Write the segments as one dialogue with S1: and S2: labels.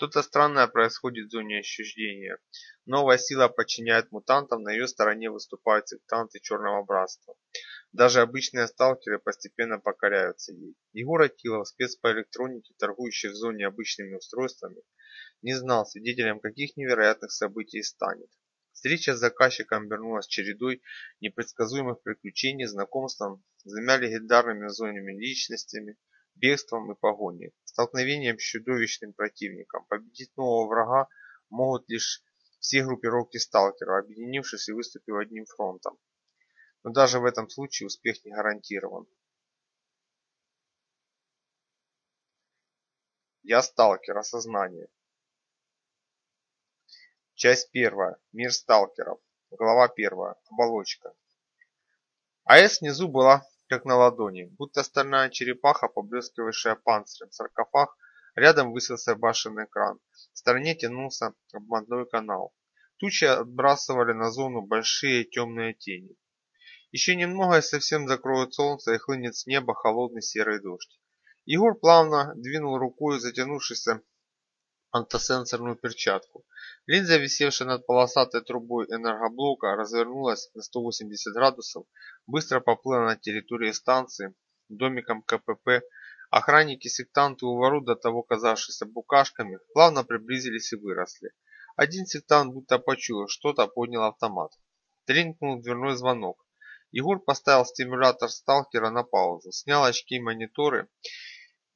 S1: Что-то странное происходит в зоне отчуждения. Новая сила подчиняет мутантам, на ее стороне выступают сектанты Черного Братства. Даже обычные сталкеры постепенно покоряются ей. Егор Акилов, спец по электронике, торгующий в зоне обычными устройствами, не знал, свидетелем каких невероятных событий станет. Встреча с заказчиком обернулась чередой непредсказуемых приключений, знакомством с двумя легендарными зоне личностями, бегством и погоней, столкновением с чудовищным противником. Победить нового врага могут лишь все группировки сталкеров, объединившись и выступив одним фронтом. Но даже в этом случае успех не гарантирован. Я сталкер, осознание. Часть первая. Мир сталкеров. Глава первая. Оболочка. АЭС внизу была как на ладони, будто стальная черепаха, поблескивающая панцирем. Саркофаг рядом высился башенный кран. В стороне тянулся обманной канал. Тучи отбрасывали на зону большие темные тени. Еще немного и совсем закроют солнце и хлынет с неба холодный серый дождь. Егор плавно двинул рукой затянувшийся антисенсорную перчатку. Линза, висевшая над полосатой трубой энергоблока, развернулась на 180 градусов, быстро поплыла на территории станции, домиком КПП. Охранники-сектанты у ворот, до того казавшиеся букашками, плавно приблизились и выросли. Один сектант будто почуял что-то, поднял автомат. Тренькнул дверной звонок. Егор поставил стимулятор сталкера на паузу, снял очки и мониторы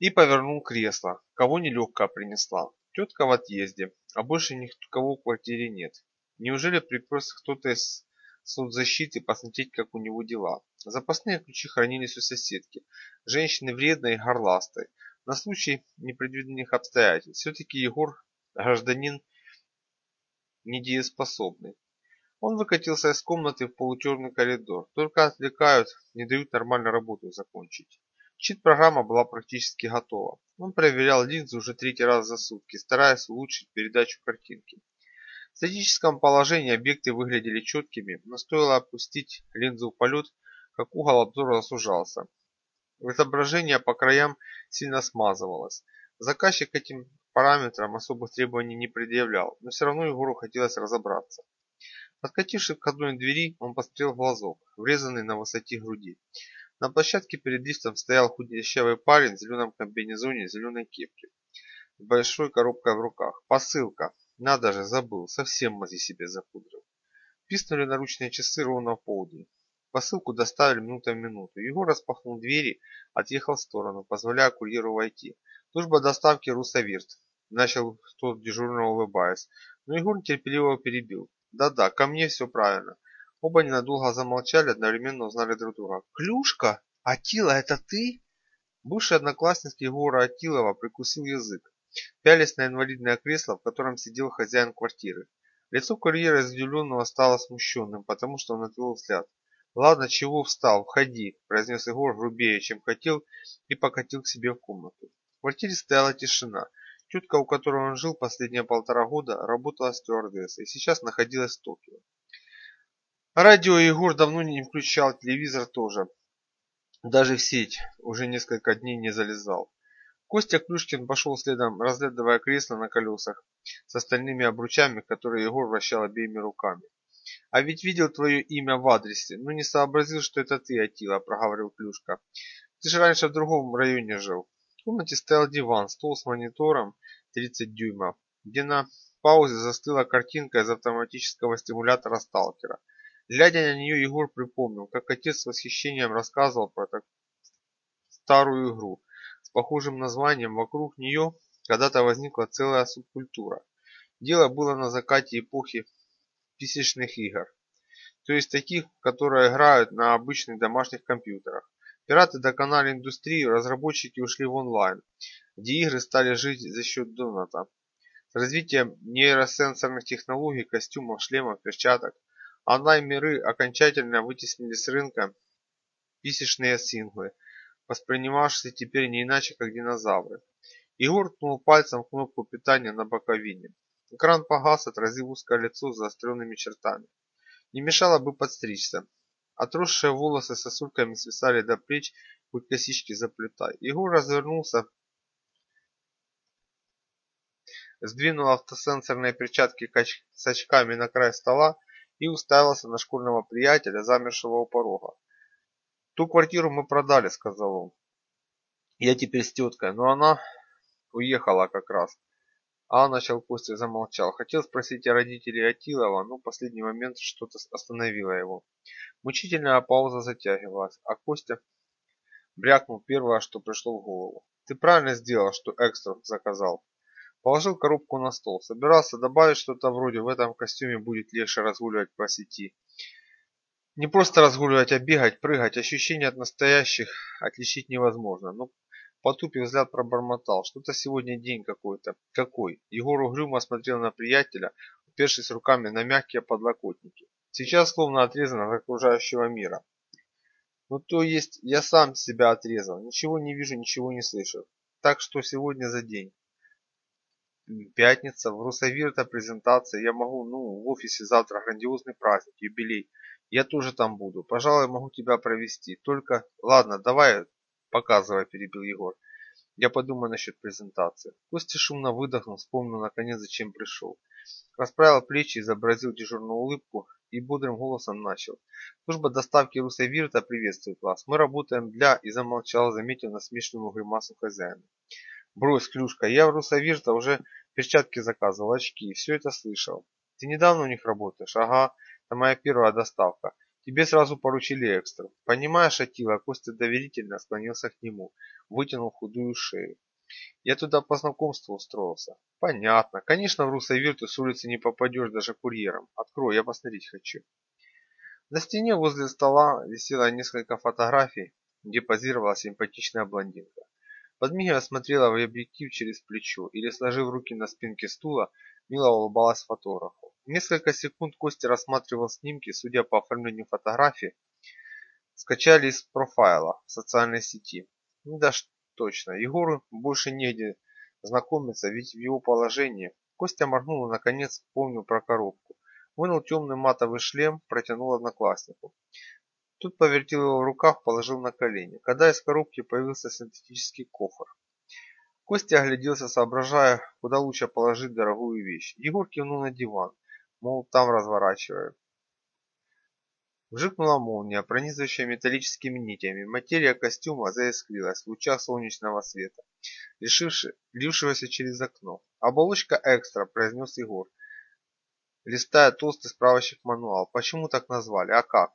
S1: и повернул кресло. Кого нелегкая принесла. Тетка в отъезде, а больше никого в квартире нет. Неужели приперся кто-то из соцзащиты посмотреть, как у него дела? Запасные ключи хранились у соседки, женщины вредной и горластой. На случай непредвиденных обстоятельств. Все-таки Егор гражданин недееспособный. Он выкатился из комнаты в полутемный коридор. Только отвлекают, не дают нормально работу закончить. Чит-программа была практически готова. Он проверял линзы уже третий раз за сутки, стараясь улучшить передачу картинки. В статическом положении объекты выглядели четкими, но стоило опустить линзу в полет, как угол обзора сужался. Изображение по краям сильно смазывалось. Заказчик этим параметрам особых требований не предъявлял, но все равно Егору хотелось разобраться. Подкатившись к входной двери, он посмотрел в глазок, врезанный на высоте груди. На площадке перед лифтом стоял худощавый парень в зеленом комбинезоне и зеленой кепке. С большой коробкой в руках. Посылка. Надо же, забыл. Совсем мозги себе запудрил. Писнули наручные часы ровно в полдень. Посылку доставили минута в минуту. Егор распахнул двери, отъехал в сторону, позволяя курьеру войти. Служба доставки Русавирт. Начал тот дежурно улыбаясь. Но Егор терпеливо перебил. Да-да, ко мне все правильно. Оба ненадолго замолчали, одновременно узнали друг друга. «Клюшка? Атила, это ты?» Бывший одноклассник Егора Атилова прикусил язык, пялись на инвалидное кресло, в котором сидел хозяин квартиры. Лицо курьера из стало смущенным, потому что он отвел взгляд. «Ладно, чего встал? Входи», – произнес Егор грубее, чем хотел, и покатил к себе в комнату. В квартире стояла тишина. Тетка, у которой он жил последние полтора года, работала стюардессой и сейчас находилась в Токио. Радио Егор давно не включал, телевизор тоже. Даже в сеть уже несколько дней не залезал. Костя Клюшкин пошел следом, разглядывая кресло на колесах с остальными обручами, которые Егор вращал обеими руками. «А ведь видел твое имя в адресе, но не сообразил, что это ты, Атила», – проговорил Клюшка. «Ты же раньше в другом районе жил». В комнате стоял диван, стол с монитором 30 дюймов, где на паузе застыла картинка из автоматического стимулятора сталкера – Глядя на нее, Егор припомнил, как отец с восхищением рассказывал про так старую игру с похожим названием. Вокруг нее когда-то возникла целая субкультура. Дело было на закате эпохи писечных игр, то есть таких, которые играют на обычных домашних компьютерах. Пираты доконали индустрию, разработчики ушли в онлайн, где игры стали жить за счет доната. С развитием нейросенсорных технологий, костюмов, шлемов, перчаток – Онлайн-миры окончательно вытеснили с рынка писечные синглы, воспринимавшиеся теперь не иначе, как динозавры. Егор ткнул пальцем в кнопку питания на боковине. Экран погас, отразив узкое лицо с заостренными чертами. Не мешало бы подстричься. Отросшие волосы сосульками свисали до плеч, хоть косички заплетай. Егор развернулся сдвинул автосенсорные перчатки с очками на край стола и уставился на школьного приятеля, замершего у порога. «Ту квартиру мы продали», — сказал он. «Я теперь с теткой, но она уехала как раз». А, начал Костя, замолчал. Хотел спросить о родителей Атилова, но в последний момент что-то остановило его. Мучительная пауза затягивалась, а Костя брякнул первое, что пришло в голову. «Ты правильно сделал, что экстра заказал». Положил коробку на стол. Собирался добавить что-то вроде «в этом костюме будет легче разгуливать по сети». Не просто разгуливать, а бегать, прыгать. Ощущения от настоящих отличить невозможно. Но потупив взгляд пробормотал. Что-то сегодня день какой-то. Какой? Егор угрюмо смотрел на приятеля, упершись руками на мягкие подлокотники. Сейчас словно отрезан от окружающего мира. Ну то есть я сам себя отрезал. Ничего не вижу, ничего не слышу. Так что сегодня за день? Пятница, в Русавирта презентация. Я могу, ну, в офисе завтра грандиозный праздник, юбилей. Я тоже там буду. Пожалуй, могу тебя провести. Только, ладно, давай, показывай, перебил Егор. Я подумаю насчет презентации. Костя шумно выдохнул, вспомнил наконец, зачем пришел. Расправил плечи, изобразил дежурную улыбку и бодрым голосом начал. Служба доставки Русавирта приветствует вас. Мы работаем для... И замолчал, заметив насмешливую гримасу хозяина. Брось, Клюшка, я в Русавирта уже перчатки заказывал, очки, все это слышал. Ты недавно у них работаешь? Ага, это моя первая доставка. Тебе сразу поручили экстра. Понимаешь, Атила, Костя доверительно склонился к нему, вытянул худую шею. Я туда по знакомству устроился. Понятно. Конечно, в Русавирту с улицы не попадешь даже курьером. Открой, я посмотреть хочу. На стене возле стола висело несколько фотографий, где позировала симпатичная блондинка. Подмигивая смотрела в объектив через плечо или, сложив руки на спинке стула, мило улыбалась фотографу. Несколько секунд Костя рассматривал снимки, судя по оформлению фотографии, скачали из профайла в социальной сети. Ну да точно, Егору больше негде знакомиться, ведь в его положении. Костя моргнул и наконец вспомнил про коробку. Вынул темный матовый шлем, протянул однокласснику. Тут повертел его в руках, положил на колени, когда из коробки появился синтетический кофр. Костя огляделся, соображая, куда лучше положить дорогую вещь. Егор кивнул на диван, мол, там разворачиваю. Вжикнула молния, пронизывающая металлическими нитями. Материя костюма заискрилась в лучах солнечного света, лившегося через окно. «Оболочка экстра», – произнес Егор, листая толстый справочник мануал. «Почему так назвали? А как?»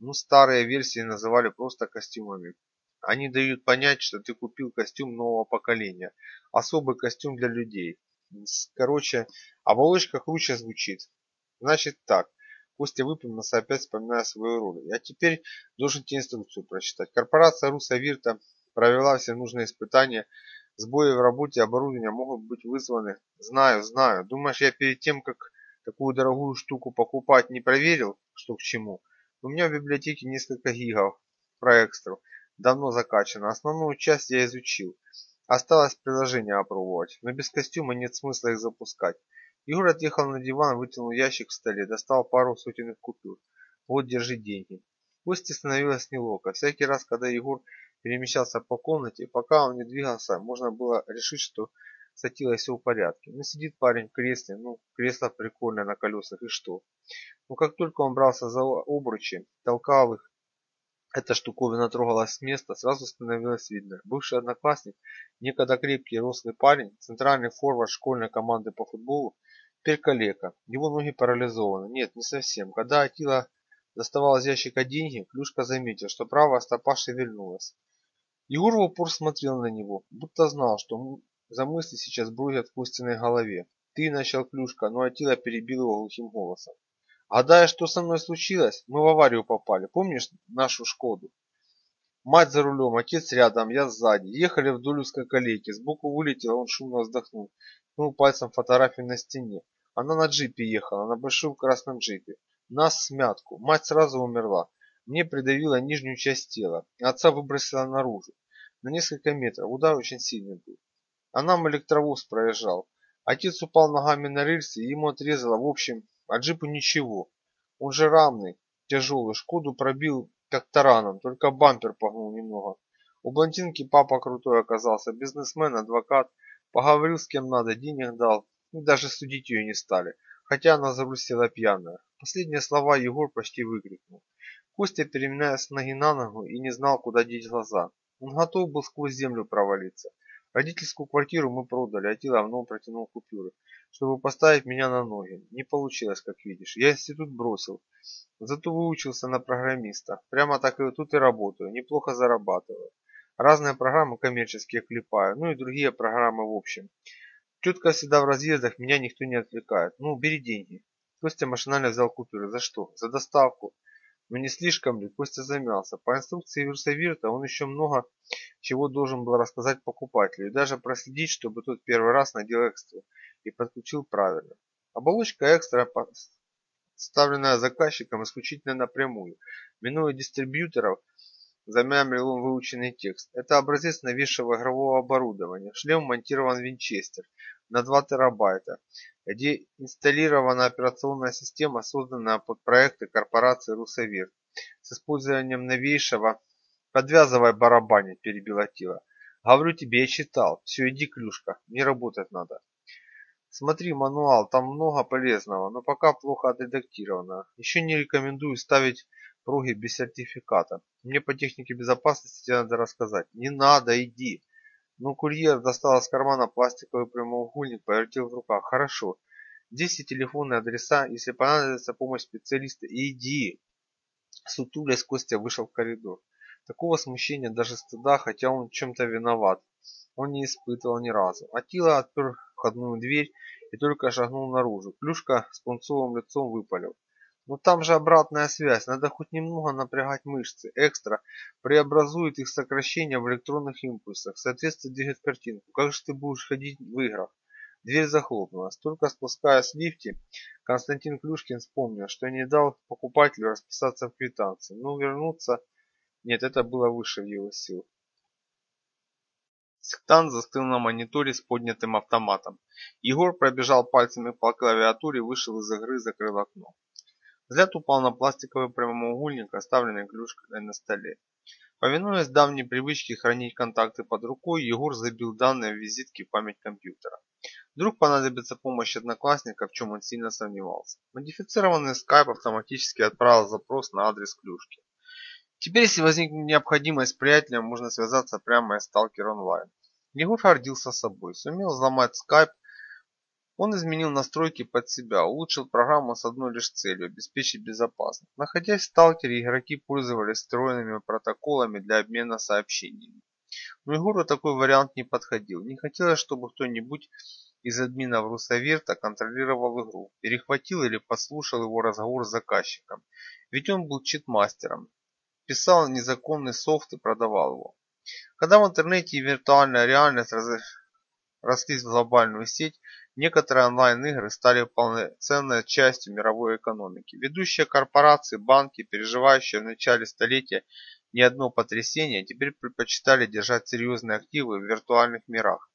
S1: Ну, старые версии называли просто костюмами. Они дают понять, что ты купил костюм нового поколения. Особый костюм для людей. Короче, оболочка круче звучит. Значит так. Костя выпрямился, опять вспоминая свою роль. Я теперь должен тебе инструкцию прочитать. Корпорация Русавирта провела все нужные испытания. Сбои в работе оборудования могут быть вызваны. Знаю, знаю. Думаешь, я перед тем, как такую дорогую штуку покупать, не проверил, что к чему? У меня в библиотеке несколько гигов про экстру. Давно закачано. Основную часть я изучил. Осталось приложение опробовать, но без костюма нет смысла их запускать. Егор отъехал на диван, вытянул ящик в столе, достал пару сотенных купюр. Вот, держи деньги. Кости становилось неловко. Всякий раз, когда Егор перемещался по комнате, пока он не двигался, можно было решить, что с Атилой все в порядке. Ну, сидит парень в кресле, ну, кресло прикольное на колесах, и что? Но как только он брался за обручи, толкал их, эта штуковина трогалась с места, сразу становилось видно. Бывший одноклассник, некогда крепкий рослый парень, центральный форвард школьной команды по футболу, теперь калека. Его ноги парализованы. Нет, не совсем. Когда Атила доставал из ящика деньги, Плюшка заметил, что правая стопа шевельнулась. Егор в упор смотрел на него, будто знал, что за мысли сейчас бродят в Костиной голове. Ты начал Плюшка, но Атила перебил его глухим голосом. Гадая, что со мной случилось, мы в аварию попали. Помнишь нашу Шкоду? Мать за рулем, отец рядом, я сзади. Ехали вдоль узкой колейки. Сбоку вылетел, он шумно вздохнул. Ткнул пальцем фотографию на стене. Она на джипе ехала, на большом красном джипе. Нас смятку. Мать сразу умерла. Мне придавило нижнюю часть тела. Отца выбросила наружу. На несколько метров. Удар очень сильный был. А нам электровоз проезжал. Отец упал ногами на рельсы, и ему отрезало. В общем, а джипу ничего. Он же рамный, тяжелый, Шкоду пробил как тараном, только бампер погнул немного. У блондинки папа крутой оказался, бизнесмен, адвокат. Поговорил с кем надо, денег дал. и даже судить ее не стали, хотя она за руль села пьяная. Последние слова Егор почти выкрикнул. Костя переминаясь с ноги на ногу и не знал, куда деть глаза. Он готов был сквозь землю провалиться. Родительскую квартиру мы продали, а Тиловнов протянул купюры, чтобы поставить меня на ноги. Не получилось, как видишь. Я институт бросил. Зато выучился на программиста. Прямо так и тут и работаю. Неплохо зарабатываю. Разные программы коммерческие клепаю, ну и другие программы в общем. Тетка всегда в разъездах, меня никто не отвлекает. Ну, бери деньги. Костя машинально взял купюры. За что? За доставку. Но не слишком ли? Костя замялся. По инструкции Версовирта он еще много чего должен был рассказать покупателю и даже проследить, чтобы тот первый раз надел экстру и подключил правильно. Оболочка экстра ставленная заказчиком исключительно напрямую, минуя дистрибьюторов, замямлил он выученный текст. Это образец новейшего игрового оборудования. Шлем монтирован Винчестер на 2 терабайта, где инсталлирована операционная система, созданная под проекты корпорации Русовир с использованием новейшего «Подвязывай барабанить», – перебила Тила. «Говорю тебе, я читал. Все, иди, клюшка, мне работать надо». Смотри мануал, там много полезного, но пока плохо отредактировано. Еще не рекомендую ставить проги без сертификата. Мне по технике безопасности тебе надо рассказать. Не надо, иди. Ну, курьер достал из кармана пластиковый прямоугольник, повертел в руках. Хорошо. Здесь и телефонные адреса, если понадобится помощь специалиста. Иди. Сутулясь, Костя вышел в коридор. Такого смущения, даже стыда, хотя он чем-то виноват, он не испытывал ни разу. Атила отпер входную дверь и только шагнул наружу. Плюшка с пунцовым лицом выпалил. Но там же обратная связь, надо хоть немного напрягать мышцы. Экстра преобразует их сокращение в электронных импульсах, соответственно двигает картинку. Как же ты будешь ходить в играх? Дверь захлопнулась. Только спускаясь в лифте, Константин Клюшкин вспомнил, что не дал покупателю расписаться в квитанции. Но вернуться... Нет, это было выше его сил. Сектант застыл на мониторе с поднятым автоматом. Егор пробежал пальцами по клавиатуре, вышел из игры, закрыл окно. Взгляд упал на пластиковый прямоугольник, оставленный клюшкой на столе. Повинуясь давней привычке хранить контакты под рукой, Егор забил данные в визитке в память компьютера. Вдруг понадобится помощь одноклассника, в чем он сильно сомневался. Модифицированный скайп автоматически отправил запрос на адрес клюшки. Теперь, если возникнет необходимость с приятелем, можно связаться прямо из Stalker Online. Егор гордился собой, сумел взломать скайп он изменил настройки под себя, улучшил программу с одной лишь целью – обеспечить безопасность. Находясь в сталкере, игроки пользовались встроенными протоколами для обмена сообщениями. Но Егору такой вариант не подходил. Не хотелось, чтобы кто-нибудь из админов Русоверта контролировал игру, перехватил или послушал его разговор с заказчиком. Ведь он был читмастером, писал незаконный софт и продавал его. Когда в интернете и виртуальная реальность разошлись в глобальную сеть, Некоторые онлайн-игры стали полноценной частью мировой экономики. Ведущие корпорации, банки, переживающие в начале столетия не одно потрясение, теперь предпочитали держать серьезные активы в виртуальных мирах.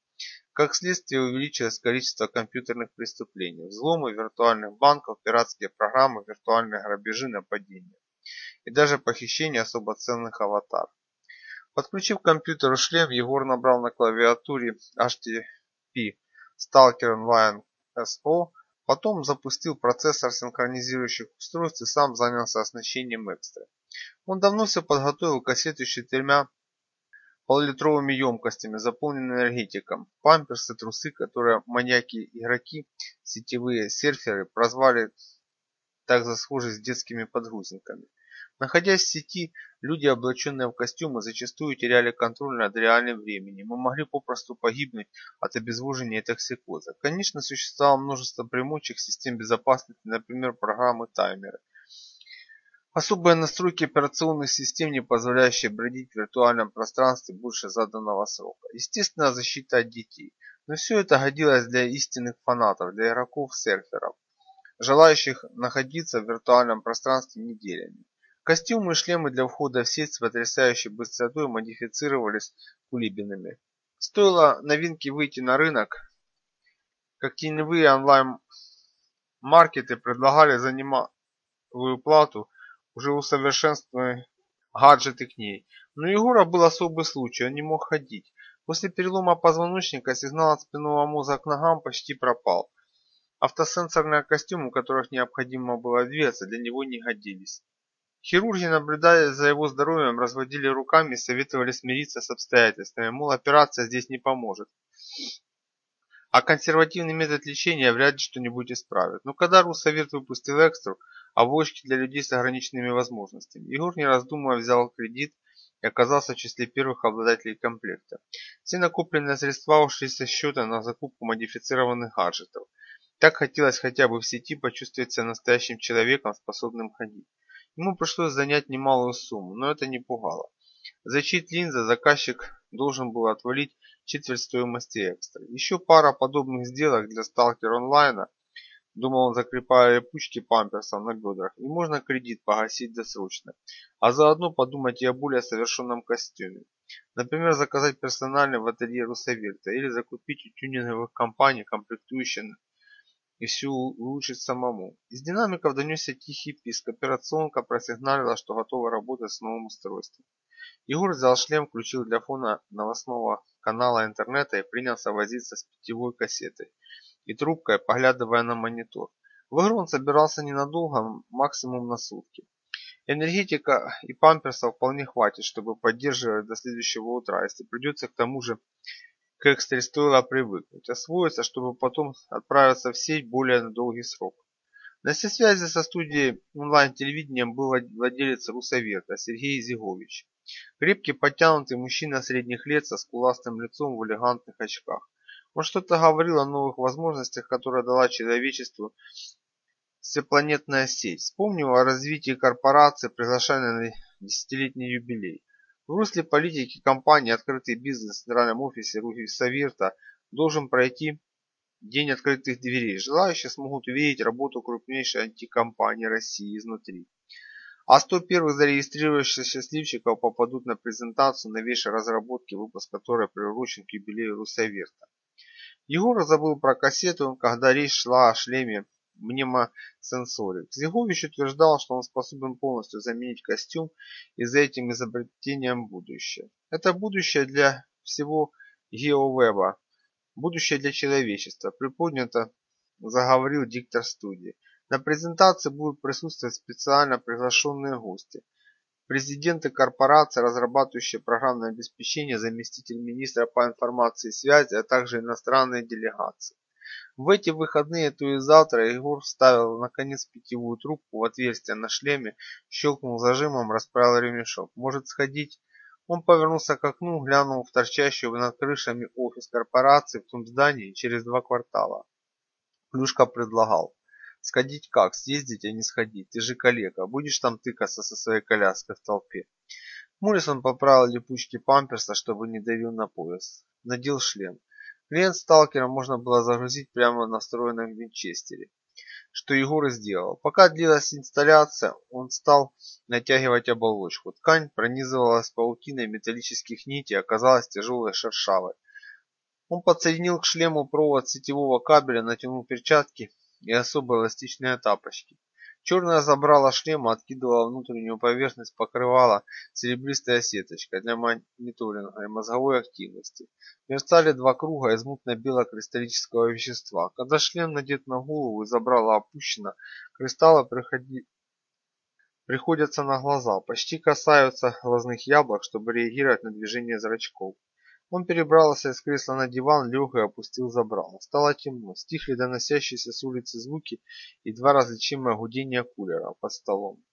S1: Как следствие увеличилось количество компьютерных преступлений, взломы виртуальных банков, пиратские программы, виртуальные грабежи, нападения и даже похищение особо ценных аватар. Подключив к компьютеру шлем, Егор набрал на клавиатуре HTTP Stalker Online SO, потом запустил процессор синхронизирующих устройств и сам занялся оснащением экстра. Он давно все подготовил кассету с четырьмя полулитровыми емкостями, заполненными энергетиком. Памперсы, трусы, которые маньяки-игроки, сетевые серферы прозвали так за с детскими подгузниками. Находясь в сети, люди, облаченные в костюмы, зачастую теряли контроль над реальным временем и могли попросту погибнуть от обезвоживания и токсикоза. Конечно, существовало множество примочек систем безопасности, например, программы-таймеры. Особые настройки операционных систем, не позволяющие бродить в виртуальном пространстве больше заданного срока. Естественно, защита от детей. Но все это годилось для истинных фанатов, для игроков-серферов, желающих находиться в виртуальном пространстве неделями. Костюмы и шлемы для входа в сеть с потрясающей быстротой модифицировались кулибинами. Стоило новинке выйти на рынок, как теневые онлайн-маркеты предлагали занимовую плату уже усовершенствованные гаджеты к ней. Но у Егора был особый случай, он не мог ходить. После перелома позвоночника сигнал от спинного мозга к ногам почти пропал. Автосенсорные костюмы, в которых необходимо было двигаться, для него не годились. Хирурги, наблюдая за его здоровьем, разводили руками и советовали смириться с обстоятельствами, мол, операция здесь не поможет. А консервативный метод лечения вряд ли что-нибудь исправит. Но когда Руссовет выпустил экстру, оболочки для людей с ограниченными возможностями, Егор, не раздумывая, взял кредит и оказался в числе первых обладателей комплекта. Все накопленные средства ушли со счета на закупку модифицированных гаджетов. Так хотелось хотя бы в сети почувствовать себя настоящим человеком, способным ходить. Ему пришлось занять немалую сумму, но это не пугало. За чит линзы заказчик должен был отвалить четверть стоимости экстра. Еще пара подобных сделок для сталкер онлайна, думал он, закрепая пучки памперсов на бедрах, и можно кредит погасить досрочно, а заодно подумать и о более совершенном костюме. Например, заказать персональный в ателье Русаверта или закупить у тюнинговых компаний комплектующие и все улучшить самому. Из динамиков донесся тихий писк. Операционка просигналила, что готова работать с новым устройством. Егор взял шлем, включил для фона новостного канала интернета и принялся возиться с питьевой кассетой и трубкой, поглядывая на монитор. В игру он собирался ненадолго, максимум на сутки. Энергетика и памперсов вполне хватит, чтобы поддерживать до следующего утра, если придется к тому же к экстре стоило привыкнуть, освоиться, чтобы потом отправиться в сеть более на долгий срок. На связи со студией онлайн-телевидением был владелец Русовета Сергей Зигович. Крепкий, подтянутый мужчина средних лет со скуластым лицом в элегантных очках. Он что-то говорил о новых возможностях, которые дала человечеству всепланетная сеть. Вспомнил о развитии корпорации, приглашенной на десятилетний юбилей. В русле политики компании «Открытый бизнес» в Центральном офисе Руги Саверта должен пройти День открытых дверей. Желающие смогут увидеть работу крупнейшей антикомпании России изнутри. А 100 первых зарегистрировавшихся счастливчиков попадут на презентацию новейшей разработки, выпуск которой приурочен к юбилею Русаверта. Егор забыл про кассету, когда речь шла о шлеме мнемосенсорик. Зигович утверждал, что он способен полностью заменить костюм и за этим изобретением будущее. Это будущее для всего геовеба, будущее для человечества, приподнято заговорил диктор студии. На презентации будут присутствовать специально приглашенные гости. Президенты корпорации, разрабатывающие программное обеспечение, заместитель министра по информации и связи, а также иностранные делегации. В эти выходные, то и завтра, Егор вставил наконец питьевую трубку в отверстие на шлеме, щелкнул зажимом, расправил ремешок. Может сходить? Он повернулся к окну, глянул в торчащий над крышами офис корпорации в том здании через два квартала. Плюшка предлагал. Сходить как? Съездить, а не сходить. Ты же коллега. Будешь там тыкаться со своей коляской в толпе. Моррисон поправил липучки памперса, чтобы не давил на пояс. Надел шлем. Клиент сталкера можно было загрузить прямо на встроенном винчестере, что Егор и сделал. Пока длилась инсталляция, он стал натягивать оболочку. Ткань пронизывалась паутиной металлических нитей, оказалась тяжелой шершавой. Он подсоединил к шлему провод сетевого кабеля, натянул перчатки и особо эластичные тапочки. Черное забрало шлема откидывало внутреннюю поверхность покрывала серебристая сеточка для мониторинга и мозговой активности. Мерцали два круга из мутно-бело-кристаллического вещества. Когда шлем надет на голову и забрало опущено, кристаллы приходи... приходятся на глаза, почти касаются глазных яблок, чтобы реагировать на движение зрачков. Он перебрался из кресла на диван, лег и опустил забрало. Стало темно, стихли доносящиеся с улицы звуки и два различимое гудение кулера под столом.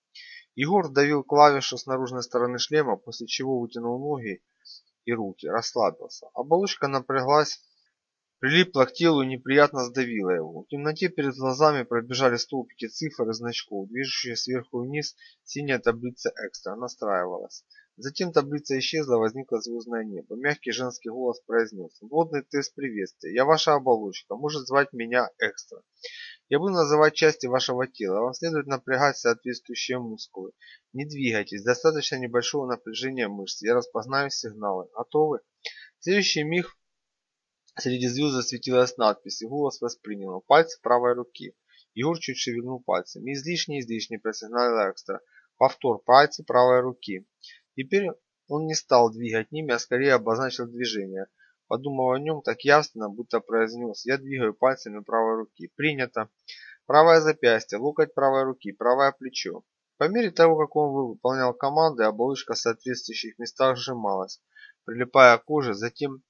S1: Егор давил клавишу с наружной стороны шлема, после чего вытянул ноги и руки, расслабился. Оболочка напряглась, прилипла к телу и неприятно сдавила его. В темноте перед глазами пробежали столбики цифр и значков, движущаяся сверху вниз синяя таблица экстра настраивалась. Затем таблица исчезла, возникло звездное небо. Мягкий женский голос произнес. Водный тест приветствия. Я ваша оболочка. Может звать меня Экстра. Я буду называть части вашего тела. Вам следует напрягать соответствующие мускулы. Не двигайтесь. Достаточно небольшого напряжения мышц. Я распознаю сигналы. Готовы? Следующий миг среди звезд засветилась надпись, и голос воспринял. Пальцы правой руки. Егор чуть шевельнул пальцами. Излишне, излишне, просигналил Экстра. Повтор. Пальцы правой руки. Теперь он не стал двигать ними, а скорее обозначил движение. подумав о нем так явственно, будто произнес. Я двигаю пальцами правой руки. Принято. Правое запястье, локоть правой руки, правое плечо. По мере того, как он выполнял команды, оболочка в соответствующих местах сжималась, прилипая к коже, затем,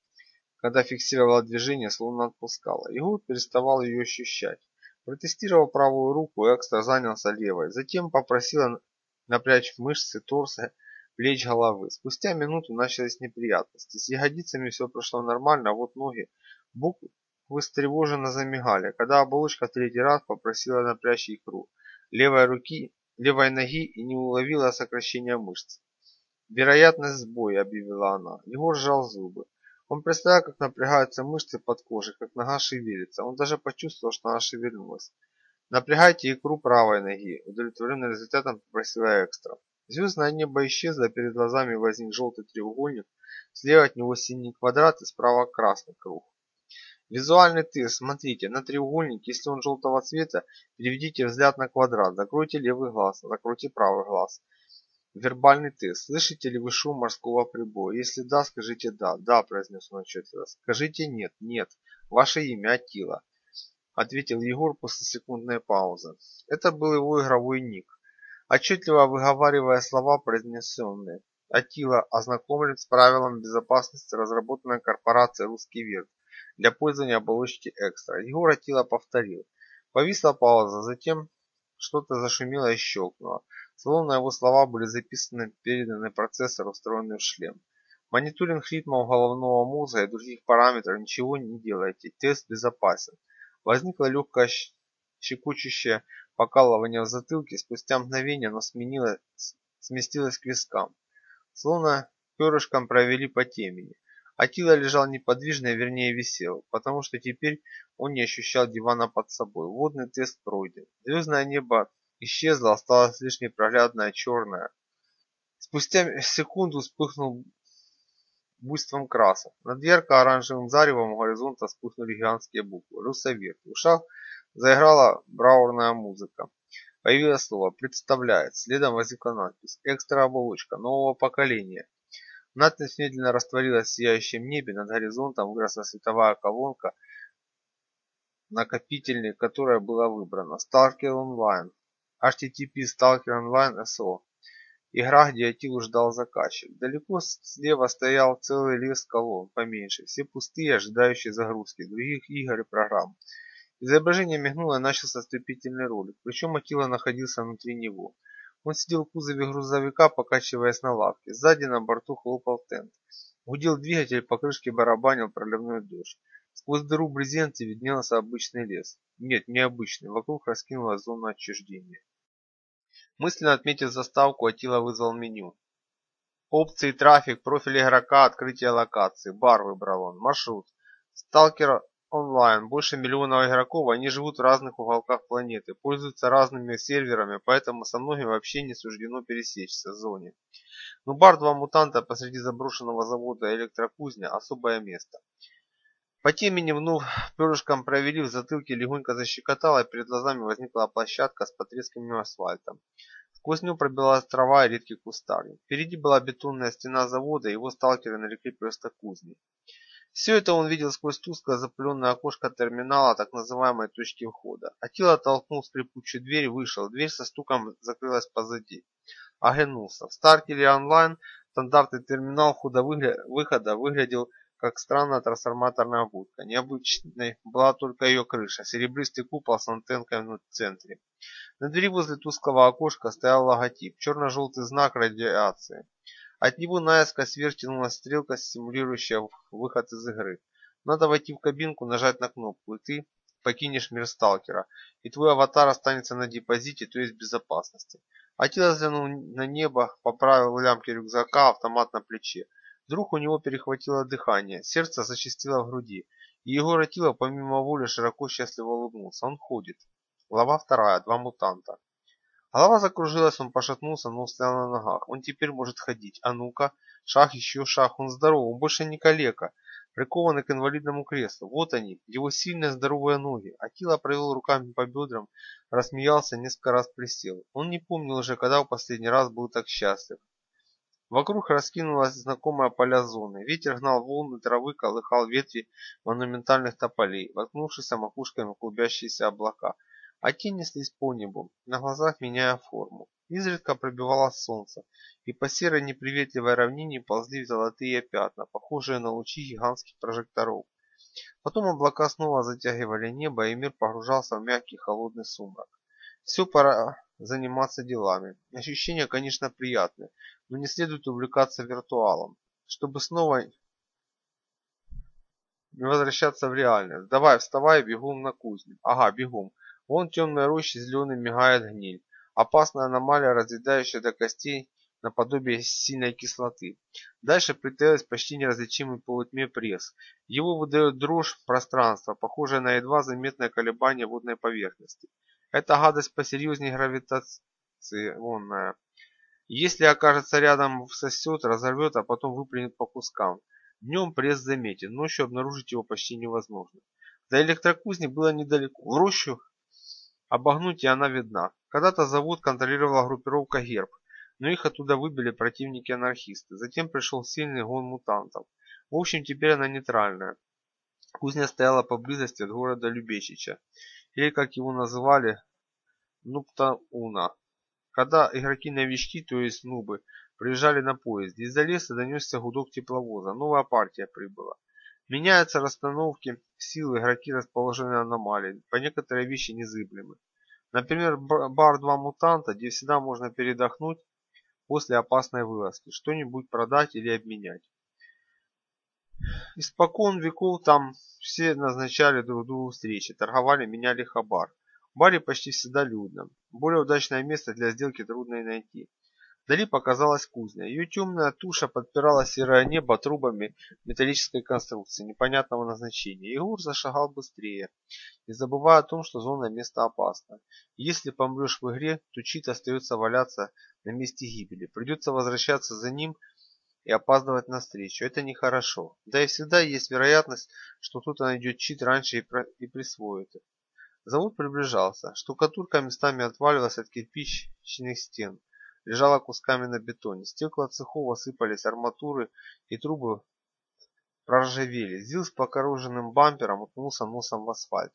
S1: когда фиксировала движение, словно отпускала. Егор переставал ее ощущать. Протестировал правую руку, экстра занялся левой. Затем попросила напрячь мышцы торса, плеч головы. Спустя минуту начались неприятности. С ягодицами все прошло нормально, а вот ноги буквы встревоженно замигали, когда оболочка третий раз попросила напрячь икру левой руки, левой ноги и не уловила сокращения мышц. «Вероятность сбоя», — объявила она. Егор сжал зубы. Он представил, как напрягаются мышцы под кожей, как нога шевелится. Он даже почувствовал, что она шевельнулась. «Напрягайте икру правой ноги», — удовлетворенный результатом попросила экстра. Звездное небо исчезло, перед глазами возник желтый треугольник, слева от него синий квадрат и справа красный круг. Визуальный тест. Смотрите, на треугольник, если он желтого цвета, переведите взгляд на квадрат, закройте левый глаз, закройте правый глаз. Вербальный тест. Слышите ли вы шум морского прибоя? Если да, скажите да. Да, произнес он отчетливо. Скажите нет. Нет. Ваше имя Атила. Ответил Егор после секундной паузы. Это был его игровой ник. Отчетливо выговаривая слова, произнесенные. Атила ознакомлен с правилами безопасности, разработанной корпорацией «Русский век» для пользования оболочки экстра. Егор Атила повторил. Повисла пауза, затем что-то зашумело и щелкнуло. Словно его слова были записаны, переданы процессору, встроенный в шлем. Мониторинг ритмов головного мозга и других параметров ничего не делайте. Тест безопасен. Возникло легкое щекочущее покалывание в затылке. Спустя мгновение оно сменилось, сместилось к вискам. Словно перышком провели по темени. Атила лежал неподвижно, вернее висел, потому что теперь он не ощущал дивана под собой. Водный тест пройден. Звездное небо исчезло, осталось лишь непроглядное черное. Спустя секунду вспыхнул буйством красок. Над ярко-оранжевым заревом горизонта вспыхнули гигантские буквы. Русовет. В ушах заиграла браурная музыка. Появилось слово «представляет». Следом возникла надпись «Экстра оболочка нового поколения». Надпись медленно растворилась в сияющем небе, над горизонтом выросла световая колонка, накопительник которой была выбрана. Stalker Online. HTTP Stalker Online SO. Игра, где Атилу ждал заказчик. Далеко слева стоял целый лес колонн, поменьше, все пустые, ожидающие загрузки, других игр и программ. Изображение мигнуло и начался вступительный ролик, причем Атила находился внутри него. Он сидел в кузове грузовика, покачиваясь на лавке. Сзади на борту хлопал тент. Гудел двигатель, по крышке барабанил проливной дождь. Сквозь дыру в брезенте виднелся обычный лес. Нет, необычный. Вокруг раскинулась зона отчуждения. Мысленно отметив заставку, Атила вызвал меню. Опции, трафик, профиль игрока, открытие локации. Бар выбрал он. Маршрут. Сталкер онлайн. Больше миллиона игроков, они живут в разных уголках планеты, пользуются разными серверами, поэтому со многими вообще не суждено пересечься в зоне. Но бар два мутанта посреди заброшенного завода электрокузня – особое место. По темени вновь перышком провели в затылке, легонько защекотало, и перед глазами возникла площадка с потресканным асфальтом. Сквозь нее пробилась трава и редкий кустарник. Впереди была бетонная стена завода, его сталкеры нарекли просто кузней. Все это он видел сквозь тускло запыленное окошко терминала так называемой точки входа. Атила толкнул скрипучую дверь и вышел. Дверь со стуком закрылась позади. Оглянулся. В Старкере онлайн стандартный терминал входа-выхода выглядел как странная трансформаторная будка. Необычной была только ее крыша, серебристый купол с антенкой в центре. На двери возле тусклого окошка стоял логотип, черно-желтый знак радиации. От него наискось вверх тянулась стрелка, симулирующая выход из игры. Надо войти в кабинку, нажать на кнопку, и ты покинешь мир сталкера, и твой аватар останется на депозите, то есть в безопасности. Атила взглянул на небо, поправил лямки рюкзака, автомат на плече. Вдруг у него перехватило дыхание, сердце зачастило в груди, и Егор Атила помимо воли широко счастливо улыбнулся. Он ходит. Глава вторая. Два мутанта. Голова закружилась, он пошатнулся, но устоял на ногах. Он теперь может ходить. А ну-ка, шаг, еще шаг, он здоров, он больше не калека. Прикованный к инвалидному креслу. Вот они, его сильные здоровые ноги. Атила провел руками по бедрам, рассмеялся, несколько раз присел. Он не помнил уже, когда в последний раз был так счастлив. Вокруг раскинулась знакомая поля зоны. Ветер гнал волны травы, колыхал ветви монументальных тополей, воткнувшись макушками в клубящиеся облака. А тени неслись по небу, на глазах меняя форму. Изредка пробивалось солнце, и по серой неприветливой равнине ползли золотые пятна, похожие на лучи гигантских прожекторов. Потом облака снова затягивали небо, и мир погружался в мягкий холодный сумрак. Все пора заниматься делами. Ощущения, конечно, приятные, но не следует увлекаться виртуалом, чтобы снова не возвращаться в реальность. Давай, вставай, бегом на кузню. Ага, бегом. Вон темная роща зеленый мигает гниль. Опасная аномалия, разъедающая до костей наподобие сильной кислоты. Дальше притаилась почти неразличимый в полутьме пресс. Его выдает дрожь пространства, похожее на едва заметное колебание водной поверхности. Эта гадость посерьезнее гравитационная. Если окажется рядом, всосет, разорвет, а потом выплюнет по кускам. Днем пресс заметен, ночью обнаружить его почти невозможно. До электрокузни было недалеко. В рощу обогнуть и она видна. Когда-то завод контролировала группировка «Герб», но их оттуда выбили противники-анархисты. Затем пришел сильный гон мутантов. В общем, теперь она нейтральная. Кузня стояла поблизости от города Любечича, или, как его называли, Нуптауна. Когда игроки-новички, то есть нубы, приезжали на поезде, из-за леса донесся гудок тепловоза. Новая партия прибыла. Меняются расстановки сил, игроки расположены аномалии, по некоторые вещи незыблемы. Например, бар «Два мутанта», где всегда можно передохнуть после опасной вылазки, что-нибудь продать или обменять. Испокон веков там все назначали друг другу встречи, торговали, меняли хабар. В баре почти всегда людно. Более удачное место для сделки трудно и найти. Вдали показалась кузня. Ее темная туша подпирала серое небо трубами металлической конструкции непонятного назначения. Егор зашагал быстрее, не забывая о том, что зона места опасна. Если помрешь в игре, то чит остается валяться на месте гибели. Придется возвращаться за ним и опаздывать на встречу. Это нехорошо. Да и всегда есть вероятность, что кто-то найдет чит раньше и, присвоит. Завод приближался. Штукатурка местами отваливалась от кирпичных стен лежала кусками на бетоне. Стекла цехов осыпались, арматуры и трубы проржавели. Зил с покороженным бампером уткнулся носом в асфальт.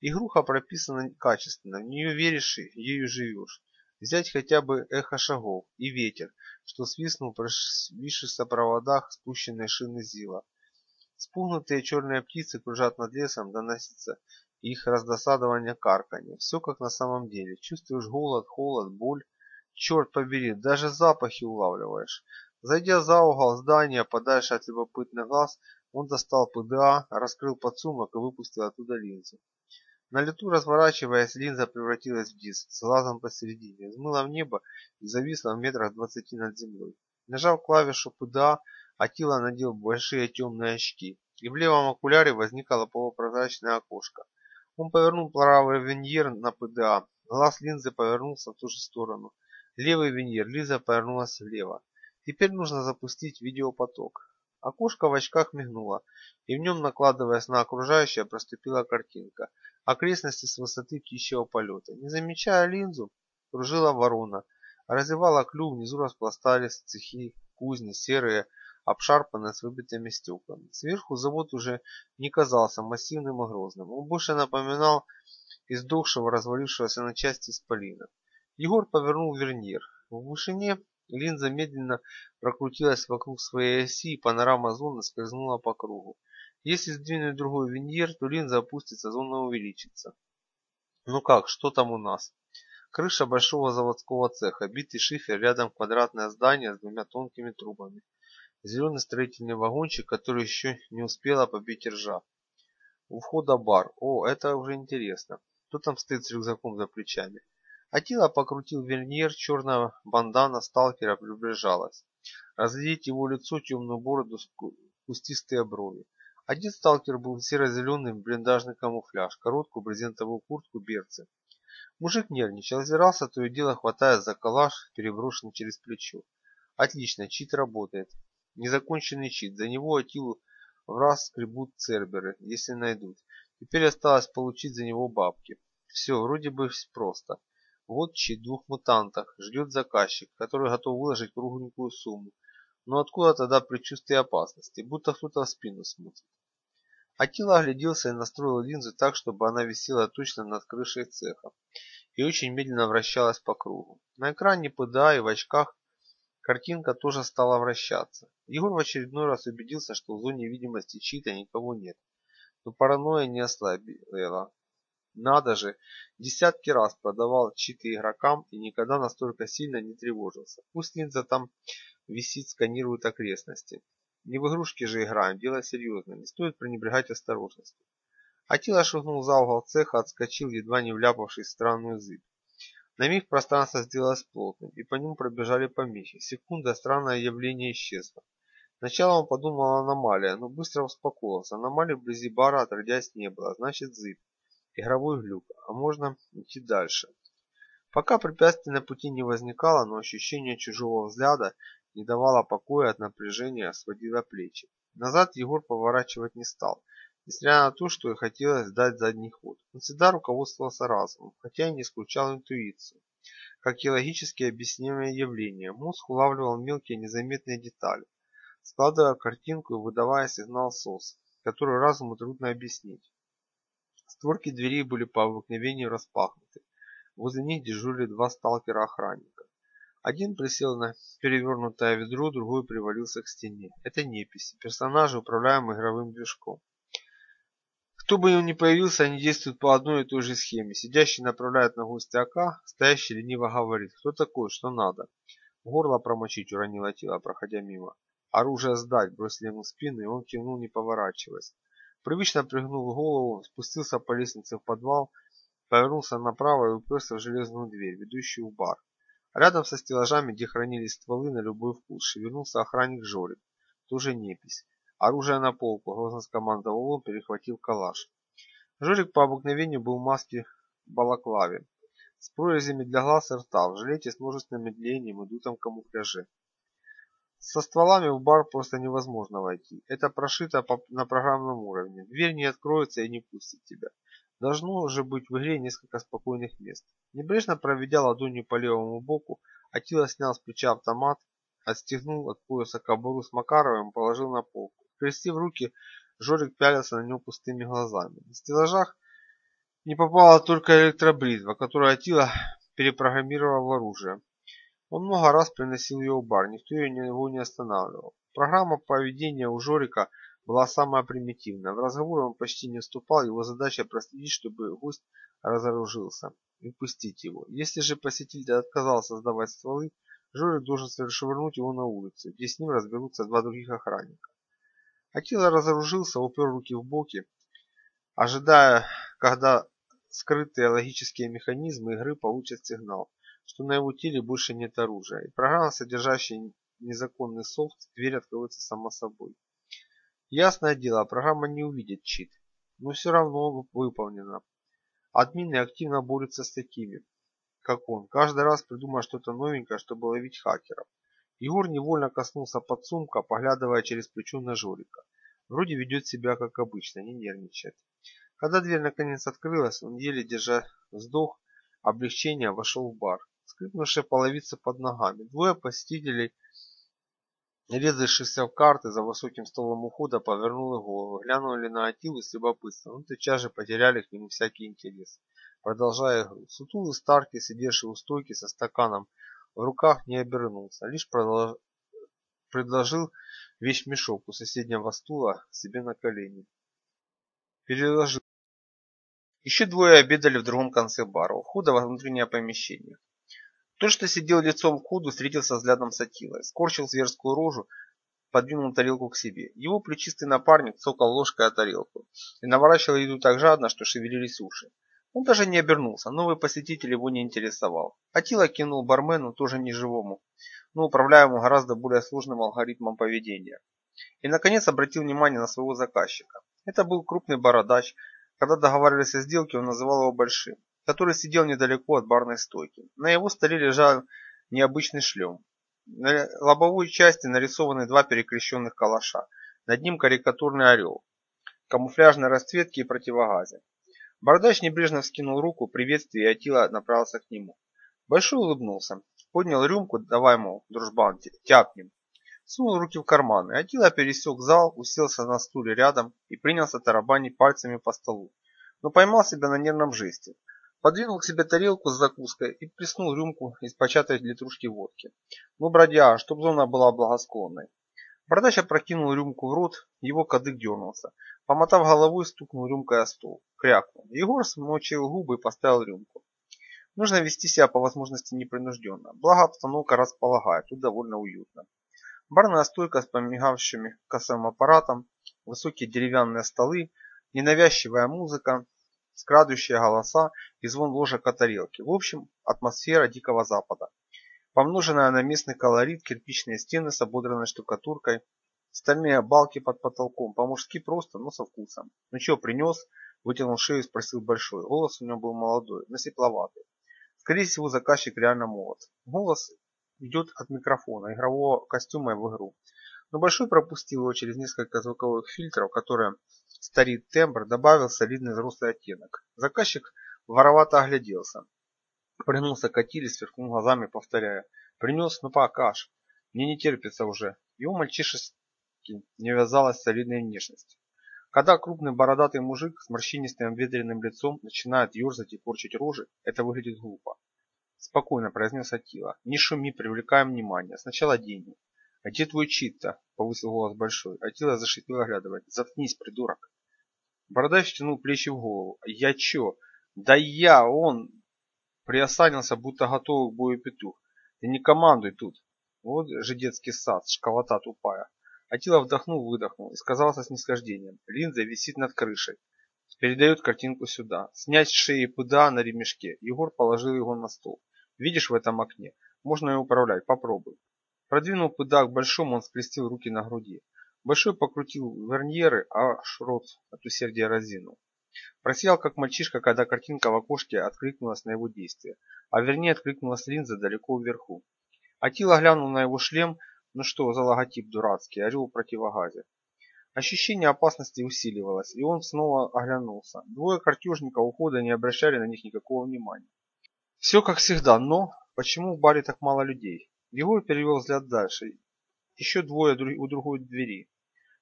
S1: Игруха прописана качественно, в нее веришь и ею живешь. Взять хотя бы эхо шагов и ветер, что свистнул при свившихся проводах спущенной шины Зила. Спугнутые черные птицы кружат над лесом, доносится их раздосадование карканье. Все как на самом деле. Чувствуешь голод, холод, боль, Черт побери, даже запахи улавливаешь. Зайдя за угол здания, подальше от любопытных глаз, он достал ПДА, раскрыл подсумок и выпустил оттуда линзу. На лету разворачиваясь, линза превратилась в диск с глазом посередине, взмыла в небо и зависла в метрах двадцати над землей. Нажав клавишу ПДА, Атила надел большие темные очки, и в левом окуляре возникло полупрозрачное окошко. Он повернул правый виньер на ПДА, глаз линзы повернулся в ту же сторону. Левый винир, Лиза повернулась влево. Теперь нужно запустить видеопоток. Окошко в очках мигнуло, и в нем, накладываясь на окружающее, проступила картинка. Окрестности с высоты птичьего полета. Не замечая линзу, кружила ворона. Разевала клюв, внизу распластались цехи, кузни, серые, обшарпанные с выбитыми стеклами. Сверху завод уже не казался массивным и грозным. Он больше напоминал издохшего, развалившегося на части исполина. Егор повернул вернир. В вышине линза медленно прокрутилась вокруг своей оси, и панорама зоны скользнула по кругу. Если сдвинуть другой виньер, то линза опустится, зона увеличится. Ну как, что там у нас? Крыша большого заводского цеха, битый шифер, рядом квадратное здание с двумя тонкими трубами. Зеленый строительный вагончик, который еще не успела побить ржа. У входа бар. О, это уже интересно. Кто там стоит с рюкзаком за плечами? Атила покрутил верньер, черная бандана сталкера приближалась. Разглядеть его лицо, темную бороду, кустистые брови. Один сталкер был серо-зеленый блиндажный камуфляж, короткую брезентовую куртку, берцы. Мужик нервничал, озирался, то и дело хватая за калаш, переброшенный через плечо. Отлично, чит работает. Незаконченный чит, за него Атилу в раз скребут церберы, если найдут. Теперь осталось получить за него бабки. Все, вроде бы просто. Вот чит двух мутантах ждет заказчик, который готов выложить кругленькую сумму. Но откуда тогда предчувствие опасности, будто кто-то в спину смотрит. Атила огляделся и настроил линзу так, чтобы она висела точно над крышей цеха и очень медленно вращалась по кругу. На экране ПДА и в очках картинка тоже стала вращаться. Егор в очередной раз убедился, что в зоне видимости чита никого нет. Но паранойя не ослабела. Надо же, десятки раз продавал читы игрокам и никогда настолько сильно не тревожился. Пусть линза там висит, сканирует окрестности. Не в игрушки же играем, дело серьезное, не стоит пренебрегать осторожностью. Атила шагнул за угол цеха, отскочил, едва не вляпавшись в странную зыбь. На миг пространство сделалось плотным, и по нему пробежали помехи. Секунда, странное явление исчезло. Сначала он подумал аномалия, но быстро успокоился. Аномалии вблизи бара отродясь не было, значит зыбь. Игровой глюк, а можно идти дальше. Пока препятствий на пути не возникало, но ощущение чужого взгляда не давало покоя от напряжения, сводило плечи. Назад Егор поворачивать не стал, несмотря на то, что и хотелось дать задний ход. Он всегда руководствовался разумом, хотя и не исключал интуицию. Как и логически объяснимое явление, мозг улавливал мелкие незаметные детали, складывая картинку и выдавая сигнал СОС, который разуму трудно объяснить. Створки дверей были по обыкновению распахнуты. Возле них дежурили два сталкера-охранника. Один присел на перевернутое ведро, другой привалился к стене. Это неписи, персонажи, управляемые игровым движком. Кто бы он ни появился, они действуют по одной и той же схеме. Сидящий направляет на гостя АК, стоящий лениво говорит, кто такой, что надо. Горло промочить уронило тело, проходя мимо. Оружие сдать, бросили ему в спину, и он кивнул, не поворачиваясь. Привычно пригнул голову, спустился по лестнице в подвал, повернулся направо и уперся в железную дверь, ведущую в бар. Рядом со стеллажами, где хранились стволы на любой вкус, шевельнулся охранник Жорик, тоже непись. Оружие на полку, грозно скомандовал он, перехватив калаш. Жорик по обыкновению был в маске балаклаве, с прорезями для глаз и рта, в жилете с множественным медлением и дутом камуфляже. Со стволами в бар просто невозможно войти. Это прошито на программном уровне. Дверь не откроется и не пустит тебя. Должно же быть в игре несколько спокойных мест. Небрежно проведя ладонью по левому боку, Атила снял с плеча автомат, отстегнул от пояса кобуру с Макаровым и положил на полку. Скрестив руки, Жорик пялился на него пустыми глазами. На стеллажах не попала только электробритва, которую Атила перепрограммировал в оружие. Он много раз приносил ее в бар, никто его не останавливал. Программа поведения у Жорика была самая примитивная. В разговоры он почти не вступал, его задача проследить, чтобы гость разоружился и пустить его. Если же посетитель отказался сдавать стволы, Жорик должен швырнуть его на улицу, где с ним разберутся два других охранника. Атила разоружился, упер руки в боки, ожидая, когда скрытые логические механизмы игры получат сигнал, что на его теле больше нет оружия, и программа, содержащая незаконный софт, дверь откроется сама собой. Ясное дело, программа не увидит чит, но все равно выполнена. Админы активно борются с такими, как он, каждый раз придумая что-то новенькое, чтобы ловить хакеров. Егор невольно коснулся подсумка, поглядывая через плечо на Жорика. Вроде ведет себя как обычно, не нервничает. Когда дверь наконец открылась, он еле держа вздох, облегчения вошел в бар. Скрипнувшая половица под ногами. Двое посетителей Резавшийся в карты за высоким столом ухода, повернули голову, глянули на Атилу с любопытством, но тотчас же потеряли к нему всякий интерес. Продолжая игру, сутулый Старки, сидевший у стойки со стаканом в руках, не обернулся, лишь продолж... предложил вещмешок у соседнего стула себе на колени. Переложил. Еще двое обедали в другом конце бара, у во внутреннее помещение. Тот, что сидел лицом к худу, встретился взглядом с Атилой, скорчил зверскую рожу, подвинул тарелку к себе. Его плечистый напарник цокал ложкой о тарелку и наворачивал еду так жадно, что шевелились уши. Он даже не обернулся, новый посетитель его не интересовал. Атила кинул бармену, тоже неживому, но управляемому гораздо более сложным алгоритмом поведения. И, наконец, обратил внимание на своего заказчика. Это был крупный бородач. Когда договаривались о сделке, он называл его большим который сидел недалеко от барной стойки. На его столе лежал необычный шлем. На лобовой части нарисованы два перекрещенных калаша. Над ним карикатурный орел, камуфляжной расцветки и противогазе. Бородач небрежно вскинул руку, приветствие, и Атила направился к нему. Большой улыбнулся, поднял рюмку, давай, мол, дружбан, тяпнем. Сунул руки в карманы. Атила пересек зал, уселся на стуле рядом и принялся тарабанить пальцами по столу. Но поймал себя на нервном жесте. Подвинул к себе тарелку с закуской и плеснул рюмку из початой литрушки водки. Ну, бродя, чтоб зона была благосклонной. Бородач опрокинул рюмку в рот, его кадык дернулся. Помотав головой, стукнул рюмкой о стол. Крякнул. Егор смочил губы и поставил рюмку. Нужно вести себя по возможности непринужденно. Благо обстановка располагает, тут довольно уютно. Барная стойка с помигавшими кассовым аппаратом, высокие деревянные столы, ненавязчивая музыка, скрадывающие голоса и звон ложек о тарелке. В общем, атмосфера Дикого Запада. Помноженная на местный колорит, кирпичные стены с ободранной штукатуркой, стальные балки под потолком, по-мужски просто, но со вкусом. Ну что, принес? Вытянул шею и спросил Большой. Голос у него был молодой, но сепловатый. Скорее всего, заказчик реально молод. Голос идет от микрофона, игрового костюма в игру. Но Большой пропустил его через несколько звуковых фильтров, которые старит тембр, добавил солидный взрослый оттенок. Заказчик воровато огляделся. Пригнулся к Атиле, сверкнул глазами, повторяя. Принес, ну покаж. Мне не терпится уже. Его мальчишески не вязалась с солидной внешностью. Когда крупный бородатый мужик с морщинистым ветреным лицом начинает ерзать и порчить рожи, это выглядит глупо. Спокойно произнес Атила. Не шуми, привлекаем внимание. Сначала деньги. А где твой чит-то? Повысил голос большой. Атила зашипел оглядывать. Заткнись, придурок. Бородач втянул плечи в голову. Я чё? Да я, он... Приосанился, будто готовый к бою петух. Ты не командуй тут. Вот же детский сад, школота тупая. Атила вдохнул, выдохнул и сказал со снисхождением. Линза висит над крышей. Передает картинку сюда. Снять с шеи пуда на ремешке. Егор положил его на стол. Видишь в этом окне? Можно и управлять, попробуй. Продвинул пыда к большому, он скрестил руки на груди. Большой покрутил верньеры, а шрот от усердия разинул. Просиял, как мальчишка, когда картинка в окошке откликнулась на его действие, а вернее откликнулась линза далеко вверху. Атила глянул на его шлем, ну что за логотип дурацкий, орел в противогазе. Ощущение опасности усиливалось, и он снова оглянулся. Двое картежников ухода не обращали на них никакого внимания. Все как всегда, но почему в баре так мало людей? Егор перевел взгляд дальше. Еще двое у другой двери.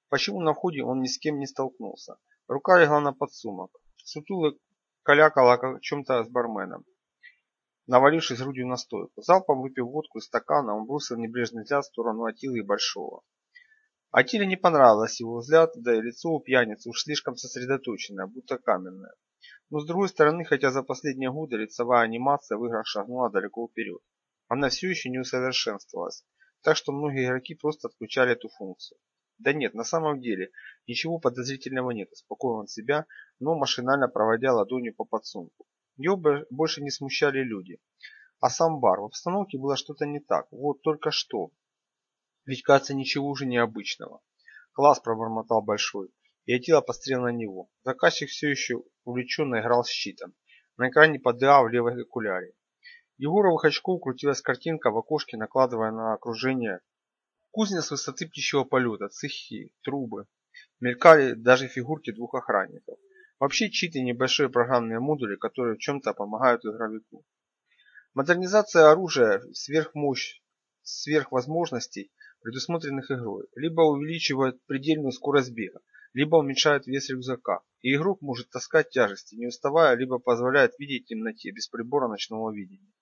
S1: Почему на входе он ни с кем не столкнулся? Рука легла на подсумок. Сутулый калякала о чем-то с барменом, навалившись грудью на стойку. Залпом выпив водку из стакана, он бросил небрежный взгляд в сторону Атилы и Большого. Атиле не понравилось его взгляд, да и лицо у пьяницы уж слишком сосредоточенное, будто каменное. Но с другой стороны, хотя за последние годы лицевая анимация в играх шагнула далеко вперед, она все еще не усовершенствовалась, так что многие игроки просто отключали эту функцию. Да нет, на самом деле, ничего подозрительного нет, успокоил он себя, но машинально проводя ладонью по подсумку. Его больше не смущали люди. А сам бар, в обстановке было что-то не так, вот только что. Ведь, кажется, ничего уже необычного. Класс пробормотал Большой, и Атила пострел на него. Заказчик все еще увлеченно играл с щитом. На экране ПДА в левой окуляре. Егоровых очков крутилась картинка в окошке, накладывая на окружение кузня с высоты птичьего полета, цехи, трубы. Мелькали даже фигурки двух охранников. Вообще читы небольшие программные модули, которые в чем-то помогают игровику. Модернизация оружия, сверхмощь, сверхвозможностей, предусмотренных игрой, либо увеличивает предельную скорость бега, либо уменьшает вес рюкзака, и игрок может таскать тяжести, не уставая, либо позволяет видеть в темноте без прибора ночного видения.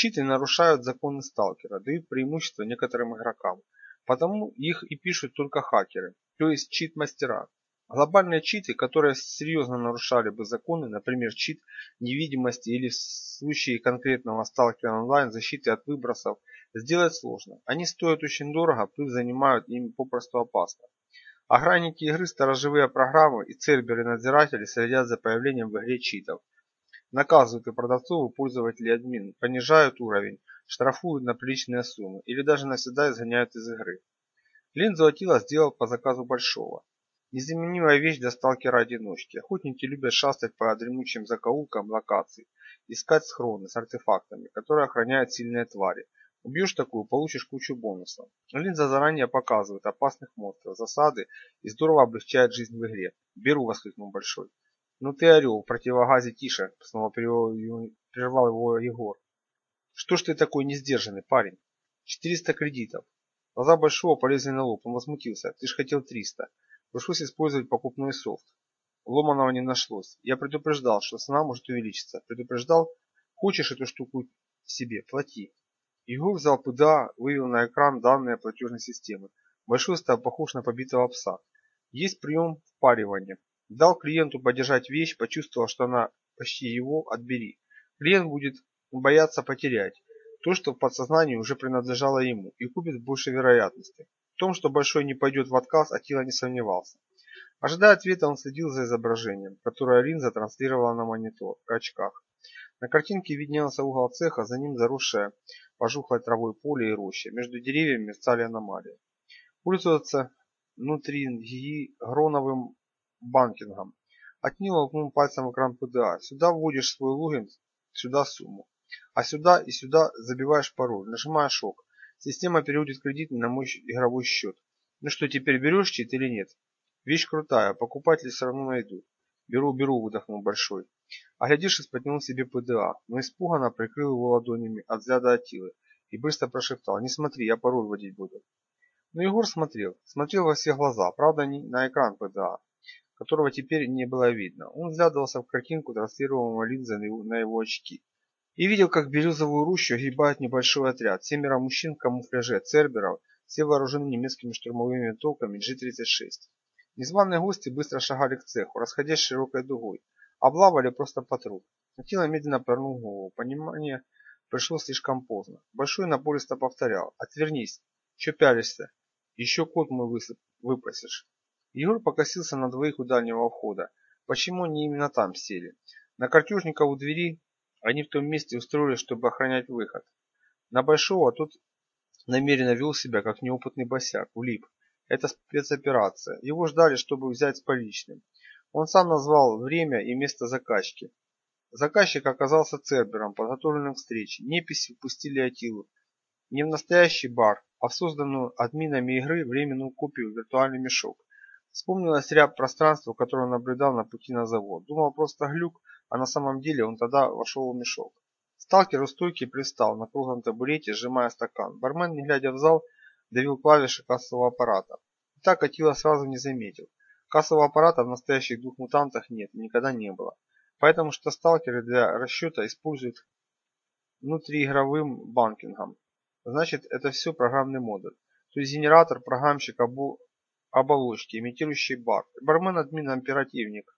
S1: Читы нарушают законы сталкера, дают преимущество некоторым игрокам, потому их и пишут только хакеры, то есть чит-мастера. Глобальные читы, которые серьезно нарушали бы законы, например, чит невидимости или в случае конкретного сталкера онлайн защиты от выбросов, сделать сложно. Они стоят очень дорого, плюс занимают им попросту опасно. Охранники игры, сторожевые программы и церберы-надзиратели следят за появлением в игре читов. Наказывают и продавцов, и пользователей админ, понижают уровень, штрафуют на приличные суммы или даже навсегда изгоняют из игры. Линзу Атила сделал по заказу Большого. Незаменимая вещь для сталкера-одиночки. Охотники любят шастать по дремучим закоулкам локаций, искать схроны с артефактами, которые охраняют сильные твари. Убьешь такую, получишь кучу бонусов. Линза заранее показывает опасных монстров, засады и здорово облегчает жизнь в игре. Беру, воскликнул Большой. Ну ты орел, в противогазе тише, снова прервал его Егор. Что ж ты такой несдержанный, парень? 400 кредитов. Глаза Большого полезли на лоб. Он возмутился. Ты ж хотел 300. Пришлось использовать покупной софт. Ломаного не нашлось. Я предупреждал, что цена может увеличиться. Предупреждал, хочешь эту штуку себе, плати. Егор взял ПДА, вывел на экран данные платежной системы. Большой стал похож на побитого пса. Есть прием впаривания. Дал клиенту подержать вещь, почувствовал, что она почти его, отбери. Клиент будет бояться потерять то, что в подсознании уже принадлежало ему, и купит с большей вероятностью. В том, что Большой не пойдет в отказ, Атила не сомневался. Ожидая ответа, он следил за изображением, которое линза транслировала на монитор в очках. На картинке виднелся угол цеха, за ним заросшее пожухлой травой поле и роща. Между деревьями мерцали аномалии. Пользоваться внутри гроновым банкингом. Отнил окнул пальцем экран ПДА. Сюда вводишь свой логин, сюда сумму. А сюда и сюда забиваешь пароль. Нажимаешь ОК. Система переводит кредит на мой игровой счет. Ну что, теперь берешь чит или нет? Вещь крутая, покупатели все равно найдут. Беру, беру, выдохнул Большой. Оглядевшись, поднял себе ПДА, но испуганно прикрыл его ладонями от взгляда Атилы и быстро прошептал, не смотри, я пароль вводить буду. Но Егор смотрел, смотрел во все глаза, правда не на экран ПДА, которого теперь не было видно. Он взглядывался в картинку, транслируемого линзой на его очки. И видел, как березовую рощу огибает небольшой отряд, семеро мужчин в камуфляже, церберов, все вооружены немецкими штурмовыми винтовками G-36. Незваные гости быстро шагали к цеху, расходясь широкой дугой. Облавали просто по труп. Атила медленно повернул голову. Понимание пришло слишком поздно. Большой напористо повторял. Отвернись. Че пялишься? Еще кот мой выпасешь. Егор покосился на двоих у дальнего входа. Почему они именно там сели? На картежника у двери они в том месте устроились, чтобы охранять выход. На Большого тот намеренно вел себя, как неопытный босяк, улип. Это спецоперация. Его ждали, чтобы взять с поличным. Он сам назвал время и место закачки. Заказчик оказался Цербером, подготовленным к встрече. Неписи впустили Атилу. Не в настоящий бар, а в созданную админами игры временную копию виртуальный мешок. Вспомнилось ряд пространства, которое он наблюдал на пути на завод. Думал просто глюк, а на самом деле он тогда вошел в мешок. Сталкер у стойки пристал на круглом табурете, сжимая стакан. Бармен, не глядя в зал, давил клавиши кассового аппарата. И так Атила сразу не заметил. Кассового аппарата в настоящих двух мутантах нет никогда не было. Поэтому что сталкеры для расчета используют внутриигровым банкингом. Значит, это все программный модуль. То есть генератор, программщик, обо... оболочки, имитирующий бар. Бармен админ оперативник.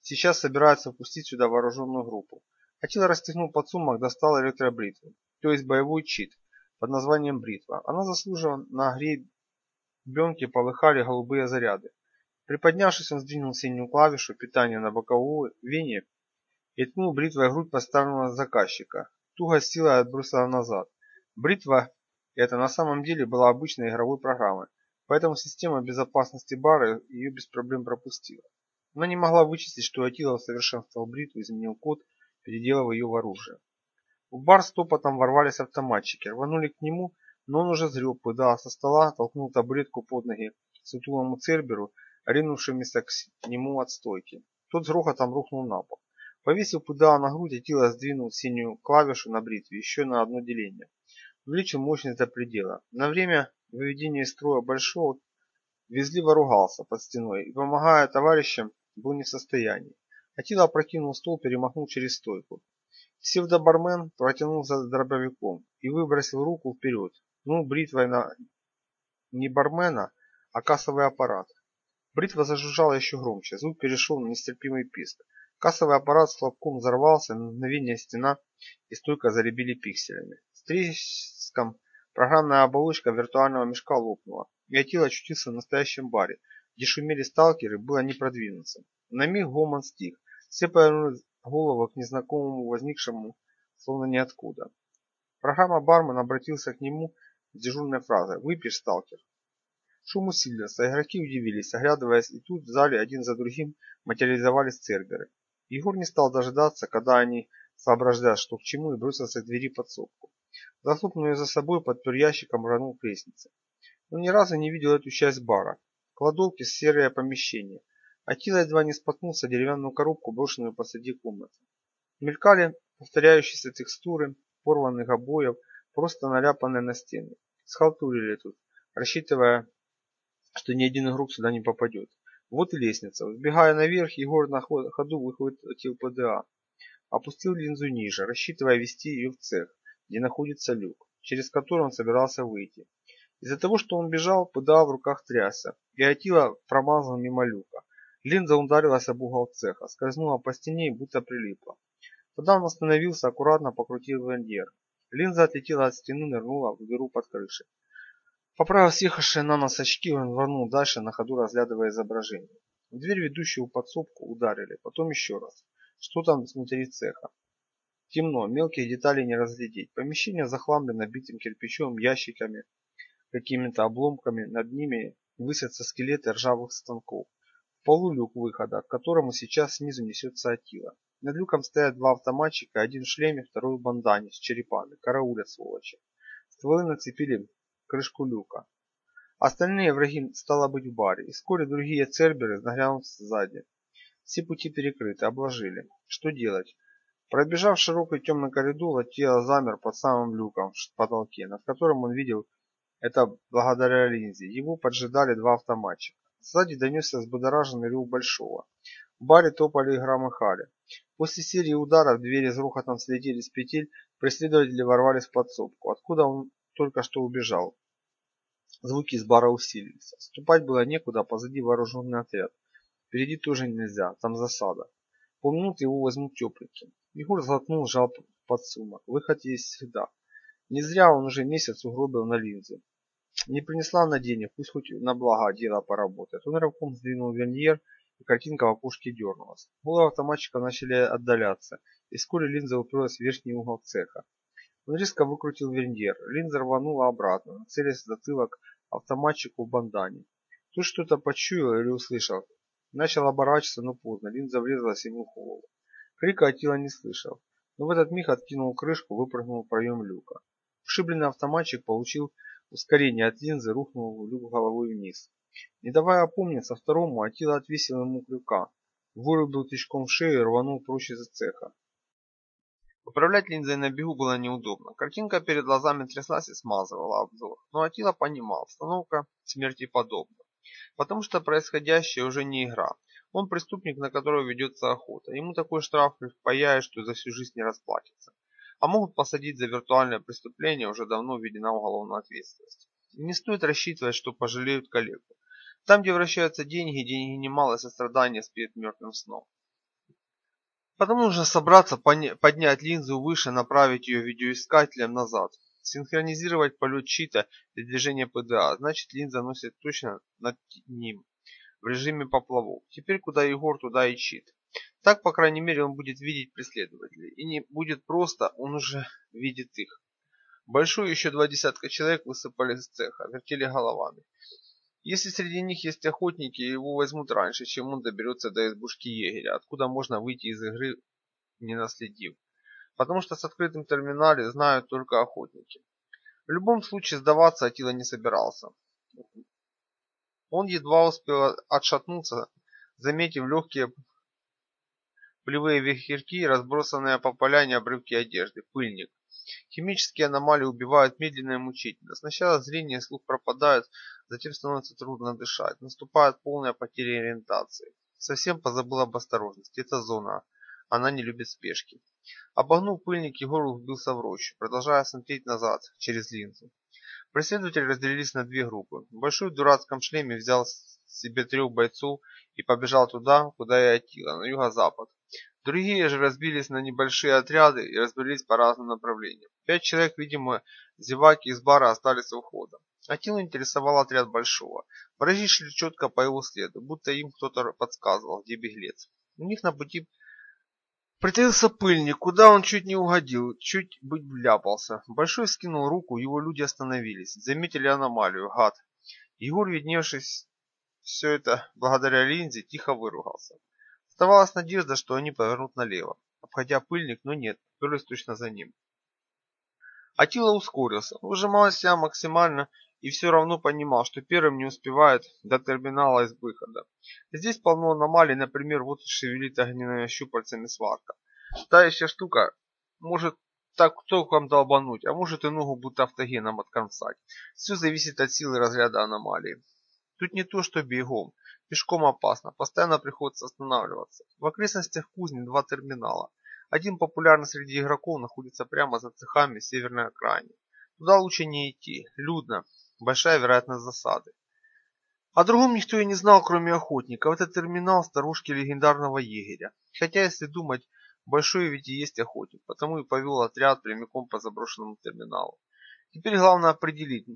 S1: Сейчас собирается впустить сюда вооруженную группу. Атила расстегнул подсумок, достал электробритву, то есть боевой чит под названием бритва. Она заслужила на гребенке полыхали голубые заряды. Приподнявшись, он сдвинул синюю клавишу питания на боковую вене и ткнул бритвой грудь поставленного заказчика. Туго с силой отбросила назад. Бритва это на самом деле была обычной игровой программой, поэтому система безопасности бара ее без проблем пропустила. Она не могла вычислить, что Атила усовершенствовал бритву изменил код, переделав ее в оружие. В бар с топотом ворвались автоматчики, рванули к нему, но он уже зрел пыда со стола, толкнул табуретку под ноги сутулому Церберу, ринувшимися к нему от стойки. Тот с грохотом рухнул на пол. Повесив пуда на грудь, Атила сдвинул синюю клавишу на бритве еще на одно деление. Увеличил мощность до предела. На время выведения из строя большого везливо ругался под стеной и, помогая товарищам, был не в состоянии. Атила опрокинул стол, перемахнул через стойку. Псевдобармен протянул за дробовиком и выбросил руку вперед, ну бритвой на не бармена, а кассовый аппарат. Бритва зажужжала еще громче, звук перешел на нестерпимый писк. Кассовый аппарат с хлопком взорвался, на мгновение стена и стойка заребили пикселями. С треском программная оболочка виртуального мешка лопнула, и Атила очутился в настоящем баре, где шумели сталкеры, было не продвинуться. На миг гомон стих, все повернули голову к незнакомому возникшему словно ниоткуда. Программа бармен обратился к нему с дежурной фразой «Выпьешь, сталкер?» Шум усилился, игроки удивились, оглядываясь, и тут в зале один за другим материализовались церберы. Егор не стал дожидаться, когда они соображают, что к чему, и бросился к двери подсобку. Захлопнув ее за собой, подпер ящиком рванул к лестнице. Он ни разу не видел эту часть бара. Кладовки, серое помещение – Атила едва не споткнулся деревянную коробку, брошенную посреди комнаты. Мелькали повторяющиеся текстуры, порванных обоев, просто наляпанные на стены. Схалтурили тут, рассчитывая, что ни один игрок сюда не попадет. Вот и лестница. Вбегая наверх, Егор на ходу выхватил ПДА. Опустил линзу ниже, рассчитывая вести ее в цех, где находится люк, через который он собирался выйти. Из-за того, что он бежал, ПДА в руках трясся, и Атила промазал мимо люка. Линза ударилась об угол цеха, скользнула по стене и будто прилипла. Тогда он остановился, аккуратно покрутил вендер. Линза отлетела от стены, нырнула в дыру под крышей. Поправив съехавшие на нос очки, он рванул дальше, на ходу разглядывая изображение. В дверь, ведущую в подсобку, ударили, потом еще раз. Что там внутри цеха? Темно, мелкие детали не разглядеть. Помещение захламлено битым кирпичом, ящиками, какими-то обломками. Над ними высятся скелеты ржавых станков. В полу люк выхода, к которому сейчас снизу несется Атила. Над люком стоят два автоматчика, один в шлеме, второй в бандане с черепами. Караулят сволочи. Стволы нацепили крышку люка. Остальные враги стало быть в баре, и вскоре другие церберы нагрянут сзади. Все пути перекрыты, обложили. Что делать? Пробежав широкий темный коридор, Атила замер под самым люком в потолке, над которым он видел это благодаря линзе. Его поджидали два автоматчика. Сзади донесся взбудораженный рев Большого. В баре топали и громыхали. После серии ударов двери с рухотом слетели с петель, преследователи ворвались в подсобку, откуда он только что убежал. Звуки из бара усилились. Ступать было некуда, позади вооруженный отряд. Впереди тоже нельзя, там засада. Полминуты его возьмут тепленьким. Егор сглотнул, сжал подсумок. Выход есть всегда. Не зря он уже месяц угробил на линзы. Не принесла она денег, пусть хоть на благо дело поработает. Он рывком сдвинул верньер, и картинка в окошке дернулась. Головы автоматчика начали отдаляться, и вскоре линза уперлась в верхний угол цеха. Он резко выкрутил верньер, линза рванула обратно, нацелясь затылок автоматчику в бандане. Тут что-то почуял или услышал. Начал оборачиваться, но поздно, линза врезалась ему в голову. Крика Атила не слышал, но в этот миг откинул крышку, выпрыгнул в проем люка. Ушибленный автоматчик получил ускорение от линзы, рухнул в люк головой вниз. Не давая опомниться второму, Атила отвесил ему крюка, вырубил тычком в шею и рванул прочь из цеха. Управлять линзой на бегу было неудобно. Картинка перед глазами тряслась и смазывала обзор. Но Атила понимал, обстановка смерти подобна. Потому что происходящее уже не игра. Он преступник, на которого ведется охота. Ему такой штраф впаяет, что за всю жизнь не расплатится. А могут посадить за виртуальное преступление, уже давно введена уголовная ответственность. Не стоит рассчитывать, что пожалеют коллегу. Там, где вращаются деньги, деньги немало, сострадания спит мертвым сном. Потому нужно собраться, поднять линзу выше, направить ее видеоискателем назад. Синхронизировать полет чита и движение ПДА, значит линза носит точно над ним, в режиме поплавок. Теперь куда Егор, туда и чит. Так, по крайней мере, он будет видеть преследователей. И не будет просто, он уже видит их. Большой еще два десятка человек высыпали из цеха, вертели головами. Если среди них есть охотники, его возьмут раньше, чем он доберется до избушки егеря, откуда можно выйти из игры, не наследив. Потому что с открытым терминале знают только охотники. В любом случае сдаваться Атила не собирался. Он едва успел отшатнуться, заметив легкие плевые вихерки, разбросанные по поляне обрывки одежды, пыльник. Химические аномалии убивают медленно и мучительно. Сначала зрение и слух пропадают, затем становится трудно дышать. Наступает полная потеря ориентации. Совсем позабыл об осторожности. Это зона. Она не любит спешки. Обогнув пыльник, Егор вбился в рощу, продолжая смотреть назад, через линзу. Преследователи разделились на две группы. Большой в дурацком шлеме взял себе трех бойцов и побежал туда, куда и Атила, на юго-запад. Другие же разбились на небольшие отряды и разбились по разным направлениям. Пять человек, видимо, зеваки из бара остались у входа. Атилу интересовал отряд Большого. Враги шли четко по его следу, будто им кто-то подсказывал, где беглец. У них на пути притаился пыльник, куда он чуть не угодил, чуть быть вляпался. Большой скинул руку, его люди остановились. Заметили аномалию, гад. Егор, видневшись все это благодаря линзе, тихо выругался. Оставалась надежда, что они повернут налево, обходя пыльник, но нет, перлись точно за ним. Атила ускорился, выжимал себя максимально и все равно понимал, что первым не успевает до терминала из выхода. Здесь полно аномалий, например, вот шевелит огненными щупальцами сварка. Та штука может так током долбануть, а может и ногу будто автогеном откромсать. Все зависит от силы разряда аномалии. Тут не то, что бегом. Пешком опасно, постоянно приходится останавливаться. В окрестностях кузни два терминала. Один популярный среди игроков находится прямо за цехами северной окраине. Туда лучше не идти, людно, большая вероятность засады. О другом никто и не знал, кроме охотников. Это терминал старушки легендарного егеря. Хотя, если думать, большой ведь и есть охотник, потому и повел отряд прямиком по заброшенному терминалу. Теперь главное определить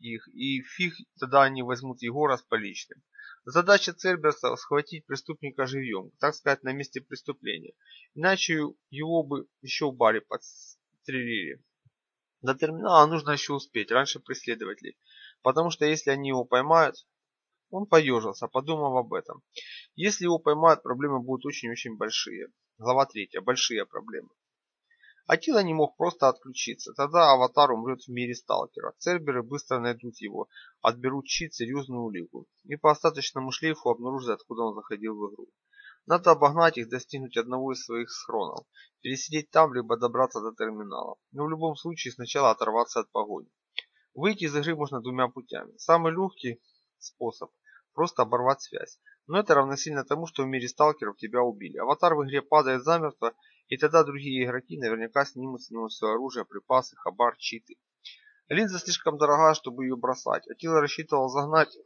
S1: их, и фиг тогда они возьмут Егора с поличным. Задача Церберса – схватить преступника живьем, так сказать, на месте преступления. Иначе его бы еще в баре подстрелили. До терминала нужно еще успеть, раньше преследователей. Потому что если они его поймают... Он поежился, подумав об этом. Если его поймают, проблемы будут очень-очень большие. Глава третья. Большие проблемы. Атила не мог просто отключиться. Тогда аватар умрет в мире сталкера. Церберы быстро найдут его, отберут чит, серьезную улику. И по остаточному шлейфу обнаружат, откуда он заходил в игру. Надо обогнать их, достигнуть одного из своих схронов. Пересидеть там, либо добраться до терминала. Но в любом случае сначала оторваться от погони. Выйти из игры можно двумя путями. Самый легкий способ – просто оборвать связь. Но это равносильно тому, что в мире сталкеров тебя убили. Аватар в игре падает замертво, и тогда другие игроки наверняка снимут с него все оружие, припасы, хабар, читы. Линза слишком дорога, чтобы ее бросать. Атила рассчитывал загнать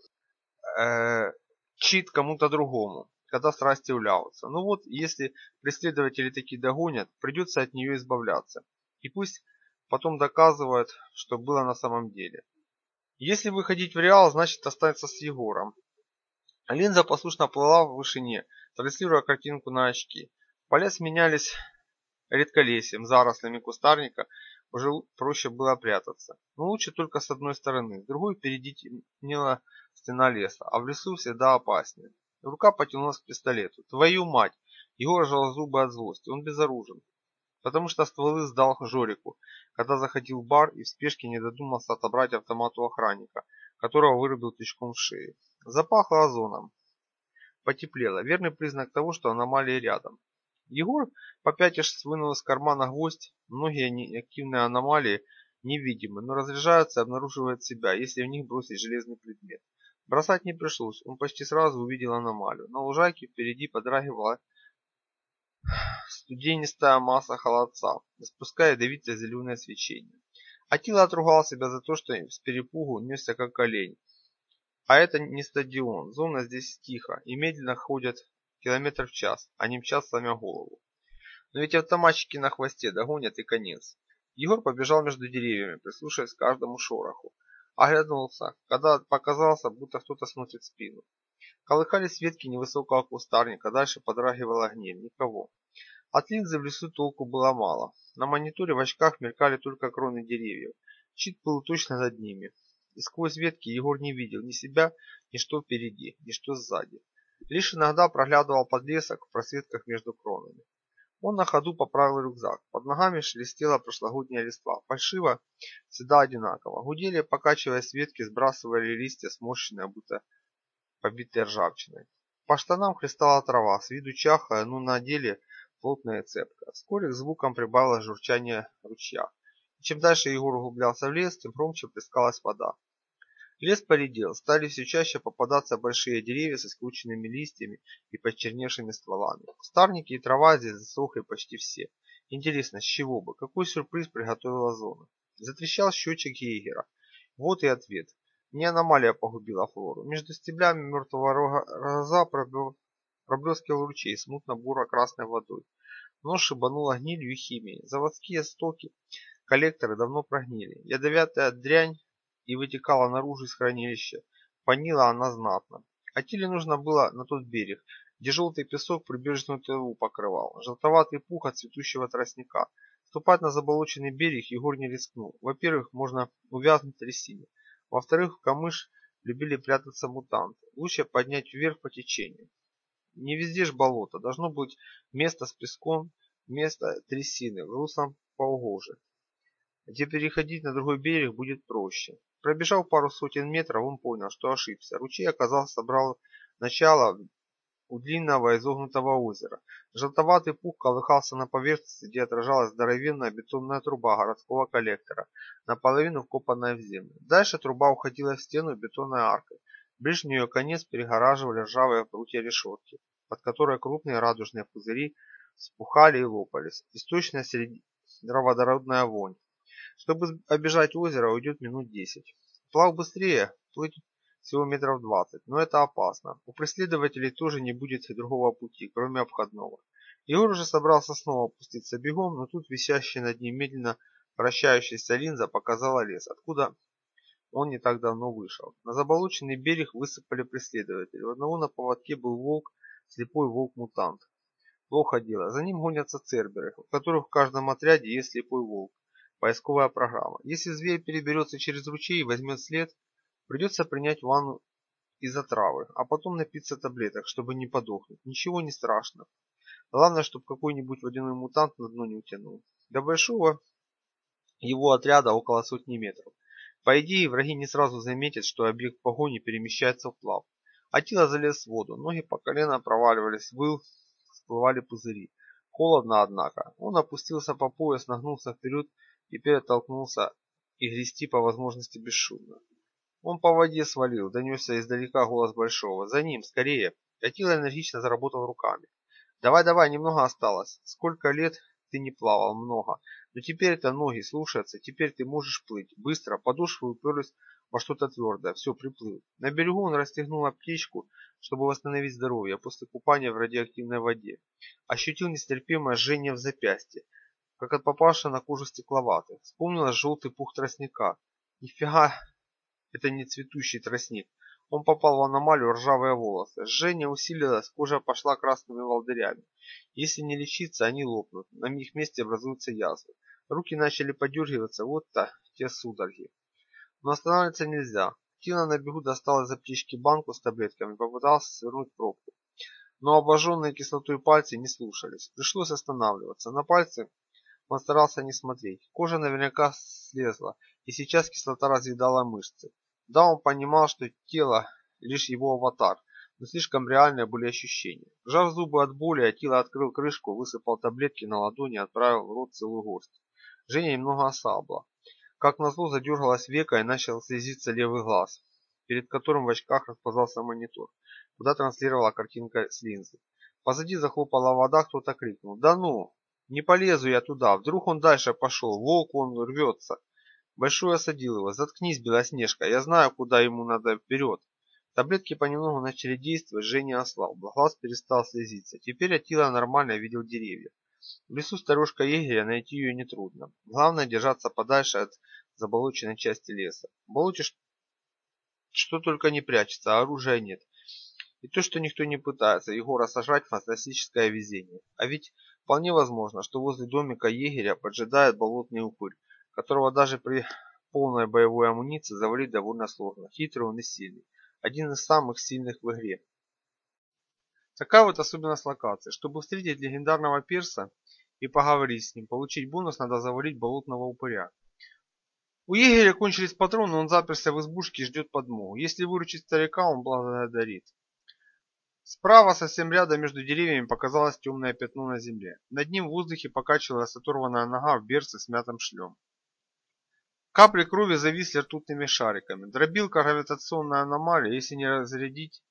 S1: э, чит кому-то другому, когда страсти уляутся. Ну вот, если преследователи такие догонят, придется от нее избавляться. И пусть потом доказывает, что было на самом деле. Если выходить в реал, значит останется с Егором. Линза послушно плыла в вышине, транслируя картинку на очки. Поля сменялись редколесьем, зарослями кустарника, уже проще было прятаться. Но лучше только с одной стороны, с другой впереди темнела стена леса, а в лесу всегда опаснее. Рука потянулась к пистолету. Твою мать! Егор жал зубы от злости, он безоружен потому что стволы сдал Жорику, когда заходил в бар и в спешке не додумался отобрать автомат у охранника, которого вырубил тычком в шею. Запахло озоном. Потеплело. Верный признак того, что аномалия рядом. Егор, попятишь, вынул из кармана гвоздь. Многие неактивные аномалии невидимы, но разряжаются и обнаруживают себя, если в них бросить железный предмет. Бросать не пришлось, он почти сразу увидел аномалию. На лужайке впереди подрагивала студенистая масса холодца, испуская ядовитое зеленое свечение. Атила отругал себя за то, что с перепугу несся как олень. А это не стадион, зона здесь тихо и медленно ходят километр в час, а не мчат сломя голову. Но ведь автоматчики на хвосте догонят и конец. Егор побежал между деревьями, прислушиваясь к каждому шороху. Оглянулся, когда показался, будто кто-то смотрит в спину. Колыхались ветки невысокого кустарника, дальше подрагивала гниль. Никого. От линзы в лесу толку было мало. На мониторе в очках мелькали только кроны деревьев. Чит был точно над ними. И сквозь ветки Егор не видел ни себя, ни что впереди, ни что сзади. Лишь иногда проглядывал подлесок в просветках между кронами. Он на ходу поправил рюкзак. Под ногами шелестела прошлогодняя листва. Фальшиво, всегда одинаково. Гудели, покачиваясь ветки, сбрасывали листья, сморщенные, будто побитые ржавчиной. По штанам хлестала трава, с виду чахая, но на деле плотная и цепкая. Вскоре к звукам прибавилось журчание ручья. И чем дальше Егор углублялся в лес, тем громче плескалась вода. Лес поредел, стали все чаще попадаться большие деревья со скрученными листьями и почерневшими стволами. Старники и трава здесь засохли почти все. Интересно, с чего бы? Какой сюрприз приготовила зона? Затрещал счетчик Егера. Вот и ответ. Не аномалия погубила флору. Между стеблями мертвого роза проблескивал ручей с мутно-буро-красной водой. Нос шибануло гнилью и химией. Заводские стоки, коллекторы давно прогнили. Ядовитая дрянь и вытекала наружу из хранилища. Фанила она знатно. А Тиле нужно было на тот берег, где желтый песок прибрежную траву покрывал, желтоватый пух от цветущего тростника. Ступать на заболоченный берег Егор не рискнул. Во-первых, можно увязнуть в трясине. Во-вторых, в камыш любили прятаться мутанты. Лучше поднять вверх по течению. Не везде ж болото. Должно быть место с песком, место трясины, грузом поугоже. Где переходить на другой берег будет проще. Пробежав пару сотен метров, он понял, что ошибся. Ручей, оказался, собрал начало у длинного изогнутого озера. Желтоватый пух колыхался на поверхности, где отражалась здоровенная бетонная труба городского коллектора, наполовину вкопанная в землю. Дальше труба уходила в стену бетонной аркой. Ближний ее конец перегораживали ржавые прутья решетки, под которой крупные радужные пузыри спухали и лопались. Источная сероводородная вонь. Чтобы обижать озеро, уйдет минут десять. Плав быстрее, плыть всего метров двадцать, но это опасно. У преследователей тоже не будет другого пути, кроме обходного. Егор уже собрался снова опуститься бегом, но тут висящая над ним медленно вращающаяся линза показала лес, откуда он не так давно вышел. На заболоченный берег высыпали преследователи. У одного на поводке был волк, слепой волк-мутант. Плохо дело. За ним гонятся церберы, у которых в каждом отряде есть слепой волк. Поисковая программа. Если зверь переберется через ручей и возьмет след, придется принять ванну из отравы, а потом напиться таблеток, чтобы не подохнуть. Ничего не страшно. Главное, чтобы какой-нибудь водяной мутант на дно не утянул. До большого его отряда около сотни метров. По идее, враги не сразу заметят, что объект погони перемещается вплав. Атила залез в воду, ноги по колено проваливались, выл, всплывали пузыри. Холодно, однако. Он опустился по пояс, нагнулся вперед Теперь оттолкнулся и грести по возможности бесшумно. Он по воде свалил, донесся издалека голос Большого. «За ним, скорее!» Атила энергично заработал руками. «Давай-давай, немного осталось. Сколько лет ты не плавал? Много. Но теперь это ноги слушаются, теперь ты можешь плыть. Быстро, подошвы уперлись во что-то твердое. Все, приплыл». На берегу он расстегнул аптечку, чтобы восстановить здоровье после купания в радиоактивной воде. Ощутил нестерпимое жжение в запястье как от попавшей на кожу стекловаты. Вспомнилось желтый пух тростника. Нифига, это не цветущий тростник. Он попал в аномалию ржавые волосы. Жжение усилилось, кожа пошла красными волдырями. Если не лечиться, они лопнут. На их месте образуются язвы. Руки начали подергиваться, вот-то те судороги. Но останавливаться нельзя. Тина на бегу достал из аптечки банку с таблетками и попытался свернуть пробку. Но обожженные кислотой пальцы не слушались. Пришлось останавливаться. На пальце он старался не смотреть. Кожа наверняка слезла, и сейчас кислота разъедала мышцы. Да, он понимал, что тело лишь его аватар, но слишком реальные были ощущения. Сжав зубы от боли, Атила открыл крышку, высыпал таблетки на ладони и отправил в рот целую горсть. Женя немного ослабла. Как назло задергалась века и начал слезиться левый глаз, перед которым в очках расползался монитор, куда транслировала картинка с линзы. Позади захлопала вода, кто-то крикнул «Да ну!» Не полезу я туда, вдруг он дальше пошел, волк он рвется. Большой осадил его. Заткнись, Белоснежка, я знаю, куда ему надо вперед. Таблетки понемногу начали действовать, Женя ослаб. Глаз перестал слезиться. Теперь Атила нормально видел деревья. В лесу старушка егеря найти ее нетрудно. Главное держаться подальше от заболоченной части леса. В болоте что только не прячется, а оружия нет. И то, что никто не пытается Егора сажать, фантастическое везение. А ведь вполне возможно, что возле домика егеря поджидает болотный упырь, которого даже при полной боевой амуниции завалить довольно сложно. Хитрый он и сильный. Один из самых сильных в игре. Такая вот особенность локации. Чтобы встретить легендарного перса и поговорить с ним, получить бонус, надо завалить болотного упыря. У егеря кончились патроны, он заперся в избушке и ждет подмогу. Если выручить старика, он благодарит. Справа, совсем рядом между деревьями, показалось темное пятно на земле. Над ним в воздухе покачивалась оторванная нога в берце с мятым шлем. Капли крови зависли ртутными шариками. Дробилка гравитационная аномалия, если не разрядить,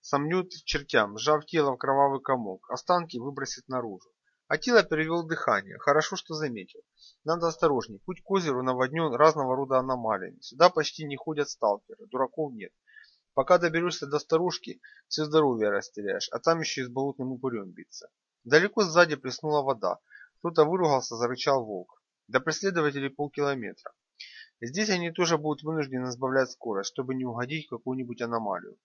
S1: сомнет чертям, сжав тело в кровавый комок. Останки выбросит наружу. Атила перевел дыхание. Хорошо, что заметил. Надо осторожней. Путь к озеру наводнен разного рода аномалиями. Сюда почти не ходят сталкеры. Дураков нет. Пока доберешься до старушки, все здоровье растеряешь, а там еще и с болотным упырем биться. Далеко сзади плеснула вода. Кто-то выругался, зарычал волк. До преследователей полкилометра. Здесь они тоже будут вынуждены сбавлять скорость, чтобы не угодить какую-нибудь аномалию.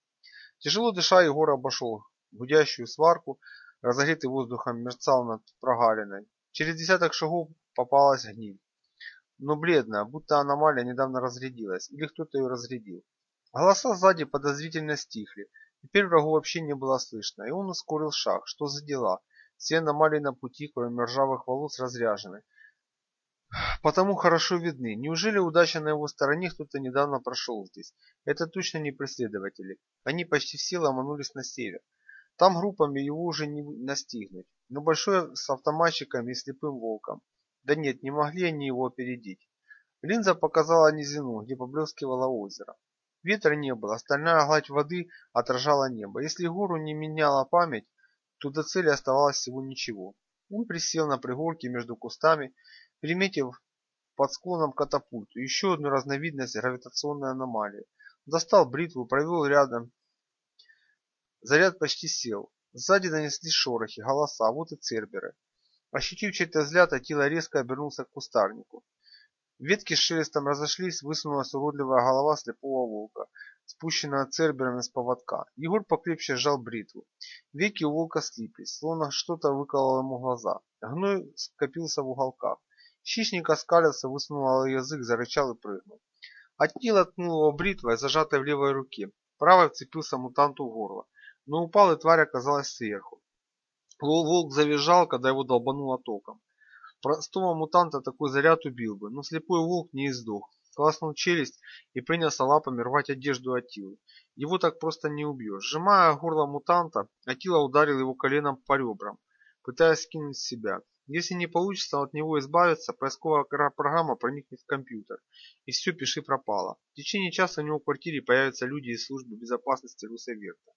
S1: Тяжело дыша, Егор обошел гудящую сварку, разогретый воздухом мерцал над прогалиной. Через десяток шагов попалась гниль. Но бледная, будто аномалия недавно разрядилась, или кто-то ее разрядил. Голоса сзади подозрительно стихли. Теперь врагу вообще не было слышно, и он ускорил шаг. Что за дела? Все аномалии на пути, кроме ржавых волос, разряжены. Потому хорошо видны. Неужели удача на его стороне кто-то недавно прошел здесь? Это точно не преследователи. Они почти все ломанулись на север. Там группами его уже не настигнуть, но большой с автоматчиками и слепым волком. Да нет, не могли они его опередить. Линза показала низину, где поблескивало озеро. Ветра не было, остальная гладь воды отражала небо. Если гору не меняла память, то до цели оставалось всего ничего. Он присел на пригорке между кустами, приметив под склоном катапульту, еще одну разновидность гравитационной аномалии. Достал бритву, провел рядом. Заряд почти сел. Сзади донеслись шорохи, голоса, вот и церберы. Ощутив чей-то взгляд, Атила резко обернулся к кустарнику. Ветки с шелестом разошлись, высунулась уродливая голова слепого волка, спущенная церберами с поводка. Егор покрепче сжал бритву. Веки у волка слиплись, словно что-то выкололо ему глаза. Гной скопился в уголках. Хищник оскалился, высунул язык, зарычал и прыгнул. Атила ткнул его бритвой, зажатой в левой руке. Правой вцепился мутанту в горло, но упал, и тварь оказалась сверху. Волк завизжал, когда его долбануло током. Простого мутанта такой заряд убил бы, но слепой волк не издох. Класнул челюсть и принялся лапами рвать одежду Атилы. Его так просто не убьешь. Сжимая горло мутанта, Атила ударил его коленом по ребрам, пытаясь скинуть себя. Если не получится от него избавиться, поисковая программа проникнет в компьютер, и все, пиши пропало. В течение часа у него в квартире появятся люди из службы безопасности Русаверта.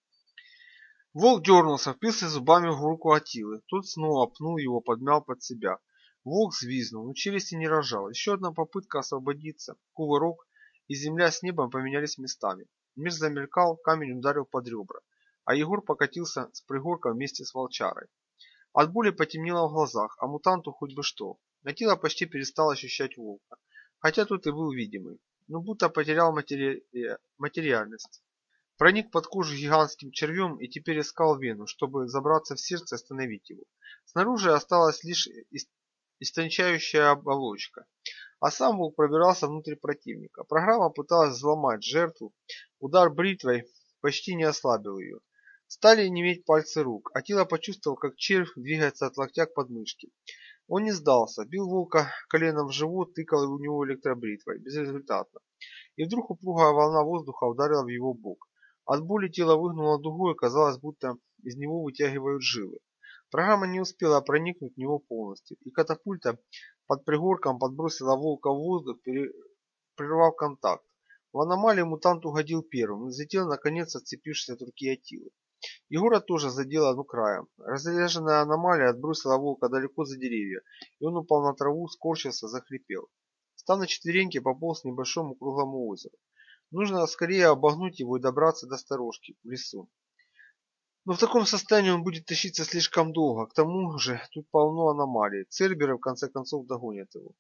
S1: Волк дернулся, впился зубами в руку Атилы. Тот снова пнул его, подмял под себя. Волк взвизнул, но челюсти не рожал. Еще одна попытка освободиться. Кувырок, и земля с небом поменялись местами. Мир замелькал, камень ударил под ребра. А Егор покатился с пригорка вместе с волчарой. От боли потемнело в глазах, а мутанту хоть бы что. Атила почти перестал ощущать волка. Хотя тут и был видимый. Но будто потерял матери... материальность. Проник под кожу гигантским червем и теперь искал вену, чтобы забраться в сердце и остановить его. Снаружи осталась лишь истончающая оболочка. А сам волк пробирался внутрь противника. Программа пыталась взломать жертву. Удар бритвой почти не ослабил ее. Стали неметь пальцы рук. Атила почувствовал, как червь двигается от локтя к подмышке. Он не сдался, бил волка коленом в живот, тыкал у него электробритвой, безрезультатно. И вдруг упругая волна воздуха ударила в его бок. От боли тело выгнуло дугой, казалось, будто из него вытягивают жилы. Программа не успела проникнуть в него полностью, и катапульта под пригорком подбросила волка в воздух, прервав контакт. В аномалии мутант угодил первым и взлетел, наконец, отцепившись от руки Атилы. Егора тоже задела ну краем. Разряженная аномалия отбросила волка далеко за деревья, и он упал на траву, скорчился, захрипел. Став на четвереньки, пополз к небольшому круглому озеру. Нужно скорее обогнуть его и добраться до сторожки в лесу. Но в таком состоянии он будет тащиться слишком долго. К тому же тут полно аномалий. Церберы в конце концов догонят его.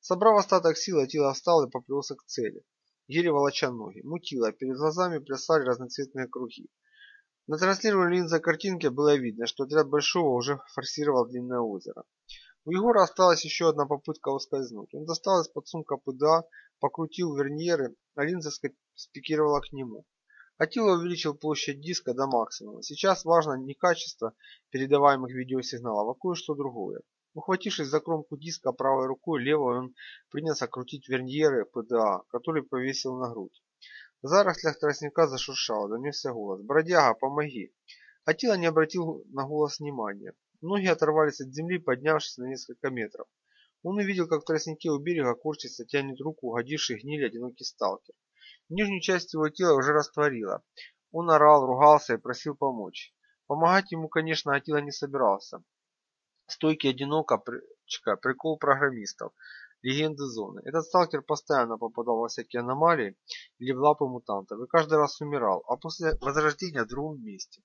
S1: Собрав остаток сил, Атила встал и поплелся к цели. Еле волоча ноги. Мутило, перед глазами плясали разноцветные круги. На транслированной линзой картинке было видно, что отряд Большого уже форсировал длинное озеро. У Егора осталась еще одна попытка ускользнуть. Он достал из-под сумка ПДА, покрутил верниеры, а линза спикировала к нему. Атила увеличил площадь диска до максимума. Сейчас важно не качество передаваемых видеосигналов, а кое-что другое. Ухватившись за кромку диска правой рукой, левой он принялся крутить верньеры ПДА, который повесил на грудь. В зарослях тростника зашуршало, донесся голос. «Бродяга, помоги!» Атила не обратил на голос внимания. Ноги оторвались от земли, поднявшись на несколько метров. Он увидел, как в тростнике у берега корчится, тянет руку угодивший гниль одинокий сталкер. Нижнюю часть его тела уже растворило. Он орал, ругался и просил помочь. Помогать ему, конечно, Атила не собирался. Стойкий одинокочка, прикол программистов, легенды зоны. Этот сталкер постоянно попадал во всякие аномалии или в лапы мутантов и каждый раз умирал, а после возрождения в другом месте.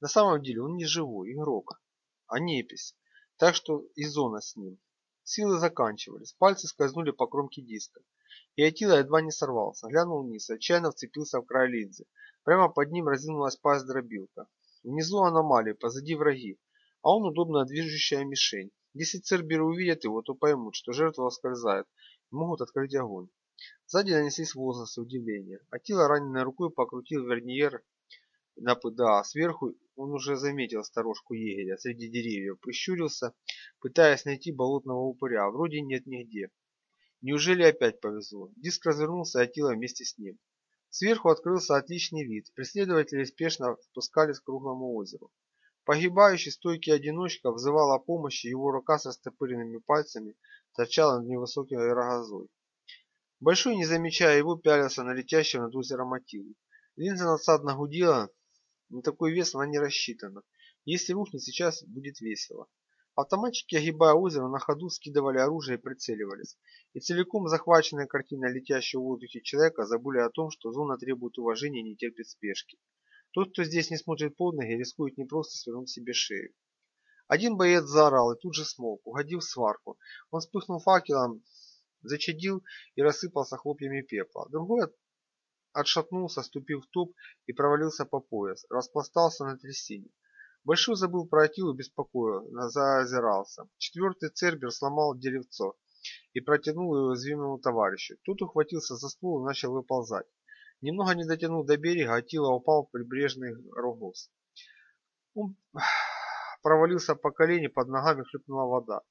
S1: На самом деле он не живой игрок, а непись, так что и зона с ним. Силы заканчивались, пальцы скользнули по кромке диска. И Атила едва не сорвался, глянул вниз, отчаянно вцепился в край линзы. Прямо под ним разинулась пасть дробилка. Внизу аномалии, позади враги, а он удобная движущая мишень. Если церберы увидят его, то поймут, что жертва скользает и могут открыть огонь. Сзади нанеслись возгласы удивления. Атила раненой рукой покрутил верниер на ПДА. Сверху он уже заметил сторожку егеря среди деревьев, прищурился, пытаясь найти болотного упыря. Вроде нет нигде. Неужели опять повезло? Диск развернулся и Атила вместе с ним. Сверху открылся отличный вид. Преследователи спешно спускались к круглому озеру. Погибающий стойкий одиночка взывал о помощи, его рука со стопыренными пальцами торчала над невысокой рогозой. Большой, не замечая его, пялился на летящего над озером Атилу. Линза надсадно гудела, на такой вес она не рассчитана. Если рухнет сейчас, будет весело. Автоматчики, огибая озеро, на ходу скидывали оружие и прицеливались. И целиком захваченная картина летящего в воздухе человека забыли о том, что зона требует уважения и не терпит спешки. Тот, кто здесь не смотрит под ноги, рискует не просто свернуть себе шею. Один боец заорал и тут же смолк, угодил в сварку. Он вспыхнул факелом, зачадил и рассыпался хлопьями пепла. Другой отшатнулся, ступив в топ и провалился по пояс, распластался на трясине. Большой забыл про Атилу беспокоил, заозирался. Четвертый цербер сломал деревцо и протянул его уязвимому товарищу. Тут ухватился за ствол и начал выползать. Немного не дотянув до берега, Атила упал в прибрежный рогоз. Он провалился по колени, под ногами хлюпнула вода.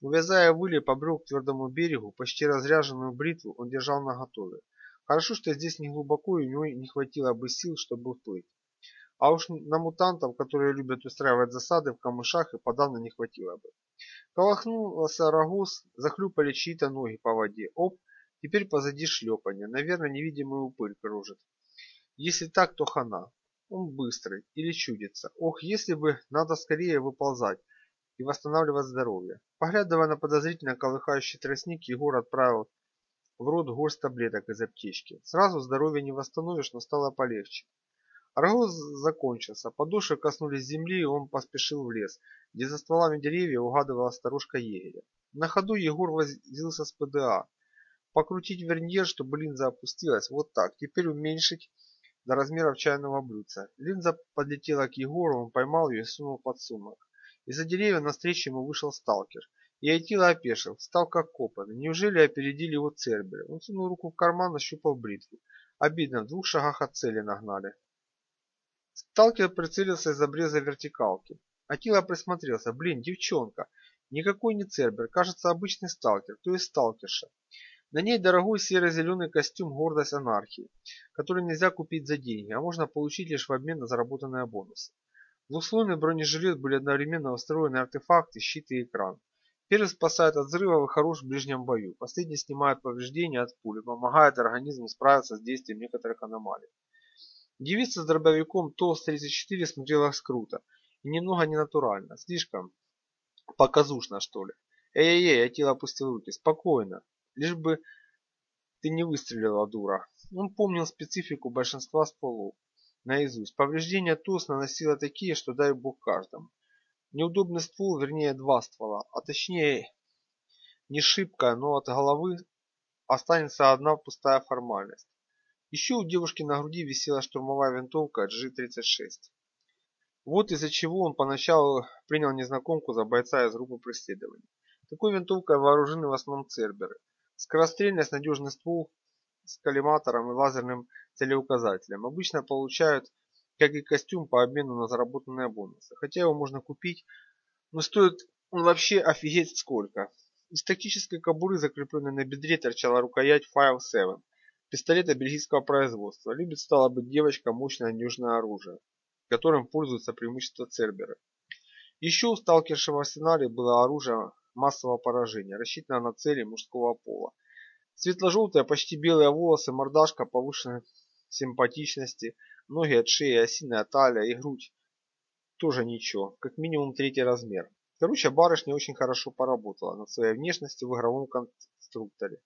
S1: Увязая выле, побрел к твердому берегу, почти разряженную бритву он держал наготове. Хорошо, что здесь не глубоко, и у него не хватило бы сил, чтобы уплыть. А уж на мутантов, которые любят устраивать засады в камышах, и подавно не хватило бы. Колохнулся рогоз, захлюпали чьи-то ноги по воде. Оп, теперь позади шлепанье. Наверное, невидимый упырь кружит. Если так, то хана. Он быстрый или чудится. Ох, если бы надо скорее выползать и восстанавливать здоровье. Поглядывая на подозрительно колыхающий тростник, Егор отправил в рот горсть таблеток из аптечки. Сразу здоровье не восстановишь, но стало полегче. Аргоз закончился, подошвы коснулись земли, и он поспешил в лес, где за стволами деревьев угадывала старушка егеря. На ходу Егор возился с ПДА. Покрутить верньер, чтобы линза опустилась, вот так, теперь уменьшить до размеров чайного блюдца. Линза подлетела к Егору, он поймал ее и сунул под сумок. Из-за деревьев навстречу ему вышел сталкер. И Айтила опешил, встал как копанный. Неужели опередили его Церберы? Он сунул руку в карман, нащупал бритву. Обидно, в двух шагах от цели нагнали. Сталкер прицелился из обреза вертикалки. Атила присмотрелся. Блин, девчонка. Никакой не Цербер, кажется, обычный сталкер, то есть сталкерша. На ней дорогой серо-зеленый костюм «Гордость анархии», который нельзя купить за деньги, а можно получить лишь в обмен на заработанные бонусы. Двухслойный бронежилет были одновременно встроены артефакты, щит и экран. Первый спасает от взрывов и хорош в ближнем бою. Последний снимает повреждения от пули, помогает организму справиться с действием некоторых аномалий. Девица с дробовиком ТОС-34 смотрелась круто и немного ненатурально, слишком показушно что ли. Эй-эй-эй, Атила опустил руки, спокойно, лишь бы ты не выстрелила, дура. Он помнил специфику большинства стволов наизусть. Повреждения ТОС наносила такие, что дай бог каждому. Неудобный ствол, вернее два ствола, а точнее не шибко, но от головы останется одна пустая формальность. Еще у девушки на груди висела штурмовая винтовка G-36. Вот из-за чего он поначалу принял незнакомку за бойца из группы преследования. Такой винтовкой вооружены в основном церберы. Скорострельность, надежный ствол с коллиматором и лазерным целеуказателем. Обычно получают как и костюм по обмену на заработанные бонусы. Хотя его можно купить, но стоит он вообще офигеть сколько. Из тактической кобуры, закрепленной на бедре, торчала рукоять File 7, пистолета бельгийского производства. Любит, стала быть, девочка мощное надежное оружие, которым пользуются преимущество Цербера. Еще у сталкерши в арсенале было оружие массового поражения, рассчитанное на цели мужского пола. Светло-желтые, почти белые волосы, мордашка повышенной симпатичности – Ноги от шеи, осиная талия и грудь тоже ничего, как минимум третий размер. Короче, барышня очень хорошо поработала над своей внешностью в игровом конструкторе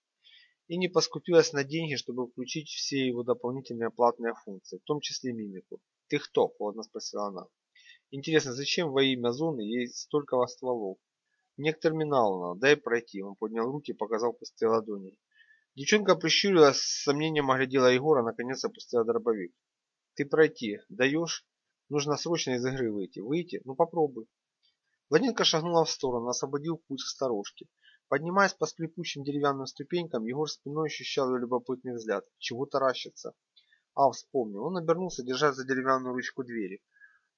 S1: и не поскупилась на деньги, чтобы включить все его дополнительные платные функции, в том числе мимику. «Ты кто?» – холодно спросила она. «Интересно, зачем во имя зоны ей столько стволов?» «Мне к терминалу надо, дай пройти». Он поднял руки и показал пустые ладони. Девчонка прищурилась, с сомнением оглядела Егора, наконец опустила дробовик. Ты пройти даешь? Нужно срочно из игры выйти. Выйти? Ну попробуй. Владенко шагнула в сторону, освободил путь к сторожке. Поднимаясь по скрипучим деревянным ступенькам, Егор спиной ощущал ее любопытный взгляд. Чего таращится? А, вспомнил. Он обернулся, держась за деревянную ручку двери.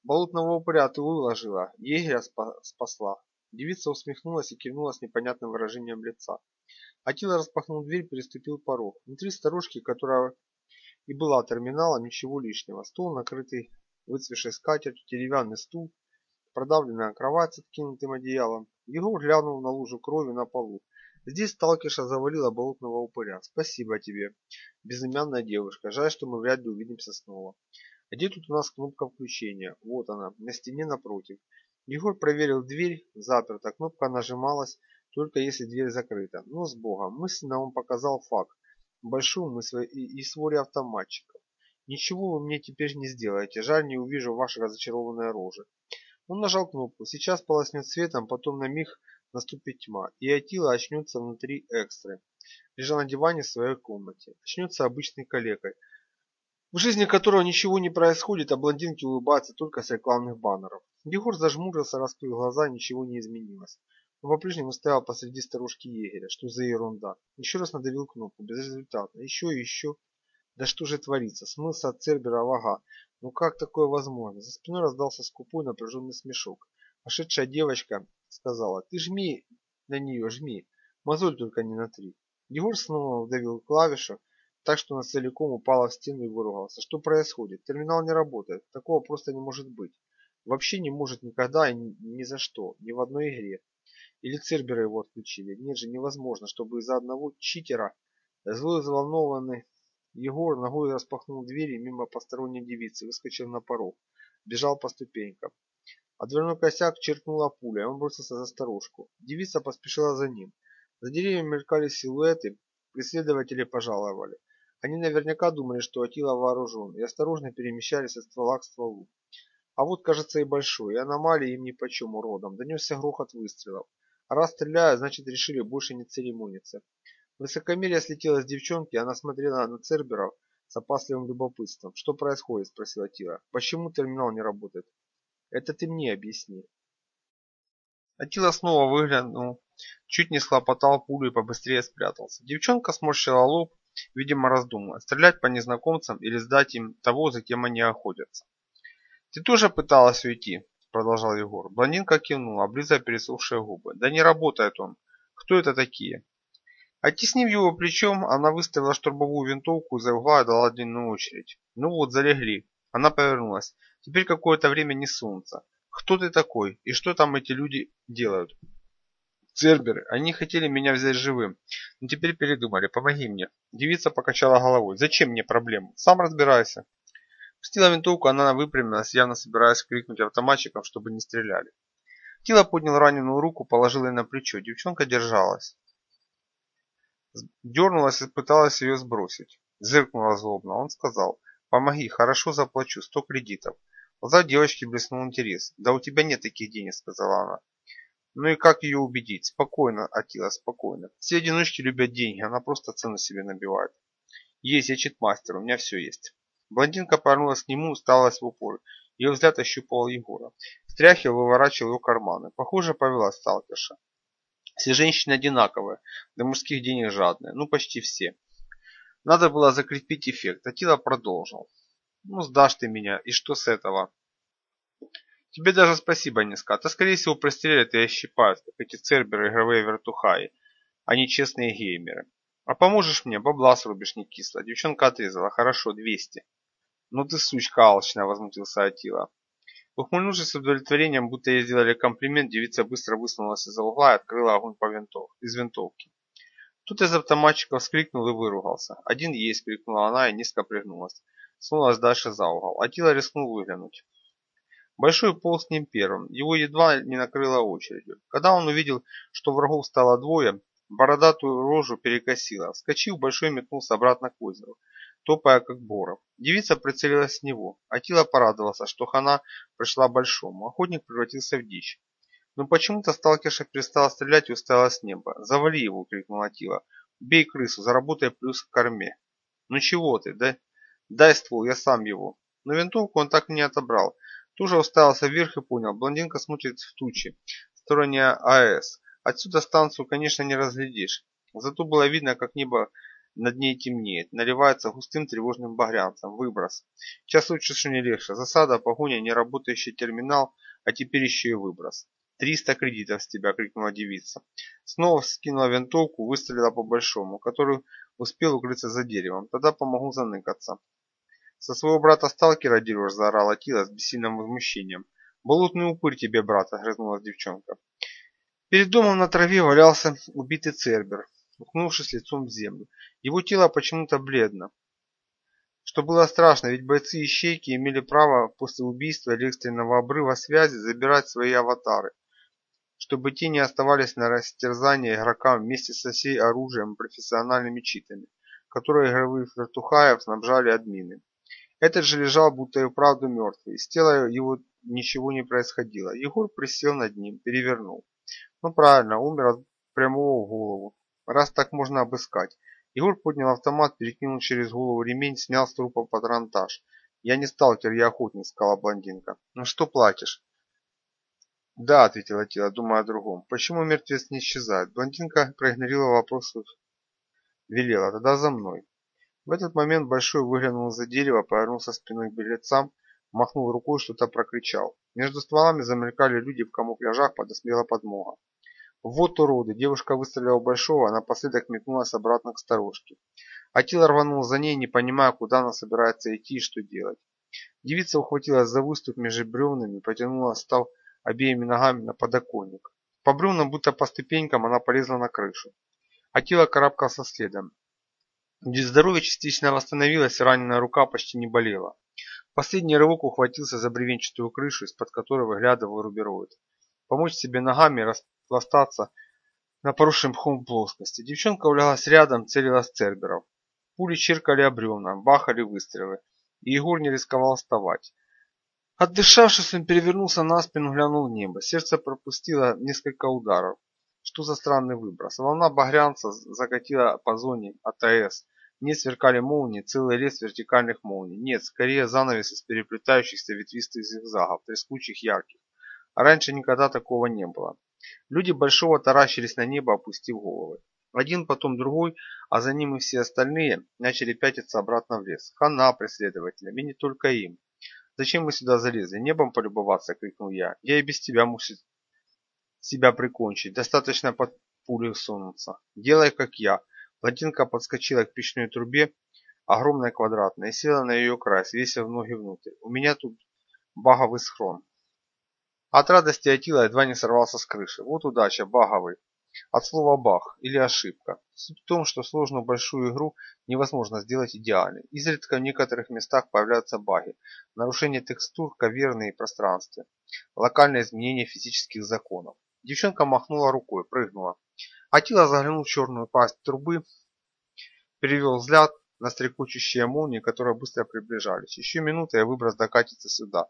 S1: Болотного упыря ты выложила, егеря спасла. Девица усмехнулась и кивнула с непонятным выражением лица. Атила распахнул дверь, переступил порог. Внутри сторожки, которая И была терминалом ничего лишнего. Стол, накрытый выцветшей скатертью, деревянный стул, продавленная кровать с откинутым одеялом. Егор глянул на лужу крови на полу. Здесь сталкерша завалила болотного упыря. Спасибо тебе, безымянная девушка. Жаль, что мы вряд ли увидимся снова. Где тут у нас кнопка включения? Вот она, на стене напротив. Егор проверил дверь, заперта. Кнопка нажималась только если дверь закрыта. Но с Богом. Мысленно он показал факт. Большую мысль и, и своре автоматчиков. Ничего вы мне теперь не сделаете. Жаль, не увижу ваши разочарованные рожи. Он нажал кнопку. Сейчас полоснет светом, потом на миг наступит тьма, и Атила очнется внутри экстры, лежа на диване в своей комнате. Очнется обычной калекой, в жизни которого ничего не происходит, а блондинки улыбаются только с рекламных баннеров. Егор зажмурился, раскрыл глаза, ничего не изменилось. Он по-прежнему стоял посреди старушки егеря. Что за ерунда? Еще раз надавил кнопку, безрезультатно. Еще и еще. Да что же творится? Смылся от Цербера вага. Ну как такое возможно? За спиной раздался скупой напряженный смешок. Вошедшая девочка сказала, ты жми на нее, жми. Мозоль только не на три. Егор снова вдавил клавишу, так что она целиком упала в стену и выругался. Что происходит? Терминал не работает. Такого просто не может быть. Вообще не может никогда и ни за что. Ни в одной игре. Или Цербера его отключили. Нет же, невозможно, чтобы из-за одного читера злой взволнованный Егор ногой распахнул дверь и мимо посторонней девицы выскочил на порог. Бежал по ступенькам. А дверной косяк черкнула пуля, и он бросился за старушку. Девица поспешила за ним. За деревьями мелькали силуэты, преследователи пожаловали. Они наверняка думали, что Атила вооружен, и осторожно перемещались от ствола к стволу. А вот, кажется, и большой, и аномалии им нипочем уродом. Донесся грохот выстрелов. А раз стреляют, значит решили больше не церемониться. Высокомерие слетело с девчонки, она смотрела на Церберов с опасливым любопытством. «Что происходит?» – спросила Тира. «Почему терминал не работает?» Это ты мне объясни. Атила снова выглянул, чуть не схлопотал пулю и побыстрее спрятался. Девчонка сморщила лоб, видимо раздумывая, стрелять по незнакомцам или сдать им того, за кем они охотятся. «Ты тоже пыталась уйти?» – продолжал Егор. Блондинка кивнула, облизывая пересохшие губы. «Да не работает он. Кто это такие?» Оттеснив его плечом, она выставила штурмовую винтовку из-за угла и дала длинную очередь. «Ну вот, залегли». Она повернулась. Теперь какое-то время не солнце. Кто ты такой? И что там эти люди делают? Церберы, они хотели меня взять живым, но теперь передумали, помоги мне. Девица покачала головой. Зачем мне проблемы? Сам разбирайся. Пустила винтовку, она выпрямилась, явно собираясь крикнуть автоматчикам, чтобы не стреляли. Тила поднял раненую руку, положил ее на плечо. Девчонка держалась. Дернулась и пыталась ее сбросить. Зыркнула злобно. Он сказал, помоги, хорошо заплачу, сто кредитов. В глазах девочки блеснул интерес. «Да у тебя нет таких денег», — сказала она. Ну и как ее убедить? Спокойно, Атила, спокойно. Все одиночки любят деньги, она просто цену себе набивает. Есть, я читмастер, у меня все есть. Блондинка повернулась к нему, усталась в упор. Ее взгляд ощупывал Егора. Стряхивал, выворачивал его карманы. Похоже, повела сталкерша. Все женщины одинаковые, до мужских денег жадные. Ну, почти все. Надо было закрепить эффект. Атила продолжил. Ну, сдашь ты меня, и что с этого? Тебе даже спасибо не скажут. А скорее всего пристрелят и ощипают, как эти церберы игровые вертухаи, а не честные геймеры. А поможешь мне, бабла срубишь не кисло. Девчонка отрезала. Хорошо, 200. Ну ты сучка алчная, возмутился Атила. Ухмыльнувшись с удовлетворением, будто ей сделали комплимент, девица быстро высунулась из-за угла и открыла огонь по винтов, из винтовки. Тут из автоматчика вскрикнул и выругался. «Один есть!» — крикнула она и низко пригнулась сунулась дальше за угол. Атила рискнул выглянуть. Большой полз с ним первым, его едва не накрыло очередью. Когда он увидел, что врагов стало двое, бородатую рожу перекосило. Вскочив, Большой метнулся обратно к озеру, топая как боров. Девица прицелилась с него. Атила порадовался, что хана пришла Большому. Охотник превратился в дичь. Но почему-то сталкерша перестала стрелять и уставилась с неба. «Завали его!» — крикнул Атила. «Бей крысу, заработай плюс к корме». «Ну чего ты, да?» Дай ствол, я сам его. Но винтовку он так и не отобрал. Тоже уставился вверх и понял, блондинка смотрит в тучи, стороне АЭС. Отсюда станцию, конечно, не разглядишь. Зато было видно, как небо над ней темнеет, наливается густым тревожным багрянцем. Выброс. Сейчас лучше, что не легче. Засада, погоня, неработающий терминал, а теперь еще и выброс. «Триста кредитов с тебя!» – крикнула девица. Снова скинула винтовку, выстрелила по большому, который успел укрыться за деревом. Тогда помогу заныкаться. «Со своего брата-сталкера дерешь!» – заорала Тила с бессильным возмущением. «Болотный упырь тебе, брат!» – огрызнулась девчонка. Перед домом на траве валялся убитый Цербер, уткнувшись лицом в землю. Его тело почему-то бледно. Что было страшно, ведь бойцы ищейки имели право после убийства или экстренного обрыва связи забирать свои аватары чтобы те не оставались на растерзание игрокам вместе со всей оружием и профессиональными читами, которые игровых вертухаев снабжали админы. Этот же лежал будто и вправду мертвый, с тела его ничего не происходило. Егор присел над ним, перевернул. Ну правильно, умер от прямого в голову. Раз так можно обыскать. Егор поднял автомат, перекинул через голову ремень, снял с трупа патронтаж. «Я не сталкер, я охотник», — сказала блондинка. «Ну что платишь?» «Да», — ответила Тила, думая о другом. «Почему мертвец не исчезает?» Блондинка проигнорировала вопрос. Велела. «Тогда за мной». В этот момент Большой выглянул из-за дерева, повернулся спиной к беглецам, махнул рукой, что-то прокричал. Между стволами замелькали люди в камуфляжах, подоспела подмога. «Вот уроды!» Девушка выстрелила у Большого, а напоследок метнулась обратно к сторожке. Атила рванул за ней, не понимая, куда она собирается идти и что делать. Девица ухватилась за выступ между бревнами, потянула, став обеими ногами на подоконник. По бревнам, будто по ступенькам, она полезла на крышу. Атила карабкался следом. Здоровье частично восстановилось, раненая рука почти не болела. Последний рывок ухватился за бревенчатую крышу, из-под которой выглядывал рубероид. Помочь себе ногами распластаться на поросшем мхом плоскости. Девчонка улеглась рядом, целилась церберов. Пули чиркали об бревна, бахали выстрелы. И Егор не рисковал вставать. Отдышавшись, он перевернулся на спину, глянул в небо. Сердце пропустило несколько ударов. Что за странный выброс? Волна багрянца закатила по зоне АТС. Не сверкали молнии, целый лес вертикальных молний. Нет, скорее занавес из переплетающихся ветвистых зигзагов, трескучих ярких. А раньше никогда такого не было. Люди Большого таращились на небо, опустив головы. Один, потом другой, а за ним и все остальные начали пятиться обратно в лес. Хана преследователям, и не только им. «Зачем мы сюда залезли? Небом полюбоваться!» — крикнул я. «Я и без тебя муж себя прикончить. Достаточно под пулю сунуться. Делай, как я». Блондинка подскочила к печной трубе, огромной квадратной, и села на ее край, свесив ноги внутрь. «У меня тут баговый схрон». От радости Атила едва не сорвался с крыши. Вот удача, баговый. От слова «баг» или ошибка. Суть в том, что сложную большую игру невозможно сделать идеальной. Изредка в некоторых местах появляются баги, нарушение текстур, каверные пространства, локальное изменение физических законов. Девчонка махнула рукой, прыгнула. Атила заглянул в черную пасть трубы, перевел взгляд на стрекочущие молнии, которые быстро приближались. Еще минута, и выброс докатится сюда.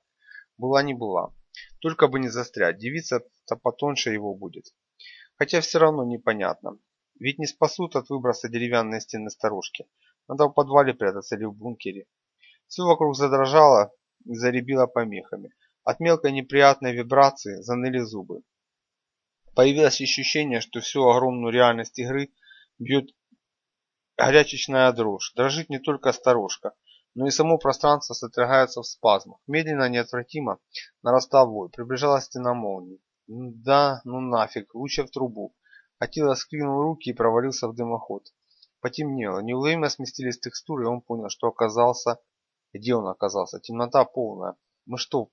S1: Была не была. Только бы не застрять, девица-то потоньше его будет. Хотя все равно непонятно. Ведь не спасут от выброса деревянные стены сторожки. Надо в подвале прятаться или в бункере. Все вокруг задрожало и заребило помехами. От мелкой неприятной вибрации заныли зубы. Появилось ощущение, что всю огромную реальность игры бьет горячечная дрожь. Дрожит не только сторожка, но и само пространство сотрясается в спазмах. Медленно, неотвратимо нарастал вой. Приближалась стена молнии. Да, ну нафиг, лучше в трубу. Атила скинул руки и провалился в дымоход. Потемнело, неуловимо сместились текстуры, и он понял, что оказался... Где он оказался? Темнота полная. Мы что,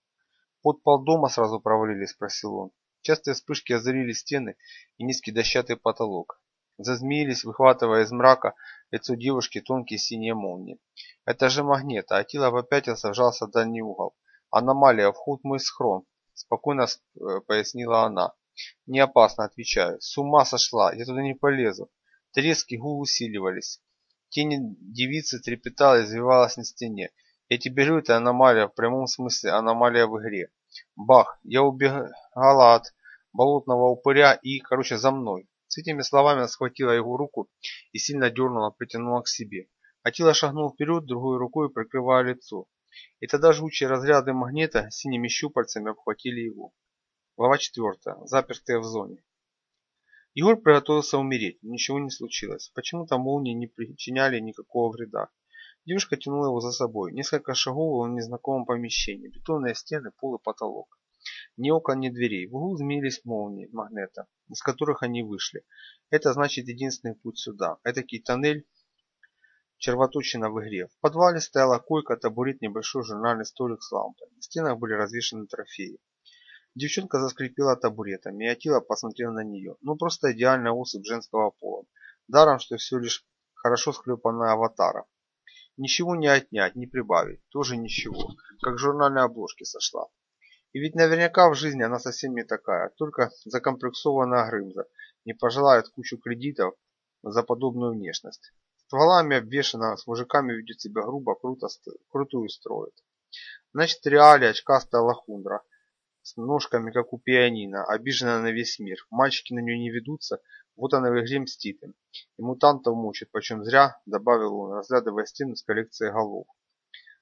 S1: под пол дома сразу провалились, спросил он. Частые вспышки озарили стены и низкий дощатый потолок. Зазмеились, выхватывая из мрака лицо девушки тонкие синие молнии. Это же магнит, а Атила попятился, вжался в дальний угол. Аномалия, вход мой схрон спокойно э, пояснила она. Не опасно, отвечаю. С ума сошла, я туда не полезу. Трески гул усиливались. Тень девицы трепетала и извивалась на стене. Я тебе говорю, это аномалия, в прямом смысле аномалия в игре. Бах, я убегала от болотного упыря и, короче, за мной. С этими словами она схватила его руку и сильно дернула, притянула к себе. Атила шагнул вперед, другой рукой прикрывая лицо. И тогда жгучие разряды магнита синими щупальцами обхватили его. Глава 4. Запертые в зоне. Егор приготовился умереть, ничего не случилось. Почему-то молнии не причиняли никакого вреда. Девушка тянула его за собой. Несколько шагов в незнакомом помещении. Бетонные стены, пол и потолок. Ни окон, ни дверей. В углу змеились молнии магнета, из которых они вышли. Это значит единственный путь сюда. Этакий тоннель червоточина в игре. В подвале стояла койка, табурет, небольшой журнальный столик с лампой. На стенах были развешаны трофеи. Девчонка заскрипела табуретом, и Атила посмотрел на нее. Ну, просто идеальная особь женского пола. Даром, что все лишь хорошо склепанная аватара. Ничего не отнять, не прибавить. Тоже ничего. Как журнальной обложки сошла. И ведь наверняка в жизни она совсем не такая. Только закомплексованная Грымза не пожелает кучу кредитов за подобную внешность. Стволами обвешана, с мужиками ведет себя грубо, круто, крутую строит. Значит, реалия очкастая лохундра, с ножками, как у пианино, обиженная на весь мир. Мальчики на нее не ведутся, вот она в игре мстит им. И мутантов мучит, почем зря, добавил он, разглядывая стену с коллекцией голов.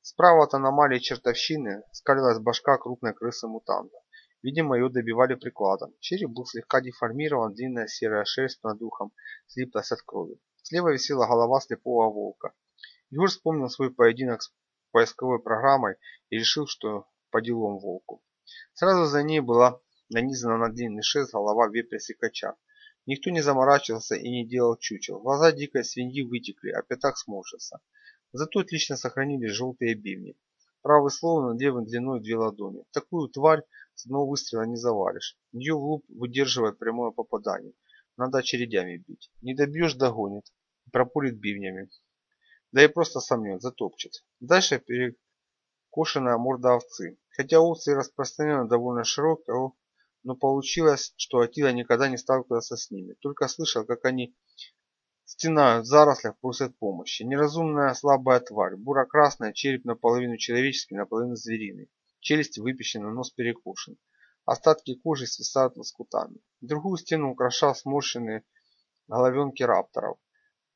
S1: Справа от аномалии чертовщины скалилась башка крупной крысы-мутанта. Видимо, ее добивали прикладом. Череп был слегка деформирован, длинная серая шерсть над ухом слиплась от крови. Слева висела голова слепого волка. Егор вспомнил свой поединок с поисковой программой и решил, что по делам волку. Сразу за ней была нанизана на длинный шест голова вепря-сикача. Никто не заморачивался и не делал чучел. Глаза дикой свиньи вытекли, а пятак сморщился. Зато отлично сохранились желтые бивни. Правый словно левый длиной две ладони. Такую тварь с одного выстрела не завалишь. Нее в луп выдерживает прямое попадание. Надо очередями бить. Не добьешь, догонит. Пропулит бивнями. Да и просто сомнет, затопчет. Дальше перекошенная морда овцы. Хотя овцы распространены довольно широко, но получилось, что Атила никогда не сталкивался с ними. Только слышал, как они стенают в зарослях, просят помощи. Неразумная слабая тварь. Буро-красная, череп наполовину человеческий, наполовину звериный. Челюсть выпечена, нос перекошен. Остатки кожи свисают лоскутами. Другую стену украшал сморщенные головенки рапторов.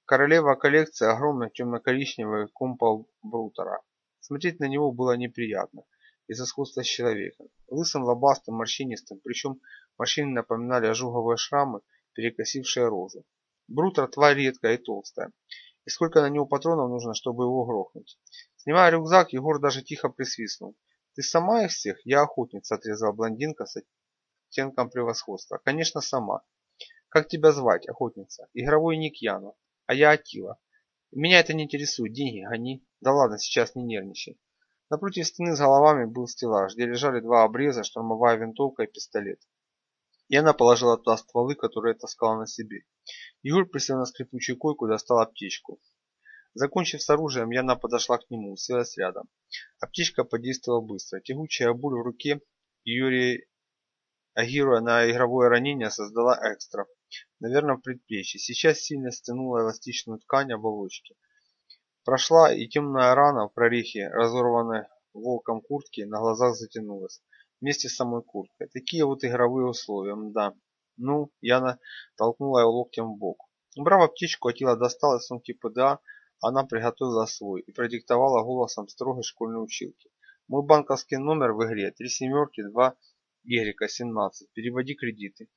S1: Королева коллекции огромный темно-коричневый компал Брутера. Смотреть на него было неприятно из-за сходства с человеком. Лысым, лобастым, морщинистым, причем морщины напоминали ожоговые шрамы, перекосившие рожу. Брутер тварь редкая и толстая. И сколько на него патронов нужно, чтобы его грохнуть. Снимая рюкзак, Егор даже тихо присвистнул. «Ты сама их всех?» «Я охотница», — отрезала блондинка с оттенком превосходства. «Конечно, сама. Как тебя звать, охотница?» «Игровой ник Яна. А я Атила. Меня это не интересует. Деньги гони». «Да ладно, сейчас не нервничай». Напротив стены с головами был стеллаж, где лежали два обреза, штурмовая винтовка и пистолет. Яна положила туда стволы, которые таскала на себе. Егор присел на скрипучую койку и достал аптечку. Закончив с оружием, Яна подошла к нему, уселась рядом. Аптечка подействовала быстро. Тягучая боль в руке Юрий, агируя на игровое ранение, создала экстра. Наверное, в предплечье. Сейчас сильно стянула эластичную ткань оболочки. Прошла и темная рана в прорехе, разорванной волком куртки, на глазах затянулась. Вместе с самой курткой. Такие вот игровые условия, да. Ну, Яна толкнула его локтем в бок. Убрав аптечку, Атила достала из сумки ПДА, она приготовила свой и продиктовала голосом строгой школьной училки. Мой банковский номер в игре 3 семерки 2 Y17. Переводи кредиты.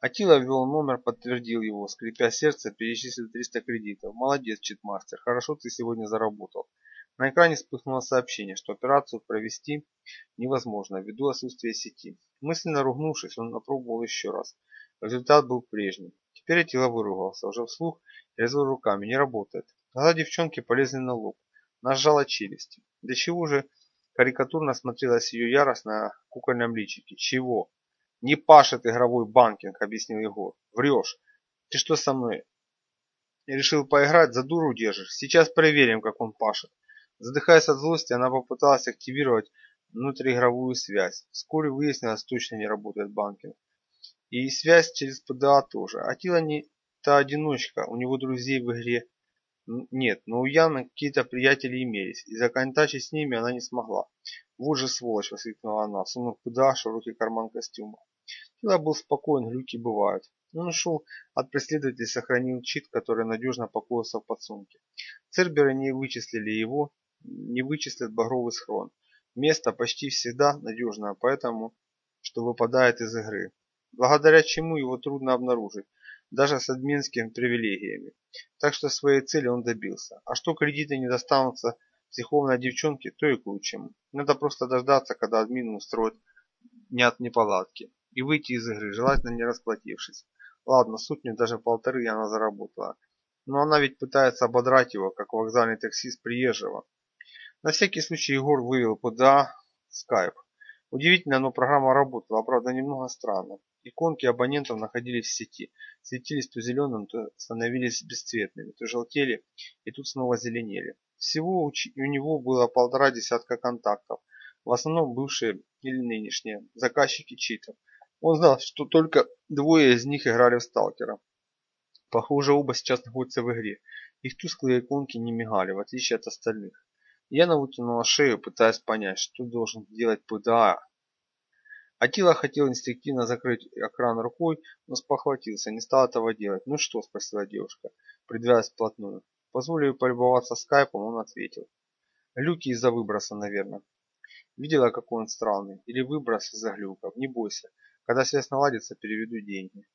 S1: Атила ввел номер, подтвердил его, скрипя сердце, перечислил 300 кредитов. Молодец, читмастер, хорошо ты сегодня заработал. На экране вспыхнуло сообщение, что операцию провести невозможно ввиду отсутствия сети. Мысленно ругнувшись, он опробовал еще раз. Результат был прежним. Теперь Атила выругался, уже вслух и развел руками. Не работает. Глаза девчонки полезли на лоб. Нажала челюсти. Для чего же карикатурно смотрелась ее ярость на кукольном личике? Чего? Не пашет игровой банкинг, объяснил Егор. Врешь. Ты что со мной? Решил поиграть, за дуру держишь. Сейчас проверим, как он пашет. Задыхаясь от злости, она попыталась активировать внутриигровую связь. Вскоре выяснилось, точно не работает банкинг. И связь через ПДА тоже. Атила не та одиночка, у него друзей в игре нет, но у Яны какие-то приятели имелись, и законтачить с ними она не смогла. Вот же сволочь, воскликнула она, сунув ПДА широкий карман костюма. Тила был спокоен, глюки бывают. Он ушел от преследователей сохранил чит, который надежно покоился в подсумке. Церберы не вычислили его, не вычислят багровый схрон. Место почти всегда надежное, поэтому, что выпадает из игры. Благодаря чему его трудно обнаружить даже с админскими привилегиями. Так что своей цели он добился. А что кредиты не достанутся психованной девчонке, то и к лучшему. Надо просто дождаться, когда админ устроит ни от неполадки и выйти из игры, желательно не расплатившись. Ладно, сотню даже полторы она заработала. Но она ведь пытается ободрать его, как вокзальный таксист приезжего. На всякий случай Егор вывел ПДА скайп. Удивительно, но программа работала, правда немного странно. Иконки абонентов находились в сети, светились то зеленым, то становились бесцветными, то желтели и тут снова зеленели. Всего у него было полтора десятка контактов, в основном бывшие или нынешние, заказчики читов. Он знал, что только двое из них играли в сталкера. Похоже, оба сейчас находятся в игре. Их тусклые иконки не мигали, в отличие от остальных. Яна вытянула шею, пытаясь понять, что должен делать ПДА. Атила хотел инстинктивно закрыть экран рукой, но спохватился, не стал этого делать. «Ну что?» – спросила девушка, придвигаясь вплотную. Позволив полюбоваться скайпом, он ответил. «Люки из-за выброса, наверное. Видела, какой он странный. Или выброс из-за глюков. Не бойся. Когда связь наладится, переведу деньги».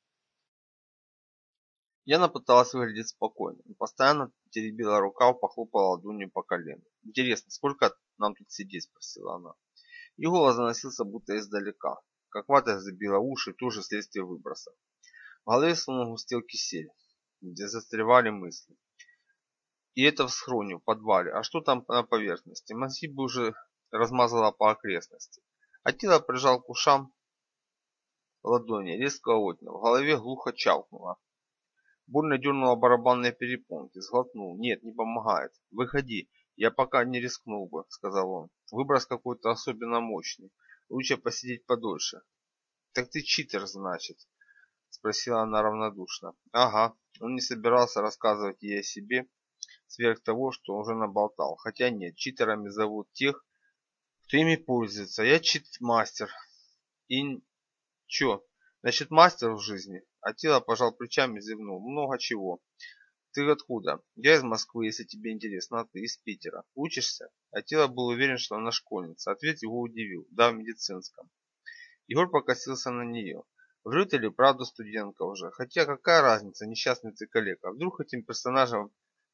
S1: Яна пыталась выглядеть спокойно, но постоянно теребила рукав, похлопала ладонью по колену. «Интересно, сколько нам тут сидеть?» – спросила она. И голос заносился будто издалека, как вата забила уши, тоже следствие выброса. В голове словно густел кисель, где застревали мысли. И это в схроне, в подвале. А что там на поверхности? Мозги бы уже размазала по окрестности. А тело прижал к ушам ладони, резко отнял. В голове глухо чавкнуло. Больно дернула барабанные перепонки, сглотнул. Нет, не помогает. Выходи. Я пока не рискнул бы, сказал он. Выброс какой-то особенно мощный. Лучше посидеть подольше. Так ты читер, значит? Спросила она равнодушно. Ага. Он не собирался рассказывать ей о себе, сверх того, что уже наболтал. Хотя нет, читерами зовут тех, кто ими пользуется. Я чит-мастер. И... Чё? Значит, мастер в жизни? Атила пожал плечами и зевнул. Много чего. Ты откуда? Я из Москвы, если тебе интересно, а ты из Питера. Учишься? Атила был уверен, что она школьница. Ответ его удивил. Да, в медицинском. Егор покосился на нее. Врет или правда студентка уже? Хотя какая разница, несчастный ты коллега. Вдруг этим персонажем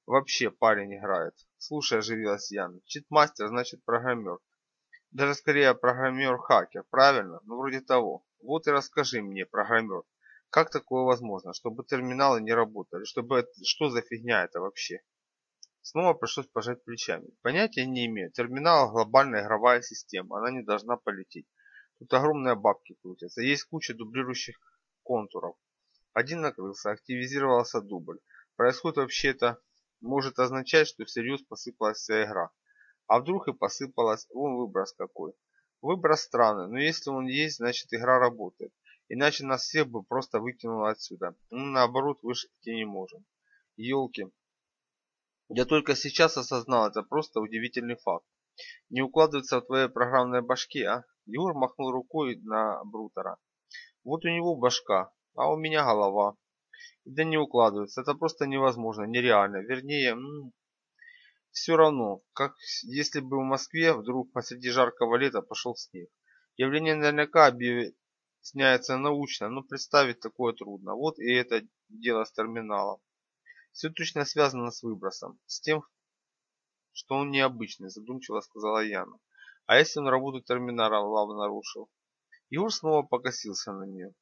S1: вообще парень играет? Слушай, оживилась Яна. Читмастер значит программер. Даже скорее программер-хакер, правильно? Ну вроде того. Вот и расскажи мне, программер, как такое возможно, чтобы терминалы не работали? Чтобы что за фигня это вообще? Снова пришлось пожать плечами. Понятия не имею. Терминал глобальная игровая система. Она не должна полететь. Тут огромные бабки крутятся. Есть куча дублирующих контуров. Один накрылся, активизировался дубль. Происходит вообще это может означать, что всерьез посыпалась вся игра. А вдруг и посыпалась, вон выброс какой. Выброс странный, но если он есть, значит игра работает. Иначе нас всех бы просто выкинуло отсюда. Мы наоборот выше идти не можем. Елки. Я только сейчас осознал, это просто удивительный факт. Не укладывается в твоей программной башке, а? Егор махнул рукой на Брутера. Вот у него башка, а у меня голова. Да не укладывается, это просто невозможно, нереально. Вернее, все равно, как если бы в Москве вдруг посреди жаркого лета пошел снег. Явление наверняка объясняется научно, но представить такое трудно. Вот и это дело с терминалом. Все точно связано с выбросом, с тем, что он необычный, задумчиво сказала Яна. А если он работу терминала нарушил? Егор снова покосился на нее.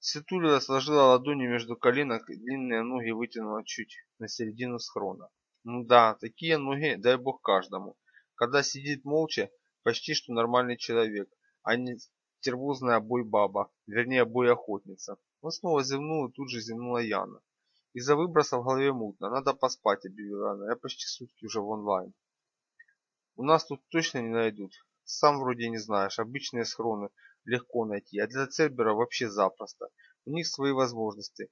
S1: Сетулина сложила ладони между коленок и длинные ноги вытянула чуть на середину схрона. Ну да, такие ноги, дай бог каждому. Когда сидит молча, почти что нормальный человек, а не тервозная бой-баба, вернее бой-охотница. Он снова зевнул и тут же зевнула Яна. Из-за выброса в голове мутно, надо поспать, объявила она. Я почти сутки уже в онлайн. У нас тут точно не найдут. Сам вроде не знаешь, обычные схроны легко найти, а для Цербера вообще запросто. У них свои возможности.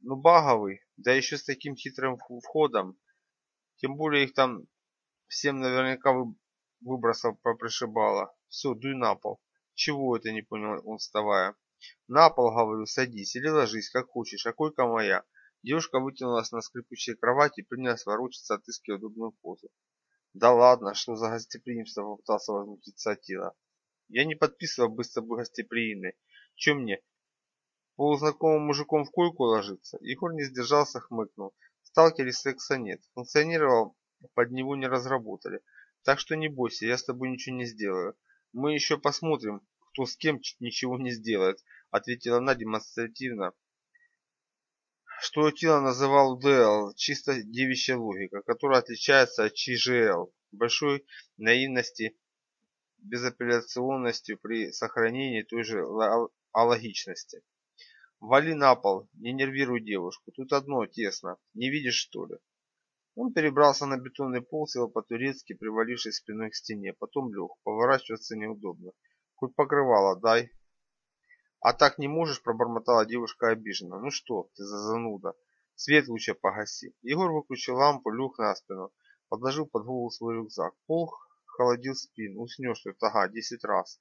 S1: Но баговый, да еще с таким хитрым входом, тем более их там всем наверняка выбросов попришибало. Все, дуй на пол. Чего это, не понял он, вставая. На пол, говорю, садись или ложись, как хочешь, а койка моя. Девушка вытянулась на скрипучей кровати и принялась ворочаться, отыскивая удобную позу. Да ладно, что за гостеприимство, попытался возмутиться Атила. Я не подписывал бы с тобой гостеприимной. Че мне, полузнакомым мужиком в койку ложиться? Егор не сдержался, хмыкнул. Сталкере секса нет. Функционировал, под него не разработали. Так что не бойся, я с тобой ничего не сделаю. Мы еще посмотрим, кто с кем ничего не сделает, ответила она демонстративно. Что Тила называл ДЛ, чисто девичья логика, которая отличается от ЧЖЛ, большой наивности, безапелляционностью при сохранении той же алогичности. Вали на пол, не нервируй девушку, тут одно тесно, не видишь что ли? Он перебрался на бетонный пол, сел по-турецки, привалившись спиной к стене, потом лег, поворачиваться неудобно. Хоть покрывало дай. А так не можешь, пробормотала девушка обиженно. Ну что, ты за зануда. Свет лучше погаси. Егор выключил лампу, лег на спину, подложил под голову свой рюкзак. Пол холодил спину, уснешь тут, ага, десять раз.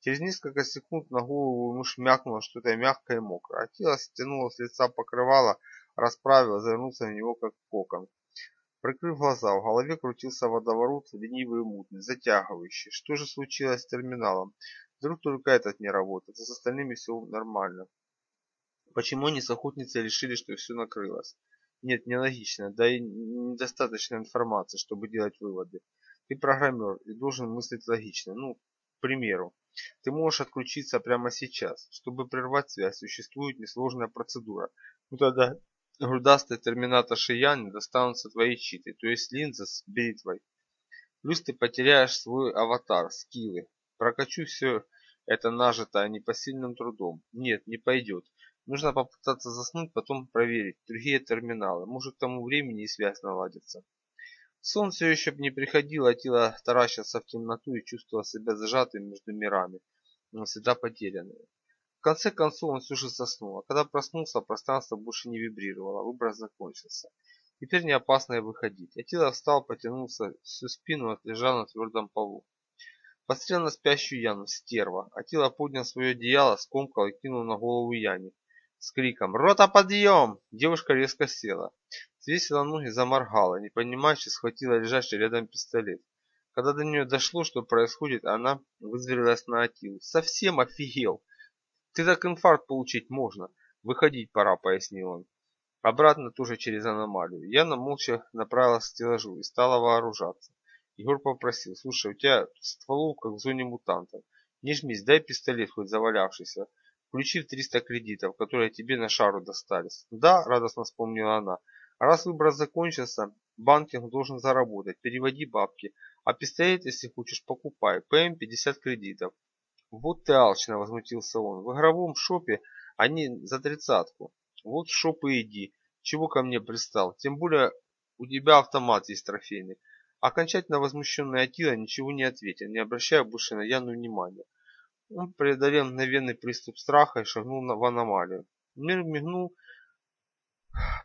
S1: Через несколько секунд на голову ему шмякнуло что-то мягкое и мокрое. А тело стянуло с лица покрывало, расправило, завернулся в него как кокон. Прикрыв глаза, в голове крутился водоворот, ленивый и мутный, затягивающий. Что же случилось с терминалом? Вдруг только этот не работает, а с остальными все нормально. Почему они с охотницей решили, что все накрылось? Нет, нелогично, да и недостаточно информации, чтобы делать выводы. Ты программер и должен мыслить логично. Ну, к примеру, ты можешь отключиться прямо сейчас. Чтобы прервать связь, существует несложная процедура. Ну тогда грудастый терминатор Шиян достанутся твои читы, то есть линза с бритвой. Плюс ты потеряешь свой аватар, скиллы. Прокачу все это нажитое непосильным трудом. Нет, не пойдет. Нужно попытаться заснуть, потом проверить другие терминалы. Может к тому времени и связь наладится. Сон все еще не приходил, а тело таращился в темноту и чувствовал себя зажатым между мирами, навсегда потерянным конце концов он все же заснул, а когда проснулся, пространство больше не вибрировало, выброс закончился. Теперь не опасно и выходить. Атила встал, потянулся, всю спину отлежал на твердом полу. Посмотрел на спящую Яну, стерва. Атила поднял свое одеяло, скомкал и кинул на голову Яне. С криком «Рота, подъем!» Девушка резко села. Свесила ноги, заморгала, не понимающе схватила лежащий рядом пистолет. Когда до нее дошло, что происходит, она вызверилась на Атилу. «Совсем офигел!» Ты так инфаркт получить можно. Выходить пора, пояснил он. Обратно тоже через аномалию. Яна молча направилась к стеллажу и стала вооружаться. Егор попросил, слушай, у тебя стволов как в зоне мутантов. Не жмись, дай пистолет хоть завалявшийся. Включи в 300 кредитов, которые тебе на шару достались. Да, радостно вспомнила она. Раз выброс закончился, банкинг должен заработать. Переводи бабки. А пистолет, если хочешь, покупай. ПМ 50 кредитов. Вот ты алчно, возмутился он. В игровом шопе они за тридцатку. Вот в шоп и иди. Чего ко мне пристал? Тем более у тебя автомат есть трофейный. Окончательно возмущенный Атила ничего не ответил, не обращая больше на Яну внимания. Он преодолел мгновенный приступ страха и шагнул в аномалию. Мир мигнул,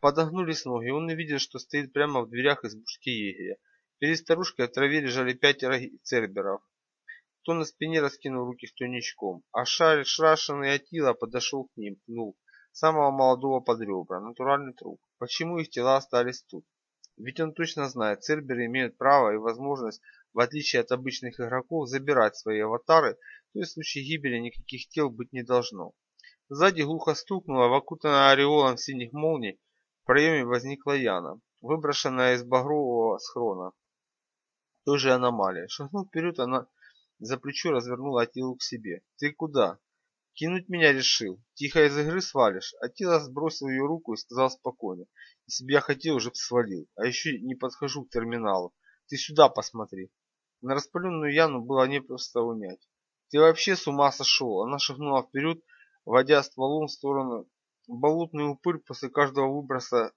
S1: подогнулись ноги, он увидел, что стоит прямо в дверях избушки егеря. Перед старушкой в траве лежали пятеро церберов. Кто на спине раскинул руки с туничком, а шарь шрашенный Атила подошел к ним, пнул самого молодого под ребра, натуральный труп. Почему их тела остались тут? Ведь он точно знает, церберы имеют право и возможность, в отличие от обычных игроков, забирать свои аватары, то есть в случае гибели никаких тел быть не должно. Сзади глухо стукнуло, в окутанной ореолом синих молний в проеме возникла Яна, выброшенная из багрового схрона. Той же аномалии. Шагнув вперед, она за плечо развернула Атилу к себе. «Ты куда?» «Кинуть меня решил. Тихо из игры свалишь». Атила сбросил ее руку и сказал спокойно. «Если бы я хотел, уже бы свалил. А еще не подхожу к терминалу. Ты сюда посмотри». На распаленную Яну было непросто унять. «Ты вообще с ума сошел?» Она шагнула вперед, водя стволом в сторону. Болотный упырь после каждого выброса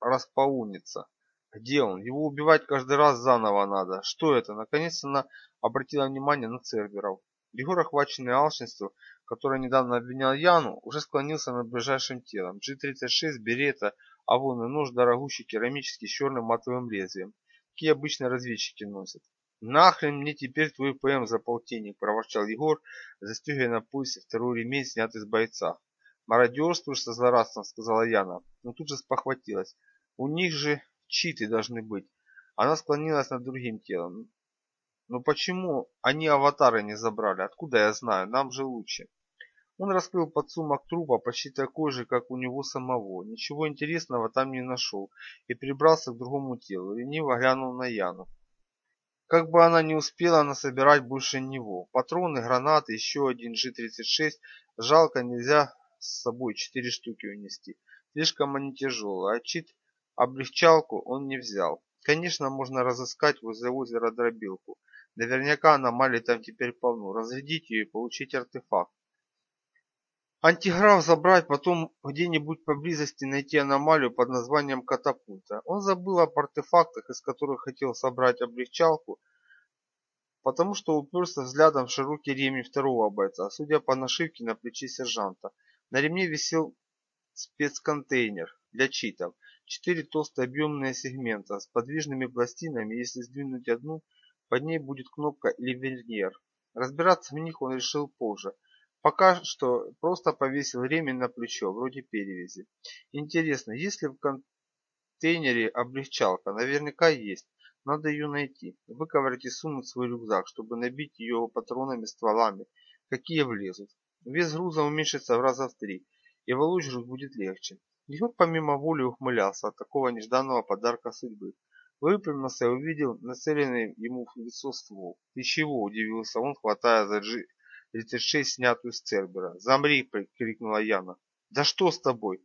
S1: распаунится. Где он? Его убивать каждый раз заново надо. Что это? Наконец она обратила внимание на Церберов. Егор, охваченный алчностью, который недавно обвинял Яну, уже склонился над ближайшим телом. G-36, берета, а вон и нож дорогущий керамический с черным матовым лезвием. Какие обычно разведчики носят. «Нахрен мне теперь твой ПМ за полтинник!» – проворчал Егор, застегивая на поясе второй ремень, снятый с бойца. «Мародерствуешь со злорадством», – сказала Яна, но тут же спохватилась. «У них же читы должны быть. Она склонилась над другим телом. Но почему они аватары не забрали? Откуда я знаю? Нам же лучше. Он раскрыл подсумок трупа, почти такой же, как у него самого. Ничего интересного там не нашел и прибрался к другому телу. Лениво глянул на Яну. Как бы она не успела насобирать больше него. Патроны, гранаты, еще один G-36. Жалко, нельзя с собой четыре штуки унести. Слишком они тяжелые, а чит облегчалку он не взял. Конечно, можно разыскать возле озера дробилку. Наверняка аномалий там теперь полно. Разрядить ее и получить артефакт. Антиграф забрать, потом где-нибудь поблизости найти аномалию под названием катапульта. Он забыл об артефактах, из которых хотел собрать облегчалку, потому что уперся взглядом в широкий ремень второго бойца, судя по нашивке на плече сержанта. На ремне висел спецконтейнер для читов. Четыре толстые объемные сегмента с подвижными пластинами. Если сдвинуть одну, под ней будет кнопка или верньер. Разбираться в них он решил позже. Пока что просто повесил ремень на плечо, вроде перевязи. Интересно, есть ли в контейнере облегчалка? Наверняка есть. Надо ее найти. Выковырять и сунуть в свой рюкзак, чтобы набить ее патронами, стволами, какие влезут. Вес груза уменьшится в раза в три, и волочь груз будет легче. Егор помимо воли ухмылялся от такого нежданного подарка судьбы. Выпрямился и увидел нацеленный ему в лицо ствол. «Ты чего?» – удивился он, хватая за джи 36, снятую с Цербера. «Замри!» — крикнула Яна. «Да что с тобой?»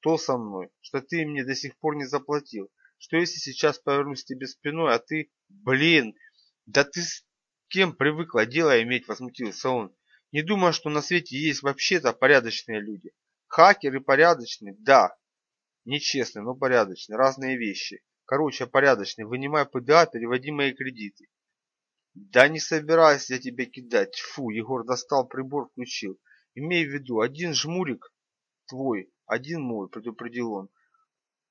S1: «То со мной, что ты мне до сих пор не заплатил. Что если сейчас повернусь тебе спиной, а ты... Блин! Да ты с кем привыкла дело иметь?» — возмутился он. «Не думаю, что на свете есть вообще-то порядочные люди. Хакеры порядочные? Да. Нечестные, но порядочные. Разные вещи. Короче, порядочные. Вынимай ПДА, переводи мои кредиты. Да не собираюсь я тебя кидать. Фу, Егор достал прибор, включил. Имей в виду, один жмурик твой, один мой, предупредил он.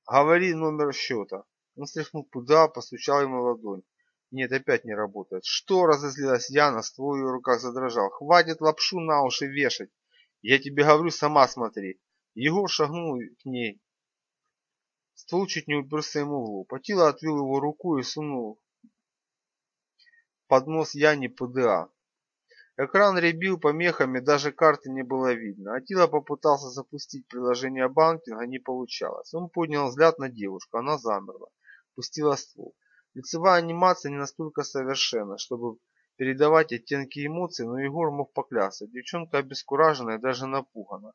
S1: Говори номер счета. Он стряхнул пуда, постучал ему в ладонь. Нет, опять не работает. Что, разозлилась Яна, ствол в ее руках задрожал. Хватит лапшу на уши вешать. Я тебе говорю, сама смотри. Егор шагнул к ней. Ствол чуть не уперся ему в лоб. Атила отвел его руку и сунул под нос Яне ПДА. Экран рябил помехами, даже карты не было видно. Атила попытался запустить приложение банкинга, не получалось. Он поднял взгляд на девушку, она замерла, пустила ствол. Лицевая анимация не настолько совершенна, чтобы передавать оттенки эмоций, но Егор мог поклясться. Девчонка обескуражена и даже напугана.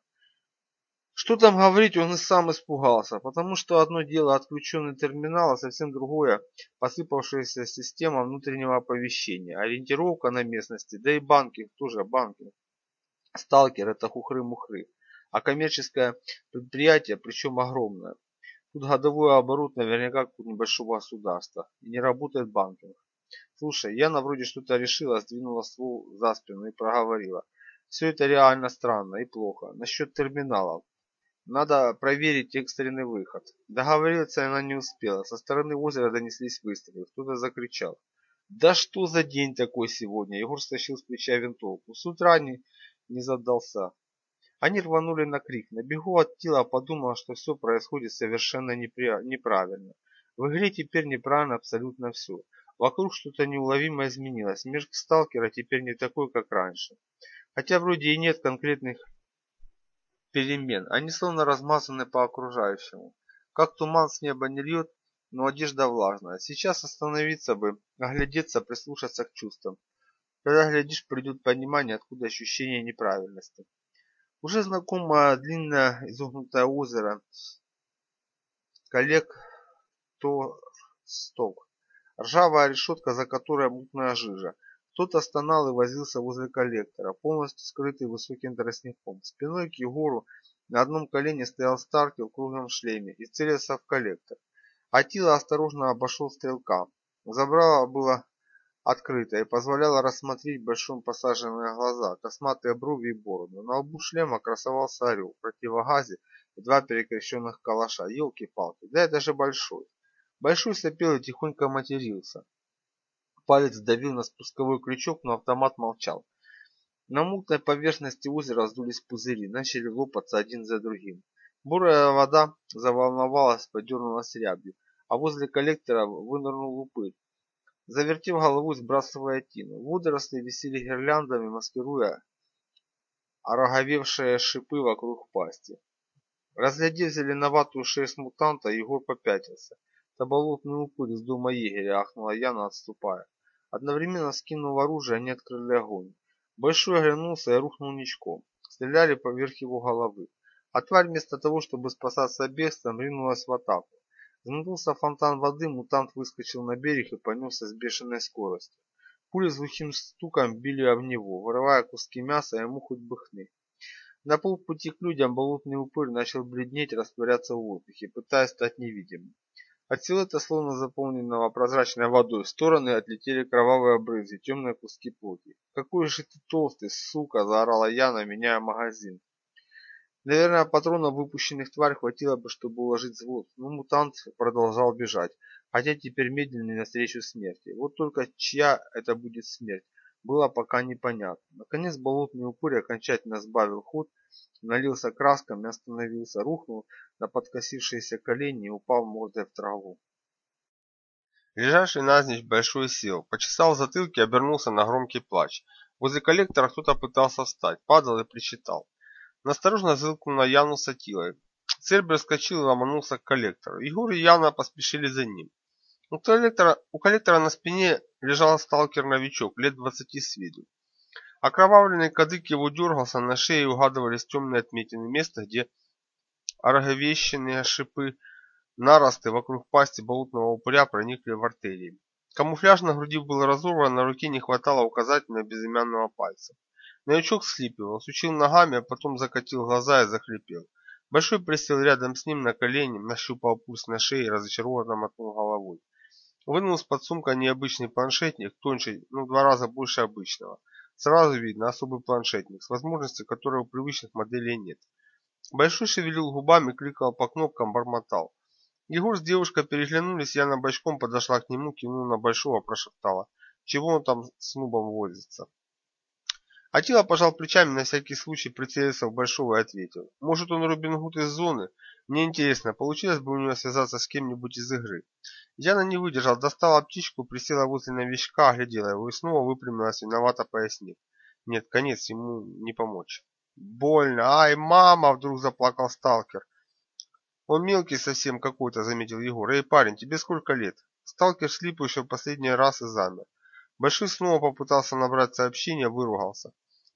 S1: Что там говорить, он и сам испугался, потому что одно дело отключенный терминал, а совсем другое посыпавшаяся система внутреннего оповещения, ориентировка на местности, да и банкинг тоже банкинг. Сталкер это хухры-мухры, а коммерческое предприятие, причем огромное. Тут годовой оборот наверняка у небольшого государства, и не работает банкинг. Слушай, Яна вроде что-то решила, сдвинула ствол за спину и проговорила. Все это реально странно и плохо. Насчет терминалов. Надо проверить экстренный выход. Договориться она не успела. Со стороны озера донеслись выстрелы. Кто-то закричал. Да что за день такой сегодня? Егор стащил с плеча винтовку. С утра не, не задался. Они рванули на крик. На бегу от тела подумала, что все происходит совершенно непри... неправильно. В игре теперь неправильно абсолютно все. Вокруг что-то неуловимо изменилось. Мир сталкера теперь не такой, как раньше. Хотя вроде и нет конкретных перемен. Они словно размазаны по окружающему. Как туман с неба не льет, но одежда влажная. Сейчас остановиться бы, оглядеться, прислушаться к чувствам. Когда глядишь, придет понимание, откуда ощущение неправильности. Уже знакомое длинное изогнутое озеро. Коллег то сток. Ржавая решетка, за которой мутная жижа. Кто-то стонал и возился возле коллектора, полностью скрытый высоким тростником. Спиной к Егору на одном колене стоял Старкер в круглом шлеме и целился в коллектор. Атила осторожно обошел стрелка. Забрало было открыто и позволяло рассмотреть в большом посаженные глаза, косматые брови и бороду. На лбу шлема красовался орел в противогазе и два перекрещенных калаша. Елки-палки, да это же большой. Большой сопел и тихонько матерился. Палец давил на спусковой крючок, но автомат молчал. На мутной поверхности озера раздулись пузыри, начали лопаться один за другим. Бурая вода заволновалась, подернулась рябью, а возле коллектора вынырнул упырь. Завертев головой, сбрасывая тину. Водоросли висели гирляндами, маскируя ороговевшие шипы вокруг пасти. Разглядев зеленоватую шерсть мутанта, Егор попятился. Это болотный упырь из дома егеря, ахнула Яна, отступая. Одновременно скинув оружие, они открыли огонь. Большой оглянулся и рухнул ничком. Стреляли поверх его головы. А тварь вместо того, чтобы спасаться бегством, ринулась в атаку. Взметнулся фонтан воды, мутант выскочил на берег и понесся с бешеной скоростью. Пули с глухим стуком били об него, вырывая куски мяса, ему хоть бы хны. На полпути к людям болотный упырь начал бледнеть, растворяться в воздухе, пытаясь стать невидимым. От силуэта, словно заполненного прозрачной водой, в стороны отлетели кровавые брызги, темные куски плоти. «Какой же ты толстый, сука!» – заорала Яна, меняя магазин. Наверное, патронов, выпущенных тварь, хватило бы, чтобы уложить взвод, но мутант продолжал бежать, хотя теперь медленнее навстречу смерти. Вот только чья это будет смерть, было пока непонятно. Наконец болотный упырь окончательно сбавил ход, налился красками, остановился, рухнул на подкосившиеся колени и упал мордой в траву.
S2: Лежавший назничь большой сел, почесал затылки и обернулся на громкий плач. Возле коллектора кто-то пытался встать, падал и причитал. Насторожно зыркнул на Яну с Атилой. Цербер вскочил и ломанулся к коллектору. Егор и Яна поспешили за ним. У коллектора, у коллектора на спине лежал сталкер-новичок, лет двадцати с виду. Окровавленный кадык его дергался, на шее угадывались темные отметины места, где ороговещенные шипы наросты вокруг пасти болотного упыря проникли в артерии. Камуфляж на груди был разорван, на руке не хватало указательного безымянного пальца. Новичок схлипывал, сучил ногами, а потом закатил глаза и захрипел. Большой присел рядом с ним на колени, нащупал пульс на шее и разочарованно мотнул головой. Вынул из-под сумка необычный планшетник, тоньше, ну, в два раза больше обычного. Сразу видно особый планшетник, с возможностью которой у привычных моделей нет. Большой шевелил губами, кликал по кнопкам, бормотал. Егор с девушкой переглянулись, Яна бочком подошла к нему, кивнула на Большого, прошептала. Чего он там с нубом возится? Атила пожал плечами, на всякий случай прицелился в Большого и ответил. Может он Робин Гуд из зоны? Мне интересно, получилось бы у него связаться с кем-нибудь из игры? Яна не выдержал, достала птичку, присела возле новичка, оглядела его и снова выпрямилась, виновато пояснив. Нет, конец, ему не помочь. Больно. Ай, мама, вдруг заплакал сталкер. Он мелкий совсем какой-то, заметил Егор. Эй, парень, тебе сколько лет? Сталкер слип еще в последний раз и замер. Большой снова попытался набрать сообщение, выругался.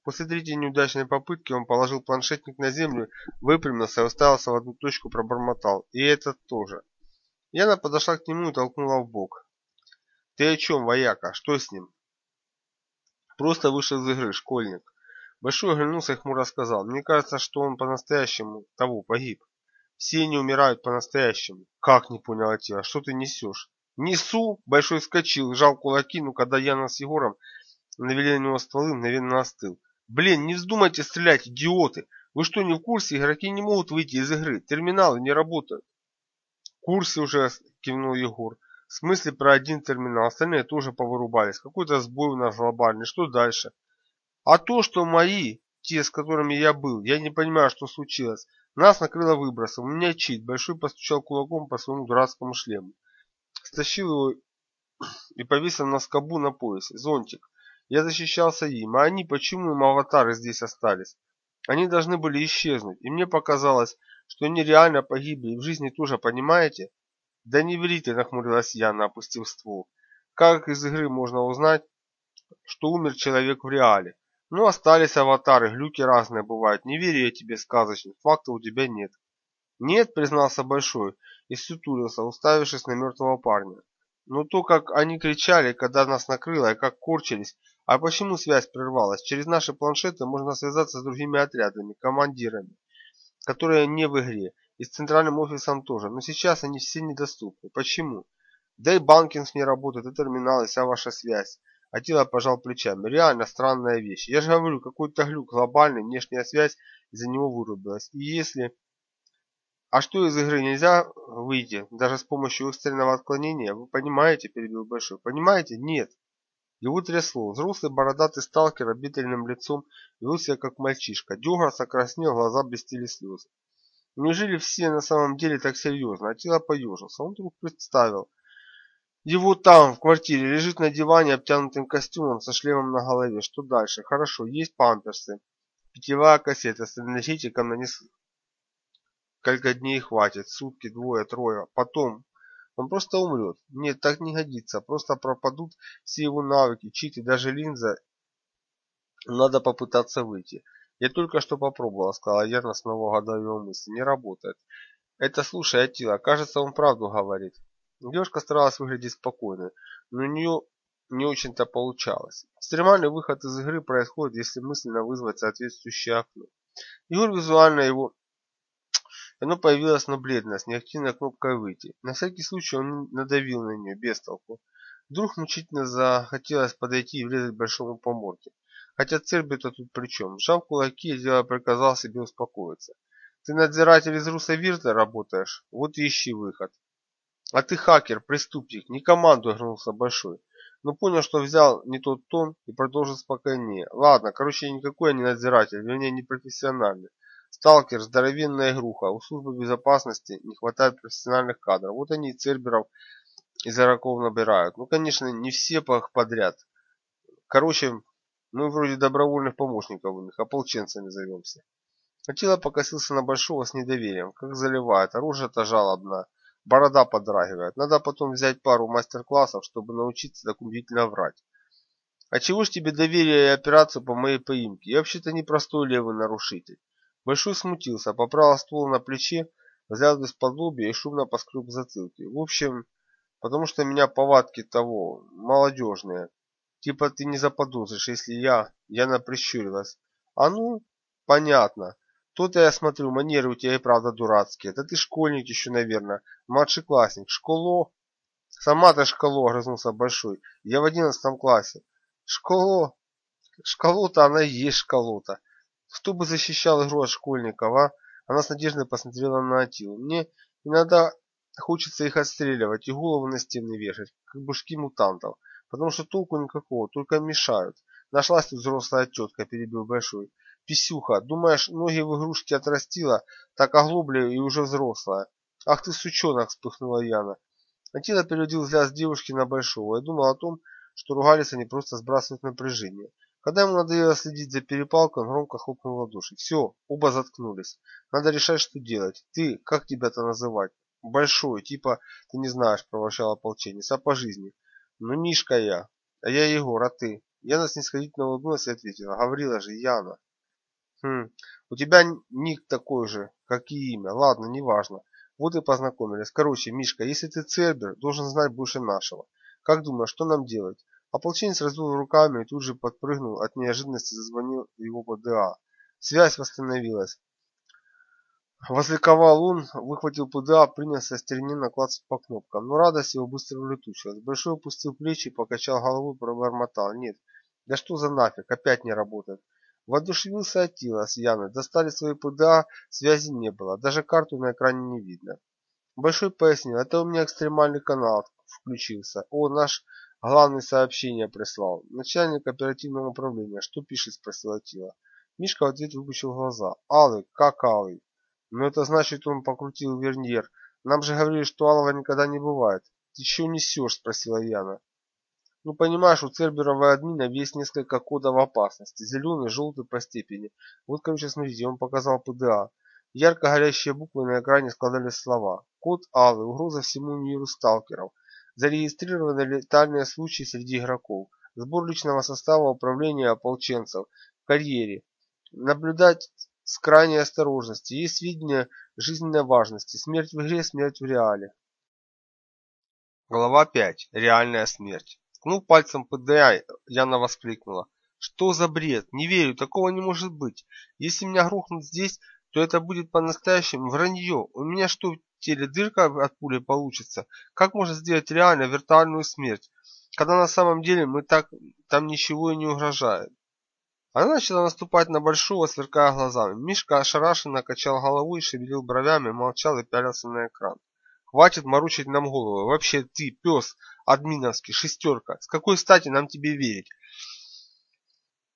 S2: После третьей неудачной попытки он положил планшетник на землю, выпрямился и уставился в одну точку, пробормотал. И это тоже. Яна подошла к нему и толкнула в бок. Ты о чем, вояка? Что с ним? Просто вышел из игры, школьник. Большой оглянулся и хмуро сказал. Мне кажется, что он по-настоящему того погиб. Все не умирают по-настоящему. Как не понял отец? Что ты несешь? Несу! Большой вскочил, сжал кулаки, но когда Яна с Егором навели на него стволы, мгновенно остыл. Блин, не вздумайте стрелять, идиоты! Вы что, не в курсе? Игроки не могут выйти из игры. Терминалы не работают. В курсе уже, кивнул Егор. В смысле про один терминал. Остальные тоже повырубались. Какой-то сбой у нас глобальный. Что дальше? А то, что мои, те, с которыми я был, я не понимаю, что случилось. Нас накрыло выбросом. У меня чит. Большой постучал кулаком по своему дурацкому шлему. Стащил его и повесил на скобу на поясе. Зонтик. Я защищался им, а они, почему им аватары здесь остались? Они должны были исчезнуть, и мне показалось, что они реально погибли, и в жизни тоже, понимаете? Да не врите, нахмурилась Яна, опустив ствол. Как из игры можно узнать, что умер человек в реале? Ну, остались аватары, глюки разные бывают. Не верю я тебе, сказочник, факта у тебя нет. Нет, признался Большой и сутулился, уставившись на мертвого парня. Но то, как они кричали, когда нас накрыло, и как корчились, а почему связь прервалась? Через наши планшеты можно связаться с другими отрядами, командирами, которые не в игре, и с центральным офисом тоже, но сейчас они все недоступны. Почему? Да и банкинг не работает, и терминал, и вся ваша связь. Атила пожал плечами. Реально странная вещь. Я же говорю, какой-то глюк глобальный, внешняя связь из-за него вырубилась. И если... А что из игры нельзя выйти, даже с помощью экстренного отклонения? Вы понимаете, перебил Большой. Понимаете? Нет. Его трясло. Взрослый бородатый сталкер обительным лицом вел себя как мальчишка. Дергался, краснел, глаза блестели слезы. Неужели все на самом деле так серьезно? Атила поежился. Он вдруг представил. Его там, в квартире, лежит на диване, обтянутым костюмом, со шлемом на голове. Что дальше? Хорошо, есть памперсы. Питьевая кассета с энергетиком на несколько дней хватит. Сутки, двое, трое. Потом Он просто умрет. Нет, так не годится. Просто пропадут все его навыки, чит и даже линза. Надо попытаться выйти. Я только что попробовала, сказала Яна, снова гадая его мысли. Не работает. Это слушай, Атила, кажется, он правду говорит. Девушка старалась выглядеть спокойной, но у нее не очень-то получалось. Экстремальный выход из игры происходит, если мысленно вызвать соответствующее окно. Егор визуально его оно появилось на бледно, с неактивной кнопкой «Выйти». На всякий случай он надавил на нее, без толку. Вдруг мучительно захотелось подойти и врезать большому по морде. Хотя Цербер-то тут при чем? Сжав кулаки, дело приказал себе успокоиться. Ты надзиратель из Русовирта работаешь? Вот и ищи выход. А ты хакер, преступник, не команду гнулся Большой. Но понял, что взял не тот тон и продолжил спокойнее. Ладно, короче, никакой я не надзиратель, вернее, не профессиональный. Сталкер, здоровенная игруха. У службы безопасности не хватает профессиональных кадров. Вот они и Церберов из игроков набирают. Ну, конечно, не все подряд. Короче, мы вроде добровольных помощников у них, ополченцами зовемся. Атила покосился на Большого с недоверием. Как заливает, оружие-то жалобно. Борода подрагивает. Надо потом взять пару мастер-классов, чтобы научиться так убедительно врать. А чего ж тебе доверие и операцию по моей поимке? Я вообще-то не простой левый нарушитель. Большой смутился, поправил ствол на плече, взял из-под лобья и шумно поскреб в затылке. В общем, потому что меня повадки того, молодежные. Типа ты не заподозришь, если я, Яна прищурилась. А ну, понятно. То-то я смотрю, манеры у тебя и правда дурацкие. Да ты школьник еще, наверное, младший классник. Школо? Сама ты школо, огрызнулся Большой. Я в одиннадцатом классе. Школо? Школо-то она и есть школо-то. Кто бы защищал игру от школьников, а? Она с надеждой посмотрела на Атилу. Мне иногда хочется их отстреливать и голову на стены вешать, как бушки мутантов, потому что толку никакого, только мешают. Нашлась тут взрослая тетка, перебил Большой. Писюха, думаешь, ноги в игрушке отрастила, так оглобля и уже взрослая. Ах ты сучонок, вспыхнула Яна. Атила переводил взгляд с девушки на Большого и думал о том, что ругались они просто сбрасывают напряжение. Когда ему надоело следить за перепалкой, он громко хлопнул в ладоши. Все, оба заткнулись. Надо решать, что делать. Ты, как тебя-то называть? Большой, типа, ты не знаешь, проворчал ополченец, а по жизни. Ну, Мишка я. А я Егор, а ты? Яна снисходительно улыбнулась и ответила. Говорила же, Яна. Хм, у тебя ник такой же, как и имя. Ладно, неважно. Вот и познакомились. Короче, Мишка, если ты Цербер, должен знать больше нашего. Как думаешь, что нам делать? Ополченец развел руками и тут же подпрыгнул, от неожиданности зазвонил его ПДА. Связь восстановилась. Возликовал он, выхватил ПДА, принялся стерненно клацать по кнопкам, но радость его быстро улетучилась. Большой опустил плечи, покачал головой, пробормотал. Нет, да что за нафиг, опять не работает. Воодушевился Атила с Яной, достали свои ПДА, связи не было, даже карту на экране не видно. Большой пояснил, это у меня экстремальный канал включился. О, наш Главное сообщение прислал. Начальник оперативного управления. Что пишет, спросил Атила. Мишка в ответ выпучил глаза. Алый, как Алый? Ну это значит, он покрутил верньер. Нам же говорили, что Алого никогда не бывает. Ты что несешь? Спросила Яна. Ну понимаешь, у Церберова админа есть несколько кодов опасности. Зеленый, желтый по степени. Вот, короче, смотрите, он показал ПДА. Ярко горящие буквы на экране складывались слова. Код Алый. Угроза всему миру сталкеров. Зарегистрированы летальные случаи среди игроков. Сбор личного состава управления ополченцев. В карьере. Наблюдать с крайней осторожностью. Есть сведения жизненной важности. Смерть в игре, смерть в реале. Глава 5. Реальная смерть. Ткнув пальцем ПДА, Яна воскликнула. Что за бред? Не верю, такого не может быть. Если меня грохнут здесь, то это будет по-настоящему вранье. У меня что, теле дырка от пули получится. Как можно сделать реально виртуальную смерть, когда на самом деле мы так там ничего и не угрожает? Она начала наступать на Большого, сверкая глазами. Мишка ошарашенно качал головой, шевелил бровями, молчал и пялился на экран. Хватит морочить нам голову. Вообще ты, пес, админовский, шестерка. С какой стати нам тебе верить?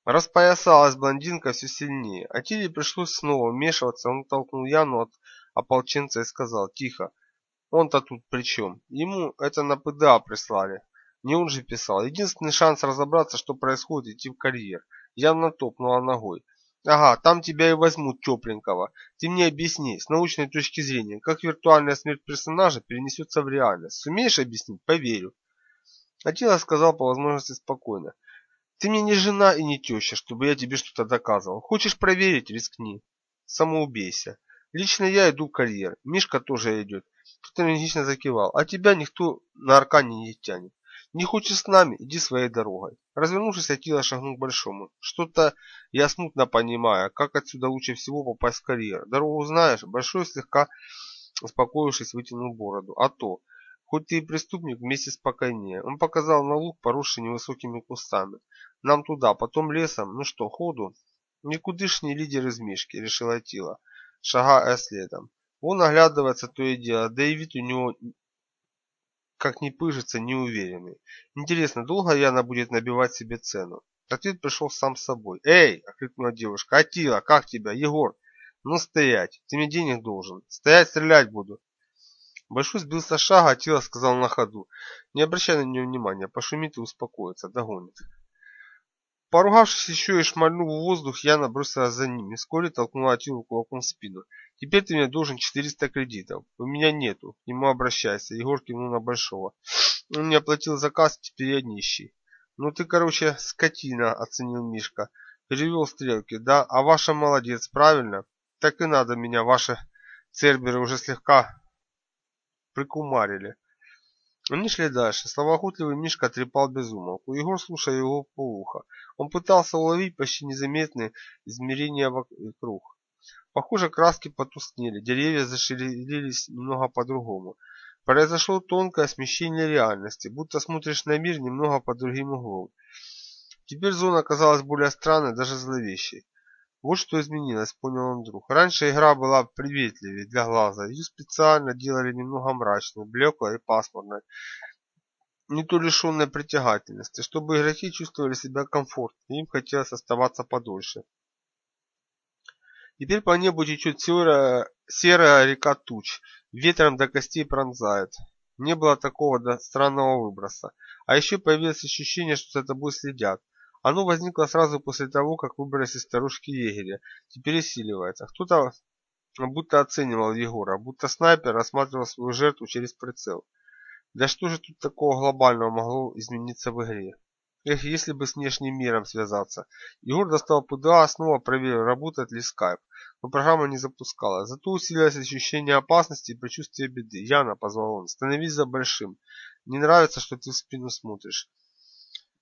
S2: Распоясалась блондинка все сильнее. А Тиле пришлось снова вмешиваться. Он толкнул Яну от ополченца и сказал тихо. Он-то тут при чем? Ему это на ПДА прислали. Не он же писал. Единственный шанс разобраться, что происходит, идти в карьер. Явно топнула ногой. Ага, там тебя и возьмут тепленького. Ты мне объясни, с научной точки зрения, как виртуальная смерть персонажа перенесется в реальность. Сумеешь объяснить? Поверю. Атила сказал по возможности спокойно. Ты мне не жена и не теща, чтобы я тебе что-то доказывал. Хочешь проверить, рискни. Самоубейся. Лично я иду в карьер. Мишка тоже идет. Кто-то энергично закивал. А тебя никто на аркане не тянет. Не хочешь с нами, иди своей дорогой. Развернувшись, Атила шагнул к большому. Что-то я смутно понимаю, как отсюда лучше всего попасть в карьер. Дорогу знаешь? Большой слегка успокоившись, вытянул бороду. А то, хоть ты и преступник, вместе спокойнее. Он показал на луг, поросший невысокими кустами. Нам туда, потом лесом. Ну что, ходу? Никудышний лидер из Мишки, решила Атила, шагая следом. Он оглядывается то и дело, да и вид у него как не пыжится, неуверенный. Интересно, долго Яна будет набивать себе цену? Ответ пришел сам собой. «Эй!» – окрикнула девушка. «Атила, как тебя? Егор!» «Ну стоять! Ты мне денег должен! Стоять, стрелять буду!» Большой сбился с шага, Атила сказал на ходу. «Не обращай на нее внимания, пошумит и успокоится, догонит». Поругавшись еще и шмальнув в воздух, я набросилась за ним и вскоре толкнула Атилу кулаком в спину. «Теперь ты мне должен 400 кредитов. У меня нету. К нему обращайся». Егор кивнул на Большого. «Он мне оплатил заказ, теперь я нищий». «Ну ты, короче, скотина», — оценил Мишка. Перевел стрелки. «Да, а ваша молодец, правильно? Так и надо меня, ваши церберы уже слегка прикумарили». Они шли дальше. Словоохотливый Мишка трепал без умолку. Егор, слушая его полуха, он пытался уловить почти незаметные измерения вокруг. Похоже, краски потускнели, деревья зашевелились немного по-другому. Произошло тонкое смещение реальности, будто смотришь на мир немного под другим углом. Теперь зона казалась более странной, даже зловещей. Вот что изменилось, понял он вдруг. Раньше игра была приветливее для глаза. Ее специально делали немного мрачной, блеклой и пасмурной. Не то лишенной притягательности, чтобы игроки чувствовали себя комфортно, им хотелось оставаться подольше. Теперь по небу течет серая, серая река туч, ветром до костей пронзает. Не было такого странного выброса. А еще появилось ощущение, что за тобой следят. Оно возникло сразу после того, как выбрались из старушки егеря. Теперь усиливается. Кто-то будто оценивал Егора, будто снайпер рассматривал свою жертву через прицел. Да что же тут такого глобального могло измениться в игре? Эх, если бы с внешним миром связаться. Егор достал ПДА, снова проверил, работает ли скайп. Но программа не запускалась. Зато усилилось ощущение опасности и предчувствие беды. Яна, позвал он, становись за большим. Не нравится, что ты в спину смотришь.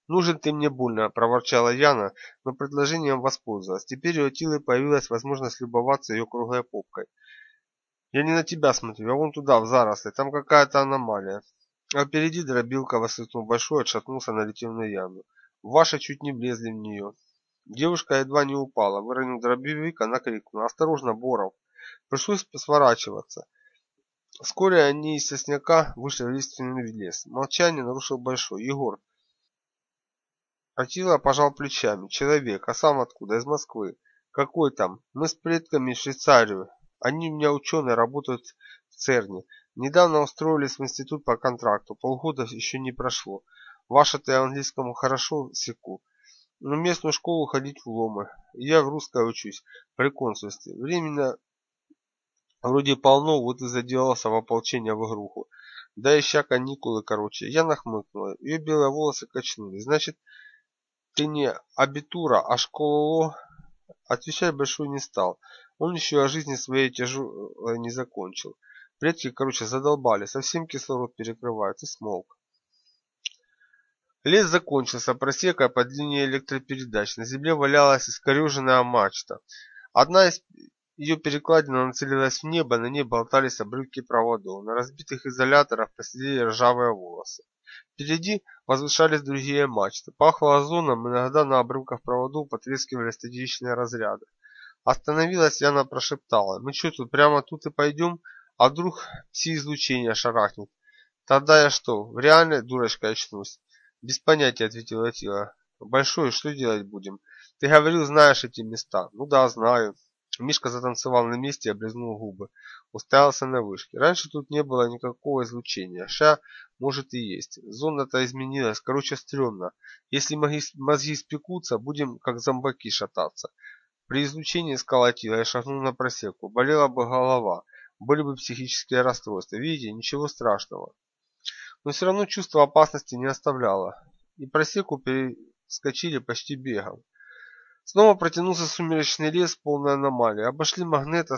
S2: «Нужен ты мне больно», – проворчала Яна, но предложением воспользовалась. Теперь у Атилы появилась возможность любоваться ее круглой попкой. «Я не на тебя смотрю, а вон туда, в заросли, там какая-то аномалия». А впереди дробилка воскликнул большой, отшатнулся, налетев на Яну. Ваши чуть не влезли в нее. Девушка едва не упала, выронил дробовик, она крикнула. «Осторожно, Боров!» Пришлось сворачиваться. Вскоре они из сосняка вышли в лиственный лес. Молчание нарушил Большой. «Егор, Атила пожал плечами. Человек, а сам откуда? Из Москвы. Какой там? Мы с предками в Швейцарию. Они у меня ученые, работают в ЦЕРНе. Недавно устроились в институт по контракту. Полгода еще не прошло. Ваше-то я английскому хорошо секу. Но местную школу ходить в ломы. Я в русской учусь, при консульстве. Временно вроде полно, вот и заделался в ополчение в игруху. Да ища каникулы, короче. Я нахмыкнула. Ее белые волосы качнули. Значит, ты не абитура, а школу Отвечать Большой не стал. Он еще о жизни своей тяжелой не закончил. Предки, короче, задолбали, совсем кислород перекрывают и смолк. Лес закончился, просекая под линией электропередач. На земле валялась искореженная мачта. Одна из ее перекладина нацелилась в небо, на ней болтались обрывки проводов. На разбитых изоляторах посидели ржавые волосы. Впереди возвышались другие мачты. Пахло озоном, иногда на обрывках проводов потрескивали статичные разряды. Остановилась, Яна прошептала. «Мы что тут, прямо тут и пойдем? А вдруг пси-излучение шарахнет? Тогда я что, в реальной дурочка очнусь?» «Без понятия», — ответила Тила. «Большой, что делать будем? Ты говорил, знаешь эти места». «Ну да, знаю». Мишка затанцевал на месте и облизнул губы. Уставился на вышке. Раньше тут не было никакого излучения. Ша, может и есть. Зона-то изменилась. Короче, стрёмно. Если мозги, мозги спекутся, будем как зомбаки шататься. При излучении сколотила, я шагнул на просеку. Болела бы голова, были бы психические расстройства. Видите, ничего страшного. Но все равно чувство опасности не оставляло. И просеку перескочили почти бегом. Снова протянулся сумеречный лес, полный аномалий. Обошли магнета,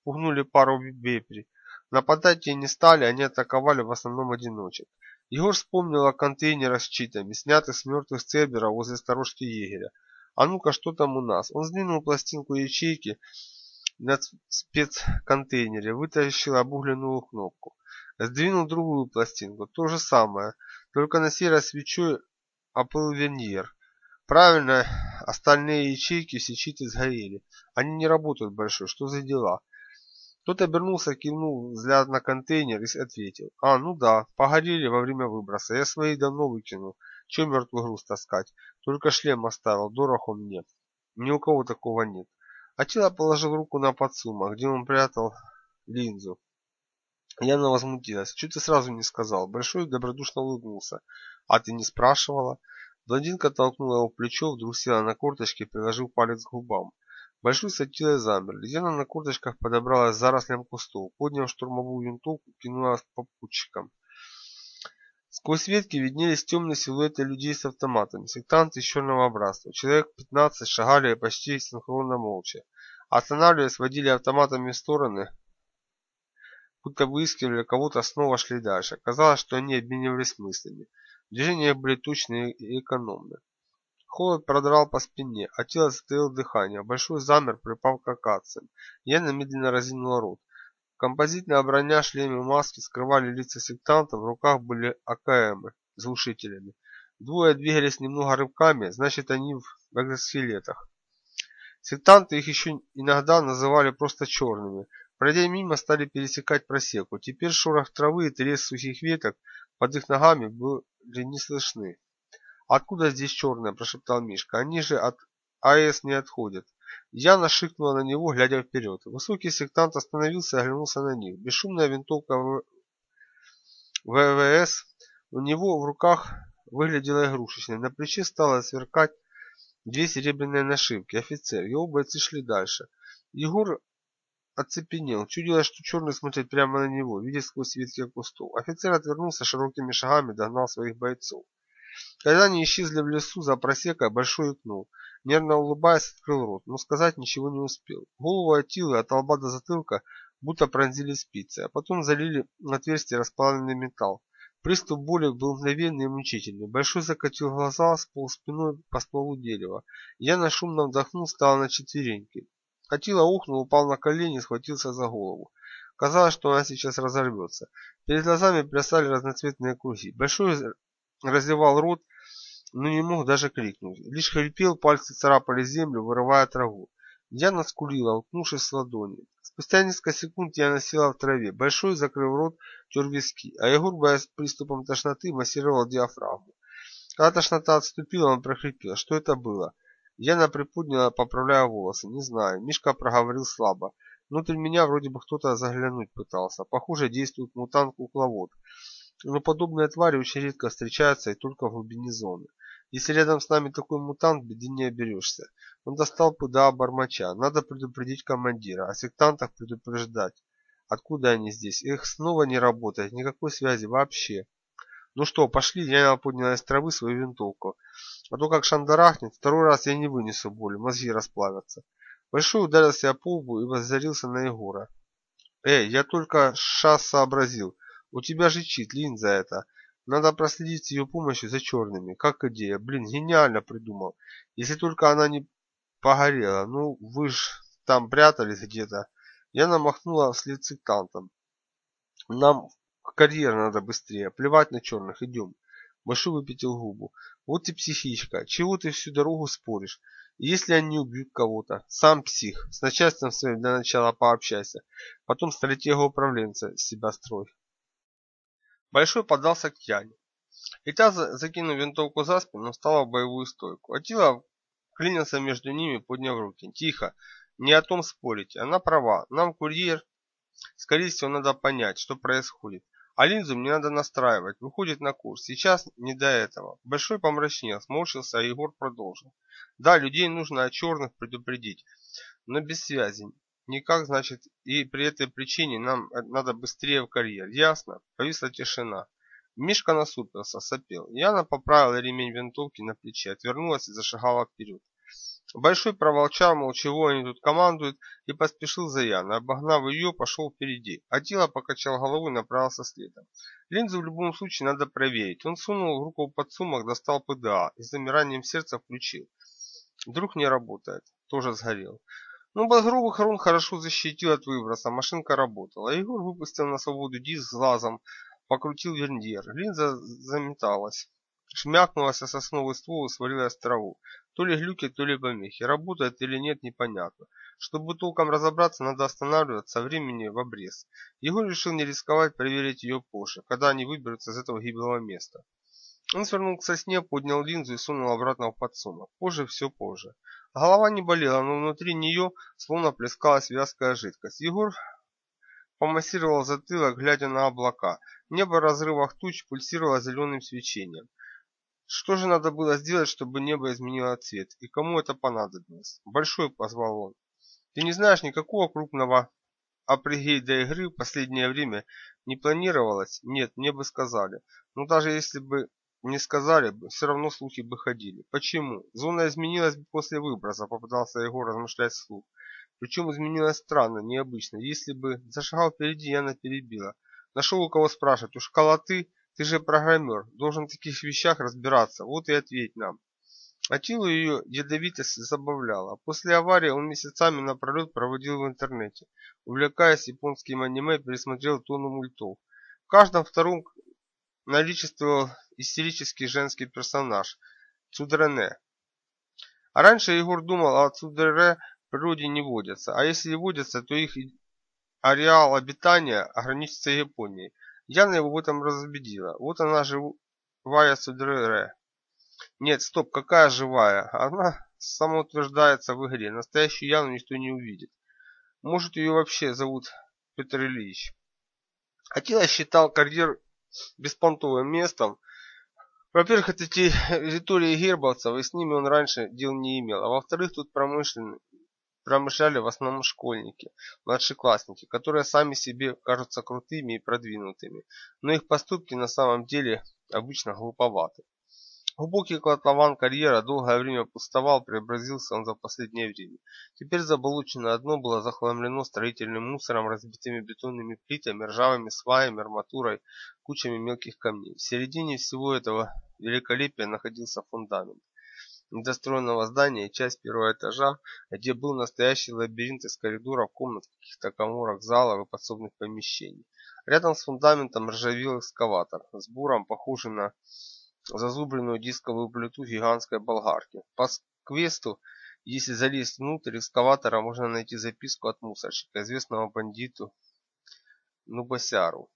S2: спугнули пару вепрей. Нападать те не стали, они атаковали в основном одиночек. Егор вспомнил о контейнерах с читами, снятых с мертвых церберов возле сторожки егеря. А ну-ка, что там у нас? Он сдвинул пластинку ячейки на спецконтейнере, вытащил обугленную кнопку. Сдвинул другую пластинку, то же самое, только на сей раз свечой опыл верниер. Правильно, остальные ячейки все читы сгорели. Они не работают большой, что за дела? Тот обернулся, кивнул взгляд на контейнер и ответил. А, ну да, погорели во время выброса. Я свои давно выкинул. Че мертвый груз таскать? Только шлем оставил, дорог он мне. Ни у кого такого нет. Атила положил руку на подсумок, где он прятал линзу. Яна возмутилась. Чуть ты сразу не сказал? Большой добродушно улыбнулся. А ты не спрашивала? Блондинка толкнула его в плечо, вдруг села на корточки и приложил палец к губам. Большой с Атилой замерли. Лена на корточках подобралась зарослям кустов, подняв штурмовую винтовку, кинулась к попутчикам. Сквозь ветки виднелись темные силуэты людей с автоматами, сектанты из черного братства. Человек 15 шагали почти синхронно молча. Останавливаясь, водили автоматами в стороны, будто выискивали кого-то, снова шли дальше. Казалось, что они обменивались мыслями. Движения были точные и экономные. Холод продрал по спине, а тело затаило дыхание. Большой замер, припав к акациям. Я немедленно разинул рот. Композитная броня, шлемы, маски скрывали лица сектантов, в руках были АКМы с глушителями. Двое двигались немного рывками, значит они в экзоскелетах. Сектанты их еще иногда называли просто черными. Пройдя мимо, стали пересекать просеку. Теперь шорох травы и треск сухих веток под их ногами были не слышны. «Откуда здесь черное?» – прошептал Мишка. «Они же от АЭС не отходят». Яна шикнула на него, глядя вперед. Высокий сектант остановился и оглянулся на них. Бесшумная винтовка ВВС у него в руках выглядела игрушечной. На плече стало сверкать две серебряные нашивки. Офицер. Его бойцы шли дальше. Егор оцепенел. Чудилось, что черный смотрит прямо на него, видя сквозь ветки кустов. Офицер отвернулся широкими шагами, догнал своих бойцов. Когда они исчезли в лесу за просекой, Большой икнул. Нервно улыбаясь, открыл рот, но сказать ничего не успел. Голову Атилы от лба до затылка будто пронзили спицы, а потом залили отверстие расплавленный металл. Приступ боли был мгновенный и мучительный. Большой закатил глаза, сполз спиной по стволу дерева. Я на шумно вдохнул, стал на четвереньки. Атила ухнул, упал на колени и схватился за голову. Казалось, что она сейчас разорвется. Перед глазами плясали разноцветные круги. Большой разевал рот, но не мог даже крикнуть. Лишь хрипел, пальцы царапали землю, вырывая траву. Диана скулила, уткнувшись в ладони. Спустя несколько секунд я села в траве. Большой, закрыв рот, тер виски, а Егор, боясь приступом тошноты, массировал диафрагму. Когда тошнота отступила, он прохрипел. Что это было? Яна приподняла, поправляя волосы. Не знаю. Мишка проговорил слабо. Внутрь меня вроде бы кто-то заглянуть пытался. Похоже, действует мутант-кукловод. Но подобные твари очень редко встречаются и только в глубине зоны. Если рядом с нами такой мутант, беды не оберешься. Он достал пуда бормоча. Надо предупредить командира, о сектантах предупреждать. Откуда они здесь? Их снова не работает, никакой связи вообще. Ну что, пошли, я подняла из травы свою винтовку. А то как шандарахнет, второй раз я не вынесу боли, мозги расплавятся. Большой ударился о полбу и воззарился на Егора. Эй, я только шас сообразил. У тебя же чит, линза это. Надо проследить с ее помощью за черными. Как идея. Блин, гениально придумал. Если только она не погорела. Ну, вы ж там прятались где-то. Я намахнула вслед сектантам. Нам в карьер надо быстрее. Плевать на черных. Идем. Большой выпятил губу. Вот ты психичка. Чего ты всю дорогу споришь? Если они убьют кого-то, сам псих. С начальством своим для начала пообщайся. Потом стратегию управленца себя строй. Большой подался к Яне. И та, закинув винтовку за спину, встала в боевую стойку. Атила клинился между ними, подняв руки. Тихо, не о том спорите. Она права. Нам, курьер, скорее всего, надо понять, что происходит. А линзу мне надо настраивать, выходит на курс. Сейчас не до этого. Большой помрачнел, сморщился, а Егор продолжил. Да, людей нужно о черных предупредить, но без связи. Никак, значит, и при этой причине нам надо быстрее в карьер. Ясно? Повисла тишина. Мишка насупился, сопел. Яна поправила ремень винтовки на плече, отвернулась и зашагала вперед. Большой проволчал, мол, чего они тут командуют, и поспешил за Яной. Обогнав ее, пошел впереди. А тело покачал головой и направился следом. Линзу в любом случае надо проверить. Он сунул руку под сумок, достал ПДА и замиранием сердца включил. Вдруг не работает. Тоже сгорел. Но ну, багровый хрон хорошо защитил от выброса, машинка работала. Егор выпустил на свободу диск с глазом, покрутил верньер. Линза заметалась. Шмякнулась о сосновый ствол и свалилась в траву. То ли глюки, то ли помехи. Работает или нет, непонятно. Чтобы толком разобраться, надо останавливаться, времени в обрез. Егор решил не рисковать, проверить ее позже, когда они выберутся из этого гиблого места. Он свернул к сосне, поднял линзу и сунул обратно в подсумок. Позже все позже. Голова не болела, но внутри нее словно плескалась вязкая жидкость. Егор помассировал затылок, глядя на облака. Небо в разрывах туч пульсировало зеленым свечением. Что же надо было сделать, чтобы небо изменило цвет? И кому это понадобилось? Большой позвал он. Ты не знаешь никакого крупного апрегейда игры в последнее время не планировалось? Нет, мне бы сказали. Но даже если бы не сказали бы, все равно слухи бы ходили. Почему? Зона изменилась после выброса, попытался Егор размышлять вслух. Причем изменилась странно, необычно. Если бы зашагал впереди, Яна перебила. Нашел у кого спрашивать, уж колоты ты же программер, должен в таких вещах разбираться, вот и ответь нам. Атилу ее ядовитость забавляла. После аварии он месяцами напролет проводил в интернете. Увлекаясь японским аниме, пересмотрел тонну мультов. В каждом втором наличествовал истерический женский персонаж – Цудрене. А раньше Егор думал, а Цудрене в природе не водятся, а если и водятся, то их ареал обитания ограничится Японией. Яна его в этом разубедила. Вот она живая Судрере. Нет, стоп, какая живая? Она самоутверждается в игре. Настоящую Яну никто не увидит. Может, ее вообще зовут Петр Ильич. Атила считал карьер беспонтовым местом. Во-первых, это территории гербовцев, и с ними он раньше дел не имел. А во-вторых, тут промышляли в основном школьники, младшеклассники, которые сами себе кажутся крутыми и продвинутыми, но их поступки на самом деле обычно глуповаты. Глубокий котлован карьера долгое время пустовал, преобразился он за последнее время. Теперь заболоченное одно было захламлено строительным мусором, разбитыми бетонными плитами, ржавыми сваями, арматурой, кучами мелких камней. В середине всего этого великолепия находился фундамент недостроенного здания часть первого этажа, где был настоящий лабиринт из коридоров, комнат, каких-то коморок, залов и подсобных помещений. Рядом с фундаментом ржавел экскаватор с буром, похожий на зазубренную дисковую плиту гигантской болгарки. По квесту, если залезть внутрь экскаватора, можно найти записку от мусорщика, известного бандиту Нубасяру.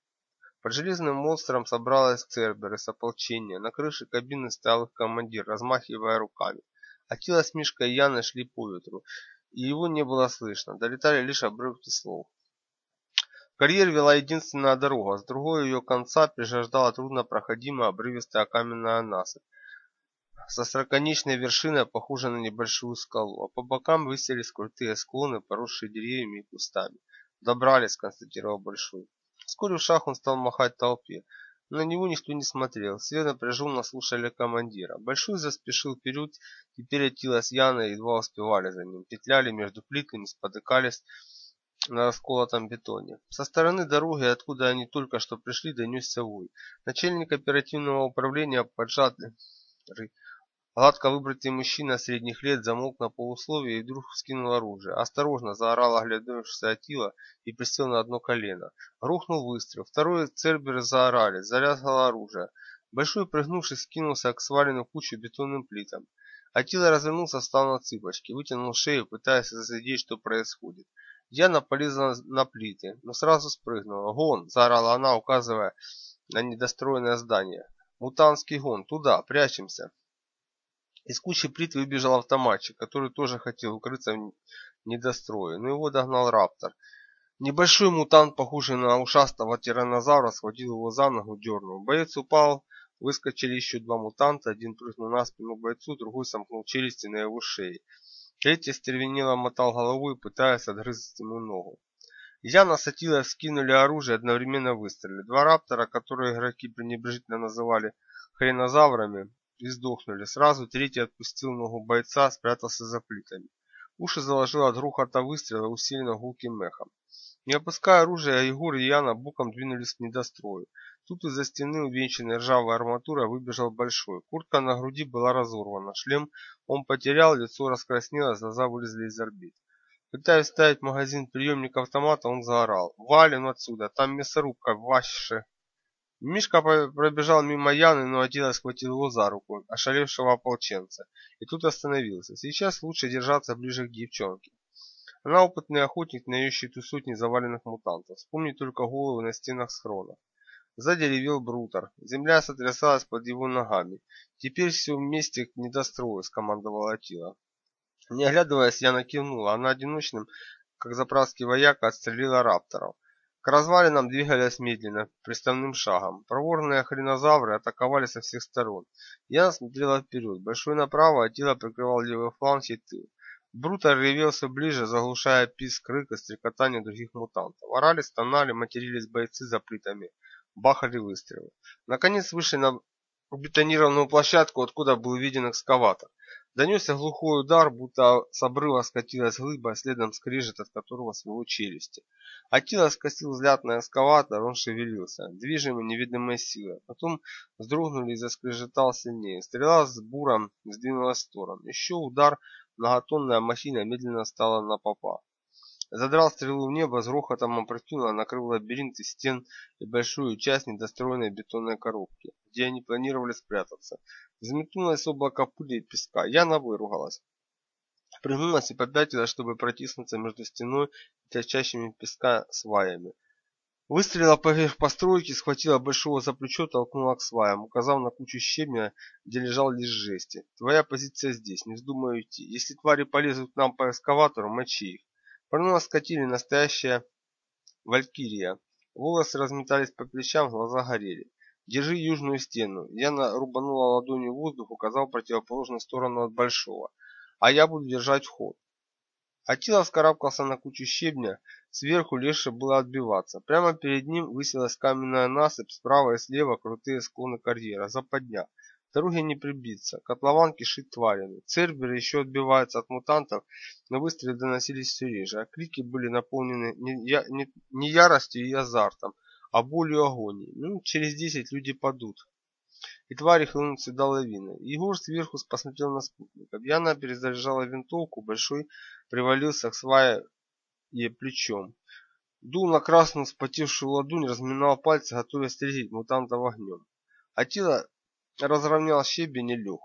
S2: Под железным монстром собралась Цербер с ополчения. На крыше кабины стоял их командир, размахивая руками. Атила с Мишкой и Яной шли по ветру, и его не было слышно. Долетали лишь обрывки слов. Карьер вела единственная дорога, с другой ее конца прижаждала труднопроходимая обрывистая каменная насыпь со строконечной вершиной, похожей на небольшую скалу, а по бокам высились крутые склоны, поросшие деревьями и кустами. «Добрались», — констатировал Большой. Вскоре в шаг он стал махать толпе. На него никто не смотрел. Все напряженно слушали командира. Большой заспешил вперед, теперь Атила с Яной едва успевали за ним. Петляли между плитами, спотыкались на расколотом бетоне. Со стороны дороги, откуда они только что пришли, донесся вой. Начальник оперативного управления поджатый Гладко выбритый мужчина средних лет замолк на полусловие и вдруг вскинул оружие. «Осторожно!» – заорал оглядывшийся Атила и присел на одно колено. Рухнул выстрел. Второй церберы заорали. Залязало оружие. Большой, прыгнувшись, скинулся к сваленным кучу бетонным плитам. Атила развернулся, встал на цыпочки, вытянул шею, пытаясь разглядеть, что происходит. Яна полезла на плиты, но сразу спрыгнула. «Гон!» – заорала она, указывая на недостроенное здание. «Мутанский гон! Туда! Прячемся!» Из кучи плит выбежал автоматчик, который тоже хотел укрыться в недострое, но его догнал Раптор. Небольшой мутант, похожий на ушастого тираннозавра, схватил его за ногу, дернул. Боец упал, выскочили еще два мутанта, один прыгнул на спину бойцу, другой сомкнул челюсти на его шее. Третий стервенело мотал головой, пытаясь отгрызть ему ногу. Яна с Атилой скинули оружие одновременно выстрелили. Два раптора, которые игроки пренебрежительно называли хренозаврами, издохнули. Сразу третий отпустил ногу бойца, спрятался за плитами. Уши заложило от грохота выстрела, усиленно гулким мехом. Не опуская оружия, Егор и Яна боком двинулись к недострою. Тут из-за стены, увенчанной ржавой арматурой, выбежал Большой. Куртка на груди была разорвана. Шлем он потерял, лицо раскраснелось, глаза вылезли из орбит. Пытаясь ставить магазин приемника автомата, он заорал. «Валим отсюда! Там мясорубка, ваше!» Мишка пробежал мимо Яны, но Атила схватил его за руку, ошалевшего ополченца, и тут остановился. Сейчас лучше держаться ближе к девчонке. Она опытный охотник, нающий ту сотни заваленных мутантов. Вспомни только головы на стенах схрона. Сзади ревел Брутер. Земля сотрясалась под его ногами. Теперь все вместе к недострою, скомандовала Атила. Не оглядываясь, я накинула. Она одиночным, как заправский вояка, отстрелила рапторов. К развалинам двигались медленно, приставным шагом. Проворные хренозавры атаковали со всех сторон. Я смотрела вперед. Большой направо, а тело прикрывал левый фланг и тыл. Брутер ревел ближе, заглушая писк, рык и стрекотание других мутантов. Орали, стонали, матерились бойцы за плитами. Бахали выстрелы. Наконец вышли на бетонированную площадку, откуда был виден экскаватор. Донесся глухой удар, будто с обрыва скатилась глыба, а следом скрежет, от которого свело челюсти. Атила скосил взгляд на эскаватор, он шевелился, движимый невидимой силой. Потом вздрогнули и заскрежетал сильнее. Стрела с буром сдвинулась в сторону. Еще удар, многотонная махина медленно стала на попа. Задрал стрелу в небо, с грохотом опрокинула, накрыл лабиринт из стен и большую часть недостроенной бетонной коробки, где они планировали спрятаться. Взметнулось облако пыли и песка. Яна выругалась. Пригнулась и попятилась, чтобы протиснуться между стеной и торчащими песка сваями. Выстрелила поверх постройки, схватила большого за плечо, толкнула к сваям, указав на кучу щебня, где лежал лишь жести. Твоя позиция здесь, не вздумай уйти. Если твари полезут к нам по эскаватору, мочи их. Парнова скатили настоящая валькирия. Волосы разметались по плечам, глаза горели. Держи южную стену. Яна рубанула ладонью воздух, указал противоположную сторону от большого. А я буду держать вход. Атила вскарабкался на кучу щебня, сверху легче было отбиваться. Прямо перед ним высилась каменная насыпь, справа и слева крутые склоны карьера, западня. Дороги не прибиться, котлован кишит тварями. Церберы еще отбиваются от мутантов, но выстрелы доносились все реже, а крики были наполнены не, яростью и азартом, а болью агонии. Ну, через десять люди падут. И твари хлынут сюда лавиной. Егор сверху посмотрел на спутника. Яна перезаряжала винтовку, большой привалился к свае и плечом. Дул на красную вспотевшую ладонь, разминал пальцы, готовясь встретить мутантов огнем. Атила разровнял щебень и лег,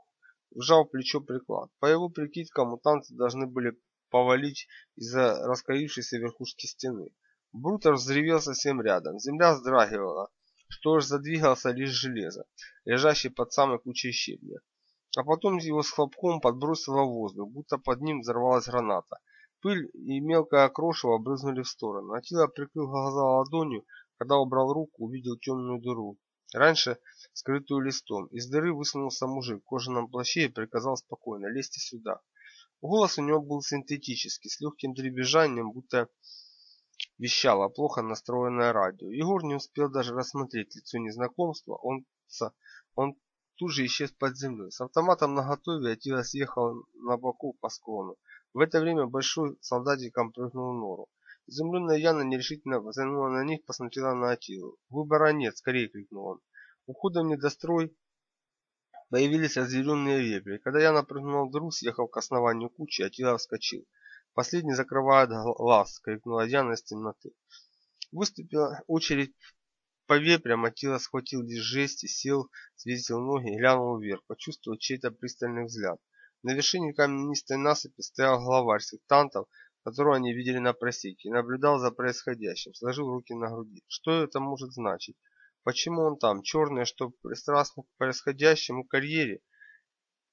S2: вжал плечо приклад. По его прикидкам, мутанты должны были повалить из-за раскалившейся верхушки стены. Брутер взревел совсем рядом. Земля вздрагивала, что ж задвигался лишь железо, лежащий под самой кучей щебня. А потом его с хлопком подбросило в воздух, будто под ним взорвалась граната. Пыль и мелкое крошево брызнули в сторону. Атила прикрыл глаза ладонью, когда убрал руку, увидел темную дыру. Раньше скрытую листом. Из дыры высунулся мужик в кожаном плаще и приказал спокойно «Лезьте сюда». Голос у него был синтетический, с легким дребезжанием, будто вещало плохо настроенное радио. Егор не успел даже рассмотреть лицо незнакомства, он, он тут же исчез под землей. С автоматом наготове Атила съехал на боку по склону. В это время большой солдатиком прыгнул в нору. Изумленная Яна нерешительно взглянула на них, посмотрела на Атилу. «Выбора нет!» — скорее крикнул он. Уходом недострой появились разъяренные вепри. Когда я напрыгнул в дыру, съехал к основанию кучи, Атила вскочил. Последний закрывает глаз, крикнула Яна из темноты. Выступила очередь по вепрям, Атила схватил лишь жести, сел, свесил ноги, глянул вверх, почувствовал чей-то пристальный взгляд. На вершине каменистой насыпи стоял главарь сектантов, которого они видели на просеке, и наблюдал за происходящим, сложил руки на груди. Что это может значить? Почему он там? Черные, что пристрастны к происходящему карьере?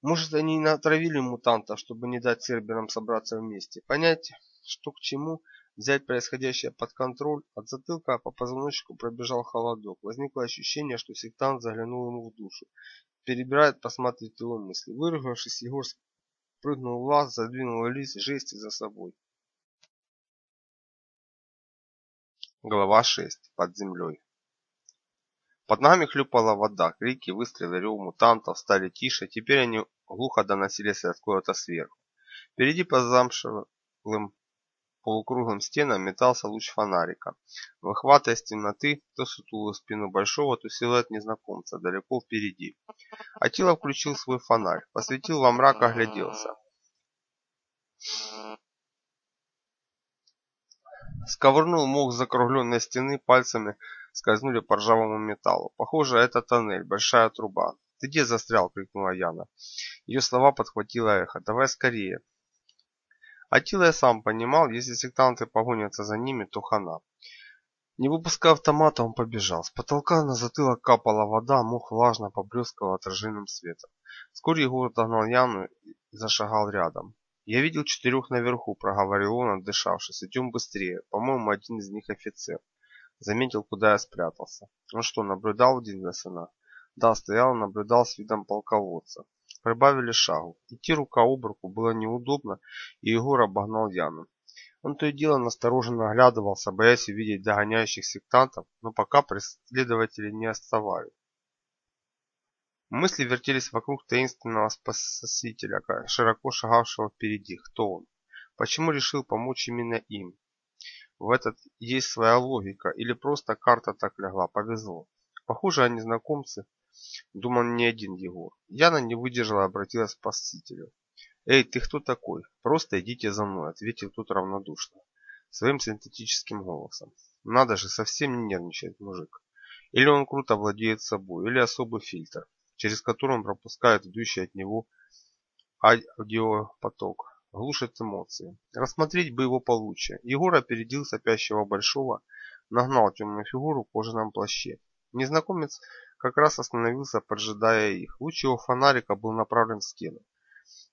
S2: Может, они и натравили мутантов, чтобы не дать серберам собраться вместе? Понять, что к чему, взять происходящее под контроль, от затылка по позвоночнику пробежал холодок. Возникло ощущение, что сектант заглянул ему в душу. Перебирает, посматривает его мысли. Выругавшись, Егор прыгнул в лаз, задвинул лист жести за собой. Глава 6. Под землей. Под ногами хлюпала вода, крики, выстрелы, рев мутантов стали тише, теперь они глухо доносились откуда-то сверху. Впереди по замшелым полукруглым стенам метался луч фонарика, выхватывая из темноты то сутулую спину большого, то силуэт незнакомца далеко впереди. Атила включил свой фонарь, посветил во мрак, огляделся. Сковырнул мох закругленной стены, пальцами скользнули по ржавому металлу. Похоже, это тоннель, большая труба. «Ты где застрял?» — крикнула Яна. Ее слова подхватило эхо. «Давай скорее!» Атила сам понимал, если сектанты погонятся за ними, то хана. Не выпуская автомата, он побежал. С потолка на затылок капала вода, мох влажно поблескивал отраженным светом. Вскоре Егор догнал Яну и зашагал рядом. «Я видел четырех наверху», — проговорил он, отдышавшись. «Идем быстрее. По-моему, один из них офицер». Заметил, куда я спрятался. Он что, наблюдал Дингасона? Да, стоял наблюдал с видом полководца. Прибавили шагу. Идти рука об руку было неудобно, и Егор обогнал Яну. Он то и дело настороженно оглядывался, боясь увидеть догоняющих сектантов, но пока преследователи не отставали. Мысли вертелись вокруг таинственного спасителя, широко шагавшего впереди. Кто он? Почему решил помочь именно им? В этот есть своя логика, или просто карта так легла, повезло. Похоже, они знакомцы, думал не один Егор. Яна не выдержала и обратилась к спасителю. «Эй, ты кто такой? Просто идите за мной», — ответил тот равнодушно, своим синтетическим голосом. «Надо же, совсем не нервничает мужик. Или он круто владеет собой, или особый фильтр через который он пропускает идущий от него аудиопоток, глушит эмоции. Рассмотреть бы его получше. Егор опередил сопящего большого, нагнал темную фигуру в кожаном плаще. Незнакомец как раз остановился, поджидая их. Луч его фонарика был направлен в стену.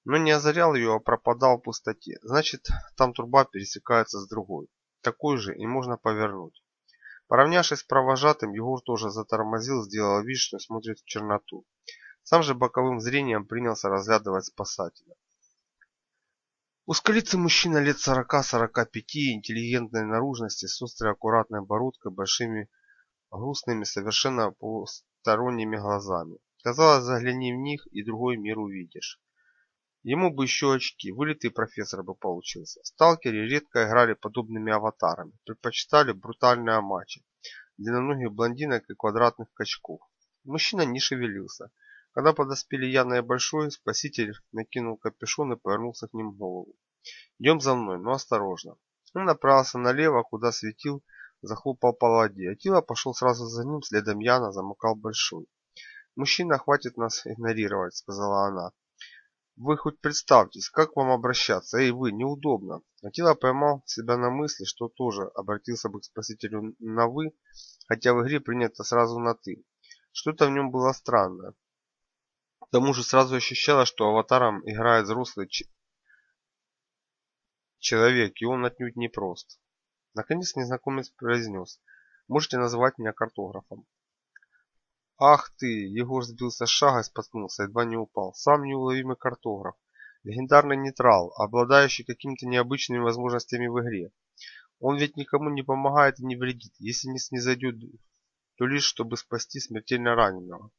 S2: Но не озарял ее, а пропадал в пустоте. Значит, там труба пересекается с другой. Такой же и можно повернуть. Поравнявшись с провожатым, Егор тоже затормозил, сделал вид, что смотрит в черноту. Сам же боковым зрением принялся разглядывать спасателя. Узколицый мужчина лет 40-45, интеллигентной наружности, с острой аккуратной бородкой, большими грустными, совершенно посторонними глазами. Казалось, загляни в них, и другой мир увидишь. Ему бы еще очки, вылитый профессор бы получился. Сталкеры редко играли подобными аватарами, предпочитали брутальные матчи, длинноногих блондинок и квадратных качков. Мужчина не шевелился. Когда подоспели Яна и Большой, спаситель накинул капюшон и повернулся к ним голову. «Идем за мной, но осторожно». Он направился налево, куда светил, захлопал по воде. Атила пошел сразу за ним, следом Яна замыкал Большой. «Мужчина, хватит нас игнорировать», — сказала она. Вы хоть представьтесь, как вам обращаться? Эй, вы, неудобно. Атила поймал себя на мысли, что тоже обратился бы к спасителю на «вы», хотя в игре принято сразу на «ты». Что-то в нем было странное. Тому же сразу ощущалось, что аватаром играет взрослый человек, и он отнюдь не прост. Наконец незнакомец произнес, можете называть меня картографом. Ах ты! Егор сбился с шага и споткнулся, едва не упал. Сам неуловимый картограф. Легендарный нейтрал, обладающий какими-то необычными возможностями в игре. Он ведь никому не помогает и не вредит, если не снизойдет, то лишь чтобы спасти смертельно раненого.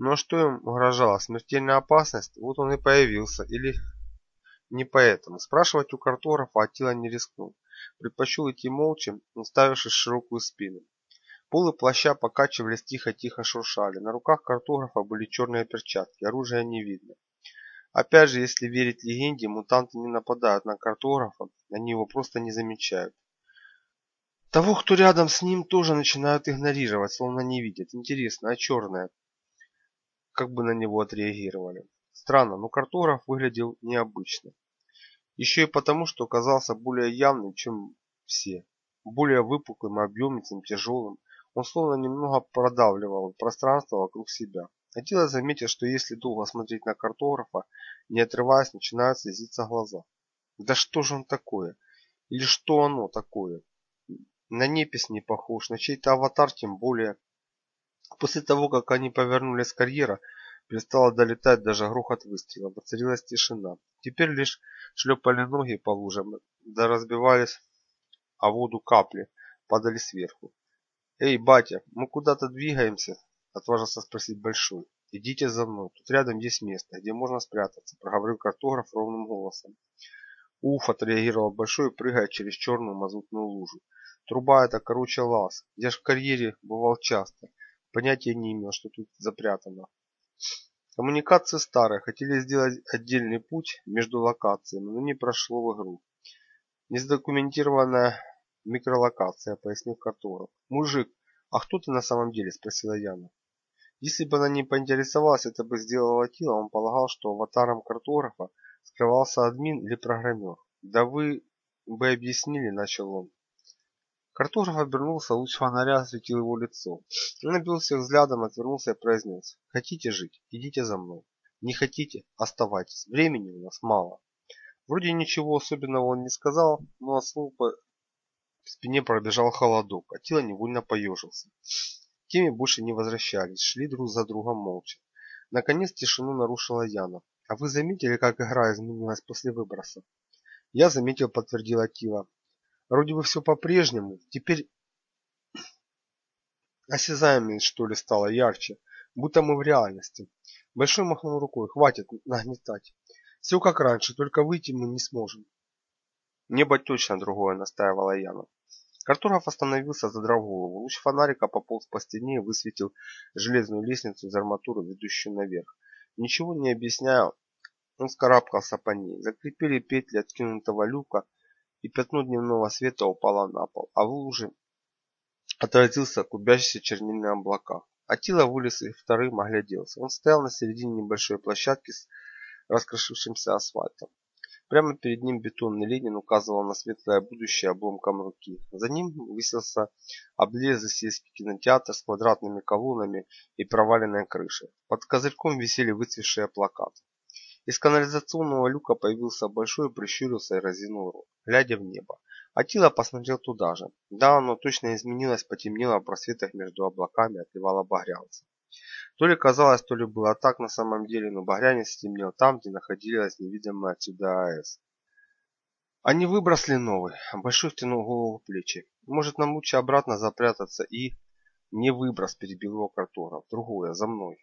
S2: А что им угрожала? Смертельная опасность? Вот он и появился. Или не поэтому. Спрашивать у картографа Атила не рискнул. Предпочел идти молча, уставившись в широкую спину. Полы плаща покачивались тихо-тихо шуршали. На руках картографа были черные перчатки, оружия не видно. Опять же, если верить легенде, мутанты не нападают на картографа, они его просто не замечают. Того, кто рядом с ним, тоже начинают игнорировать, словно не видят. Интересно, а черные? Как бы на него отреагировали? Странно, но картограф выглядел необычно. Еще и потому, что оказался более явным, чем все. Более выпуклым, объемистым, тяжелым. Он словно немного продавливал пространство вокруг себя. Хотелось заметить, что если долго смотреть на картографа, не отрываясь, начинают слезиться глаза. Да что же он такое? Или что оно такое? На непись не похож, на чей-то аватар тем более. После того, как они повернули с карьера, перестало долетать даже грохот выстрела, воцарилась тишина. Теперь лишь шлепали ноги по лужам, да разбивались о воду капли, падали сверху. «Эй, батя, мы куда-то двигаемся?» – отважился спросить Большой. «Идите за мной, тут рядом есть место, где можно спрятаться», – проговорил картограф ровным голосом. «Уф!» – отреагировал Большой, прыгая через черную мазутную лужу. «Труба это короче лаз. Я ж в карьере бывал часто. Понятия не имел, что тут запрятано». Коммуникации старые, хотели сделать отдельный путь между локациями, но не прошло в игру. Незадокументированная микролокация, пояснил картограф. Мужик, а кто ты на самом деле? Спросила Яна. Если бы она не поинтересовалась, это бы сделала Тила, он полагал, что аватаром картографа скрывался админ или программер. Да вы бы объяснили, начал он. Картограф обернулся, луч фонаря осветил его лицо. Он набил всех взглядом, отвернулся и произнес. Хотите жить? Идите за мной. Не хотите? Оставайтесь. Времени у нас мало. Вроде ничего особенного он не сказал, но от слов по спине пробежал холодок, а тело невольно поежился. Теми больше не возвращались, шли друг за другом молча. Наконец тишину нарушила Яна. А вы заметили, как игра изменилась после выброса? Я заметил, подтвердила Тила. Вроде бы все по-прежнему, теперь осязаемость что ли стало ярче, будто мы в реальности. Большой махнул рукой, хватит нагнетать. Все как раньше, только выйти мы не сможем. Небо точно другое, настаивала Яна. Картограф остановился, задрав голову. Луч фонарика пополз по стене и высветил железную лестницу из арматуры, ведущую наверх. Ничего не объясняя, он скарабкался по ней. Закрепили петли откинутого люка, и пятно дневного света упало на пол, а в луже отразился клубящийся чернильные облака. Атила вылез и вторым огляделся. Он стоял на середине небольшой площадки с раскрошившимся асфальтом. Прямо перед ним бетонный Ленин указывал на светлое будущее обломком руки. За ним высился облезлый сельский кинотеатр с квадратными колоннами и проваленной крышей. Под козырьком висели выцвевшие плакаты. Из канализационного люка появился большой, прищурился и разинул рот, глядя в небо. Атила посмотрел туда же. Да, оно точно изменилось, потемнело в просветах между облаками, отливало багрянцем. То ли казалось, то ли было так на самом деле, но багрянец стемнел там, где находилась невидимая отсюда АЭС. Они выбросли новый. Большой втянул голову в плечи. Может, нам лучше обратно запрятаться и... Не выброс, перебил его картограф. Другое, за мной.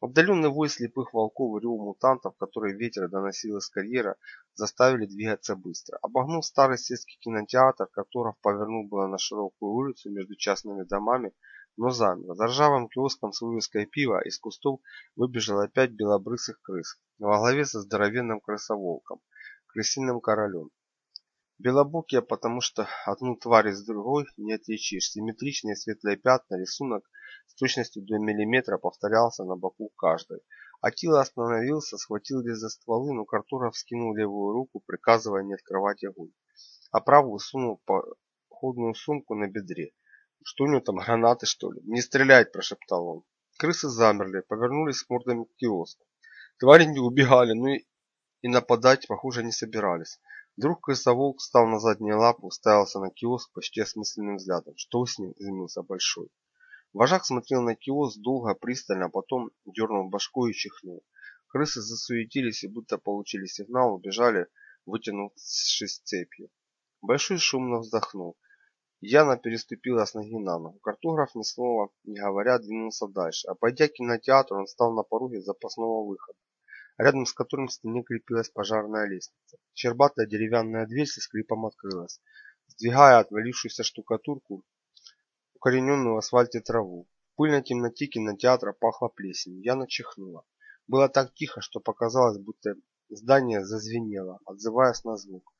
S2: Отдаленный вой слепых волков и рев мутантов, которые ветер доносил из карьера, заставили двигаться быстро. Обогнув старый сельский кинотеатр, Которов повернул было на широкую улицу между частными домами, но замер. За ржавым киоском с вывеской пива из кустов выбежало опять белобрысых крыс, во главе со здоровенным крысоволком, крысиным королем. Белобокие, потому что одну тварь из другой не отличишь. Симметричные светлые пятна, рисунок с точностью до миллиметра повторялся на боку каждой. Атила остановился, схватил лес за стволы, но Картуров скинул левую руку, приказывая не открывать огонь. А правую сунул походную сумку на бедре. Что у него там, гранаты что ли? Не стрелять, прошептал он. Крысы замерли, повернулись с мордами к киоску. Твари не убегали, но и, и нападать, похоже, не собирались. Вдруг крысоволк встал на задние лапы, уставился на киоск почти осмысленным взглядом. Что с ним? Изумился Большой. Вожак смотрел на киоск долго, пристально, потом дернул башку и чихнул. Крысы засуетились и будто получили сигнал, убежали, вытянувшись цепью. Большой шумно вздохнул. Яна переступила с ноги на ногу. Картограф ни слова не говоря двинулся дальше, а пойдя к кинотеатру, он стал на пороге запасного выхода рядом с которым в стене крепилась пожарная лестница. Щербатая деревянная дверь со скрипом открылась, сдвигая отвалившуюся штукатурку, укорененную в асфальте траву. В пыльной темноте кинотеатра пахло плесенью. Я начихнула. Было так тихо, что показалось, будто здание зазвенело, отзываясь на звук.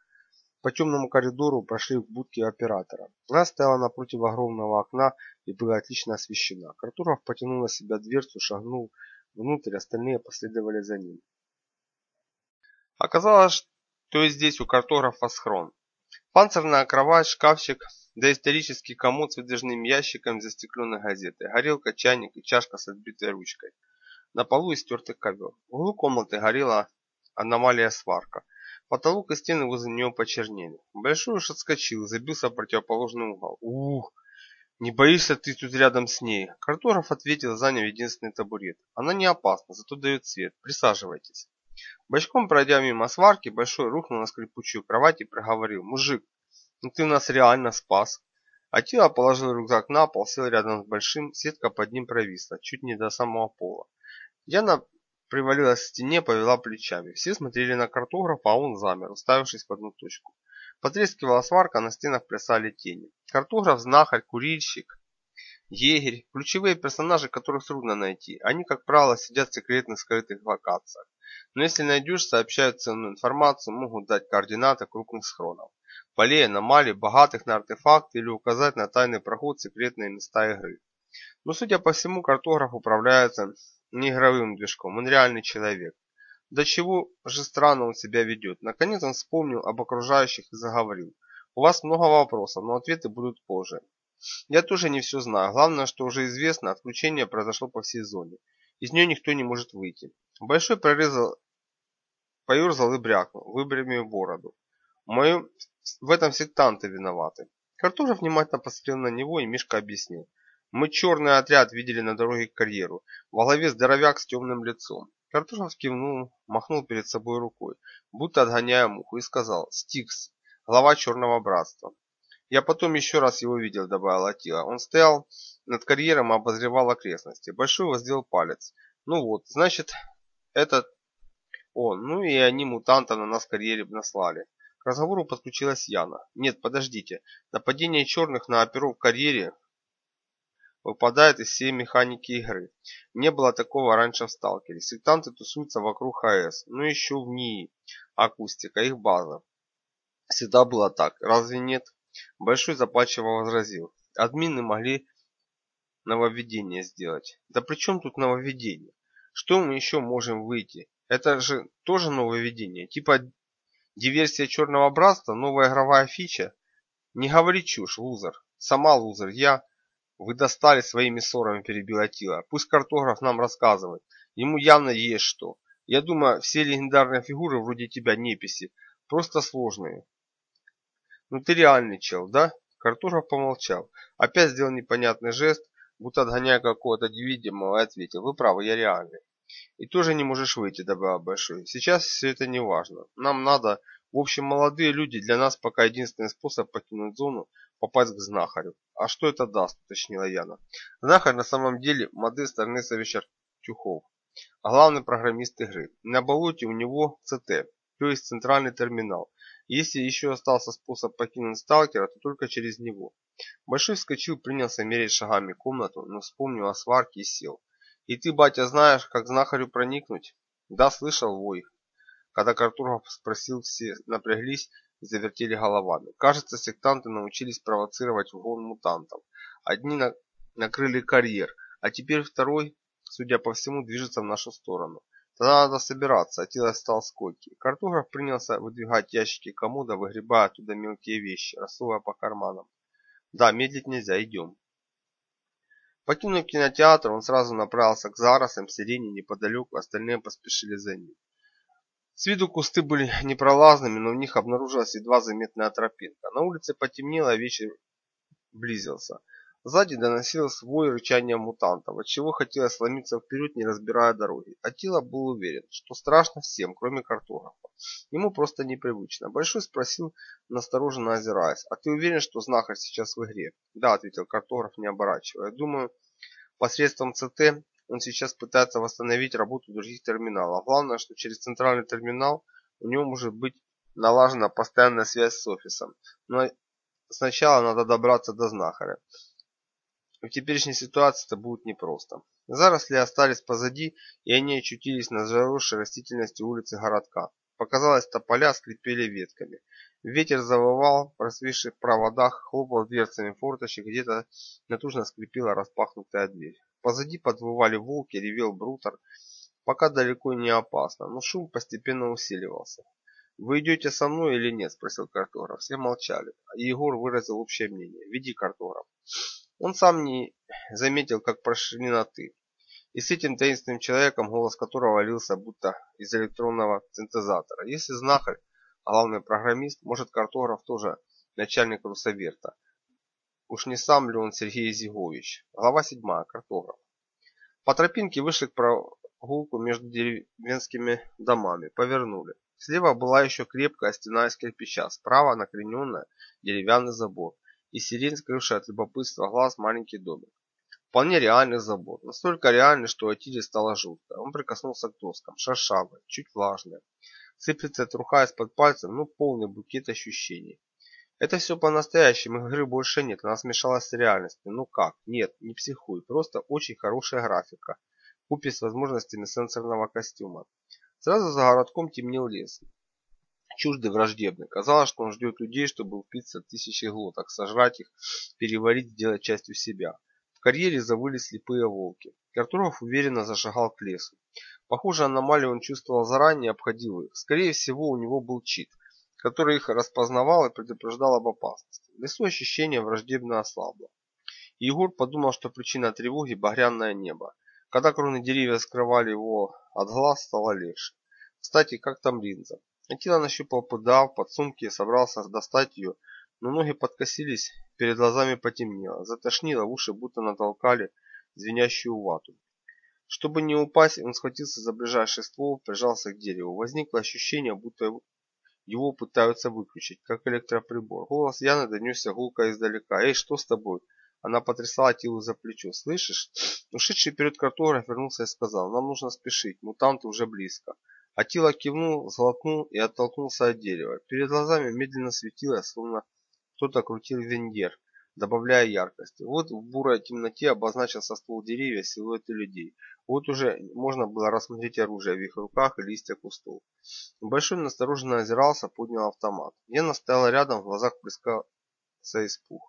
S2: По темному коридору прошли к будке оператора. Она стояла напротив огромного окна и была отлично освещена. Картуров потянул на себя дверцу, шагнул внутрь, остальные последовали за ним. Оказалось, что и здесь у картографа схрон. Панцирная кровать, шкафчик, доисторический комод с выдвижным ящиком застекленной газеты, горелка, чайник и чашка с отбитой ручкой. На полу истертый ковер. В углу комнаты горела аномалия сварка. Потолок и стены возле него почернели. Большой уж отскочил забился в противоположный угол. Ух! Не боишься ты тут рядом с ней? Картограф ответил, заняв единственный табурет. Она не опасна, зато дает свет. Присаживайтесь. Бочком пройдя мимо сварки, Большой рухнул на скрипучую кровать и проговорил. Мужик, ну ты нас реально спас. Атила положил рюкзак на пол, сел рядом с Большим, сетка под ним провисла, чуть не до самого пола. Яна привалилась к стене, повела плечами. Все смотрели на картографа, а он замер, уставившись в одну точку. Потрескивала сварка, на стенах плясали тени. Картограф, знахарь, курильщик, егерь – ключевые персонажи, которых трудно найти. Они, как правило, сидят в секретных скрытых локациях. Но если найдешь, сообщают ценную информацию, могут дать координаты крупных схронов, полей, аномалий, богатых на артефакты или указать на тайный проход секретные места игры. Но, судя по всему, картограф управляется не игровым движком, он реальный человек. До чего же странно он себя ведет. Наконец он вспомнил об окружающих и заговорил. У вас много вопросов, но ответы будут позже. Я тоже не все знаю. Главное, что уже известно, отключение произошло по всей зоне. Из нее никто не может выйти. Большой прорезал, поерзал и брякнул, выпрямив бороду. Мою... В этом сектанты виноваты. Картужев внимательно посмотрел на него, и Мишка объяснил. Мы черный отряд видели на дороге к карьеру. Во главе здоровяк с темным лицом. Картужев кивнул, махнул перед собой рукой, будто отгоняя муху, и сказал «Стикс, глава Черного Братства». Я потом еще раз его видел, добавил Атила. Он стоял над карьером и обозревал окрестности. Большой воздел палец. Ну вот, значит, этот он. Ну и они мутанта на нас в карьере наслали. Разговору подключилась Яна. Нет, подождите. Нападение черных на оперов в карьере выпадает из всей механики игры. Не было такого раньше в Сталкере. Сектанты тусуются вокруг ХС. Ну еще в НИИ. Акустика, их база. Всегда было так. Разве нет? Большой запальчиво возразил. Админы могли нововведение сделать. Да при чем тут нововведение? Что мы еще можем выйти? Это же тоже нововведение. Типа диверсия черного братства, новая игровая фича. Не говори чушь, лузер. Сама лузер, я... Вы достали своими ссорами, перебил Атила. Пусть картограф нам рассказывает. Ему явно есть что. Я думаю, все легендарные фигуры вроде тебя неписи, просто сложные. Ну ты реальный чел, да? Картужев помолчал. Опять сделал непонятный жест, будто отгоняя какого-то невидимого, и ответил. Вы правы, я реальный. И тоже не можешь выйти, добавил Большой. Сейчас все это не важно. Нам надо... В общем, молодые люди, для нас пока единственный способ покинуть зону попасть к знахарю. А что это даст, уточнила Яна. Знахарь на самом деле модель Старнесовича Тюхов. А главный программист игры. На болоте у него ЦТ, то есть центральный терминал. Если еще остался способ покинуть сталкера, то только через него. Большой вскочил, принялся мерить шагами комнату, но вспомнил о сварке и сел. «И ты, батя, знаешь, как знахарю проникнуть?» «Да, слышал вой». Когда Картуров спросил, все напряглись и завертели головами. Кажется, сектанты научились провоцировать угон мутантов. Одни на... накрыли карьер, а теперь второй, судя по всему, движется в нашу сторону. Тогда надо собираться, Атила стал с койки. Картограф принялся выдвигать ящики комода, выгребая оттуда мелкие вещи, рассовывая по карманам. Да, медлить нельзя, идем. Покинув кинотеатр, он сразу направился к заросам сирени неподалеку, остальные поспешили за ним. С виду кусты были непролазными, но в них обнаружилась едва заметная тропинка. На улице потемнело, а вечер близился. Сзади доносилось вой рычания мутантов, отчего хотелось сломиться вперед, не разбирая дороги. Атила был уверен, что страшно всем, кроме картографа. Ему просто непривычно. Большой спросил, настороженно озираясь, «А ты уверен, что знахарь сейчас в игре?» «Да», — ответил картограф, не оборачивая. «Думаю, посредством ЦТ он сейчас пытается восстановить работу других терминалов. Главное, что через центральный терминал у него может быть налажена постоянная связь с офисом. Но сначала надо добраться до знахаря. В теперешней ситуации это будет непросто. Заросли остались позади, и они очутились на заросшей растительностью улице городка. Показалось, тополя скрипели ветками. Ветер завывал в проводах, хлопал дверцами форточек, где-то натужно скрипела распахнутая дверь. Позади подвывали волки, ревел брутер. Пока далеко не опасно, но шум постепенно усиливался. «Вы идете со мной или нет?» – спросил картограф. Все молчали. Егор выразил общее мнение. «Веди картограф». Он сам не заметил, как прошли на «ты». И с этим таинственным человеком, голос которого лился будто из электронного синтезатора. Если знахарь главный программист, может картограф тоже начальник Русаверта. Уж не сам ли он Сергей Зигович? Глава 7. Картограф. По тропинке вышли к прогулку между деревенскими домами, повернули. Слева была еще крепкая стена из кирпича, справа накрененная деревянный забор и сирень, скрывшая от любопытства глаз маленький домик. Вполне реальный забор, настолько реальный, что Атиле стало жутко. Он прикоснулся к доскам, шершавые, чуть влажные. Сыплется труха из-под пальцев, ну полный букет ощущений. Это все по-настоящему, игры больше нет, она смешалась с реальностью. Ну как? Нет, не психуй, просто очень хорошая графика. Купе с возможностями сенсорного костюма. Сразу за городком темнел лес. Чуждый, враждебный. Казалось, что он ждет людей, чтобы упиться тысячи глоток, сожрать их, переварить, сделать частью себя. В карьере завыли слепые волки. Картуров уверенно зашагал к лесу. Похоже, аномалию он чувствовал заранее, обходил их. Скорее всего, у него был чит, который их распознавал и предупреждал об опасности. В лесу ощущение враждебно ослабло. Егор подумал, что причина тревоги – багряное небо. Когда кроны деревьев скрывали его от глаз, стало легче. Кстати, как там линза? Атила нащупал подав под сумки и собрался достать ее, но ноги подкосились, перед глазами потемнело, затошнило, в уши будто натолкали звенящую вату. Чтобы не упасть, он схватился за ближайший ствол, прижался к дереву. Возникло ощущение, будто его пытаются выключить, как электроприбор. Голос Яны донесся гулко издалека. «Эй, что с тобой?» Она потрясла Атилу за плечо. «Слышишь?» Ушедший вперед картограф вернулся и сказал. «Нам нужно спешить, мутанты уже близко». Атила кивнул, сглотнул и оттолкнулся от дерева. Перед глазами медленно светило, словно кто-то крутил вендер, добавляя яркости. Вот в бурой темноте обозначился ствол деревья, силуэты людей. Вот уже можно было рассмотреть оружие в их руках и листья кустов. Большой настороженно озирался, поднял автомат. Яна стояла рядом, в глазах плескался испуг.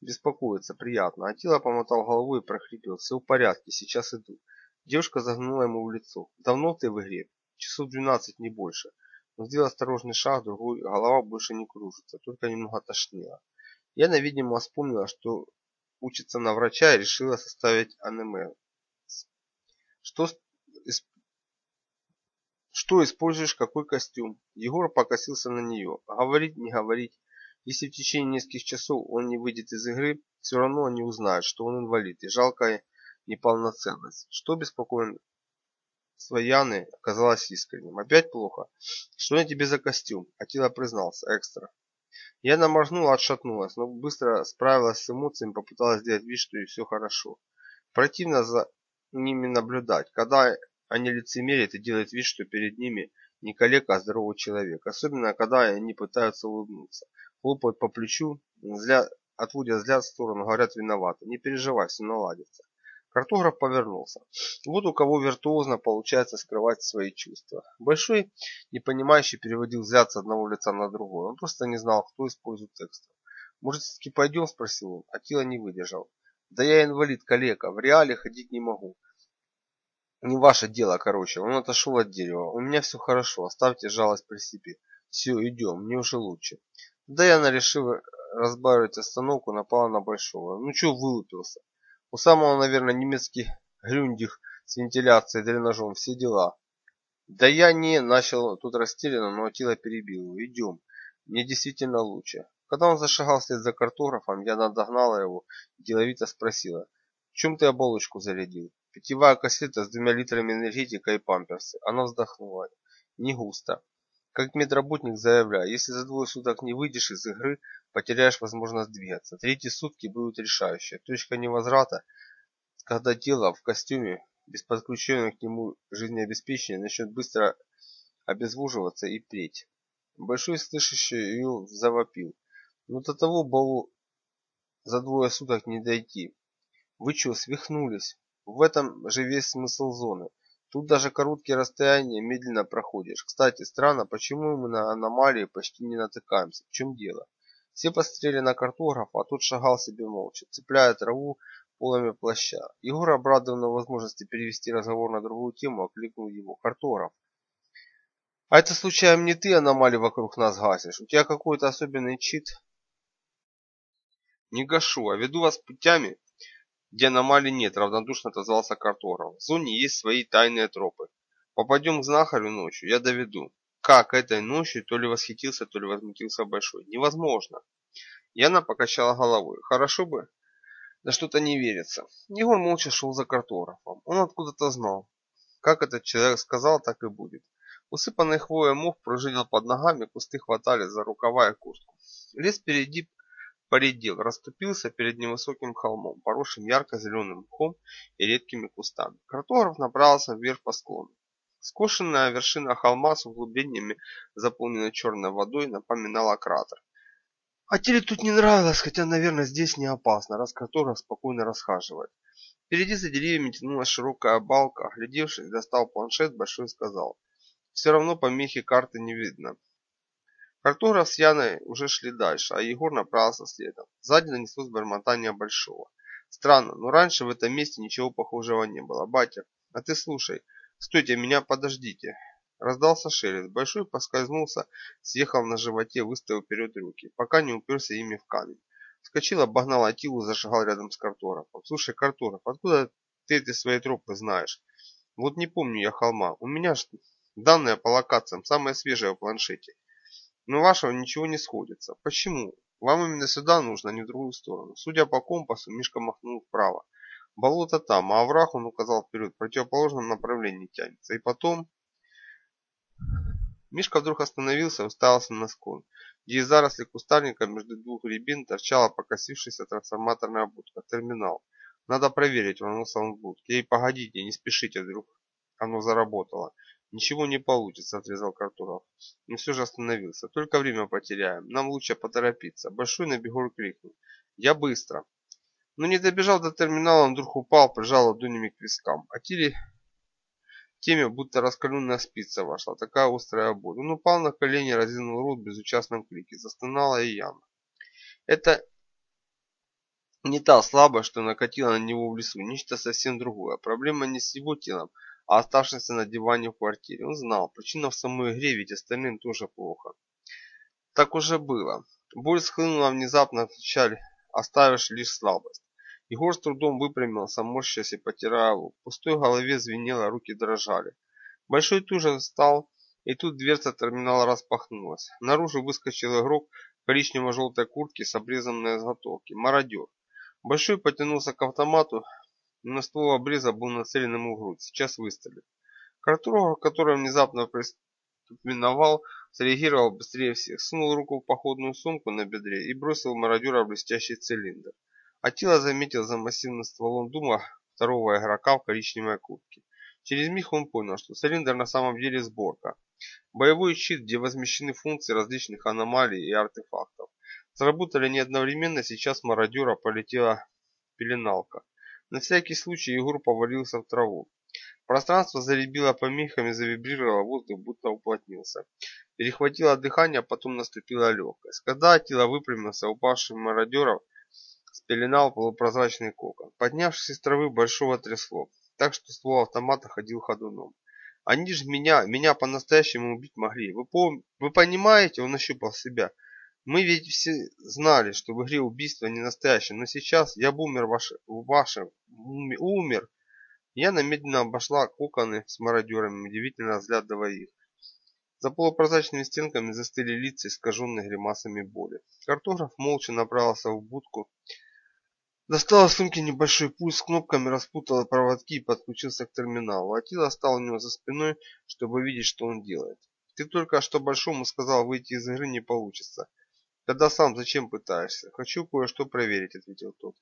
S2: Беспокоиться приятно. Атила помотал головой и прохрипел. Все в порядке, сейчас иду. Девушка загнула ему в лицо. Давно ты в игре? Часов 12, не больше. Он сделал осторожный шаг, другой, голова больше не кружится, только немного тошнило. Яна, видимо, вспомнила, что учится на врача и решила составить анемез. Что, что используешь, какой костюм? Егор покосился на нее. Говорить, не говорить. Если в течение нескольких часов он не выйдет из игры, все равно они узнают, что он инвалид и жалкая неполноценность. Что беспокоит Яны оказалось искренним. Опять плохо? Что я тебе за костюм? Атила признался. Экстра. Яна моргнула, отшатнулась, но быстро справилась с эмоциями, попыталась сделать вид, что и все хорошо. Противно за ними наблюдать, когда они лицемерят и делают вид, что перед ними не коллега, а здоровый человек. Особенно, когда они пытаются улыбнуться. Хлопают по плечу, взгляд, отводят взгляд в сторону, говорят виноваты. Не переживай, все наладится. Картограф повернулся. Вот у кого виртуозно получается скрывать свои чувства. Большой, непонимающий, переводил взгляд с одного лица на другое. Он просто не знал, кто использует текст. «Может, все-таки пойдем?» – спросил он. Атила не выдержал. «Да я инвалид, коллега, в реале ходить не могу». «Не ваше дело, короче». Он отошел от дерева. «У меня все хорошо, оставьте жалость при себе. Все, идем, мне уже лучше». Да я решила разбавить остановку, напала на Большого. «Ну что вылупился?» У самого, наверное, немецкий грюндих с вентиляцией, дренажом, все дела. Да я не, начал тут растерянно, но Атила перебил. Идем, мне действительно лучше. Когда он зашагал вслед за картографом, я надогнала его и деловито спросила, в чем ты оболочку зарядил? Питьевая кассета с двумя литрами энергетика и памперсы. Она вздохнула. Не густо. Как медработник заявляю, если за двое суток не выйдешь из игры, потеряешь возможность двигаться. Третьи сутки будут решающие. Точка невозврата, когда тело в костюме, без подключенного к нему жизнеобеспечения, начнет быстро обезвоживаться и преть. Большой слышащий ее завопил. Но до того балу за двое суток не дойти. Вы что, свихнулись? В этом же весь смысл зоны. Тут даже короткие расстояния медленно проходишь. Кстати, странно, почему мы на аномалии почти не натыкаемся? В чем дело? Все посмотрели на картографа, а тот шагал себе молча, цепляя траву полами плаща. Егор, обрадованный возможности перевести разговор на другую тему, окликнул его. Картограф. А это случайно не ты аномалии вокруг нас гасишь? У тебя какой-то особенный чит? Не гашу, а веду вас путями, где аномалий нет, равнодушно отозвался картограф. В зоне есть свои тайные тропы. Попадем к знахарю ночью, я доведу.
S1: как этой ночью то ли восхитился, то ли возмутился Большой. Невозможно. Яна покачала головой. Хорошо бы, да что-то не верится. Егор молча шел за картографом. Он откуда-то знал. Как этот человек сказал, так и будет. Усыпанный хвоей мох пружинил под ногами, кусты хватали за рукава и куртку. Лес впереди поредел, расступился перед невысоким холмом, поросшим ярко-зеленым мхом и редкими кустами. Картограф направился вверх по склону. Скошенная вершина холма с углублениями, заполненной черной водой, напоминала кратер. А Тиле тут не нравилось, хотя, наверное, здесь не опасно, раз картограф спокойно расхаживает. Впереди за деревьями тянулась широкая балка. Оглядевшись, достал планшет, большой сказал. Все равно помехи карты не видно. Картограф с Яной уже шли дальше, а Егор направился следом. Сзади нанеслось бормотание большого. Странно, но раньше в этом месте ничего похожего не было. Батя, а ты слушай, стойте, меня подождите. Раздался шелест. Большой поскользнулся, съехал на животе, выставил вперед руки, пока не уперся ими в камень. Вскочил, обогнал Атилу, зашагал рядом с картографом. Слушай, картограф, откуда ты эти свои тропы знаешь? Вот не помню я холма. У меня данные по локациям, самые свежие в планшете. Но вашего ничего не сходится. Почему? Вам именно сюда нужно, а не в другую сторону. Судя по компасу, Мишка махнул вправо. Болото там, а овраг он указал вперед, в противоположном направлении тянется. И потом... Мишка вдруг остановился и уставился на склон, где из заросли кустарника между двух рябин торчала покосившаяся трансформаторная будка. Терминал. Надо проверить, вернулся он в будке. Эй, погодите, не спешите, вдруг оно заработало. Ничего не получится, отрезал Картуров. Но все же остановился. Только время потеряем. Нам лучше поторопиться. Большой на бегу крикнул. Я быстро. Но не добежал до терминала, он вдруг упал, прижал ладонями к вискам. А Тири теме будто раскаленная спица вошла, такая острая боль. Он упал на колени, разинул рот в безучастном крике. Застонала и Яна. Это не та слабость, что накатила на него в лесу, нечто совсем другое. Проблема не с его телом, а оставшимся на диване в квартире. Он знал, причина в самой игре, ведь остальным тоже плохо. Так уже было. Боль схлынула внезапно вначале, оставив лишь слабость. Егор с трудом выпрямился, морщась и потирая лоб. В пустой голове звенело, руки дрожали. Большой тоже встал, и тут дверца терминала распахнулась. Наружу выскочил игрок в коричнево-желтой куртке с обрезом на. Мародер. Большой потянулся к автомату, но ствол обреза был нацелен ему в грудь. Сейчас выстрелит. Картуров, который внезапно миновал, среагировал быстрее всех, сунул руку в походную сумку на бедре и бросил мародера блестящий цилиндр. Атила заметил за массивным стволом дума второго игрока в коричневой куртке. Через миг он понял, что цилиндр на самом деле сборка. Боевой щит, где возмещены функции различных аномалий и артефактов. Сработали не одновременно, сейчас мародера полетела пеленалка. На всякий случай Егор повалился в траву. Пространство заребило помехами, завибрировало, воздух будто уплотнился. Перехватило дыхание, а потом наступила легкость. Когда Атила выпрямился, упавший мародеров спеленал полупрозрачный кокон. Поднявшись из травы, большого трясло, так что ствол автомата ходил ходуном. Они же меня, меня по-настоящему убить могли. Вы, пом... вы понимаете, он ощупал себя. Мы ведь все знали, что в игре убийство не настоящее, но сейчас я бы умер ваш... вашим, умер. Я намедленно обошла коконы с мародерами, удивительно взгляд двоих. За полупрозрачными стенками застыли лица, искаженные гримасами боли. Картограф молча направился в будку, достал из сумки небольшой пульс с кнопками, распутал проводки и подключился к терминалу. Атила стал у него за спиной, чтобы видеть, что он делает. Ты только что Большому сказал, выйти из игры не получится. Тогда сам зачем пытаешься? Хочу кое-что проверить, ответил тот.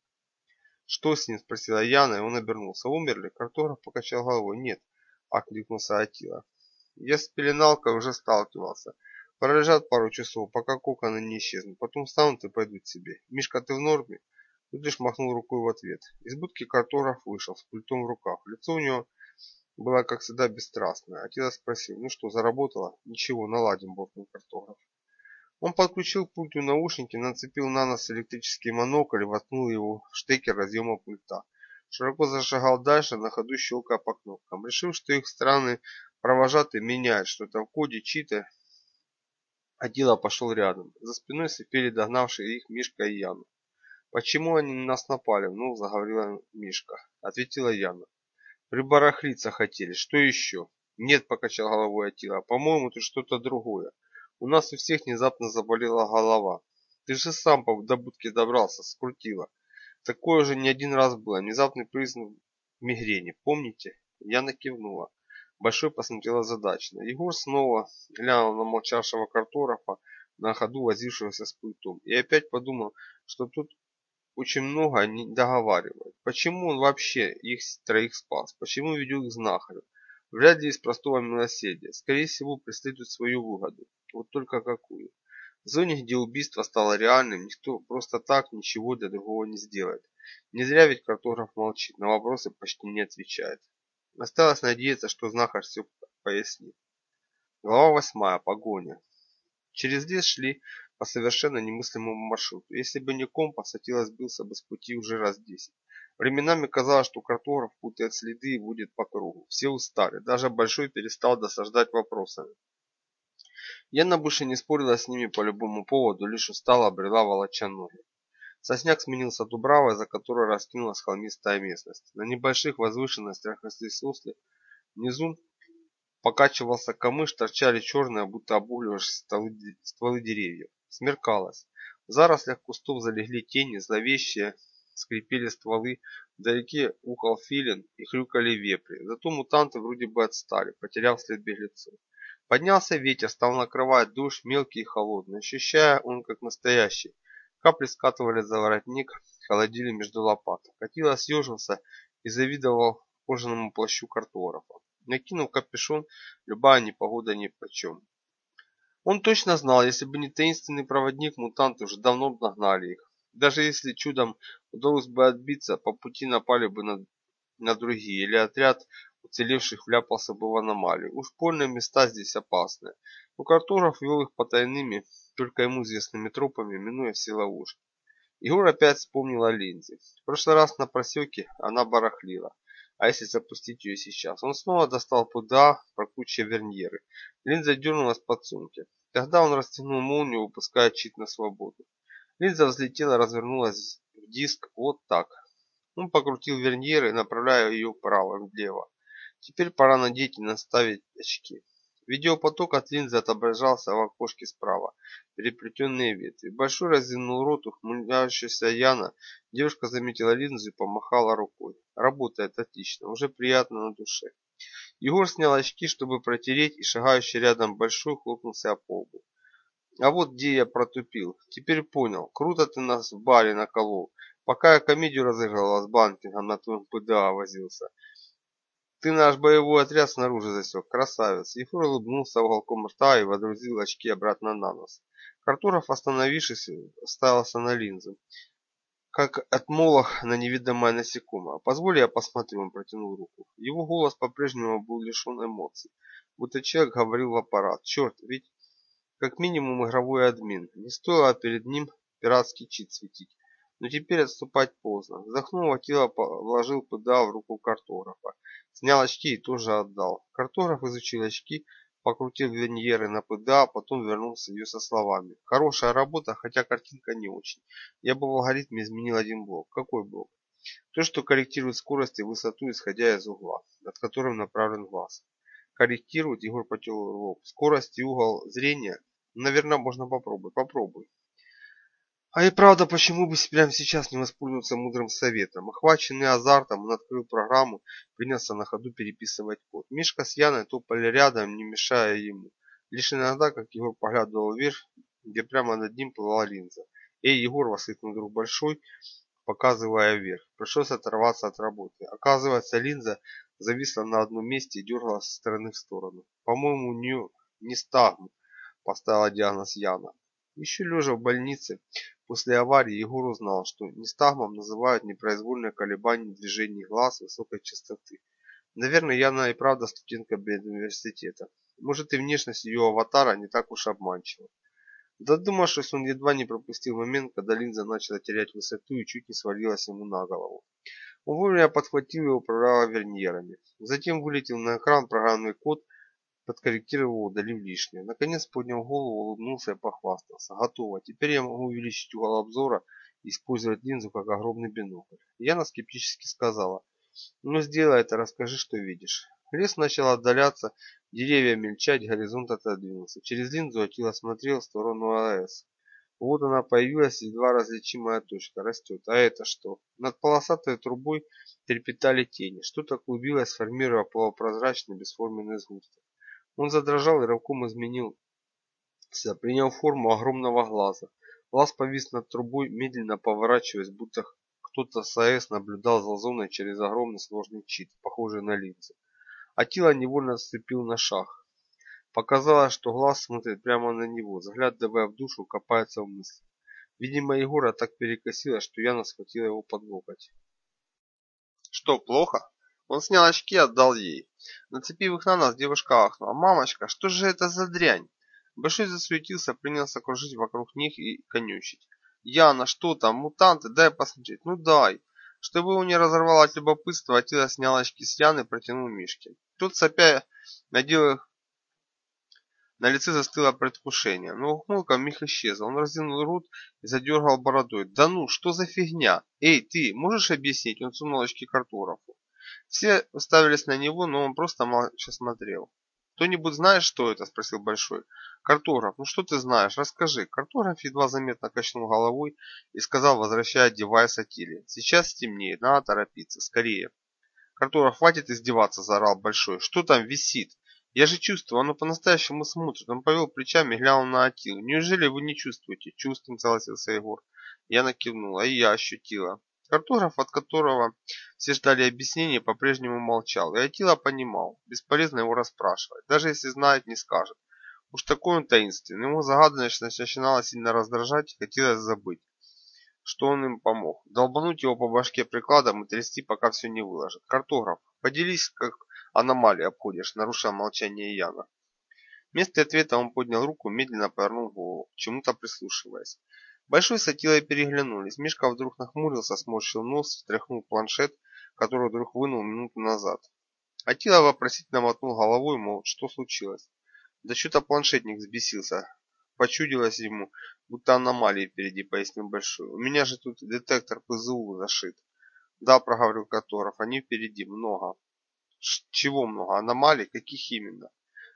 S1: Что с ним? Спросила Яна, и он обернулся. Умерли? Картограф покачал головой. Нет, окликнулся Атила. Я с пеленалкой уже сталкивался. Пролежат пару часов, пока коконы не исчезнут. Потом встанут и пойдут себе. Мишка, ты в норме? Тут лишь махнул рукой в ответ. Из будки картограф вышел с пультом в руках. Лицо у него было, как всегда, бесстрастное. Отец спросил, ну что, заработало? Ничего, наладим, буркнул картограф. Он подключил к пульту наушники, нацепил на нос электрический монокль и воткнул его в штекер разъема пульта. Широко зашагал дальше, на ходу щелкая по кнопкам. Решив, что их странный Провожатый меняет что-то в коде чита. Адила пошел рядом. За спиной сопели догнавшие их Мишка и Яна. «Почему они на нас напали?» Ну, заговорила Мишка. Ответила Яна. «Прибарахлиться хотели. Что еще?» Нет, покачал головой Атила, по-моему, тут что-то другое. У нас у всех внезапно заболела голова. Ты же сам по добудке добрался, скрутило. Такое уже не один раз было. Внезапный признак мигрени. Помните? Я накивнула. Большой посмотрела задачно. Егор снова глянул на молчавшего картографа, на ходу возившегося с пультом. И опять подумал, что тут очень много не договаривают. Почему он вообще их троих спас? Почему ведет их знахарю? Вряд ли из простого милосердия. Скорее всего, преследует свою выгоду. Вот только какую. В зоне, где убийство стало реальным, никто просто так ничего для другого не сделает. Не зря ведь картограф молчит, на вопросы почти не отвечает. Осталось надеяться, что знахарь все пояснит. Глава восьмая. Погоня. Через лес шли по совершенно немыслимому маршруту. Если бы не компас, Атила сбился бы с пути уже раз десять. Временами казалось, что картограф путает следы и будет по кругу. Все устали, даже Большой перестал досаждать вопросами. Яна больше не спорила с ними по любому поводу, лишь устала обрела волоча ноги. Сосняк сменился дубравой, за которой раскинулась холмистая местность. На небольших возвышенностях росли сосли, внизу покачивался камыш, торчали черные, будто обуглившиеся стволы деревьев. Смеркалось. В зарослях кустов залегли тени, зловещие скрипели стволы, вдалеке ухал филин и хрюкали вепри. Зато мутанты вроде бы отстали, потеряв след беглецов. Поднялся ветер, стал накрывать дождь, мелкий и холодный, ощущая он как настоящий. Капли скатывали за воротник, холодили между лопаток. Катила съежился и завидовал кожаному плащу картографа. Накинув капюшон, любая непогода ни почем. Он точно знал, если бы не таинственный проводник, мутанты уже давно нагнали их. Даже если чудом удалось бы отбиться, по пути напали бы на, на другие, или отряд уцелевших вляпался бы в аномалию. Уж больные места здесь опасные. Но картограф вел их потайными, только ему известными тропами, минуя все ловушки. Егор опять вспомнил о линзе. В прошлый раз на просеке она барахлила. А если запустить ее сейчас? Он снова достал ПДА, прокручивая верньеры. Линза дернулась под сумки. Тогда он растянул молнию, выпуская чит на свободу. Линза взлетела, развернулась в диск вот так. Он покрутил верньеры, направляя ее вправо, влево. Теперь пора надеть и наставить очки. Видеопоток от линзы отображался в окошке справа. Переплетенные ветви. Большой разинул рот, ухмыляющаяся Яна. Девушка заметила линзу и помахала рукой. Работает отлично, уже приятно на душе. Егор снял очки, чтобы протереть, и шагающий рядом большой хлопнулся о полбу. А вот где я протупил. Теперь понял. Круто ты нас в баре наколол. Пока я комедию разыгрывала с банкингом, на твоем ПДА возился. Ты наш боевой отряд снаружи засек. Красавец. Егор улыбнулся уголком рта и водрузил очки обратно на нос. Картуров, остановившись, ставился на линзы. Как отмолох на невидимое насекомое. «Позволь я посмотрю», он протянул руку. Его голос по-прежнему был лишен эмоций. Будто человек говорил в аппарат. Черт, ведь как минимум игровой админ. Не стоило перед ним пиратский чит светить. Но теперь отступать поздно. Вздохнув, Атила вложил ПДА в руку картографа. Снял очки и тоже отдал. Картограф изучил очки, покрутил верньеры на ПДА, потом вернулся ее со словами. Хорошая работа, хотя картинка не очень. Я бы в алгоритме изменил один блок. Какой блок? То, что корректирует скорость и высоту, исходя из угла, над которым направлен глаз. Корректирует, Егор потел лоб. Скорость и угол зрения, наверное, можно попробовать. Попробуй. А и правда, почему бы прямо сейчас не воспользоваться мудрым советом? Охваченный азартом, он открыл программу, принялся на ходу переписывать код. Мишка с Яной топали рядом, не мешая ему. Лишь иногда, как Егор поглядывал вверх, где прямо над ним плыла линза. «Эй, Егор!» – воскликнул друг Большой, показывая вверх. Пришлось оторваться от работы. Оказывается, линза зависла на одном месте и дергалась со стороны в сторону. «По-моему, у нее не стагм», – поставила диагноз Яна. Еще лежа в больнице после аварии Егор узнал, что нестагмом называют непроизвольное колебание движений глаз высокой частоты. Наверное, Яна и правда студентка университета. Может и внешность ее аватара не так уж обманчива. Додумавшись, он едва не пропустил момент, когда линза начала терять высоту и чуть не свалилась ему на голову. Он вовремя подхватил и управлял верньерами. Затем вылетел на экран программный код, подкорректировал, удалив лишнее. Наконец поднял голову, улыбнулся и похвастался. Готово. Теперь я могу увеличить угол обзора и использовать линзу как огромный бинокль. Яна скептически сказала. Ну сделай это, расскажи, что видишь. Лес начал отдаляться, деревья мельчать, горизонт отодвинулся. Через линзу Атила смотрел в сторону АЭС. Вот она появилась, едва различимая точка, растет. А это что? Над полосатой трубой трепетали тени. Что-то клубилось, формируя полупрозрачный бесформенный сгусток. Он задрожал и рывком изменился, принял форму огромного глаза. Глаз повис над трубой, медленно поворачиваясь, будто кто-то с АЭС наблюдал за зоной через огромный сложный чит, похожий на линзы. Атила невольно сцепил на шаг. Показалось, что глаз смотрит прямо на него, заглядывая в душу, копается в мысли. Видимо, Егора так перекосило, что Яна схватила его под локоть.
S2: Что, плохо? Он снял очки и отдал ей. Нацепив их на нас, девушка ахнула. «Мамочка, что же это за дрянь?» Большой засуетился, принялся кружить вокруг них и конючить. «Яна, что там? Мутанты? Дай посмотреть. Ну дай!» Чтобы его не разорвало от любопытства, Атила снял очки с Яны и протянул Мишке. Тут сопя надел их на лице застыло предвкушение, но ухмылка миг исчезла. Он раздвинул рот и задергал бородой. «Да ну, что за фигня? Эй, ты, можешь объяснить?» Он сунул очки к Артурову. Все уставились на него, но он просто молча смотрел. «Кто-нибудь знает, что это?» – спросил Большой. «Картограф, ну что ты знаешь? Расскажи». Картограф едва заметно качнул головой и сказал, возвращая девайс Атиле. «Сейчас стемнеет, надо торопиться, скорее». «Картограф, хватит издеваться!» – заорал Большой. «Что там висит?» Я же чувствую, оно по-настоящему смотрит. Он повел плечами и глянул на Атилу. Неужели вы не чувствуете? Чувствуем, согласился Егор. Я накивнула, и я ощутила. Картограф, от которого все ждали объяснения, по-прежнему молчал. И Атила понимал, бесполезно его расспрашивать. Даже если знает, не скажет. Уж такой он таинственный. Ему загадочность начинала сильно раздражать и хотелось забыть, что он им помог. Долбануть его по башке прикладом и трясти, пока все не выложит. Картограф, поделись, как аномалии обходишь, нарушая молчание Яна. Вместо ответа он поднял руку, медленно повернул голову, к чему-то прислушиваясь. Большой с Атилой переглянулись. Мишка вдруг нахмурился, сморщил нос, встряхнул планшет, который вдруг вынул минуту назад. Атила вопросительно мотнул головой, мол, что случилось. Да что-то планшетник взбесился. Почудилось ему, будто аномалии впереди, пояснил Большой. У меня же тут детектор ПЗУ зашит. Да, проговорил Которов, они впереди, много. Чего много? Аномалий? Каких именно?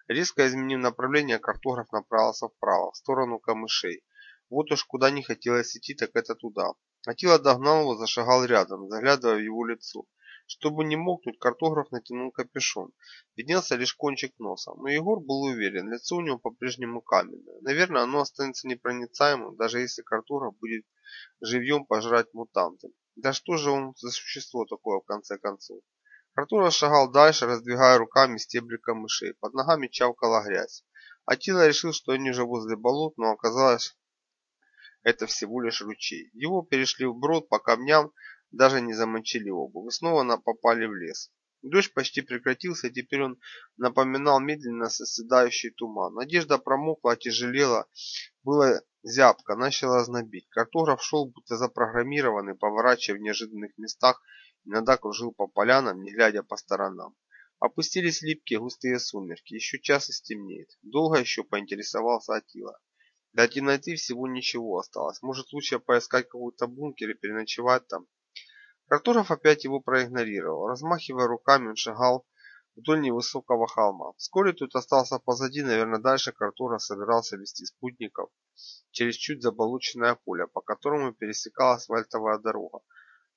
S2: Резко изменив направление, картограф направился вправо, в сторону камышей. Вот уж куда не хотелось идти, так это туда. Атила догнал его, зашагал рядом, заглядывая в его лицо. Чтобы не мокнуть, картограф натянул капюшон. Виднелся лишь кончик носа, но Егор был уверен, лицо у него по-прежнему каменное. Наверное, оно останется непроницаемым, даже если картограф будет живьем пожрать мутанты. Да что же он за существо такое в конце концов? Артур шагал дальше, раздвигая руками стебли камышей. Под ногами чавкала грязь. Атила решил, что они уже возле болот, но оказалось, это всего лишь ручей. Его перешли вброд по камням, даже не замочили обувь. И снова попали в лес. Дождь почти прекратился, теперь он напоминал медленно соседающий туман. Надежда промокла, отяжелела, было зябко, начала знобить. Картограф шел, будто запрограммированный, поворачивая в неожиданных местах иногда кружил по полянам, не глядя по сторонам. Опустились липкие густые сумерки, еще час и стемнеет. Долго еще поинтересовался Атила. До темноты всего ничего осталось. Может лучше поискать какой-то бункер и переночевать там. Картуров опять его проигнорировал. Размахивая руками, он шагал вдоль невысокого холма. Вскоре тут остался позади, наверное, дальше Картуров собирался вести спутников через чуть заболоченное поле, по которому пересекала асфальтовая дорога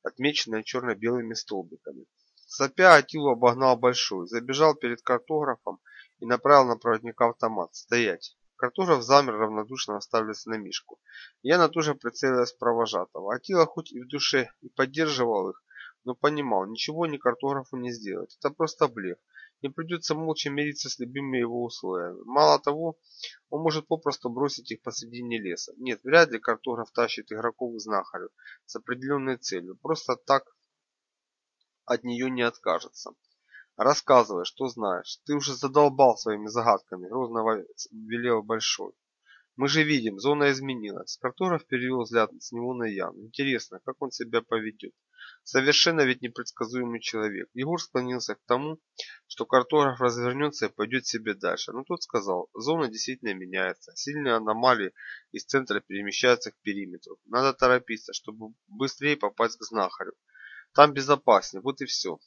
S2: отмеченная черно-белыми столбиками. Сопя Атилу обогнал большой, забежал перед картографом и направил на проводника автомат. Стоять. Картограф замер, равнодушно оставился на Мишку. Яна тоже прицелилась провожатого. Атила хоть и в душе и поддерживал их, но понимал, ничего ни картографу не сделать. Это просто блеф. Не придется молча мириться с любыми его условиями. Мало того, он может попросту бросить их посредине леса. Нет, вряд ли картограф тащит игроков в знахарю с определенной целью. Просто так от нее не откажется. Рассказывай, что знаешь. Ты уже задолбал своими загадками, грозно велел Большой. Мы же видим, зона изменилась. Картограф перевел взгляд с него на Яну. Интересно, как он себя поведет. Совершенно ведь непредсказуемый человек. Егор склонился к тому, что картограф развернется и пойдет себе дальше. Но тот сказал, зона действительно меняется. Сильные аномалии из центра перемещаются к периметру. Надо торопиться, чтобы быстрее попасть к знахарю. Там безопаснее, вот и все.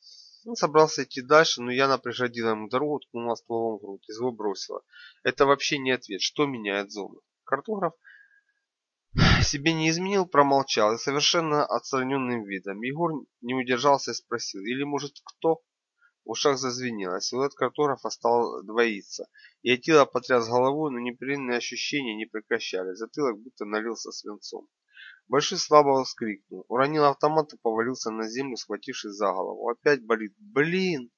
S2: Он собрался идти дальше, но Яна преградила ему дорогу, ткнула стволом в грудь и зло бросила. Это вообще не ответ. Что меняет зону? Картограф себе не изменил, промолчал и совершенно отстраненным видом. Егор не удержался и спросил, или может кто? В ушах зазвенело, силуэт картографа стал двоиться, и Атила потряс головой, но неприятные ощущения не прекращались, затылок будто налился свинцом. Большой слабо вскрикнул, уронил автомат и повалился на землю, схватившись за голову. Опять болит. Блин!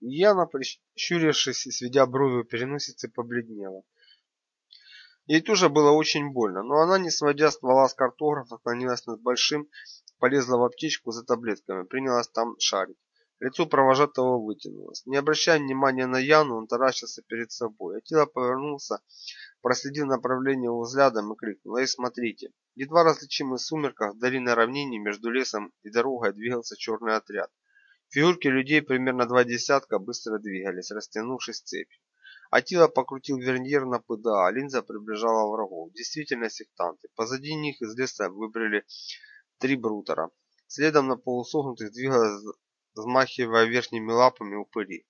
S2: Яна, прищурившись и сведя брови у переносицы, побледнела. Ей тоже было очень больно, но она, не сводя ствола с картографа, наклонилась над большим, полезла в аптечку за таблетками, принялась там шарить. Лицо провожатого вытянулось. Не обращая внимания на Яну, он таращился перед собой. Атила повернулся, проследил направление его взглядом и крикнул «Эй, смотрите!». Едва различимый сумерках вдали на равнине между лесом и дорогой двигался черный отряд. Фигурки людей примерно два десятка быстро двигались, растянувшись цепью. Атила покрутил верньер на ПДА, а линза приближала врагов. Действительно сектанты. Позади них из леса выбрали три брутера. Следом на полусогнутых двигалась, взмахивая верхними лапами упыри.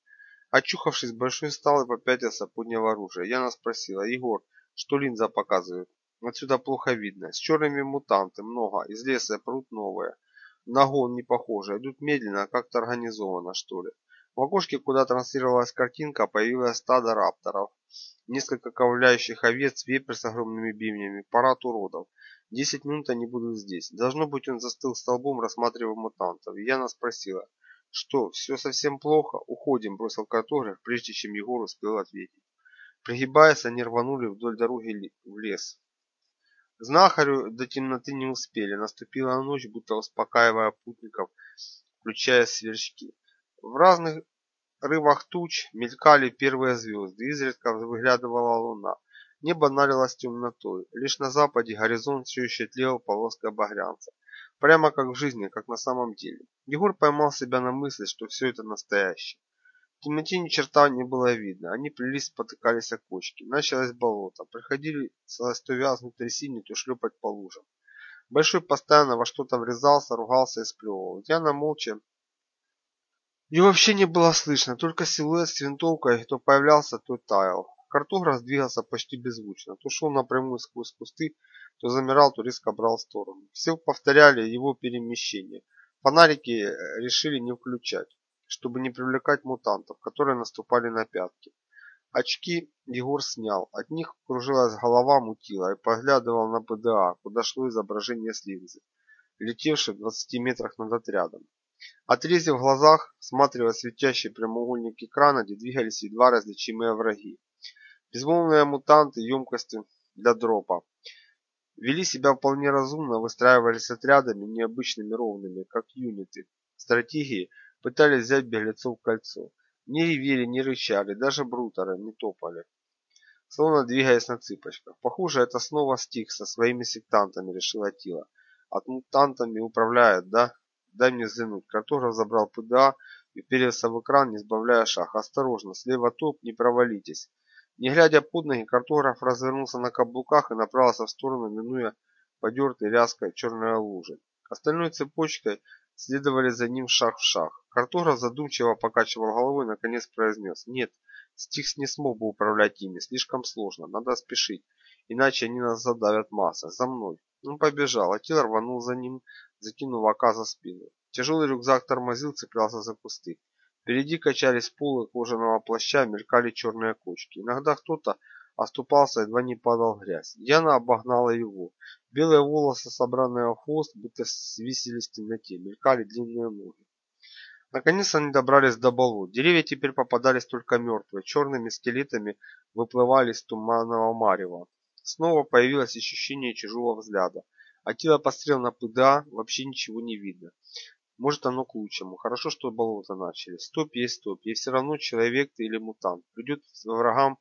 S2: Очухавшись, Большой встал и попятился, подняв оружие. Яна спросила, Егор, что линза показывает? Отсюда плохо видно. С черными мутанты много, из леса прут новые. На гон не похоже, идут медленно, как-то организованно, что ли. В окошке, куда транслировалась картинка, появилось стадо рапторов. Несколько ковыляющих овец, вепрь с огромными бивнями, парад уродов. Десять минут они будут здесь. Должно быть, он застыл столбом, рассматривая мутантов. И Яна спросила, что, все совсем плохо? Уходим, бросил картограф, прежде чем Егор успел ответить. Пригибаясь, они рванули вдоль дороги в лес. К знахарю до темноты не успели. Наступила ночь, будто успокаивая путников, включая сверчки. В разных рывах туч мелькали первые звезды, изредка выглядывала луна. Небо налилось темнотой. Лишь на западе горизонт все еще тлел полоской багрянца. Прямо как в жизни, как на самом деле. Егор поймал себя на мысли, что все это настоящее. В темноте ни черта не было видно. Они плелись, спотыкались о кочки. Началось болото. Приходили то вязнуть трясине, то шлепать по лужам. Большой постоянно во что-то врезался, ругался и сплевывал. Яна молча и вообще не было слышно, только силуэт с винтовкой то появлялся, то таял. Картограф двигался почти беззвучно, то шел напрямую сквозь кусты, то замирал, то резко брал сторону. Все повторяли его перемещение. Фонарики э, решили не включать, чтобы не привлекать мутантов, которые наступали на пятки. Очки Егор снял, от них кружилась голова мутила и поглядывал на ПДА, куда шло изображение с линзы, летевшей в 20 метрах над отрядом. Отрезив в глазах, всматривая светящий прямоугольник экрана, где двигались едва различимые враги. Безмолвные мутанты емкости для дропа. Вели себя вполне разумно, выстраивались отрядами необычными ровными, как юниты. Стратегии пытались взять беглецов в кольцо. Не ревели, не рычали, даже брутеры не топали. Словно двигаясь на цыпочках. Похоже, это снова стих со своими сектантами, решила Тила. От мутантами управляют, да? Дай мне взглянуть. Картограф забрал ПДА и вперился в экран, не сбавляя шаг. Осторожно, слева топ, не провалитесь. Не глядя под ноги, картограф развернулся на каблуках и направился в сторону, минуя подертой ряской черной лужи. Остальной цепочкой следовали за ним шаг в шаг. Картограф задумчиво покачивал головой и наконец произнес. Нет, Стикс не смог бы управлять ими, слишком сложно, надо спешить, иначе они нас задавят массой. За мной. Он побежал, а Тил рванул за ним, закинув ока за спину. Тяжелый рюкзак тормозил, цеплялся за кусты. Впереди качались полы кожаного плаща, мелькали черные кочки. Иногда кто-то оступался, едва не падал в грязь. Яна обогнала его. Белые волосы, собранные в хвост, будто свисели в темноте, мелькали длинные ноги. Наконец они добрались до болот. Деревья теперь попадались только мертвые, черными скелетами выплывали из туманного марева. Снова появилось ощущение чужого взгляда. Атила посмотрел на ПДА, вообще ничего не видно. Может оно к лучшему. Хорошо, что болото начали. Стоп есть стоп. И все равно человек ты или мутант. Придет врагам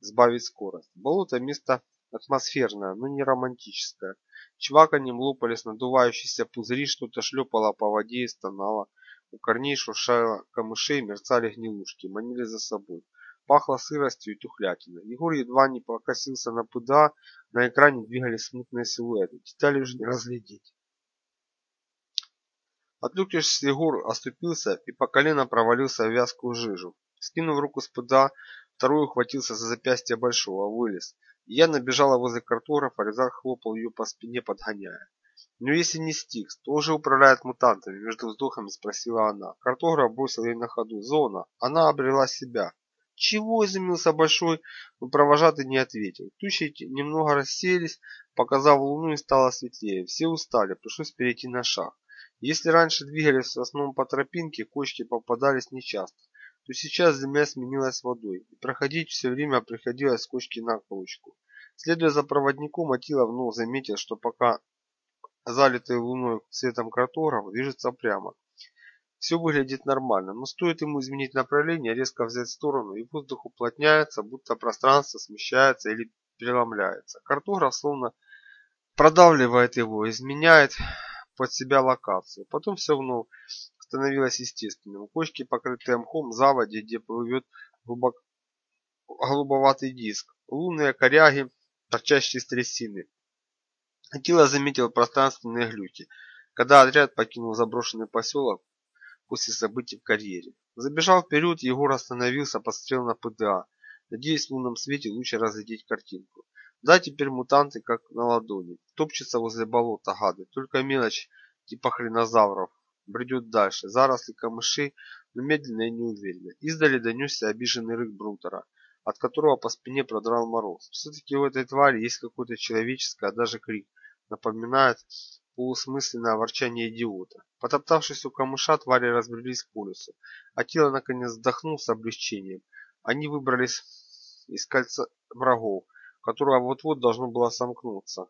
S2: сбавить скорость. Болото место атмосферное, но не романтическое. Чваканьем лопались надувающиеся пузыри, что-то шлепало по воде и стонало. У корней шуршало камышей, мерцали гнилушки, манили за собой. Пахло сыростью и тухлятиной. Егор едва не покосился на ПДА, на экране двигались смутные силуэты. Детали уже не разглядеть. Отвлекшись, Егор оступился и по колено провалился в вязкую жижу. Скинув руку с ПДА, второй ухватился за запястье большого, вылез. Я набежала возле картографа, Резак хлопал ее по спине, подгоняя. «Ну если не Стикс, то уже управляет мутантами?» Между вздохами спросила она. Картограф бросил ей на ходу. «Зона. Она обрела себя». «Чего?» – изумился Большой, но провожатый не ответил. Тучи немного рассеялись, показав луну и стало светлее. Все устали, пришлось перейти на шаг. Если раньше двигались в основном по тропинке, кочки попадались нечасто, то сейчас земля сменилась водой, и проходить все время приходилось с кочки на кочку. Следуя за проводником, Атила вновь заметил, что пока залитый луной светом картограф движется прямо. Все выглядит нормально, но стоит ему изменить направление, резко взять сторону, и воздух уплотняется, будто пространство смещается или переломляется. Картограф словно продавливает его, изменяет под себя локацию. Потом все вновь становилось естественным. Кочки, покрытые мхом, заводи, где плывет глубок... голубоватый диск, лунные коряги, торчащие из трясины. Атила заметил пространственные глюки, когда отряд покинул заброшенный поселок после событий в карьере. Забежал вперед, Егор остановился, посмотрел на ПДА, надеясь в лунном свете лучше разглядеть картинку. Да, теперь мутанты как на ладони. Топчутся возле болота гады. Только мелочь типа хренозавров. Бредет дальше. Заросли камышей, но медленно и неуверенно. Издали донесся обиженный рык Брутера, от которого по спине продрал мороз. Все-таки у этой твари есть какое-то человеческое, а даже крик. Напоминает полусмысленное ворчание идиота. Потоптавшись у камыша, твари разбрелись по лесу. А тело наконец вздохнул с облегчением. Они выбрались из кольца врагов которое вот-вот должно было сомкнуться.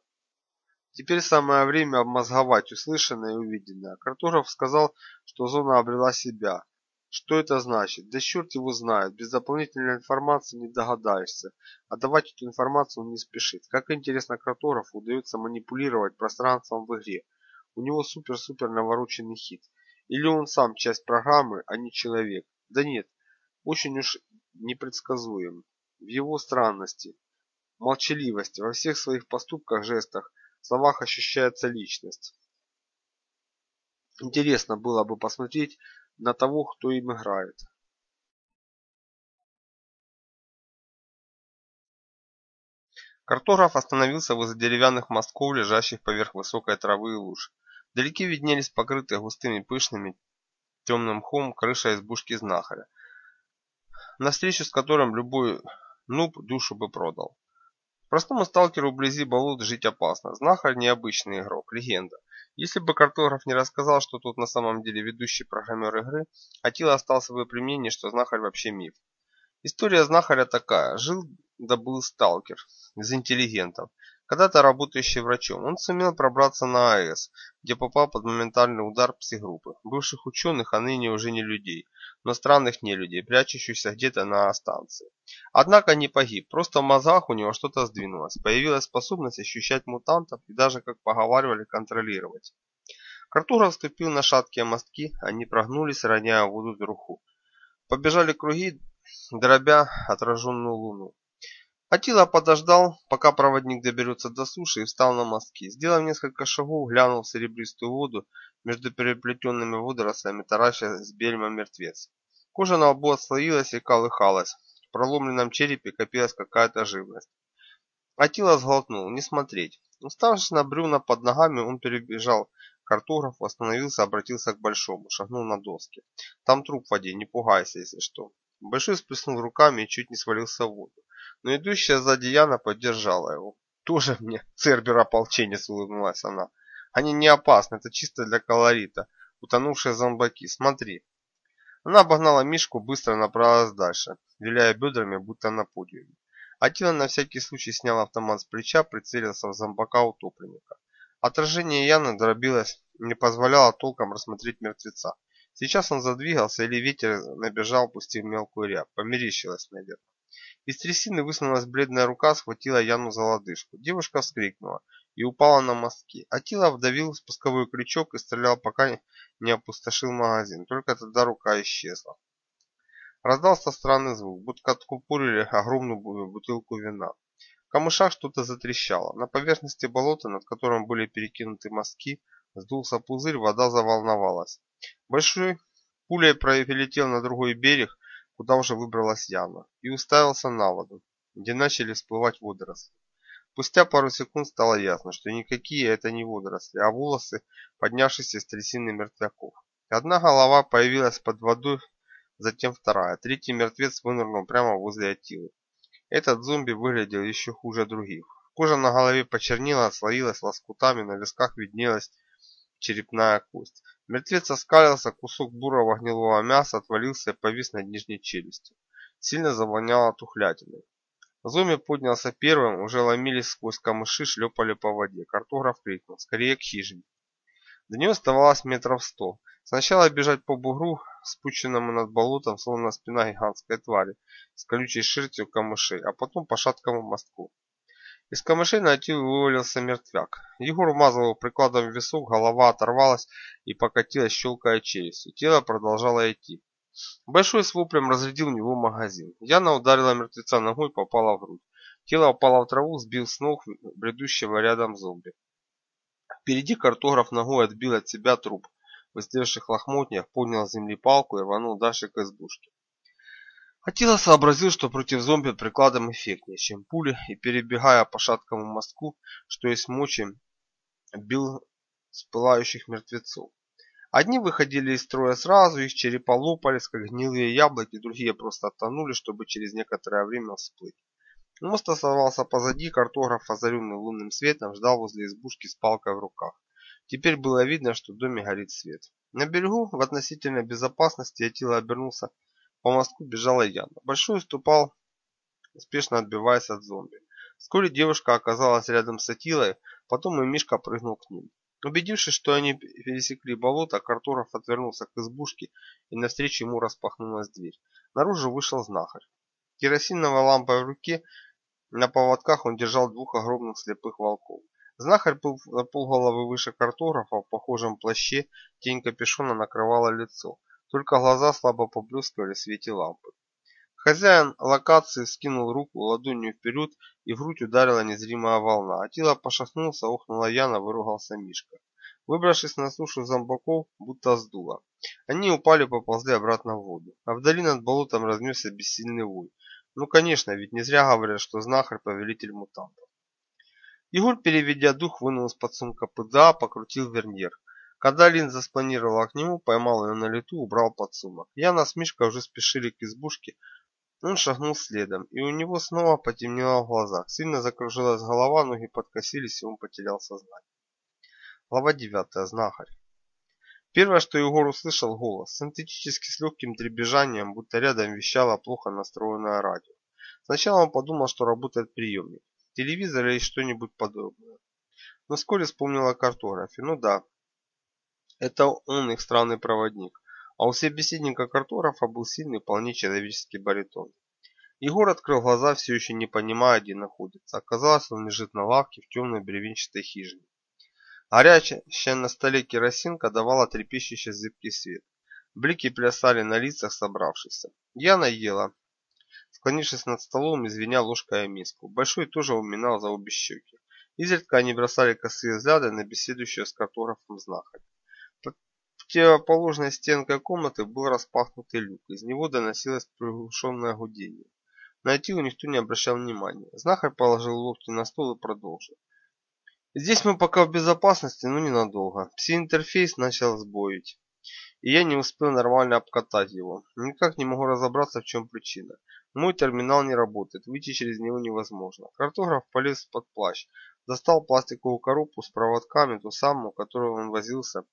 S2: Теперь самое время обмозговать услышанное и увиденное. Картограф сказал, что зона обрела себя. Что это значит? Да черт его знает. Без дополнительной информации не догадаешься. А давать эту информацию он не спешит. Как интересно картографу удается манипулировать пространством в игре. У него супер-супер навороченный хит. Или он сам часть программы, а не человек. Да нет, очень уж непредсказуем. В его странности молчаливости, во всех своих поступках, жестах, словах ощущается личность. Интересно было бы посмотреть на того, кто им играет. Картограф остановился возле деревянных мостков, лежащих поверх высокой травы и луж. Вдалеке виднелись покрытые густыми пышными темным мхом крыша избушки знахаря, на встречу с которым любой нуб душу бы продал. Простому сталкеру вблизи болот жить опасно. Знахарь необычный игрок, легенда. Если бы картограф не рассказал, что тут на самом деле ведущий программер игры, Атила остался бы при мнении, что знахарь вообще миф. История знахаря такая. Жил да был сталкер из интеллигентов когда-то работающий врачом, он сумел пробраться на АЭС, где попал под моментальный удар психгруппы, бывших ученых, а ныне уже не людей, но странных нелюдей, прячущихся где-то на станции. Однако не погиб, просто в мозгах у него что-то сдвинулось, появилась способность ощущать мутантов и даже, как поговаривали, контролировать. Картуров вступил на шаткие мостки, они прогнулись, роняя воду труху. Побежали круги, дробя отраженную луну. Атила подождал, пока проводник доберется до суши и встал на мостки. Сделав несколько шагов, глянул в серебристую воду между переплетенными водорослями, таращась с бельма мертвец. Кожа на лбу отслоилась и колыхалась. В проломленном черепе копилась какая-то живность. Атила сглотнул, не смотреть. Уставшись на брюна под ногами, он перебежал картограф, остановился, обратился к Большому, шагнул на доски. Там труп в воде, не пугайся, если что. Большой сплеснул руками и чуть не свалился в воду но идущая сзади Яна поддержала его. «Тоже мне Цербер-ополченец», — улыбнулась она. «Они не опасны, это чисто для колорита. Утонувшие зомбаки, смотри». Она обогнала Мишку, быстро направилась дальше, виляя бедрами, будто на подиуме. Атила на всякий случай снял автомат с плеча, прицелился в зомбака утопленника. Отражение Яны дробилось, не позволяло толком рассмотреть мертвеца. Сейчас он задвигался, или ветер набежал, пустив мелкую рябь. Померещилось, наверное. Из трясины высунулась бледная рука, схватила Яну за лодыжку. Девушка вскрикнула и упала на мостки. Атила вдавил спусковой крючок и стрелял, пока не опустошил магазин. Только тогда рука исчезла. Раздался странный звук, будто откупорили огромную бутылку вина. В камышах что-то затрещало. На поверхности болота, над которым были перекинуты мостки, Сдулся пузырь, вода заволновалась. Большой пулей пролетел на другой берег, куда уже выбралась Яна, и уставился на воду, где начали всплывать водоросли. Спустя пару секунд стало ясно, что никакие это не водоросли, а волосы, поднявшиеся из трясины мертвяков. Одна голова появилась под водой, затем вторая. Третий мертвец вынырнул прямо возле Атилы. Этот зомби выглядел еще хуже других. Кожа на голове почернела, отслоилась лоскутами, на висках виднелась черепная кость. Мертвец оскалился, кусок бурого гнилого мяса отвалился и повис над нижней челюстью. Сильно завоняло тухлятиной. Зомби поднялся первым, уже ломились сквозь камыши, шлепали по воде. Картограф крикнул, скорее к хижине. До нее оставалось метров сто. Сначала бежать по бугру, спущенному над болотом, словно спина гигантской твари, с колючей шерстью камышей, а потом по шаткому мостку. Из камышей на Атилу вывалился мертвяк. Егор вмазал его прикладом в висок, голова оторвалась и покатилась, щелкая челюстью. Тело продолжало идти. Большой с воплем разрядил в него магазин. Яна ударила мертвеца ногой и попала в грудь. Тело упало в траву, сбил с ног бредущего рядом зомби. Впереди картограф ногой отбил от себя труп. В лохмотьях поднял с земли палку и рванул дальше к избушке. Атила сообразил, что против зомби прикладом эффектнее, чем пули, и перебегая по шаткому мостку, что есть мочи, бил с пылающих мертвецов. Одни выходили из строя сразу, их черепа лопались, как гнилые яблоки, другие просто тонули, чтобы через некоторое время всплыть. Мост оставался позади, картограф, озаренный лунным светом, ждал возле избушки с палкой в руках. Теперь было видно, что в доме горит свет. На берегу, в относительной безопасности, Атила обернулся по мостку бежала Яна. Большой уступал, успешно отбиваясь от зомби. Вскоре девушка оказалась рядом с Атилой, потом и Мишка прыгнул к ним. Убедившись, что они пересекли болото, Картуров отвернулся к избушке, и навстречу ему распахнулась дверь. Наружу вышел знахарь. Керосиновой лампой в руке, на поводках он держал двух огромных слепых волков. Знахарь был на полголовы выше картографа, в похожем плаще, тень капюшона накрывала лицо. Только глаза слабо поблескивали в свете лампы. Хозяин локации скинул руку ладонью вперед, и в грудь ударила незримая волна. Атила пошатнулся, охнула Яна, выругался Мишка. Выбравшись на сушу зомбаков, будто сдуло. Они упали, поползли обратно в воду. А вдали над болотом разнесся бессильный вой. Ну конечно, ведь не зря говорят, что знахарь повелитель мутантов. Егор, переведя дух, вынул из-под сумка ПДА, покрутил верньер. Когда линза спланировала к нему, поймал ее на лету, убрал под сумок. Яна с Мишкой уже спешили к избушке. Он шагнул следом, и у него снова потемнело в глазах. Сильно закружилась голова, ноги подкосились, и он потерял сознание. Глава 9. Знахарь. Первое, что Егор услышал, голос, синтетически с легким дребезжанием, будто рядом вещало плохо настроенное радио. Сначала он подумал, что работает приемник, телевизор или что-нибудь подобное. Но вскоре вспомнил о картографе. Ну да, это он их странный проводник. А у собеседника картографа был сильный, вполне человеческий баритон. Егор открыл глаза, все еще не понимая, где находится. Оказалось, он лежит на лавке в темной бревенчатой хижине. Горячая на столе керосинка давала трепещущий зыбкий свет. Блики плясали на лицах собравшихся. Яна ела, склонившись над столом, извиня ложкой о миску. Большой тоже уминал за обе щеки. Изредка они бросали косые взгляды на беседующего с картографом знахаря противоположной стенкой комнаты был распахнутый люк. Из него доносилось приглушенное гудение. На Атилу никто не обращал внимания. Знахарь положил локти на стол и продолжил. Здесь мы пока в безопасности, но ненадолго. Пси-интерфейс начал сбоить. И я не успел нормально обкатать его. Никак не могу разобраться, в чем причина. Мой терминал не работает, выйти через него невозможно. Картограф полез под плащ, достал пластиковую коробку с проводками, ту самую, которую он возился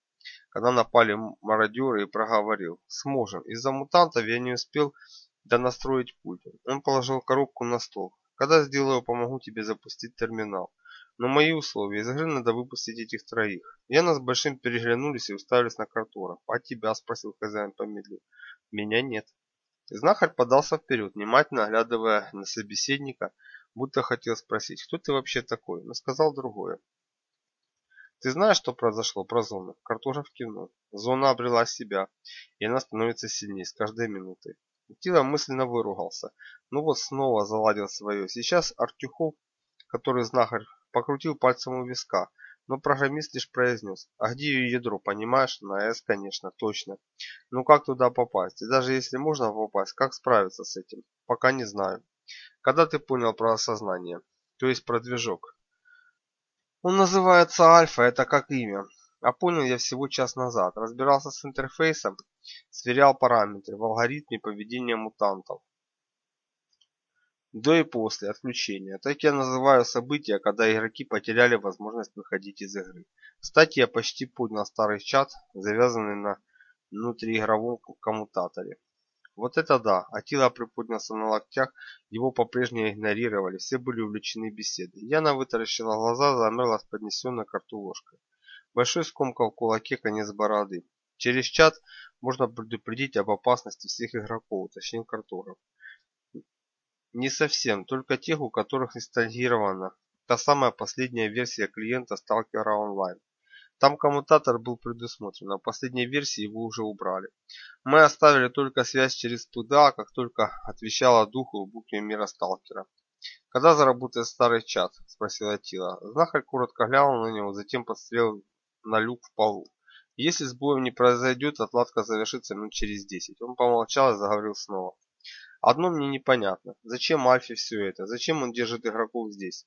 S2: когда напали мародеры и проговорил. Сможем. Из-за мутантов я не успел донастроить пульт. Он положил коробку на стол. Когда сделаю, помогу тебе запустить терминал. Но мои условия. Из игры надо выпустить этих троих. Я нас большим переглянулись и уставились на Картора. А тебя? Спросил хозяин помедлив. Меня нет. Знахарь подался вперед, внимательно оглядывая на собеседника, будто хотел спросить, кто ты вообще такой, но сказал другое. Ты знаешь, что произошло про зону? Картошев кивнул. Зона обрела себя, и она становится сильнее с каждой минутой. Тила мысленно выругался. Ну вот снова заладил свое. Сейчас Артюхов, который знахарь, покрутил пальцем у виска. Но программист лишь произнес. А где ее ядро, понимаешь? На С, конечно, точно. Ну как туда попасть? И даже если можно попасть, как справиться с этим? Пока не знаю. Когда ты понял про осознание? То есть про движок? Он называется Альфа, это как имя. А понял я всего час назад. Разбирался с интерфейсом, сверял параметры в алгоритме поведения мутантов. До и после отключения. Так я называю события, когда игроки потеряли возможность выходить из игры. Кстати, я почти поднял старый чат, завязанный на внутриигровом коммутаторе. Вот это да, Атила приподнялся на локтях, его по-прежнему игнорировали, все были увлечены беседой. Яна вытаращила глаза, замерла с поднесенной к рту ложкой. Большой скомкал в кулаке конец бороды. Через чат можно предупредить об опасности всех игроков, уточнил картограф. Не совсем, только тех, у которых инсталлирована та самая последняя версия клиента Stalker Online. Там коммутатор был предусмотрен, а в последней версии его уже убрали. Мы оставили только связь через ПДА, как только отвечала духу в букве мира сталкера. «Когда заработает старый чат?» – спросила Тила. Знахарь коротко глянул на него, затем подстрелил на люк в полу. «Если сбоев не произойдет, отладка завершится минут через десять». Он помолчал и заговорил снова. «Одно мне непонятно. Зачем Альфе все это? Зачем он держит игроков здесь?»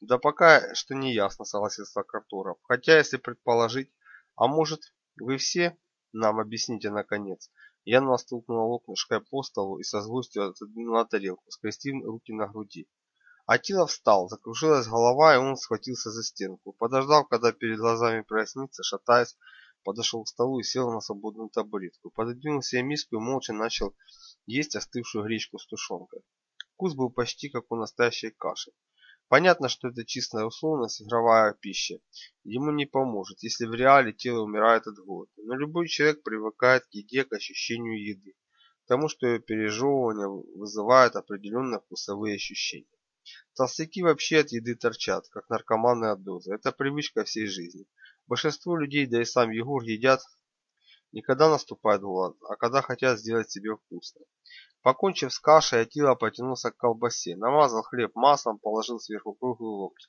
S2: Да пока что не ясно, согласился Картуров. Хотя, если предположить, а может, вы все нам объясните наконец. Я настукнула локнышкой по столу и со злостью отодвинула тарелку, скрестив руки на груди. Атила встал, закружилась голова, и он схватился за стенку. Подождав, когда перед глазами прояснится, шатаясь, подошел к столу и сел на свободную табуретку. Пододвинул себе миску и молча начал есть остывшую гречку с тушенкой. Вкус был почти как у настоящей каши. Понятно, что это чистая условность, игровая пища. Ему не поможет, если в реале тело умирает от голода. Но любой человек привыкает к еде, к ощущению еды. К тому, что ее пережевывание вызывает определенные вкусовые ощущения. Толстяки вообще от еды торчат, как наркоманы от дозы. Это привычка всей жизни. Большинство людей, да и сам Егор, едят не наступает голод, а когда хотят сделать себе вкусно. Покончив с кашей, Атила потянулся к колбасе, намазал хлеб маслом, положил сверху круглый локть.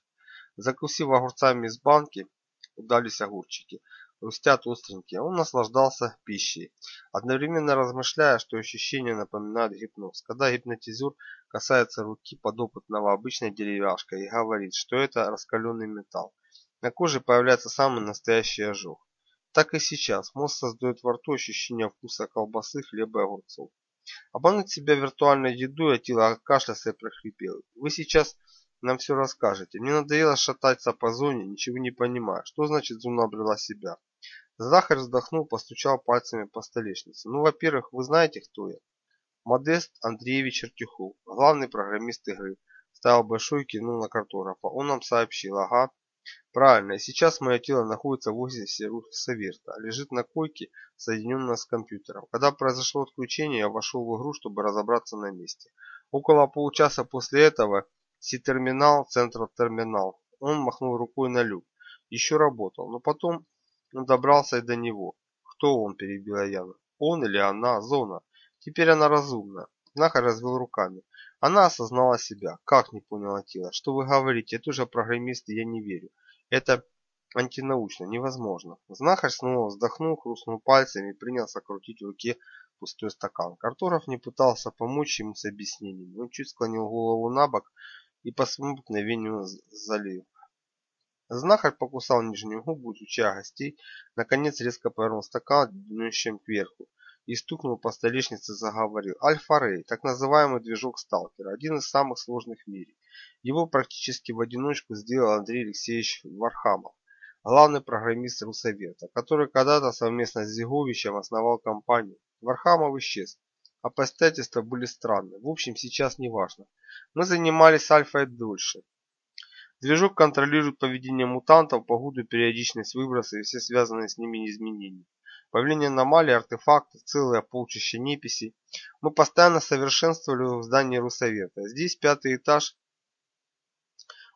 S2: Закусив огурцами из банки, удались огурчики, хрустят остренькие. Он наслаждался пищей, одновременно размышляя, что ощущения напоминают гипноз. Когда гипнотизер касается руки подопытного обычной деревяшкой и говорит, что это раскаленный металл, на коже появляется самый настоящий ожог. Так и сейчас мозг создает во рту ощущение вкуса колбасы, хлеба и огурцов. Обмануть себя виртуальной едой, Атила откашлялся и прохрипел. Вы сейчас нам все расскажете. Мне надоело шататься по зоне, ничего не понимая. Что значит зона обрела себя? Захарь вздохнул, постучал пальцами по столешнице. Ну, во-первых, вы знаете, кто я? Модест Андреевич Артюхов, главный программист игры. Ставил большой и кинул на картографа. Он нам сообщил, ага, Правильно, сейчас мое тело находится в офисе Руссоверта, лежит на койке, соединенная с компьютером. Когда произошло отключение, я вошел в игру, чтобы разобраться на месте. Около получаса после этого Си-терминал, центр-терминал. Он махнул рукой на люк. Еще работал, но потом он добрался и до него. Кто он, перебила Яна. Он или она, зона. Теперь она разумна. Знахарь развел руками. Она осознала себя. Как, не поняла Тила. Что вы говорите? Я тоже программист, я не верю. Это антинаучно, невозможно. Знахарь снова вздохнул, хрустнул пальцами и принялся крутить в руке пустой стакан. Картограф не пытался помочь ему с объяснением. Он чуть склонил голову на бок и по своему обыкновению залил. Знахарь покусал нижнюю губу, изучая гостей, наконец резко повернул стакан днищем кверху и стукнул по столешнице, заговорил. Альфа-Рей, так называемый движок сталкера, один из самых сложных в мире. Его практически в одиночку сделал Андрей Алексеевич Вархамов, главный программист Русовета, который когда-то совместно с Зиговичем основал компанию. Вархамов исчез. Обстоятельства были странные. В общем, сейчас не важно. Мы занимались альфой дольше. Движок контролирует поведение мутантов, погоду, периодичность выброса и все связанные с ними изменения появление аномалий, артефактов, целое полчища неписей. Мы постоянно совершенствовали в здании Русовета. Здесь пятый этаж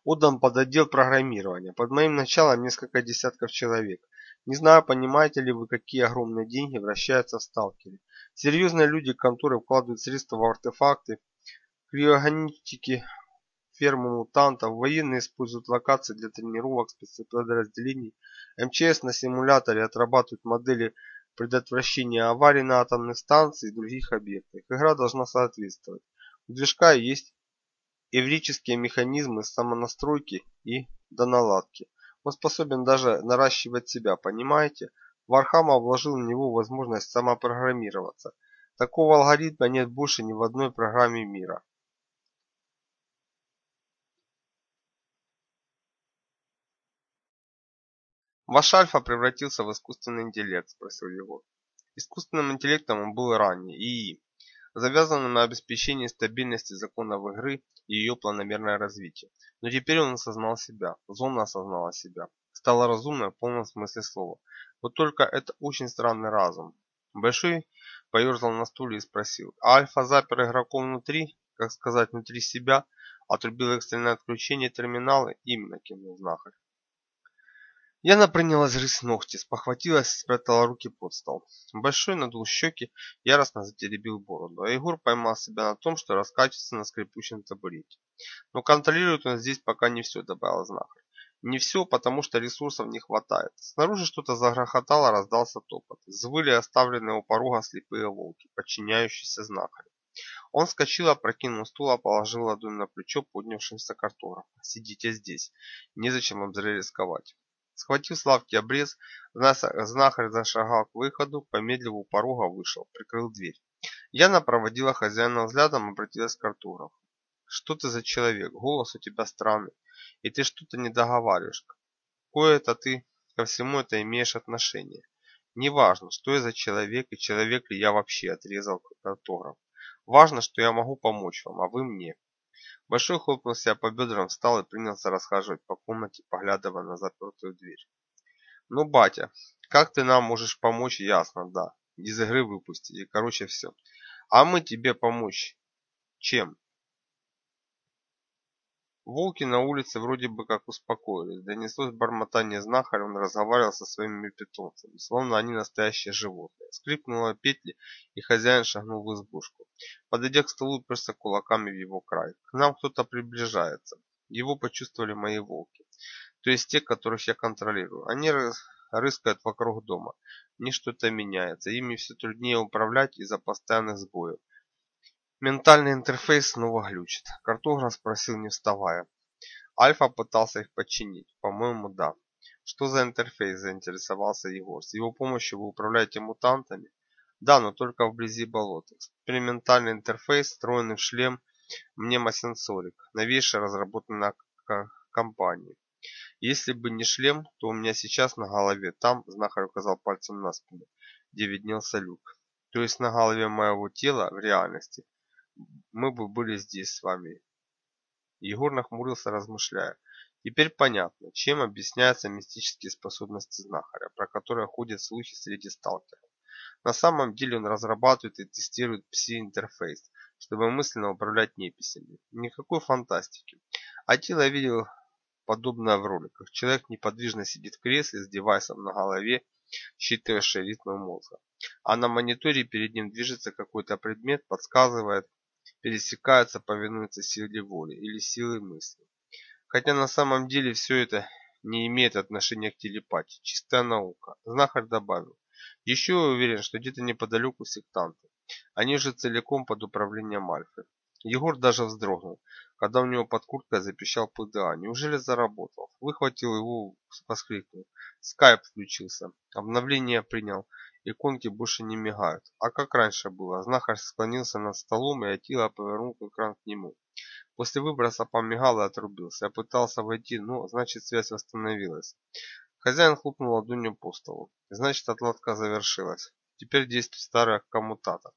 S2: отдан под отдел программирования. Под моим началом несколько десятков человек. Не знаю, понимаете ли вы, какие огромные деньги вращаются в сталкере. Серьезные люди конторы вкладывают средства в артефакты, криогенетики, фермы мутантов, военные используют локации для тренировок спецподразделений, МЧС на симуляторе отрабатывают модели предотвращения аварий на атомных станциях и других объектах. Игра должна соответствовать. У движка есть эврические механизмы самонастройки и доналадки. Он способен даже наращивать себя, понимаете? Вархама вложил в него возможность самопрограммироваться. Такого алгоритма нет больше ни в одной программе мира. Ваш альфа превратился в искусственный интеллект, спросил его. Искусственным интеллектом он был ранее, ИИ, завязанным на обеспечении стабильности законов игры и ее планомерное развитие. Но теперь он осознал себя, зона осознала себя, стала разумной в полном смысле слова. Вот только это очень странный разум. Большой поерзал на стуле и спросил, а Альфа запер игроков внутри, как сказать, внутри себя, отрубил экстренное отключение терминала, именно кинул знахарь. Яна принялась грызть ногти, спохватилась, спрятала руки под стол. Большой надул щеки, яростно затеребил бороду, а Егор поймал себя на том, что раскачивается на скрипучем табурете. Но контролирует он здесь пока не все, добавил знахарь. Не все, потому что ресурсов не хватает. Снаружи что-то загрохотало, раздался топот. Звыли оставленные у порога слепые волки, подчиняющиеся знахарю. Он вскочил, опрокинул стул, а положил ладонь на плечо поднявшимся картографа. «Сидите здесь. Незачем вам зря рисковать». Схватив с лавки обрез, знахарь зашагал к выходу, помедлив у порога вышел, прикрыл дверь. Яна проводила хозяина взглядом, обратилась к картографу. «Что ты за человек? Голос у тебя странный, и ты что-то не договариваешь. Кое-то ты ко всему это имеешь отношение. Неважно, что я за человек и человек ли я вообще, отрезал картограф. Важно, что я могу помочь вам, а вы мне. Большой хлопнул себя по бедрам, встал и принялся расхаживать по комнате, поглядывая на запертую дверь. «Ну, батя, как ты нам можешь помочь, ясно, да. Из игры выпустить, и короче все. А мы тебе помочь. Чем? Волки на улице вроде бы как успокоились. Донеслось бормотание знахаря, он разговаривал со своими питомцами, словно они настоящие животные. Скрипнула петли, и хозяин шагнул в избушку. Подойдя к столу, уперся кулаками в его край. К нам кто-то приближается. Его почувствовали мои волки. То есть те, которых я контролирую. Они рыскают вокруг дома. Не что-то меняется. Ими все труднее управлять из-за постоянных сбоев. Ментальный интерфейс снова глючит. Картограф спросил, не вставая. Альфа пытался их подчинить. По-моему, да. Что за интерфейс, заинтересовался Егор. С его помощью вы управляете мутантами? Да, но только вблизи болот. Экспериментальный интерфейс, встроенный в шлем мнемосенсорик, новейшая разработанная компанией. Если бы не шлем, то у меня сейчас на голове, там, знахарь указал пальцем на спину, где виднелся люк. То есть на голове моего тела в реальности мы бы были здесь с вами. Егор нахмурился, размышляя. Теперь понятно, чем объясняются мистические способности знахаря, про которые ходят слухи среди сталкеров. На самом деле он разрабатывает и тестирует пси-интерфейс, чтобы мысленно управлять неписями. Никакой фантастики. А тело видел подобное в роликах. Человек неподвижно сидит в кресле с девайсом на голове, считающий ритмы мозга. А на мониторе перед ним движется какой-то предмет, подсказывает, пересекаются, повинуются силе воли или силы мысли. Хотя на самом деле все это не имеет отношения к телепатии, чистая наука. Знахарь добавил. Еще я уверен, что где-то неподалеку сектанты. Они же целиком под управлением Альфы. Егор даже вздрогнул, когда у него под курткой запищал ПДА. Неужели заработал? Выхватил его, воскликнул. Скайп включился. Обновление принял. Иконки больше не мигают. А как раньше было? Знахарь склонился над столом, и Атила повернул экран к нему. После выброса помигал и отрубился. Я пытался войти, но значит связь восстановилась. Хозяин хлопнул ладонью по столу. Значит отладка завершилась. Теперь действует старый коммутатор.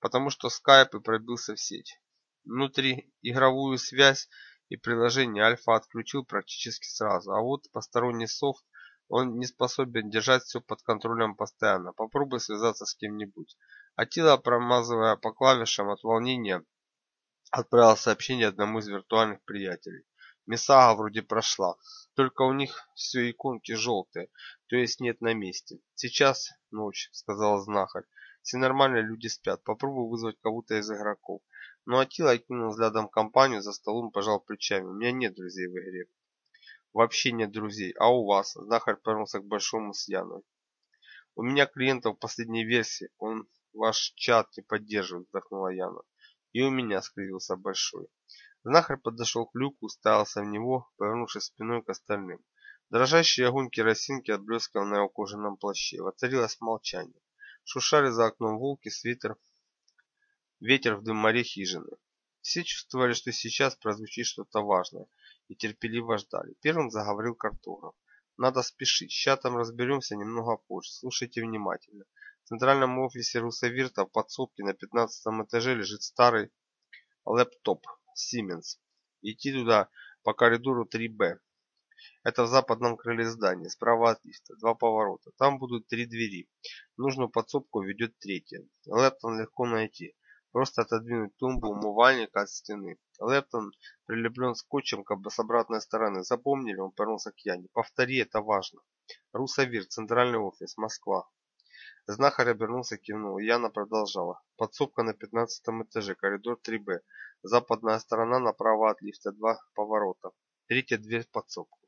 S2: Потому что скайп и пробился в сеть. Внутри игровую связь и приложение Альфа отключил практически сразу. А вот посторонний софт он не способен держать все под контролем постоянно. Попробуй связаться с кем-нибудь. Атила, промазывая по клавишам от волнения, отправил сообщение одному из виртуальных приятелей. Месага вроде прошла, только у них все иконки желтые, то есть нет на месте. Сейчас ночь, сказал знахарь. Все нормальные люди спят. Попробую вызвать кого-то из игроков. Но Атила кинул взглядом компанию за столом пожал плечами. У меня нет друзей в игре. Вообще нет друзей. А у вас? Знахарь повернулся к Большому с Яной. У меня клиентов последней версии. Он ваш чат не поддерживает, вздохнула Яна. И у меня скривился Большой. Знахарь подошел к люку, уставился в него, повернувшись спиной к остальным. Дрожащий огонь керосинки отблескивал на его кожаном плаще. Воцарилось молчание. Шушали за окном волки, свитер, ветер в дым море хижины. Все чувствовали, что сейчас прозвучит что-то важное, и терпеливо ждали. Первым заговорил картограф. Надо спешить, с чатом разберемся немного позже. Слушайте внимательно. В центральном офисе Русовирта в подсобке на 15 этаже лежит старый лэптоп Siemens. Идти туда по коридору 3Б. Это в западном крыле здания, справа от лифта, два поворота. Там будут три двери. Нужную подсобку ведет третья. Лэптон легко найти. Просто отодвинуть тумбу умывальника от стены. Лэптон прилеплен скотчем с обратной стороны. Запомнили? Он повернулся к Яне. Повтори, это важно. Русавир, центральный офис, Москва. Знахарь обернулся кивнул. Яна продолжала. Подсобка на пятнадцатом этаже, коридор 3Б. Западная сторона направо от лифта, два поворота. Третья дверь в подсобку.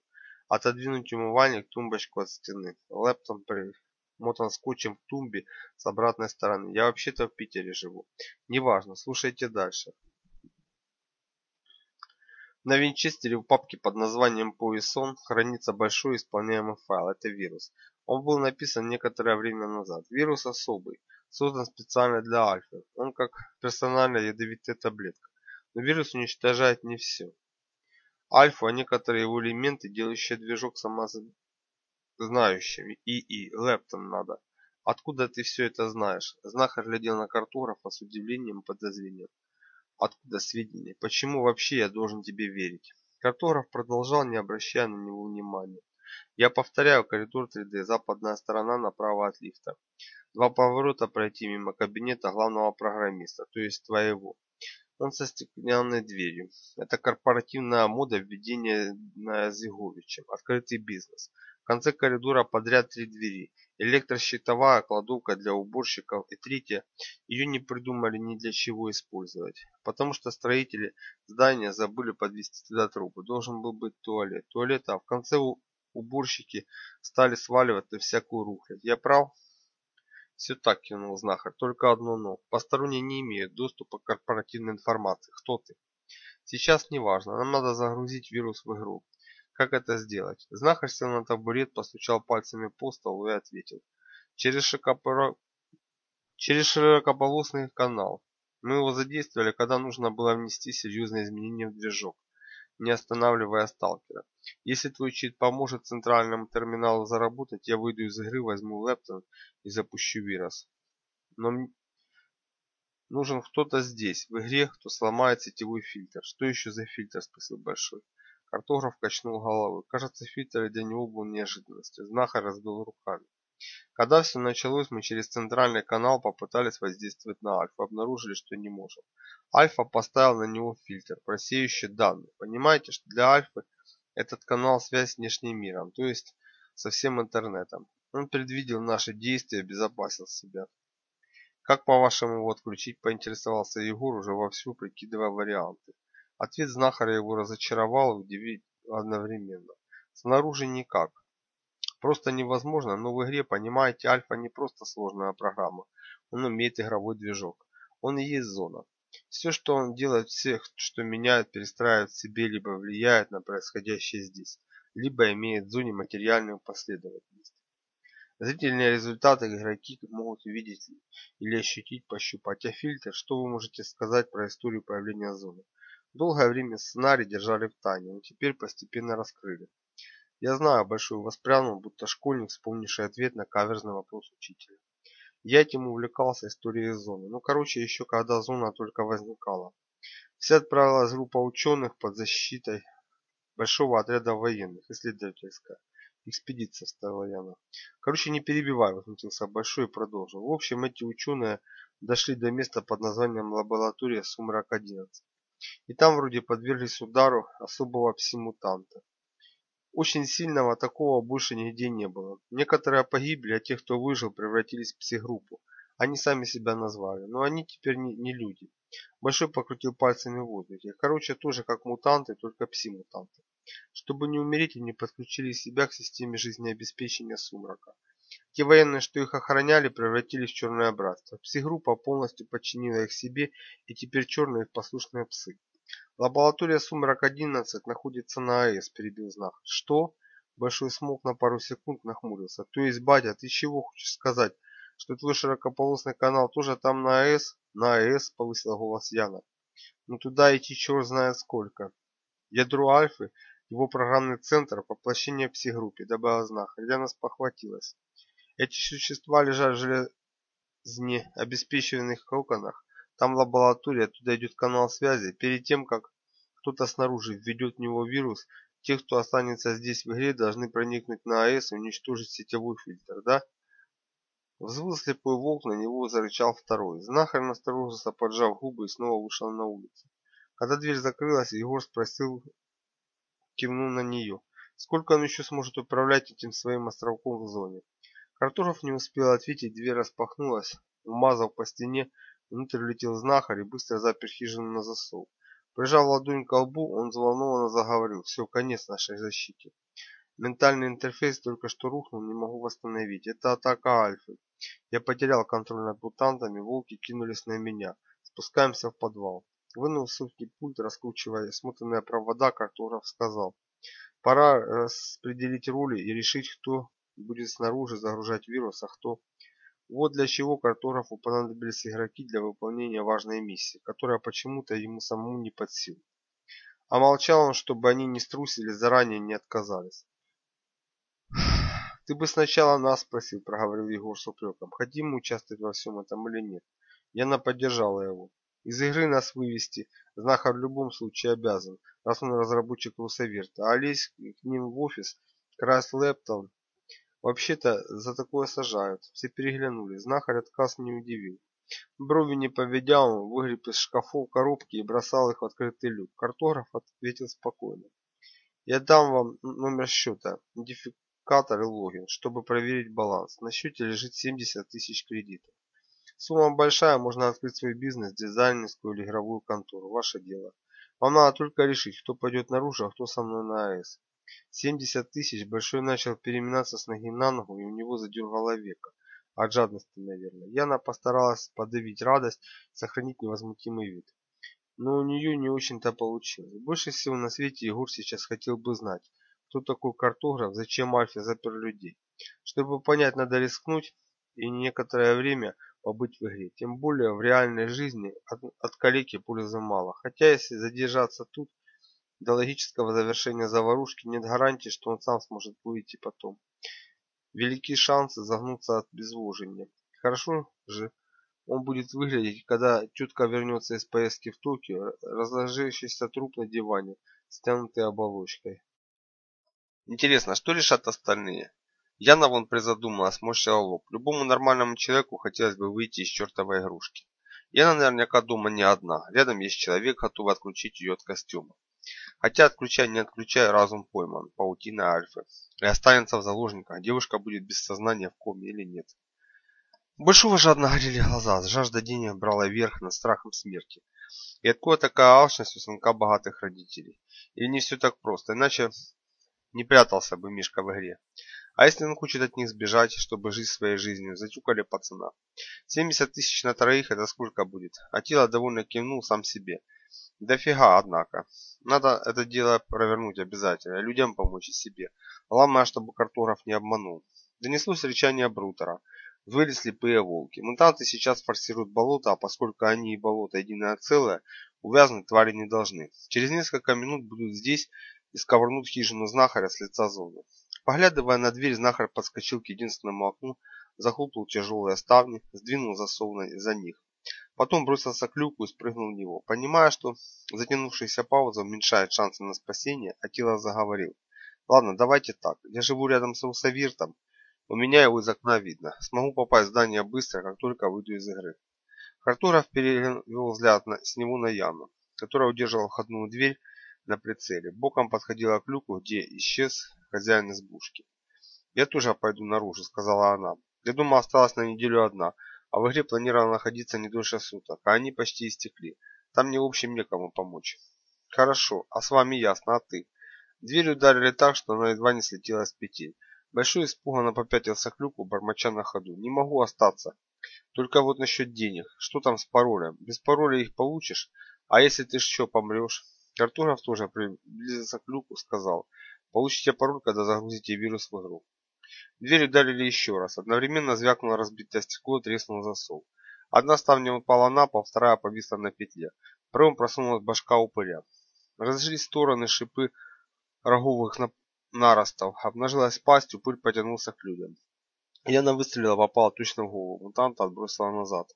S2: Отодвинуть умывальник, тумбочку от стены. Лэптон примотан скотчем к тумбе с обратной стороны. Я вообще-то в Питере живу. Неважно, слушайте дальше. На винчестере в папке под названием Poison хранится большой исполняемый файл. Это вирус. Он был написан некоторое время назад. Вирус особый, создан специально для альфы. Он как персональная ядовитая таблетка. Но вирус уничтожает не все. Альфа, а некоторые его элементы, делающие движок самознающим. ИИ, Лептон надо. Откуда ты все это знаешь? Знахарь глядел на картографа с удивлением и подозрением. Откуда сведения? Почему вообще я должен тебе верить? Картограф продолжал, не обращая на него внимания. Я повторяю, коридор 3D, западная сторона направо от лифта. Два поворота пройти мимо кабинета главного программиста, то есть твоего. Он со стеклянной дверью. Это корпоративная мода введения Зиговичем. Открытый бизнес. В конце коридора подряд три двери. Электрощитовая кладовка для уборщиков и третья. Ее не придумали ни для чего использовать. Потому что строители здания забыли подвести туда трубы. Должен был быть туалет. Туалет, а в конце уборщики стали сваливать на всякую рухлядь. Я прав? Все так, кивнул знахарь. Только одно но. Посторонние не имеют доступа к корпоративной информации. Кто ты? Сейчас не важно. Нам надо загрузить вирус в игру. Как это сделать? Знахарь сел на табурет, постучал пальцами по столу и ответил. Через, шикопоро... Через широкополосный канал. Мы его задействовали, когда нужно было внести серьезные изменения в движок не останавливая сталкера. Если твой чит поможет центральному терминалу заработать, я выйду из игры, возьму лэптоп и запущу вирус. Но нужен кто-то здесь, в игре, кто сломает сетевой фильтр. Что еще за фильтр? Спросил Большой. Картограф качнул головой. Кажется, фильтр для него был неожиданностью. Знахарь разбил руками. Когда все началось, мы через центральный канал попытались воздействовать на Альфа, обнаружили, что не можем. Альфа поставил на него фильтр, просеющий данные. Понимаете, что для Альфы этот канал связь с внешним миром, то есть со всем интернетом. Он предвидел наши действия и обезопасил себя. Как по-вашему его отключить, поинтересовался Егор, уже вовсю прикидывая варианты. Ответ знахаря его разочаровал и удивил одновременно. Снаружи никак. Просто невозможно, но в игре, понимаете, Альфа не просто сложная программа. Он умеет игровой движок. Он и есть зона. Все, что он делает, всех, что меняет, перестраивает в себе, либо влияет на происходящее здесь, либо имеет в зоне материальную последовательность. Зрительные результаты игроки могут увидеть или ощутить, пощупать. А фильтр, что вы можете сказать про историю появления зоны? Долгое время сценарий держали в тайне, но теперь постепенно раскрыли. Я знаю, Большой воспрянул, будто школьник, вспомнивший ответ на каверзный вопрос учителя. Я этим увлекался историей зоны. Ну, короче, еще когда зона только возникала. Вся отправилась группа ученых под защитой большого отряда военных, исследовательская. Экспедиция, вставила Яна. Короче, не перебивай, возмутился Большой и продолжил. В общем, эти ученые дошли до места под названием лаборатория Сумрак-11. И там вроде подверглись удару особого пси-мутанта. Очень сильного такого больше нигде не было. Некоторые погибли, а те, кто выжил, превратились в психгруппу. Они сами себя назвали, но они теперь не, не люди. Большой покрутил пальцами в воздухе. Короче, тоже как мутанты, только пси-мутанты. Чтобы не умереть, они подключили себя к системе жизнеобеспечения сумрака. Те военные, что их охраняли, превратились в черное братство. Пси-группа полностью подчинила их себе, и теперь черные послушные псы. Лаборатория Сумрак-11 находится на АЭС, перебил знак. Что? Большой смог на пару секунд нахмурился. То есть, батя, ты чего хочешь сказать? Что твой широкополосный канал тоже там на АЭС? На АЭС, повысила голос Яна. Ну туда идти черт знает сколько. Ядро Альфы, его программный центр, воплощение пси-группе, добавила знахарь. Яна спохватилась. Эти существа лежат в железне обеспеченных коконах. Там лаборатория, туда идет канал связи. Перед тем, как кто-то снаружи введет в него вирус, те, кто останется здесь в игре, должны проникнуть на АЭС и уничтожить сетевой фильтр, да? Взвыл слепой волк, на него зарычал второй. Знахарь насторожился, поджав губы и снова вышел на улицу. Когда дверь закрылась, Егор спросил, кивнул на нее. Сколько он еще сможет управлять этим своим островком в зоне? Картуров не успел ответить, дверь распахнулась, умазал по стене, внутрь летел знахарь и быстро запер хижину на засов. Прижав ладонь к лбу, он взволнованно заговорил. Все, конец нашей защите. Ментальный интерфейс только что рухнул, не могу восстановить. Это атака Альфы. Я потерял контроль над мутантами, волки кинулись на меня. Спускаемся в подвал. Вынул сутки пульт, раскручивая смотанные провода, Картуров сказал. Пора распределить роли и решить, кто будет снаружи загружать вирус, а кто... Вот для чего Картографу понадобились игроки для выполнения важной миссии, которая почему-то ему самому не под силу. А молчал он, чтобы они не струсили, заранее не отказались. «Ты бы сначала нас спросил», – проговорил Егор с упреком. «Хотим мы участвовать во всем этом или нет?» Яна поддержала его. «Из игры нас вывести знахарь в любом случае обязан, раз он разработчик Русаверта, а лезть к ним в офис, красть лэптон Вообще-то за такое сажают. Все переглянули. Знахарь отказ не удивил. Брови не поведя, он выгреб из шкафов коробки и бросал их в открытый люк. Картограф ответил спокойно. Я дам вам номер счета, идентификатор и логин, чтобы проверить баланс. На счете лежит 70 тысяч кредитов. Сумма большая, можно открыть свой бизнес, дизайнерскую или игровую контору. Ваше дело. Вам надо только решить, кто пойдет наружу, а кто со мной на АЭС. 70 тысяч Большой начал переминаться с ноги на ногу, и у него задергало века. От жадности, наверное. Яна постаралась подавить радость, сохранить невозмутимый вид. Но у нее не очень-то получилось. Больше всего на свете Егор сейчас хотел бы знать, кто такой картограф, зачем Альфе запер людей. Чтобы понять, надо рискнуть и некоторое время побыть в игре. Тем более в реальной жизни от, от калеки пользы мало. Хотя если задержаться тут, до логического завершения заварушки нет гарантии, что он сам сможет выйти потом. Велики шансы загнуться от безвожения. Хорошо же он будет выглядеть, когда тетка вернется из поездки в Токио, разложившийся труп на диване, стянутый оболочкой. Интересно, что решат остальные? Яна вон призадумала, сморщила лоб. Любому нормальному человеку хотелось бы выйти из чертовой игрушки. Яна наверняка дома не одна. Рядом есть человек, готовый отключить ее от костюма. Хотя отключай, не отключай, разум пойман, паутина Альфы. И останется в заложниках, девушка будет без сознания в коме или нет. Большого жадно горели глаза, жажда денег брала верх над страхом смерти. И откуда такая алчность у сынка богатых родителей? Или не все так просто, иначе не прятался бы Мишка в игре. А если он хочет от них сбежать, чтобы жить своей жизнью, затюкали пацана. 70 тысяч на троих это сколько будет? А тело довольно кивнул сам себе. Дофига, однако. Надо это дело провернуть обязательно, людям помочь и себе. Главное, чтобы картограф не обманул. Донеслось речание Брутера. Выли слепые волки. Мутанты сейчас форсируют болото, а поскольку они и болото единое целое, увязнуть твари не должны. Через несколько минут будут здесь и сковырнут хижину знахаря с лица зоны. Поглядывая на дверь, знахарь подскочил к единственному окну, захлопнул тяжелые ставни, сдвинул засов за них. Потом бросился к люку и спрыгнул в него. Понимая, что затянувшаяся пауза уменьшает шансы на спасение, Атила заговорил. Ладно, давайте так. Я живу рядом с Русавиртом. У меня его из окна видно. Смогу попасть в здание быстро, как только выйду из игры. Картограф перевел взгляд на, с него на Яну, которая удерживала входную дверь на прицеле. Боком подходила к люку, где исчез хозяин избушки. «Я тоже пойду наружу», — сказала она. «Я думаю, осталась на неделю одна. А в игре планировал находиться не дольше суток, а они почти истекли. Там мне в общем некому помочь. Хорошо, а с вами ясно, а ты? Дверь ударили так, что она едва не слетела с петель. Большой испуганно попятился к люку, бормоча на ходу. Не могу остаться. Только вот насчет денег. Что там с паролем? Без пароля их получишь? А если ты что, помрешь? Картунов тоже приблизился к люку, сказал. Получите пароль, когда загрузите вирус в игру. Дверь ударили еще раз. Одновременно звякнуло разбитое стекло, треснул засов. Одна ставня упала на пол, вторая повисла на петле. Первым просунулась башка упыря. Разошлись стороны шипы роговых наростов. Обнажилась пасть, упырь потянулся к людям. Яна выстрелила, попала точно в голову. Мутанта отбросила назад.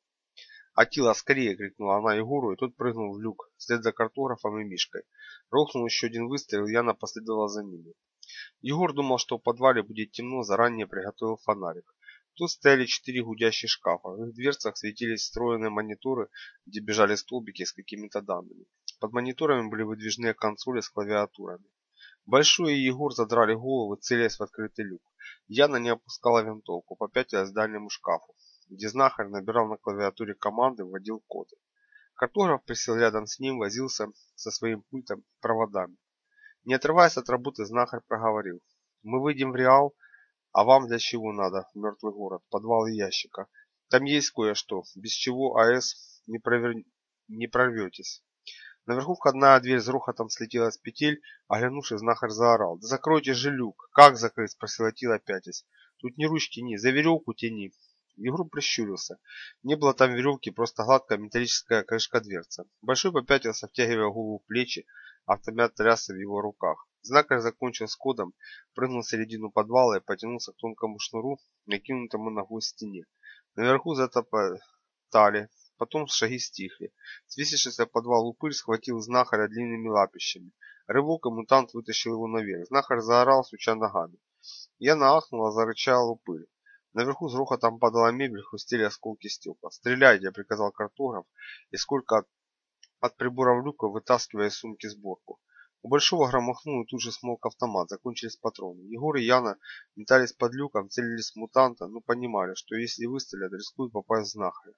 S2: «Атила, скорее!» — крикнула она Егору, и тот прыгнул в люк, вслед за картографом и Мишкой. Рухнул еще один выстрел, Яна последовала за ними. Егор думал, что в подвале будет темно, заранее приготовил фонарик. Тут стояли четыре гудящих шкафа. В их дверцах светились встроенные мониторы, где бежали столбики с какими-то данными. Под мониторами были выдвижные консоли с клавиатурами. Большой и Егор задрали головы, целясь в открытый люк. Яна не опускала винтовку, попятилась к дальнему шкафу, где знахарь набирал на клавиатуре команды, вводил коды. Картограф присел рядом с ним, возился со своим пультом проводами. Не отрываясь от работы, знахарь проговорил. «Мы выйдем в Реал, а вам для чего надо мертвый город, подвал и ящика? Там есть кое-что, без чего АЭС не, провер... не прорветесь». Наверху входная дверь с рухотом слетела с петель, оглянувшись, знахарь заорал. «Да закройте же люк!» «Как закрыть?» – спросила Тила пятясь. «Тут ни ручки, ни, за веревку тяни». Егор прищурился. Не было там веревки, просто гладкая металлическая крышка дверца. Большой попятился, втягивая голову в плечи, автомат трясся в его руках. Знакарь закончил с кодом, прыгнул в середину подвала и потянулся к тонкому шнуру, накинутому на гвоздь стене. Наверху затопотали, Потом шаги стихли. Свесившийся в подвал упырь схватил знахаря длинными лапищами. Рывок и мутант вытащил его наверх. Знахарь заорал, суча ногами. Я наахнула, зарычал упырь. Наверху с грохотом падала мебель, хрустели осколки стекла. «Стреляйте!» — приказал картограф, и сколько от, приборов люка вытаскивая из сумки сборку. У Большого громохнул и тут же смолк автомат, закончились патроны. Егор и Яна метались под люком, целились в мутанта, но понимали, что если выстрелят, рискуют попасть в знахаря.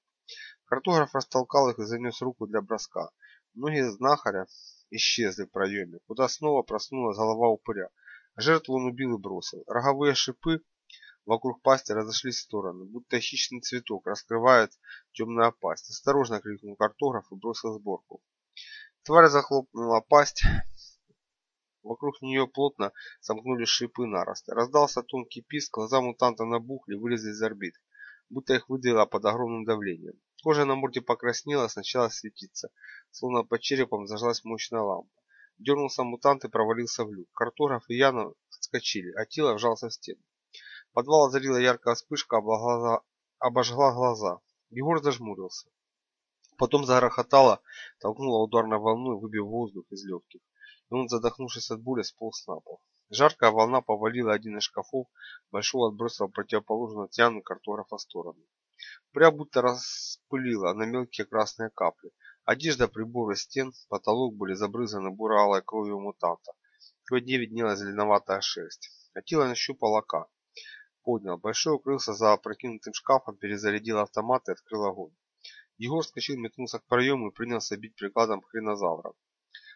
S2: Картограф растолкал их и занес руку для броска. Ноги знахаря исчезли в проеме, куда снова проснулась голова упыря. Жертву он убил и бросил. Роговые шипы вокруг пасти разошлись стороны, будто хищный цветок раскрывает темная пасть. «Осторожно!» — крикнул картограф и бросил сборку. Тварь захлопнула пасть. Вокруг нее плотно сомкнулись шипы наросты. Раздался тонкий писк, глаза мутанта набухли, вылезли из орбит будто их выдавило под огромным давлением. Кожа на морде покраснела, сначала светиться, словно под черепом зажглась мощная лампа. Дернулся мутант и провалился в люк. Картограф и Яна отскочили, а тело вжался в стену. Подвал озарила яркая вспышка, обожгла, глаза. Егор зажмурился. Потом загрохотало, толкнула ударной волной, выбив воздух из легких. И он, задохнувшись от боли, сполз на пол. Жаркая волна повалила один из шкафов, большого отбросила противоположную от Яны картографа сторону. Пря будто распылила на мелкие красные капли. Одежда, приборы стен, потолок были забрызганы буро-алой кровью мутанта. В дне виднелась зеленоватая шерсть. А тело нащупал ока. Поднял. Большой укрылся за опрокинутым шкафом, перезарядил автомат и открыл огонь. Егор скочил, метнулся к проему и принялся бить прикладом хренозавра,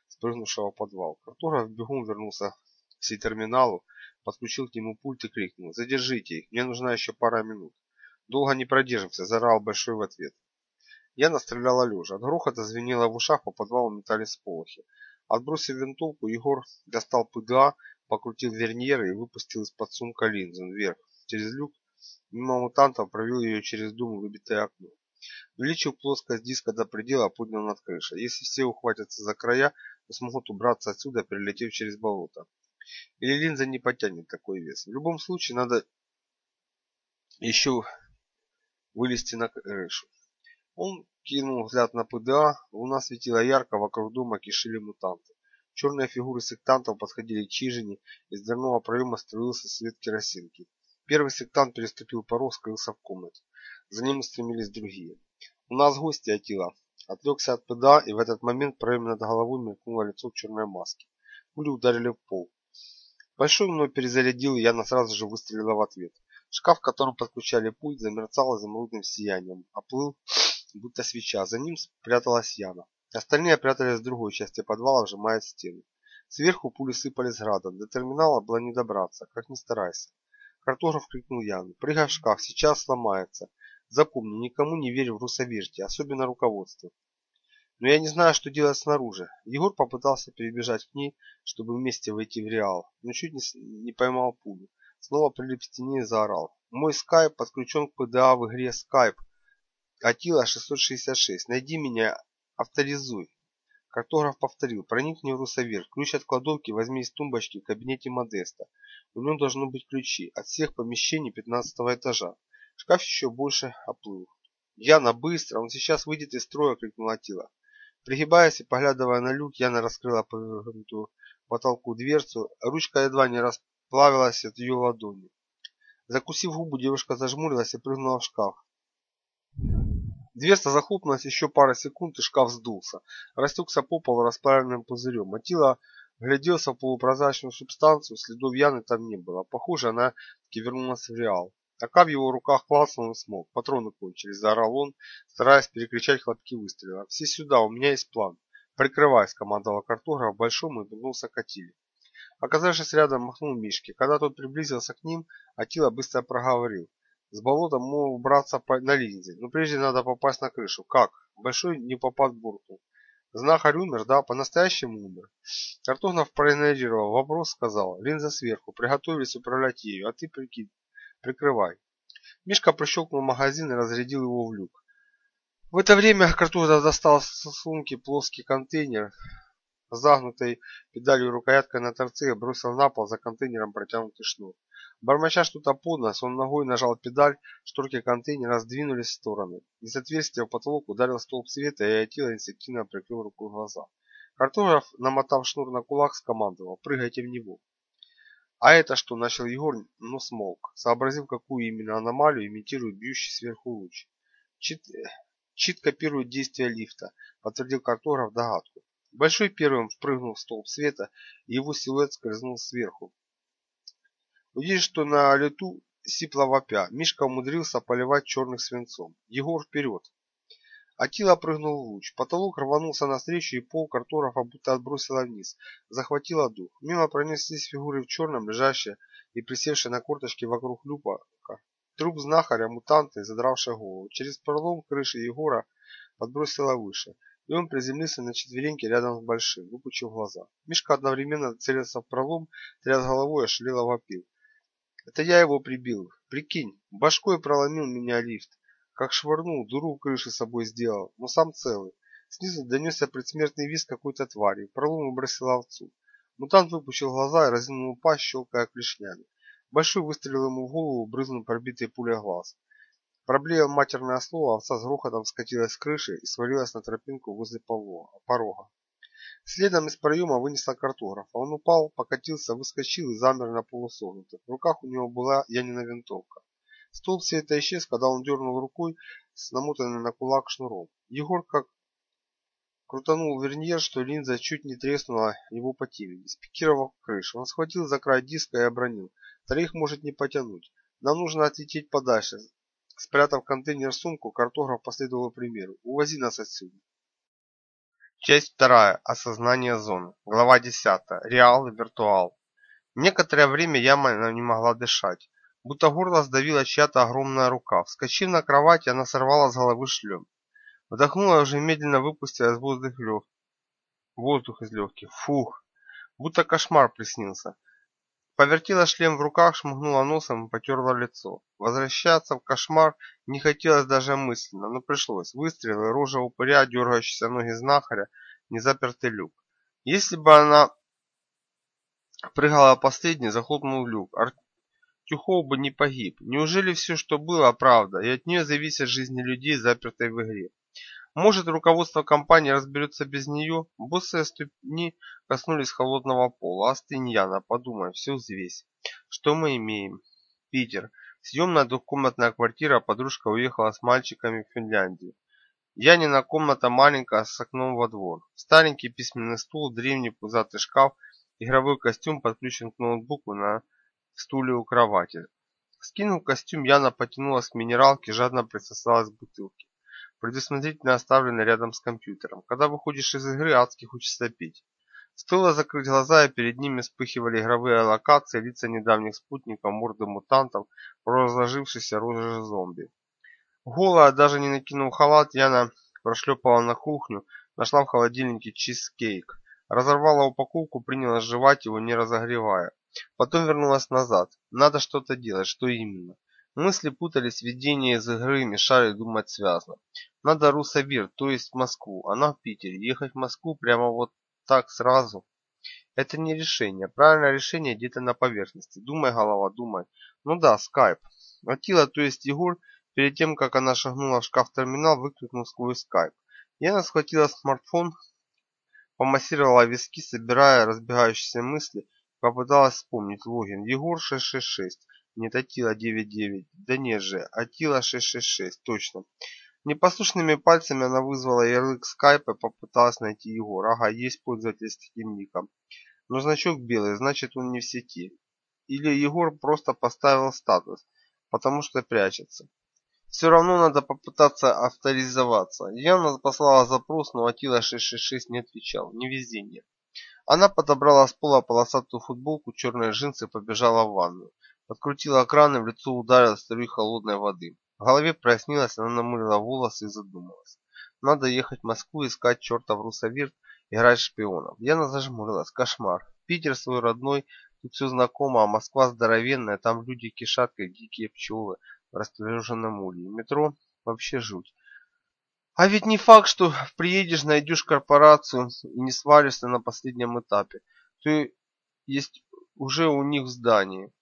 S2: спрыгнувшего в подвал. Картограф бегом вернулся к терминалу, подключил к нему пульт и крикнул «Задержите их, мне нужна еще пара минут». «Долго не продержимся», – заорал Большой в ответ. Я настреляла лежа. От грохота звенело в ушах, по подвалу метались сполохи. Отбросив винтовку, Егор достал ПДА, покрутил верньеры и выпустил из-под сумка линзу вверх, через люк. Мимо мутантов провел ее через дум выбитое окно. Увеличил плоскость диска до предела, поднял над крышей. Если все ухватятся за края, то смогут убраться отсюда, перелетев через болото. Или линза не потянет такой вес. В любом случае надо еще вылезти на крышу. Он кинул взгляд на ПДА, луна светила ярко, вокруг дома кишили мутанты. Черные фигуры сектантов подходили к хижине, из дверного проема струился свет керосинки. Первый сектант переступил порог, скрылся в комнате. За ним стремились другие. «У нас гости, Атила!» Отвлекся от ПДА, и в этот момент в проеме над головой мелькнуло лицо в черной маске. Пули ударили в пол. Большой мной перезарядил, и я сразу же выстрелила в ответ. Шкаф, к которому подключали пульт, замерцал изумрудным сиянием, оплыл, будто свеча. За ним спряталась Яна. Остальные прятались в другой части подвала, вжимая в стену. Сверху пули сыпались градом. До терминала было не добраться, как ни старайся. Картограф крикнул Яну. Прыгай в шкаф, сейчас сломается. Запомни, никому не верь в русоверте, особенно руководству. Но я не знаю, что делать снаружи. Егор попытался перебежать к ней, чтобы вместе войти в Реал, но чуть не, не поймал пулю. Снова прилип к стене и заорал. Мой скайп подключен к ПДА в игре Skype. Атила 666. Найди меня, авторизуй. Картограф повторил. Проникни в Русовер. Ключ от кладовки возьми из тумбочки в кабинете Модеста. У него должны быть ключи от всех помещений 15 этажа. Шкаф еще больше оплыл. Яна, быстро! Он сейчас выйдет из строя, крикнула Атила. Пригибаясь и поглядывая на люк, Яна раскрыла повернутую потолку дверцу. Ручка едва не расплавилась от ее ладони. Закусив губу, девушка зажмурилась и прыгнула в шкаф. Дверца захлопнулась еще пара секунд, и шкаф сдулся. Растекся по полу расплавленным пузырем. Атила гляделся в полупрозрачную субстанцию, следов Яны там не было. Похоже, она таки вернулась в реал. АК в его руках клацнул и смог. Патроны кончились, заорал он, стараясь перекричать хлопки выстрела. «Все сюда, у меня есть план». «Прикрывай», — скомандовал картограф большому и вернулся к Атиле. Оказавшись рядом, махнул Мишке. Когда тот приблизился к ним, Атила быстро проговорил. С болота мог убраться на линзе, но прежде надо попасть на крышу. Как? Большой не попад буркнул. Знахарь умер, да, по-настоящему умер. Картограф проигнорировал вопрос, сказал. Линза сверху, приготовились управлять ею, а ты прикинь, прикрывай. Мишка прищелкнул магазин и разрядил его в люк. В это время картограф достал с сумки плоский контейнер, загнутой педалью рукояткой на торце бросил на пол за контейнером протянутый шнур. Бормоча что-то под нос, он ногой нажал педаль, шторки контейнера сдвинулись в стороны. Из отверстия в потолок ударил столб света и Атила инстинктивно прикрыл рукой глаза. Картограф, намотав шнур на кулак, скомандовал «Прыгайте в него». «А это что?» – начал Егор, но смолк, сообразив, какую именно аномалию имитирует бьющий сверху луч. «Чит, чит копирует действия лифта», – подтвердил картограф догадку. Большой первым впрыгнул в столб света, и его силуэт скользнул сверху, Увидев, что на лету сипло вопя, Мишка умудрился поливать черных свинцом. Егор вперед! Атила прыгнул в луч. Потолок рванулся навстречу, и пол картографа будто отбросило вниз. Захватило дух. Мимо пронеслись фигуры в черном, лежащие и присевшие на корточки вокруг люпа. Труп знахаря, мутанты, задравшие голову. Через пролом крыши Егора подбросило выше, и он приземлился на четвереньки рядом с большим, выпучив глаза. Мишка одновременно целился в пролом, тряс головой и ошалело вопил. Это я его прибил. Прикинь, башкой проломил меня лифт. Как швырнул, дуру в крыше собой сделал, но сам целый. Снизу донесся предсмертный визг какой-то твари. Пролом выбросил овцу. Мутант выпучил глаза и разинул пасть, щелкая клешнями. Большой выстрелил ему в голову, брызнул пробитый пуля глаз. Проблеял матерное слово, овца с грохотом скатилась с крыши и свалилась на тропинку возле порога. Следом из проема вынесла картографа. Он упал, покатился, выскочил и замер на полусогнутых. В руках у него была Янина винтовка. Столб света исчез, когда он дернул рукой с намотанным на кулак шнуром. Егор как крутанул верньер, что линза чуть не треснула его по темени, спикировал крышу. Он схватил за край диска и обронил. Троих может не потянуть. Нам нужно отлететь подальше. Спрятав контейнер в сумку, картограф последовал примеру. Увози нас отсюда. Часть вторая. Осознание зоны. Глава 10. Реал и виртуал. Некоторое время яма не могла дышать, будто горло сдавила чья-то огромная рука. Вскочив на кровать, она сорвала с головы шлем. Вдохнула уже медленно выпустила из воздух лег... воздух из легких. Фух, будто кошмар приснился. Повертела шлем в руках, шмыгнула носом и потерла лицо. Возвращаться в кошмар не хотелось даже мысленно, но пришлось. Выстрелы, рожа упыря, дергающиеся ноги знахаря, незапертый люк. Если бы она прыгала последней, захлопнул люк, Артюхов бы не погиб. Неужели все, что было, правда, и от нее зависят жизни людей, запертой в игре? Может, руководство компании разберется без нее? Босые ступни коснулись холодного пола. Остынь, Яна, подумай, все взвесь. Что мы имеем? Питер. Съемная двухкомнатная квартира, подружка уехала с мальчиками в Финляндию. Янина комната маленькая, с окном во двор. Старенький письменный стул, древний пузатый шкаф, игровой костюм подключен к ноутбуку на стуле у кровати. Скинув костюм, Яна потянулась к минералке, жадно присосалась к бутылке, предусмотрительно оставленной рядом с компьютером. Когда выходишь из игры, адски хочется пить. Стоило закрыть глаза, и перед ними вспыхивали игровые локации, лица недавних спутников, морды мутантов, разложившиеся рожи зомби. Голая, даже не накинув халат, Яна прошлепала на кухню, нашла в холодильнике чизкейк. Разорвала упаковку, принялась жевать его, не разогревая. Потом вернулась назад. Надо что-то делать, что именно? Мысли путались, видения из игры мешали думать связно. Надо Русавир, то есть в Москву. Она в Питере. Ехать в Москву прямо вот так сразу. Это не решение. Правильное решение где-то на поверхности. Думай, голова, думай. Ну да, скайп. Атила, то есть Егор, перед тем, как она шагнула в шкаф-терминал, выкрикнул свой скайп. Яна схватила смартфон, помассировала виски, собирая разбегающиеся мысли, попыталась вспомнить логин. Егор 666. Нет, Атила 99. Да нет же, Атила 666, точно. Непослушными пальцами она вызвала ярлык скайпа и попыталась найти Егора. Ага, есть пользователь с таким ником. Но значок белый, значит он не в сети. Или Егор просто поставил статус, потому что прячется. Все равно надо попытаться авторизоваться. Яна послала запрос, но Атила 666 не отвечал. Невезение. Она подобрала с пола полосатую футболку, черные джинсы и побежала в ванную. Подкрутила кран и в лицо ударила струю холодной воды. В голове прояснилось, она намылила волосы и задумалась. Надо ехать в Москву, искать чертов русовирт, играть шпионов. Яна зажмурилась. Кошмар. Питер свой родной, тут все знакомо, а Москва здоровенная, там люди кишат, как дикие пчелы в растревоженном улье. Метро вообще жуть. А ведь не факт, что приедешь, найдешь корпорацию и не свалишься на последнем этапе. Ты есть уже у них в здании.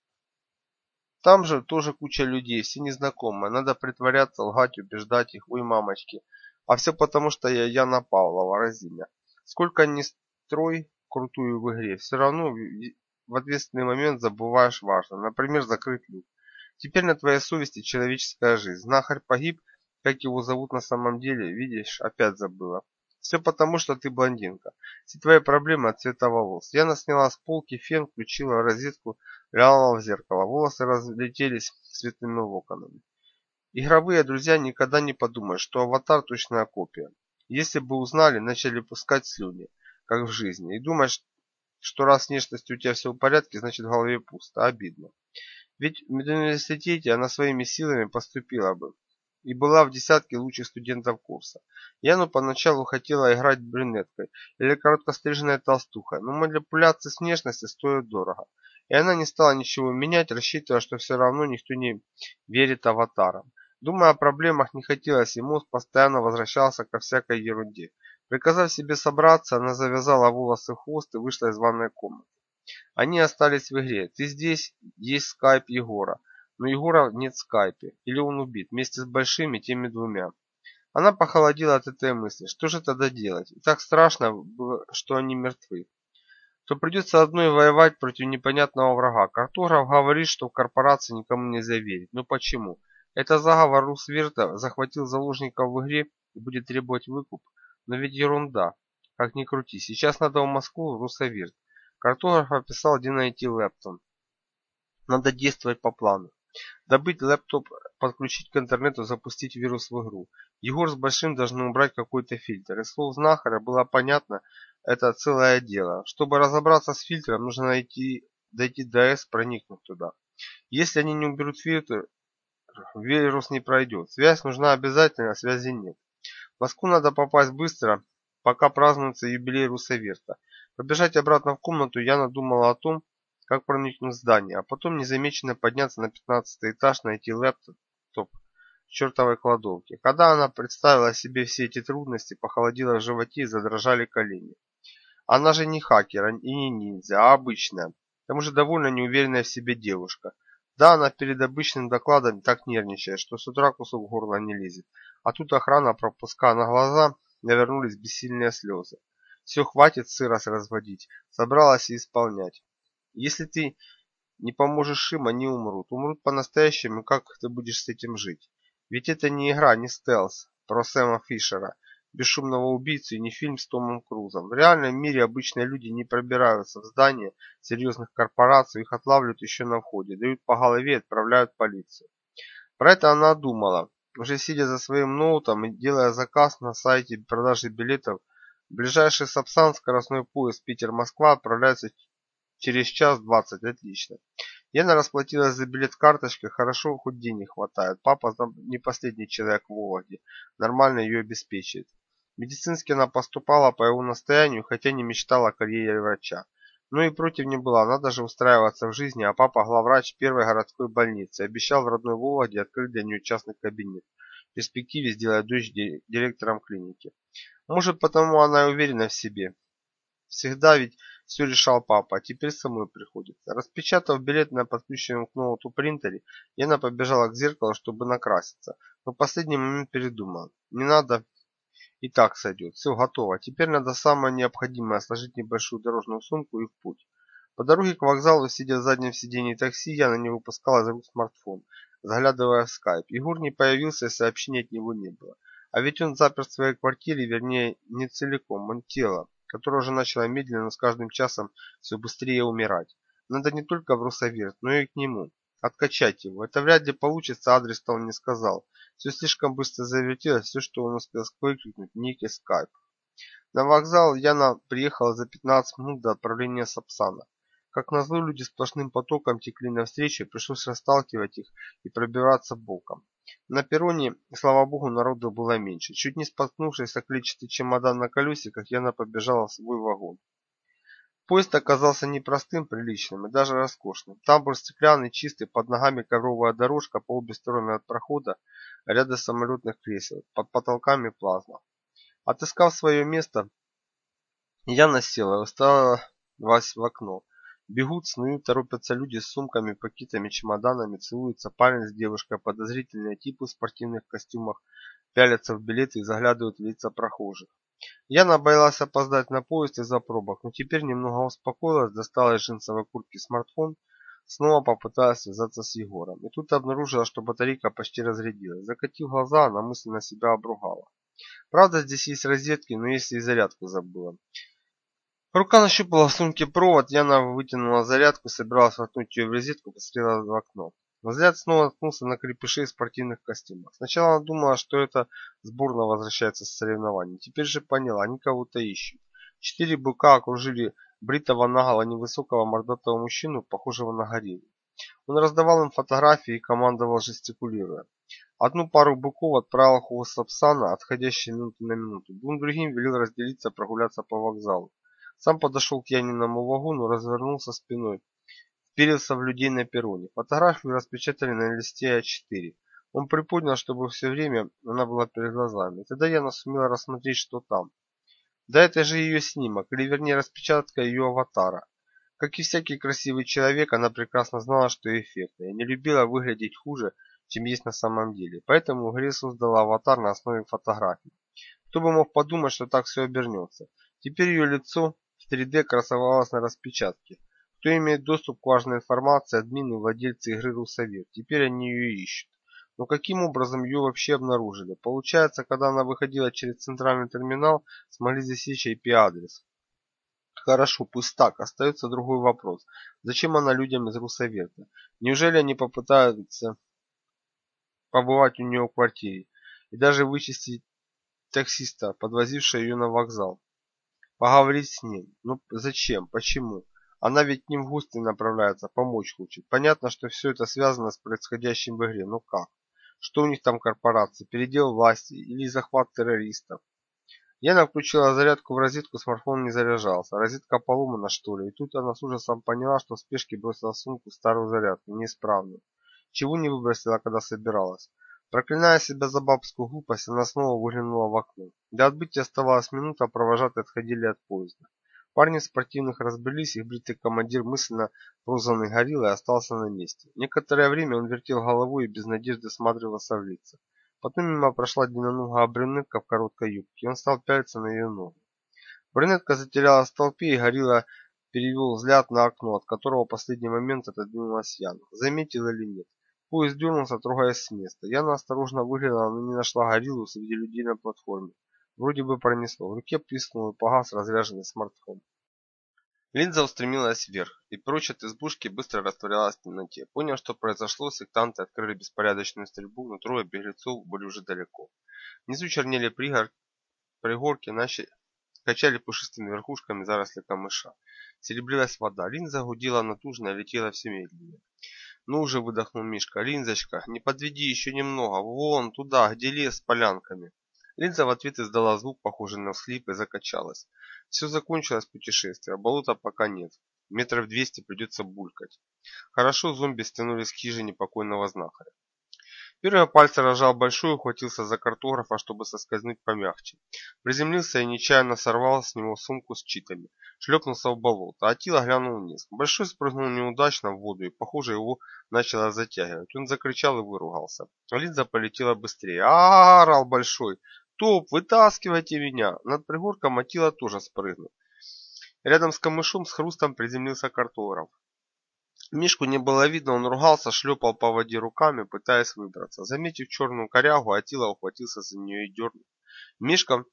S2: Там же тоже куча людей, все незнакомые. Надо притворяться, лгать, убеждать их. Ой, мамочки. А все потому, что я Яна Павлова, разиня. Сколько ни строй крутую в игре, все равно в ответственный момент забываешь важно. Например, закрыть люк. Теперь на твоей совести человеческая жизнь. Знахарь погиб, как его зовут на самом деле, видишь, опять забыла. Все потому, что ты блондинка. Все твои проблемы от цвета волос. Яна сняла с полки фен, включила розетку, глянула в зеркало. Волосы разлетелись цветными локонами. Игровые друзья никогда не подумают, что аватар точная копия. Если бы узнали, начали пускать слюни, как в жизни. И думать, что раз с внешностью у тебя все в порядке, значит в голове пусто. Обидно. Ведь в университете она своими силами поступила бы и была в десятке лучших студентов курса. Яну поначалу хотела играть брюнеткой или короткостриженной толстухой, но манипуляции с внешностью стоят дорого. И она не стала ничего менять, рассчитывая, что все равно никто не верит аватарам. Думая о проблемах не хотелось, и мозг постоянно возвращался ко всякой ерунде. Приказав себе собраться, она завязала волосы в хвост и вышла из ванной комнаты. Они остались в игре. Ты здесь, есть скайп Егора. Но Егора нет в скайпе. Или он убит, вместе с большими теми двумя. Она похолодела от этой мысли. Что же тогда делать? И так страшно было, что они мертвы. То придется одной воевать против непонятного врага. Картограф говорит, что в корпорации никому нельзя верить. Но почему? Это заговор Русверта захватил заложников в игре и будет требовать выкуп. Но ведь ерунда. Как ни крути. Сейчас надо в Москву, в Русавирт. Картограф описал, где найти лэптон. Надо действовать по плану. Добыть лэптоп, подключить к интернету, запустить вирус в игру. Егор с Большим должны убрать какой-то фильтр. Из слов знахаря было понятно, это целое дело. Чтобы разобраться с фильтром, нужно найти, дойти до С, проникнуть туда. Если они не уберут фильтр, вирус не пройдет. Связь нужна обязательно, связи нет. В Москву надо попасть быстро, пока празднуется юбилей Русаверта. Побежать обратно в комнату я надумала о том, как проникнуть в здание, а потом незамеченно подняться на пятнадцатый этаж, найти лэптоп чертовой кладовке. Когда она представила себе все эти трудности, похолодело в животе и задрожали колени. Она же не хакер и не ниндзя, а обычная, к тому же довольно неуверенная в себе девушка. Да, она перед обычным докладом так нервничает, что с утра кусок горла не лезет. А тут охрана, пропуска на глаза, навернулись бессильные слезы. Все, хватит сырость разводить, собралась и исполнять. Если ты не поможешь им, они умрут. Умрут по-настоящему, как ты будешь с этим жить? Ведь это не игра, не стелс про Сэма Фишера. бесшумного убийцу и не фильм с Томом Крузом. В реальном мире обычные люди не пробираются в здания серьезных корпораций, их отлавливают еще на входе, дают по голове и отправляют в полицию. Про это она думала, уже сидя за своим ноутом и делая заказ на сайте продажи билетов. Ближайший Сапсан скоростной поезд Питер-Москва отправляется через час двадцать. Отлично. Яна расплатилась за билет карточкой, хорошо, хоть денег хватает. Папа не последний человек в Вологде, нормально ее обеспечивает. Медицински она поступала по его настоянию, хотя не мечтала о карьере врача. Но и против не была, надо же устраиваться в жизни, а папа главврач первой городской больницы, обещал в родной Вологде открыть для нее частный кабинет. В перспективе сделать дочь директором клиники. Может, потому она и уверена в себе. Всегда ведь все решал папа, а теперь самой приходится. Распечатав билет на подключенном к ноуту принтере, Яна побежала к зеркалу, чтобы накраситься, но в последний момент передумала. Не надо, и так сойдет. Все готово. Теперь надо самое необходимое сложить небольшую дорожную сумку и в путь. По дороге к вокзалу, сидя в заднем сиденье такси, Яна не выпускала из рук смартфон, заглядывая в скайп. Егор не появился, и сообщений от него не было. А ведь он запер в своей квартире, вернее, не целиком, он тело которая уже начала медленно с каждым часом все быстрее умирать. Надо не только в Русоверт, но и к нему. Откачать его. Это вряд ли получится, адрес он не сказал. Все слишком быстро завертелось, все, что он успел выкрикнуть, ник и скайп. На вокзал Яна приехала за 15 минут до отправления Сапсана. Как назло, люди сплошным потоком текли навстречу, пришлось расталкивать их и пробираться боком. На перроне, слава богу, народу было меньше. Чуть не споткнувшись о клетчатый чемодан на колесиках, Яна побежала в свой вагон. Поезд оказался непростым, приличным и даже роскошным. Там был стеклянный, чистый, под ногами ковровая дорожка по обе стороны от прохода, ряды самолетных кресел, под потолками плазма. Отыскав свое место, Яна села и уставилась в окно. Бегут, снуют, торопятся люди с сумками, пакетами, чемоданами, целуются парень с девушкой, подозрительные типы в спортивных костюмах, пялятся в билеты и заглядывают в лица прохожих. Яна боялась опоздать на поезд из-за пробок, но теперь немного успокоилась, достала из джинсовой куртки смартфон, снова попыталась связаться с Егором. И тут обнаружила, что батарейка почти разрядилась. Закатив глаза, она мысленно себя обругала. Правда, здесь есть розетки, но если и зарядку забыла. Рука нащупала в сумке провод, Яна вытянула зарядку, собиралась воткнуть ее в розетку, посмотрела в окно. Взгляд снова наткнулся на крепышей спортивных костюмах. Сначала она думала, что это сборная возвращается с соревнований. Теперь же поняла, они кого-то ищут. Четыре быка окружили бритого наголо невысокого мордатого мужчину, похожего на гориллу. Он раздавал им фотографии и командовал жестикулируя. Одну пару быков отправил в хвост Сапсана, отходящий минуты на минуту. Двум другим велел разделиться прогуляться по вокзалу. Сам подошел к Яниному вагону, развернулся спиной, вперился в людей на перроне. Фотографию распечатали на листе А4. Он приподнял, чтобы все время она была перед глазами. Тогда Яна сумела рассмотреть, что там. Да это же ее снимок, или вернее распечатка ее аватара. Как и всякий красивый человек, она прекрасно знала, что эффектно, и не любила выглядеть хуже, чем есть на самом деле. Поэтому Грей создала аватар на основе фотографий. Кто бы мог подумать, что так все обернется. Теперь ее лицо в 3D красовалась на распечатке. Кто имеет доступ к важной информации, админы владельцы игры Русовет. Теперь они ее ищут. Но каким образом ее вообще обнаружили? Получается, когда она выходила через центральный терминал, смогли засечь IP-адрес. Хорошо, пусть так. Остается другой вопрос. Зачем она людям из Русовета? Неужели они попытаются побывать у нее в квартире и даже вычистить таксиста, подвозившего ее на вокзал? Поговорить с ним. Ну зачем? Почему? Она ведь ним в гости направляется, помочь хочет. Понятно, что все это связано с происходящим в игре. Но как? Что у них там корпорации? Передел власти или захват террористов? Яна включила зарядку в розетку, смартфон не заряжался. Розетка поломана что ли? И тут она с ужасом поняла, что в спешке бросила в сумку старую зарядку, неисправную. Чего не выбросила, когда собиралась? Проклиная себя за бабскую глупость, она снова выглянула в окно. До отбытия оставалась минута, а провожатые отходили от поезда. Парни спортивных разбрелись, их бритый командир, мысленно прозванный Гориллой, остался на месте. Некоторое время он вертел головой и без надежды смотрелся в лица. Потом мимо прошла длинноногая брюнетка в короткой юбке, и он стал пялиться на ее ногу. Брюнетка затерялась в толпе, и Горилла перевел взгляд на окно, от которого в последний момент отодвинулась Яна. Заметил или нет? Поезд дернулся, трогаясь с места. Яна осторожно выглянула, но не нашла гориллу среди людей на платформе. Вроде бы пронесло. В руке пискнул и погас разряженный смартфон. Линза устремилась вверх, и прочь от избушки быстро растворялась в темноте. Поняв, что произошло, сектанты открыли беспорядочную стрельбу, но трое беглецов были уже далеко. Внизу чернели пригор... пригорки, начали качали пушистыми верхушками заросли камыша. Серебрилась вода, линза гудела натужно и летела все медленнее. Ну уже выдохнул Мишка. Линзочка, не подведи еще немного. Вон туда, где лес с полянками. Линза в ответ издала звук, похожий на всхлип, и закачалась. Все закончилось путешествие, болота пока нет. Метров двести придется булькать. Хорошо зомби стянулись к хижине покойного знахаря. Первые пальцы рожал большой ухватился за картографа, чтобы соскользнуть помягче. Приземлился и нечаянно сорвал с него сумку с читами. Шлепнулся в болото. Атила глянул вниз. Большой спрыгнул неудачно в воду и, похоже, его начало затягивать. Он закричал и выругался. Линза полетела быстрее. а, орал Большой. «Топ, вытаскивайте меня!» Над пригорком Атила тоже спрыгнул. Рядом с камышом с хрустом приземлился картограф. Мишку не было видно, он ругался, шлепал по воде руками, пытаясь выбраться. Заметив черную корягу, Атила ухватился за нее и дернул. Мишка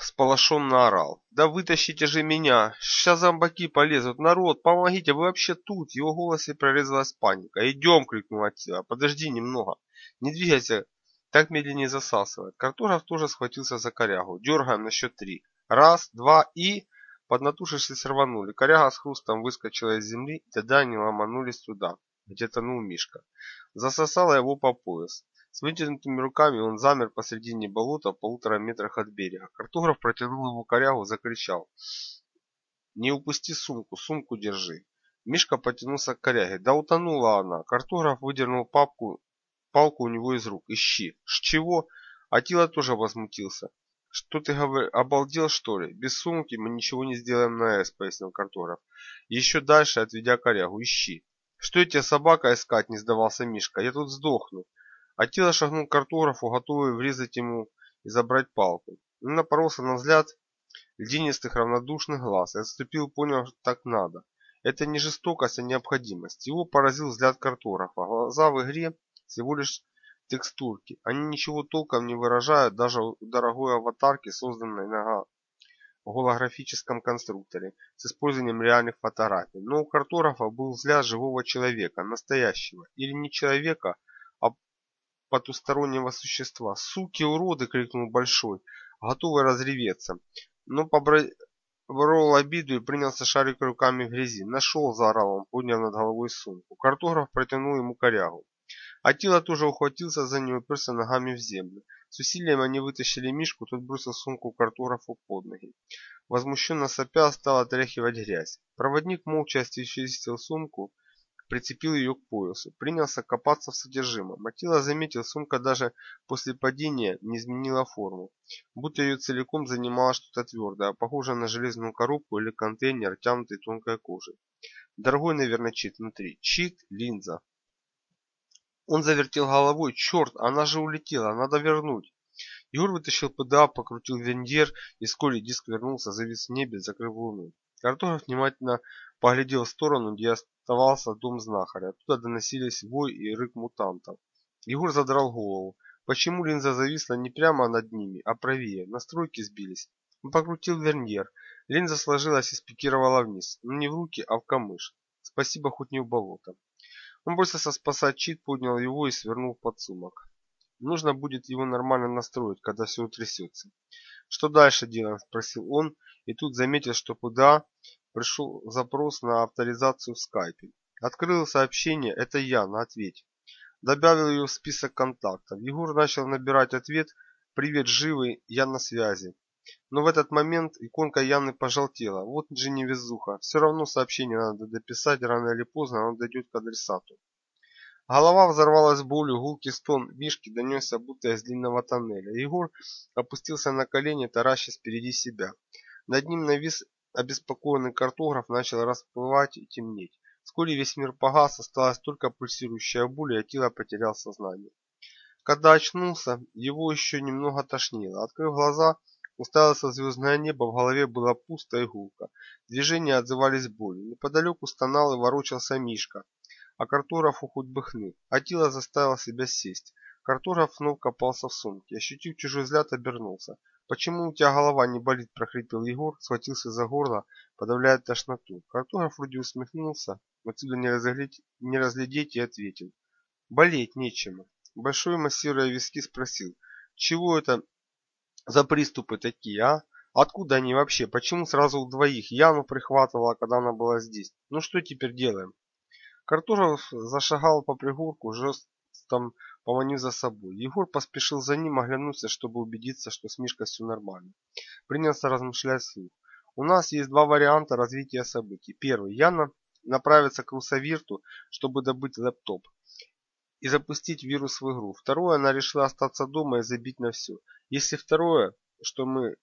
S2: сполошенно орал. «Да вытащите же меня! Сейчас зомбаки полезут! Народ, помогите, вы вообще тут!» В его голосе прорезалась паника. «Идем!» — крикнул Атила. «Подожди немного! Не двигайся!» Так медленнее засасывает. Картограф тоже схватился за корягу. Дергаем на счет три. Раз, два и... Поднатушившись рванули. Коряга с хрустом выскочила из земли, и тогда они ломанулись туда, где тонул Мишка. Засосало его по пояс. С вытянутыми руками он замер посредине болота в полутора метрах от берега. Картограф протянул ему корягу, закричал. «Не упусти сумку, сумку держи». Мишка потянулся к коряге. Да утонула она. Картограф выдернул папку, палку у него из рук. «Ищи». «С чего?» Атила тоже возмутился. «Что ты говоришь, обалдел что ли? Без сумки мы ничего не сделаем на С», — пояснил Картограф. «Еще дальше, отведя корягу, ищи». «Что я тебе собака искать?» — не сдавался Мишка. «Я тут сдохну». Атила шагнул к картографу, готовый врезать ему и забрать палку. Он напоролся на взгляд льдинистых равнодушных глаз и отступил, понял, что так надо. Это не жестокость, а необходимость. Его поразил взгляд картографа. Глаза в игре всего лишь текстурки. Они ничего толком не выражают даже дорогой аватарки, созданной на голографическом конструкторе с использованием реальных фотографий. Но у картографа был взгляд живого человека, настоящего. Или не человека, а потустороннего существа. «Суки, уроды!» — крикнул Большой, готовый разреветься. Но поборол обиду и принялся шарить руками в грязи. «Нашел!» — заорал он, подняв над головой сумку. Картограф протянул ему корягу. Атила тоже ухватился за нее, уперся ногами в землю. С усилием они вытащили Мишку, тот бросил сумку картографу под ноги. Возмущенно сопя стал отряхивать грязь. Проводник молча очистил сумку, прицепил ее к поясу, принялся копаться в содержимом. Атила заметил, сумка даже после падения не изменила форму, будто ее целиком занимало что-то твердое, похожее на железную коробку или контейнер, тянутый тонкой кожей. Дорогой, наверное, чит внутри. Чит, линза. Он завертел головой. Черт, она же улетела, надо вернуть. Егор вытащил ПДА, покрутил вендер, и вскоре диск вернулся, завис в небе, закрыв луну. Картограф внимательно поглядел в сторону, где оставался дом знахаря. Оттуда доносились вой и рык мутантов. Егор задрал голову. Почему линза зависла не прямо над ними, а правее? Настройки сбились. Он покрутил верньер. Линза сложилась и спикировала вниз. Но не в руки, а в камыш. Спасибо, хоть не в болото. Он бросился спасать чит, поднял его и свернул под сумок. Нужно будет его нормально настроить, когда все утрясется. Что дальше делаем? Спросил он, и тут заметил, что куда пришел запрос на авторизацию в скайпе. Открыл сообщение, это Яна, ответь. Добавил ее в список контактов. Егор начал набирать ответ, привет, живый, я на связи. Но в этот момент иконка Яны пожелтела. Вот же невезуха. Все равно сообщение надо дописать, рано или поздно оно дойдет к адресату. Голова взорвалась болью, гулкий стон Мишки донесся будто из длинного тоннеля. Егор опустился на колени, таращась впереди себя. Над ним навис обеспокоенный картограф, начал расплывать и темнеть. Вскоре весь мир погас, осталась только пульсирующая боль, и Атила потерял сознание. Когда очнулся, его еще немного тошнило. Открыв глаза, Уставился в звездное небо, в голове было пусто и гулко. Движения отзывались болью. Неподалеку стонал и ворочался Мишка. А картографу хоть бы хны. Атила заставил себя сесть. Картограф вновь копался в сумке. Ощутив чужой взгляд, обернулся. «Почему у тебя голова не болит?» – прохрипел Егор, схватился за горло, подавляя тошноту. Картограф вроде усмехнулся, отсюда не разглядеть, не разглядеть и ответил. «Болеть нечему». Большой массируя виски спросил. «Чего это за приступы такие, а? Откуда они вообще? Почему сразу у двоих? Яну прихватывала, когда она была здесь. Ну что теперь делаем?» Картограф зашагал по пригорку, жестом поманив за собой. Егор поспешил за ним, оглянулся, чтобы убедиться, что с Мишкой все нормально. Принялся размышлять вслух. У нас есть два варианта развития событий. Первый. Яна направится к Русавирту, чтобы добыть лэптоп и запустить вирус в игру. Второе, она решила остаться дома и забить на все. Если второе, что мы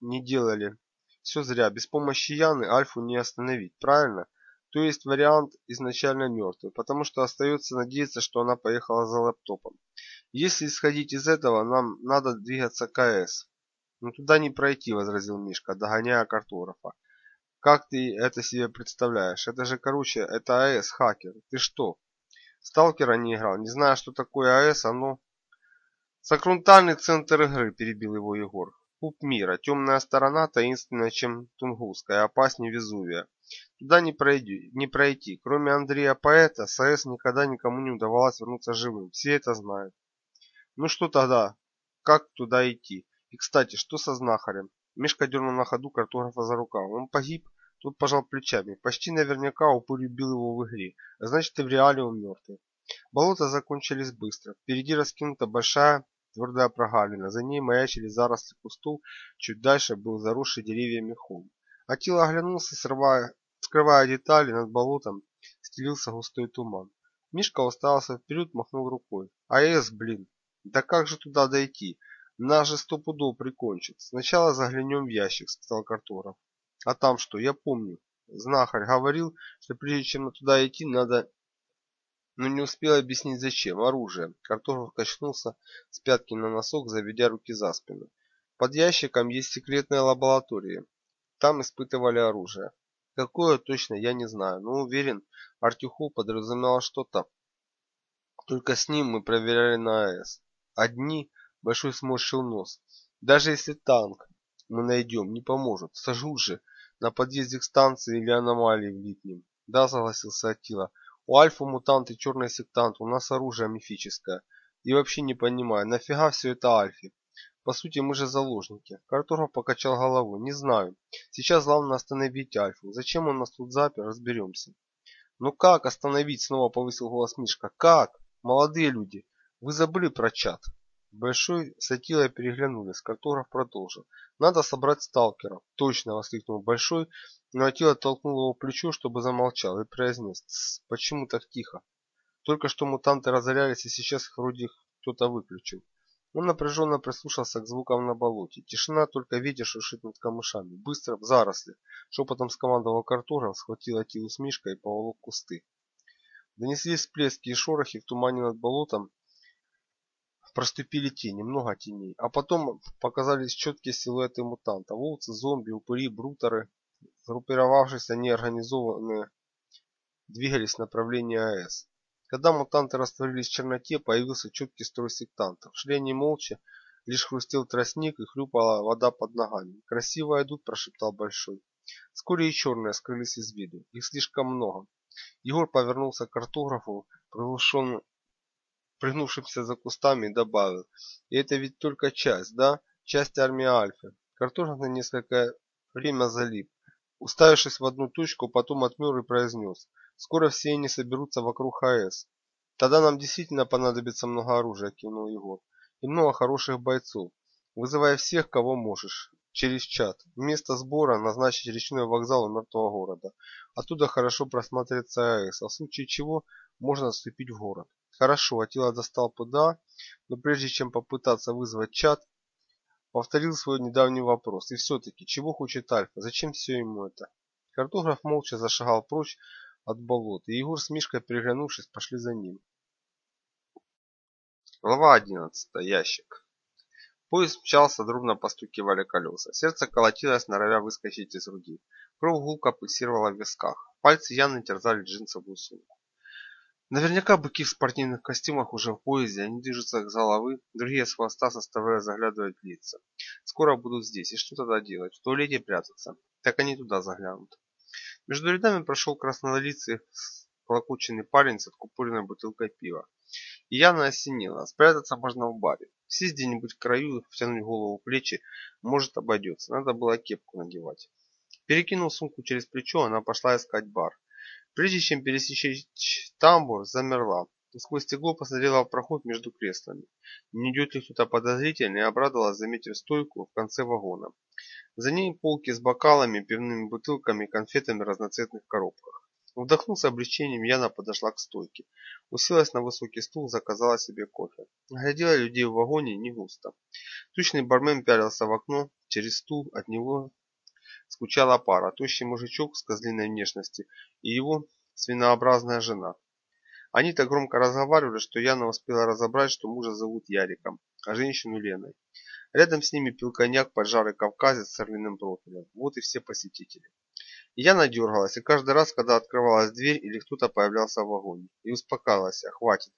S2: не делали, все зря. Без помощи Яны Альфу не остановить, правильно? То есть вариант изначально мертвый, потому что остается надеяться, что она поехала за лаптопом. Если исходить из этого, нам надо двигаться к АЭС. Ну туда не пройти, возразил Мишка, догоняя картографа. Как ты это себе представляешь? Это же, короче, это АЭС, хакер. Ты что? Сталкера не играл, не знаю, что такое АЭС, оно... Сакрунтальный центр игры, перебил его Егор. Куб мира, темная сторона, таинственная, чем Тунгусская, опаснее Везувия. Туда не пройти, не пройти. Кроме Андрея Поэта, с АЭС никогда никому не удавалось вернуться живым. Все это знают. Ну что тогда? Как туда идти? И, кстати, что со знахарем? Мишка дернул на ходу картографа за рукав. Он погиб? Тут пожал плечами. Почти наверняка упырь убил его в игре. А значит и в реале он мертвый. Болота закончились быстро. Впереди раскинута большая твердая прогалина. За ней маячили заросли кустов. Чуть дальше был заросший деревьями холм. Атила оглянулся, срывая Скрывая детали, над болотом стелился густой туман. Мишка уставился вперед, махнул рукой. АЭС, блин, да как же туда дойти? Нас же сто пудов прикончит. Сначала заглянем в ящик, сказал картограф. А там что, я помню. Знахарь говорил, что прежде чем туда идти, надо... Но не успел объяснить зачем. Оружие. Картограф качнулся с пятки на носок, заведя руки за спину. Под ящиком есть секретная лаборатория. Там испытывали оружие. Какое точно, я не знаю, но уверен, Артюху подразумевал что-то. Только с ним мы проверяли на АЭС. Одни, большой сморщил нос. Даже если танк мы найдем, не поможет. Сажут же на подъезде к станции или аномалии влипнем. Да, согласился Атила. У альфа-мутант и черный сектант, у нас оружие мифическое. И вообще не понимаю, нафига все это альфе? По сути, мы же заложники. Картограф покачал головой. Не знаю. Сейчас главное остановить Альфу. Зачем он нас тут запер, разберемся. Ну как остановить? Снова повысил голос Мишка. Как? Молодые люди. Вы забыли про чат. Большой с Атилой переглянулись. Картограф продолжил. Надо собрать сталкеров. Точно, воскликнул Большой, но Атила толкнул его плечо, чтобы замолчал, и произнес. Почему так тихо? Только что мутанты разорялись, и сейчас их кто-то выключил. Он напряженно прислушался к звукам на болоте. Тишина, только ветер шуршит над камышами. Быстро, в заросли. Шепотом скомандовал картограф, схватил Атилу с Мишкой и поволок кусты. Донеслись всплески и шорохи в тумане над болотом. Проступили тени, много теней. А потом показались четкие силуэты мутанта. Волцы, зомби, упыри, брутеры. Группировавшись, они организованные двигались в направлении АЭС. Когда мутанты растворились в черноте, появился четкий строй сектантов. Шли они молча, лишь хрустел тростник и хлюпала вода под ногами. «Красиво идут», – прошептал Большой. Вскоре и черные скрылись из виду. Их слишком много. Егор повернулся к картографу, приглушенно пригнувшимся за кустами, добавил. «И это ведь только часть, да? Часть армии Альфы». Картограф на несколько время залип, уставившись в одну точку, потом отмер и произнес. Скоро все они соберутся вокруг АЭС. Тогда нам действительно понадобится много оружия, кивнул Егор. И много хороших бойцов. Вызывай всех, кого можешь. Через чат. Место сбора назначить речной вокзал у мертвого города. Оттуда хорошо просмотреться АЭС, а в случае чего можно отступить в город. Хорошо, Атила достал ПДА, но прежде чем попытаться вызвать чат, повторил свой недавний вопрос. И все-таки, чего хочет Альфа? Зачем все ему это? Картограф молча зашагал прочь от болота, и Егор с Мишкой, переглянувшись, пошли за ним. Глава 11. Ящик. Поезд мчался, дружно постукивали колеса. Сердце колотилось, норовя выскочить из груди. Кровь гулко пульсировала в висках. Пальцы Яны терзали джинсовую сумку.
S1: Наверняка быки в спортивных костюмах уже в поезде, они движутся к головы, другие с хвоста составляя заглядывать лица. Скоро будут здесь, и что тогда делать? В туалете прятаться? Так они туда заглянут. Между рядами прошел краснолицый, склокоченный парень с откупоренной бутылкой пива. И явно осенило, спрятаться можно в баре. Сесть где-нибудь к краю, втянуть голову в плечи, может обойдется, надо было кепку надевать. Перекинув сумку через плечо, она пошла искать бар. Прежде чем пересечь тамбур, замерла. Сквозь стекло посмотрела в проход между креслами. Не идет ли кто-то подозрительный обрадовалась, заметив стойку в конце вагона. За ней полки с бокалами, пивными бутылками и конфетами в разноцветных коробках. Вдохнув с облегчением, Яна подошла к стойке. Уселась на высокий стул, заказала себе кофе. Глядела людей в вагоне не густо. Тучный бармен пялился в окно, через стул от него скучала пара, тощий мужичок с козлиной внешности и его свинообразная жена. Они так громко разговаривали, что Яна успела разобрать, что мужа зовут Яриком, а женщину Леной. Рядом с ними пил коньяк поджарый кавказец с орлиным профилем. Вот и все посетители. Яна дергалась, и каждый раз, когда открывалась дверь или кто-то появлялся в вагоне, и успокаивалась, хватит.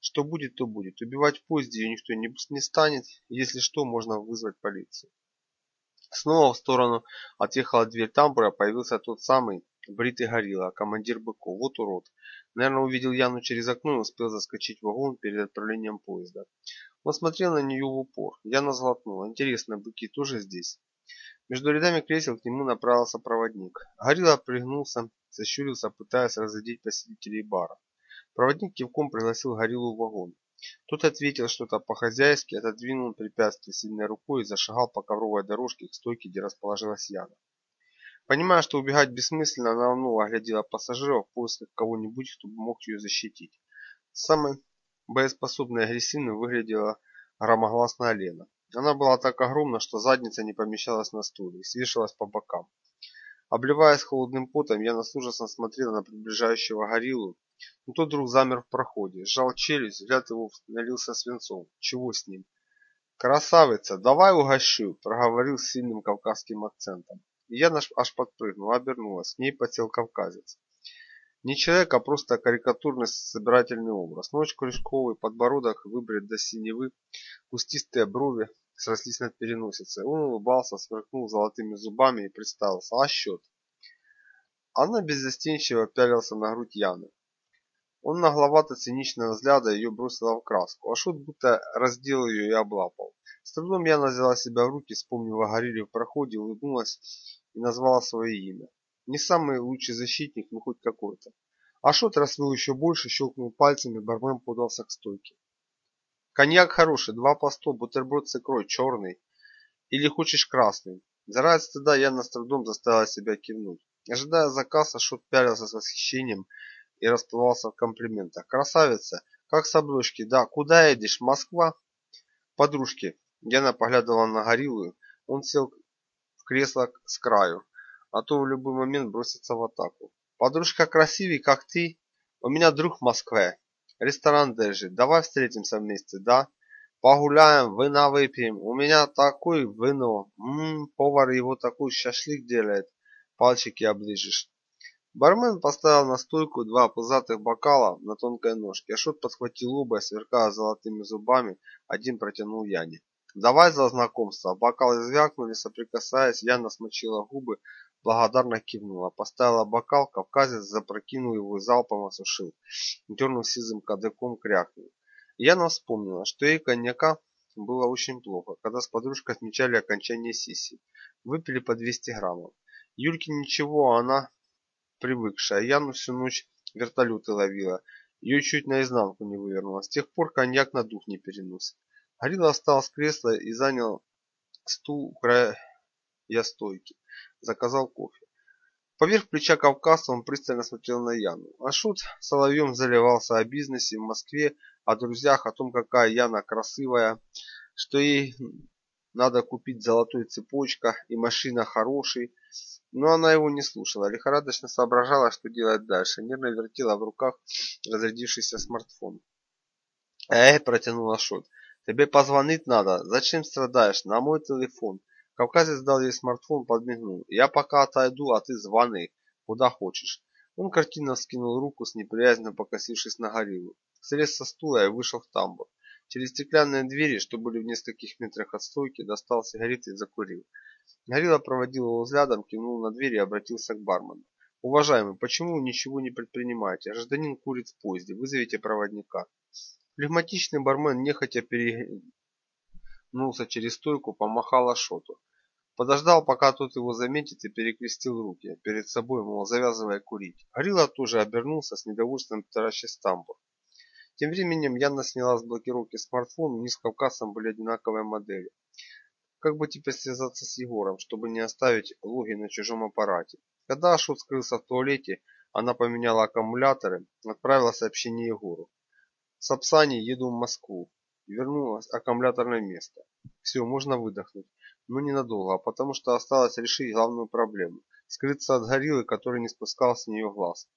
S1: Что будет, то будет. Убивать в поезде ее никто не станет, если что, можно вызвать полицию. Снова в сторону отъехала дверь тамбура, появился тот самый бритый горилла, командир быков. Вот урод. Наверное, увидел Яну через окно и успел заскочить в вагон перед отправлением поезда. Он смотрел на нее в упор. Яна сглотнула. Интересно, быки тоже здесь? Между рядами кресел к нему направился проводник. Горилла пригнулся, сощурился, пытаясь разглядеть посетителей бара. Проводник кивком пригласил Гориллу в вагон. Тот ответил что-то по-хозяйски, отодвинул препятствие сильной рукой и зашагал по ковровой дорожке к стойке, где расположилась Яна. Понимая, что убегать бессмысленно, она вновь оглядела пассажиров в поисках кого-нибудь, кто мог ее защитить. Самой боеспособной и агрессивной выглядела громогласная Лена. Она была так огромна, что задница не помещалась на стуле и свешивалась по бокам. Обливаясь холодным потом, я с ужасом смотрела на приближающего гориллу, но тот вдруг замер в проходе, сжал челюсть, взгляд его налился свинцом. Чего с ним? «Красавица, давай угощу!» – проговорил с сильным кавказским акцентом. И я аж подпрыгнула, обернулась, с ней потел кавказец. Не человек, а просто карикатурный собирательный образ. Ночь крючковый, подбородок выбрит до синевы, кустистые брови, срослись над переносицей. Он улыбался, сверкнул золотыми зубами и представился. А счет? Она беззастенчиво пялился на грудь Яны. Он нагловато-циничного взгляда ее бросила в краску. Ашот будто раздел ее и облапал. С трудом Яна взяла себя в руки, вспомнила горилле в проходе, улыбнулась и назвала свое имя. Не самый лучший защитник, но хоть какой-то. Ашот расцвел еще больше, щелкнул пальцами, бармен подался к стойке. Коньяк хороший, два по сто, бутерброд с икрой, черный. Или хочешь красный? Зарать стыда Яна с трудом заставила себя кивнуть. Ожидая заказа, Шут пялился с восхищением и расплывался в комплиментах. Красавица, как с обложки, да, куда едешь, Москва? Подружки. Яна поглядывала на гориллу, он сел в кресло с краю, а то в любой момент бросится в атаку. Подружка красивей, как ты? У меня друг в Москве. Ресторан держит. Давай встретимся вместе, да? Погуляем, вина выпьем. У меня такое вино. Ммм, повар его такой шашлык делает. Пальчики оближешь. Бармен поставил на стойку два пузатых бокала на тонкой ножке. Ашот подхватил оба, сверкая золотыми зубами, один протянул Яне. «Давай за знакомство!» Бокалы звякнули, соприкасаясь, Яна смочила губы, благодарно кивнула, поставила бокал, кавказец запрокинул его и залпом осушил, дернув сизым кадыком, крякнул. Яна вспомнила, что ей коньяка было очень плохо, когда с подружкой отмечали окончание сессии. Выпили по 200 граммов. Юльке ничего, она привыкшая. Яну всю ночь вертолеты ловила. Ее чуть наизнанку не вывернула. С тех пор коньяк на дух не переносит. Горилла встал с кресла и занял стул у края стойки заказал кофе. Поверх плеча кавказца он пристально смотрел на Яну. Ашут соловьем заливался о бизнесе в Москве, о друзьях, о том, какая Яна красивая, что ей надо купить золотой цепочка и машина хороший. Но она его не слушала, лихорадочно соображала, что делать дальше, нервно вертела в руках разрядившийся смартфон. «Эй!» – протянул Ашот. «Тебе позвонить надо. Зачем страдаешь? На мой телефон. Кавказец дал ей смартфон, подмигнул. «Я пока отойду, а ты звони, куда хочешь.
S2: Он картинно скинул руку с неприязненно покосившись на гориллу, слез со стула и вышел в тамбур. Через стеклянные двери, что были в нескольких метрах от стойки, достал сигареты и закурил. Горилла проводил его взглядом, кивнул на дверь и обратился к бармену. «Уважаемый, почему вы ничего не предпринимаете? Гражданин курит в поезде. Вызовите проводника». Флегматичный бармен нехотя перегнулся через стойку, помахал Ашоту. Подождал, пока тот его заметит и перекрестил руки перед собой, мол, завязывая курить. Горилла тоже обернулся с недовольством таращась тамбур. Тем временем Яна сняла с блокировки смартфон, у них с Кавказом были одинаковые модели. Как бы теперь связаться с Егором, чтобы не оставить логи на чужом аппарате? Когда Ашот скрылся в туалете, она поменяла аккумуляторы, отправила сообщение Егору. Сапсани, еду в Москву. Вернулась аккумулятор на место. Все, можно выдохнуть но ненадолго, а потому что осталось решить главную проблему – скрыться от гориллы, который не спускал с нее глаз.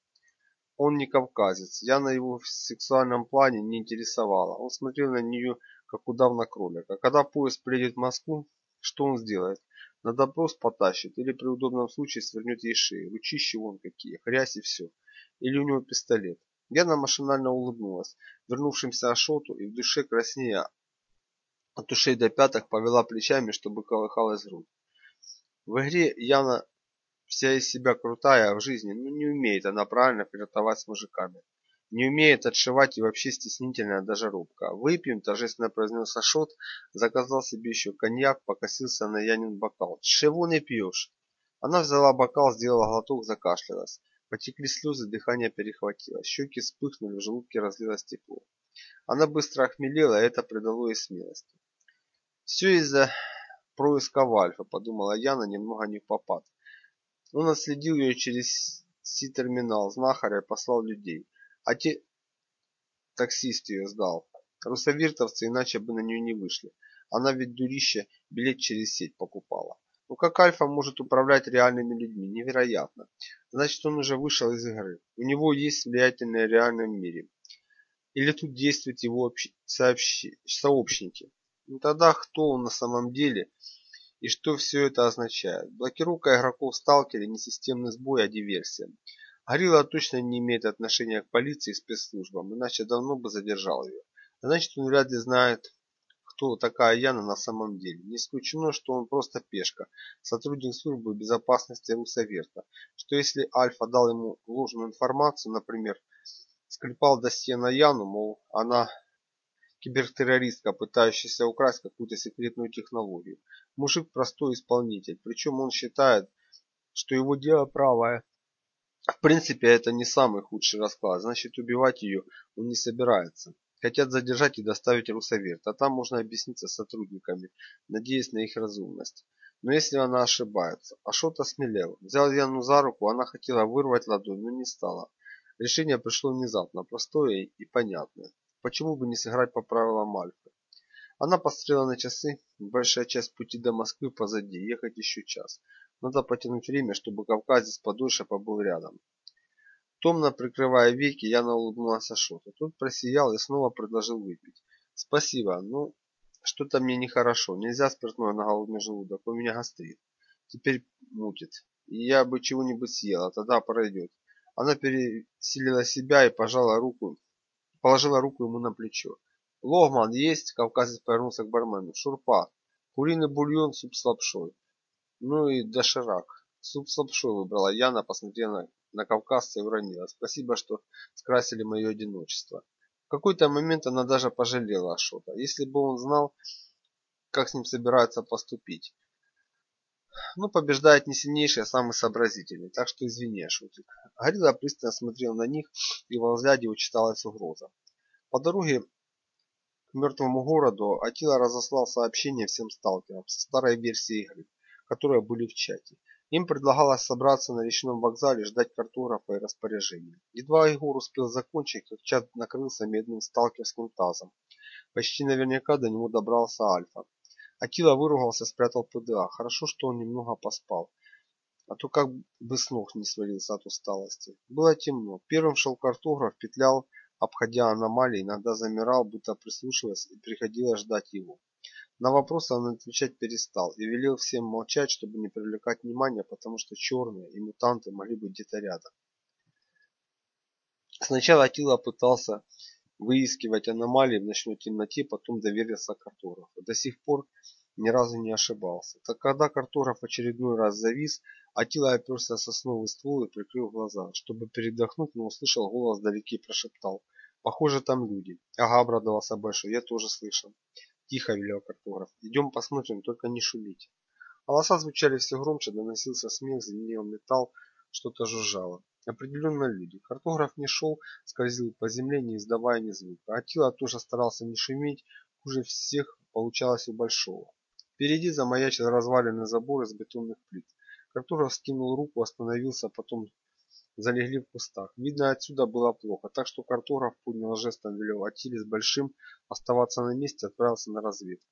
S2: Он не кавказец, я на его сексуальном плане не интересовала. Он смотрел на нее, как удав на кролика. Когда поезд приедет в Москву, что он сделает? На допрос потащит или при удобном случае свернет ей шею. Ручищи вон какие, хрясь и все. Или у него пистолет. Яна машинально улыбнулась вернувшимся Ашоту и в душе краснея от ушей до пяток повела плечами, чтобы колыхалась грудь. В игре явно вся из себя крутая, а в жизни ну, не умеет она правильно флиртовать с мужиками. Не умеет отшивать и вообще стеснительная даже робко. «Выпьем», – торжественно произнес Ашот, заказал себе еще коньяк, покосился на Янин бокал. «Чего не пьешь?» Она взяла бокал, сделала глоток, закашлялась. Потекли слезы, дыхание перехватило. Щеки вспыхнули, в желудке разлилось тепло. Она быстро охмелела, и это придало ей смелости. Все из-за происка Вальфа, подумала Яна немного не в попад. Он отследил ее через Си-терминал, знахаря послал людей. А те таксист ее сдал. Русовиртовцы иначе бы на нее не вышли. Она ведь дурище билет через сеть покупала. Ну как Альфа может управлять реальными людьми? Невероятно. Значит, он уже вышел из игры. У него есть влиятельные в реальном мире. Или тут действуют его сообщники. Ну тогда кто он на самом деле и что все это означает? Блокировка игроков в сталкере не системный сбой, а диверсия. Горилла точно не имеет отношения к полиции и спецслужбам, иначе давно бы задержал ее. Значит, он вряд ли знает, кто такая Яна на самом деле. Не исключено, что он просто пешка, сотрудник службы безопасности Русаверта, что если Альфа дал ему ложную информацию, например, скрипал досье на Яну, мол, она кибертеррористка, пытающаяся украсть какую-то секретную технологию. Мужик простой исполнитель, причем он считает, что его дело правое. В принципе, это не самый худший расклад, значит убивать ее он не собирается. Хотят задержать и доставить Русоверт, а там можно объясниться с сотрудниками, надеясь на их разумность. Но если она ошибается, а что-то смелел. Взял Яну за руку, она хотела вырвать ладонь, но не стала. Решение пришло внезапно, простое и понятное. Почему бы не сыграть по правилам Альфы? Она посмотрела на часы. Большая часть пути до Москвы позади. Ехать еще час. Надо потянуть время, чтобы кавказец подольше побыл рядом. Томно прикрывая веки, Яна улыбнулась Ашоту. Тот просиял и снова предложил выпить. Спасибо, но что-то мне нехорошо. Нельзя спиртное на голодный желудок. У меня гастрит. Теперь мутит. Я бы чего-нибудь съела, тогда пройдет. Она пересилила себя и пожала руку положила руку ему на плечо. «Логман есть?» – кавказец повернулся к бармену. «Шурпа. Куриный бульон, суп с лапшой. Ну и доширак. Суп с лапшой выбрала Яна, посмотрела на кавказца и уронила. Спасибо, что скрасили мое одиночество. В какой-то момент она даже пожалела Ашота. Если бы он знал, как с ним собираются поступить. Но побеждает не сильнейший, а самый сообразительный. Так что извини, Ашотик. Горилла пристально смотрел на них, и во взгляде его угроза. По дороге к мертвому городу Атила разослал сообщение всем сталкерам со старой версией игры, которые были в чате. Им предлагалось собраться на речном вокзале, ждать картографа и распоряжения. Едва Егор успел закончить, как чат накрылся медным сталкерским тазом. Почти наверняка до него добрался Альфа. Атила выругался, спрятал ПДА. Хорошо, что он немного поспал а то как бы с ног не свалился от усталости. Было темно. Первым шел картограф, петлял, обходя аномалии, иногда замирал, будто прислушиваясь, и приходилось ждать его. На вопросы он отвечать перестал и велел всем молчать, чтобы не привлекать внимания, потому что черные и мутанты могли быть где-то рядом. Сначала Атила пытался выискивать аномалии в ночной темноте, потом доверился картографу. До сих пор ни разу не ошибался. Так когда картограф очередной раз завис, Атила оперся сосновый ствол и прикрыл глаза, чтобы передохнуть, но услышал голос вдалеке и прошептал. Похоже, там люди. Ага, обрадовался Большой, я тоже слышал. Тихо, велел картограф. Идем посмотрим, только не шумите. Голоса звучали все громче, доносился смех, звенел металл, что-то жужжало. Определенно люди. Картограф не шел, скользил по земле, не издавая ни звука. Атила тоже старался не шуметь, хуже всех получалось у Большого. Впереди замаячил разваленный забор из бетонных плит. Картограф скинул руку, остановился, потом залегли в кустах. Видно отсюда было плохо, так что картограф поднял жестом велел Атиле с Большим оставаться на месте, отправился на разведку.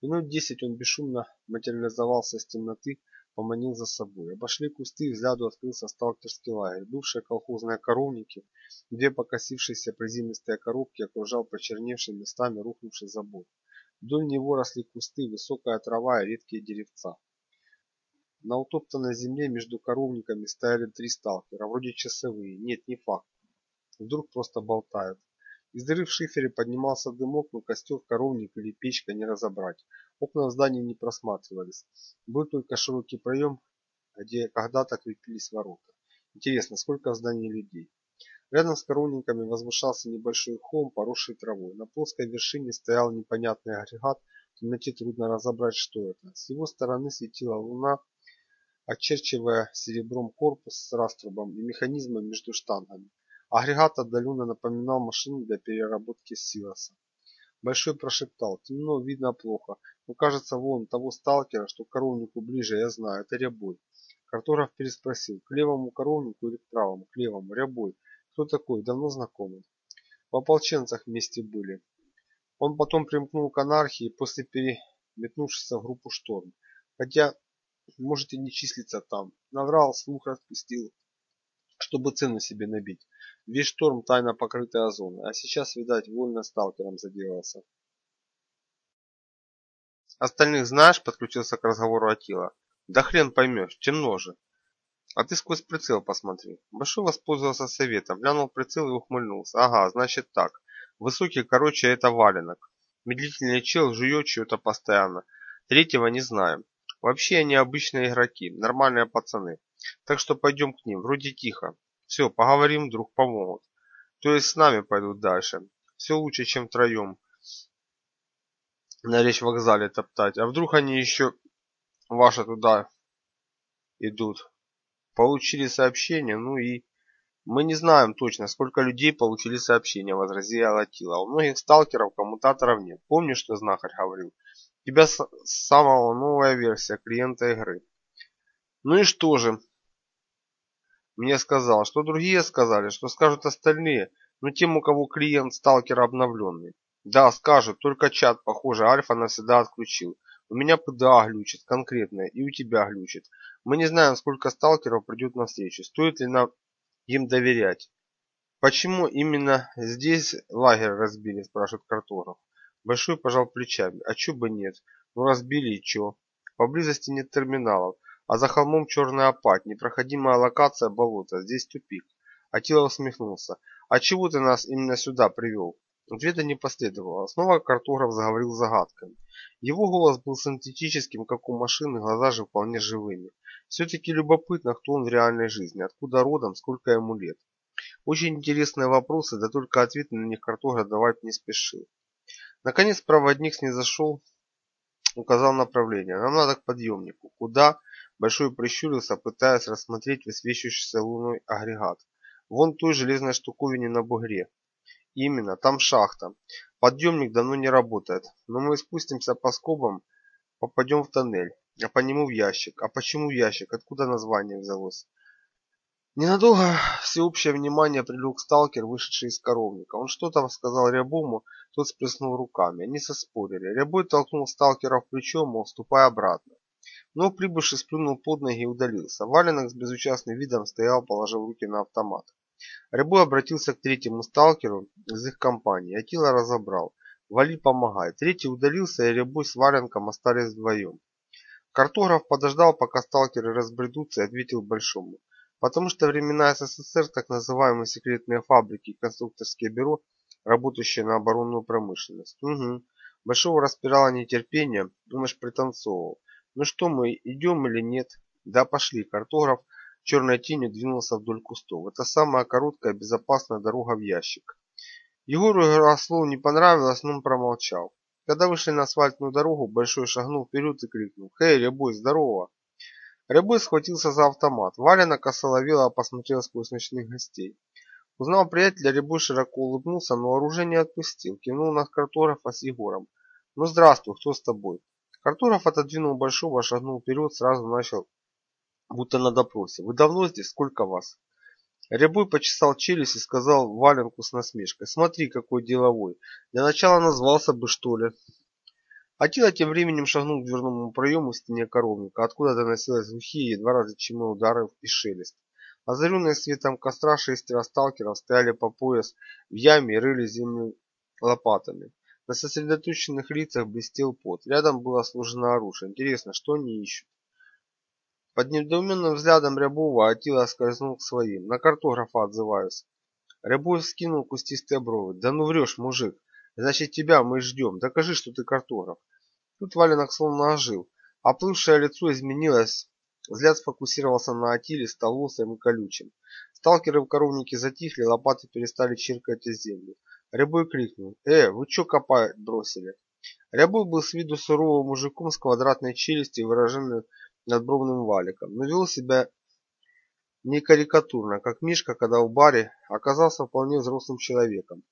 S2: Минут десять он бесшумно материализовался из темноты, поманил за собой. Обошли кусты, взгляду открылся сталкерский лагерь. Бывшие колхозные коровники, две покосившиеся приземистые коробки окружал почерневший местами рухнувший забор. Вдоль него росли кусты, высокая трава и редкие деревца. На утоптанной земле между коровниками стояли три сталкера, вроде часовые, нет, не факт. Вдруг просто болтают. Из дыры в шифере поднимался дымок, но костер, коровник или печка не разобрать. Окна в здании не просматривались. Был только широкий проем, где когда-то крепились ворота. Интересно, сколько в здании людей? Рядом с коровниками возвышался небольшой холм, поросший травой. На плоской вершине стоял непонятный агрегат, в темноте трудно разобрать, что это. С его стороны светила луна, очерчивая серебром корпус с раструбом и механизмом между штангами. Агрегат отдаленно напоминал машину для переработки силоса. Большой прошептал. Темно, видно плохо. Но кажется, вон того сталкера, что к коровнику ближе, я знаю. Это Рябой. Картограф переспросил. К левому коровнику или к правому? К левому. Рябой. Кто такой? Давно знакомый. В ополченцах вместе были. Он потом примкнул к анархии после переметнувшись в группу «Шторм». Хотя может и не числиться там. Наврал, слух распустил, чтобы цену себе набить. Весь шторм тайно покрытый озоном, а сейчас, видать, вольно сталкером заделался.
S1: Остальных знаешь, подключился к разговору Атила. Да хрен поймешь, темно же. А ты сквозь прицел посмотри. Большой воспользовался советом, глянул прицел и ухмыльнулся. Ага, значит так. Высокий, короче, это валенок. Медлительный чел жует что-то постоянно. Третьего не знаем. Вообще они обычные игроки, нормальные пацаны. Так что пойдем к ним, вроде тихо. Все, поговорим, вдруг помогут. То есть с нами пойдут дальше. Все лучше, чем втроем на речь вокзале топтать. А вдруг они еще ваши туда идут. Получили сообщение, ну и... Мы не знаем точно, сколько людей получили сообщение, возразила Латила. У многих сталкеров коммутаторов нет. Помнишь, что знахарь говорил? Тебя с самого новая версия клиента игры. Ну и что же? Мне сказал, что другие сказали, что скажут остальные, но тем, у кого клиент сталкера обновленный. Да, скажут, только чат, похоже, Альфа навсегда отключил. У меня ПДА глючит, конкретное, и у тебя глючит. Мы не знаем, сколько сталкеров придет на встречу, стоит ли нам им доверять. Почему именно здесь лагерь разбили, спрашивает картограф. Большой пожал плечами. А чё бы нет? Ну разбили и чё? Поблизости нет терминалов, а за холмом черный опад, непроходимая локация болота, здесь тупик. Атила усмехнулся. А чего ты нас именно сюда привел? Ответа не последовало. Снова картограф заговорил загадками. Его голос был синтетическим, как у машины, глаза же вполне живыми. Все-таки любопытно, кто он в реальной жизни, откуда родом, сколько ему лет. Очень интересные вопросы, да только ответы на них картограф давать не спешил. Наконец проводник снизошел, указал направление. Нам надо к подъемнику. Куда? Большой прищурился, пытаясь рассмотреть высвечивающийся луной агрегат. Вон той железной штуковине на бугре. Именно, там шахта. Подъемник давно не работает, но мы спустимся по скобам, попадем в тоннель, а по нему в ящик. А почему в ящик? Откуда название взялось? Ненадолго всеобщее внимание привлек сталкер, вышедший из коровника. Он что-то сказал Рябому, тот сплеснул руками. Они соспорили. Рябой толкнул сталкера в плечо, мол, ступай обратно. Но прибывший сплюнул под ноги и удалился. Валенок с безучастным видом стоял, положив руки на автомат. Рябой обратился к третьему сталкеру из их компании. Атила разобрал. Вали, помогай. Третий удалился, и Рябой с Валенком остались вдвоем. Картограф подождал, пока сталкеры разбредутся, и ответил Большому. Потому что времена СССР, так называемые секретные фабрики и конструкторские бюро, работающие на оборонную промышленность. Угу. Большого распирало нетерпение, думаешь, пританцовывал. Ну что мы, идем или нет? Да, пошли. Картограф черной тенью двинулся вдоль кустов. Это самая короткая безопасная дорога в ящик. Егору игра не понравилась, но он промолчал. Когда вышли на асфальтную дорогу, Большой шагнул вперед и крикнул. «Хей, Рябой, здорово!» Рябой схватился за автомат. Валя накосоловела посмотрел сквозь ночных гостей. Узнал приятеля, Рябой широко улыбнулся, но оружие отпустил. Кивнул на картографа с Егором. «Ну здравствуй, кто с тобой?» Картограф отодвинул Большого, шагнул вперед, сразу начал, будто на допросе. «Вы давно здесь? Сколько вас?» Рябой почесал челюсть и сказал Валенку с насмешкой. «Смотри, какой деловой. Для начала назвался бы, что ли». Атила тем временем шагнул к дверному проему в стене коровника, откуда доносилось глухие, едва различимые удары и шелест. Озаренные светом костра шестеро сталкеров стояли по пояс в яме и рыли землю лопатами. На сосредоточенных лицах блестел пот. Рядом было сложено оружие. Интересно, что они ищут? Под недоуменным взглядом Рябова Атила скользнул к своим. На картографа отзываюсь. Рябов скинул кустистые брови. Да ну врешь, мужик. Значит, тебя мы ждем. Докажи, что ты картограф. Тут Валенок словно ожил. Оплывшее лицо изменилось. Взгляд сфокусировался на Атиле, стал лосым и колючим. Сталкеры в коровнике затихли, лопаты перестали чиркать о землю. Рябой крикнул. «Э, вы чё копать бросили?» Рябой был с виду суровым мужиком с квадратной челюстью, выраженной надбровным валиком, но вел себя не карикатурно, как Мишка, когда в баре оказался вполне взрослым человеком.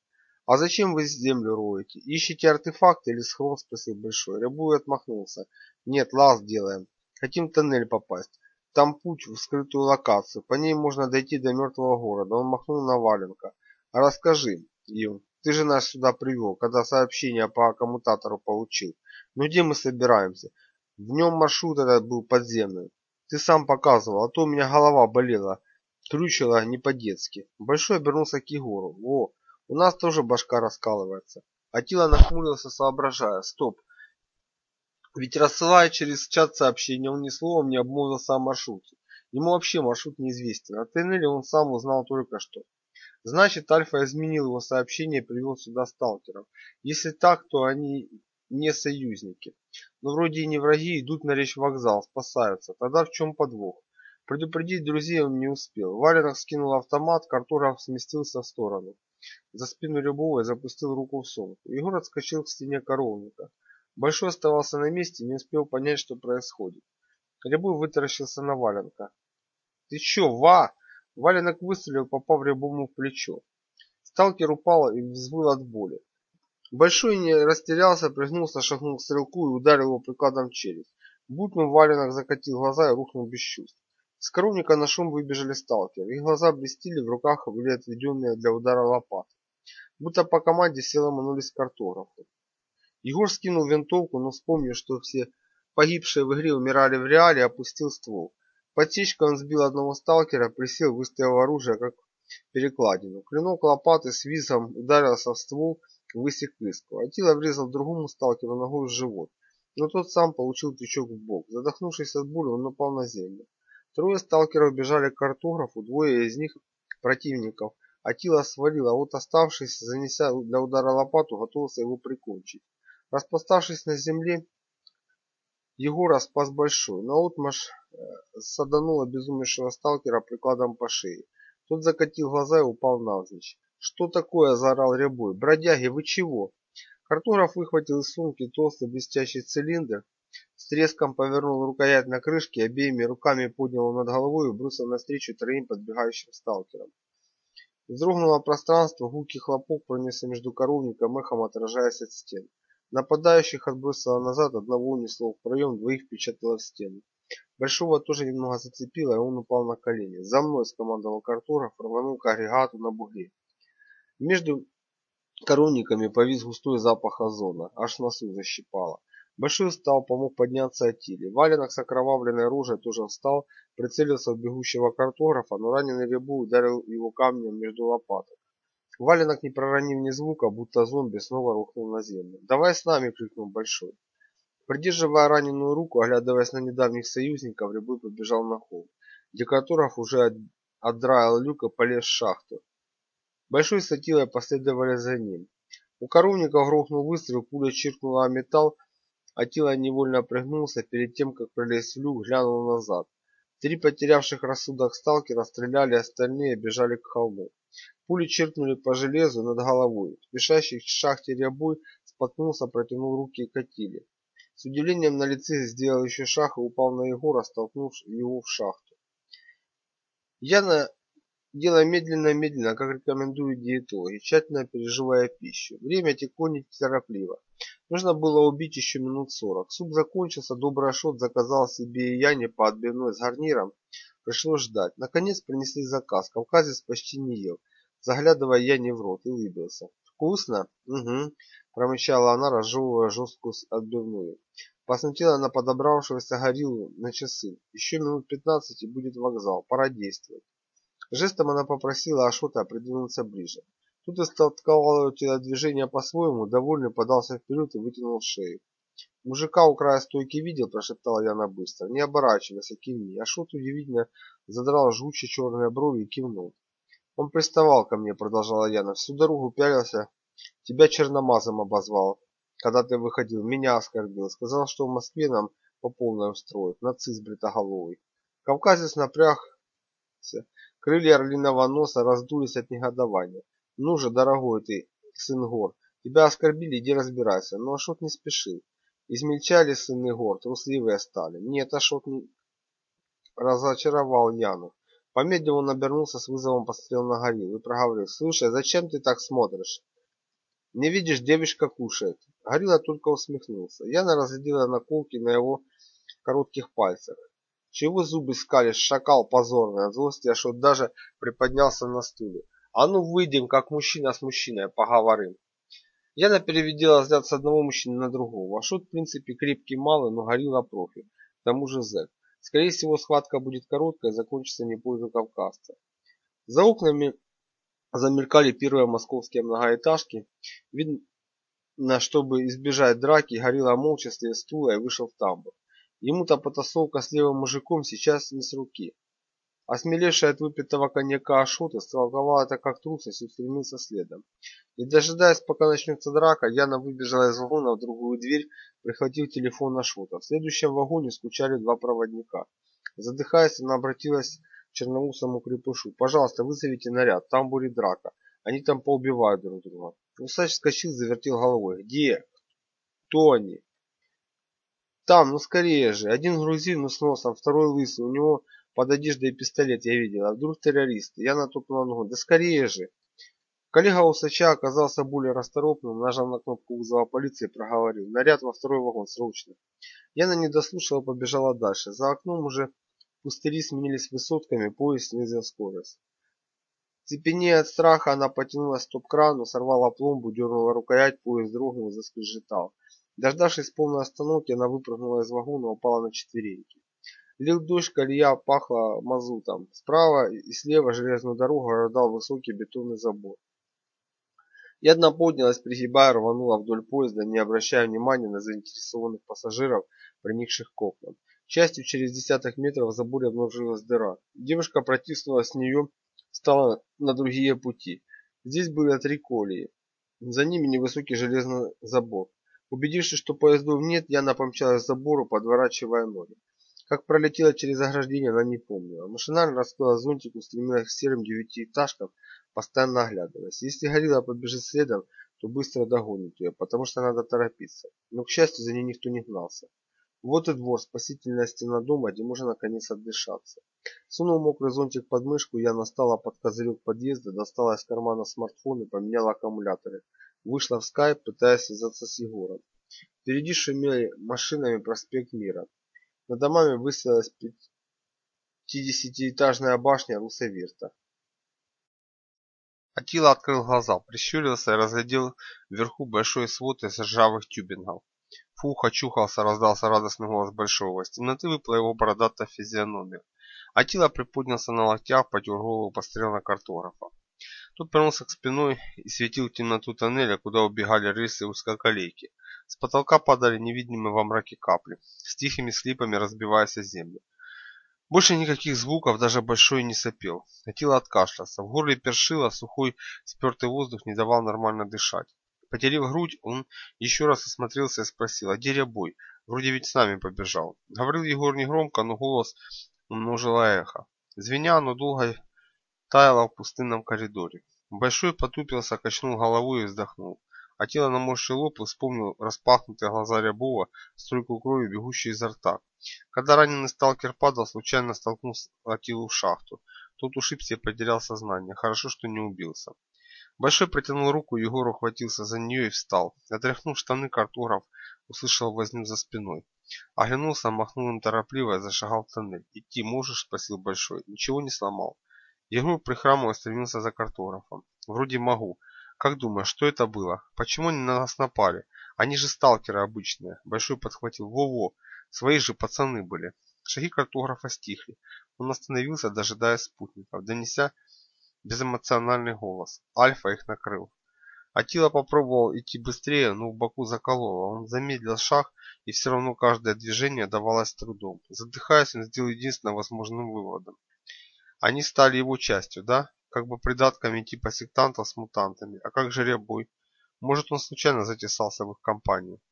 S1: «А зачем вы землю роете? Ищете артефакты или схрон?» – спросил Большой. Рябуй отмахнулся. «Нет, лаз делаем. Хотим в тоннель попасть. Там путь в скрытую локацию. По ней можно дойти до мертвого города». Он махнул на Валенка. «А расскажи, Ив, ты же нас сюда привел, когда сообщение по коммутатору получил. Ну где мы собираемся? В нем маршрут этот был подземный. Ты сам показывал, а то у меня голова болела. Крючила не по-детски. Большой обернулся к Егору. О, у нас тоже башка раскалывается. Атила нахмурился, соображая. Стоп. Ведь рассылая через чат сообщения, он ни словом не обмолвился о маршруте. Ему вообще маршрут неизвестен. О тоннеле он сам узнал только что. Значит, Альфа изменил его сообщение и привел сюда сталкеров. Если так, то они не союзники. Но вроде и не враги, идут на речь вокзал, спасаются. Тогда в чем подвох? Предупредить друзей он не успел. Валеров скинул автомат, Картуров сместился в сторону. За спину Рябова запустил руку в сумку. Егор отскочил к стене коровника. Большой оставался на месте, не успел понять, что происходит. Рябой вытаращился на Валенка. «Ты че, Ва?» Валенок выстрелил, попав Рябому в плечо. Сталкер упал и взвыл от боли. Большой не растерялся, пригнулся, шагнул к стрелку и ударил его прикладом в челюсть. Бутнув валенок закатил глаза и рухнул без чувств. С коровника на шум выбежали сталкеры. Их глаза блестели, в руках были отведенные для удара лопаты. Будто по команде все ломанулись к картографу. Егор скинул винтовку, но вспомнив, что все погибшие в игре умирали в реале, опустил ствол. Подсечкой он сбил одного сталкера, присел, выставил оружие, как перекладину. Клинок лопаты с визом ударился в ствол, высек искру. Атила врезал другому сталкеру ногой в живот, но тот сам получил тычок в бок. Задохнувшись от боли, он напал на землю. Трое сталкеров бежали к картографу, двое из них противников. Атила свалил, а вот оставшись, занеся для удара лопату, готовился его прикончить. Распластавшись на земле, Егора спас большой. Наотмашь э, саданула обезумевшего сталкера прикладом по шее. Тот закатил глаза и упал навзничь. «Что такое?» – заорал Рябой. «Бродяги, вы чего?» Картограф выхватил из сумки толстый блестящий цилиндр, с треском повернул рукоять на крышке, обеими руками поднял над головой и бросил навстречу троим подбегающим сталкерам. Вздрогнуло пространство, гулкий хлопок пронесся между коровником, эхом отражаясь от стен. Нападающих отбросило назад, одного унесло в проем, двоих впечатало в стену. Большого тоже немного зацепило, и он упал на колени. «За мной!» – скомандовал картограф, рванул к агрегату на бугре. Между коровниками повис густой запах озона, аж носу защипало. Большой встал, помог подняться Атиле. Валенок с окровавленной рожей тоже встал, прицелился в бегущего картографа, но раненый рябу ударил его камнем между лопаток. Валенок, не проронив ни звука, будто зомби, снова рухнул на землю. «Давай с нами!» — крикнул Большой. Придерживая раненую руку, оглядываясь на недавних союзников, Рябой побежал на холм. Декаторов уже отдраил люк и полез в шахту. Большой с Атилой последовали за ним. У коровника грохнул выстрел, пуля чиркнула о металл, Атила невольно пригнулся перед тем, как пролезть в люк, глянул назад. Три потерявших рассудок сталкера стреляли, остальные бежали к холму. Пули чиркнули по железу над головой. Спешащий к шахте рябой споткнулся, протянул руки и катили. С удивлением на лице сделал еще шаг и упал на Егора, столкнув его в шахту. Яна делая медленно-медленно, как рекомендуют диетологи, тщательно переживая пищу. Время текло неторопливо. Нужно было убить еще минут сорок. Суп закончился, добрый Ашот заказал себе и Яне по отбивной с гарниром. Пришлось ждать. Наконец принесли заказ. Кавказец почти не ел, заглядывая Яне в рот, и улыбился. «Вкусно?» «Угу», промычала она, разжевывая жесткую отбивную. Посмотрела на подобравшегося гориллу на часы. Еще минут пятнадцать и будет вокзал. Пора действовать. Жестом она попросила Ашота придвинуться ближе. Тут истолковал телодвижение по-своему, довольный подался вперед и вытянул шею. «Мужика у края стойки видел», – прошептала Яна быстро, не оборачиваясь, а кивни. Ашот удивительно задрал жгучие черные брови и кивнул. «Он приставал ко мне», – продолжала Яна, – «всю дорогу пялился, тебя черномазом обозвал, когда ты выходил, меня оскорбил, сказал, что в Москве нам по полной устроят, нацист бритоголовый». Кавказец напрягся, крылья орлиного носа раздулись от негодования. Ну же, дорогой ты, сын гор, тебя оскорбили, иди разбирайся. Но Ашот не спешил. Измельчали сыны гор, трусливые стали. Нет, Ашот не разочаровал Яну. Помедлив он обернулся с вызовом посмотрел на Горилл и проговорил. Слушай, зачем ты так смотришь? Не видишь, девушка кушает. Горилла только усмехнулся. Яна разглядела наколки на его коротких пальцах. Чего зубы скалишь, шакал позорный? От злости Ашот даже приподнялся на стуле. А ну выйдем, как мужчина с мужчиной, поговорим. Яна переведела взгляд с одного мужчины на другого. Ашот, в принципе, крепкий малый, но горилла профи. К тому же зэк. Скорее всего, схватка будет короткая, закончится не пользу кавказца. За окнами замелькали первые московские многоэтажки. Видно, чтобы избежать драки, горилла молча слез стула и вышел в тамбур. Ему-то потасовка с левым мужиком сейчас не с руки. Осмелевший от выпитого коньяка Ашот истолковал это как трусость и устремился следом. Не дожидаясь, пока начнется драка, Яна выбежала из вагона в другую дверь, прихватив телефон Ашота. В следующем вагоне скучали два проводника. Задыхаясь, она обратилась к черноусому крепышу. «Пожалуйста, вызовите наряд, там будет драка. Они там поубивают друг друга». Усач вскочил, завертел головой. «Где? Кто они?» «Там, ну скорее же. Один грузин, ну с носом, второй лысый. У него под одеждой пистолет я видел, а вдруг террористы? Я натопнула ногу. Да скорее же! Коллега усача оказался более расторопным, нажал на кнопку вызова полиции и проговорил. Наряд во второй вагон, срочно. Яна не дослушала, побежала дальше. За окном уже пустыри сменились высотками, поезд снизил скорость. Цепенея от страха, она потянулась к стоп-крану, сорвала пломбу, дернула рукоять, поезд дрогнул, заскрежетал. Дождавшись полной остановки, она выпрыгнула из вагона и упала на четвереньки. Лил дождь, колея пахла мазутом. Справа и слева железную дорогу рождал высокий бетонный забор. И одна поднялась, пригибая, рванула вдоль поезда, не обращая внимания на заинтересованных пассажиров, приникших к окнам. К счастью, через десяток метров в заборе обнаружилась дыра. Девушка протиснулась с нее, стала на другие пути. Здесь было три колеи. За ними невысокий железный забор. Убедившись, что поездов нет, я помчалась к забору, подворачивая ноги. Как пролетела через ограждение, она не помнила. Машинально раскрыла зонтик, устремилась к серым девятиэтажкам, постоянно оглядываясь. Если горилла побежит следом, то быстро догонит ее, потому что надо торопиться. Но, к счастью, за ней никто не гнался. Вот и двор, спасительная стена дома, где можно наконец отдышаться. Сунул мокрый зонтик под мышку, я настала под козырек подъезда, достала из кармана смартфон и поменяла аккумуляторы. Вышла в скайп, пытаясь связаться с Егором. Впереди шумели машинами проспект Мира. Над домами высилась пятидесятиэтажная башня Русаверта.
S2: Атила открыл глаза, прищурился и разглядел вверху большой свод из ржавых тюбингов. Фух, очухался, раздался радостный голос Большого. Из темноты выпала его бородатая физиономия. Атила приподнялся на локтях, потер голову, посмотрел на картографа. Тот повернулся к спиной и светил темноту тоннеля, куда убегали рельсы узкоколейки. С потолка падали невидимые во мраке капли, с тихими слипами разбиваясь о землю. Больше никаких звуков, даже большой не сопел. Хотела откашляться. В горле першило, сухой спертый воздух не давал нормально дышать. Потерев грудь, он еще раз осмотрелся и спросил, а где Рябой? Вроде ведь с нами побежал. Говорил Егор негромко, но голос умножило эхо. Звеня, оно долго таяло в пустынном коридоре. Большой потупился, качнул головой и вздохнул. А тело наморщил лоб и вспомнил распахнутые глаза Рябова, струйку крови, бегущей изо рта. Когда раненый сталкер падал, случайно столкнулся Атилу в шахту. Тот ушибся и потерял сознание. Хорошо, что не убился. Большой протянул руку, Егор ухватился за нее и встал. Отряхнув штаны, картограф услышал возню за спиной. Оглянулся, махнул им торопливо и зашагал в тоннель. «Идти можешь?» – спросил Большой. «Ничего не сломал». Егор прихрамывая стремился за картографом. «Вроде могу. Как думаешь, что это было? Почему они на нас напали? Они же сталкеры обычные». Большой подхватил. «Во-во, свои же пацаны были». Шаги картографа стихли. Он остановился, дожидаясь спутников, донеся безэмоциональный голос. Альфа их накрыл. Атила попробовал идти быстрее, но в боку закололо. Он замедлил шаг, и все равно каждое движение давалось трудом. Задыхаясь, он сделал единственным возможным выводом. Они стали его частью, да? Как бы придатками типа сектантов с мутантами. А как же Рябой? Может, он случайно затесался в их компанию?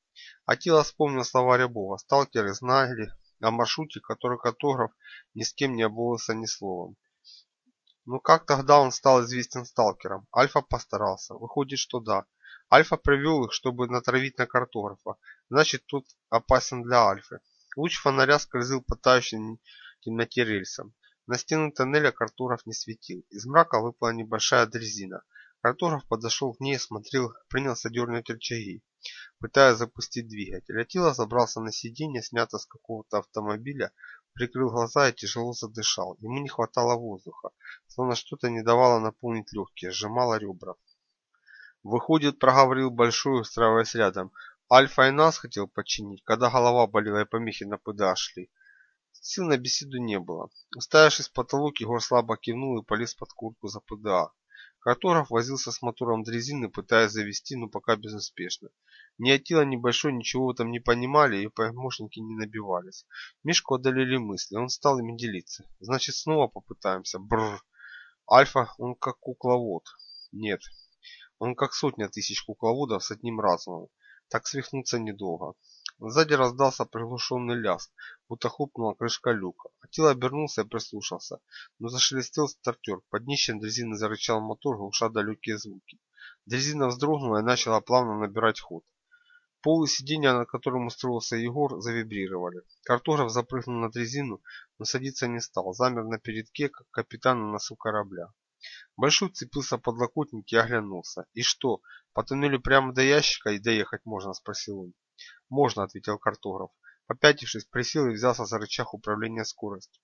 S2: Атила вспомнил слова Рябова. Сталкеры знали о маршруте, который картограф ни с кем не обмолвился ни словом. Ну как тогда он стал известен сталкером? Альфа постарался. Выходит, что да. Альфа привел их, чтобы натравить на картографа. Значит, тут опасен для Альфы. Луч фонаря скользил по тающей темноте рельсам. На стену тоннеля картограф не светил. Из мрака выпала небольшая дрезина. Картограф подошел к ней, смотрел, принялся дернуть рычаги, пытаясь запустить двигатель. Атила забрался на сиденье, снято с какого-то автомобиля, прикрыл глаза и тяжело задышал. Ему не хватало воздуха, словно что-то не давало наполнить легкие, сжимало ребра. Выходит, проговорил Большой, устраиваясь рядом. Альфа и нас хотел починить, когда голова болела и помехи на ПДА шли. Сил на беседу не было. Уставившись в потолок, Егор слабо кивнул и полез под куртку за ПДА. Картограф возился с мотором дрезины, пытаясь завести, но пока безуспешно. Ни Атила, ни Большой ничего этом не понимали и помощники не набивались. Мишку одолели мысли, он стал ими делиться. Значит, снова попытаемся. Бррр. Альфа, он как кукловод. Нет, он как сотня тысяч кукловодов с одним разумом. Так свихнуться недолго. Сзади раздался приглушенный лязг, будто хлопнула крышка люка. Атила обернулся и прислушался, но зашелестел стартер. Под днищем дрезины зарычал мотор, глуша далекие звуки. Дрезина вздрогнула и начала плавно набирать ход. Полы сиденья, на котором устроился Егор, завибрировали. Картограф запрыгнул на дрезину, но садиться не стал, замер на передке, как капитан на носу корабля. Большой цепился подлокотник и оглянулся. «И что, по туннелю прямо до ящика и доехать можно?» – спросил он. «Можно», — ответил картограф. Попятившись, присел и взялся за рычаг управления скоростью.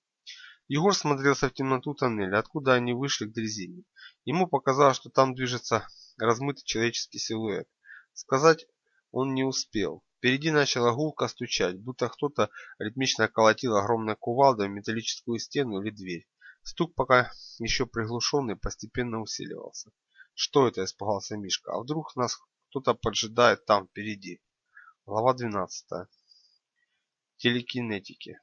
S2: Егор смотрелся в темноту тоннеля, откуда они вышли к дрезине. Ему показалось, что там движется размытый человеческий силуэт. Сказать он не успел. Впереди начало гулко стучать, будто кто-то ритмично колотил огромной кувалдой в металлическую стену или дверь. Стук пока еще приглушенный постепенно усиливался. «Что это?» – испугался Мишка. «А вдруг нас кто-то поджидает там впереди?» Глава 12. Телекинетики.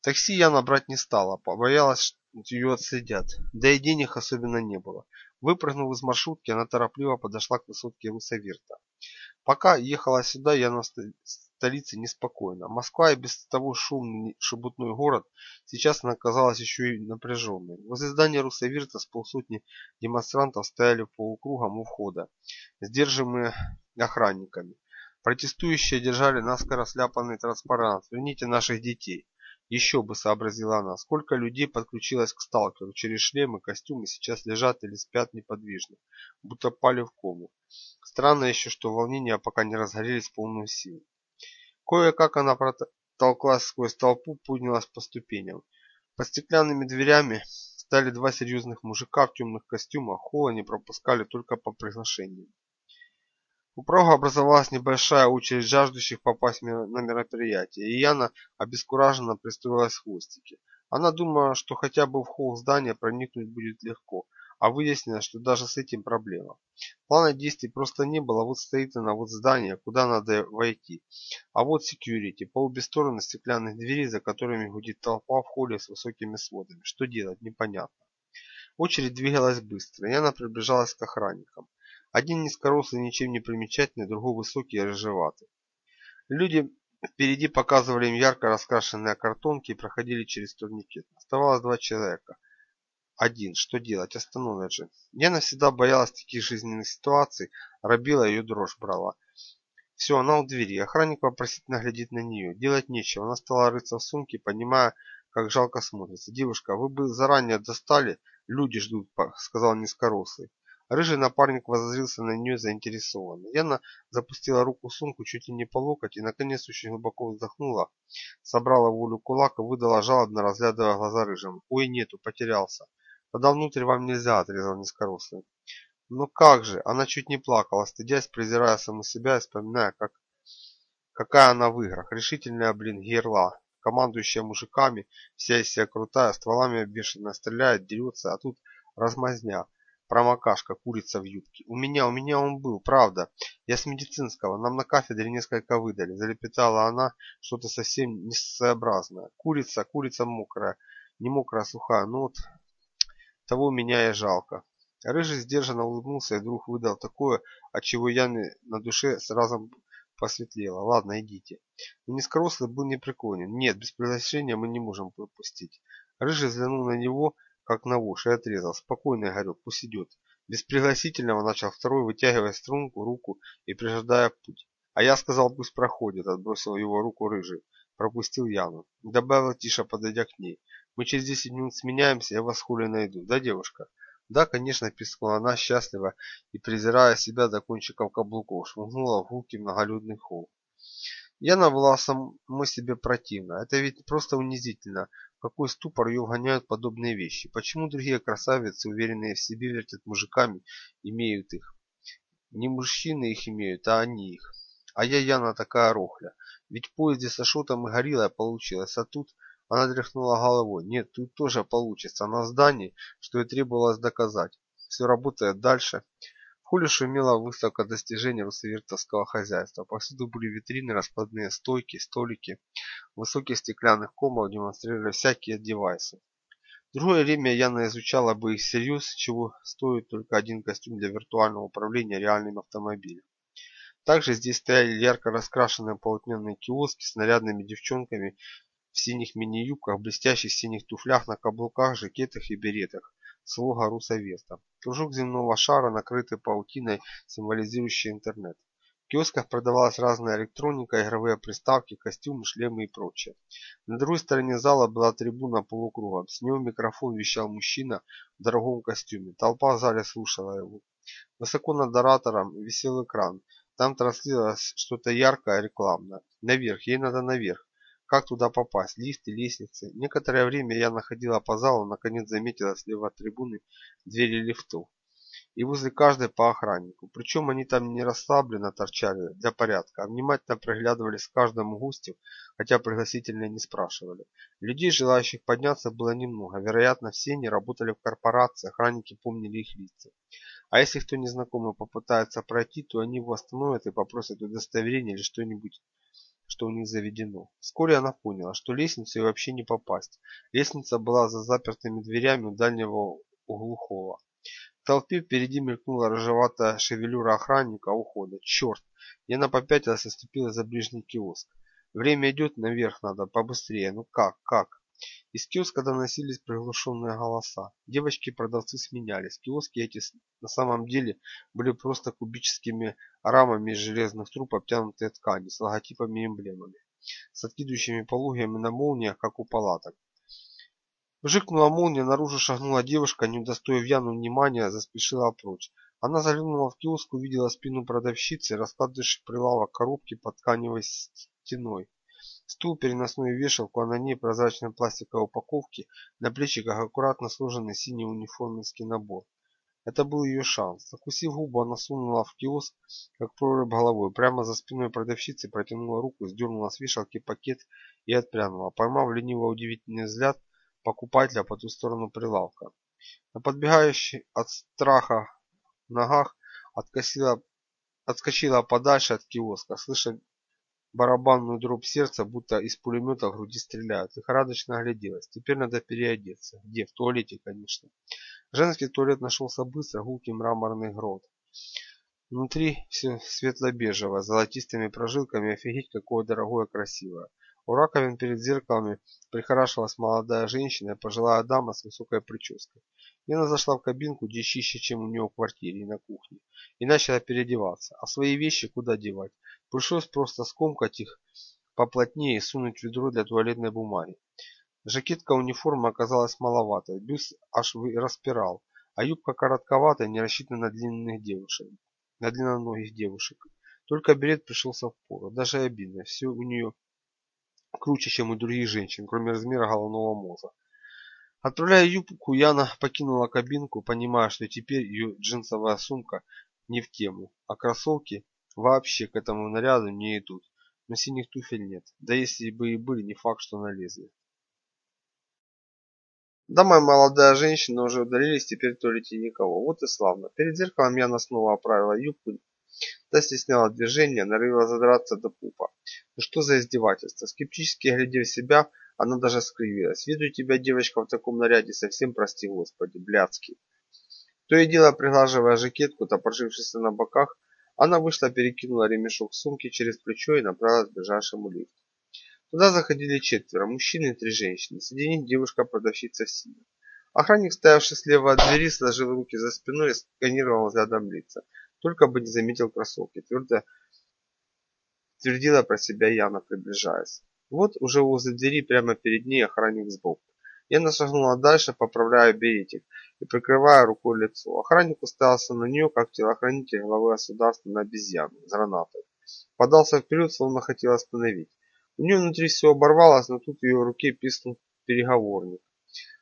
S2: Такси я набрать не стала, побоялась, что ее отследят. Да и денег особенно не было. Выпрыгнув из маршрутки, она торопливо подошла к высотке Русаверта. Пока ехала сюда, я на столице неспокойно. Москва и без того шумный шебутной город, сейчас она оказалась еще и напряженной. Возле здания Русаверта с полсотни демонстрантов стояли полукругом у входа, сдерживаемые охранниками. Протестующие держали наскоро сляпанный транспарант «Верните наших детей». Еще бы, сообразила она, сколько людей подключилось к сталкеру через шлемы, костюмы сейчас лежат или спят неподвижно, будто пали в кому. Странно еще, что волнения пока не разгорелись в полную силу. Кое-как она протолклась сквозь толпу, поднялась по ступеням. Под стеклянными дверями стали два серьезных мужика в темных костюмах, холла не пропускали только по приглашению. У порога образовалась небольшая очередь жаждущих попасть на мероприятие, и Яна обескураженно пристроилась в хвостике. Она думала, что хотя бы в холл здания проникнуть будет легко, а выяснилось, что даже с этим проблема. Плана действий просто не было, вот стоит она, вот здание, куда надо войти. А вот секьюрити, по обе стороны стеклянных дверей, за которыми гудит толпа в холле с высокими сводами. Что делать, непонятно. Очередь двигалась быстро, и она приближалась к охранникам. Один низкорослый, ничем не примечательный, другой высокий и рыжеватый. Люди впереди показывали им ярко раскрашенные картонки и проходили через турникет. Оставалось два человека. Один. Что делать? Остановят же. Я навсегда боялась таких жизненных ситуаций, робила ее дрожь брала. Все, она у двери. Охранник вопросительно глядит на нее. Делать нечего. Она стала рыться в сумке, понимая, как жалко смотрится. «Девушка, вы бы заранее достали, люди ждут», — сказал низкорослый. Рыжий напарник воззрился на нее заинтересованно. Яна запустила руку в сумку чуть ли не по локоть и, наконец, очень глубоко вздохнула, собрала волю кулак и выдала жалобно, разглядывая глаза рыжим. «Ой, нету, потерялся». «Тогда внутрь вам нельзя», — отрезал низкорослый. «Но как же?» Она чуть не плакала, стыдясь, презирая саму себя и вспоминая, как... какая она в играх. Решительная, блин, герла, командующая мужиками, вся из себя крутая, стволами обвешанная, стреляет, дерется, а тут размазня. Промокашка, курица в юбке. У меня, у меня он был, правда. Я с медицинского, нам на кафедре несколько выдали. Залепетала она что-то совсем несообразное. Курица, курица мокрая. Не мокрая, а сухая. Ну вот, того меня и жалко. Рыжий сдержанно улыбнулся и вдруг выдал такое, от чего Яны на душе сразу посветлело. Ладно, идите. Но низкорослый был непреклонен. Нет, без приглашения мы не можем пропустить. Рыжий взглянул на него как на вож, и отрезал. Спокойно, Игорек, пусть идет. Без пригласительного начал второй, вытягивая струнку, руку и прижидая путь. А я сказал, пусть проходит, отбросил его руку рыжий. Пропустил Яну. Добавил тише, подойдя к ней. Мы через 10 минут сменяемся, я вас хули найду. Да, девушка? Да, конечно, пискнула она счастливо и, презирая себя до кончиков каблуков, шмыгнула в гулкий многолюдный холл. Яна была самой себе противна. Это ведь просто унизительно. Какой ступор ее вгоняют подобные вещи. Почему другие красавицы, уверенные в себе, вертят мужиками, имеют их? Не мужчины их имеют, а они их. А я Яна такая рохля. Ведь в поезде с Ашотом и горилла получилось, а тут она тряхнула головой. Нет, тут тоже получится. На здании, что и требовалось доказать. Все работает дальше. Хули шумела выставка достижений руссовертовского хозяйства. Повсюду были витрины, раскладные стойки, столики. Высоких стеклянных комнат демонстрировали всякие девайсы. В другое время Яна изучала бы их всерьез, чего стоит только один костюм для виртуального управления реальным автомобилем. Также здесь стояли ярко раскрашенные полотняные киоски с нарядными девчонками в синих мини-юбках, блестящих синих туфлях на каблуках, жакетах и беретах слуга Русовеста. Кружок земного шара, накрытый паутиной, символизирующий интернет. В киосках продавалась разная электроника, игровые приставки, костюмы, шлемы и прочее. На другой стороне зала была трибуна полукругом. С него микрофон вещал мужчина в дорогом костюме. Толпа в зале слушала его. Высоко над оратором висел экран. Там транслировалось что-то яркое, рекламное. Наверх, ей надо наверх. Как туда попасть? Лифты, лестницы. Некоторое время я находила по залу, наконец заметила слева от трибуны двери лифтов. И возле каждой по охраннику. Причем они там не расслабленно торчали для порядка, а внимательно приглядывались к каждому гостю, хотя пригласительные не спрашивали. Людей, желающих подняться, было немного. Вероятно, все они работали в корпорации, охранники помнили их лица. А если кто незнакомый попытается пройти, то они его остановят и попросят удостоверение или что-нибудь что у них заведено. Вскоре она поняла, что лестницу вообще не попасть. Лестница была за запертыми дверями у дальнего углухого. В толпе впереди мелькнула рыжеватая шевелюра охранника ухода. Черт! И она попятилась и ступила за ближний киоск. Время идет, наверх надо, побыстрее. Ну как, как? Из киоска доносились приглушенные голоса. Девочки-продавцы сменялись. Киоски эти на самом деле были просто кубическими рамами из железных труб, обтянутые тканью, с логотипами и эмблемами, с откидывающими пологами на молниях, как у палаток. Вжикнула молния, наружу шагнула девушка, не удостоив Яну внимания, заспешила прочь. Она заглянула в киоск, увидела спину продавщицы, раскладывающей прилавок коробки под тканевой стеной. Стул, переносную вешалку, а на ней прозрачная пластиковая упаковки, на плечиках аккуратно сложенный синий униформенский набор. Это был ее шанс. Закусив губу, она сунула в киоск, как прорубь головой. Прямо за спиной продавщицы протянула руку, сдернула с вешалки пакет и отпрянула, поймав лениво удивительный взгляд покупателя по ту сторону прилавка. На подбегающей от страха ногах откосила, отскочила подальше от киоска, слыша барабанную дробь сердца, будто из пулемета в груди стреляют. Лихорадочно огляделась. Теперь надо переодеться. Где? В туалете, конечно. Женский туалет нашелся быстро, гулкий мраморный грот. Внутри все светло-бежевое, с золотистыми прожилками, офигеть какое дорогое красивое. У раковин перед зеркалами прихорашивалась молодая женщина пожилая дама с высокой прической. Нина зашла в кабинку, где чище, чем у нее в квартире и на кухне, и начала переодеваться. А свои вещи куда девать? Пришлось просто скомкать их поплотнее и сунуть в ведро для туалетной бумаги. Жакетка униформы оказалась маловатой, бюст аж распирал, а юбка коротковатая, не рассчитана на длинных девушек, на длинноногих девушек. Только берет пришелся в пору, даже обидно, все у нее круче, чем у других женщин, кроме размера головного мозга. Отправляя юбку, Яна покинула кабинку, понимая, что теперь ее джинсовая сумка не в тему, а кроссовки вообще к этому наряду не идут. Но синих туфель нет, да если бы и были, не факт, что налезли.
S1: Дома и молодая женщина уже удалились, теперь в туалете никого. Вот и славно. Перед зеркалом Яна снова оправила юбку, Та стесняла движение, норовила задраться до пупа. Ну что за издевательство? Скептически глядя в себя, она даже скривилась. Виду тебя, девочка, в таком наряде, совсем, прости господи, блядский. То и дело, приглаживая жакетку, топоршившись на боках, она вышла, перекинула ремешок сумки через плечо и направилась к ближайшему лифту. Туда заходили четверо, мужчины и три женщины. Среди них девушка-продавщица в. Охранник, стоявший слева от двери, сложил руки за спиной и сканировал взглядом лица. Только бы не заметил кроссовки, твердо твердила про себя Яна, приближаясь. Вот уже возле двери прямо перед ней охранник сбоку. Яна шагнула дальше, поправляя беретик и прикрывая рукой лицо. Охранник уставился на нее, как телохранитель главы государства на обезьяну с гранатой. Подался вперед, словно хотел остановить. У нее внутри все оборвалось, но тут в ее руке писнул переговорник.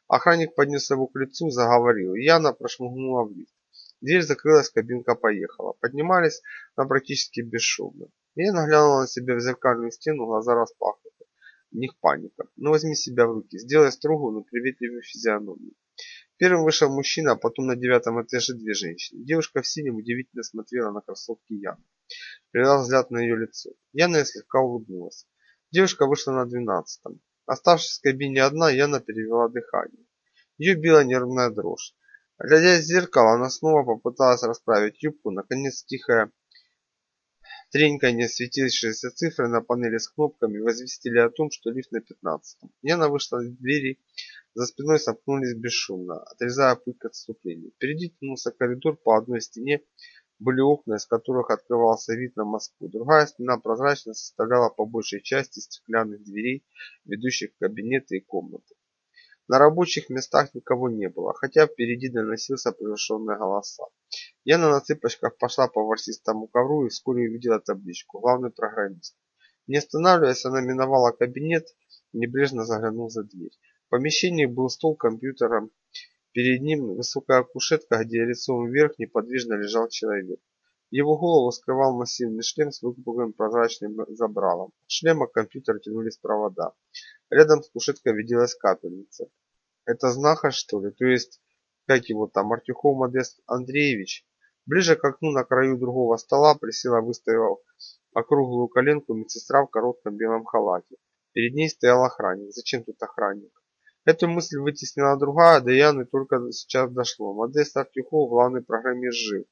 S1: Охранник поднес его к лицу, заговорил. Яна прошмыгнула в лифт. Дверь закрылась, кабинка поехала. Поднимались на практически бесшумно. Я наглянула на себя в зеркальную стену, глаза распахнуты. В них паника. Ну возьми себя в руки, сделай строгую, но приветливую физиономию. Первым вышел мужчина, а потом на девятом этаже две женщины. Девушка в синем удивительно смотрела на кроссовки Яны. Передал взгляд на ее лицо. Яна слегка улыбнулась. Девушка вышла на двенадцатом. Оставшись в кабине одна, Яна перевела дыхание. Ее била нервная дрожь. Глядя в зеркало, она снова попыталась расправить юбку. Наконец тихая треньканье светившиеся цифры на панели с кнопками возвестили о том, что лифт на пятнадцатом. Яна вышла из двери, за спиной сомкнулись бесшумно, отрезая путь к отступлению. Впереди тянулся коридор, по одной стене были окна, из которых открывался вид на Москву. Другая стена прозрачно составляла по большей части стеклянных дверей, ведущих в кабинеты и комнаты. На рабочих местах никого не было, хотя впереди доносился приглушенные голоса. Яна на цыпочках пошла по ворсистому ковру и вскоре увидела табличку «Главный программист». Не останавливаясь, она миновала кабинет небрежно заглянула за дверь. В помещении был стол компьютером. Перед ним высокая кушетка, где лицом вверх неподвижно лежал человек. Его голову скрывал массивный шлем с выпуклым прозрачным забралом. От шлема к компьютеру тянулись провода. Рядом с кушеткой виделась капельница. Это знахарь, что ли? То есть, как его там, Артюхов Модест Андреевич? Ближе к окну на краю другого стола присела, выставив округлую коленку медсестра в коротком белом халате. Перед ней стоял охранник. Зачем тут охранник? Эту мысль вытеснила другая, до Яны только сейчас дошло. Модест Артюхов, главный программист, жив.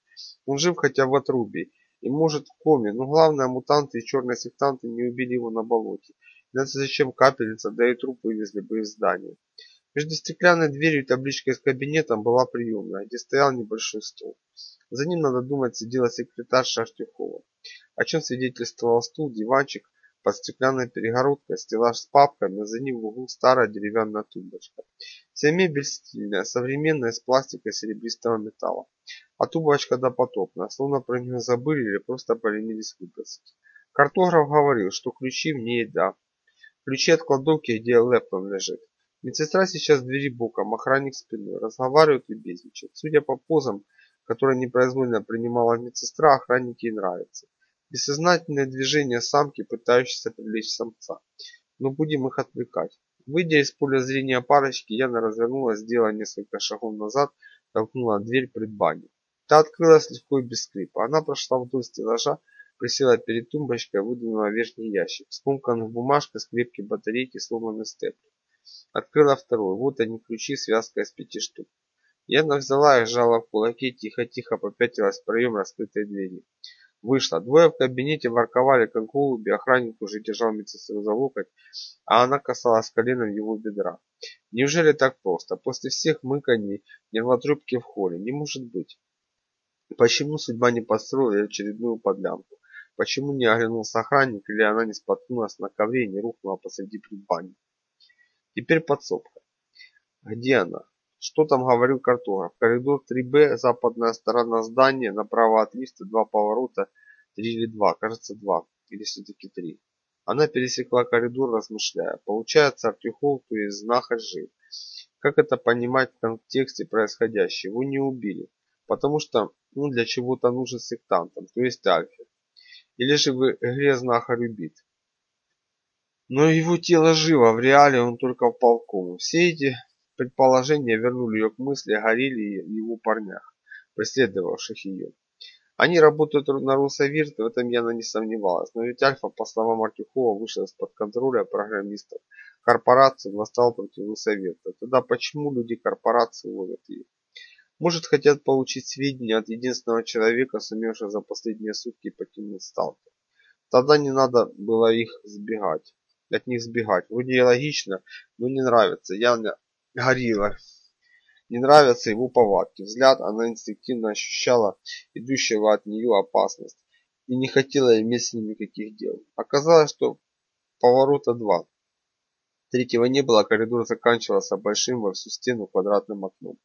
S1: Он жив хотя в отрубе и может в коме, но главное мутанты и черные сектанты не убили его на болоте. Иначе зачем капельница, да и труп вывезли бы из здания. Между стеклянной дверью и табличкой с кабинетом была приемная, где стоял небольшой стол. За ним, надо думать, сидела секретарша Артюхова. О чем свидетельствовал стул, диванчик, под стеклянной перегородкой, стеллаж с папками, за ним в углу старая деревянная тумбочка. Вся мебель стильная, современная, с пластика серебристого металла. А тумбочка допотопная, словно про нее забыли или просто поленились выбросить. Картограф говорил, что ключи в ней да. Ключи от кладовки, где лэптом лежит. Медсестра сейчас в двери боком, охранник спиной. Разговаривают и безничают. Судя по позам, которые непроизвольно принимала медсестра, охранник ей нравится. Бессознательное движение самки, пытающейся привлечь самца. Но будем их отвлекать. Выйдя из поля зрения парочки, Яна развернулась, сделала несколько шагов назад, толкнула дверь предбанник. Та открылась легко и без скрипа. Она прошла вдоль стеллажа, присела перед тумбочкой, выдвинула верхний ящик. Скомканная бумажка, скрепки батарейки, сломанный степлер. Открыла второй. Вот они ключи, связка из пяти штук. Яна взяла их, сжала в кулаки, тихо-тихо попятилась в проем раскрытой двери. Вышла. Двое в кабинете ворковали, как голуби. Охранник уже держал медсестру за локоть, а она касалась коленом его бедра. Неужели так просто? После всех мыканий, нервотрубки в холле. Не может быть. Почему судьба не подстроила очередную подлянку? Почему не оглянулся охранник, или она не споткнулась на ковре и не рухнула посреди предбани? Теперь подсобка. Где она? Что там говорил картограф? Коридор 3Б, западная сторона здания, направо от лифта, два поворота, три или два, кажется два, или все-таки три. Она пересекла коридор, размышляя. Получается, Артюхов, то есть знахарь жив. Как это понимать в контексте происходящего? Его не убили, потому что ну, для чего-то нужен сектантом, то есть Альфе. Или же в игре знахарь убит. Но его тело живо, в реале он только в кому. Все эти предположения вернули ее к мысли о Горилле и его парнях, преследовавших ее. Они работают на Русовирт, в этом Яна не сомневалась. Но ведь Альфа, по словам Артюхова, вышла из-под контроля программистов. Корпорация восстала против Русоверта. Тогда почему люди корпорации ловят ее? Может, хотят получить сведения от единственного человека, сумевшего за последние сутки покинуть сталкер. Тогда не надо было их сбегать. От них сбегать. Вроде и логично, но не нравится. Явно горилла. Не нравятся его повадки. Взгляд она инстинктивно ощущала идущего от нее опасность и не хотела иметь с ним никаких дел. Оказалось, что поворота два. Третьего не было, коридор заканчивался большим во всю стену квадратным окном.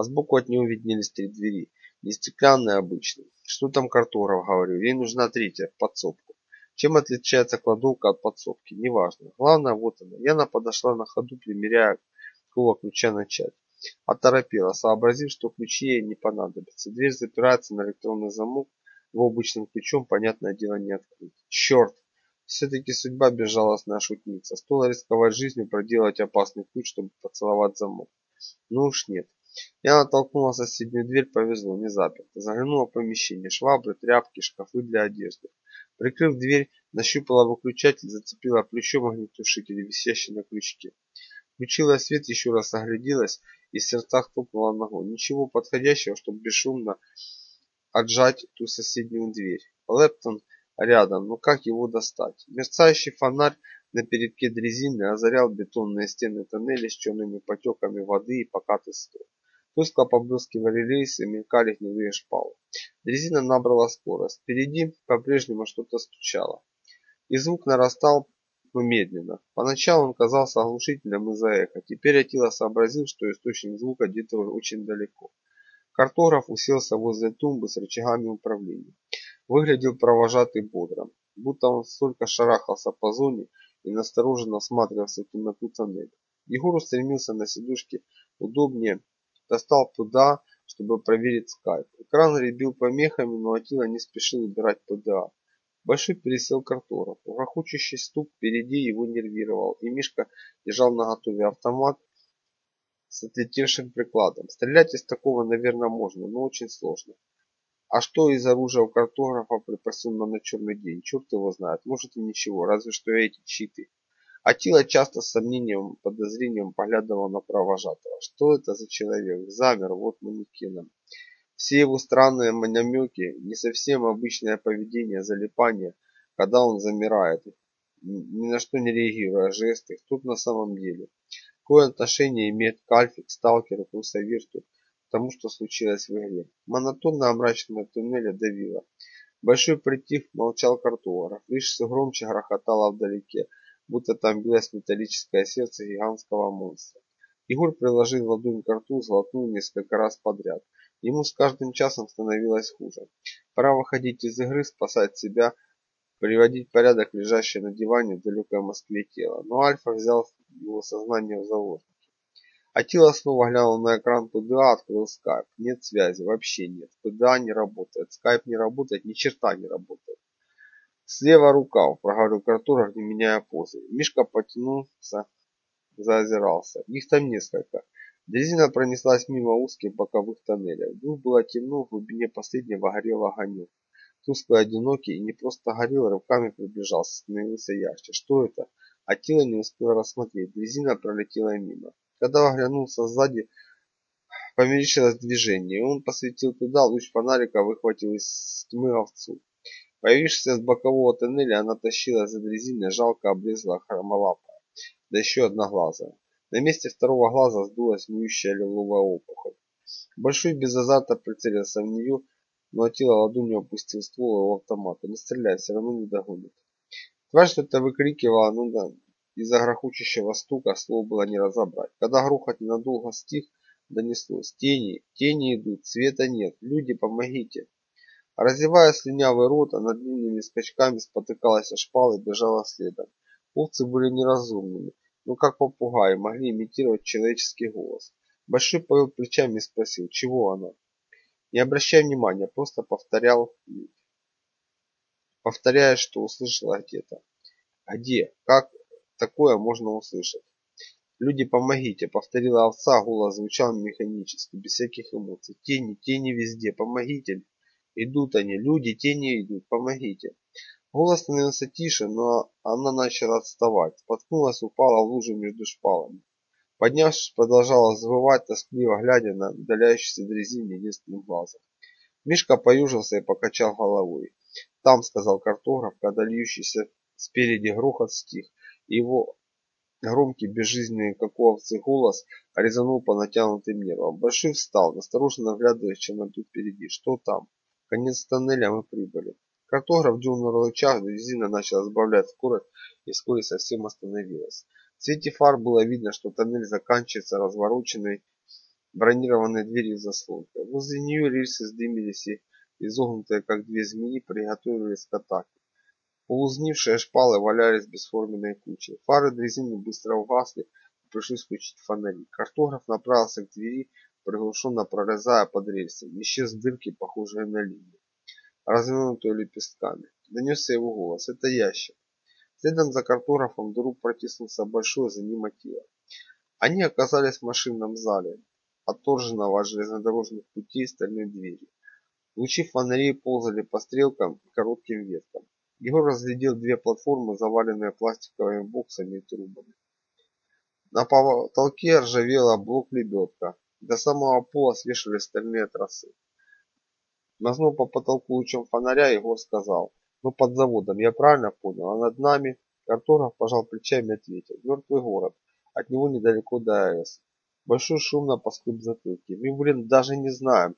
S1: А сбоку от него виднелись три двери. Не стеклянные, а обычные. Что там картограф говорил? Ей нужна третья, в подсобку. Чем отличается кладовка от подсобки? Неважно. Главное, вот она. Яна подошла на ходу, примеряя, какого ключа начать. Оторопела, сообразив, что ключи ей не понадобятся. Дверь запирается на электронный замок, его обычным ключом, понятное дело, не открыть. Черт! Все-таки судьба безжалостная шутница. Стоило рисковать жизнью, проделать опасный путь, чтобы поцеловать замок. Ну уж нет. Я натолкнула соседнюю дверь, повезло, не заперто. Заглянула в помещение. Швабры, тряпки, шкафы для одежды. Прикрыв дверь, нащупала выключатель, зацепила плечом огнетушитель, висящий на крючке. Включила свет, еще раз огляделась и в сердцах топнула ногой. Ничего подходящего, чтобы бесшумно отжать ту соседнюю дверь. Лептон рядом, но как его достать? Мерцающий фонарь на передке дрезины озарял бетонные стены тоннеля с черными потеками воды и покатый стол. Тускло поблескивали рельсы, мелькали гнилые шпалы. Дрезина набрала скорость. Впереди по-прежнему что-то стучало. И звук нарастал, но медленно. Поначалу он казался оглушительным из-за эха. Теперь Атила сообразил, что источник звука где-то очень далеко. Картограф уселся возле тумбы с рычагами управления. Выглядел провожатый бодро, будто он столько шарахался по зоне и настороженно осматривался в темноту тоннеля. Егор устремился на сидушке удобнее достал туда, чтобы проверить скайп. Экран рябил помехами, но Атила не спешил убирать ПДА. Большой пересел картора. Грохочущий стук впереди его нервировал, и Мишка держал на готове автомат с отлетевшим прикладом. Стрелять из такого, наверное, можно, но очень сложно. А что из оружия у картографа припасено на черный день? Черт его знает. Может и ничего, разве что эти читы. Атила часто с сомнением, подозрением поглядывал на провожатого. Что это за человек? Замер, вот манекеном. Все его странные намеки, не совсем обычное поведение залипания, когда он замирает, ни на что не реагируя, жесты, тут на самом деле. Какое отношение имеет Кальфик, Сталкер, Крусовирту к тому, что случилось в игре? Монотонно мрачное туннеля давило. Большой притих молчал картограф, лишь все громче грохотало вдалеке будто там билось металлическое сердце гигантского монстра. Егор приложил ладонь к рту, золотнул несколько раз подряд. Ему с каждым часом становилось хуже. Пора выходить из игры, спасать себя, приводить порядок лежащее на диване в далекой Москве тело. Но Альфа взял его сознание в заложники. Атила снова глянул на экран ПДА, открыл скайп. Нет связи, вообще нет. ПДА не работает, скайп не работает, ни черта не работает. Слева рукав, проговорил Картуров, не меняя позы. Мишка потянулся заозирался. Их там несколько. Дрезина пронеслась мимо узких боковых тоннелей. Вдруг было темно, в глубине последнего горел огонек. Тусклый, одинокий и не просто горел, рывками приближался, становился ярче. Что это? А тело не успел рассмотреть. Дрезина пролетела мимо. Когда оглянулся сзади, померещилось движение, и он посветил туда, луч фонарика выхватил из тьмы овцу. Появившись с бокового тоннеля, она тащила за дрезиной, жалко облезла хромолапая, да еще одноглазая. На месте второго глаза сдулась миющая лиловая опухоль. Большой без азарта прицелился в нее, но тело ладонью опустил ствол его автомата. Не стреляй, все равно не догонит. Тварь что-то выкрикивала, но да, из-за грохочущего стука слов было не разобрать. Когда грохот ненадолго стих, донеслось. Тени, тени идут, света нет. Люди, помогите. Разевая слюнявый рот, она длинными скачками спотыкалась о шпалы и бежала следом. Овцы были неразумными, но как попугаи могли имитировать человеческий голос. Большой повел плечами и спросил, чего она. Не обращая внимания, просто повторял, повторяя, что услышала где-то. Где? Как такое можно услышать? «Люди, помогите!» — повторила овца, голос звучал механически, без всяких эмоций. «Тени, тени везде, помогите!» «Идут они, люди, тени идут, помогите!» Голос становился тише, но она начала отставать, споткнулась, упала в лужу между шпалами. Поднявшись, продолжала завывать, тоскливо глядя на удаляющийся дрезине единственным глазом. Мишка поюжился и покачал головой. «Там», — сказал картограф, когда льющийся спереди грохот стих, его громкий, безжизненный, как у овцы, голос резанул по натянутым нервам. Большой встал, осторожно наглядываясь в черноту впереди. «Что там?» «Конец тоннеля, мы прибыли». Картограф дернул рычаг, резина начала сбавлять скорость и вскоре совсем остановилась. В свете фар было видно, что тоннель заканчивается развороченной бронированной дверью заслонкой. Возле нее рельсы сдымились и изогнутые, как две змеи, приготовились к атаке. Полузнившие шпалы валялись бесформенной кучей. Фары дрезины быстро угасли, пришлось включить фонари. Картограф направился к двери, приглушенно прорезая под рельсами. Исчез дырки, похожие на линии развернутую лепестками. Донесся его голос. Это ящик. Следом за картографом вдруг протиснулся большой за ним Атила. Они оказались в машинном зале, отторженного от железнодорожных путей стальной двери. Лучи фонарей ползали по стрелкам и коротким веткам. Егор разглядел две платформы, заваленные пластиковыми боксами и трубами. На потолке ржавела блок-лебедка. До самого пола свешивали стальные тросы. Мазнул по потолку лучом фонаря, Егор сказал. Мы под заводом, я правильно понял? А над нами? Картограф пожал плечами и ответил. Мертвый город. От него недалеко до АЭС. Большой шумно поскреб затылки. Мы, блин, даже не знаем,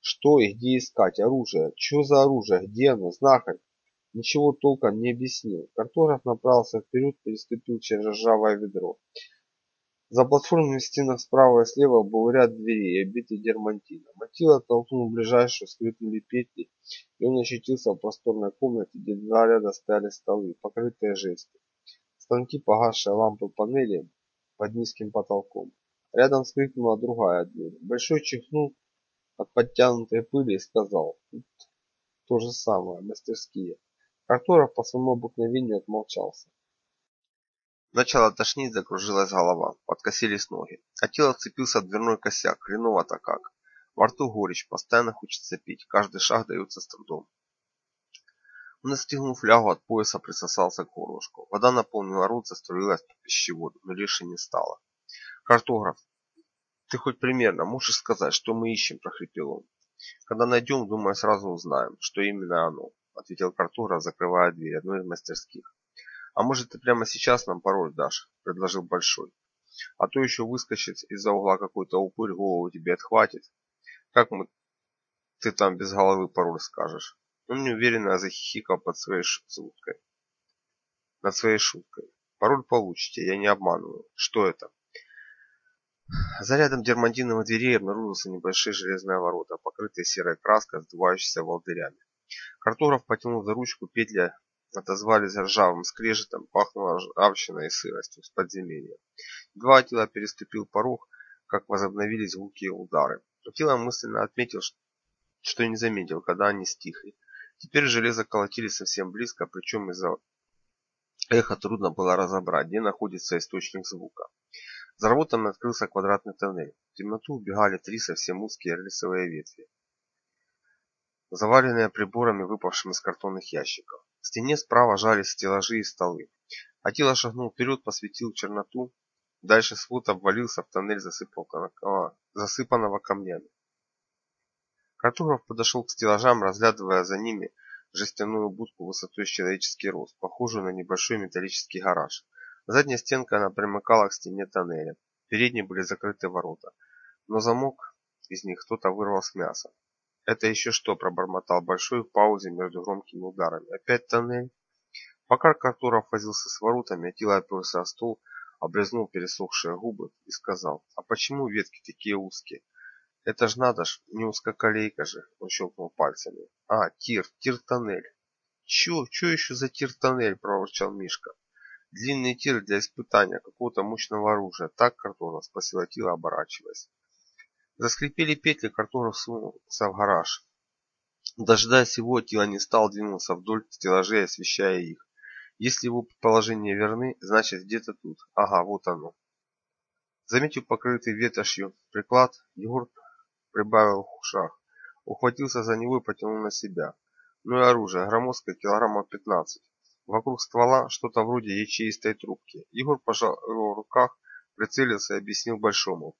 S1: что и где искать. Оружие. Что за оружие? Где оно? Знахарь. Ничего толком не объяснил. Картограф направился вперед, переступил через ржавое ведро. За платформой в стенах справа и слева был ряд дверей, обитый дермантином. Атила толкнул ближайшую, скрипнули петли, и он очутился в просторной комнате, где два ряда стояли столы, покрытые жестью. Станки, погасшие лампы панели под низким потолком. Рядом скрипнула другая дверь. Большой чихнул от подтянутой пыли и сказал, то же самое, мастерские. Картограф по своему обыкновению отмолчался.
S2: Начало тошнить, закружилась голова, подкосились ноги. А тело вцепился в дверной косяк, хреново-то как. Во рту горечь, постоянно хочется пить, каждый шаг дается с трудом. Он, настигнув флягу от пояса, присосался к горлышку. Вода наполнила рот, заструилась по пищеводу, но легче не стало. «Картограф, ты хоть примерно можешь сказать, что мы ищем?» – прохрипел он. «Когда найдем, думаю, сразу узнаем, что именно оно», – ответил картограф, закрывая дверь одной из мастерских. «А может, ты прямо сейчас нам пароль дашь?» – предложил Большой. «А то еще выскочит из-за угла какой-то упырь, голову тебе отхватит. Как мы... ты там без головы пароль скажешь?» Он неуверенно захихикал под своей шуткой. Над своей шуткой. «Пароль получите, я не обманываю. Что это?» За рядом дермантиновых дверей обнаружился небольшие железные ворота, покрытые серой краской, сдувающиеся волдырями. Картограф потянул за ручку, петля отозвались ржавым скрежетом, пахнуло ржавчиной и сыростью с подземелья. Два Атила переступил порог, как возобновились гулкие удары. Атила мысленно отметил, что не заметил, когда они стихли. Теперь железо колотили совсем близко, причем из-за Эхо трудно было разобрать, где находится источник звука. За работами открылся квадратный тоннель. В темноту убегали три совсем узкие рельсовые ветви, заваленные приборами, выпавшими из картонных ящиков. В стене справа жались стеллажи и столы. Атила шагнул вперед, посветил черноту. Дальше свод обвалился в тоннель, засыпанного камнями. Картограф подошел к стеллажам, разглядывая за ними жестяную будку высотой с человеческий рост, похожую на небольшой металлический гараж. Задняя стенка она примыкала к стене тоннеля. Передние были закрыты ворота. Но замок из них кто-то вырвал с мяса. «Это еще что?» – пробормотал Большой в паузе между громкими ударами. «Опять тоннель?» Пока Картуров возился с воротами, Атила оперся о стол, облизнул пересохшие губы и сказал, «А почему ветки такие узкие?» «Это ж надо ж, не узкоколейка же!» – он щелкнул пальцами. «А, тир, тир-тоннель!» «Чё, чё еще за тир-тоннель?» – проворчал Мишка. Длинный тир для испытания какого-то мощного оружия. Так Картонов спросил Атила, оборачиваясь. Заскрипели петли, Картонов сунулся в гараж. Дожидаясь его, Атила не стал, двинулся вдоль стеллажей, освещая их. Если его предположения верны, значит где-то тут. Ага, вот оно. Заметив покрытый ветошью приклад, Егор прибавил в ушах. Ухватился за него и потянул на себя. Ну и оружие, громоздкое, килограммов пятнадцать. Вокруг ствола что-то вроде ячеистой трубки. Егор пожал в руках, прицелился и объяснил Большому,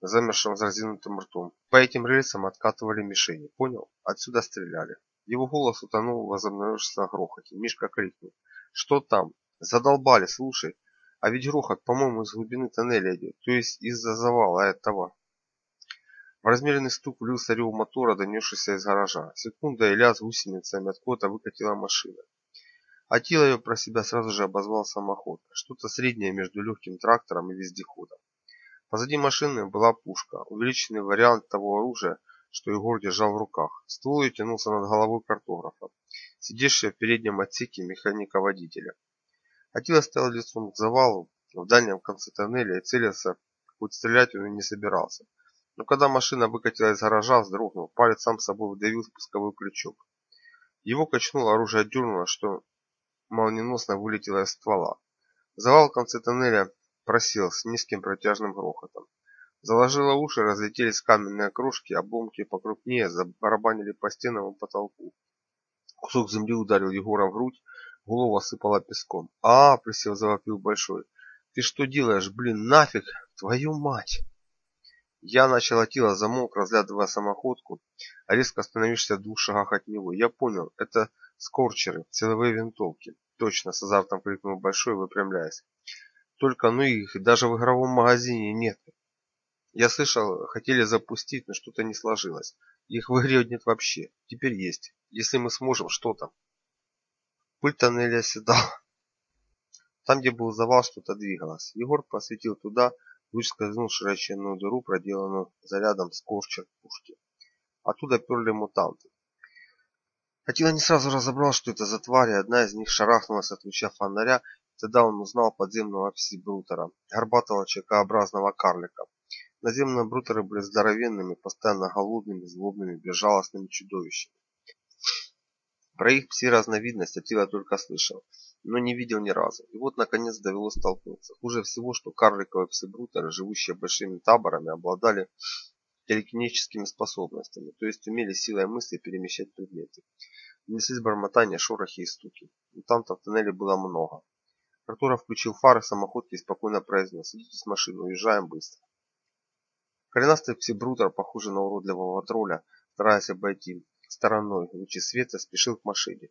S2: замершим с разинутым ртом. По этим рельсам откатывали мишени, понял? Отсюда стреляли. Его голос утонул в возобновившемся грохоте. Мишка крикнул. Что там? Задолбали, слушай. А ведь грохот, по-моему, из глубины тоннеля идет, то есть из-за завала этого. В размеренный стук влился рев мотора, донесшийся из гаража. Секунда и лязг гусеницами откуда-то выкатила машина. Атила ее про себя сразу же обозвал самоход. Что-то среднее между легким трактором и вездеходом. Позади машины была пушка, увеличенный вариант того оружия, что Егор держал в руках. Ствол ее тянулся над головой картографа, сидевшего в переднем отсеке механика-водителя. Атила стоял лицом к завалу в дальнем конце тоннеля и целился, хоть стрелять он и не собирался. Но когда машина выкатила из гаража, вздрогнул, палец сам собой выдавил спусковой крючок. Его качнуло, оружие дернуло, что молниеносно вылетело из ствола. Завал в конце тоннеля просел с низким протяжным грохотом. Заложило уши, разлетелись каменные крошки, обломки покрупнее забарабанили по стенам и потолку. Кусок земли ударил Егора в грудь, голову осыпало песком. а, -а, -а присел завопил Большой. «Ты что делаешь, блин, нафиг, твою мать!» Я начал Атила замолк, разглядывая самоходку, а резко остановишься в двух шагах от него. Я понял, это скорчеры, силовые винтовки. Точно, с азартом крикнул Большой, выпрямляясь. Только ну их даже в игровом магазине нет. Я слышал, хотели запустить, но что-то не сложилось. Их в игре нет вообще. Теперь есть. Если мы сможем, что там? Пульт тоннеля оседал. Там, где был завал, что-то двигалось. Егор посветил туда, луч скользнул широченную дыру, проделанную зарядом скорчер пушки. Оттуда перли мутанты. Атила не сразу разобрал, что это за твари. Одна из них шарахнулась от луча фонаря, тогда он узнал подземного псибрутера, горбатого человекообразного карлика. Наземные брутеры были здоровенными, постоянно голодными, злобными, безжалостными чудовищами. Про их пси-разновидность Атила только слышал, но не видел ни разу. И вот, наконец, довелось столкнуться. Хуже всего, что карликовые псибрутеры, живущие большими таборами, обладали телекинетическими способностями, то есть умели силой мысли перемещать предметы. Неслись бормотания, шорохи и стуки. Мутантов в тоннеле было много. Артура включил фары самоходки и спокойно произнес. Садитесь в машину, уезжаем быстро. Коренастый псибрутер, похожий на уродливого тролля, стараясь обойти стороной лучи света, спешил к машине.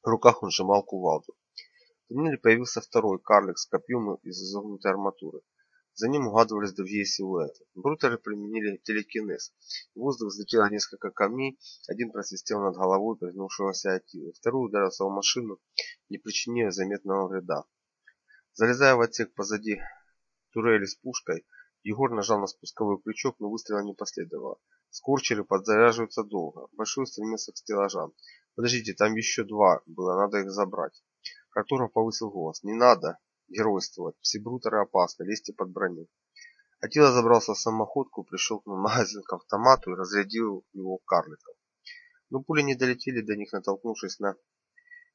S2: В руках он сжимал кувалду. В туннеле появился второй карлик с копьем из изогнутой арматуры. За ним угадывались другие силуэты. Брутеры применили телекинез. В воздух взлетело несколько камней, один просвистел над головой пригнувшегося Атилы, второй ударился в машину, не причинив заметного вреда. Залезая в отсек позади турели с пушкой, Егор нажал на спусковой крючок, но выстрела не последовало. Скорчеры подзаряжаются долго. Большой стремился к стеллажам. Подождите, там еще два было, надо их забрать. Картуров повысил голос. Не надо, геройствовать. Все брутеры опасны, лезьте под броню. Атила забрался в самоходку, прищелкнул магазин к автомату и разрядил его карликов. Но пули не долетели до них, натолкнувшись на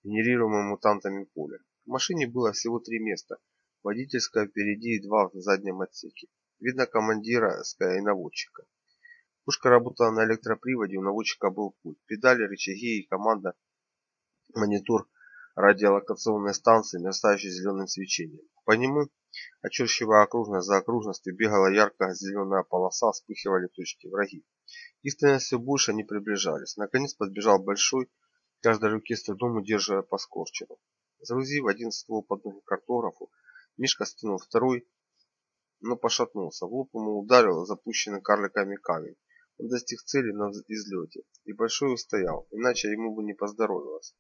S2: генерируемое мутантами поле. В машине было всего три места. Водительское впереди и два в заднем отсеке. Видно командирское и наводчика. Пушка работала на электроприводе, у наводчика был пульт, педали, рычаги и команда, монитор радиолокационной станции, мерцающий зеленым свечением. По нему, очерчивая окружность за окружностью, бегала ярко-зеленая полоса, вспыхивали точки враги. Их становилось все больше, они приближались. Наконец подбежал большой, каждой руке с трудом удерживая по. Загрузив один ствол под ноги картографу, Мишка стянул второй, но пошатнулся. В лоб ему ударил запущенный карликами камень. Он достиг цели на излете, и Большой устоял, иначе ему бы не поздоровилось.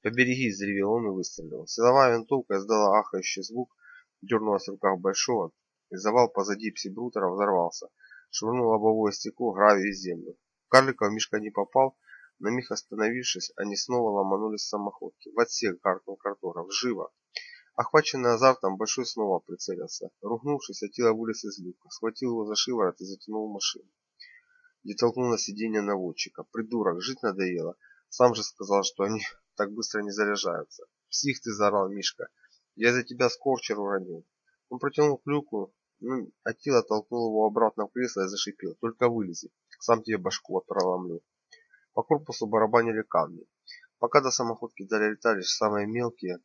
S2: «Побереги!» – заревел он и выстрелил. Силовая винтовка издала ахающий звук, дернулась в руках Большого, и завал позади псибрутера взорвался, швырнул лобовое стекло, гравий и землю. Карликов Мишка не попал, на миг остановившись, они снова ломанулись с самоходки. В отсек гаркнул картограф. «Живо!» Охваченный азартом, Большой снова прицелился. Ругнувшись, Атила вылез из люка, схватил его за шиворот и затянул машину и толкнул на сиденье наводчика. Придурок, жить надоело. Сам же сказал, что они так быстро не заряжаются. Псих ты, заорал Мишка. Я за тебя скорчер уронил. Он протянул клюку, ну, Атила толкнул его обратно в кресло и зашипел. Только вылези, сам тебе башку проломлю. По корпусу барабанили камни. Пока до самоходки долетали самые мелкие,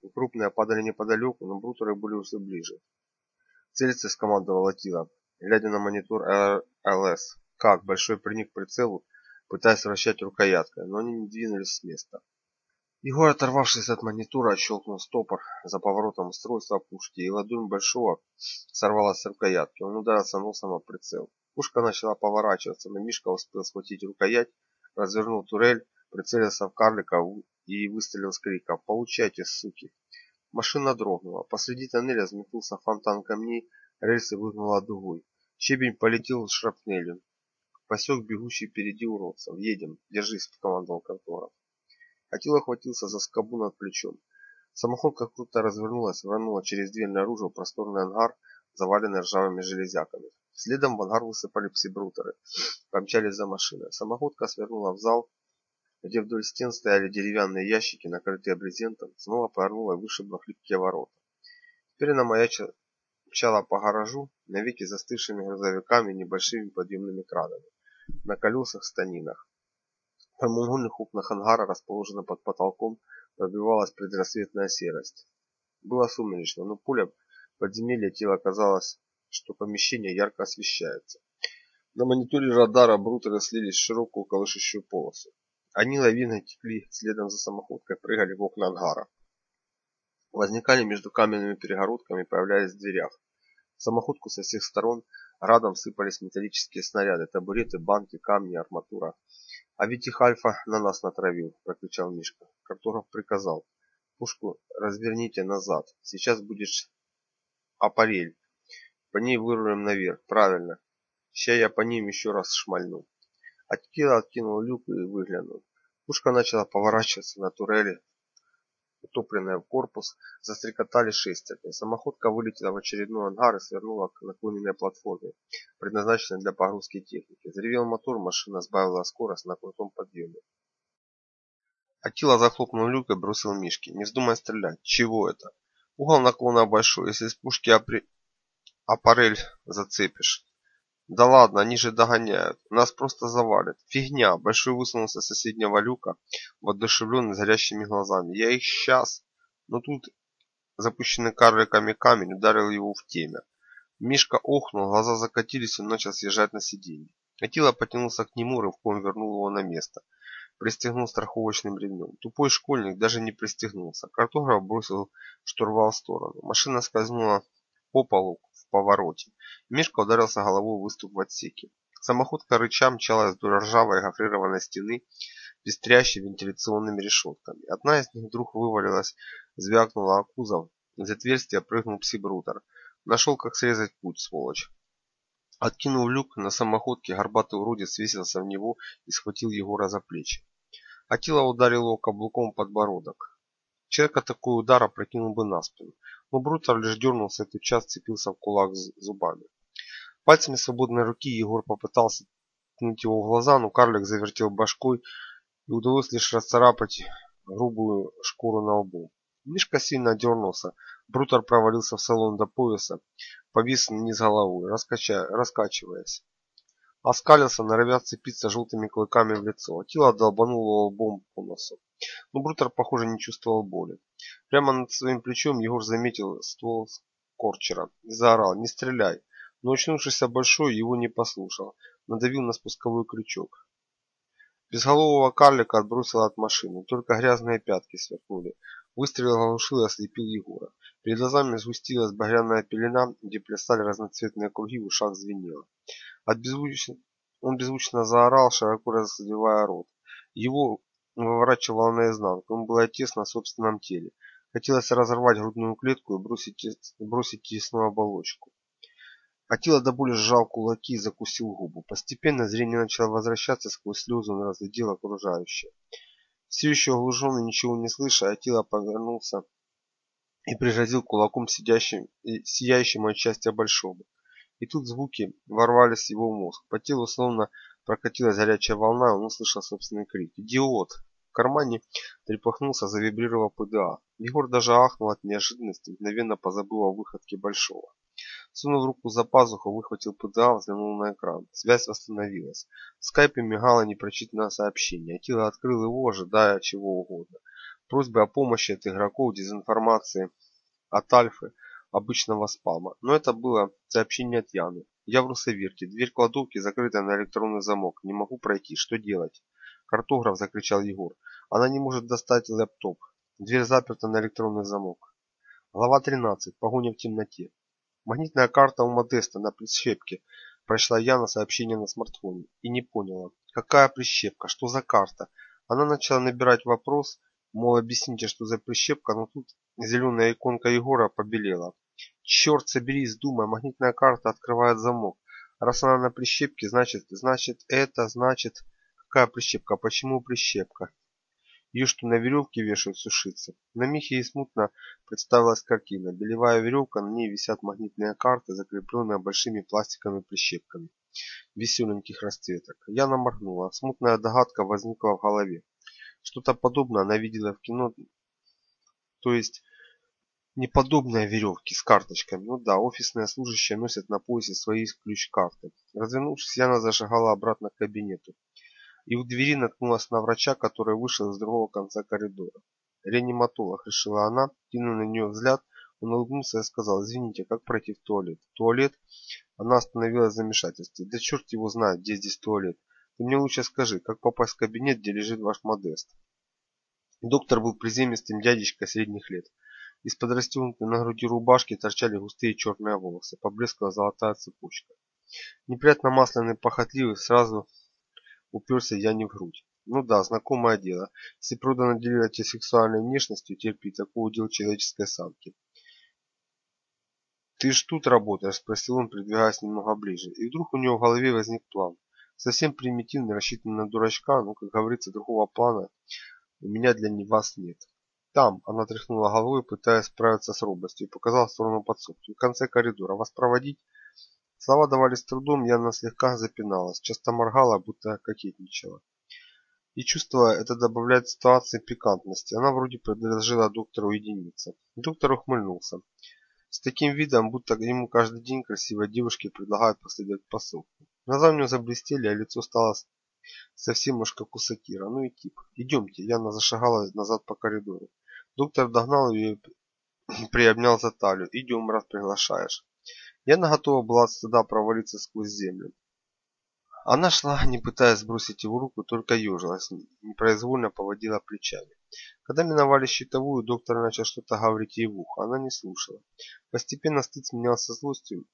S2: и крупные падали неподалеку, но брутеры были уже ближе. Целиться скомандовал Атила, глядя на монитор ЛС. Как? Большой приник к прицелу, пытаясь вращать рукояткой, но они не двинулись с места. Егор, оторвавшись от монитора, отщелкнул стопор за поворотом устройства пушки, и ладонь Большого сорвалась с рукоятки. Он ударился носом о прицел. Пушка начала поворачиваться, но Мишка успел схватить рукоять, развернул турель, прицелился в карлика и выстрелил с криком «Получайте, суки!». Машина дрогнула. Посреди тоннеля взметнулся фонтан камней, рельсы выгнула дугой. Щебень полетел с шрапнелью посек бегущий впереди уродцев. «Едем! Держись!» – командовал Конторов. Атила хватился за скобу над плечом. Самоходка круто развернулась, рванула через дверь наружу просторный ангар, заваленный ржавыми железяками. Следом в ангар высыпали псибрутеры, помчались за машиной. Самоходка свернула в зал, где вдоль стен стояли деревянные ящики, накрытые брезентом, снова повернула и вышибла хлипкие ворота. Теперь она маячила по гаражу, навеки застывшими грузовиками и небольшими подъемными кранами на колесах-станинах. В прямоугольных окнах ангара, расположенных под потолком, пробивалась предрассветная серость. Было сумеречно, но пуля подземелья тела казалось, что помещение ярко освещается. На мониторе радара брутеры слились в широкую колышущую полосу. Они лавиной текли следом за самоходкой, прыгали в окна ангара. Возникали между каменными перегородками, появлялись в дверях. Самоходку со всех сторон Радом сыпались металлические снаряды, табуреты, банки, камни, арматура. «А ведь их Альфа на нас натравил!» – прокричал Мишка. Картограф приказал. «Пушку разверните назад. Сейчас будет аппарель. По ней вырулим наверх. Правильно. Ща я по ним еще раз шмальну». Акила откинул люк и выглянул. Пушка начала поворачиваться на турели, утопленная в корпус, застрекотали шестерни. Самоходка вылетела в очередной ангар и свернула к наклоненной платформе, предназначенной для погрузки техники. Заревел мотор, машина сбавила скорость на крутом подъеме. Атила захлопнул люк и бросил Мишки. Не вздумай стрелять. Чего это? Угол наклона большой. Если с пушки апри... аппарель зацепишь, да ладно, они же догоняют. Нас просто завалят. Фигня. Большой высунулся соседнего люка, воодушевленный, горящими глазами. Я их сейчас. Но тут запущенный карликами камень ударил его в темя. Мишка охнул, глаза закатились, и начал съезжать на сиденье. Атила потянулся к нему, рывком вернул его на место. Пристегнул страховочным ремнем. Тупой школьник даже не пристегнулся. Картограф бросил штурвал в сторону. Машина скользнула по полу повороте. Мишка ударился головой в выступ в отсеке. Самоходка рыча мчалась вдоль ржавой гофрированной стены, пестрящей вентиляционными решетками. Одна из них вдруг вывалилась, звякнула о кузов, из отверстия прыгнул псибрутер. Нашел, как срезать путь, сволочь. Откинув люк, на самоходке горбатый уродец свесился в него и схватил Егора за плечи. Атила ударил его каблуком подбородок. Человека такой удар опрокинул бы на спину но Брутер лишь дернулся и тотчас цепился в кулак зубами. Пальцами свободной руки Егор попытался ткнуть его в глаза, но карлик завертел башкой и удалось лишь расцарапать грубую шкуру на лбу. Мишка сильно дернулся. Брутер провалился в салон до пояса, повис вниз головой, раскача... раскачиваясь. Оскалился, норовя цепиться желтыми клыками в лицо. Тело долбануло лбом по носу. Но Брутер, похоже, не чувствовал боли. Прямо над своим плечом Егор заметил ствол Корчера и заорал «Не стреляй!». Но очнувшийся большой его не послушал, надавил на спусковой крючок. Безголового карлика отбросило от машины, только грязные пятки сверкнули. Выстрел оглушил и ослепил Егора. Перед глазами сгустилась багряная пелена, где плясали разноцветные круги, в ушах звенело. От беззвучно... Он беззвучно заорал, широко развивая рот. Его выворачивало наизнанку, он был тесно в собственном теле. Хотелось разорвать грудную клетку и бросить, бросить тесную оболочку. Атила до боли сжал кулаки и закусил губу. Постепенно зрение начало возвращаться, сквозь слезы он разглядел окружающее. Все еще оглушенный, ничего не слыша, Атила повернулся и пригрозил кулаком сидящим, сияющему от счастья большому. И тут звуки ворвались в его мозг. По телу словно прокатилась горячая волна, он услышал собственный крик. «Идиот!» В кармане трепыхнулся, завибрировал ПДА. Егор даже ахнул от неожиданности, мгновенно позабыл о выходке Большого. Сунув руку за пазуху, выхватил ПДА, взглянул на экран. Связь восстановилась. В скайпе мигало непрочитанное сообщение. Атила открыл его, ожидая чего угодно. Просьбы о помощи от игроков, дезинформации от Альфы, обычного спама. Но это было сообщение от Яны. Я в Русоверте. Дверь кладовки закрыта на электронный замок. Не могу пройти. Что делать? Картограф, закричал Егор. Она не может достать лэптоп. Дверь заперта на электронный замок. Глава 13. Погоня в темноте. Магнитная карта у Модеста на прищепке. Прочла Яна сообщение на смартфоне и не поняла, какая прищепка, что за карта. Она начала набирать вопрос, мол, объясните, что за прищепка, но тут зеленая иконка Егора побелела. Черт, соберись, думай, магнитная карта открывает замок. Раз она на прищепке, значит, значит это, значит... Какая прищепка? Почему прищепка? Ее что, на веревке вешают сушиться? На миг ей смутно представилась картина. Белевая веревка, на ней висят магнитные карты, закрепленные большими пластиковыми прищепками веселеньких расцветок. Яна моргнула. Смутная догадка возникла в голове. Что-то подобное она видела в кино, то есть неподобные веревки с карточками. Ну да, офисные служащие носят на поясе свои ключ-карты. Развернувшись, Яна зашагала обратно к кабинету и у двери наткнулась на врача, который вышел из другого конца коридора. Реаниматолог, решила она, кинув на нее взгляд, он улыбнулся и сказал, извините, как пройти в туалет? Туалет? Она остановилась в замешательстве. Да черт его знает, где здесь туалет. Ты мне лучше скажи, как попасть в кабинет, где лежит ваш Модест? Доктор был приземистым дядечкой средних лет. Из-под на груди рубашки торчали густые черные волосы, поблескала золотая цепочка. Неприятно масляный похотливый сразу уперся я не в грудь. Ну да, знакомое дело. Если природа наделила тебя сексуальной внешностью, терпи, такой удел человеческой самки. «Ты ж тут работаешь?» – спросил он, придвигаясь немного ближе. И вдруг у него в голове возник план. Совсем примитивный, рассчитанный на дурачка, но, как говорится, другого плана у меня для вас нет. Там, она тряхнула головой, пытаясь справиться с робостью, и показала в сторону подсобки. В конце коридора. Вас проводить? Слова давались трудом, Яна слегка запиналась, часто моргала, будто кокетничала. И чувствуя это добавляет ситуации пикантности, она вроде предложила доктору уединиться. Доктор ухмыльнулся. С таким видом, будто ему каждый день красивой девушке предлагают последовать посылку. Глаза у него заблестели, а лицо стало совсем уж как у сатира. Ну и тип. Идемте. Яна зашагала назад по коридору. Доктор догнал ее и приобнял за талию. Идем, раз приглашаешь. Яна готова была стыда провалиться сквозь землю. Она шла, не пытаясь сбросить его руку, только ежилась, непроизвольно поводила плечами. Когда миновали щитовую, доктор начал что-то говорить ей в ухо. Она не слушала. Постепенно стыд сменялся злостью,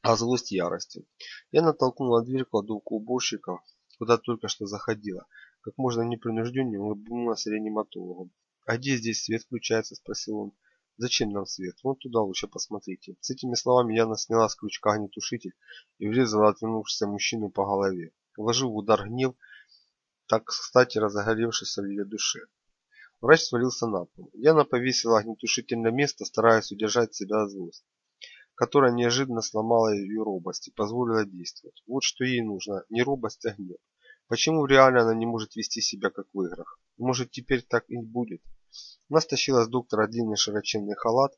S2: а злость яростью. Я натолкнула дверь кладовку уборщиков, куда только что заходила. Как можно непринужденнее улыбнулась реаниматологу. «А где здесь свет включается?» – спросил он. Зачем нам свет? Вон туда лучше посмотрите. С этими словами Яна сняла с крючка огнетушитель и врезала отвернувшегося мужчину по голове, вложив в удар гнев, так кстати разогоревшийся в ее душе. Врач свалился на пол. Яна повесила огнетушитель на место, стараясь удержать себя от злости, которая неожиданно сломала ее робость и позволила действовать. Вот что ей нужно, не робость, а гнев. Почему реале она не может вести себя как в играх? Может теперь так и будет? Она стащила с доктора длинный широченный халат,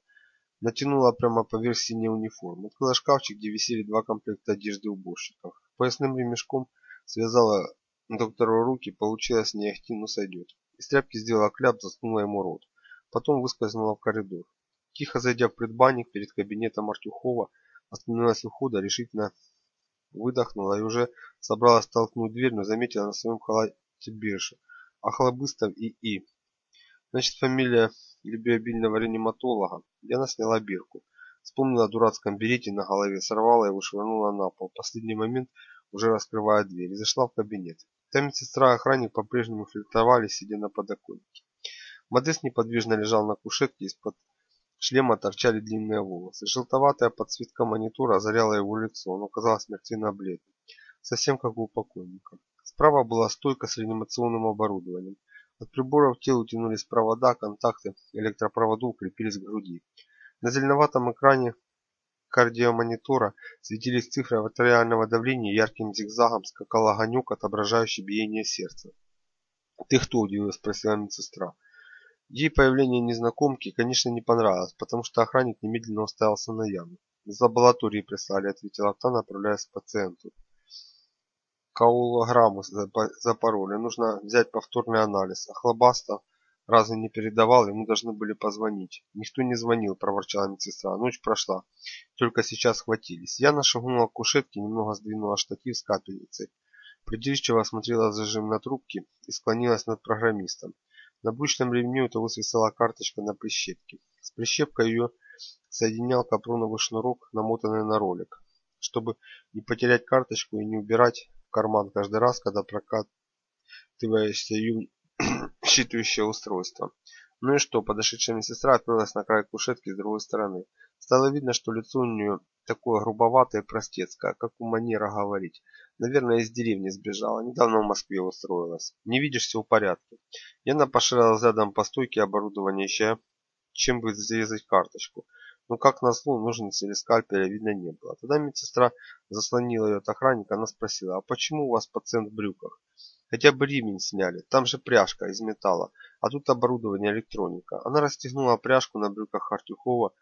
S2: натянула прямо поверх синей униформы, открыла шкафчик, где висели два комплекта одежды уборщиков. Поясным ремешком связала доктору руки, получилось не ахти, но сойдет. Из тряпки сделала кляп, заткнула ему рот. Потом выскользнула в коридор. Тихо зайдя в предбанник перед кабинетом Артюхова, остановилась у входа, решительно выдохнула и уже собралась толкнуть дверь, но заметила на своем халате биржу. Охлобыстов и И. Значит, фамилия любвеобильного реаниматолога. Яна сняла бирку. Вспомнила о дурацком берете на голове, сорвала его, швырнула на пол. В последний момент, уже раскрывая дверь, и зашла в кабинет. Там медсестра и охранник по-прежнему флиртовали, сидя на подоконнике. Модест неподвижно лежал на кушетке, из-под шлема торчали длинные волосы. Желтоватая подсветка монитора озаряла его лицо, оно казалось мертвенно бледным, совсем как у покойника. Справа была стойка с реанимационным оборудованием. От приборов к телу тянулись провода, контакты электропроводов крепились к груди. На зеленоватом экране кардиомонитора светились цифры артериального давления ярким зигзагом скакал огонек, отображающий биение сердца. «Ты кто?» – удивилась спросила медсестра. Ей появление незнакомки, конечно, не понравилось, потому что охранник немедленно уставился на яму. «Из лаборатории прислали», – ответила та, направляясь к пациенту каулограмму запороли. Нужно взять повторный анализ. А Хлобастов разве не передавал? Ему должны были позвонить. Никто не звонил, проворчала медсестра. Ночь прошла. Только сейчас схватились. Я нашагнула к кушетке, немного сдвинула штатив с капельницей. Придирчиво осмотрела зажим на трубке и склонилась над программистом. На брючном ремне у того свисала карточка на прищепке. С прищепкой ее соединял капроновый шнурок, намотанный на ролик. Чтобы не потерять карточку и не убирать карман каждый раз, когда прокатываешься считывающее устройство. Ну и что, подошедшая медсестра отправилась на край кушетки с другой стороны. Стало видно, что лицо у нее такое грубоватое и простецкое, как у манера говорить. Наверное, из деревни сбежала, недавно в Москве устроилась. Не видишь, все в порядке. Яна пошарила взглядом по стойке оборудования, ища чем бы зарезать карточку. Но как назло, ножниц или скальпеля видно не было. Тогда медсестра заслонила ее от охранника, она спросила, а почему у вас пациент в брюках? Хотя бы ремень сняли, там же пряжка из металла, а тут оборудование электроника. Она расстегнула пряжку на брюках Артюхова,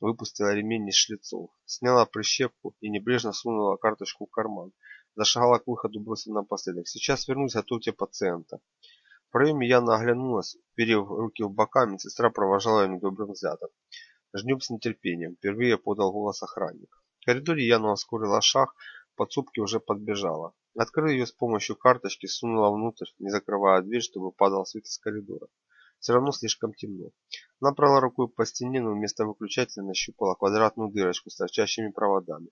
S2: выпустила ремень из шлицов, сняла прищепку и небрежно сунула карточку в карман. Зашагала к выходу, бросив напоследок. Сейчас вернусь, готовьте пациента. В проеме Яна оглянулась, перев руки в бока, медсестра провожала ее недобрым взглядом. Ждем с нетерпением, впервые подал голос охранник. В коридоре Яна ускорила шаг, подсобки уже подбежала. Открыла ее с помощью карточки, сунула внутрь, не закрывая дверь, чтобы падал свет из коридора. Все равно слишком темно. Она брала рукой по стене, но вместо выключателя нащупала квадратную дырочку с торчащими проводами.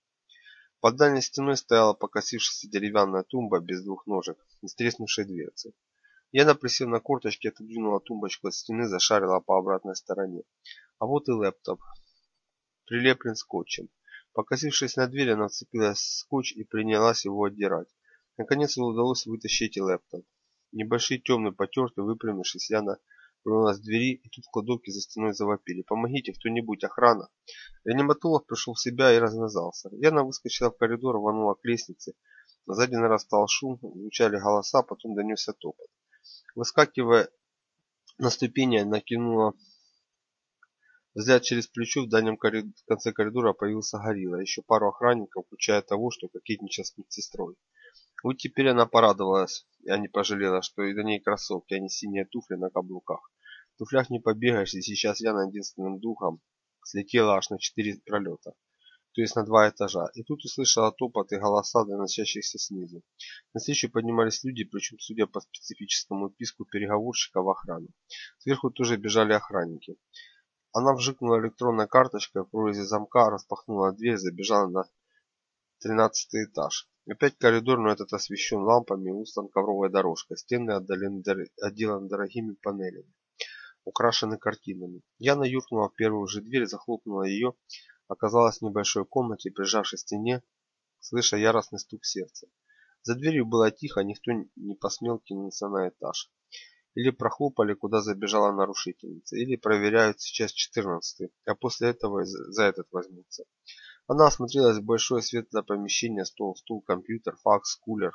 S2: Под дальней стеной стояла покосившаяся деревянная тумба без двух ножек и с треснувшей дверцей. Яна, присев на корточки, отодвинула тумбочку от стены, зашарила по обратной стороне. А вот и лэптоп. Прилеплен скотчем. Покосившись на дверь, она вцепилась скотч и принялась его отдирать. Наконец ей удалось вытащить лэптоп. Небольшой темный, потертый, выпрямившись, Яна повернулась к двери, и тут в кладовке за стеной завопили. «Помогите, кто-нибудь, охрана!» Реаниматолог пришел в себя и развязался. Яна выскочила в коридор, рванула к лестнице. Сзади нарастал шум, звучали голоса, потом донесся топот. Выскакивая на ступени, накинула взгляд через плечо, в дальнем коридор, конце коридора появился горилла, еще пару охранников, включая того, что кокетничал с медсестрой. Вот теперь она порадовалась, а не пожалела, что и до ней кроссовки, а не синие туфли на каблуках. В туфлях не побегаешь, и сейчас я на единственным духом слетела аж на четыре пролета то есть на два этажа, и тут услышала топот и голоса, доносящихся снизу. На встречу поднимались люди, причем, судя по специфическому писку переговорщика в охрану. Сверху тоже бежали охранники. Она вжикнула электронной карточкой в прорези замка, распахнула дверь, забежала на тринадцатый этаж. Опять коридор, но этот освещен лампами, устлан ковровой дорожкой, стены отделаны дорогими панелями, украшены картинами. Яна юркнула в первую же дверь, захлопнула ее, оказалась в небольшой комнате, прижавшись к стене, слыша яростный стук сердца. За дверью было тихо, никто не посмел кинуться на этаж. Или прохлопали, куда забежала нарушительница, или проверяют сейчас четырнадцатый, а после этого за этот возьмутся. Она осмотрелась в большое светлое помещение, стол, стул, компьютер, факс, кулер.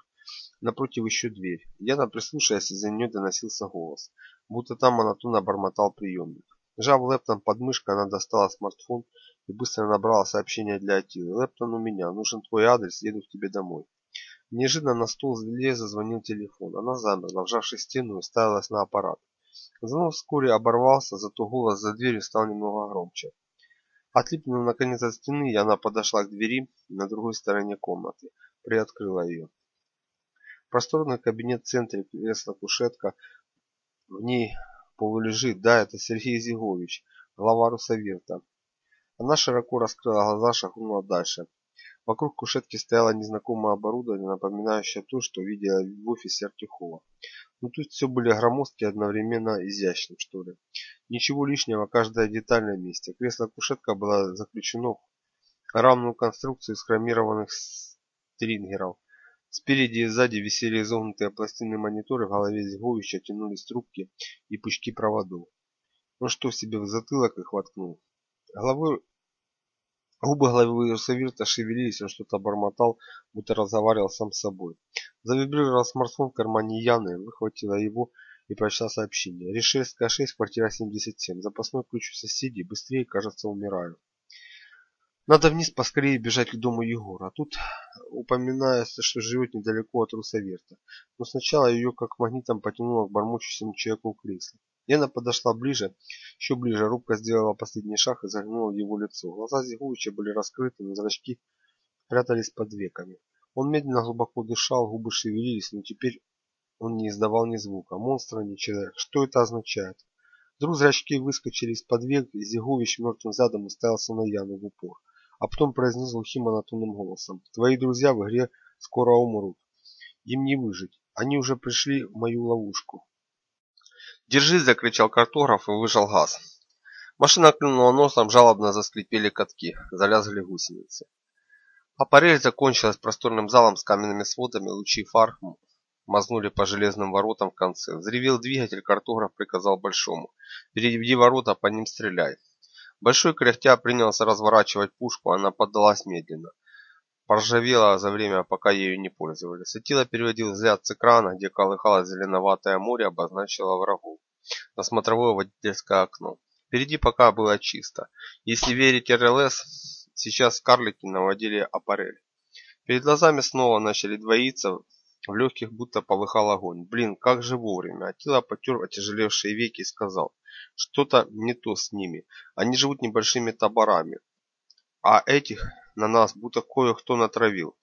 S2: Напротив еще дверь. Яна, прислушаясь, из-за нее доносился голос. будто там монотонно бормотал приемник. Сжав Лептон под мышкой, она достала смартфон и быстро набрала сообщение для Атилы. «Лептон у меня. Нужен твой адрес. Еду к тебе домой». Неожиданно на стол Ле зазвонил телефон. Она замерла, вжавшись в стену, и ставилась на аппарат. Звонок вскоре оборвался, зато голос за дверью стал немного громче. Отлипнув наконец от стены, она подошла к двери на другой стороне комнаты, приоткрыла ее. Просторный кабинет в центре, кресло-кушетка, в ней полулежит, да, это Сергей Зигович, глава Русаверта. Она широко раскрыла глаза, шагнула дальше. Вокруг кушетки стояло незнакомое оборудование, напоминающее то, что видела в офисе Артюхова. Но тут все были громоздки одновременно изящным, что ли. Ничего лишнего, каждая деталь на месте. Кресло-кушетка была заключено в рамную конструкцию из хромированных стрингеров. Спереди и сзади висели изогнутые пластины мониторы, в голове Зиговича тянулись трубки и пучки проводов. Он что, себе в затылок их воткнул? Головой Губы главы Росавирта шевелились, он что-то бормотал, будто разговаривал сам с собой. Завибрировал смартфон в кармане Яны, выхватила его и прочла сообщение. Решельская 6, квартира 77. Запасной ключ у соседей. Быстрее, кажется, умираю. Надо вниз поскорее бежать к дому Егора. А тут упоминается, что живет недалеко от Русаверта. Но сначала ее как магнитом потянуло к бормочущему человеку в кресле. Лена подошла ближе, еще ближе, рубка сделала последний шаг и заглянула в его лицо. Глаза Зиговича были раскрыты, но зрачки прятались под веками. Он медленно глубоко дышал, губы шевелились, но теперь он не издавал ни звука. Монстр, не человек. Что это означает? Вдруг зрачки выскочили из-под век, и Зигович мертвым задом уставился на Яну в упор. А потом произнес глухим монотонным голосом. Твои друзья в игре скоро умрут. Им не выжить. Они уже пришли в мою ловушку. «Держись!» – закричал картограф и выжал газ. Машина клюнула носом, жалобно заскрипели катки, залязгали гусеницы. Аппарель закончилась просторным залом с каменными сводами, лучи фар мазнули по железным воротам в конце. Взревел двигатель, картограф приказал Большому. «Переведи ворота, по ним стреляй». Большой кряхтя принялся разворачивать пушку, она поддалась медленно. Поржавела за время, пока ею не пользовались. Сатила переводил взгляд с экрана, где колыхалось зеленоватое море, обозначило врагов на смотровое водительское окно. Впереди пока было чисто. Если верить РЛС, сейчас карлики наводили аппарель. Перед глазами снова начали двоиться, в легких будто полыхал огонь. Блин, как же вовремя. Атила потер отяжелевшие веки и сказал, что-то не то с ними. Они живут небольшими таборами. А этих на нас будто кое-кто натравил.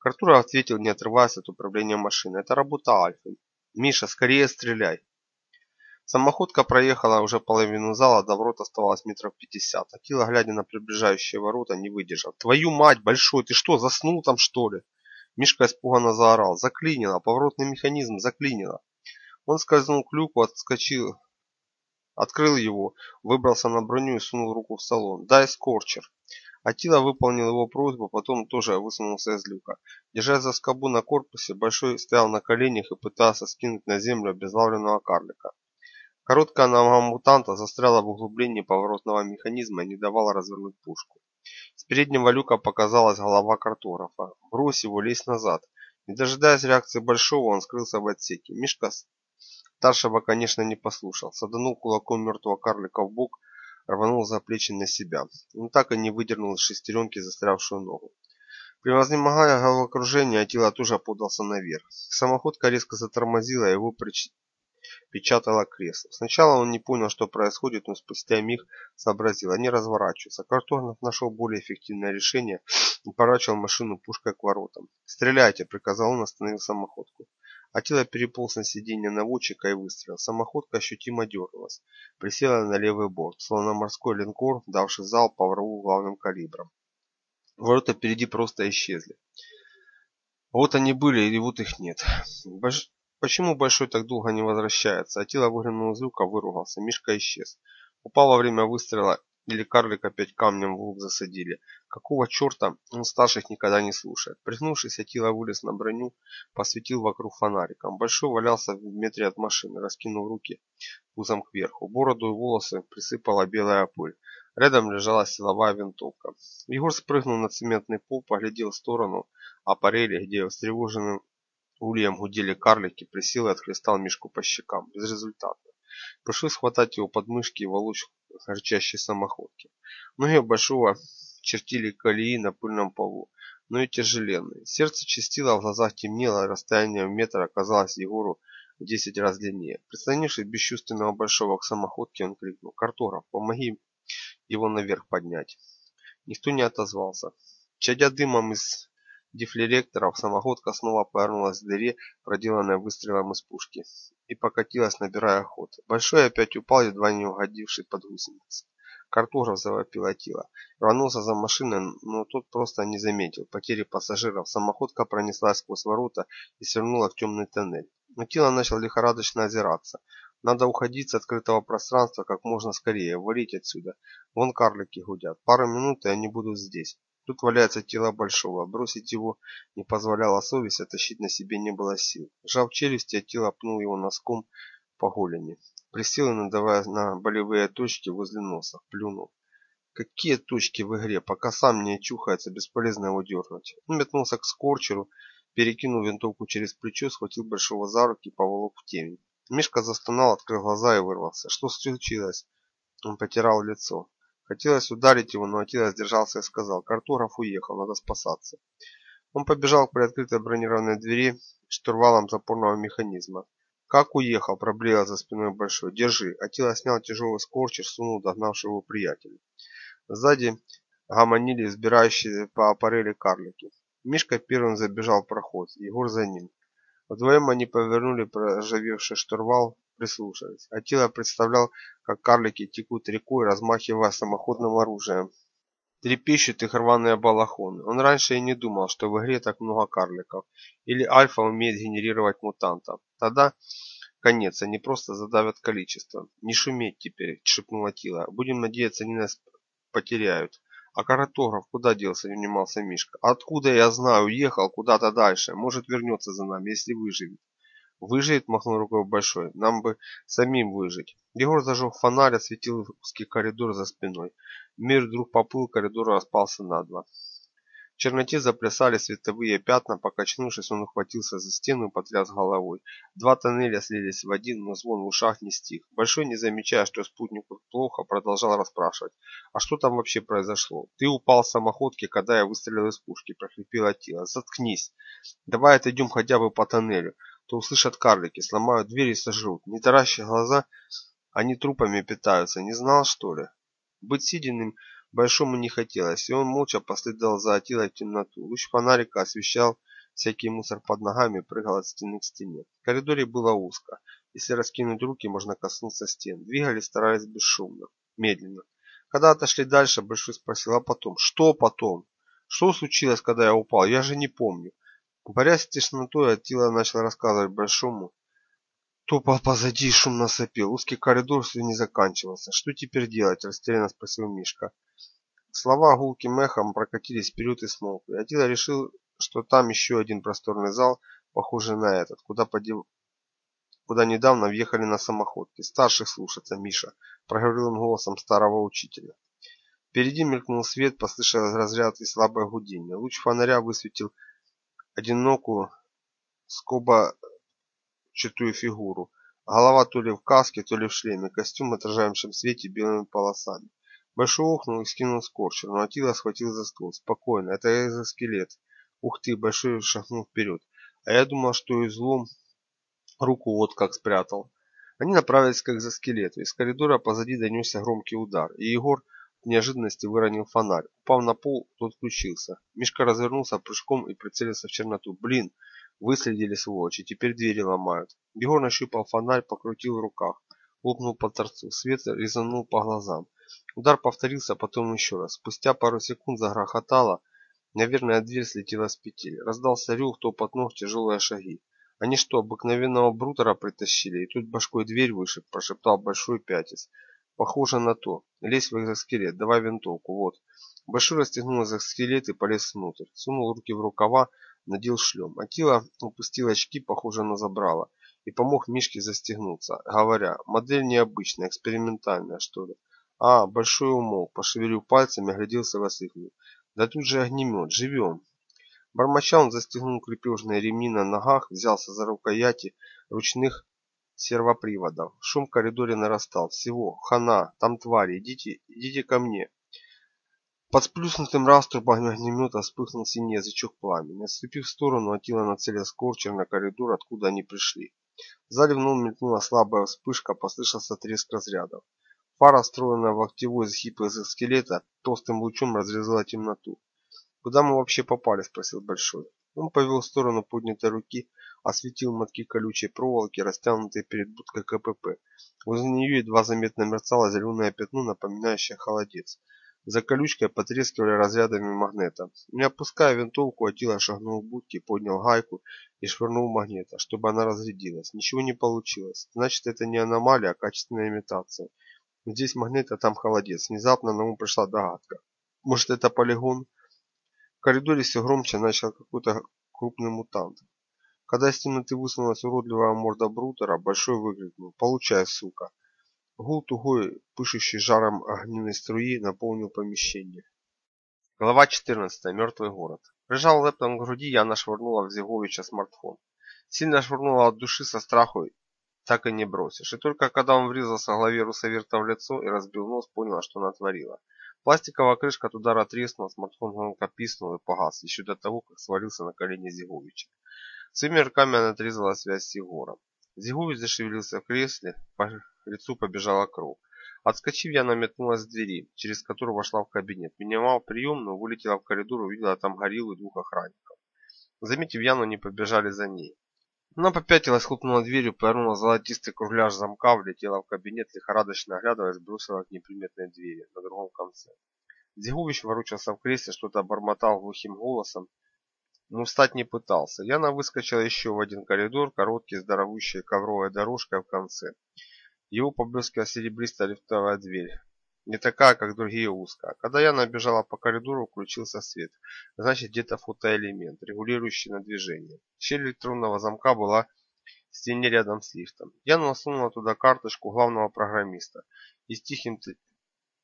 S2: Картура ответил, не отрываясь от управления машиной. Это работа Альфы. Миша, скорее стреляй. Самоходка проехала уже половину зала, до ворот оставалось метров пятьдесят. Акила, глядя на приближающие ворота, не выдержал. «Твою мать, Большой, ты что, заснул там, что ли?» Мишка испуганно заорал. «Заклинило, поворотный механизм заклинило». Он скользнул к люку, отскочил, открыл его, выбрался на броню и сунул руку в салон. «Дай скорчер». Атила выполнил его просьбу, потом тоже высунулся из люка. Держась за скобу на корпусе, Большой стоял на коленях и пытался скинуть на землю обезглавленного карлика. Короткая нога мутанта застряла в углублении поворотного механизма и не давала развернуть пушку. С переднего люка показалась голова картографа. Брось его, лезь назад. Не дожидаясь реакции Большого, он скрылся в отсеке. Мишка старшего, конечно, не послушал. Саданул кулаком мертвого карлика в бок, рванул за плечи на себя. Он так и не выдернул из шестеренки застрявшую ногу. Превознемогая головокружение, Атила тоже подался наверх. Самоходка резко затормозила, его прич печатала кресло. Сначала он не понял, что происходит, но спустя миг сообразил. Они разворачиваются. Картограф нашел более эффективное решение и поворачивал машину пушкой к воротам. «Стреляйте!» – приказал он, остановив самоходку. Атила переполз на сиденье наводчика и выстрелил. Самоходка ощутимо дернулась. Присела на левый борт, словно морской линкор, давший залп по врагу главным калибром. Ворота впереди просто исчезли. Вот они были, и вот их нет. Почему Большой так долго не возвращается? Атила выглянул из люка, выругался. Мишка исчез. Упал во время выстрела или карлик опять камнем в лоб засадили. Какого черта он старших никогда не слушает. Пригнувшись, Атила вылез на броню, посветил вокруг фонариком. Большой валялся в метре от машины, раскинув руки пузом кверху. Бороду и волосы присыпала белая пыль. Рядом лежала силовая винтовка. Егор спрыгнул на цементный пол, поглядел в сторону аппарели, где встревоженным Ульям гудели карлики, присел и отхлестал Мишку по щекам. Безрезультатно. Пришлось хватать его под мышки и волочь к рычащей самоходке. Ноги Большого чертили колеи на пыльном полу, но и тяжеленные. Сердце чистило, а в глазах темнело, расстояние в метр оказалось Егору в десять раз длиннее. Прислонившись бесчувственного Большого к самоходке, он крикнул «Картограф, помоги его наверх поднять!» Никто не отозвался. Чадя дымом из дефлеректоров, самоходка снова повернулась к дыре, проделанной выстрелом из пушки, и покатилась, набирая ход. Большой опять упал, едва не угодивший под гусеницы. Картограф завопила тело. Рванулся за машиной, но тот просто не заметил потери пассажиров. Самоходка пронеслась сквозь ворота и свернула в темный тоннель. Тело начал лихорадочно озираться. Надо уходить с открытого пространства как можно скорее, валить отсюда. Вон карлики гудят. Пару минут, и они будут здесь. Тут валяется тело Большого. Бросить его не позволяла совесть, а тащить на себе не было сил. Сжав челюсти, от тела пнул его носком по голени. Присел и, надавая на болевые точки возле носа, плюнул. Какие точки в игре, пока сам не очухается, бесполезно его дернуть. Он метнулся к скорчеру, перекинул винтовку через плечо, схватил Большого за руки и поволок в темень. Мишка застонал, открыл глаза и вырвался. Что случилось? Он потирал лицо. Хотелось ударить его, но отец сдержался и сказал, картограф уехал, надо спасаться. Он побежал к приоткрытой бронированной двери штурвалом запорного механизма. «Как уехал?» – проблеял за спиной Большой. «Держи!» Атила снял тяжелый скорчер, сунул догнавшего его приятеля. Сзади гомонили сбирающие по аппарели карлики. Мишка первым забежал в проход, Егор за ним. Вдвоем они повернули проржавевший штурвал прислушались. Атила представлял, как карлики текут рекой, размахивая самоходным оружием. Трепещут их рваные балахоны. Он раньше и не думал, что в игре так много карликов. Или Альфа умеет генерировать мутантов. Тогда конец, они просто задавят количество. Не шуметь теперь, шепнула Тила. Будем надеяться, они нас потеряют. А картограф куда делся, не унимался Мишка. Откуда я знаю, уехал куда-то дальше. Может вернется за нами, если выживет. Выживет, махнул рукой большой. Нам бы самим выжить. Егор зажег фонарь, осветил узкий коридор за спиной. Мир вдруг поплыл, коридор распался на два. В черноте заплясали световые пятна, покачнувшись, он ухватился за стену и потряс головой. Два тоннеля слились в один, но звон в ушах не стих. Большой, не замечая, что спутнику плохо, продолжал расспрашивать. «А что там вообще произошло? Ты упал с самоходки, когда я выстрелил из пушки», – прохрипело тело. «Заткнись! Давай отойдем хотя бы по тоннелю то услышат карлики, сломают дверь и сожрут. Не таращи глаза, они трупами питаются. Не знал, что ли? Быть сиденным большому не хотелось, и он молча последовал за Атилой в темноту. Луч фонарика освещал всякий мусор под ногами, прыгал от стены к стене. В коридоре было узко. Если раскинуть руки, можно коснуться стен. Двигались, старались бесшумно, медленно. Когда отошли дальше, Большой спросил, а потом? Что потом? Что случилось, когда я упал? Я же не помню. Борясь с тишинотой, Аттила начал рассказывать Большому. Топал позади и шумно сопел. Узкий коридор все не заканчивался. «Что теперь делать?» – растерянно спросил Мишка. Слова гулким эхом прокатились вперед и смолкли. Атила решил, что там еще один просторный зал, похожий на этот, куда, подев... куда недавно въехали на самоходке. «Старших слушаться, Миша», – проговорил он голосом старого учителя. Впереди мелькнул свет, послышалось разряд и слабое гудение. Луч фонаря высветил одинокую скобочатую фигуру. Голова то ли в каске, то ли в шлеме, костюм в отражающем свете белыми полосами. Большой охнул и скинул скорчер, но Атила схватил за ствол. Спокойно, это экзоскелет. Ух ты, Большой шагнул вперед. А я думал, что излом руку вот как спрятал. Они направились к экзоскелету. Из коридора позади донесся громкий удар, и Егор неожиданности выронил фонарь. Упав на пол, тот включился. Мишка развернулся прыжком и прицелился в черноту. Блин, выследили сволочи, теперь двери ломают. Егор нащупал фонарь, покрутил в руках. Лопнул по торцу, свет резанул по глазам. Удар повторился, потом еще раз. Спустя пару секунд загрохотало. Наверное, дверь слетела с петель. Раздался рюх, топот ног, тяжелые шаги. Они что, обыкновенного брутера притащили? И тут башкой дверь вышиб, прошептал большой пятец. Похоже на то. Лезь в экзоскелет, давай винтовку, вот. Большой расстегнул экзоскелет и полез внутрь. Сунул руки в рукава, надел шлем. Атила упустил очки, похоже на забрало, и помог Мишке застегнуться, говоря, модель необычная, экспериментальная, что ли. А, большой умолк, пошевелил пальцами, огляделся в Да тут же огнемет, живем. Бормоча он застегнул крепежные ремни на ногах, взялся за рукояти ручных сервоприводов. Шум в коридоре нарастал. Всего. Хана. Там твари. Идите, идите ко мне. Под сплюснутым раструбом огнемета вспыхнул синий язычок пламени. Отступив в сторону, Атила нацелил скорчер на коридор, откуда они пришли. Зале вновь мелькнула слабая вспышка, послышался треск разрядов. Фара, встроенная в локтевой изгиб скелета, толстым лучом разрезала темноту. «Куда мы вообще попали?» – спросил Большой. Он повел в сторону поднятой руки, осветил мотки колючей проволоки, растянутые перед будкой КПП. Возле нее едва заметно мерцало зеленое пятно, напоминающее холодец. За колючкой потрескивали разрядами магнета. Не опуская винтовку, Атила шагнул в будки, поднял гайку и швырнул магнета, чтобы она разрядилась. Ничего не получилось. Значит, это не аномалия, а качественная имитация. Здесь магнит, а там холодец. Внезапно на ум пришла догадка. Может, это полигон? В коридоре все громче начал какой-то крупный мутант. Когда из темноты высунулась уродливая морда Брутера, Большой выкрикнул «Получай, сука!». Гул тугой, пышущий жаром огненной струи, наполнил помещение. Глава 14. Мертвый город. Прижал лэптом к груди, Яна швырнула в Зиговича смартфон. Сильно швырнула от души со страху, так и не бросишь. И только когда он врезался голове Русаверта в лицо и разбил нос, поняла, что натворила. Пластиковая крышка от удара треснула, смартфон громко писнул и погас, еще до того, как свалился на колени Зиговича. Своими руками она отрезала связь с Егором. Зигович зашевелился в кресле, по лицу побежала кровь. Отскочив, я наметнулась к двери, через которую вошла в кабинет. Миновала приемную, вылетела в коридор, увидела там гориллу и двух охранников. Заметив Яну, не побежали за ней. Она попятилась, хлопнула дверью, повернула золотистый кругляш замка, влетела в кабинет, лихорадочно оглядываясь, бросила к неприметной двери на другом конце. Зигович ворочался в кресле, что-то бормотал глухим голосом, но встать не пытался. Яна выскочила еще в один коридор, короткий, здоровущей ковровой дорожкой в конце. Его поблескивала серебристая лифтовая дверь. Не такая, как другие узкая. Когда Яна бежала по коридору, включился свет. Значит, где-то фотоэлемент, регулирующий на движение. Щель электронного замка была в стене рядом с лифтом. Яна насунула туда карточку главного программиста. И с тихим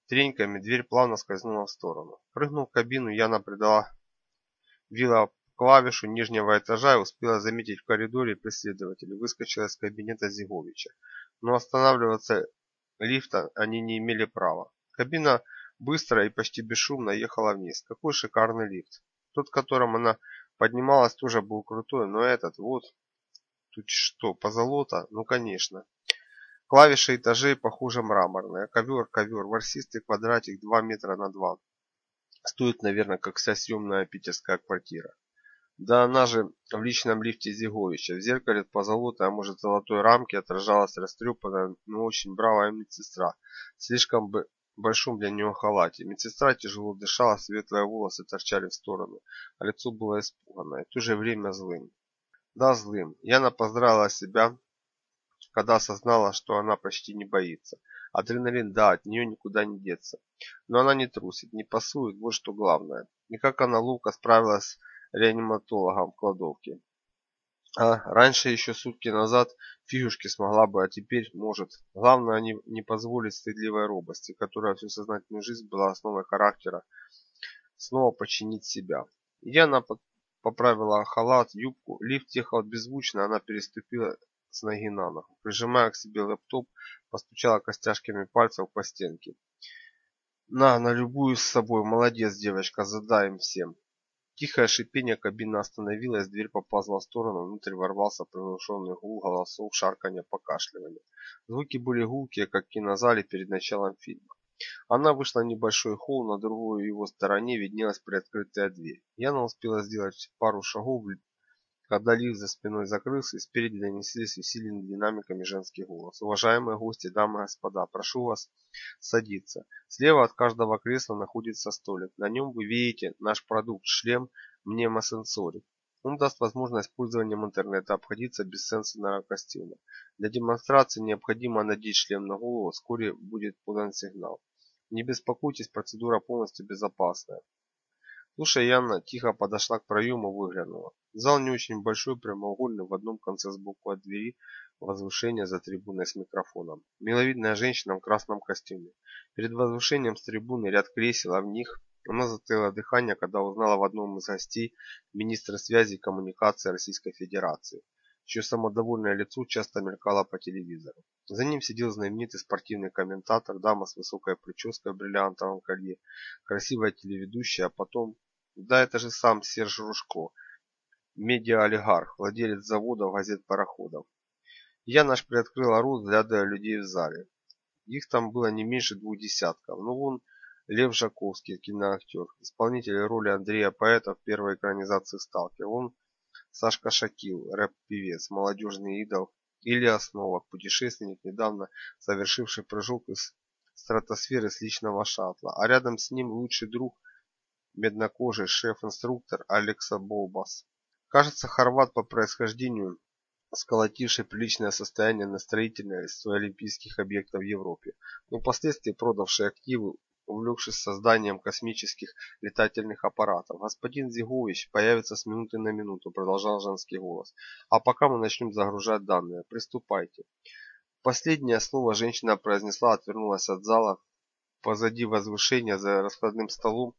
S2: треньками дверь плавно скользнула в сторону. Прыгнув в кабину, Яна придала вилла клавишу нижнего этажа и успела заметить в коридоре преследователя. Выскочила из кабинета Зиговича. Но останавливаться лифта они не имели права. Кабина быстро и почти бесшумно ехала вниз. Какой шикарный лифт. Тот, которым она поднималась, тоже был крутой, но этот вот... Тут что, позолота? Ну, конечно. Клавиши этажей похуже мраморные. Ковер, ковер, ворсистый квадратик 2 метра на 2. Стоит, наверное, как вся съемная питерская квартира. Да она же в личном лифте Зиговича. В зеркале позолотой, а может золотой рамке отражалась растрепанная, но очень бравая медсестра. Слишком бы большом для нее халате. Медсестра тяжело дышала, светлые волосы торчали в сторону, а лицо было испуганное, в то же время злым. Да, злым. Яна поздравила себя, когда осознала, что она почти не боится. Адреналин, да, от нее никуда не деться. Но она не трусит, не пасует, вот что главное. И как она ловко справилась реаниматологом в кладовке. А раньше еще сутки назад фигушки смогла бы, а теперь может. Главное не, не позволить стыдливой робости, которая всю сознательную жизнь была основой характера, снова починить себя. Яна под, поправила халат, юбку, лифт ехал беззвучно, она переступила с ноги на ногу. Прижимая к себе лэптоп, постучала костяшками пальцев по стенке. На, на любую с собой, молодец, девочка, задай всем. Тихое шипение кабины остановилась, дверь поползла в сторону, внутрь ворвался приглушенный гул голосов, шарканье, покашливание. Звуки были гулкие, как в кинозале перед началом фильма. Она вышла в небольшой холл, на другой его стороне виднелась приоткрытая дверь. Яна успела сделать пару шагов, когда лифт за спиной закрылся, спереди донеслись усиленными динамиками женский голос. «Уважаемые гости, дамы и господа, прошу вас садиться. Слева от каждого кресла находится столик. На нем вы видите наш продукт, шлем мнемосенсорик. Он даст возможность пользованием интернета обходиться без сенсорного костюма. Для демонстрации необходимо надеть шлем на голову, вскоре будет подан сигнал. Не беспокойтесь, процедура полностью безопасная. Слушай, Яна тихо подошла к проему выглянула. Зал не очень большой, прямоугольный, в одном конце сбоку от двери возвышение за трибуной с микрофоном. Миловидная женщина в красном костюме. Перед возвышением с трибуны ряд кресел, а в них она затаила дыхание, когда узнала в одном из гостей министра связи и коммуникации Российской Федерации. Чье самодовольное лицо часто мелькало по телевизору. За ним сидел знаменитый спортивный комментатор, дама с высокой прической в бриллиантовом колье, красивая телеведущая, а потом... Да это же сам Серж Ружко, медиа-олигарх, владелец заводов, газет, пароходов. Я наш приоткрыла рот, глядя людей в зале. Их там было не меньше двух десятков. Ну вон Лев Жаковский, киноактер, исполнитель роли Андрея Поэта в первой экранизации «Сталкер». Он Сашка Шакил, рэп-певец, молодежный идол. Илья Новак, путешественник, недавно совершивший прыжок из стратосферы с личного шаттла. А рядом с ним лучший друг, меднокожий шеф-инструктор Алекса Болбас. Кажется, хорват по происхождению, сколотивший приличное состояние на строительстве олимпийских объектов в Европе, но впоследствии продавший активы увлекшись созданием космических летательных аппаратов. «Господин Зигович появится с минуты на минуту», – продолжал женский голос. «А пока мы начнем загружать данные. Приступайте». Последнее слово женщина произнесла, отвернулась от зала. Позади возвышения за раскладным столом,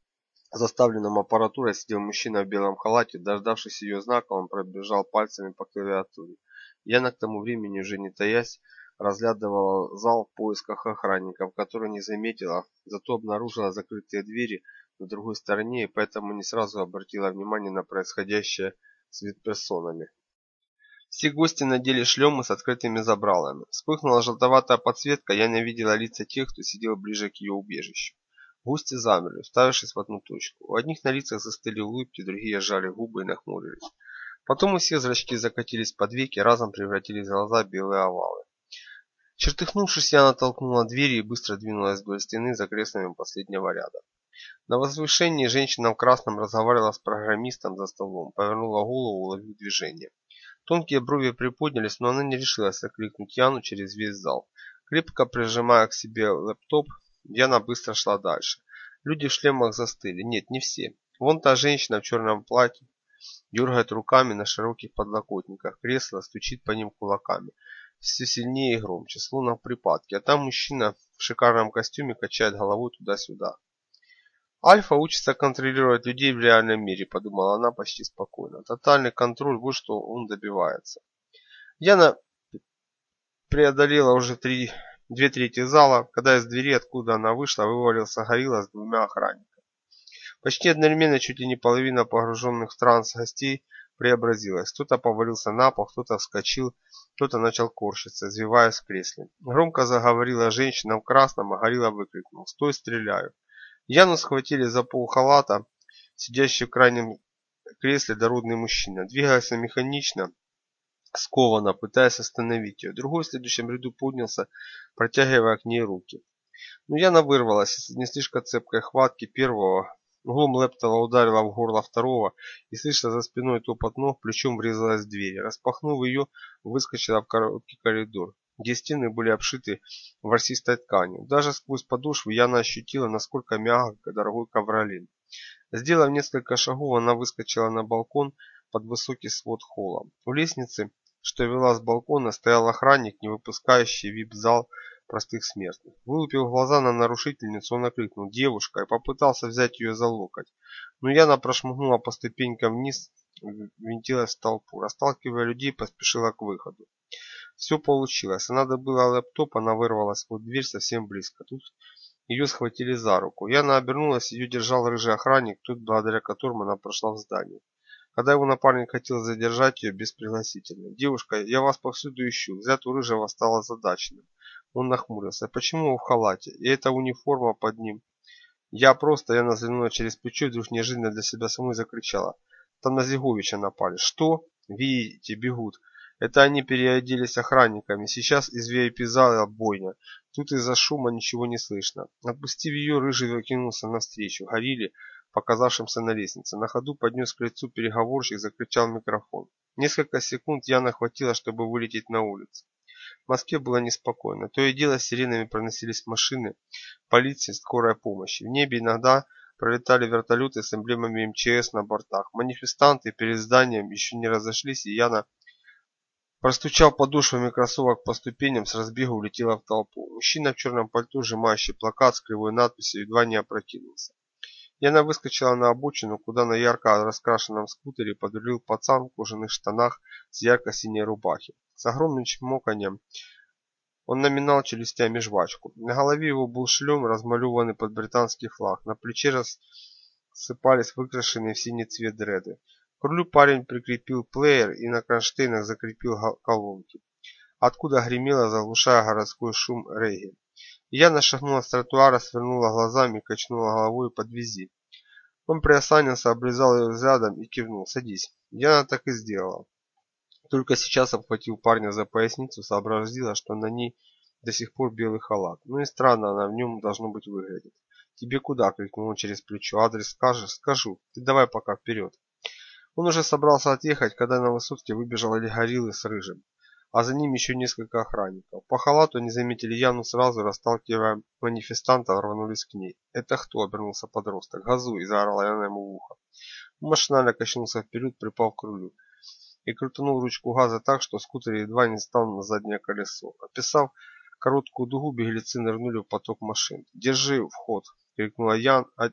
S2: заставленным аппаратурой, сидел мужчина в белом халате. Дождавшись ее знака, он пробежал пальцами по клавиатуре. Яна к тому времени, уже не таясь, разглядывала зал в поисках охранников, которые не заметила, зато обнаружила закрытые двери на другой стороне и поэтому не сразу обратила внимание на происходящее с вип-персонами. Все гости надели шлемы с открытыми забралами. Вспыхнула желтоватая подсветка, я не видела лица тех, кто сидел ближе к ее убежищу. Гости замерли, уставившись в одну точку. У одних на лицах застыли улыбки, другие сжали губы и нахмурились. Потом у всех зрачки закатились под веки, разом превратились в глаза белые овалы. Чертыхнувшись, я натолкнула двери и быстро двинулась вдоль стены за креслами последнего ряда. На возвышении женщина в красном разговаривала с программистом за столом, повернула голову, уловив движение. Тонкие брови приподнялись, но она не решилась окликнуть Яну через весь зал. Крепко прижимая к себе лэптоп, Яна быстро шла дальше. Люди в шлемах застыли. Нет, не все. Вон та женщина в черном платье дергает руками на широких подлокотниках кресла, стучит по ним кулаками все сильнее и громче, словно в припадке, а там мужчина в шикарном костюме качает головой туда-сюда. Альфа учится контролировать людей в реальном мире, подумала она почти спокойно. Тотальный контроль, вот что он добивается. Яна преодолела уже три, две трети зала, когда из двери, откуда она вышла, вывалился горилла с двумя охранниками. Почти одновременно чуть ли не половина погруженных в транс гостей преобразилась. Кто-то повалился на пол, кто-то вскочил, кто-то начал корчиться, извиваясь в кресле. Громко заговорила женщина в красном, а горилла выкрикнул «Стой, стреляю!». Яну схватили за пол халата, сидящий в крайнем кресле дородный мужчина. Двигался механично, скованно, пытаясь остановить ее. Другой в следующем ряду поднялся, протягивая к ней руки. Но Яна вырвалась из не слишком цепкой хватки первого, Углом Лептова ударила в горло второго и, слыша за спиной топот ног, плечом врезалась в дверь. Распахнув ее, выскочила в короткий коридор, где стены были обшиты ворсистой тканью. Даже сквозь подошву Яна ощутила, насколько мягок дорогой ковролин. Сделав несколько шагов, она выскочила на балкон под высокий свод холла. У лестницы, что вела с балкона, стоял охранник, не выпускающий вип-зал простых смертных. Вылупив глаза на нарушительницу, он окликнул «девушка» и попытался взять ее за локоть. Но Яна прошмыгнула по ступенькам вниз, винтилась в толпу. Расталкивая людей, поспешила к выходу. Все получилось. Она добыла лэптоп, она вырвалась в дверь совсем близко. Тут ее схватили за руку. Яна обернулась, ее держал рыжий охранник, тот, благодаря которому она прошла в здание. Когда его напарник хотел задержать ее без пригласительной. «Девушка, я вас повсюду ищу». Взять у рыжего стало задачным. Он нахмурился. Почему в халате? И эта униформа под ним. Я просто, я заглянула через плечо вдруг неожиданно для себя самой закричала. Там на Зиговича напали. Что? Видите, бегут. Это они переоделись охранниками. Сейчас из VIP-зала бойня. Тут из-за шума ничего не слышно. Отпустив ее, рыжий кинулся навстречу. Горили, показавшимся на лестнице. На ходу поднес к лицу переговорщик, закричал микрофон. Несколько секунд Яна хватило, чтобы вылететь на улицу. В Москве было неспокойно. То и дело сиренами проносились машины полиции, скорой помощи. В небе иногда пролетали вертолеты с эмблемами МЧС на бортах. Манифестанты перед зданием еще не разошлись, и Яна, простучав подошвами кроссовок по ступеням, с разбегу улетела в толпу. Мужчина в черном пальто, сжимающий плакат с кривой надписью, едва не опрокинулся. Яна выскочила на обочину, куда на ярко раскрашенном скутере подрулил пацан в кожаных штанах с ярко-синей рубахи. С огромным чмоканьем он наминал челюстями жвачку. На голове его был шлем, размалеванный под британский флаг. На плече рассыпались выкрашенные в синий цвет дреды. К рулю парень прикрепил плеер и на кронштейнах закрепил колонки, откуда гремело, заглушая городской шум регги. Яна шагнула с тротуара, свернула глазами, качнула головой «подвези». Он приосанился, облизал ее взглядом и кивнул «садись». Яна так и сделала. Только сейчас обхватил парня за поясницу, сообразила, что на ней до сих пор белый халат. Ну и странно она в нем должно быть выглядит. «Тебе куда?» — крикнул он через плечо. «Адрес скажешь?» «Скажу. Ты давай пока вперед». Он уже собрался отъехать, когда на высотке выбежали гориллы с рыжим а за ним еще несколько охранников. По халату они заметили Яну сразу, расталкивая манифестантов, рванулись к ней. «Это кто?» – обернулся подросток. «Газуй!» – заорала Яна ему в ухо. Машинально качнулся вперед, припал к рулю и крутанул ручку газа так, что скутер едва не стал на заднее колесо. Описав короткую дугу, беглецы нырнули в поток машин. «Держи вход!» – крикнула Ян, а...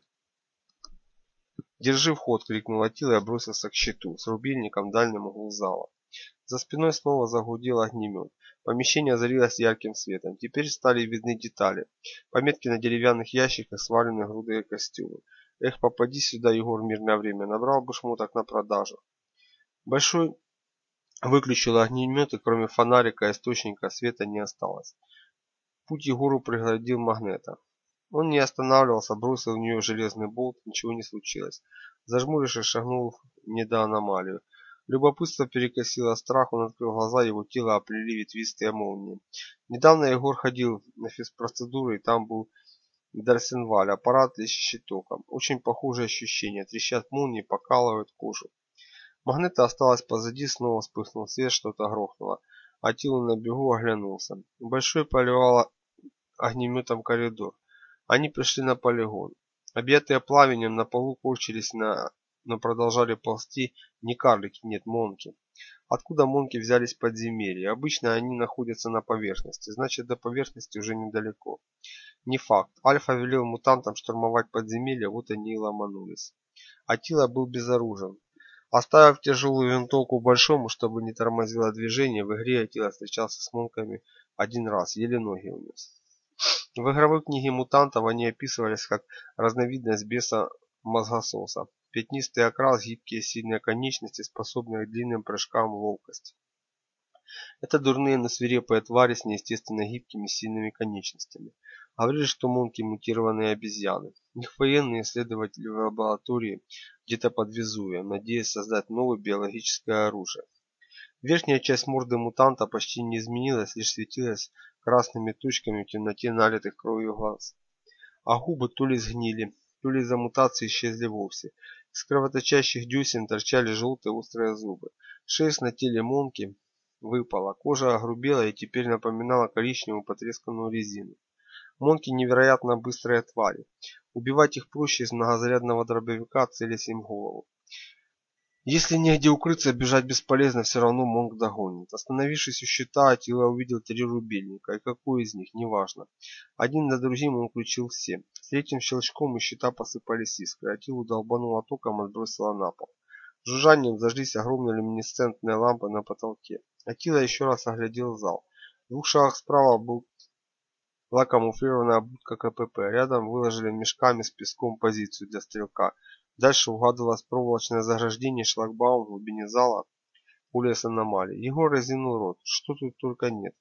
S2: «Держи вход!» – крикнул Атила и бросился к щиту с рубильником в дальнем углу зала. За спиной снова загудел огнемет. Помещение озарилось ярким светом. Теперь стали видны детали. Пометки на деревянных ящиках, сваленные груды костюмы. Эх, попади сюда, Егор, мирное время. Набрал бы шмоток на продажу. Большой выключил огнемет, и кроме фонарика источника света не осталось. Путь Егору преградил магнета. Он не останавливался, бросил в нее железный болт, ничего не случилось. Зажмурившись, шагнул в недоаномалию. Любопытство перекосило страх, он открыл глаза, его тело оплели ветвистые молнии. Недавно Егор ходил на физпроцедуры, и там был Дарсенваль, аппарат лечащий током. Очень похожее ощущение, трещат молнии, покалывают кожу. Магнита осталась позади, снова вспыхнул свет, что-то грохнуло. А тело на бегу оглянулся. Большой поливал огнеметом коридор. Они пришли на полигон. Объятые пламенем на полу корчились на но продолжали ползти не карлики, нет, монки. Откуда монки взялись подземелье? Обычно они находятся на поверхности, значит до поверхности уже недалеко. Не факт. Альфа велел мутантам штурмовать подземелье, вот они и ломанулись. Атила был безоружен. Оставив тяжелую винтовку большому, чтобы не тормозило движение, в игре Атила встречался с монками один раз, еле ноги унес. В игровой книге мутантов они описывались как разновидность беса мозгососа. Пятнистый окрас, гибкие сильные конечности, способные к длинным прыжкам ловкость. Это дурные, но свирепые твари с неестественно гибкими сильными конечностями. Говорили, что монки мутированные обезьяны. Их военные исследователи в лаборатории где-то под надеясь создать новое биологическое оружие. Верхняя часть морды мутанта почти не изменилась, лишь светилась красными точками в темноте налитых кровью глаз. А губы то ли сгнили, то ли из-за мутации исчезли вовсе. Из кровоточащих десен торчали желтые острые зубы. Шерсть на теле Монки выпала, кожа огрубела и теперь напоминала коричневую потресканную резину. Монки невероятно быстрые твари. Убивать их проще из многозарядного дробовика, целясь им голову. Если негде укрыться, бежать бесполезно, все равно Монг догонит. Остановившись у щита, Атила увидел три рубильника, и какой из них, неважно. Один за другим он включил все. С третьим щелчком из щита посыпались искры. Атилу долбануло током, отбросило на пол. Жужжанием зажглись огромные люминесцентные лампы на потолке. Атила еще раз оглядел зал. В двух шагах справа был была камуфлированная будка КПП. Рядом выложили мешками с песком позицию для стрелка. Дальше угадывалось проволочное заграждение, шлагбаум в глубине зала, пуля с аномалией. Егор разинул рот. Что тут только нет.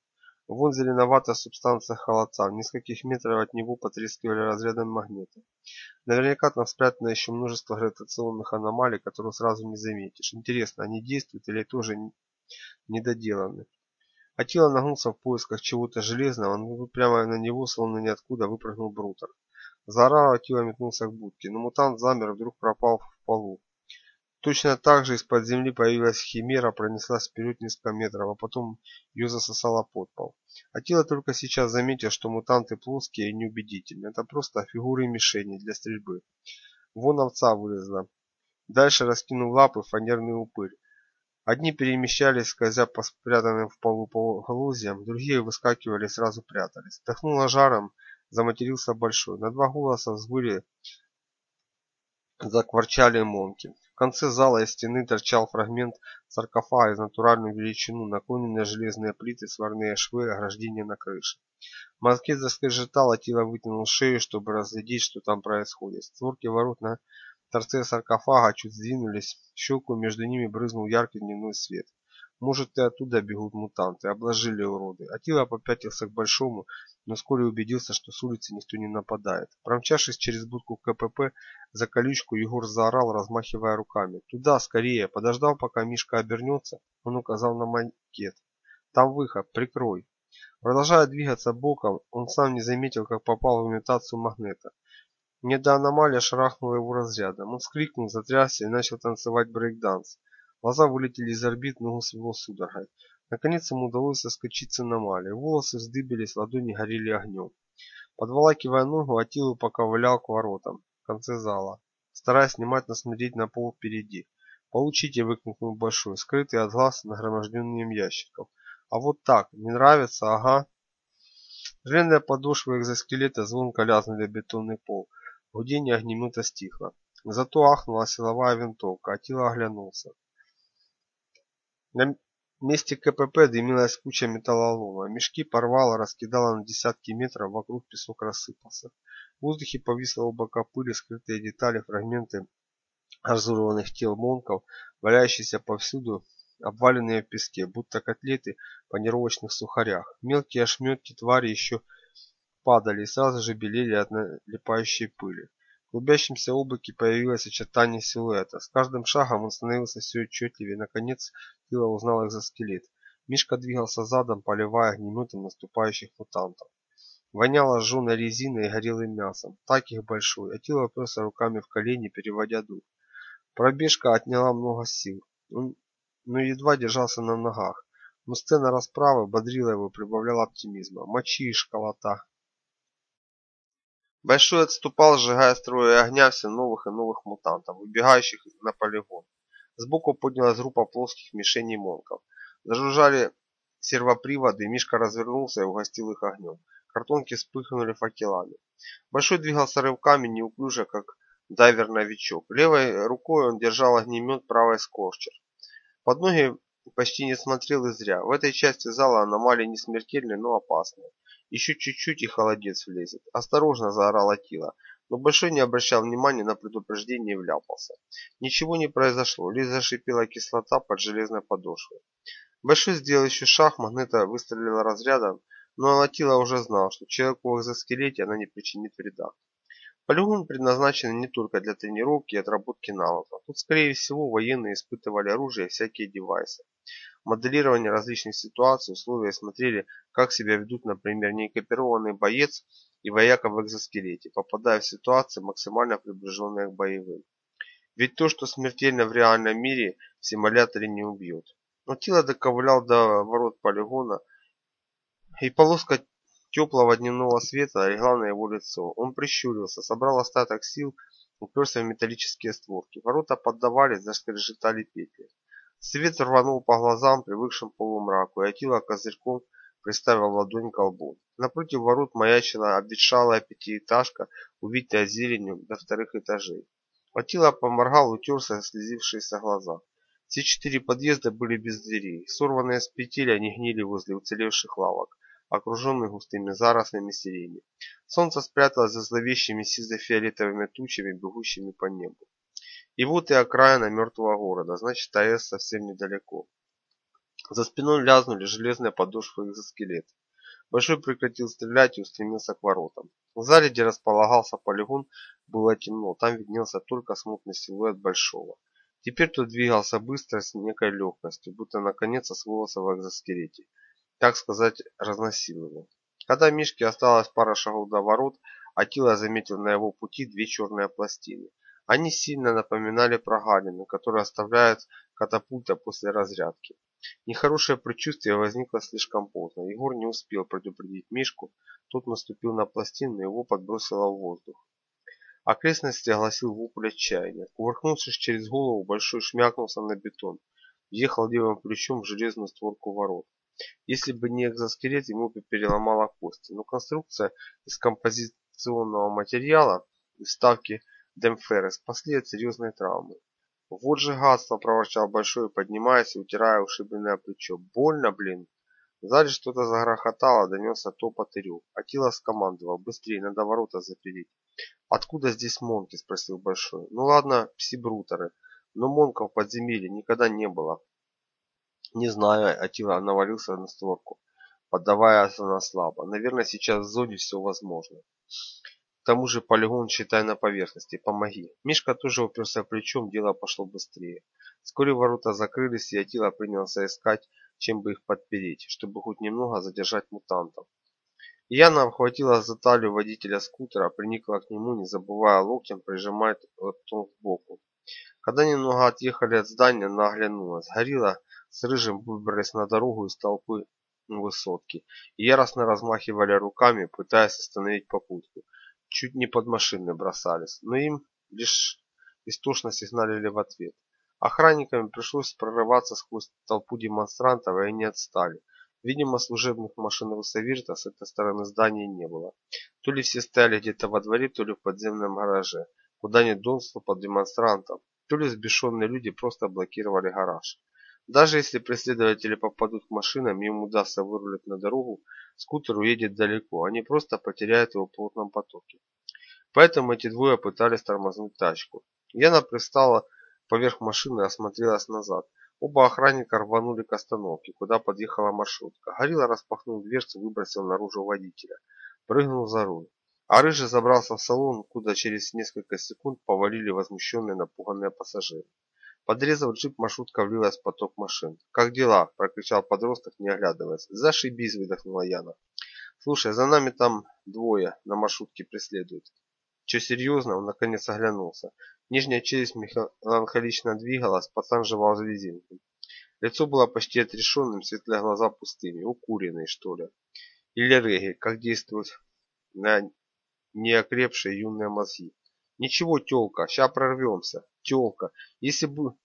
S2: Вон зеленоватая субстанция холодца. В нескольких метров от него потрескивали разрядом магнита. Наверняка там спрятано еще множество гравитационных аномалий, которые сразу не заметишь. Интересно, они действуют или тоже недоделаны? Атила нагнулся в поисках чего-то железного, но прямо на него, словно ниоткуда, выпрыгнул Брутер. Заорал, Атила метнулся к будке, но мутант замер, вдруг пропал в полу. Точно так же из-под земли появилась химера, пронеслась вперед несколько метров, а потом ее засосала под пол. Атила только сейчас заметил, что мутанты плоские и неубедительны. Это просто фигуры мишени для стрельбы. Вон овца вылезла. Дальше раскинул лапы фанерный упырь. Одни перемещались, скользя по спрятанным в полу полуголузьям, другие выскакивали и сразу прятались. Вдохнуло жаром, заматерился большой. На два голоса взвыли Закворчали монки. В конце зала из стены торчал фрагмент саркофага из натуральную величину, наклоненные железные плиты, сварные швы, ограждения на крыше. Москит заскрежетал, а Тила вытянул шею, чтобы разглядеть, что там происходит. Створки ворот на торце саркофага чуть сдвинулись, щелку между ними брызнул яркий дневной свет. Может, и оттуда бегут мутанты. Обложили уроды. Атила попятился к большому, но вскоре убедился, что с улицы никто не нападает. Промчавшись через будку КПП за колючку, Егор заорал, размахивая руками. «Туда, скорее!» Подождал, пока Мишка обернется, он указал на макет. «Там выход, прикрой!» Продолжая двигаться боком, он сам не заметил, как попал в имитацию магнита. Недоаномалия шарахнула его разрядом. Он вскрикнул, затрясся и начал танцевать брейк-данс. Глаза вылетели из орбит, ногу свело судорогой. Наконец ему удалось соскочить с аномалии. Волосы вздыбились, ладони горели огнем. Подволакивая ногу, Атилу поковылял к воротам в конце зала, стараясь внимательно смотреть на пол впереди. «Получите!» — выкрикнул Большой, скрытый от глаз нагромождением ящиков. «А вот так! Не нравится? Ага!» Железная подошва экзоскелета звонко лязнули бетонный пол. Гудение огнемета стихло. Зато ахнула силовая винтовка. Атила оглянулся. На месте КПП дымилась куча металлолома. Мешки порвало, раскидало на десятки метров, вокруг песок рассыпался. В воздухе повисло облако пыли, скрытые детали, фрагменты разорванных тел монков, валяющиеся повсюду, обваленные в песке, будто котлеты по нервочных сухарях. Мелкие ошметки твари еще падали и сразу же белели от налипающей пыли. В клубящемся облаке появилось очертание силуэта. С каждым шагом он становился все отчетливее. Наконец Тила узнал экзоскелет. Мишка двигался задом, поливая огнеметом наступающих мутантов. Воняло сжженной резиной и горелым мясом. Так их большой. Атила оперся руками в колени, переводя дух. Пробежка отняла много сил. Он но едва держался на ногах. Но сцена расправы бодрила его, прибавляла оптимизма. Мочи и школота. Большой отступал, сжигая струи огня все новых и новых мутантов, выбегающих на полигон. Сбоку поднялась группа плоских мишеней монков. Зажужжали сервоприводы, Мишка развернулся и угостил их огнем. Картонки вспыхнули факелами. Большой двигался рывками, неуклюже, как дайвер-новичок. Левой рукой он держал огнемет, правой скорчер. Под ноги почти не смотрел и зря. В этой части зала аномалия не смертельная, но опасная. Еще чуть-чуть и холодец влезет. Осторожно заорал Атила, но Большой не обращал внимания на предупреждение и вляпался. Ничего не произошло, лишь зашипела кислота под железной подошвой. Большой сделал еще шаг, магнита выстрелила разрядом, но Атила уже знал, что человеку в экзоскелете она не причинит вреда. Полигон предназначен не только для тренировки и отработки навыков. Тут, скорее всего, военные испытывали оружие и всякие девайсы моделирование различных ситуаций, условия смотрели, как себя ведут, например, неэкипированный боец и вояка в экзоскелете, попадая в ситуации, максимально приближенные к боевым. Ведь то, что смертельно в реальном мире, в симуляторе не убьет. Но тело доковылял до ворот полигона, и полоска теплого дневного света легла на его лицо. Он прищурился, собрал остаток сил, уперся в металлические створки. Ворота поддавались, заскрежетали петли. Свет рванул по глазам, привыкшим к полумраку, и Атила козырьком приставил ладонь к лбу. Напротив ворот маячила обветшалая пятиэтажка, увитая зеленью до вторых этажей. Атила поморгал, утерся слезившиеся глаза. Все четыре подъезда были без дверей. Сорванные с петель, они гнили возле уцелевших лавок, окруженных густыми зарослями сирени. Солнце спряталось за зловещими сизо-фиолетовыми тучами, бегущими по небу. И вот и окраина мертвого города, значит АЭС совсем недалеко. За спиной лязнули железные подошвы экзоскелета. Большой прекратил стрелять и устремился к воротам. В зале, где располагался полигон, было темно, там виднелся только смутный силуэт Большого. Теперь тот двигался быстро, с некой легкостью, будто наконец освоился в экзоскелете. Так сказать, разносил его. Когда Мишке осталось пара шагов до ворот, Атила заметил на его пути две черные пластины. Они сильно напоминали прогалины, которые оставляют катапульта после разрядки. Нехорошее предчувствие возникло слишком поздно. Егор не успел предупредить Мишку, тот наступил на пластину и его подбросило в воздух. Окрестности огласил вопль отчаяния. Кувыркнувшись через голову, большой шмякнулся на бетон. Въехал левым плечом в железную створку ворот. Если бы не экзоскелет, ему бы переломало кости. Но конструкция из композиционного материала и вставки Демферы спасли от серьезной травмы. Вот же гадство, проворчал Большой, поднимаясь и утирая ушибленное плечо. Больно, блин. Зале что-то загрохотало, донесся топот и рев. Атила скомандовал. Быстрее, надо ворота запереть. Откуда здесь монки? Спросил Большой. Ну ладно, пси-брутеры. Но монков в подземелье никогда не было. Не знаю, Атила навалился на створку, поддавая на слабо. Наверное, сейчас в зоне все возможно. К тому же полигон, считай, на поверхности. Помоги. Мишка тоже уперся плечом, дело пошло быстрее. Вскоре ворота закрылись, и Атила принялся искать, чем бы их подпереть, чтобы хоть немного задержать мутантов. Яна обхватила за талию водителя скутера, приникла к нему, не забывая локтем прижимать ртом к боку. Когда немного отъехали от здания, она оглянулась. Горилла с рыжим выбрались на дорогу из толпы высотки и яростно размахивали руками, пытаясь остановить попутку чуть не под машины бросались, но им лишь истошно сигналили в ответ. Охранникам пришлось прорываться сквозь толпу демонстрантов, и они отстали. Видимо, служебных машин Русавирта с этой стороны здания не было. То ли все стояли где-то во дворе, то ли в подземном гараже, куда нет доступа демонстрантов, то ли сбешенные люди просто блокировали гараж. Даже если преследователи попадут к машинам, им удастся вырулить на дорогу, скутер уедет далеко, они просто потеряют его в плотном потоке. Поэтому эти двое пытались тормознуть тачку. Яна пристала поверх машины и осмотрелась назад. Оба охранника рванули к остановке, куда подъехала маршрутка. Горилла распахнул дверцу, выбросил наружу водителя. Прыгнул за руль. А Рыжий забрался в салон, куда через несколько секунд повалили возмущенные напуганные пассажиры. Подрезав джип, маршрутка влилась в поток машин. «Как дела?» – прокричал подросток, не оглядываясь. «Зашибись!» – выдохнула Яна. «Слушай, за нами там двое на маршрутке преследуют». «Че, серьезно?» – он наконец оглянулся. Нижняя челюсть меланхолично двигалась, пацан жевал резинку. Лицо было почти отрешенным, светлые глаза пустыми, укуренные, что ли. Или реги, как действуют на неокрепшие юные мозги. Ничего, тёлка, ща прорвемся. Тёлка, если бы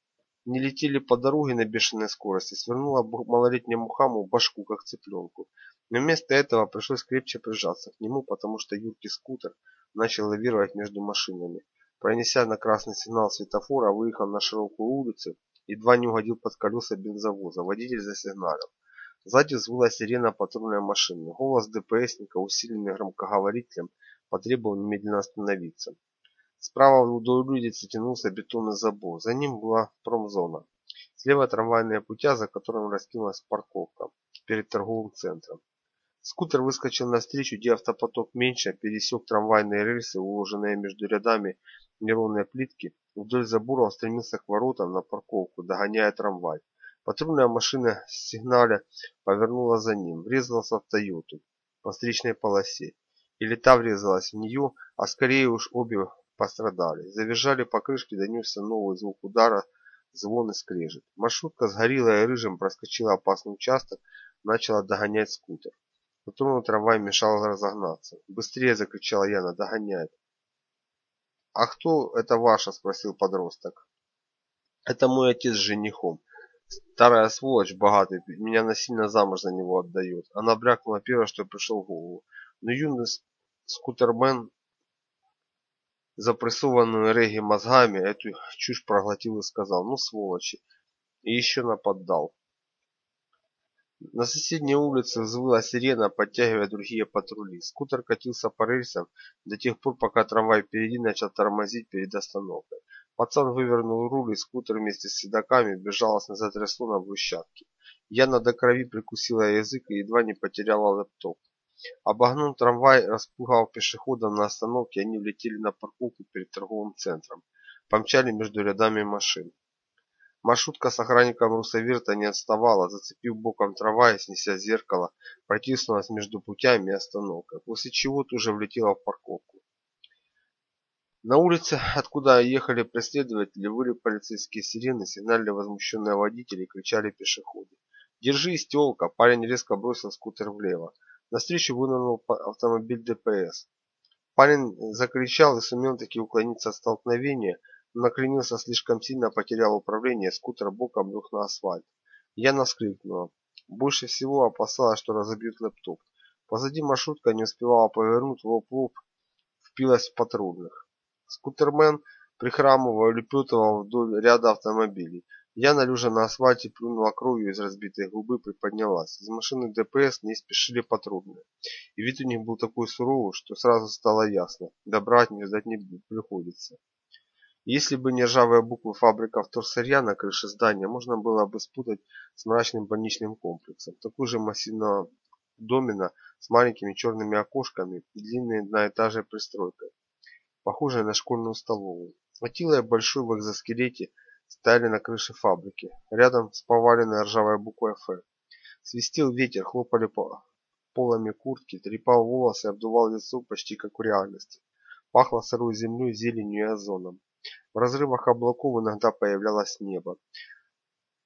S2: не летели по дороге на бешеной скорости, свернула бы малолетнему хаму башку, как цыпленку. Но вместо этого пришлось крепче прижаться к нему, потому что юркий скутер начал лавировать между машинами. Пронеся на красный сигнал светофора, выехал на широкую улицу, едва не угодил под колеса бензовоза. Водитель засигналил. Сзади взвыла сирена патрульной машины. Голос ДПСника, усиленный громкоговорителем, потребовал немедленно остановиться. Справа вдоль улицы тянулся бетонный забор. За ним была промзона. Слева трамвайные путя, за которым раскинулась парковка перед торговым центром. Скутер выскочил навстречу, где автопоток меньше, пересек трамвайные рельсы, уложенные между рядами неровные плитки. Вдоль забора стремился к воротам на парковку, догоняя трамвай. Патрульная машина с сигналя повернула за ним, врезался в Тойоту по встречной полосе. Или та врезалась в нее, а скорее уж обе пострадали. Завизжали покрышки, донесся новый звук удара, звон и скрежет. Маршрутка сгорела и рыжим проскочила опасный участок, начала догонять скутер. Патрульный трамвай мешал разогнаться. «Быстрее!» – закричала Яна. «Догоняет!» «А кто это ваша?» – спросил подросток. «Это мой отец с женихом. Старая сволочь богатый, меня насильно замуж за него отдает». Она брякнула первое, что пришло в голову. Но юный скутермен запрессованную Реги мозгами, эту чушь проглотил и сказал, ну сволочи, и еще нападал. На соседней улице взвыла сирена, подтягивая другие патрули. Скутер катился по рельсам до тех пор, пока трамвай впереди начал тормозить перед остановкой. Пацан вывернул руль, и скутер вместе с седаками безжалостно затрясло на брусчатке. Яна до крови прикусила язык и едва не потеряла лэптоп. Обогнув трамвай, распугав пешеходов на остановке, они влетели на парковку перед торговым центром. Помчали между рядами машин. Маршрутка с охранником Русаверта не отставала, зацепив боком трамвай, снеся зеркало, протиснулась между путями и остановкой, после чего тоже влетела в парковку. На улице, откуда ехали преследователи, выли полицейские сирены, сигнали возмущенные водители и кричали пешеходы. «Держись, тёлка!» Парень резко бросил скутер влево. Навстречу вынырнул автомобиль ДПС. Парень закричал и сумел таки уклониться от столкновения, но накренился слишком сильно, потерял управление, скутер боком лег на асфальт. Я наскрикнула. Больше всего опасалась, что разобьют лэптоп. Позади маршрутка не успевала повернуть, лоб-лоб впилась в патрульных. Скутермен, прихрамывая, улепетывал вдоль ряда автомобилей. Яна, лежа на асфальте, плюнула кровью из разбитой губы, приподнялась. Из машины ДПС не спешили патрульные. И вид у них был такой суровый, что сразу стало ясно. Добра от ждать не приходится. Если бы не ржавые буквы фабрика вторсырья на крыше здания, можно было бы спутать с мрачным больничным комплексом. Такой же массивного домина с маленькими черными окошками и длинной одноэтажной пристройкой, похожей на школьную столовую. Атила большой в экзоскелете стояли на крыше фабрики, рядом с поваленной ржавой буквой «Ф». Свистел ветер, хлопали по полами куртки, трепал волосы, обдувал лицо почти как в реальности. Пахло сырой землей, зеленью и озоном. В разрывах облаков иногда появлялось небо.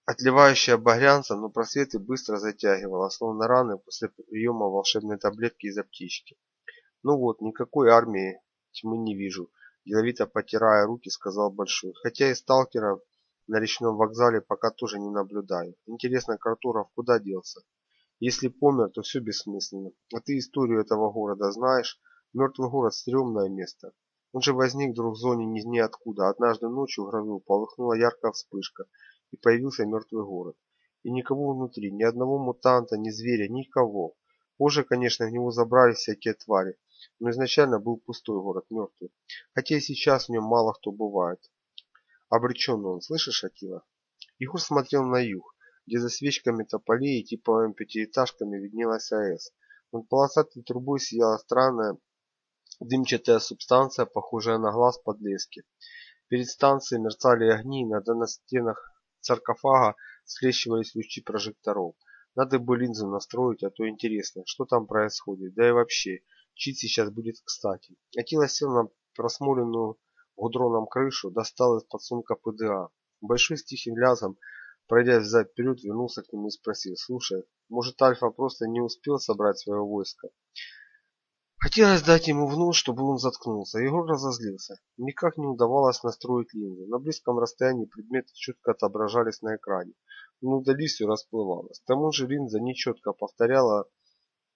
S2: Отливающее багрянцем, но просветы быстро затягивало, словно раны после приема волшебной таблетки из аптечки. Ну вот, никакой армии тьмы не вижу, деловито потирая руки, сказал Большой. Хотя и сталкеров на речном вокзале пока тоже не наблюдаю. Интересно, Картуров куда делся? Если помер, то все бессмысленно. А ты историю этого города знаешь? Мертвый город – стрёмное место. Он же возник вдруг в зоне ни ниоткуда. Однажды ночью в грозу полыхнула яркая вспышка, и появился мертвый город. И никого внутри, ни одного мутанта, ни зверя, никого. Позже, конечно, в него забрали всякие твари, но изначально был пустой город, мертвый. Хотя и сейчас в нем мало кто бывает. Обречен он, слышишь, Атила? Егор смотрел на юг, где за свечками тополей и типовыми пятиэтажками виднелась АЭС. Над полосатой трубой сияла странная дымчатая субстанция, похожая на глаз подлески. Перед станцией мерцали огни, иногда на стенах саркофага скрещивались лучи прожекторов. Надо бы линзу настроить, а то интересно, что там происходит, да и вообще, чит сейчас будет кстати. Атила сел на просмоленную гудроном крышу, достал из подсумка ПДА. Большой с тихим лязом, пройдя взад-вперед, вернулся к нему и спросил, слушай, может Альфа просто не успел собрать свое войско? Хотелось дать ему в нос, чтобы он заткнулся. Егор разозлился. Никак не удавалось настроить линзу. На близком расстоянии предметы четко отображались на экране, но вдали все расплывалось. К тому же линза нечетко повторяла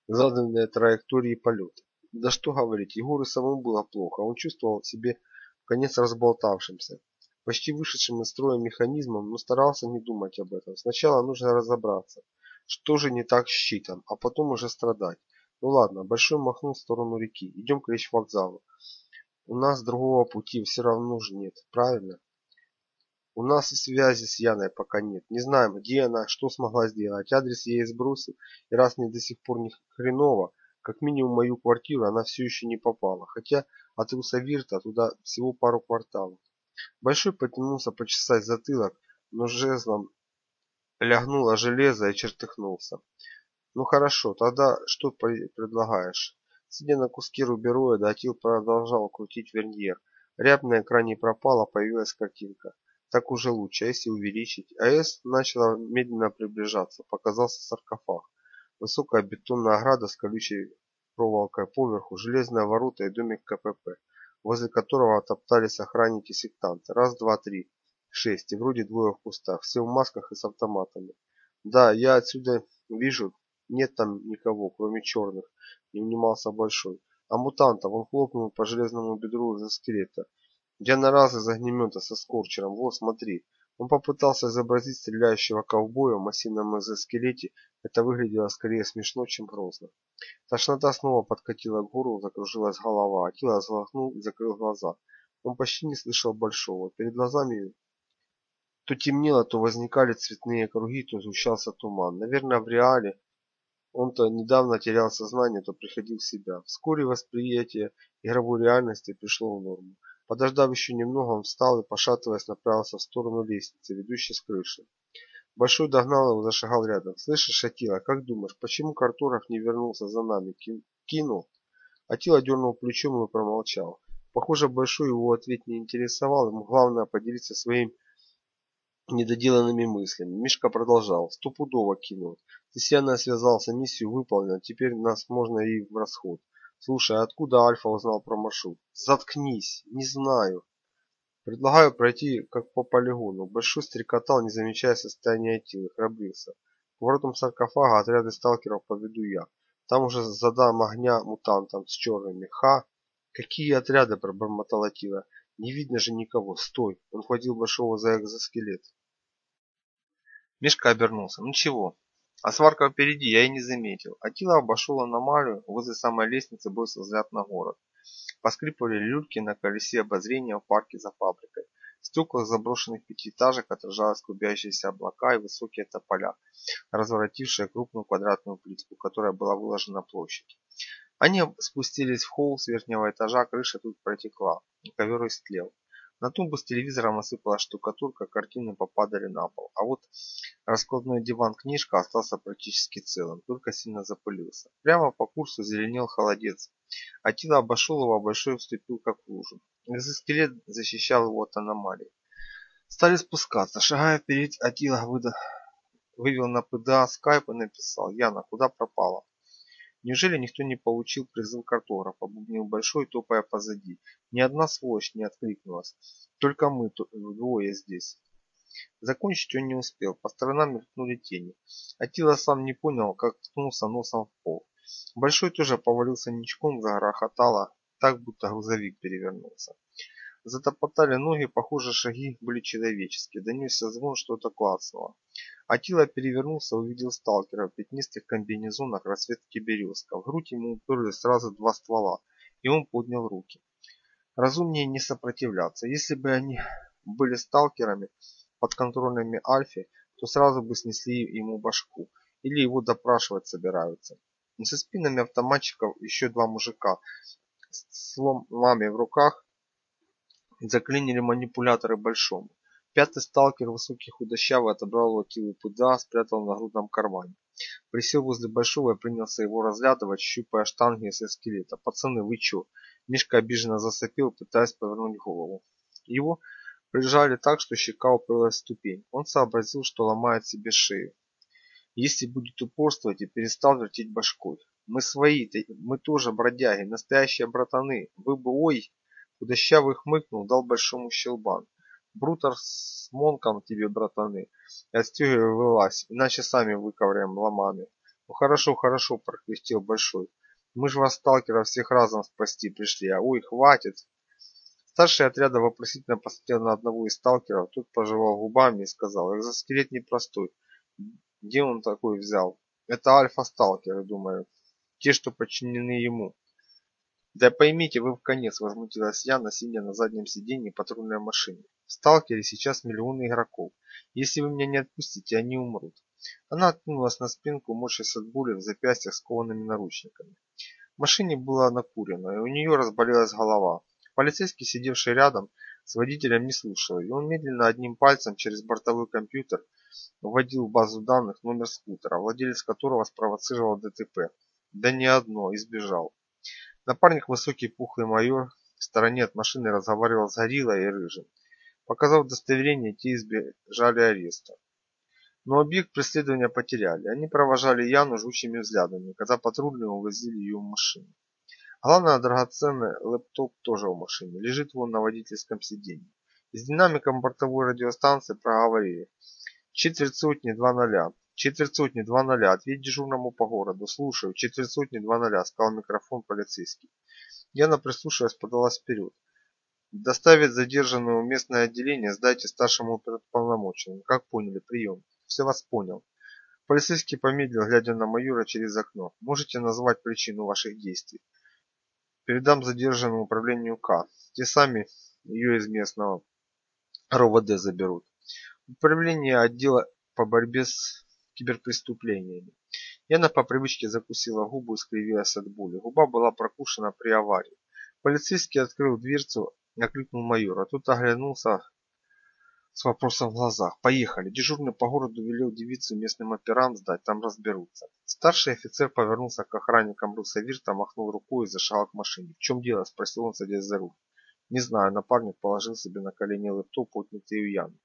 S2: заданные траектории полета. Да что говорить, Егору самому было плохо. Он чувствовал в себе конец разболтавшимся, почти вышедшим из строя механизмом, но старался не думать об этом. Сначала нужно разобраться, что же не так с щитом, а потом уже страдать. Ну ладно, Большой махнул в сторону реки. Идем к речь-вокзалу. У нас другого пути все равно же нет, правильно? У нас и связи с Яной пока нет. Не знаем, где она, что смогла сделать. Адрес я ей сбросил, и раз мне до сих пор не хреново, как минимум в мою квартиру она все еще не попала. Хотя от Русавирта туда всего пару кварталов. Большой потянулся почесать затылок, но жезлом лягнуло железо и чертыхнулся. Ну хорошо, тогда что предлагаешь? Сидя на куске рубероида, Атил продолжал крутить верньер. Рябь на экране пропала, появилась картинка. Так уже лучше, а если увеличить? АЭС начала медленно приближаться, показался саркофаг. Высокая бетонная ограда с колючей проволокой поверху, железные ворота и домик КПП возле которого топтались охранники-сектанты. Раз, два, три. Шесть. И вроде двое в кустах. Все в масках и с автоматами. Да, я отсюда вижу. Нет там никого, кроме черных. Не внимался Большой. А мутантов он хлопнул по железному бедру из-за скелета. Я на раз из огнемета со скорчером. Вот, смотри. Он попытался изобразить стреляющего ковбоя в массивном экзоскелете. Это выглядело скорее смешно, чем грозно. Тошнота снова подкатила к горлу, закружилась голова. Атила взлохнул и закрыл глаза. Он почти не слышал большого. Перед глазами то темнело, то возникали цветные круги, то сгущался туман. Наверное, в реале он-то недавно терял сознание, то приходил в себя. Вскоре восприятие игровой реальности пришло в норму. Подождав еще немного, он встал и, пошатываясь, направился в сторону лестницы, ведущей с крыши. Большой догнал его, зашагал рядом. «Слышишь, Атила, как думаешь, почему Картуров не вернулся за нами? Кинул?» Атила дернул плечом и промолчал. Похоже, Большой его ответ не интересовал, ему главное поделиться своими недоделанными мыслями. Мишка продолжал. «Стопудово кинул. Ты связался, миссию выполнил, теперь нас можно и в расход. Слушай, а откуда Альфа узнал про маршрут? Заткнись, не знаю. Предлагаю пройти как по полигону. Большой стрекотал, не замечая состояния тела, храбрился. К воротам саркофага отряды сталкеров поведу я. Там уже задам огня мутантам с черными. Ха!
S1: Какие отряды, пробормотала Тила. Не видно же никого. Стой. Он хватил Большого за экзоскелет. Мишка обернулся. Ну чего? А сварка впереди я и не заметил. Атила обошел аномалию, возле самой лестницы бросил взгляд на город. Поскрипывали люльки на колесе обозрения в парке за фабрикой. В стеклах заброшенных пятиэтажек отражались клубящиеся облака и высокие тополя, разворотившие крупную квадратную плитку, которая была выложена на площадь. Они спустились в холл с верхнего этажа, крыша тут протекла, ковер истлел. На тумбу с телевизором осыпалась штукатурка, картины попадали на пол. А вот раскладной диван-книжка остался практически целым, только сильно запылился. Прямо по курсу зеленел холодец. Атила обошел его, а большой вступил как в лужу. Экзоскелет защищал его от аномалий. Стали спускаться. Шагая вперед, Атила выда... вывел на ПДА скайп и написал. Яна, куда пропала? Неужели никто не получил призыв картографа? Бубнил большой, топая позади. Ни одна сволочь не откликнулась. Только мы двое здесь. Закончить он не успел. По сторонам мелькнули тени. Атила сам не понял, как ткнулся носом в пол. Большой тоже повалился ничком, загрохотало, так будто грузовик перевернулся. Затопотали ноги, похоже, шаги были человеческие. Донесся звон, что-то клацнуло. Атила перевернулся, увидел сталкера в пятнистых комбинезонах расцветки березка. В грудь ему уперлись сразу два ствола, и он поднял руки. Разумнее не сопротивляться. Если бы они были сталкерами подконтрольными Альфе, то сразу бы снесли ему башку. Или его допрашивать собираются. Со спинами автоматчиков еще два мужика с сломами в руках заклинили манипуляторы большому. Пятый сталкер, высокий худощавый, отобрал у Килы пуда, спрятал на грудном кармане. Присел возле большого и принялся его разглядывать, щупая штанги со скелета. «Пацаны, вы чё?» Мишка обиженно засопел, пытаясь повернуть голову. Его прижали так, что щека уперлась в ступень. Он сообразил, что ломает себе шею. Если будет упорствовать и перестал вертеть башкой. Мы свои, мы тоже бродяги, настоящие братаны. Вы бы, ой, Худощавый хмыкнул, дал большому щелбан. Брутер с Монком тебе, братаны. Отстегивай вылазь, иначе сами выковыряем ломами. Ну хорошо, хорошо, прокряхтел Большой. Мы же вас, сталкеров, всех разом спасти пришли, а ой, хватит. Старший отряда вопросительно посмотрел на одного из сталкеров, тот пожевал губами и сказал, экзоскелет непростой. Где он такой взял? Это альфа-сталкеры, думаю, те, что подчинены ему. Да поймите вы в конец, возмутилась Яна, сидя на заднем сиденье патрульной машины. В сталкере сейчас миллионы игроков. Если вы меня не отпустите, они умрут. Она откинулась на спинку, морщась от боли в запястьях с коваными наручниками. В машине было накурено, и у нее разболелась голова. Полицейский, сидевший рядом, с водителем не слушал, и он медленно одним пальцем через бортовой компьютер вводил в базу данных номер скутера, владелец которого спровоцировал ДТП. Да не одно, избежал. Напарник, высокий пухлый майор, в стороне от машины разговаривал с Гориллой и Рыжим. Показав удостоверение, те избежали ареста. Но объект преследования потеряли. Они провожали Яну жгучими взглядами, когда патрульные увозили ее в машину. Главное, драгоценный лэптоп тоже в машине. Лежит вон на водительском сиденье. Из динамиком бортовой радиостанции проговорили. Четверть сотни, два ноля. Четверть сотни, два ноля. Ответь дежурному по городу. Слушаю. Четверть сотни, два ноля. Сказал микрофон полицейский. Яна, прислушиваясь, подалась вперед. Доставить задержанную в местное отделение, сдайте старшему полномоченному. Как поняли, прием. Все вас понял. Полицейский помедлил, глядя на майора через окно. Можете назвать причину ваших действий? Передам задержанному управлению К. Те сами ее из местного РОВД заберут. Управление отдела по борьбе с киберпреступлениями. Яна по привычке закусила губу и скривилась от боли. Губа была прокушена при аварии. Полицейский открыл дверцу окликнул майора. Тут оглянулся с вопросом в глазах. «Поехали!» Дежурный по городу велел девицу местным операм сдать, там разберутся. Старший офицер повернулся к охранникам Русавирта, махнул рукой и зашагал к машине. «В чем дело?» – спросил он, садясь за руль. «Не знаю». Напарник положил себе на колени лэптоп, отнятый у Яны.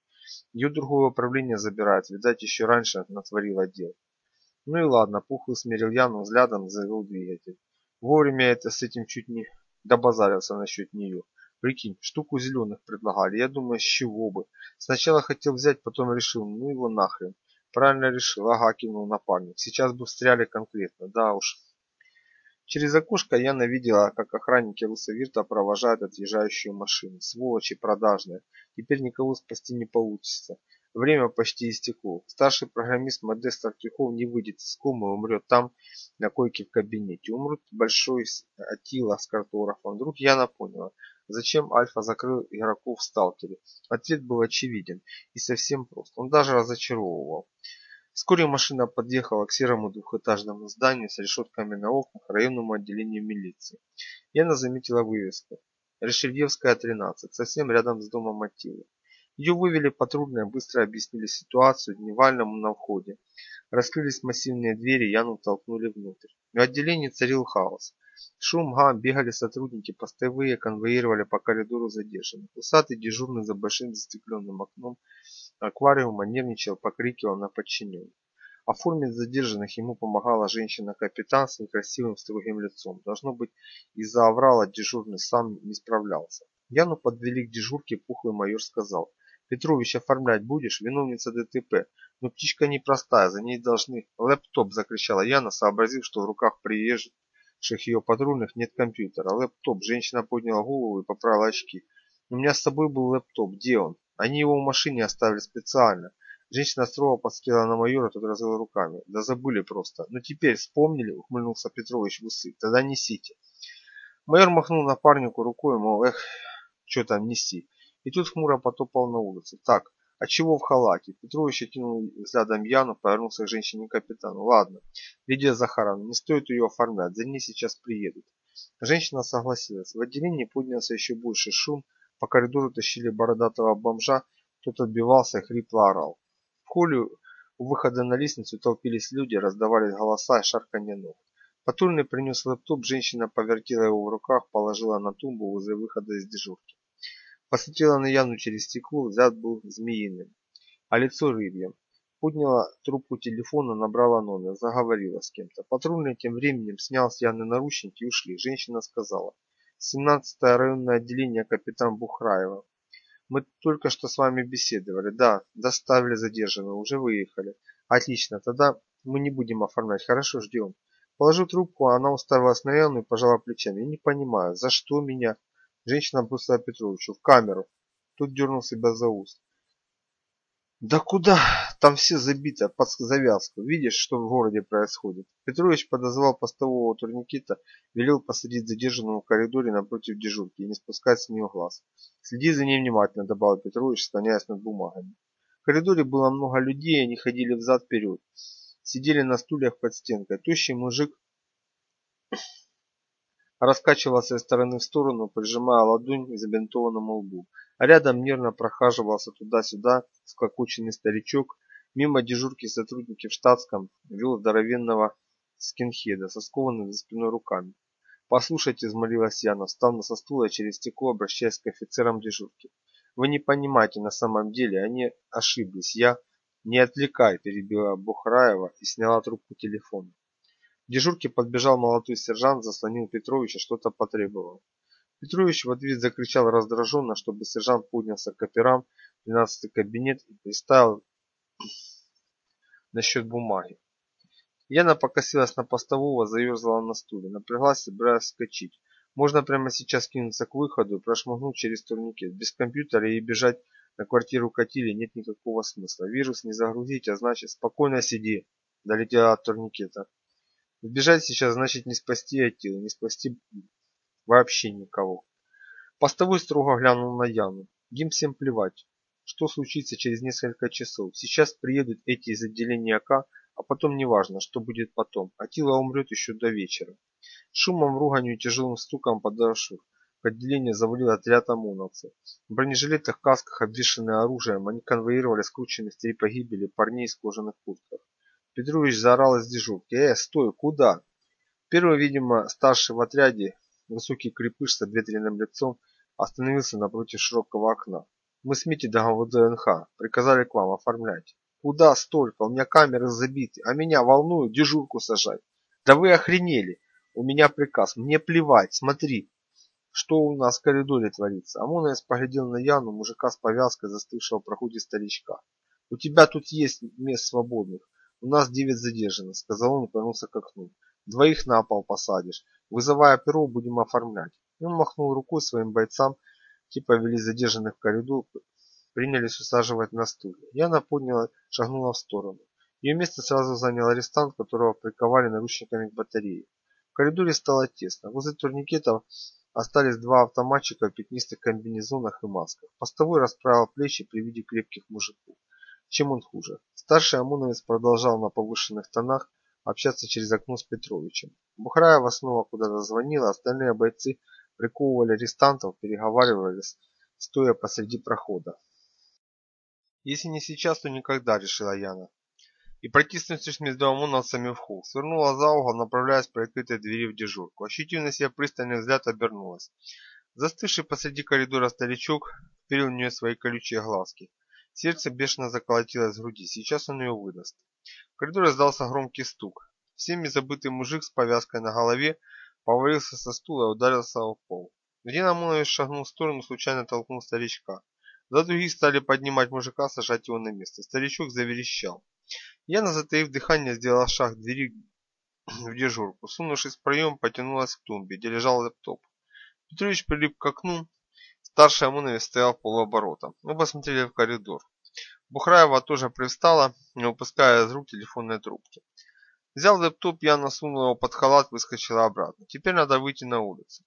S1: Ее другое управление забирает, видать, еще раньше натворила дел. Ну и ладно, Пухлый смерил Яну взглядом, завел двигатель. Вовремя это с этим чуть не добазарился насчет нее. Прикинь, штуку зеленых предлагали, я думаю, с чего бы. Сначала хотел взять, потом решил, ну его нахрен. Правильно решил, ага, кивнул напарник. Сейчас бы встряли конкретно, да уж. Через окошко Яна видела, как охранники Русовирта провожают отъезжающую машину. Сволочи продажные. Теперь никого спасти не получится. Время почти истекло. Старший программист Модест Артюхов не выйдет из комы и умрет там, на койке в кабинете. Умрут большой Атила с картографом. Вдруг Яна поняла, зачем Альфа закрыл игроков в сталкере. Ответ был очевиден и совсем прост. Он даже разочаровывал. Вскоре машина подъехала к серому двухэтажному зданию с решетками на окнах районному отделению милиции. Яна заметила вывеску. Решельевская, 13, совсем рядом с домом Атилы. Ее вывели патрульные, быстро объяснили ситуацию Дневальному на входе. Раскрылись массивные двери, Яну толкнули внутрь. В отделении царил хаос. Шум, гам, бегали сотрудники, постовые конвоировали по коридору задержанных. Усатый дежурный за большим застекленным окном аквариума нервничал, покрикивал на подчиненных. Оформить задержанных ему помогала женщина-капитан с некрасивым строгим лицом. Должно быть, из-за аврала дежурный сам не справлялся. Яну подвели к дежурке, пухлый майор сказал. Петрович оформлять будешь? Виновница ДТП. Но птичка непростая, за ней должны... Лэптоп, закричала Яна, сообразив, что в руках приезжих ее патрульных нет компьютера. Лэптоп. Женщина подняла голову и поправила очки. У меня с собой был лэптоп. Где он? Они его в машине оставили специально. Женщина строго посмотрела на майора, тот развел руками. Да забыли просто. Ну теперь вспомнили, ухмыльнулся Петрович в усы. Тогда несите. Майор махнул напарнику рукой, мол, эх, что там неси. И тут хмуро потопал на улицу. Так, а чего в халате? Петрович окинул взглядом Яну, повернулся к женщине-капитану. Ладно, Лидия Захаровна, не стоит ее оформлять, за ней сейчас приедут. Женщина согласилась. В отделении поднялся еще больше шум, по коридору тащили бородатого бомжа, кто-то отбивался и хрипло орал. В холле у выхода на лестницу толпились люди, раздавались голоса и шарканье ног. Патрульный принес лэптоп, женщина повертела его в руках, положила на тумбу возле выхода из дежурки. Посмотрела на Яну через стекло, взгляд был змеиным, а лицо рыбьем. Подняла трубку телефона, набрала номер, заговорила с кем-то. Патрульный тем временем снял с Яны наручники и ушли. Женщина сказала. 17-е районное отделение капитан Бухраева. Мы только что с вами беседовали. Да, доставили задержанного, уже выехали. Отлично, тогда мы не будем оформлять. Хорошо, ждем. Положу трубку, а она уставилась на Яну и пожала плечами. Я не понимаю, за что меня... Женщина бросила Петровичу в камеру. Тут дернул себя за ус. Да куда? Там все забито под завязку. Видишь, что в городе происходит? Петрович подозвал постового турникета, велел посадить задержанного в коридоре напротив дежурки и не спускать с нее глаз. Следи за ней внимательно, добавил Петрович, склоняясь над бумагами. В коридоре было много людей, они ходили взад-вперед. Сидели на стульях под стенкой. Тощий мужик раскачивался из стороны в сторону, прижимая ладонь к забинтованному лбу. А рядом нервно прохаживался туда-сюда склокоченный старичок. Мимо дежурки сотрудники в штатском вел здоровенного скинхеда со скованными за спиной руками. «Послушайте», — взмолилась Яна, встав со стула через стекло, обращаясь к офицерам дежурки. «Вы не понимаете на самом деле, они ошиблись. Я...» «Не отвлекай», — перебила Бухраева и сняла трубку телефона. К дежурке подбежал молодой сержант, заслонил Петровича, что-то потребовал. Петрович в ответ закричал раздраженно, чтобы сержант поднялся к операм в 12 кабинет и приставил насчет бумаги. Яна покосилась на постового, заерзала на стуле, напряглась, собираясь вскочить. Можно прямо сейчас кинуться к выходу и прошмыгнуть через турникет. Без компьютера и бежать на квартиру Катили нет никакого смысла. Вирус не загрузить, а значит спокойно сиди. Долетела от турникета. Сбежать сейчас значит не спасти Атилу, не спасти вообще никого. Постовой строго глянул на Яну. Им всем плевать, что случится через несколько часов. Сейчас приедут эти из отделения АК, а потом неважно, что будет потом. Атила умрет еще до вечера. Шумом, руганью и тяжелым стуком подошел. В отделение завалил отряд ОМОНовцев. В бронежилетах, касках, обвешанные оружием, они конвоировали скрученных в три погибели парней в кожаных куртках. Петрович заорал из дежурки. «Э, стой, куда?» Первый, видимо, старший в отряде, высокий крепыш с обветренным лицом, остановился напротив широкого окна. «Мы с Митей договор ДНХ. Приказали к вам оформлять». «Куда столько? У меня камеры забиты, а меня волнует дежурку сажать». «Да вы охренели! У меня приказ. Мне плевать. Смотри, что у нас в коридоре творится». Амонаес поглядел на Яну, мужика с повязкой, застывшего в проходе старичка. «У тебя тут есть мест свободных. «У нас девять задержанных», — сказал он и повернулся к окну. «Двоих на пол посадишь. Вызывая перо, будем оформлять. Он махнул рукой своим бойцам, те повели задержанных в коридор, принялись усаживать на стуле. Яна подняла, шагнула в сторону. Ее место сразу занял арестант, которого приковали наручниками к батарее. В коридоре стало тесно. Возле турникетов остались два автоматчика в пятнистых комбинезонах и масках. Постовой расправил плечи при виде крепких мужиков. Чем он хуже? Старший ОМОНовец продолжал на повышенных тонах общаться через окно с Петровичем. Бухраева снова куда-то звонила, остальные бойцы приковывали арестантов, переговаривались, стоя посреди прохода. Если не сейчас, то никогда, решила Яна. И протиснувшись между ОМОНовцами в холл, свернула за угол, направляясь по открытой двери в дежурку. Ощутив на себе пристальный взгляд, обернулась. Застывший посреди коридора старичок вперил в нее свои колючие глазки. Сердце бешено заколотилось в груди, сейчас он ее выдаст. В коридоре раздался громкий стук. Всеми забытый мужик с повязкой на голове повалился со стула и ударился в пол. Один Амонович шагнул в сторону, случайно толкнул старичка. За другие стали поднимать мужика, сажать его на место. Старичок заверещал. Яна, затаив дыхание, сделала шаг к двери в дежурку. Сунувшись в проем, потянулась к тумбе, где лежал лэптоп. Петрович прилип к окну, Старший ОМОНовец стоял в полуоборота. Мы посмотрели в коридор. Бухраева тоже привстала, не упуская из рук телефонной трубки. Взял лэптоп, я насунул его под халат, выскочила обратно. Теперь надо выйти на улицу.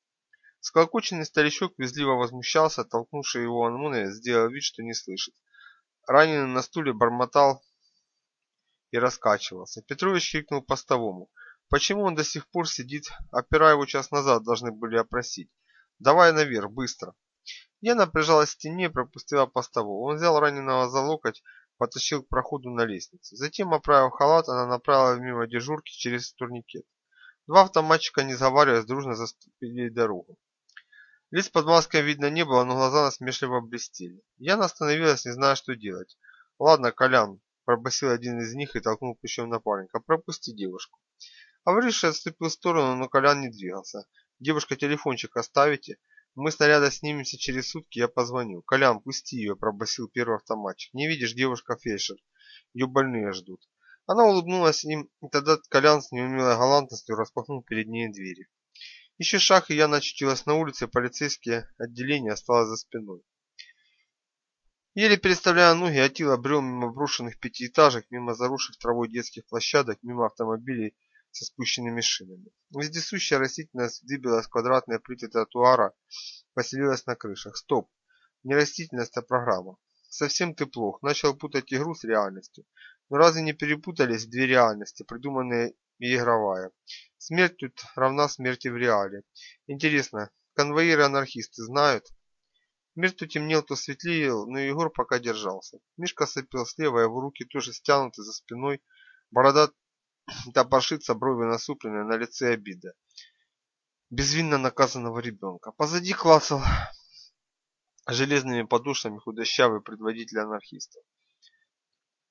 S1: Склокоченный старичок визливо возмущался, толкнувший его ОМОНовец сделал вид, что не слышит. Раненый на стуле бормотал и раскачивался. Петрович крикнул постовому. Почему он до сих пор сидит? Опера его час назад должны были опросить. Давай наверх, быстро. Яна прижалась к стене и пропустила постового. Он взял раненого за локоть, потащил к проходу на лестнице. Затем, оправив халат, она направила мимо дежурки через турникет. Два автоматчика, не сговариваясь, дружно заступили дорогу. Лиц под маской видно не было, но глаза насмешливо блестели. Яна остановилась, не зная, что делать. «Ладно, Колян», – пробасил один из них и толкнул плечом напарника, – «пропусти девушку». Авриши отступил в сторону, но Колян не двигался. «Девушка, телефончик оставите?» Мы с наряда снимемся через сутки, я позвоню. Колян, пусти ее, пробасил первый автоматчик. Не видишь, девушка фельдшер. Ее больные ждут. Она улыбнулась им, и тогда Колян с неумелой галантностью распахнул перед ней двери. Еще шаг, и я начутилась на улице, полицейские отделения осталось за спиной. Еле переставляя ноги, Атила брел мимо брошенных пятиэтажек, мимо заросших травой детских площадок, мимо автомобилей со спущенными шинами. Вездесущая растительность вздыбилась квадратные плиты тротуара, поселилась на крышах. Стоп! Не растительность, а программа. Совсем ты плох. Начал путать игру с реальностью. Но разве не перепутались две реальности, придуманные и игровая? Смерть тут равна смерти в реале. Интересно, конвоиры-анархисты знают? Мир то темнел, то светлел, но Егор пока держался. Мишка сопел слева, его руки тоже стянуты за спиной, борода топоршится, брови насупленные, на лице обида. Безвинно наказанного ребенка. Позади клацал железными подушками худощавый предводитель анархистов.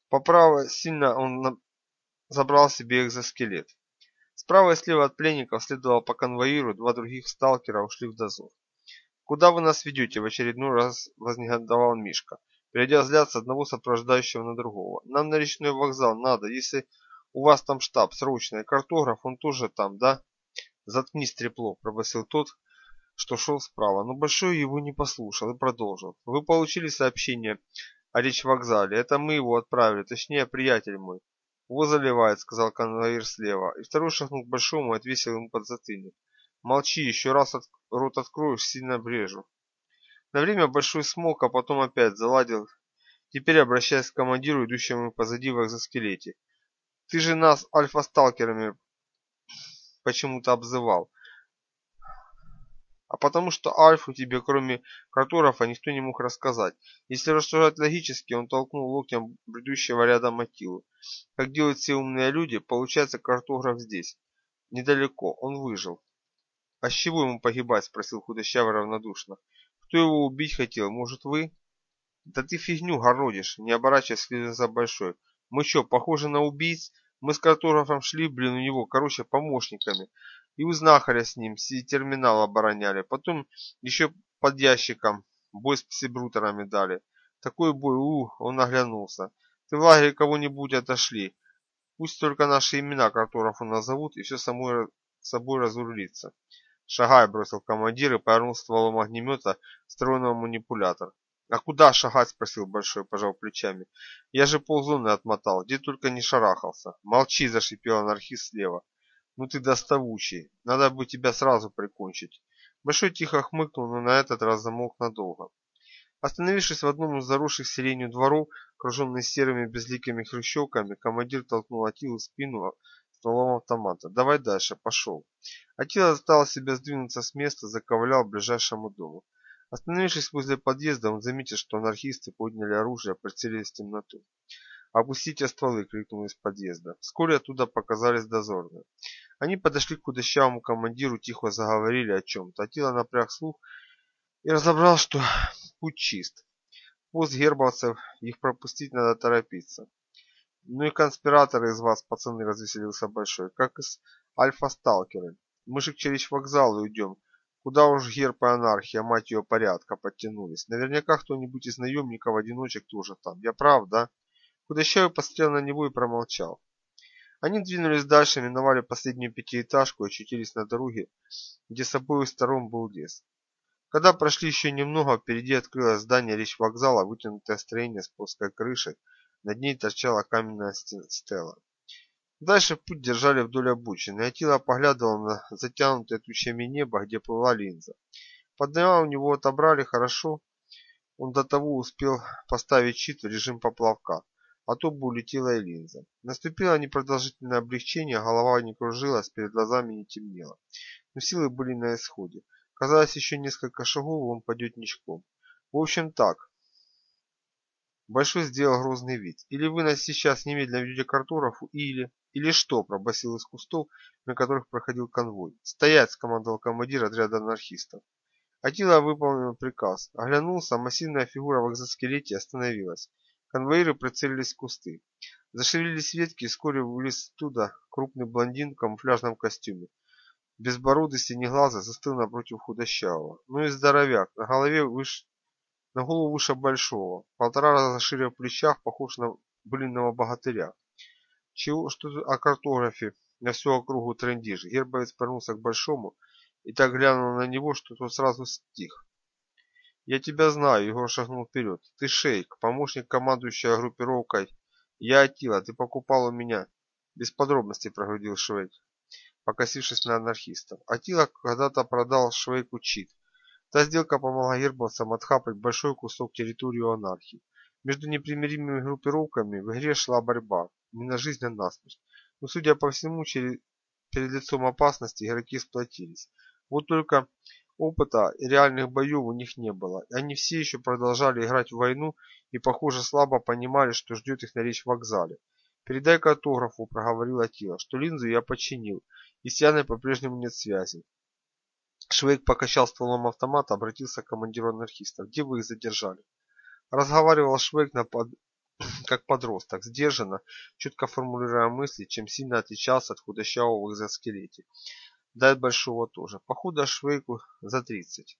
S1: По правой сильно он забрал себе экзоскелет. Справа и слева от пленников следовало по конвоиру, два других сталкера ушли в дозор. «Куда вы нас ведете?» – в очередной раз вознегодовал Мишка, перейдя взгляд с одного сопровождающего на другого. «Нам на речной вокзал надо, если у вас там штаб, срочный. Картограф, он тоже там, да? Заткнись, трепло, пробасил тот, что шел справа, но Большой его не послушал и продолжил. Вы получили сообщение о речь-вокзале. Это мы его отправили, точнее, приятель мой. Его заливает, сказал конвоир слева, и второй шагнул к Большому и отвесил ему подзатыльник. Молчи, еще раз от... рот откроешь, сильно брежу. На время Большой смолк, а потом опять заладил, теперь обращаясь к командиру, идущему позади в экзоскелете. Ты же нас альфа-сталкерами почему-то обзывал. А потому что альфу тебе, кроме картографа, никто не мог рассказать. Если рассуждать логически, он толкнул локтем бредущего рядом Атилу. Как делают все умные люди, получается картограф здесь. Недалеко, он выжил. А с чего ему погибать, спросил худощавый равнодушно. Кто его убить хотел, может вы? Да ты фигню городишь, не оборачиваясь за большой. Мы что, похожи на убийц? Мы с картографом шли, блин, у него, короче, помощниками. И у знахаря с ним терминал обороняли. Потом еще под ящиком бой с псибрутерами дали. Такой бой, ух, он оглянулся. Ты в лагере кого-нибудь отошли. Пусть только наши имена картографу назовут, и все само
S2: с собой разрулиться. «Шагай!» – бросил командир и повернул стволом огнемета встроенного манипулятор. «А куда шагать?» – спросил Большой, пожал плечами. «Я же ползоны отмотал, где только не шарахался». «Молчи!» – зашипел анархист слева. «Ну ты доставучий, надо бы тебя сразу прикончить». Большой тихо хмыкнул, но на этот раз замолк надолго. Остановившись в одном из заросших сиренью дворов, окруженный серыми безликими хрущевками, командир толкнул Атилу в спину стволом автомата. «Давай дальше, пошел». Атила заставил себя сдвинуться с места, заковылял к ближайшему дому. Остановившись возле подъезда, он заметил, что анархисты подняли оружие, прицелились в темноту. «Опустите стволы!» — крикнул из подъезда. Вскоре оттуда показались дозорные. Они подошли к худощавому командиру, тихо заговорили о чем-то. Атила напряг слух и разобрал, что путь чист. Пост гербовцев, их пропустить надо торопиться. Ну и конспираторы из вас, пацаны, развеселился Большой, как из альфа-сталкеры. Мы же через вокзал уйдем. Куда уж герб и анархия, мать ее, порядка, подтянулись. Наверняка кто-нибудь из наемников-одиночек тоже там. Я прав, да? Худощавый посмотрел на него и промолчал. Они двинулись дальше, миновали последнюю пятиэтажку и очутились на дороге, где с обоих сторон был лес. Когда прошли еще немного, впереди открылось здание речь вокзала, вытянутое строение с плоской крышей, над ней торчала каменная стела. Дальше путь держали вдоль обочины, Атила поглядывал на затянутое тучами небо, где плыла линза. Подняла у него отобрали хорошо, он до того успел поставить щит в режим поплавка а то бы улетела и линза. Наступило непродолжительное облегчение, голова не кружилась, перед глазами не темнело. Но силы были на исходе. Казалось, еще несколько шагов, он пойдет ничком. В общем, так. Большой сделал грозный вид. Или вы нас сейчас немедленно ведете к Артурову, или... Или что, пробасил из кустов, на которых проходил конвой. Стоять, скомандовал командир отряда анархистов. Атила выполнил приказ. Оглянулся, массивная фигура в экзоскелете остановилась. Конвоиры прицелились в кусты. Зашевелились ветки, и вскоре вылез оттуда крупный блондин в камуфляжном костюме. Безбородый синеглазый застыл напротив худощавого. Ну и здоровяк, на голове выше, на голову выше большого, полтора раза шире в плечах, похож на блинного богатыря. Чего, что о картографе на всю округу трендишь? Гербовец повернулся к большому и так глянул на него, что тот сразу стих. «Я тебя знаю», — Егор шагнул вперед. «Ты Шейк, помощник командующего группировкой. Я Атила, ты покупал у меня». Без подробностей прогрудил Швейк, покосившись на анархистов. Атила когда-то продал Швейку чит. Та сделка помогла ербовцам отхапать большой кусок территории анархии. Между непримиримыми группировками в игре шла борьба, не на жизнь, а на смерть. Но, судя по всему, через... перед лицом опасности игроки сплотились. Вот только Опыта и реальных боев у них не было. Они все еще продолжали играть в войну и, похоже, слабо понимали, что ждет их на речь вокзале. «Передай картографу», — проговорил Атила, — «что линзу я починил, и с Яной по-прежнему нет связи». Швейк покачал стволом автомата, обратился к командиру анархистов. «Где вы их задержали?» Разговаривал Швейк на под... как подросток, сдержанно, четко формулируя мысли, чем сильно отличался от худощавого экзоскелете. Да большого тоже. Походу Швейку за 30.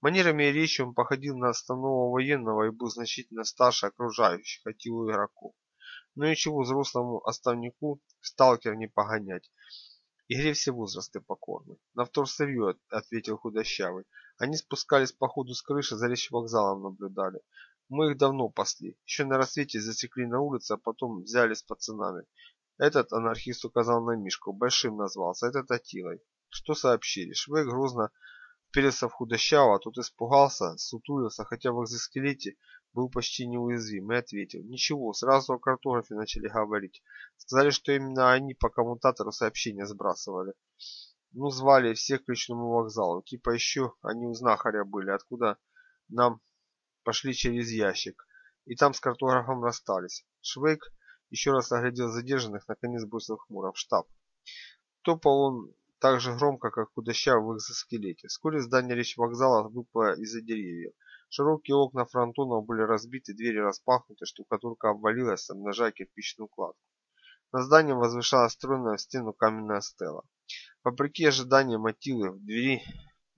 S2: Манерами и речью он походил на основного военного и был значительно старше окружающих, и у игроков. Но ничего взрослому оставнику сталкер не погонять. Игре все возрасты покорны. На вторсырье, ответил худощавый. Они спускались по ходу с крыши, за речь вокзалом наблюдали. Мы их давно пасли. Еще на рассвете засекли на улице, а потом взяли с пацанами. Этот анархист указал на Мишку, большим назвался, этот Атилой. Что сообщили? Швейк грозно вперился в худощавого, а тот испугался, сутулился, хотя в экзоскелете был почти неуязвим, и ответил. Ничего, сразу о картографе начали говорить. Сказали, что именно они по коммутатору сообщения сбрасывали. Ну, звали всех к речному вокзалу. Типа еще они у знахаря были, откуда нам пошли через ящик. И там с картографом расстались. Швейк еще раз оглядел задержанных, наконец бросил хмуро в штаб. Топал он так же громко, как худощавый в экзоскелете. Вскоре здание речь-вокзала выпало из-за деревьев. Широкие окна фронтонов были разбиты, двери распахнуты, штукатурка обвалилась, обнажая кирпичную кладку. На здании возвышалась стройная в стену каменная стела. Вопреки ожиданиям Атилы в двери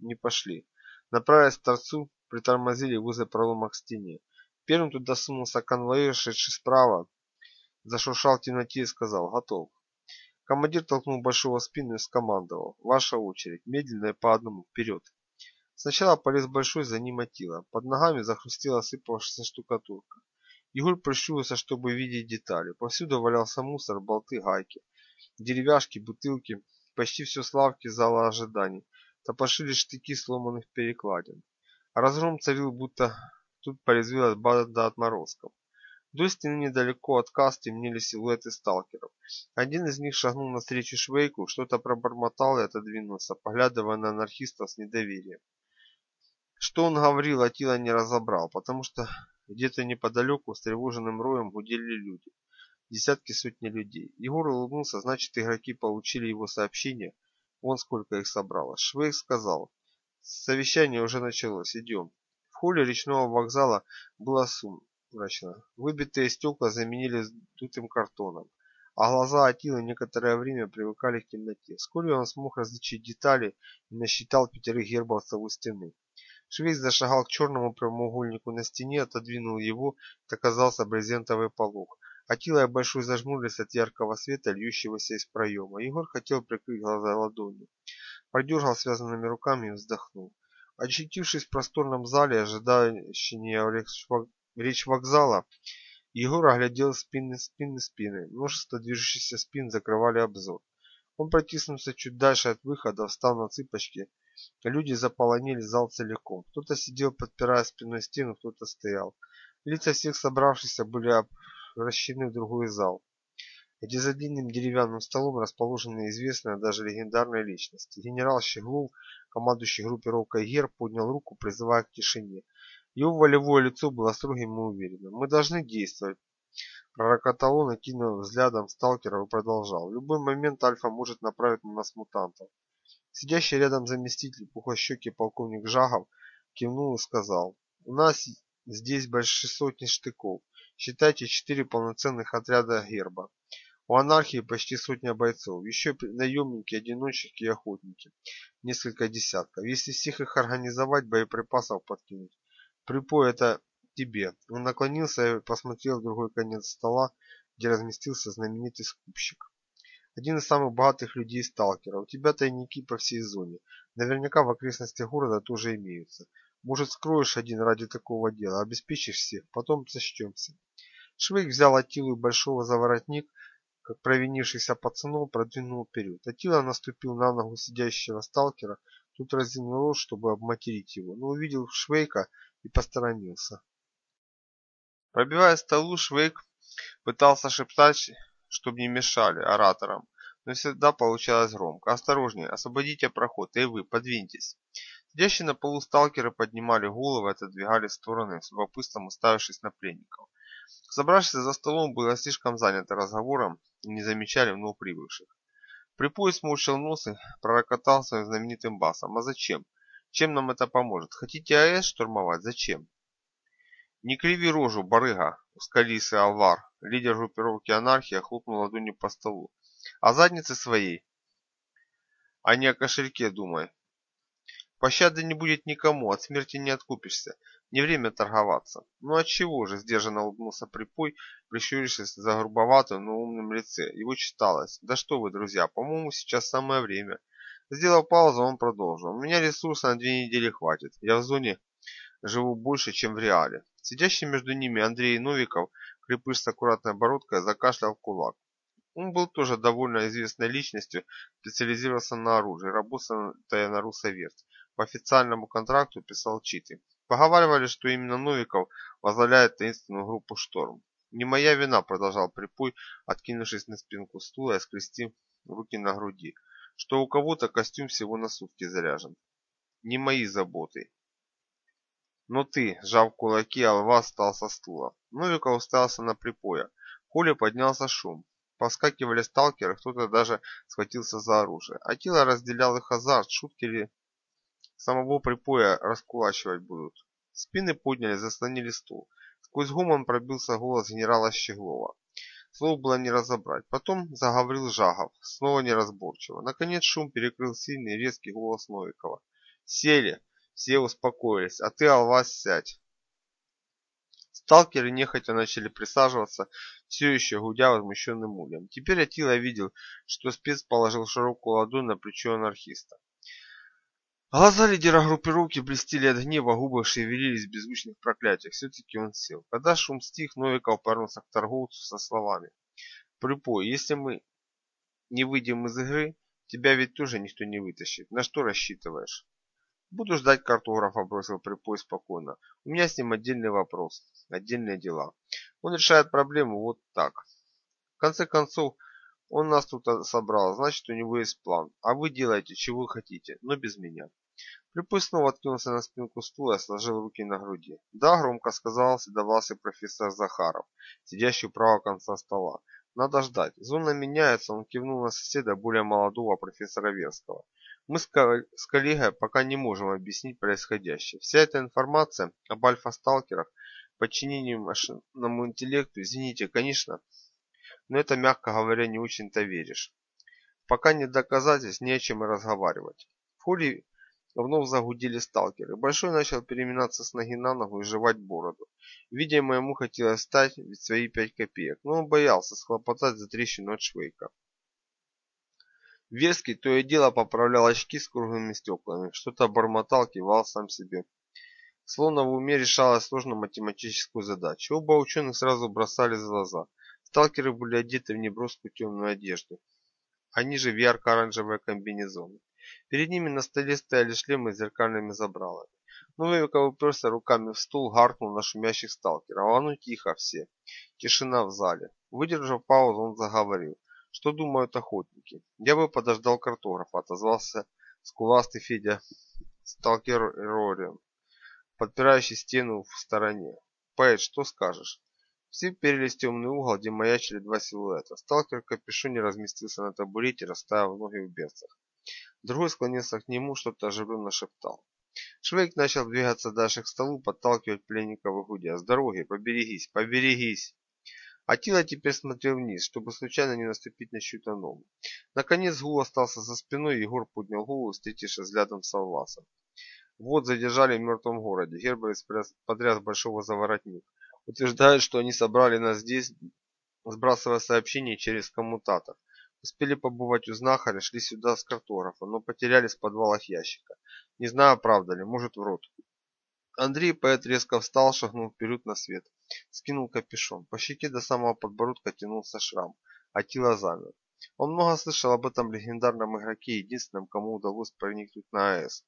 S2: не пошли. Направясь к торцу, притормозили возле пролома к стене. Первым туда сунулся конвоир, шедший справа, зашуршал в темноте и сказал «Готов». Командир толкнул Большого в спину и скомандовал. Ваша очередь. Медленно и по одному. Вперед. Сначала полез Большой, за ним Атила. Под ногами захрустела осыпавшаяся штукатурка. Егор прищурился, чтобы видеть детали. Повсюду валялся мусор, болты, гайки. Деревяшки, бутылки. Почти все славки зала ожиданий. Топошили штыки сломанных перекладин. Разгром царил, будто тут порезвилась банда отморозков. Вдоль стены недалеко от касс темнели силуэты сталкеров. Один из них шагнул навстречу Швейку, что-то пробормотал и отодвинулся, поглядывая на анархистов с недоверием. Что он говорил, Атила не разобрал, потому что где-то неподалеку с тревоженным роем гудели люди. Десятки сотни людей. Егор улыбнулся, значит игроки получили его сообщение. Вон сколько их собралось. Швейк сказал. Совещание уже началось, идем. В холле речного вокзала было сумрачно. Выбитые стекла заменили дутым картоном. А глаза Атилы некоторое время привыкали к темноте. Вскоре он смог различить детали и насчитал пятерых гербовцев у стены. Швейц зашагал к черному прямоугольнику на стене, отодвинул его, и оказался брезентовый полог. Атила и Большой зажмурились от яркого света, льющегося из проема. Егор хотел прикрыть глаза ладонью. Подергал связанными руками и вздохнул. Очутившись в просторном зале, ожидающего речь вокзала, Егор оглядел спины, спины, спины. Множество движущихся спин закрывали обзор. Он протиснулся чуть дальше от выхода, встал на цыпочки Люди заполонили зал целиком. Кто-то сидел, подпирая спиной стену, кто-то стоял. Лица всех собравшихся были обращены в другой зал, где за длинным деревянным столом расположены известные даже легендарные личности. Генерал Щеглов, командующий группировкой ГЕР, поднял руку, призывая к тишине. Его волевое лицо было строгим и уверенным. «Мы должны действовать». Пророкотал он, окинув взглядом сталкера и продолжал. В любой момент Альфа может направить на нас мутантов. Сидящий рядом заместитель пухощекий полковник Жагов кивнул и сказал, «У нас здесь больше сотни штыков, считайте четыре полноценных отряда герба. У анархии почти сотня бойцов, еще наемники, одиночки и охотники, несколько десятков. Если всех их организовать, боеприпасов подкинуть. Припой это тебе». Он наклонился и посмотрел в другой конец стола, где разместился знаменитый скупщик. Один из самых богатых людей сталкера. У тебя тайники по всей зоне. Наверняка в окрестностях города тоже имеются. Может, скроешь один ради такого дела, обеспечишь всех, потом сочтемся. Швейк взял Атилу большого за воротник, как провинившийся пацанов продвинул вперед. Атила наступил на ногу сидящего сталкера, тут разинул рот, чтобы обматерить его, но увидел Швейка и посторонился. Пробивая столу, Швейк пытался шептать чтобы не мешали ораторам, но всегда получалось громко. «Осторожнее, освободите проход, и вы, подвиньтесь». Сидящие на полу сталкеры поднимали головы и отодвигали стороны, с любопытством уставившись на пленников. Собравшиеся за столом были слишком заняты разговором и не замечали вновь прибывших. Припой сморщил нос и пророкотал своим знаменитым басом. «А зачем? Чем нам это поможет? Хотите АЭС штурмовать? Зачем?» «Не криви рожу, барыга!» Ускалисый Алвар, лидер группировки «Анархия», хлопнул ладонью по столу. «О заднице своей, а не о кошельке думай. Пощады не будет никому, от смерти не откупишься. Не время торговаться. Ну от чего же, сдержанно улыбнулся Припой, прищурившись за грубоватым, но умным лице. Его читалось. Да что вы, друзья, по-моему, сейчас самое время. Сделав паузу, он продолжил. У меня ресурса на две недели хватит. Я в зоне живу больше, чем в реале. Сидящий между ними Андрей Новиков, крепыш с аккуратной бородкой, закашлял в кулак. Он был тоже довольно известной личностью, специализировался на оружии, работая на Русовет. По официальному контракту писал читы. Поговаривали, что именно Новиков возглавляет таинственную группу «Шторм». «Не моя вина», — продолжал Припой, откинувшись на спинку стула и скрестив руки на груди, «что у кого-то костюм всего на сутки заряжен. Не мои заботы. Но ты, сжав кулаки, Алва встал со стула. Новиков уставился на припоя. В поднялся шум. Поскакивали сталкеры, кто-то даже схватился за оружие. Атила разделял их азарт, шутки ли самого припоя раскулачивать будут. Спины подняли, заслонили стул. Сквозь гуман пробился голос генерала Щеглова. Слов было не разобрать. Потом заговорил Жагов, снова неразборчиво. Наконец шум перекрыл сильный резкий голос Новикова. «Сели! Все успокоились, а ты, Алвас, сядь. Сталкеры нехотя начали присаживаться, все еще гудя возмущенным ульем. Теперь Атила видел, что спец положил широкую ладонь на плечо анархиста. Глаза лидера группировки блестели от гнева, губы шевелились в беззвучных проклятиях. Все-таки он сел. Когда шум стих, Новиков повернулся к торговцу со словами. «Припой, если мы не выйдем из игры, тебя ведь тоже никто не вытащит. На что рассчитываешь?» «Буду ждать картографа», – бросил Припой спокойно. «У меня с ним отдельный вопрос, отдельные дела. Он решает проблему вот так. В конце концов, он нас тут собрал, значит, у него есть план. А вы делаете, чего хотите, но без меня». Припой снова откинулся на спинку стула сложил руки на груди. «Да», – громко сказал седовласый профессор Захаров, сидящий у правого конца стола. «Надо ждать. Зона меняется», – он кивнул на соседа, более молодого профессора Верского. Мы с, коллегой пока не можем объяснить происходящее. Вся эта информация об альфа-сталкерах, подчинении машинному интеллекту, извините, конечно, но это, мягко говоря, не очень-то веришь. Пока нет доказательств, не о чем и разговаривать. В холле вновь загудели сталкеры. Большой начал переминаться с ноги на ногу и жевать бороду. Видимо, ему хотелось стать ведь свои пять копеек, но он боялся схлопотать за трещину от Швейка. Верский то и дело поправлял очки с круглыми стеклами, что-то бормотал, кивал сам себе. Словно в уме решала сложную математическую задачу. Оба ученых сразу бросались в глаза. Сталкеры были одеты в неброскую темную одежду. Они же в ярко-оранжевые комбинезоны. Перед ними на столе стояли шлемы с зеркальными забралами. Новиков уперся руками в стул, гаркнул на шумящих сталкеров. А ну тихо все. Тишина в зале. Выдержав паузу, он заговорил. Что думают охотники? Я бы подождал картографа, отозвался скуластый Федя сталкер Рориан, подпирающий стену в стороне. Поэт, что скажешь? Все перелись в темный угол, где маячили два силуэта. Сталкер в капюшоне разместился на табурете, расставив ноги в берцах. Другой склонился к нему, что-то оживленно шептал. Швейк начал двигаться дальше к столу, подталкивать пленников и гудя. «С дороги! Поберегись! Поберегись!» Атила теперь смотрел вниз, чтобы случайно не наступить на чью-то ногу. Наконец гул остался за спиной, и Егор поднял голову, встретившись взглядом с Алвасом. Вот задержали в мертвом городе. Гербовец потряс большого заворотник. Утверждают, что они собрали нас здесь, сбрасывая сообщения через коммутатор. Успели побывать у знахаря, шли сюда с картографа, но потерялись в подвалах ящика. Не знаю, правда ли, может рот. Андрей поэт резко встал, шагнул вперед на свет. Скинул капюшон. По щеке до самого подбородка тянулся шрам. а тело замер. Он много слышал об этом легендарном игроке, единственном, кому удалось проникнуть на АЭС.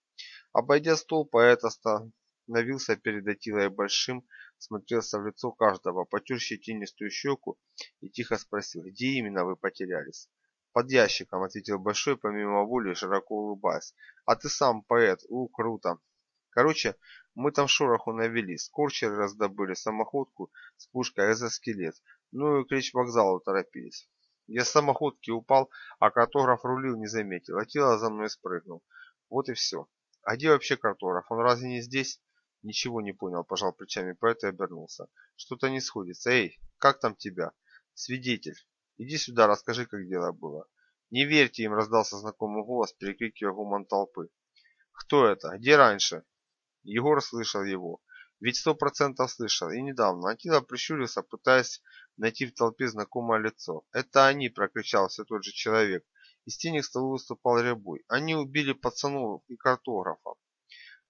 S2: Обойдя стол, поэт остановился перед Атилой большим, смотрелся в лицо каждого, потер щетинистую щеку и тихо спросил, где именно вы потерялись? Под ящиком, ответил Большой, помимо воли, широко улыбаясь. А ты сам поэт, у, круто. Короче, мы там шороху навели, скорчеры раздобыли, самоходку с пушкой экзоскелет, ну и к вокзалу торопились. Я с самоходки упал, а картограф рулил не заметил, а тело за мной спрыгнул. Вот и все. А где вообще картограф? Он разве не здесь? Ничего не понял, пожал плечами поэт и обернулся. Что-то не сходится. Эй, как там тебя? Свидетель. Иди сюда, расскажи, как дело было. Не верьте им, раздался знакомый голос, перекрикивая гуман толпы. Кто это? Где раньше? Егор слышал его. Ведь сто процентов слышал. И недавно. Атила прищурился, пытаясь найти в толпе знакомое лицо. «Это они!» – прокричал все тот же человек. Из тени к столу выступал Рябой. «Они убили пацанов и картографа!»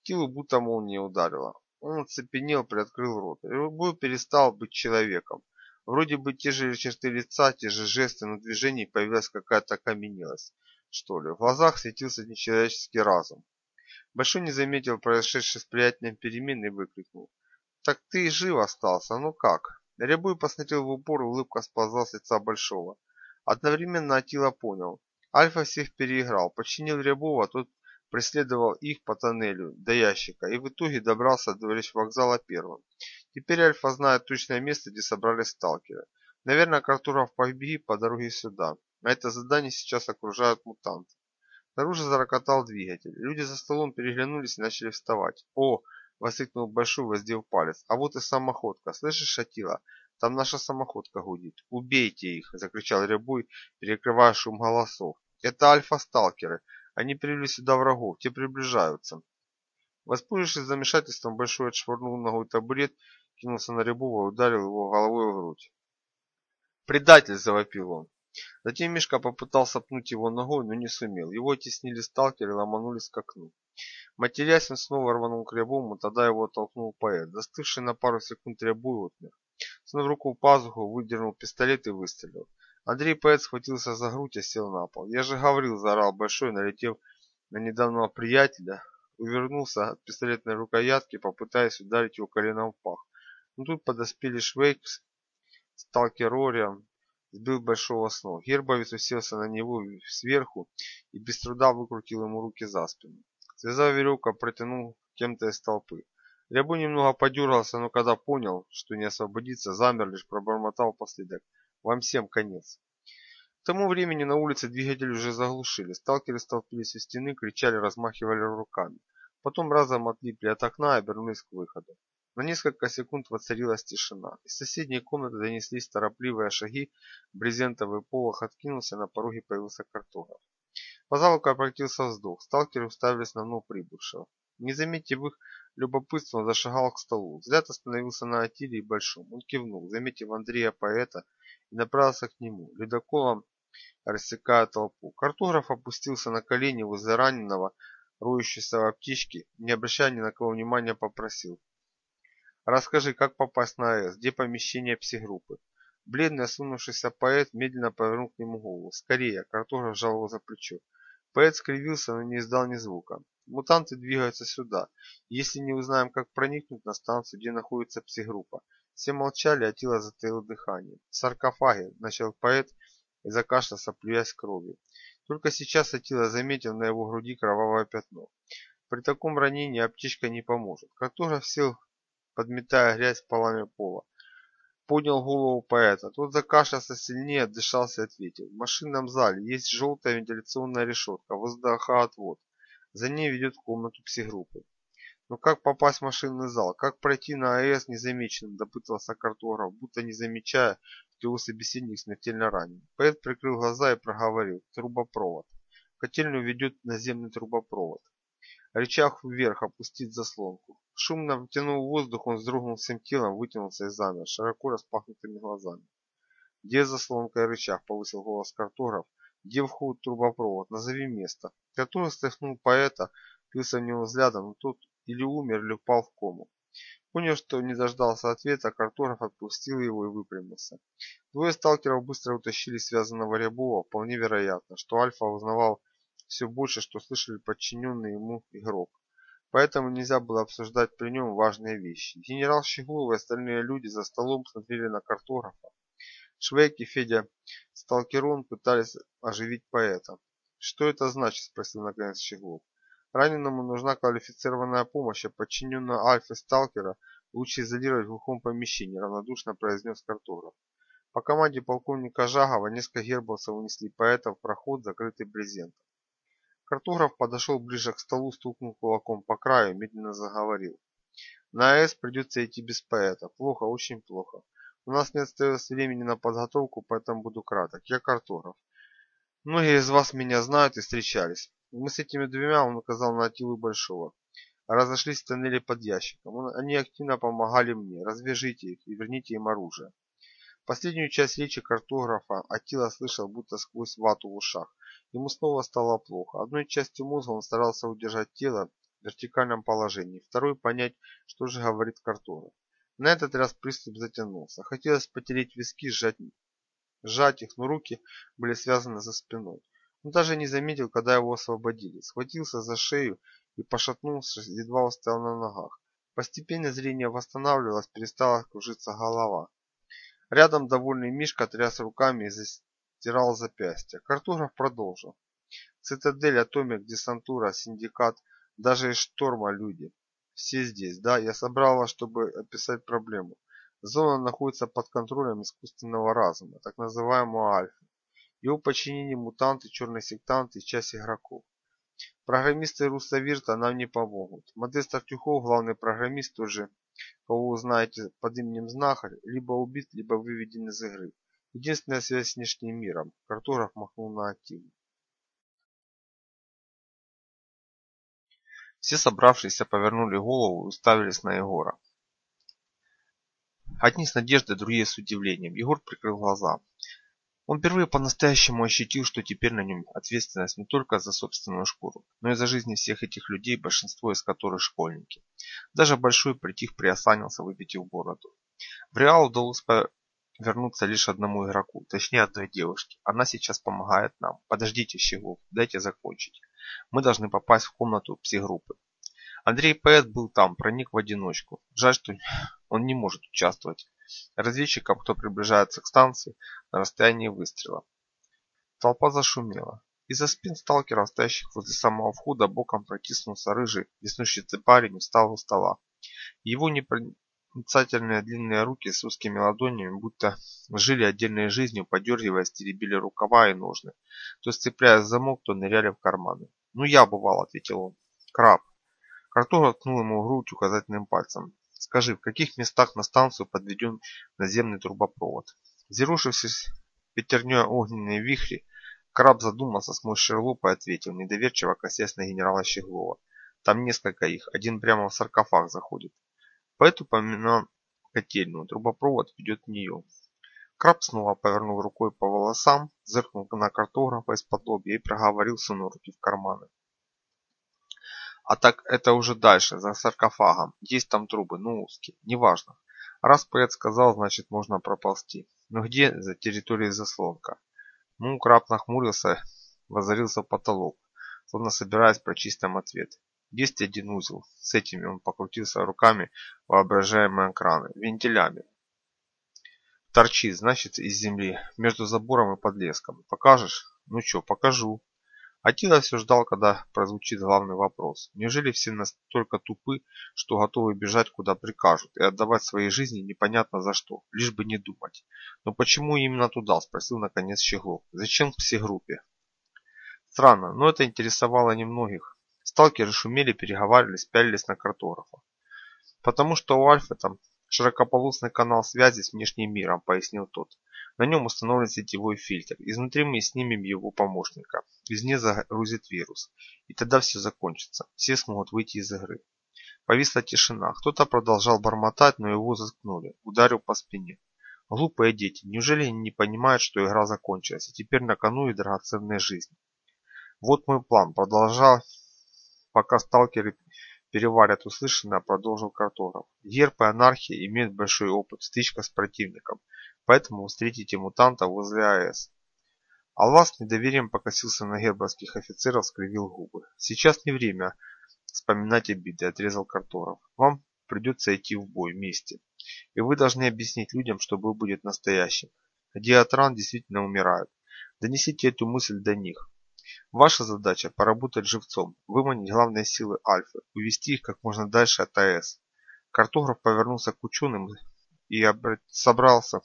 S2: Тилу будто молния ударила. Он оцепенел, приоткрыл рот. Рябой перестал быть человеком. Вроде бы те же черты лица, те же жесты, но движений появилась какая-то окаменелость, что ли. В глазах светился нечеловеческий разум. Большой не заметил произошедшей с приятелем перемены и выкрикнул. «Так ты и жив остался, ну как?» Рябой посмотрел в упор, улыбка сползла с лица Большого. Одновременно Атила понял. Альфа всех переиграл, подчинил Рябова, тот преследовал их по тоннелю до ящика и в итоге добрался до вокзала первым. Теперь Альфа знает точное место, где собрались сталкеры. Наверное, Картуров погиб по дороге сюда. А это задание сейчас окружают мутанты. Снаружи зарокотал двигатель. Люди за столом переглянулись и начали вставать. «О!» – воскликнул Большой, воздев палец. «А вот и самоходка. Слышишь, Шатила? Там наша самоходка гудит. Убейте их!» – закричал Рябой, перекрывая шум голосов. «Это альфа-сталкеры. Они привели сюда врагов. Те приближаются». Воспользовавшись замешательством, Большой отшвырнул ногой табурет кинулся на Рябова и ударил его головой в грудь. «Предатель!» – завопил он. Затем Мишка попытался пнуть его ногой, но не сумел. Его теснили сталкеры и ломанулись к окну. Матерясь, он снова рванул к Рябому, тогда его оттолкнул поэт. Застывший на пару секунд Рябой отмер. Сунув руку в пазуху, выдернул пистолет и выстрелил. Андрей поэт схватился за грудь и сел на пол. «Я же говорил!» – заорал Большой, налетев на недавнего приятеля, увернулся от пистолетной рукоятки, попытаясь ударить его коленом в пах. Но тут подоспели Швейк сталкер Ориан, сбил Большого с ног. Гербовец уселся на него сверху и без труда выкрутил ему руки за спину. Связав веревку, протянул кем-то из толпы. Рябу немного подергался, но когда понял, что не освободится, замер, лишь пробормотал последок. Вам всем конец. К тому времени на улице двигатель уже заглушили. Сталкеры столпились у стены, кричали, размахивали руками. Потом разом отлипли от окна и обернулись к выходу. На несколько секунд воцарилась тишина. Из соседней комнаты донеслись торопливые шаги, брезентовый полох откинулся, на пороге появился картограф. По залу прокатился вздох. Сталкеры уставились на вновь прибывшего. Не заметив их любопытство, он зашагал к столу. Взгляд остановился на Атиле и Большом. Он кивнул, заметив Андрея поэта, и направился к нему, ледоколом рассекая толпу. Картограф опустился на колени возле раненого, роющегося в аптечке, не обращая ни на кого внимания, попросил. Расскажи, как попасть на АЭС, где помещение псигруппы? Бледный, осунувшийся поэт медленно повернул к нему голову. Скорее, картограф сжал его за плечо. Поэт скривился, но не издал ни звука. Мутанты двигаются сюда. Если не узнаем, как проникнуть на станцию, где находится псигруппа. Все молчали, а тело затаило дыхание. В саркофаге, начал поэт и закашлялся, плюясь кровью. Только сейчас Атила заметил на его груди кровавое пятно. При таком ранении аптечка не поможет. Картограф сел подметая грязь полами пола. Поднял голову поэта. Тот закашлялся сильнее, отдышался и ответил. В машинном зале есть желтая вентиляционная решетка, воздухоотвод. За ней ведет в комнату псигруппы. Но как попасть в машинный зал? Как пройти на АЭС незамеченным? Допытывался картограф, будто не замечая, что его собеседник смертельно ранен. Поэт прикрыл глаза и проговорил. Трубопровод. Котельную ведет наземный трубопровод. Рычаг вверх, опустить заслонку. Шумно втянул воздух, он вздрогнул всем телом, вытянулся и замер, широко распахнутыми глазами. «Где заслонка и рычаг?» — повысил голос картограф. «Где вход трубопровод? Назови место». Картограф стряхнул поэта, пился в него взглядом, но тот или умер, или упал в кому. Поняв, что не дождался ответа, картограф отпустил его и выпрямился. Двое сталкеров быстро утащили связанного Рябова. Вполне вероятно, что Альфа узнавал все больше, что слышали подчиненные ему игрок. Поэтому нельзя было обсуждать при нем важные вещи. Генерал Щеглов и остальные люди за столом смотрели на картографа. Швейк и Федя Сталкерон пытались оживить поэта. «Что это значит?» – спросил наконец Щеглов. «Раненому нужна квалифицированная помощь, а подчиненного Альфы Сталкера лучше изолировать в глухом помещении», – равнодушно произнес картограф. По команде полковника Жагова несколько гербовцев унесли поэта в проход, закрытый брезентом. Картограф подошел ближе к столу, стукнул кулаком по краю, медленно заговорил. На АЭС придется идти без поэта. Плохо, очень плохо. У нас не осталось времени на подготовку, поэтому буду краток. Я картограф. Многие из вас меня знают и встречались. Мы с этими двумя, он указал на Атилу Большого, разошлись в тоннеле под ящиком. Они активно помогали мне. Развяжите их и верните им оружие. Последнюю часть речи картографа Атила слышал будто сквозь вату в ушах. Ему снова стало плохо. Одной частью мозга он старался удержать тело в вертикальном положении, второй понять, что же говорит картограф. На этот раз приступ затянулся. Хотелось потереть виски, сжать, сжать их, но руки были связаны за спиной. Он даже не заметил, когда его освободили. Схватился за шею и пошатнулся, едва устоял на ногах. Постепенно зрение восстанавливалось, перестала кружиться голова. Рядом довольный Мишка тряс руками и растирал запястья. Картограф продолжил. Цитадель, Атомик, Десантура, Синдикат, даже из Шторма люди. Все здесь, да? Я собрал вас, чтобы описать проблему. Зона находится под контролем искусственного разума, так называемого Альфа. Его подчинение мутанты, черные сектанты и часть игроков. Программисты Руссовирта нам не помогут. Модест Артюхов, главный программист, тоже кого вы знаете под именем Знахарь, либо убит, либо выведен из игры. Единственная связь с внешним миром. Картограф махнул на активу. Все собравшиеся повернули голову и уставились на Егора.
S1: Одни с надеждой, другие с удивлением. Егор прикрыл глаза. Он впервые по-настоящему ощутил, что теперь на нем ответственность не только за собственную шкуру, но и за жизни всех этих людей, большинство из которых школьники. Даже большой притих приосанился, выпитив бороду. В Реал удалось вернуться лишь одному игроку, точнее одной девушке. Она сейчас помогает нам. Подождите, Щеглов, дайте закончить. Мы должны попасть в комнату психгруппы. Андрей Поэт был там, проник в одиночку. Жаль, что он не может участвовать. Разведчикам, кто приближается к станции, на расстоянии выстрела. Толпа зашумела. Из-за спин сталкеров, стоящих возле самого входа, боком протиснулся рыжий, веснущатый парень встал у стола. Его непроницательные длинные руки с узкими ладонями, будто жили отдельной жизнью, подергиваясь, теребили рукава и ножны. То сцепляя замок, то ныряли в карманы. «Ну я бывал», — ответил он. «Краб». Картор ткнул ему в грудь указательным пальцем. Скажи, в каких местах на станцию подведен наземный трубопровод? Зерушившись пятерней огненные вихри, краб задумался, смой шерлупа и ответил, недоверчиво косясь на генерала Щеглова. Там несколько их, один прямо в саркофаг заходит. По эту поминал котельную, трубопровод ведет в нее. Краб снова повернул рукой по волосам, зыркнул на картографа из-под лобья и проговорил, сунув руки в карманы. А так это уже дальше, за саркофагом. Есть там трубы, но узкие. Неважно. Раз поэт сказал, значит можно проползти. Но где за территорией заслонка? Ну, краб нахмурился, возорился в потолок, словно собираясь прочесть там ответ. Есть один узел. С этими он покрутился руками воображаемые экраны, вентилями. Торчит, значит, из земли, между забором и подлеском. Покажешь? Ну что, покажу. Атила все ждал, когда прозвучит главный вопрос. Неужели все настолько тупы, что готовы бежать куда прикажут и отдавать свои жизни непонятно за что, лишь бы не думать? Но почему именно туда, спросил наконец Щеглов. Зачем в пси-группе? Странно, но это интересовало немногих. Сталкеры шумели, переговаривались, пялились на картографа. Потому что у Альфа там широкополосный канал связи с внешним миром, пояснил тот. На нем установлен сетевой фильтр. Изнутри мы снимем его помощника. Извне загрузит вирус. И тогда все закончится. Все смогут выйти из игры. Повисла тишина. Кто-то продолжал бормотать, но его заткнули. Ударил по спине. Глупые дети. Неужели они не понимают, что игра закончилась, и теперь на кону и драгоценная жизнь? Вот мой план. Продолжал, пока сталкеры переварят услышанное, продолжил картограф. Герб и анархия имеют большой опыт стычка с противником. Поэтому встретите мутанта возле АЭС. Алвас с недоверием покосился на гербовских офицеров, скривил губы. Сейчас не время вспоминать обиды, отрезал Карторов. Вам придется идти в бой вместе. И вы должны объяснить людям, что бой будет настоящим. Диатран действительно умирают. Донесите эту мысль до них. Ваша задача – поработать живцом, выманить главные силы Альфы, увести их как можно дальше от АЭС. Картограф повернулся к ученым и собрался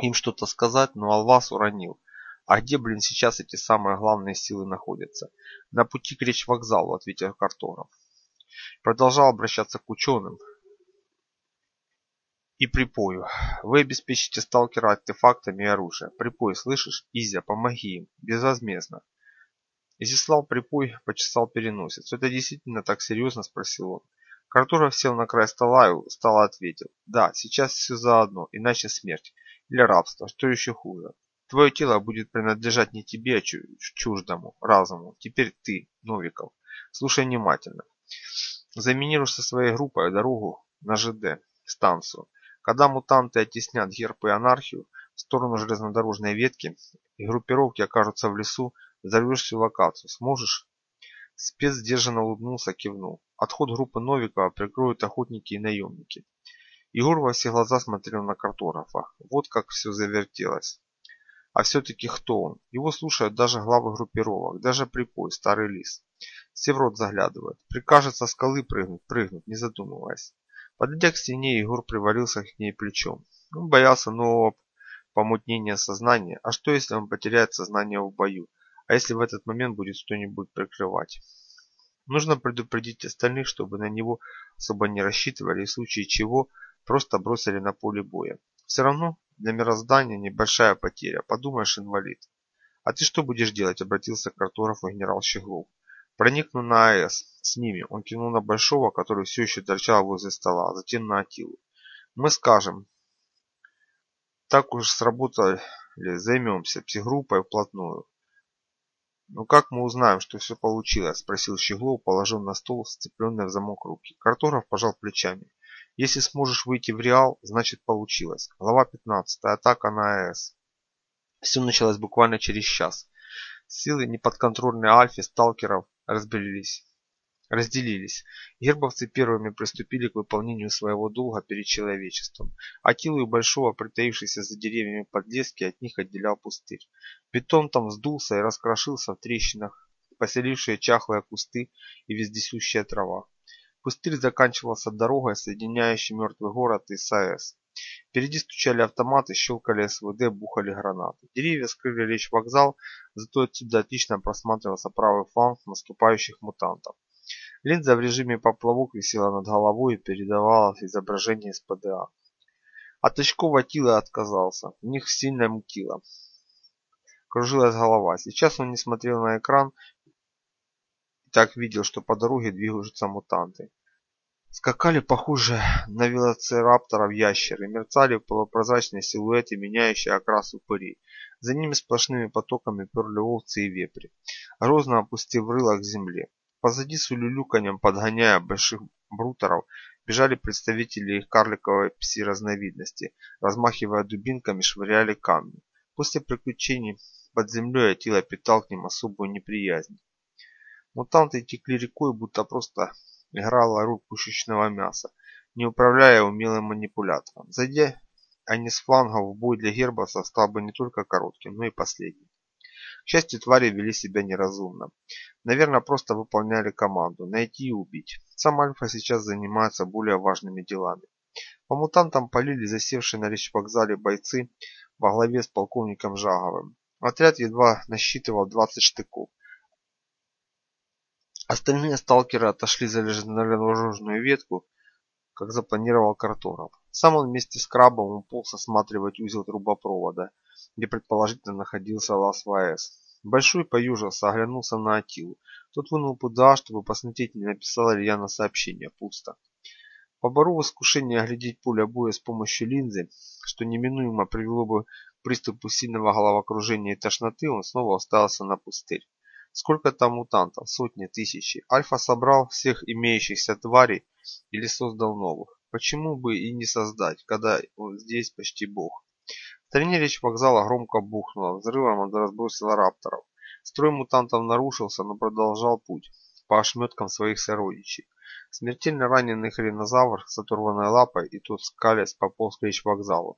S1: им что-то сказать, но Алвас уронил. А где, блин, сейчас эти самые главные силы находятся? На пути к речь-вокзалу, ответил Картонов. Продолжал обращаться к ученым. И припою. Вы обеспечите сталкера артефактами и оружием. Припой, слышишь? Изя, помоги им. Безвозмездно. Изяслав Припой почесал переносицу. Это действительно так серьезно? Спросил он. Картуров сел на край стола и устало ответил. Да, сейчас все заодно, иначе смерть или рабство, что еще хуже. Твое тело будет принадлежать не тебе, а чуждому разуму. Теперь ты, Новиков, слушай внимательно. Заминируешь со своей группой дорогу на ЖД, станцию. Когда мутанты оттеснят герб и анархию в сторону железнодорожной ветки и группировки окажутся в лесу, взорвешь всю локацию. Сможешь? Спец сдержанно улыбнулся, кивнул. Отход группы Новикова прикроют охотники и наемники. Егор во все глаза смотрел на картографа. Вот как все завертелось. А все-таки кто он? Его слушают даже главы группировок, даже припой, старый лис. Все в рот заглядывают. Прикажет со скалы прыгнуть, прыгнуть, не задумываясь. Подойдя к стене, Егор привалился к ней плечом. Он боялся нового помутнения сознания. А что, если он потеряет сознание в бою? А если в этот момент будет что-нибудь прикрывать? Нужно предупредить остальных, чтобы на него особо не рассчитывали, в случае чего просто бросили на поле боя. Все равно для мироздания небольшая потеря, подумаешь, инвалид. А ты что будешь делать, обратился к картографу генерал Щеглов. Проникну на АЭС, с ними. Он кинул на Большого, который все еще торчал возле стола, а затем на Атилу. Мы скажем, Так уж сработали, займемся психгруппой вплотную. «Ну как мы узнаем, что все получилось?» – спросил Щеглов, положив на стол сцепленные в замок руки. Картограф пожал плечами. «Если сможешь выйти в Реал, значит получилось. Глава 15. Атака на АЭС». Все началось буквально через час. Силы неподконтрольной Альфе сталкеров разбились разделились. Гербовцы первыми приступили к выполнению своего долга перед человечеством. Атилу и Большого, притаившиеся за деревьями подлески, от них отделял пустырь. Бетон там вздулся и раскрошился в трещинах, поселившие чахлые кусты и вездесущая трава. Пустырь заканчивался дорогой, соединяющей мертвый город и САЭС. Впереди стучали автоматы, щелкали СВД, бухали гранаты. Деревья скрыли речь вокзал, зато отсюда отлично просматривался правый фланг наступающих мутантов. Линза в режиме поплавок висела над головой и передавала изображение из ПДА. От очков Атила отказался. В них сильно мутило. Кружилась голова. Сейчас он не смотрел на экран и так видел, что по дороге двигаются мутанты. Скакали похоже на велоцирапторов ящеры, мерцали полупрозрачные силуэты, меняющие окрас упырей. За ними сплошными потоками перли овцы и вепри, грозно опустив рыло к земле. Позади с улюлюканьем, подгоняя больших брутеров, бежали представители их карликовой пси-разновидности, размахивая дубинками, швыряли камни. После приключений под землей Атила питал к ним особую неприязнь. Мутанты текли рекой, будто просто играла роль пушечного мяса, не управляя умелым манипулятором. Зайдя они с флангов в бой для Гербаса стал бы не только коротким, но и последним. К счастью, твари вели себя неразумно. Наверное, просто выполняли команду – найти и убить. Сам Альфа сейчас занимается более важными делами. По мутантам полили засевшие на вокзале бойцы во главе с полковником Жаговым. Отряд едва насчитывал 20 штыков. Остальные сталкеры отошли за железнодорожную ветку, как запланировал Картонов. Сам он вместе с Крабом уполз осматривать узел трубопровода – где предположительно находился лаз ВАЭС. Большой поюжился, оглянулся на Атилу. Тот вынул ПДА, чтобы посмотреть, не написала ли я на сообщение. Пусто. Поборов искушение оглядеть поле боя с помощью линзы, что неминуемо привело бы к приступу сильного головокружения и тошноты, он снова остался на пустырь. Сколько там мутантов? Сотни, тысячи. Альфа собрал всех имеющихся тварей или создал новых. Почему бы и не создать, когда он здесь почти бог? Стороне речь вокзала громко бухнула, взрывом разбросила рапторов. Строй мутантов нарушился, но продолжал путь по ошметкам своих сородичей. Смертельно раненый хренозавр с оторванной лапой и тот скалясь пополз к вокзалу.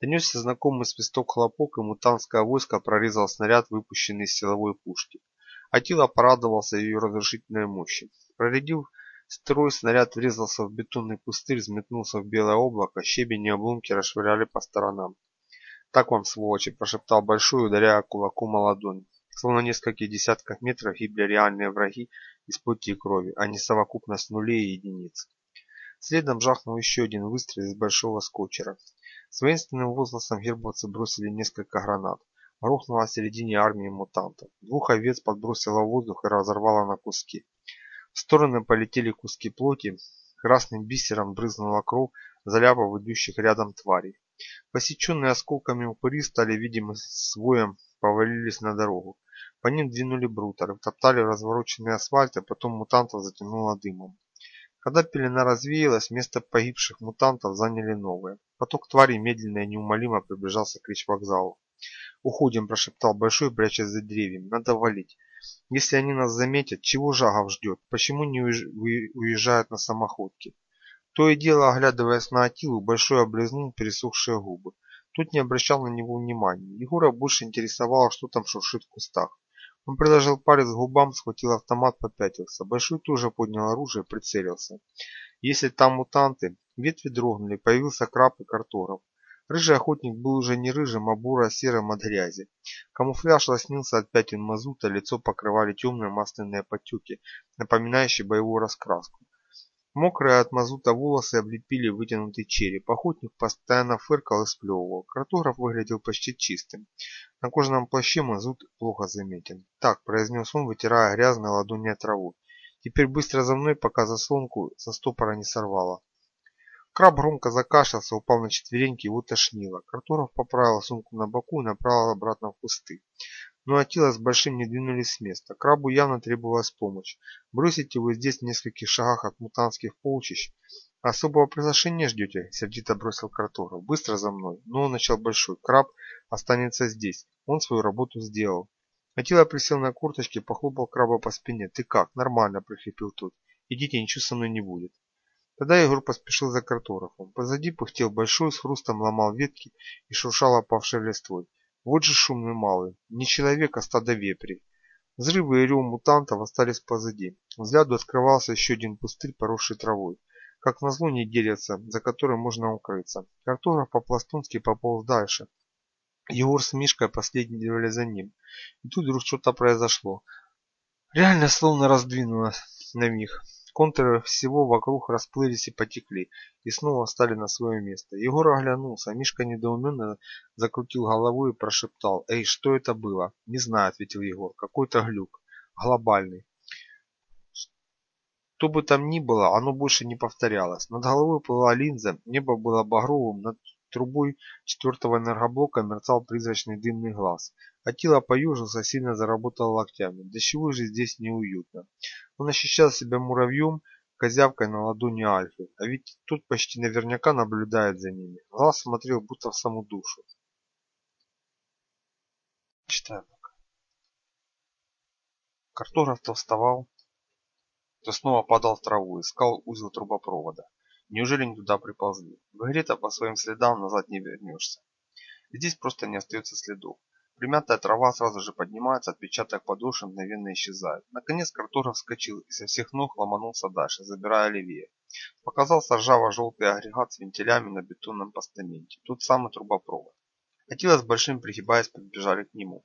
S1: Донесся знакомый свисток хлопок, и мутантское войско прорезал снаряд, выпущенный из силовой пушки. Атила порадовался ее разрушительной мощи. Проредив строй, снаряд врезался в бетонный пустырь, взметнулся в белое облако, щебень и обломки расшвыряли по сторонам. «Так вам, сволочи!» – прошептал Большой, ударяя кулаком о ладонь. Словно несколько десятков метров гибли реальные враги из плоти и крови, а не совокупность нулей и единиц. Следом жахнул еще один выстрел из большого скотчера. С воинственным возгласом гербовцы бросили несколько гранат. Грохнуло в середине армии мутантов. Двух овец подбросило в воздух и разорвало на куски. В стороны полетели куски плоти, красным бисером брызнула кровь, заляпав идущих рядом тварей. Посеченные осколками упыри стали видимы своем, повалились на дорогу. По ним двинули брутеры, топтали развороченный асфальт, а потом мутантов затянуло дымом. Когда пелена развеялась, место погибших мутантов заняли новые. Поток тварей медленно и неумолимо приближался к речь-вокзалу. «Уходим», – прошептал Большой, прячась за деревьями. «Надо валить. Если они нас заметят, чего Жагов ждет? Почему не уезжают на самоходке?» То и дело, оглядываясь на Атилу, Большой облизнул пересохшие губы. Тот не обращал на него внимания. Егора больше интересовало, что там шуршит в кустах. Он приложил палец к губам, схватил автомат, попятился. Большой тоже поднял оружие, прицелился. Если там мутанты, ветви дрогнули, появился краб и карторов. Рыжий охотник был уже не рыжим, а буро-серым от грязи. Камуфляж лоснился от пятен мазута, лицо покрывали темные масляные потеки, напоминающие боевую раскраску. Мокрые от мазута волосы облепили вытянутый череп. Охотник постоянно фыркал и сплевывал. Картограф выглядел почти чистым. На кожаном плаще мазут плохо заметен. «Так», — произнес он, вытирая грязной ладони от траву. «Теперь быстро за мной, пока заслонку со стопора не сорвало». Краб громко закашлялся, упал на четвереньки, его тошнило. Картуров поправил сумку на боку и направил обратно в кусты. Но Атила с Большим не двинулись с места. Крабу явно требовалась помощь. Бросить его здесь в нескольких шагах от мутантских полчищ «Особого приглашения ждете?» – сердито бросил Карторов. «Быстро за мной!» Но он начал большой. Краб останется здесь. Он свою работу сделал. Атила присел на курточки, похлопал краба по спине. «Ты как? Нормально!» – прохрипел тот. «Идите, ничего со мной не будет». Тогда Егор поспешил за Карторовым. Позади пыхтел большой, с хрустом ломал ветки и шуршал опавшей листвой. Вот же шумный малый. Не человек, а стадо вепрей. Взрывы и рев мутантов остались позади. Взгляду открывался еще один пустырь, поросший травой. Как назло не делятся, за которым можно укрыться. Картограф по-пластунски пополз дальше. Егор с Мишкой последовали за ним. И тут вдруг что-то произошло. Реально словно раздвинулось на миг. Контуры всего вокруг расплылись и потекли, и снова встали на свое место. Егор оглянулся, а Мишка недоуменно закрутил головой и прошептал. «Эй, что это было?» «Не знаю», — ответил Егор. «Какой-то глюк. Глобальный. Что бы там ни было, оно больше не повторялось. Над головой плыла линза, небо было багровым, над трубой четвертого энергоблока мерцал призрачный дымный глаз. Атила поюжился, сильно заработал локтями. Да чего же здесь неуютно. Он ощущал себя муравьем, козявкой на ладони Альфы, а ведь тут почти наверняка наблюдает за ними. Глаз смотрел будто в саму душу. Читаю пока. Картограф-то вставал, то снова падал в траву, искал узел трубопровода. Неужели не туда приползли? В игре-то по своим следам назад не вернешься. Здесь просто не остается следов. Примятая трава сразу же поднимается, отпечаток подошвы мгновенно исчезает. Наконец картограф вскочил и со всех ног ломанулся дальше, забирая левее. Показался ржаво-желтый агрегат с вентилями на бетонном постаменте. Тут самый трубопровод. Атила с большим пригибаясь подбежали к нему.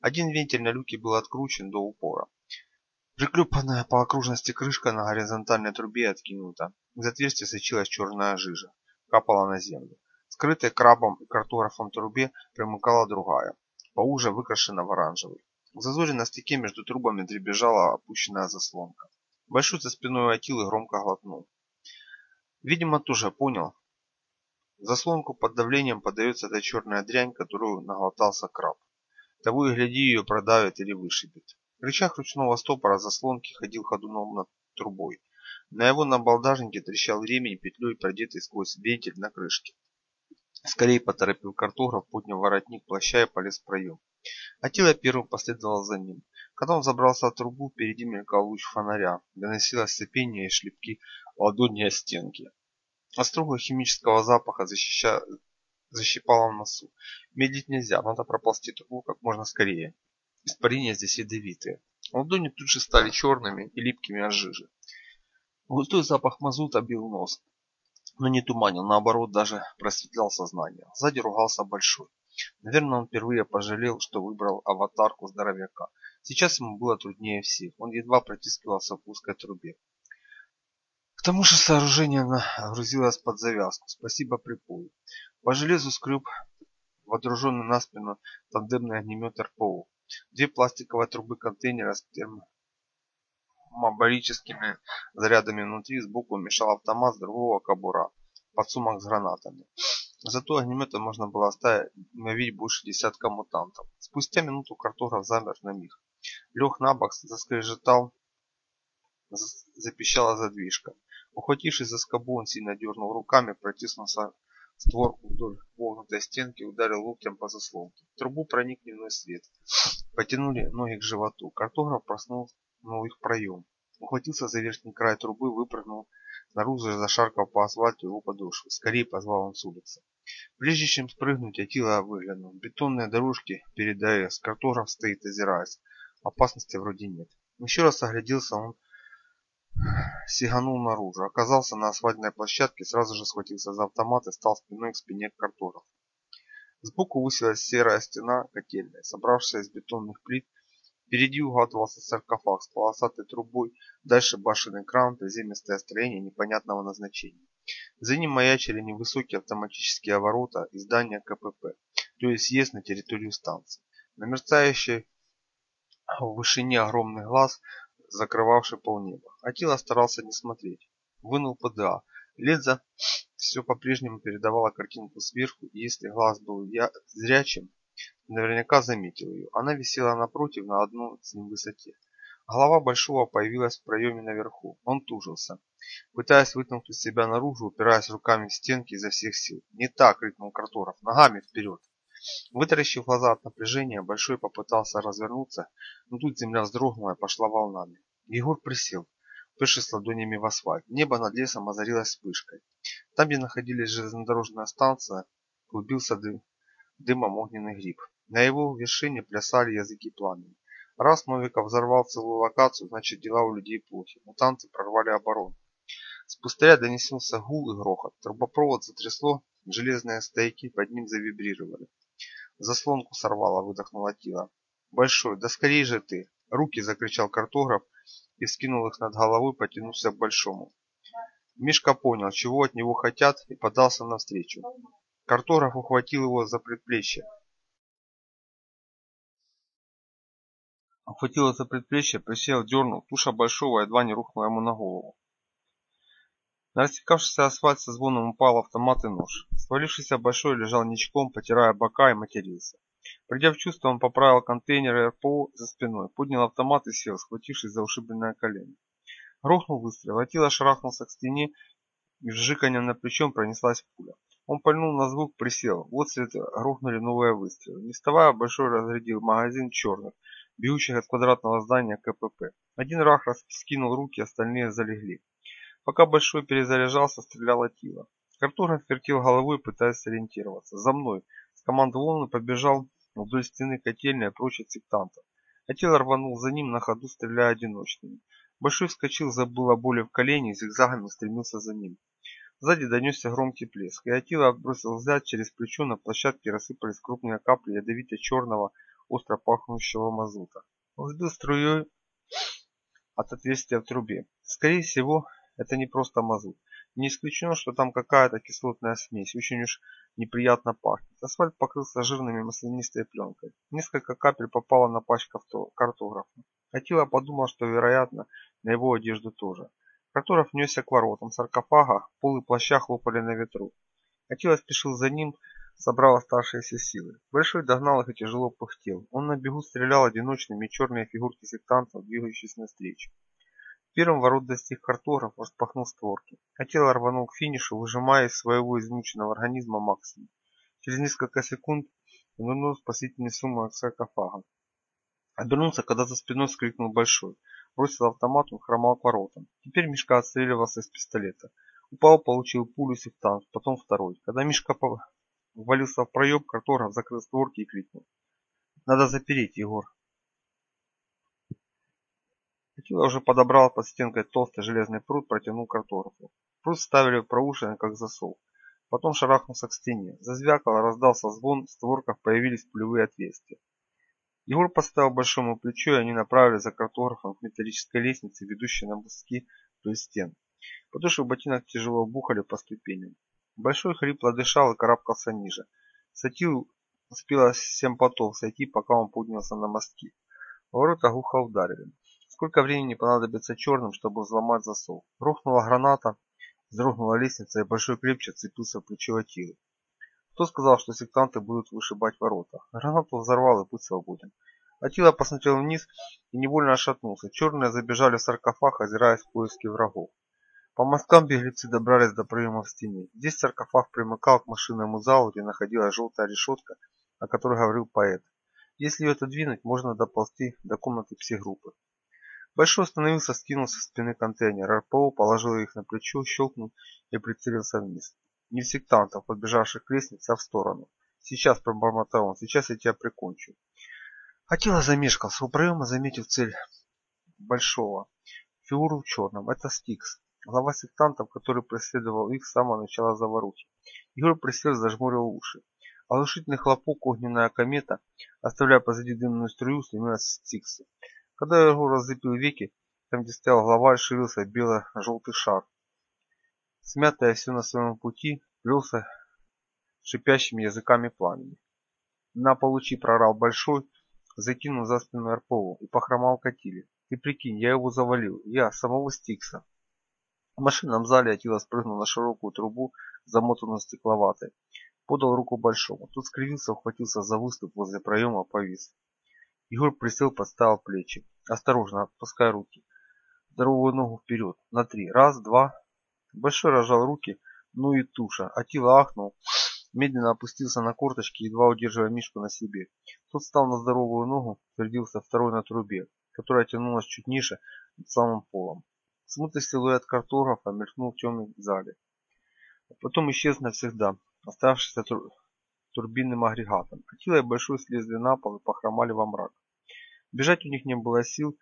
S1: Один вентиль на люке был откручен до упора. Приклепанная по окружности крышка на горизонтальной трубе откинута. Из отверстия сочилась черная жижа. Капала на землю. Скрытой крабом и картографом трубе примыкала другая, поуже выкрашена в оранжевый. В зазоре на стыке между трубами дребезжала опущенная заслонка. Большой за спиной Атилы громко глотнул. Видимо, тоже понял. заслонку под давлением подается эта черная дрянь, которую наглотался краб. Того и гляди ее продавит или вышибет. Рычаг ручного стопора заслонки ходил ходуном над трубой. На его набалдажнике трещал ремень, петлей продетый сквозь вентиль на крышке. Скорее поторопил картограф, поднял воротник плаща и полез в проем. Атила первым последовал за ним. Когда он забрался в трубу, впереди мелькал луч фонаря. Доносилось сопение и шлепки ладони о стенки. Острого химического запаха защища... защипало в носу. Медлить нельзя, надо проползти трубу как можно скорее. Испарения здесь ядовитые. Ладони тут же стали черными и липкими от жижи. Густой запах мазута бил нос, но не туманил, наоборот, даже просветлял сознание. Сзади ругался Большой. Наверное, он впервые пожалел, что выбрал аватарку здоровяка. Сейчас ему было труднее всех. Он едва протискивался в узкой трубе. К тому же сооружение нагрузилось под завязку. Спасибо припою. По железу скреб водруженный на спину тандемный огнемет РПО. Две пластиковые трубы контейнера с термобарическими зарядами внутри сбоку мешал автомат с другого кобура, подсумок с гранатами. Зато огнеметом можно было оставить ловить больше десятка мутантов. Спустя минуту картограф замер на миг. Лег на бок, заскрежетал, запищала задвижка. Ухватившись за скобу, он сильно дернул руками, протиснулся створку вдоль вогнутой стенки, ударил локтем по заслонке. В трубу проник дневной свет. Потянули ноги к животу. Картограф проснул их проем. Ухватился за верхний край трубы, выпрыгнул снаружи, зашаркал по асфальту его подошвы. Скорее позвал он с улицы. Прежде чем спрыгнуть, Атила выглянул. Бетонные дорожки перед АЭС. Картограф стоит, озираясь. Опасности вроде нет. Еще раз огляделся он сиганул наружу, оказался на асфальтной площадке, сразу же схватился за автомат и стал спиной к спине к. Сбоку высилась серая стена котельной, собравшаяся из бетонных плит. Впереди угадывался саркофаг с полосатой трубой, дальше башенный кран, приземистое строение непонятного назначения. За ним маячили невысокие автоматические ворота и здания КПП, то есть съезд на территорию станции. На мерцающей в вышине огромный глаз закрывавший полнеба. Атила старался не смотреть. Вынул ПДА. Ледза все по-прежнему передавала картинку сверху, и если глаз был я зрячим, наверняка заметил ее. Она висела напротив на одной с ним высоте. Голова Большого появилась в проеме наверху. Он тужился, пытаясь вытянуть себя наружу, упираясь руками в стенки изо всех сил. «Не так!» — крикнул Карторов. «Ногами вперед!» Вытаращив глаза от напряжения, Большой попытался развернуться, но тут земля вздрогнула и пошла волнами. Егор присел, упершись ладонями в асфальт. Небо над лесом озарилось вспышкой. Там, где находились железнодорожная станция, клубился дым, дымом огненный гриб. На его вершине плясали языки пламени. Раз Новиков взорвал целую локацию, значит дела у людей плохи. Мутанты прорвали оборону. С пустыря донесился гул и грохот. Трубопровод затрясло, железные стейки под ним завибрировали. Заслонку сорвало, выдохнула Тила. «Большой, да скорей же ты!» «Руки!» – закричал картограф и, скинул их над головой, потянулся к Большому. Мишка понял, чего от него хотят, и подался навстречу. Картограф ухватил его за предплечье. Ухватил за предплечье, присел, дернул, туша Большого едва не рухнула ему на голову. На рассекавшийся асфальт со звоном упал автомат и нож. Свалившийся большой лежал ничком, потирая бока и матерился. Придя в чувство, он поправил контейнер РПО за спиной, поднял автомат и сел, схватившись за ушибленное колено. Грохнул выстрел, Атила шарахнулся к стене, и с жиканьем на плечом пронеслась пуля. Он пальнул на звук, присел. Вот свет грохнули новые выстрелы. Не вставая, Большой разрядил магазин черных, бегущих от квадратного здания КПП. Один рах раскинул руки, остальные залегли. Пока Большой перезаряжался, стреляла Тила. Картограф вертел головой, пытаясь сориентироваться. «За мной!» Скомандовал он и побежал вдоль стены котельной прочь от сектантов. Атила рванул за ним, на ходу стреляя одиночными. Большой вскочил, забыл о боли в колене и зигзагами стремился за ним. Сзади донесся громкий плеск, и Атила отбросил взгляд через плечо, на площадке рассыпались крупные капли ядовито-черного, остро пахнущего мазута. Сбил струей от отверстия в трубе. Скорее всего, это не просто мазут. Не исключено, что там какая-то кислотная смесь, очень уж неприятно пахнет. Асфальт покрылся жирными маслянистой пленкой. Несколько капель попало на пачку картографа. Атила подумал, что, вероятно, на его одежду тоже. Картограф несся к воротам саркофага, полы плаща хлопали на ветру. Атила спешил за ним, собрал оставшиеся силы. Большой догнал их и тяжело пыхтел. Он на бегу стрелял одиночными черные фигурки сектантов, двигающиеся навстречу. Первым ворот достиг картограф, распахнул створки. Хотел рванул к финишу, выжимая из своего измученного организма максимум. Через несколько секунд он вернул спасительный сумму саркофага. Обернулся, когда за спиной скрикнул большой. Бросил автомат, он хромал к воротам. Теперь Мишка отстреливался из пистолета. Упал, получил пулю сектант, потом второй. Когда Мишка ввалился в проем, картограф закрыл створки и крикнул. Надо запереть, Егор. Текила уже подобрал под стенкой толстый железный пруд, протянул картографу. Пруд ставили в проушины, как засов. Потом шарахнулся к стене. Зазвякало, раздался звон, в створках появились пулевые отверстия. Егор поставил большому плечу, и они направились за картографом к металлической лестнице, ведущей на доски вдоль стен. Подошвы ботинок тяжело бухали по ступеням. Большой хрипло дышал и карабкался ниже. Сатил успела семь потов сойти, пока он поднялся на мостки. Ворота глухо ударили. Сколько времени понадобится черным, чтобы взломать засов? Рухнула граната, вздрогнула лестница, и большой крепче цепился в плечо Атилы. Кто сказал, что сектанты будут вышибать ворота? Гранату взорвал и путь свободен. Атила посмотрел вниз и невольно отшатнулся. Черные забежали в саркофаг, озираясь в поиске врагов. По мосткам беглецы добрались до проема в стене. Здесь саркофаг примыкал к машинному залу, где находилась желтая решетка, о которой говорил поэт. Если ее отодвинуть, можно доползти до комнаты психгруппы. Большой остановился, скинул со спины контейнер. РПО положил их на плечо, щелкнул и прицелился вниз. Не сектантов, подбежавших к лестнице, а в сторону. Сейчас, пробормотал он, сейчас я тебя прикончу. Атила замешкался, у проема заметив цель Большого. Фигуру в черном. Это Стикс. Глава сектантов, который преследовал их с самого начала заварухи. Егор присел, зажмурил уши. Оглушительный хлопок, огненная комета, оставляя позади дымную струю, стремилась к Стиксу. Когда я его разлепил веки, там, где стоял главарь, ширился бело-желтый шар. Смятая все на своем пути, плелся шипящими языками пламени. На получи прорал большой, закинул за спину РПО и похромал к Атиле. Ты прикинь, я его завалил, я, самого Стикса.
S3: В машинном зале Атила спрыгнул на широкую трубу, замотанную стекловатой. Подал руку Большому. Тот скривился, ухватился за выступ возле проема, повис. Егор присел, подставил плечи. Осторожно, отпускай руки. Здоровую ногу вперед. На три. Раз, два. Большой разжал руки, ну и туша. Атила ахнул, медленно опустился на корточки, едва удерживая Мишку на себе. Тот встал на здоровую ногу, твердился второй на трубе, которая тянулась чуть ниже, над самым полом. Смутный силуэт картографа мелькнул в темном зале. Потом исчез навсегда, оставшийся тур... турбинным агрегатом. Атила и Большой слезли на пол и похромали во мрак. Бежать у них не было сил,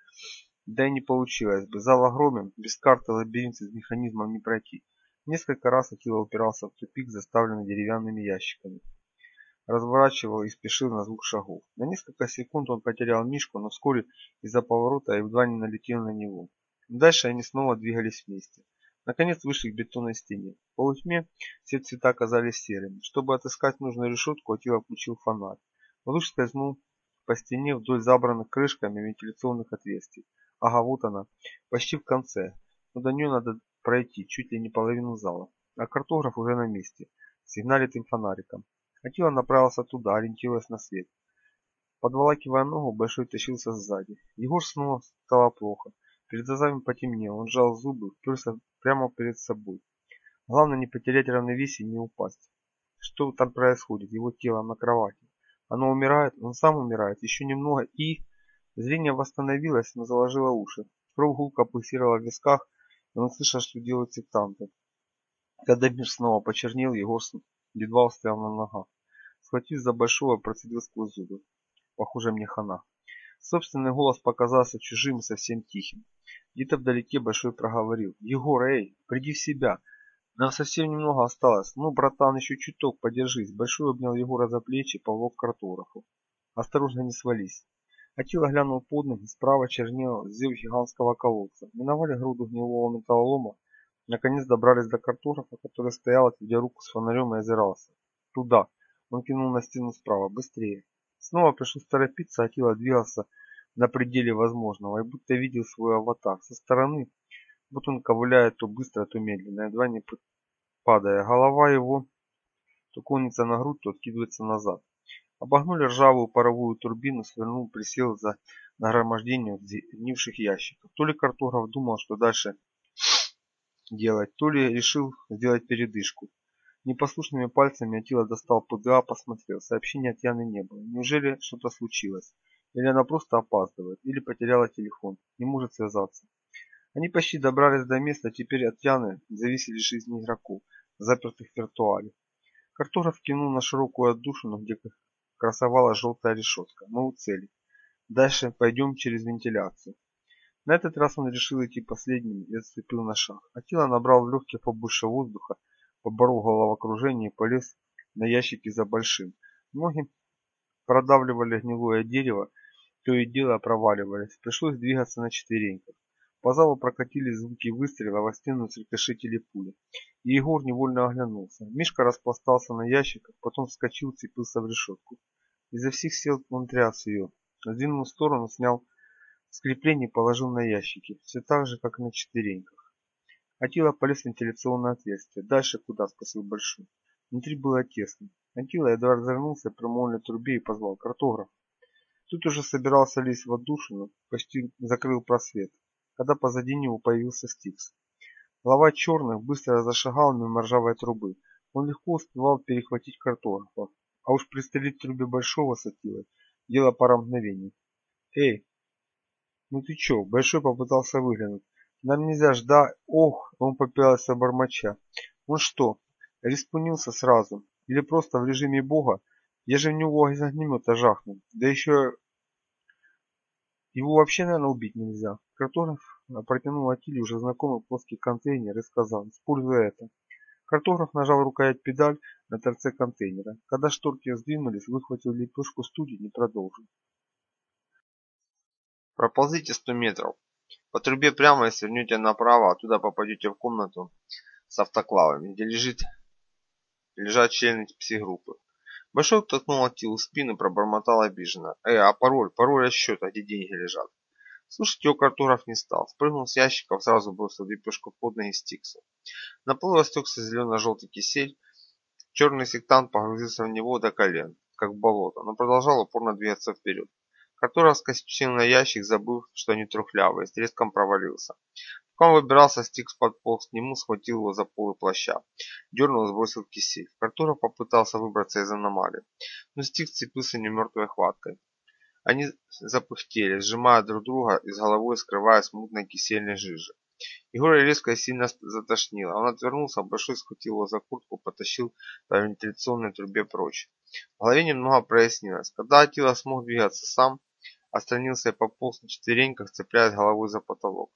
S3: да и не получилось бы. Зал огромен, без карты лабиринт из механизмов не пройти. Несколько раз Атила упирался в тупик, заставленный деревянными ящиками. Разворачивал и спешил на звук шагов. На несколько секунд он потерял Мишку, но вскоре из-за поворота едва не налетел на него. Дальше они снова двигались вместе. Наконец вышли к бетонной стене. В полутьме все цвета оказались серыми. Чтобы отыскать нужную решетку, Атила включил фонарь. Луч скользнул по стене вдоль забранных крышками вентиляционных отверстий. Ага, вот она, почти в конце. Но до нее надо пройти чуть ли не половину зала. А картограф уже на месте, сигналит им фонариком. Атила направился туда, ориентируясь на свет. Подволакивая ногу, Большой тащился сзади. Егор снова стало плохо. Перед глазами потемнело, он сжал зубы, вперся прямо перед собой. Главное не потерять равновесие и не упасть. Что там происходит? Его тело на кровати. Оно умирает, он сам умирает, еще немного и... Зрение восстановилось, но заложило уши. Кровь гулко пульсировала в висках, и он слышал, что делают сектанты. Когда мир снова почернел, Егор едва устоял на ногах. Схватив за большого, процедил сквозь зубы. Похоже, мне хана. Собственный голос показался чужим и совсем тихим. Где-то вдалеке Большой проговорил. «Егор, эй, приди в себя. Нам совсем немного осталось. Ну, братан, еще чуток, подержись». Большой обнял Егора за плечи, повлок к картографу. «Осторожно, не свались». Атила глянул под ноги, справа чернел зев гигантского колодца. Миновали груду гнилого металлолома, наконец добрались до картографа, который стоял, отведя руку с фонарем и озирался. Туда. Он кинул на стену справа. Быстрее. Снова пришлось торопиться, Атила двигался на пределе возможного и будто видел свой аватар. Со стороны, вот он ковыляет то быстро, то медленно, едва не падая. Голова его то клонится на грудь, то откидывается назад. Обогнули ржавую паровую турбину, свернул, присел за нагромождение гнивших ящиков. То ли картограф думал, что дальше делать, то ли решил сделать передышку. Непослушными пальцами Атила достал ПДА, посмотрел. Сообщения от Яны не было. Неужели что-то случилось? Или она просто опаздывает, или потеряла телефон, не может связаться. Они почти добрались до места, теперь от Яны зависели жизни игроков, запертых в виртуале. Картограф кинул на широкую отдушину, где красовалась желтая решетка. Мы у цели. Дальше пойдем через вентиляцию. На этот раз он решил идти последним и отступил на шаг. Атила набрал в легкие побольше воздуха, поборол головокружение и полез на ящики за большим. Ноги продавливали гнилое дерево, то и дело проваливались. Пришлось двигаться на четвереньках. По залу прокатились звуки выстрела, во стену срикошетили пули. И Егор невольно оглянулся. Мишка распластался на ящиках, потом вскочил, цепился в решетку. Изо всех сил он тряс ее. Сдвинул в сторону, снял скрепление и положил на ящики. Все так же, как на четвереньках. Атила полез в вентиляционное отверстие. Дальше куда? Спросил Большой. Внутри было тесно. Атила едва развернулся, промолвил трубе и позвал картограф. Тут уже собирался лезть в отдушину, почти закрыл просвет когда позади него появился Стикс. Глава черных быстро зашагал мимо ржавой трубы. Он легко успевал перехватить картографа, а уж пристрелить трубе большого сатила – дело пара мгновений. «Эй, ну ты чё?» – Большой попытался выглянуть. «Нам нельзя ждать...» «Ох!» – он попялся бормоча. «Он что, респунился сразу? Или просто в режиме бога? Я же в него из огнемета жахнул. Да еще его вообще, наверное, убить нельзя. Картограф протянул Атиле уже знакомый плоский контейнер и сказал, используя это. Картограф нажал рукоять педаль на торце контейнера. Когда шторки сдвинулись, выхватил лепешку студии и продолжил.
S1: Проползите 100 метров. По трубе прямо и свернете направо, оттуда попадете в комнату с автоклавами, где лежит, лежат члены пси-группы. Большой толкнул Атилу в спину, пробормотал обиженно. «Эй, а пароль? Пароль от счета, где деньги лежат?» Слушать его картограф не стал. Спрыгнул с ящиков, сразу бросил лепешку под ноги Стиксу. На полу растекся зелено-желтый кисель. Черный сектант погрузился в него до колен, как в болото, но продолжал упорно двигаться вперед. Картограф скосил на ящик, забыв, что они трухлявые, с треском провалился. Пока он выбирался, Стикс подполз к нему, схватил его за полы плаща. Дернул и сбросил кисель. Картограф попытался выбраться из аномалии, но Стикс цепился немертвой хваткой. Они запыхтели, сжимая друг друга и с головой скрывая смутной кисельной жижи. Егора резко и сильно затошнило. Он отвернулся, Большой схватил его за куртку, потащил по вентиляционной трубе прочь. В голове немного прояснилось. Когда Атила смог двигаться сам, отстранился и пополз на четвереньках, цепляясь головой за потолок.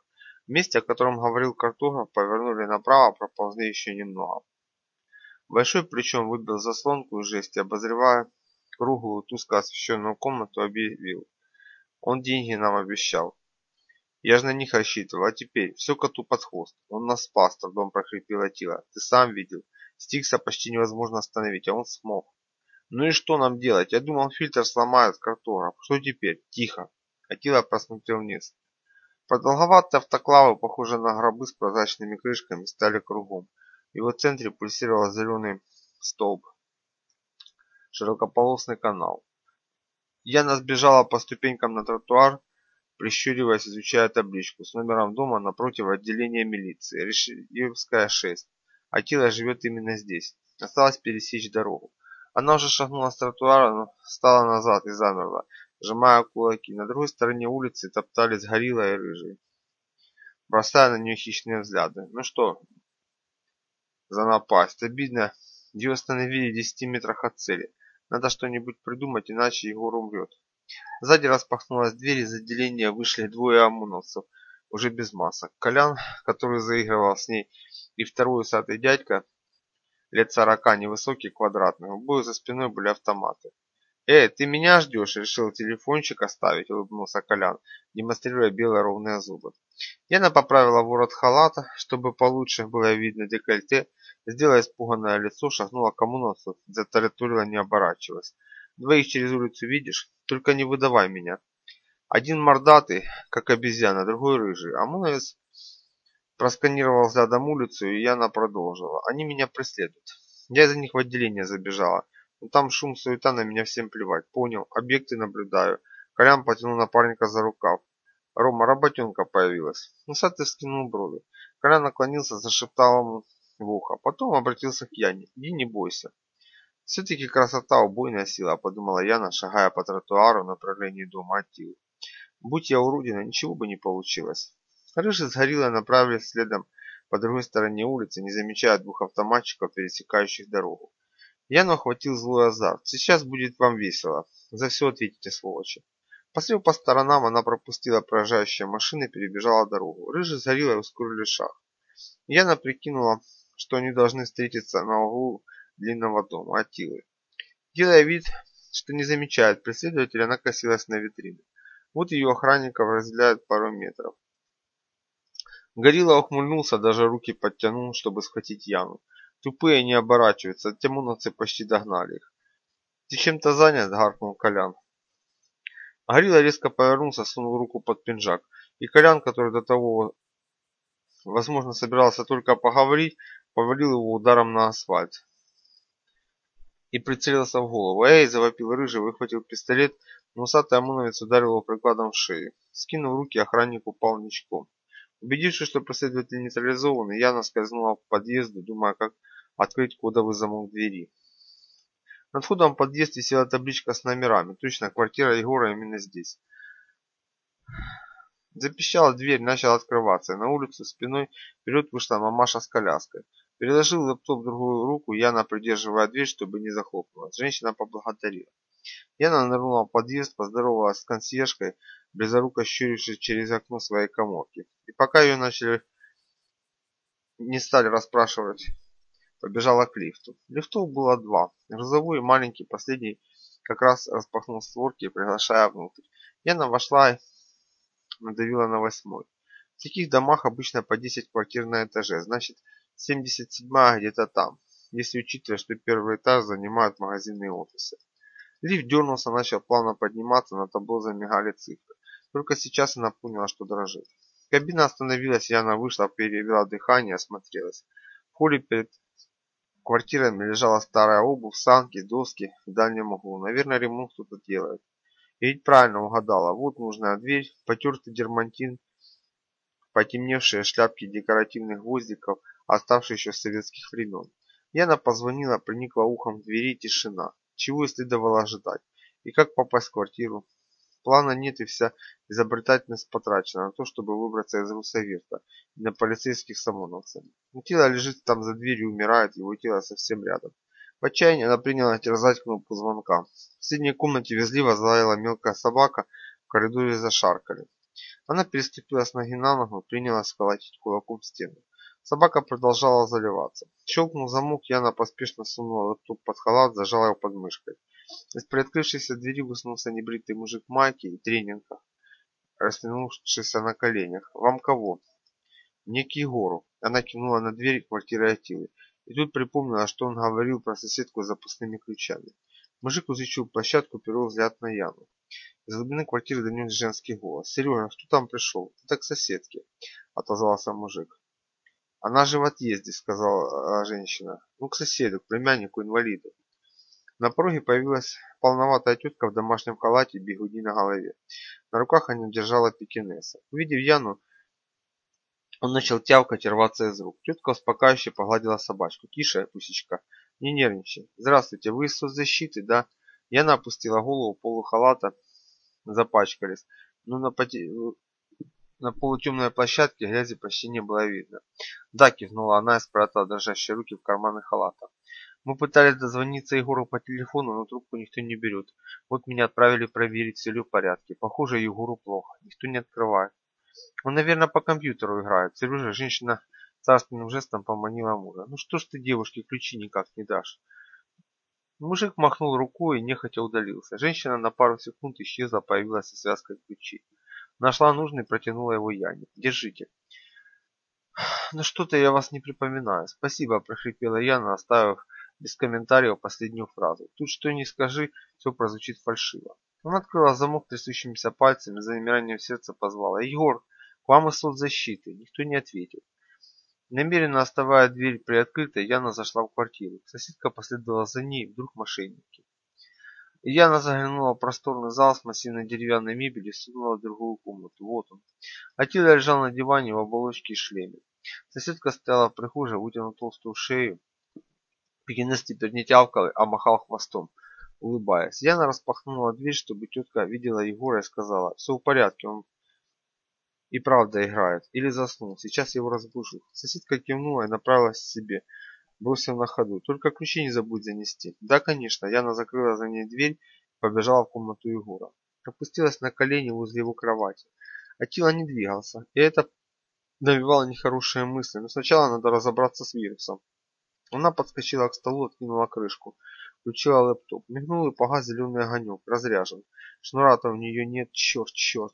S1: В месте, о котором говорил картограф, повернули направо, проползли еще немного. Большой плечом выбил заслонку из жести, обозревая круглую, тускло освещенную комнату, объявил. Он деньги нам обещал. Я же на них рассчитывал, а теперь все коту под хвост. Он нас спас, трудом прохрипела Тила. Ты сам видел. Стикса почти невозможно остановить, а он смог. Ну и что нам делать? Я думал, фильтр сломают картограф. Что теперь? Тихо. Атила просмотрел вниз. Продолговатые автоклавы, похожие на гробы с прозрачными крышками, стали кругом. В его центре пульсировал зеленый столб широкополосный канал. Яна сбежала по ступенькам на тротуар, прищуриваясь, изучая табличку с номером дома напротив отделения милиции, Решетьевская, 6. Атила живет именно здесь. Осталось пересечь дорогу. Она уже шагнула с тротуара, но встала назад и замерла, сжимая кулаки. На другой стороне улицы топтались горилла и рыжий, бросая на нее хищные взгляды. Ну что за напасть? Обидно, ее остановили в десяти метрах от цели. Надо что-нибудь придумать, иначе Егор умрет. Сзади распахнулась дверь, из отделения вышли двое ОМОНовцев, уже без масок. Колян, который заигрывал с ней, и второй усатый дядька, лет сорока, невысокий, квадратный. У обоих за спиной были автоматы. «Эй, ты меня ждешь?» – решил телефончик оставить, улыбнулся Колян, демонстрируя белые ровные зубы. Яна поправила ворот халата, чтобы получше было видно декольте, Сделала испуганное лицо, шагнула к коммуновцу, затараторила, не оборачиваясь. Двоих через улицу видишь? Только не выдавай меня. Один мордатый, как обезьяна, другой рыжий. А Муновец просканировал взглядом улицу, и Яна продолжила. Они меня преследуют. Я из-за них в отделение забежала. Но там шум, суета, на меня всем плевать. Понял, объекты наблюдаю. Колян потянул напарника за рукав. Рома, работенка появилась. Носатый скинул брови. Колян наклонился, зашептал ему в ухо. Потом обратился к Яне. «Иди, не бойся». «Все-таки красота убойная сила», подумала Яна, шагая по тротуару в направлении дома Атилы. «Будь я уродина, ничего бы не получилось». Рыжий с гориллой направились следом по другой стороне улицы, не замечая двух автоматчиков, пересекающих дорогу. Яну охватил злой азарт. «Сейчас будет вам весело. За все ответите, сволочи». Посмотрев по сторонам, она пропустила проезжающие машины и перебежала дорогу. Рыжий с гориллой ускорили шаг. Яна прикинула, что они должны встретиться на углу длинного дома Атилы. Делая вид, что не замечает преследователя, она косилась на витрину. Вот ее охранников разделяют пару метров. Горилла ухмыльнулся, даже руки подтянул, чтобы схватить Яну. Тупые не оборачиваются, тямуновцы почти догнали их. «Ты чем-то занят?» – гаркнул Колян. Горилла резко повернулся, сунул руку под пинжак, и Колян, который до того, возможно, собирался только поговорить, повалил его ударом на асфальт и прицелился в голову. «Эй!» – завопил рыжий, выхватил пистолет, но усатый ОМОНовец ударил его прикладом в шею. Скинув руки, охранник упал ничком. Убедившись, что преследователь нейтрализован, Яна скользнула в подъезд, думая, как открыть кодовый замок двери. Над входом в подъезд висела табличка с номерами. Точно, квартира Егора именно здесь. Запищала дверь, начала открываться. На улицу спиной вперед вышла мамаша с коляской. Переложил лэптоп в другую руку, Яна придерживая дверь, чтобы не захлопнулась. Женщина поблагодарила. Яна нырнула в подъезд, поздоровалась с консьержкой, близоруко щурившись через окно своей коморки. И пока ее начали не стали расспрашивать, побежала к лифту. Лифтов было два. Грузовой и маленький, последний как раз распахнул створки, приглашая внутрь. Яна вошла и надавила на восьмой. В таких домах обычно по 10 квартир на этаже, значит 77 где-то там, если учитывать, что первый этаж занимают магазины и офисы. Лифт дернулся, начал плавно подниматься, на табло замигали цифры. Только сейчас она поняла, что дрожит. Кабина остановилась, и она вышла, перевела дыхание, осмотрелась. В холле перед квартирами лежала старая обувь, санки, доски в дальнем углу. Наверное, ремонт кто-то делает. И ведь правильно угадала. Вот нужная дверь, потертый дермантин, потемневшие шляпки декоративных гвоздиков, оставшие еще с советских времен. Яна позвонила, приникла ухом к двери, тишина. Чего и следовало ожидать. И как попасть в квартиру? Плана нет и вся изобретательность потрачена на то, чтобы выбраться из Русаверта и на полицейских с ОМОНовцами. Тело лежит там за дверью, умирает, его тело совсем рядом. В отчаянии она приняла терзать кнопку звонка. В соседней комнате везливо залаяла мелкая собака, в коридоре зашаркали. Она переступила с ноги на ногу и принялась колотить кулаком в стену. Собака продолжала заливаться. Щелкнул замок, Яна поспешно сунула лаптоп под халат, зажала его под мышкой. Из приоткрывшейся двери высунулся небритый мужик в майке и тренингах, растянувшийся на коленях. «Вам кого?» «Мне к Егору». Она кивнула на дверь квартиры Атилы. И тут припомнила, что он говорил про соседку с запасными ключами. Мужик изучил площадку, перевел взгляд на Яну. Из глубины квартиры донес женский голос. «Сережа, кто там пришел?» «Это к соседке», — отозвался мужик. «Она же в отъезде», — сказала женщина. «Ну, к соседу, к племяннику инвалиду». На пороге появилась полноватая тетка в домашнем халате и бегуди на голове. На руках она держала пекинеса. Увидев Яну, он начал тявкать и рваться из рук. Тетка успокаивающе погладила собачку. «Тише, пусечка, не нервничай. Здравствуйте, вы из соцзащиты, да?» Яна опустила голову, полу халата запачкались. Но на, поте... на полутемной площадке грязи почти не было видно. «Да», кивнула она и спрятала дрожащие руки в карманы халата. Мы пытались дозвониться Егору по телефону, но трубку никто не берет. Вот меня отправили проверить, все ли в порядке. Похоже, Егору плохо. Никто не открывает. Он, наверное, по компьютеру играет. Сережа, женщина царственным жестом поманила мужа. Ну что ж ты девушке ключи никак не дашь? Мужик махнул рукой и нехотя удалился. Женщина на пару секунд исчезла, появилась со связкой ключей. Нашла нужный протянула его Яне. Держите. Ну что-то я вас не припоминаю. Спасибо, прохрипела Яна, оставив без комментариев последнюю фразу. Тут что ни скажи, все прозвучит фальшиво. Он открыл замок трясущимися пальцами, за замиранием сердца позвала. «Егор, к вам из соцзащиты!» Никто не ответил. Намеренно оставая дверь приоткрытой, Яна зашла в квартиру. Соседка последовала за ней, вдруг мошенники. Яна заглянула в просторный зал с массивной деревянной мебелью и сунула в другую комнату. Вот он. Атила лежал на диване в оболочке и шлеме. Соседка стояла в прихожей, вытянув толстую шею, Пекинес теперь не тявкал, а махал хвостом, улыбаясь. Яна распахнула дверь, чтобы тетка видела Егора и сказала, все в порядке, он и правда играет. Или заснул, сейчас его разбужу. Соседка кивнула и направилась к себе, бросив на ходу. Только ключи не забудь занести. Да, конечно, Яна закрыла за ней дверь и побежала в комнату Егора. Опустилась на колени возле его кровати. Атила не двигался, и это навевало нехорошие мысли. Но сначала надо разобраться с вирусом. Она подскочила к столу, откинула крышку, включила лэптоп. Мигнул и погас зеленый огонек, разряжен. Шнура-то у нее нет, черт, черт.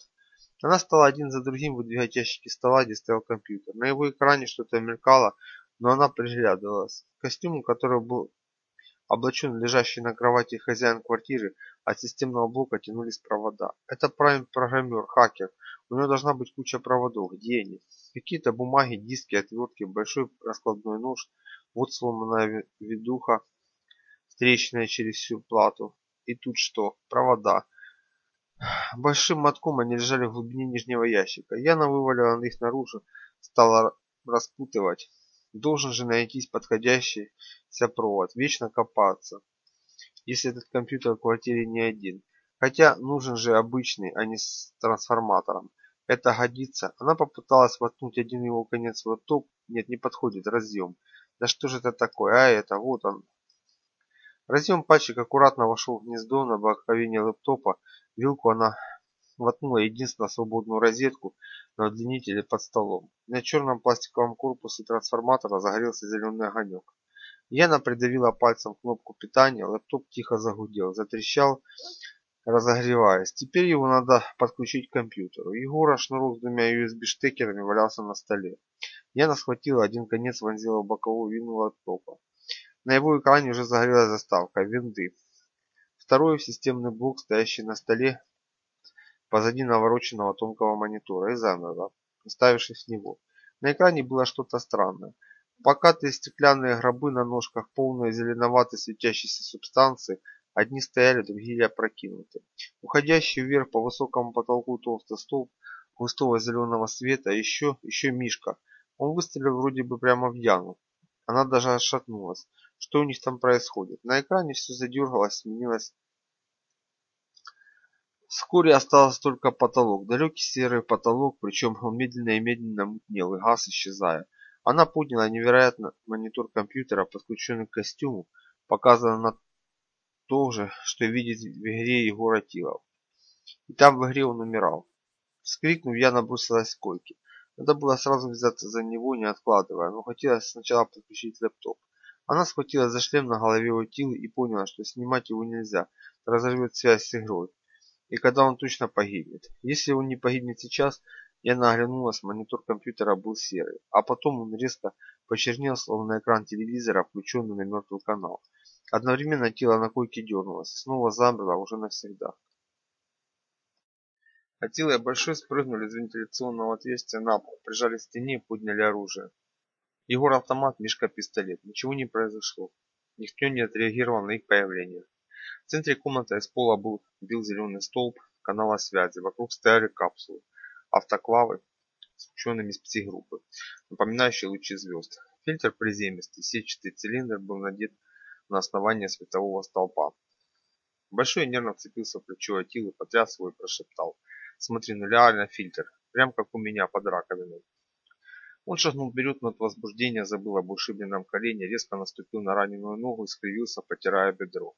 S1: Она стала один за другим выдвигать ящики стола, где стоял компьютер. На его экране что-то мелькало, но она приглядывалась. К костюму, который был облачен лежащий на кровати хозяин квартиры, от системного блока тянулись провода. Это прайм-программер, хакер. У него должна быть куча проводов. Где они? Какие-то бумаги, диски, отвертки, большой раскладной нож, вот сломанная ведуха, встречная через всю плату. И тут что? Провода. Большим мотком они лежали в глубине нижнего ящика. Яна вывалила их наружу, стала распутывать. Должен же найтись подходящийся провод, вечно копаться, если этот компьютер в квартире не один. Хотя нужен же обычный, а не с трансформатором. Это годится. Она попыталась воткнуть один его конец в лэптоп. Нет, не подходит разъем. Да что же это такое? А это, вот он. Разъем пальчик аккуратно вошел в гнездо на боковине лэптопа. Вилку она воткнула единственную свободную розетку на удлинителе под столом. На черном пластиковом корпусе трансформатора загорелся зеленый огонек. Яна придавила пальцем кнопку питания, лэптоп тихо загудел, затрещал, разогреваясь. Теперь его надо подключить к компьютеру. Егора шнурок с двумя USB-штекерами валялся на столе. Яна схватила один конец, вонзила в боковую вину лэптопа. На его экране уже загорелась заставка винды. Второй системный блок, стоящий на столе, позади навороченного тонкого монитора и замерла, уставившись в него. На экране было что-то странное. Покатые стеклянные гробы на ножках, полные зеленоватой светящейся субстанции, одни стояли, другие опрокинуты. Уходящий вверх по высокому потолку толстый столб густого зеленого света, еще, еще Мишка. Он выстрелил вроде бы прямо в Яну. Она даже отшатнулась. Что у них там происходит? На экране все задергалось, сменилось Вскоре остался только потолок, далекий серый потолок, причем он медленно и медленно мутнел и газ, исчезая. Она подняла невероятно монитор компьютера, подключенный к костюму, показывая на то же, что видит в игре Егора Тилов. И там в игре он умирал. Вскрикнув, я набросилась к койке. Надо было сразу взяться за него, не откладывая, но хотелось сначала подключить лэптоп. Она схватила за шлем на голове у Тилы и поняла, что снимать его нельзя, разорвет связь с игрой и когда он точно погибнет. Если он не погибнет сейчас, я оглянулась, монитор компьютера был серый, а потом он резко почернел, словно экран телевизора, включенный на мертвый канал. Одновременно тело на койке дернулось, снова замерло уже навсегда. Атила и Большой спрыгнули из вентиляционного отверстия на пол, прижали к стене и подняли оружие. Егор автомат, Мишка пистолет. Ничего не произошло. Никто не отреагировал на их появление. В центре комнаты из пола был бил зеленый столб канала связи. Вокруг стояли капсулы, автоклавы с учеными из пси-группы, напоминающие лучи звезд. Фильтр приземистый, сетчатый цилиндр был надет на основание светового столпа. Большой нервно вцепился в плечо Атилы, потряс его и прошептал. Смотри, ну реально фильтр, прям как у меня под раковиной. Он шагнул вперед, но от возбуждения забыл об ушибленном колене, резко наступил на раненую ногу и скривился, потирая бедро.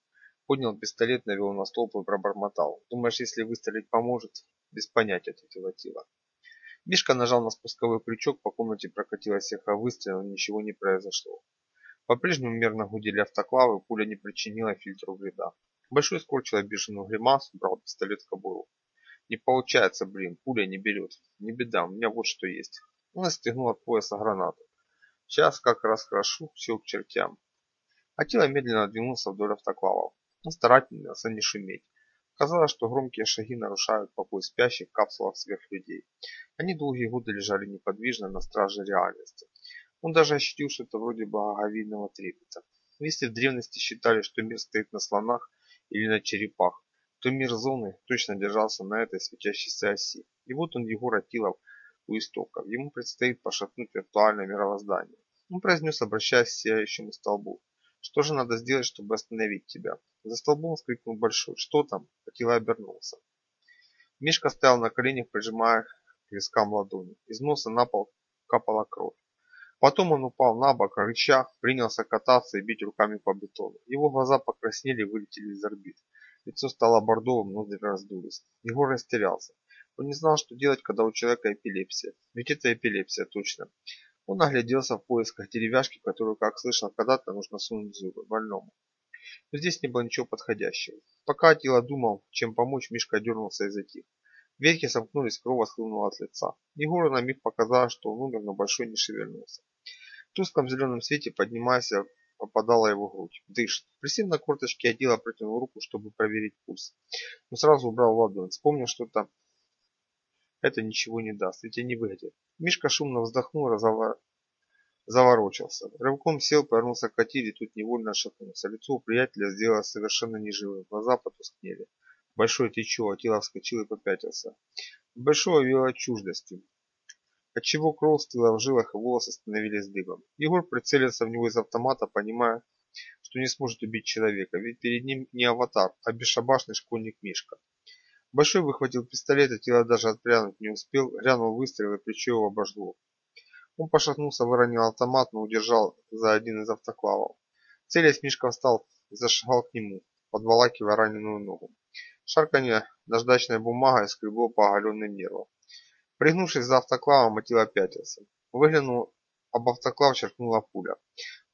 S1: Поднял пистолет, навел на столб и пробормотал. «Думаешь, если выстрелить поможет?» «Без понятия», — ответила Тила. Мишка нажал на спусковой крючок, по комнате прокатилась эхо выстрела, ничего не произошло. По-прежнему мерно гудели автоклавы, пуля не причинила фильтру вреда. Большой скорчил обиженную гримасу, брал пистолет в кобуру. «Не получается, блин, пуля не берет. Не беда, у меня вот что есть». Он отстегнул от пояса гранату. «Сейчас как раз хорошо, все к чертям». А тело медленно двинулся вдоль автоклавов но старательно не шуметь. Казалось, что громкие шаги нарушают покой спящих в капсулах сверхлюдей. Они долгие годы лежали неподвижно на страже реальности. Он даже ощутил что-то вроде благоговейного трепета. Если в древности считали, что мир стоит на слонах или на черепах, то мир зоны точно держался на этой светящейся оси. И вот он, Егор Атилов, у истоков. Ему предстоит пошатнуть виртуальное мировоздание. Он произнес, обращаясь к сияющему столбу. Что же надо сделать, чтобы остановить тебя? За столбом скрикнул Большой. Что там? Атила обернулся. Мишка стоял на коленях, прижимая к вискам ладони. Из носа на пол капала кровь. Потом он упал на бок, рыча, принялся кататься и бить руками по бетону. Его глаза покраснели и вылетели из орбит. Лицо стало бордовым, ноздри раздулись. Егор растерялся. Он не знал, что делать, когда у человека эпилепсия. Ведь это эпилепсия, точно. Он огляделся в поисках деревяшки, которую, как слышал когда-то, нужно сунуть зубы больному. Но здесь не было ничего подходящего. Пока Атила думал, чем помочь, Мишка дернулся и затих. Веки сомкнулись, кровь схлынула от лица. Егору на миг показалось, что он умер, но Большой не шевельнулся. В тусклом зеленом свете, поднимаясь, попадала его грудь. Дышит. Присев на корточки, Атила протянул руку, чтобы проверить пульс. Но сразу убрал ладонь. Вспомнил что-то это ничего не даст, ведь они выглядят. Мишка шумно вздохнул. Заворочился. Рывком сел, повернулся к Катире, тут невольно шатнулся. Лицо у приятеля сделалось совершенно неживым, глаза потускнели. Большой ты чего? Тело вскочил и попятился. Большого вела чуждостью. Отчего кровь стыла в жилах и волосы становились дыбом. Егор прицелился в него из автомата, понимая, что не сможет убить человека, ведь перед ним не аватар, а бесшабашный школьник Мишка. Большой выхватил пистолет, и тело даже отпрянуть не успел, грянул выстрел, и плечо его обожгло. Он пошатнулся, выронил автомат, но удержал за один из автоклавов. Целясь, Мишка встал и зашагал к нему, подволакивая раненую ногу. Шарканье наждачной бумагой скребло по оголенным нервам. Пригнувшись за автоклавом, Атила пятился. Выглянул, об автоклав черкнула пуля.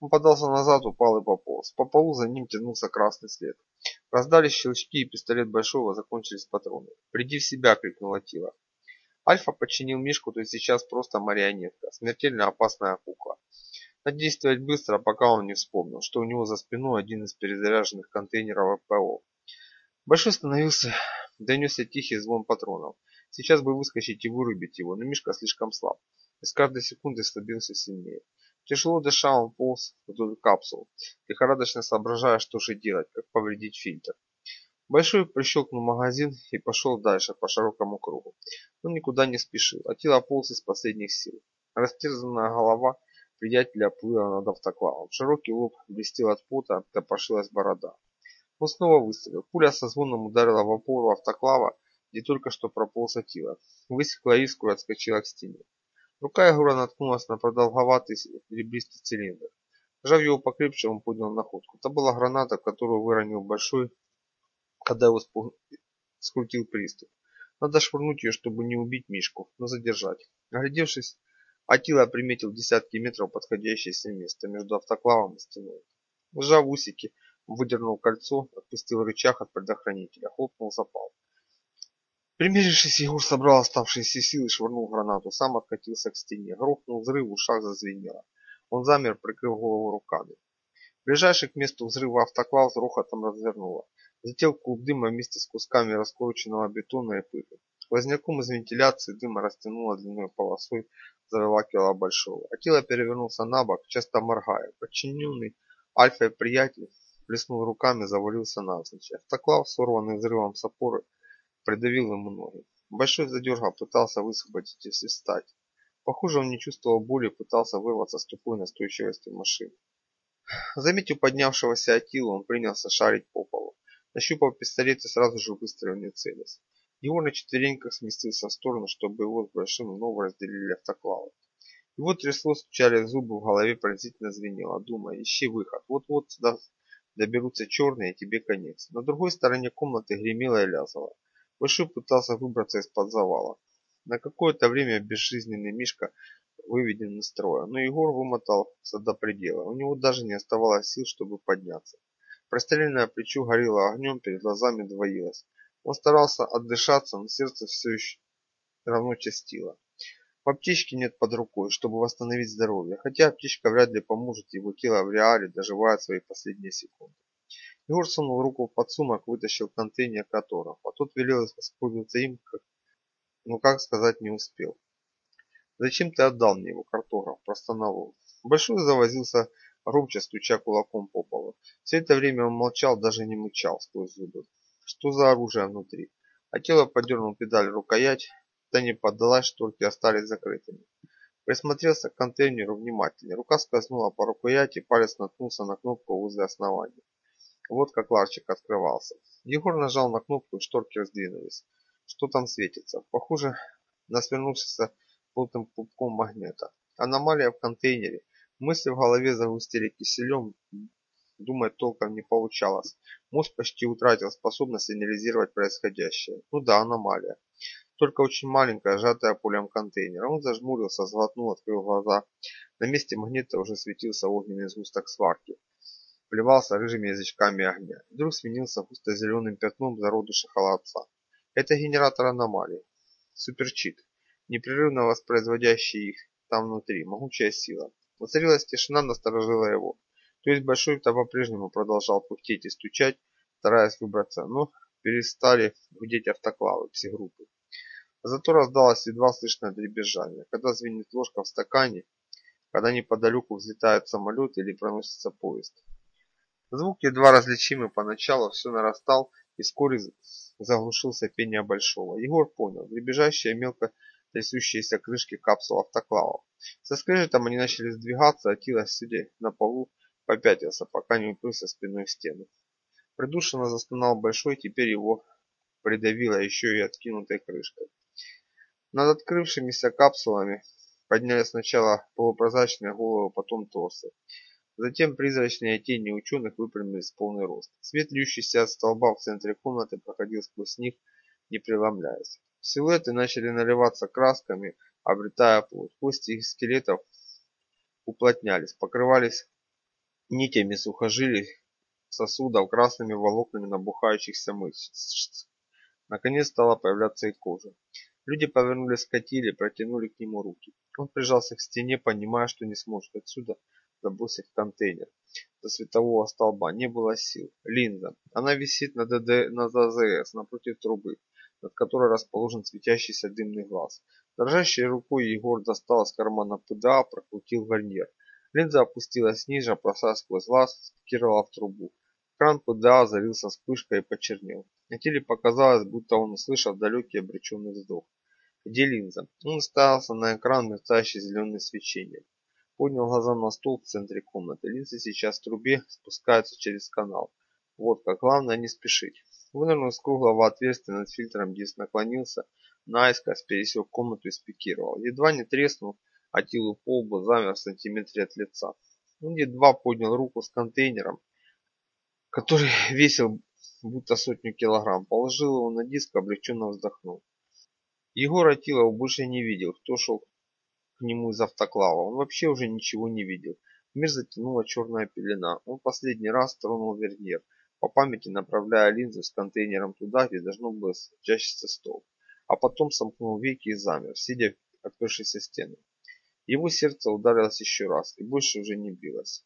S1: Он подался назад, упал и пополз. По полу за ним тянулся красный след. Раздались щелчки, и пистолет Большого закончились патроны. «Приди в себя!» — крикнула Тила. Альфа подчинил Мишку, то есть сейчас просто марионетка, смертельно опасная кукла. Надо действовать быстро, пока он не вспомнил, что у него за спиной один из перезаряженных контейнеров ПО. Большой становился, донесся тихий звон патронов. Сейчас бы выскочить и вырубить его, но Мишка слишком слаб. И с каждой секунды слабился сильнее. Тяжело дыша, он полз вдоль капсул, лихорадочно соображая, что же делать, как повредить фильтр. Большой прищелкнул магазин и пошел дальше по широкому кругу. Он никуда не спешил, а тело полз из последних сил. Растерзанная голова приятеля плыла над автоклавом. Широкий лоб блестел от пота, топоршилась борода. Он снова выстрелил. Пуля со звоном ударила в опору автоклава, где только что прополз Атила. Высекла искру и отскочила к стене. Рука Егора наткнулась на продолговатый ребристый цилиндр. Сжав его покрепче, он поднял находку. Это была граната, которую выронил Большой, когда его скрутил приступ. Надо швырнуть ее, чтобы не убить Мишку, но задержать. Оглядевшись, Атила приметил десятки метров подходящееся место между автоклавом и стеной. Сжав усики, выдернул кольцо, отпустил рычаг от предохранителя, хлопнул запал. Примерившись, Егор собрал оставшиеся силы швырнул гранату. Сам откатился к стене. Грохнул взрыв, ушах зазвенело. Он замер, прикрыв голову руками. Ближайший к месту взрыва автоклав с рохотом развернуло. Зател клуб дыма вместе с кусками раскрученного бетона и пыли. Сквозняком из вентиляции дыма растянуло длинной полосой, заволакивало большого. А тело перевернулся на бок, часто моргая. Подчиненный Альфа приятель плеснул руками, завалился навзничь. Автоклав, сорванный взрывом с опоры, придавил ему ноги. Большой задергал, пытался высвободить и встать. Похоже, он не чувствовал боли, пытался вырваться с тупой настойчивостью машины. Заметив поднявшегося Атилу, он принялся шарить по полу. Нащупал пистолет и сразу же выстрелил не целясь. Его на четвереньках сместился в сторону, чтобы его с Большим снова разделили автоклавы. Его трясло, стучали зубы, в голове пронзительно звенело, думая, ищи выход. Вот-вот сюда доберутся черные, и тебе конец. На другой стороне комнаты гремело и лязало. Большой пытался выбраться из-под завала. На какое-то время безжизненный Мишка выведен из строя, но Егор вымотался до предела. У него даже не оставалось сил, чтобы подняться. Простреленное плечо горело огнем, перед глазами двоилось. Он старался отдышаться, но сердце все еще равно частило. В аптечке нет под рукой, чтобы восстановить здоровье, хотя аптечка вряд ли поможет, его тело в реале доживает свои последние секунды. Егор сунул руку в подсумок, вытащил контейнер которого, а тот велел воспользоваться им, как... но как сказать не успел. «Зачем ты отдал мне его, картограф?» – простонал он. Большой завозился, громче стуча кулаком по полу. Все это время он молчал, даже не мычал сквозь зубы. Что за оружие внутри? А тело подернул педаль рукоять, та не поддалась, шторки остались закрытыми. Присмотрелся к контейнеру внимательнее. Рука скользнула по рукояти, палец наткнулся на кнопку возле основания. Вот как ларчик открывался. Егор нажал на кнопку, и шторки раздвинулись. Что там светится? Похоже на свернувшийся плотным клубком магнита. Аномалия в контейнере. Мысли в голове загустили киселем, думать толком не получалось. Мозг почти утратил способность анализировать происходящее. Ну да, аномалия. Только очень маленькая, сжатая пулем контейнера. Он зажмурился, сглотнул, открыл глаза. На месте магнита уже светился огненный сгусток сварки плевался рыжими язычками огня. Вдруг сменился густо-зеленым пятном зародыша холодца. Это генератор аномалий. Суперчит, непрерывно воспроизводящий их там внутри. Могучая сила. Воцарилась тишина, насторожила его. То есть Большой-то по-прежнему продолжал пыхтеть и стучать, стараясь выбраться, но перестали гудеть автоклавы, псигруппы. Зато раздалось едва слышное дребезжание. Когда звенит ложка в стакане, когда неподалеку взлетает самолет или проносится поезд. Звук едва различимый поначалу все нарастал и вскоре заглушился пение большого. Егор понял, прибежащие мелко трясущиеся крышки капсул автоклавов. Со скрежетом они начали сдвигаться, а Тила, сидя на полу, попятился, пока не упился спиной в стену. Придушенно застонал большой, теперь его придавило еще и откинутой крышкой. Над открывшимися капсулами подняли сначала полупрозрачные головы, потом торсы. Затем призрачные тени ученых выпрямились в полный рост. Свет, льющийся от столба в центре комнаты, проходил сквозь них, не преломляясь. Силуэты начали наливаться красками, обретая плоть. Кости их скелетов уплотнялись, покрывались нитями сухожилий, сосудов, красными волокнами набухающихся мышц. Наконец стала появляться и кожа. Люди повернулись к Катиле, протянули к нему руки. Он прижался к стене, понимая, что не сможет отсюда забросить контейнер до светового столба. Не было сил. Линза. Она висит на, ДД, на ЗЗС напротив трубы, над которой расположен светящийся дымный глаз. Дрожащей рукой Егор достал из кармана ПДА, прокрутил верньер. Линза опустилась ниже, бросая сквозь глаз, спикировала в трубу. Экран ПДА залился вспышкой и почернел. На теле показалось, будто он услышал далекий обреченный вздох. Где линза? Он ставился на экран, мерцающий зеленым свечением. Поднял глаза на стол в центре комнаты. Линза сейчас в трубе спускается через канал. Вот как, главное не спешить. Вынырнул из круглого отверстия над фильтром, Дис наклонился, наискось пересек комнату и спикировал. Едва не треснул, а Тилу полбу замер в сантиметре от лица. Он едва поднял руку с контейнером, который весил будто сотню килограмм, положил его на диск, облегченно вздохнул. Егор Атилов больше не видел, кто шел к нему из автоклава. Он вообще уже ничего не видел. Мир затянула черная пелена. Он последний раз тронул верньер, по памяти направляя линзу с контейнером туда, где должно было чащиться стол. А потом сомкнул веки и замер, сидя в открывшейся стены. Его сердце ударилось еще раз и больше уже не билось.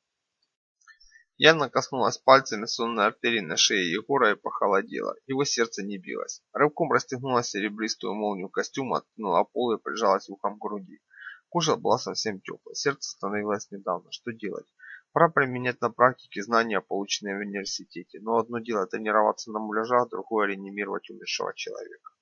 S1: Яна коснулась пальцами сонной артерии на шее Егора и похолодела. Его сердце не билось. Рывком расстегнула серебристую молнию костюма, откинула пол и прижалась ухом к груди. Кожа была совсем теплой. Сердце становилось недавно. Что делать? Пора применять на практике знания, полученные в университете. Но одно дело тренироваться на муляжах, другое реанимировать умершего человека.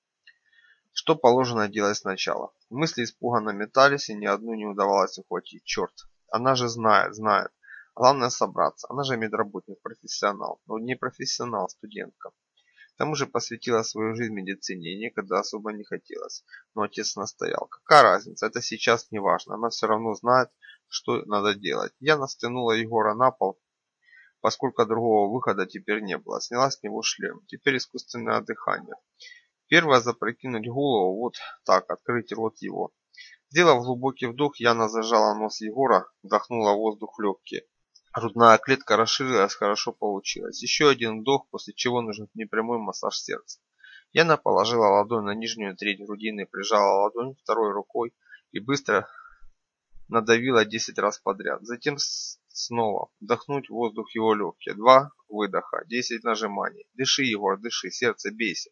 S1: Что положено делать сначала? Мысли испуганно метались, и ни одну не удавалось ухватить. Черт, она же знает, знает. Главное собраться. Она же медработник, профессионал. Но не профессионал, студентка. К тому же посвятила свою жизнь медицине и некогда особо не хотелось. Но отец настоял. Какая разница, это сейчас не важно. Она все равно знает, что надо делать. Я настянула Егора на пол, поскольку другого выхода теперь не было. Сняла с него шлем. Теперь искусственное дыхание. Первое запрокинуть голову, вот так, открыть рот его. Сделав глубокий вдох, Яна зажала нос Егора, вдохнула воздух в легкие. Грудная клетка расширилась, хорошо получилось. Еще один вдох, после чего нужен непрямой массаж сердца. Яна положила ладонь на нижнюю треть грудины, прижала ладонь второй рукой и быстро надавила 10 раз подряд. Затем снова вдохнуть воздух его легкие. Два выдоха, 10 нажиманий. Дыши, Егор, дыши, сердце бейся.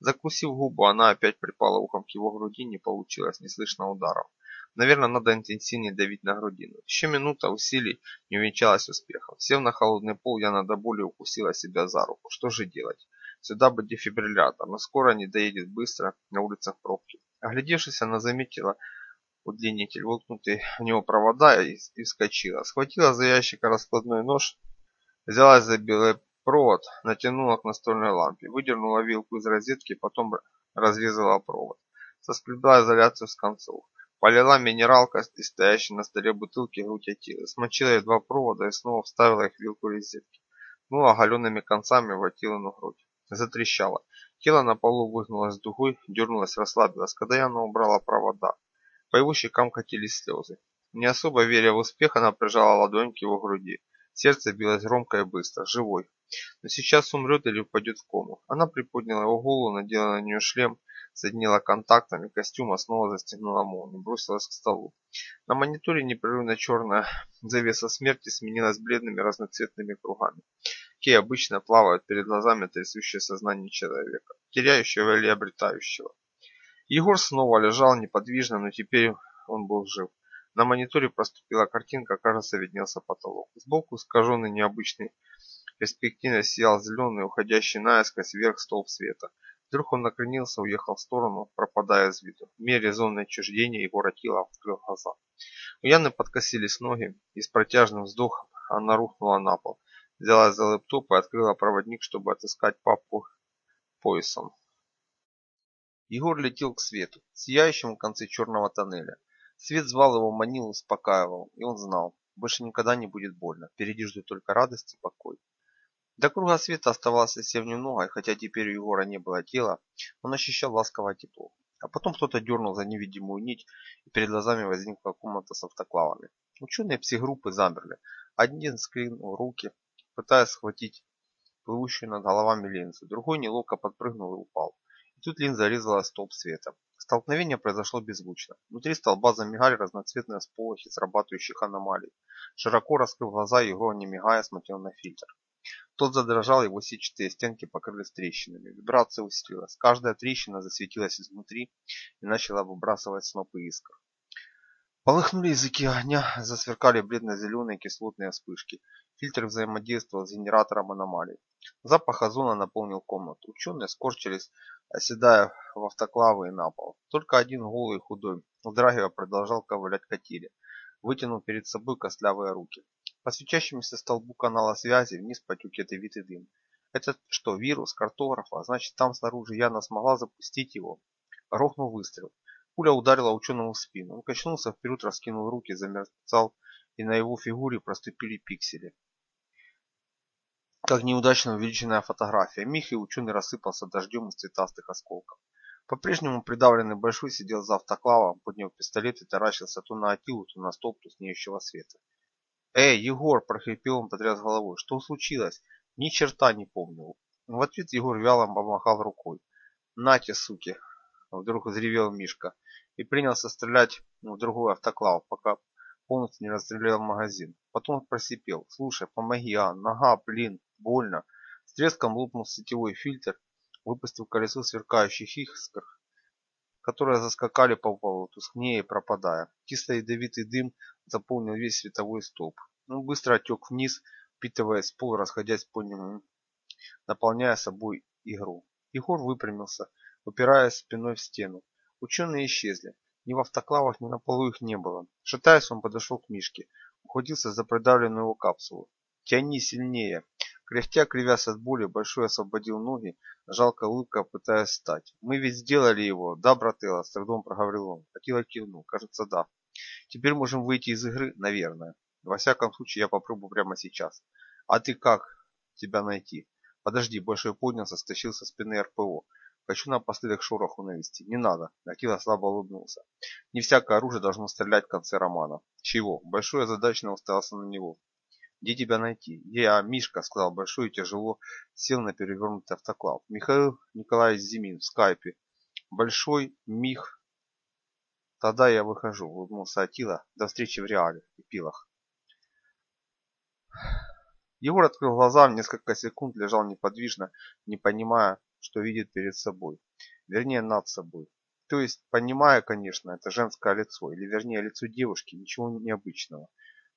S1: Закусив губу, она опять припала ухом к его груди, не получилось, не слышно ударов. Наверное, надо интенсивнее давить на грудину. Еще минута усилий не увенчалась успехом. Сев на холодный пол, я до боли укусила себя за руку. Что же делать? Сюда бы дефибриллятор, но скоро не доедет быстро, на улицах пробки. Оглядевшись, она заметила удлинитель, воткнутый в него провода и, вскочила. Схватила за ящика раскладной нож, взялась за белый провод, натянула к настольной лампе, выдернула вилку из розетки, потом разрезала провод. Соскребла изоляцию с концов. Полила минералка из стоящей на столе бутылки грудь Атилы, смочила ей два провода и снова вставила их в вилку. Ну, оголенными концами в Атилину грудь. Затрещала. Тело на полу выгнулось дугой, дернулось, расслабилось, когда Яна убрала провода. По его щекам катились слезы. Не особо веря в успех, она прижала ладонь к его груди. Сердце билось громко и быстро, живой. Но сейчас умрет или упадет в кому. Она приподняла его голову, надела на нее шлем, соединила контактами костюма, снова застегнула молнию, бросилась к столу. На мониторе непрерывно черная завеса смерти сменилась бледными разноцветными кругами. Какие обычно плавают перед глазами трясущее сознание человека, теряющего или обретающего. Егор снова лежал неподвижно, но теперь он был жив. На мониторе проступила картинка, кажется, виднелся потолок. Сбоку искаженный необычный перспективно сиял зеленый, уходящий наискось вверх столб света. Вдруг он накренился, уехал в сторону, пропадая из виду. В мере зоны отчуждения его ротила открыл глаза. У Яны подкосились ноги, и с протяжным вздохом она рухнула на пол. Взялась за лэптоп и открыла проводник, чтобы отыскать папку поясом. Егор летел к свету, сияющему в конце черного тоннеля. Свет звал его, манил, успокаивал, и он знал, больше никогда не будет больно, впереди ждет только радость и покой. До круга света оставалось совсем немного, и хотя теперь у Егора не было тела, он ощущал ласковое тепло. А потом кто-то дернул за невидимую нить, и перед глазами возникла комната с автоклавами. Ученые пси-группы замерли. Один скринул руки, пытаясь схватить плывущую над головами линзу, другой неловко подпрыгнул и упал. Тут линза резала столб света.
S3: Столкновение произошло беззвучно. Внутри столба замигали разноцветные сполохи срабатывающих аномалий. Широко раскрыв глаза, Егор, не мигая, смотрел на фильтр. Тот задрожал, его сетчатые стенки покрылись трещинами. Вибрация усилилась. Каждая трещина засветилась изнутри и начала выбрасывать снопы искр. Полыхнули языки огня, засверкали бледно-зеленые кислотные вспышки. Фильтр взаимодействовал с генератором аномалий. Запах озона наполнил комнату. Ученые скорчились, оседая в автоклавы и на пол. Только один голый худой, вздрагивая, продолжал ковылять катили, вытянул перед собой костлявые руки. По свечащемуся столбу канала связи вниз потек ядовитый дым. Это что, вирус, картографа? Значит, там снаружи Яна смогла запустить его. Рохнул выстрел. Пуля ударила ученому в спину. Он качнулся вперед, раскинул руки, замерцал, и на его фигуре проступили пиксели. Как неудачно увеличенная фотография. Миг и ученый рассыпался дождем из цветастых осколков. По-прежнему придавленный Большой сидел за автоклавом, подняв пистолет и таращился то на Атилу, то на столб туснеющего света. «Эй, Егор!» – прохрипел он, потряс головой. «Что случилось?» «Ни черта не помню». В ответ Егор вяло помахал рукой. «Нате, суки!» – вдруг взревел Мишка и принялся стрелять в другой автоклав, пока полностью не расстрелял магазин. Потом просипел. «Слушай, помоги, а, нога, блин, больно». С треском лопнул сетевой фильтр, выпустив колесо сверкающих искр, которые заскакали по полу, тускнее и пропадая. Кисло-ядовитый дым заполнил весь световой столб. Он быстро отек вниз, впитываясь пол, расходясь по нему, наполняя собой игру. Егор выпрямился, упираясь спиной в стену. Ученые исчезли. Ни в автоклавах, ни на полу их не было. Шатаясь, он подошел к Мишке. Ухватился за придавленную его капсулу. «Тяни сильнее!» Кряхтя, кривясь от боли, Большой освободил ноги, жалко улыбка, пытаясь встать. «Мы ведь сделали его, да, брателло?» С трудом проговорил он. Атила кивнул. «Кажется, да. Теперь можем выйти из игры, наверное. Во всяком случае, я попробую прямо сейчас. А ты как тебя найти?» «Подожди», Большой поднялся, стащил со спины РПО. Хочу напоследок шороху навести. Не надо. Акила слабо улыбнулся. Не всякое оружие должно стрелять в конце романа. Чего? Большой озадаченно уставился на него. Где тебя найти? Я, Мишка, сказал Большой и тяжело сел на перевернутый автоклав. Михаил Николаевич Зимин в скайпе. Большой, Мих. Тогда я выхожу, улыбнулся Атила. До встречи в реале и пилах. Егор открыл глаза, несколько секунд лежал неподвижно, не понимая, что видит перед собой. Вернее, над собой. То есть, понимая, конечно, это женское лицо, или вернее лицо девушки, ничего необычного.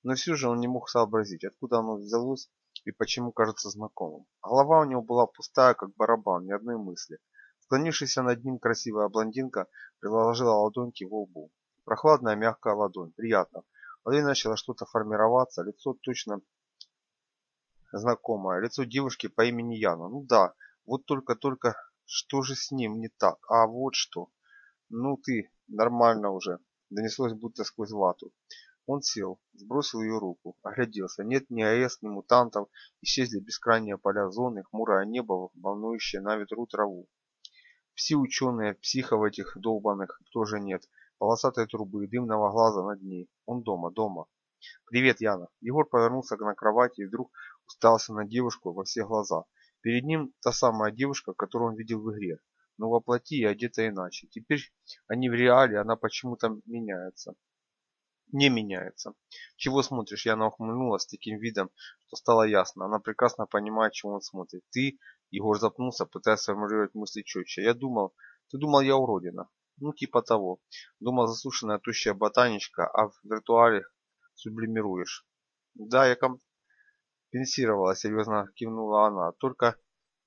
S3: Но все же он не мог сообразить, откуда оно взялось и почему кажется знакомым. Голова у него была пустая, как барабан, ни одной мысли. Склонившаяся над ним красивая блондинка приложила ладонь к его лбу. Прохладная, мягкая ладонь, приятно. В начало что-то формироваться, лицо точно знакомое, лицо девушки по имени Яна. Ну да, вот только-только что же с ним не так? А вот что. Ну ты, нормально уже. Донеслось будто сквозь вату. Он сел, сбросил ее руку, огляделся. Нет ни АЭС, ни мутантов. Исчезли бескрайние поля зоны, хмурое небо, волнующее на ветру траву. Все ученые, психов этих долбанных тоже нет. Полосатые трубы, дымного глаза над ней. Он дома, дома. «Привет, Яна!» Егор повернулся на кровати и вдруг устался на девушку во все глаза. Перед ним та самая девушка, которую он видел в игре, но воплоти и одета иначе. Теперь они в реале, она почему-то меняется. Не меняется. Чего смотришь? Я ухмыльнулась с таким видом, что стало ясно. Она прекрасно понимает, чего он смотрит. Ты, Егор запнулся, пытаясь сформулировать мысли четче. Я думал, ты думал, я уродина. Ну, типа того. Думал, засушенная тущая ботаничка, а в виртуале сублимируешь. Да, я ком компенсировала, серьезно кивнула она. Только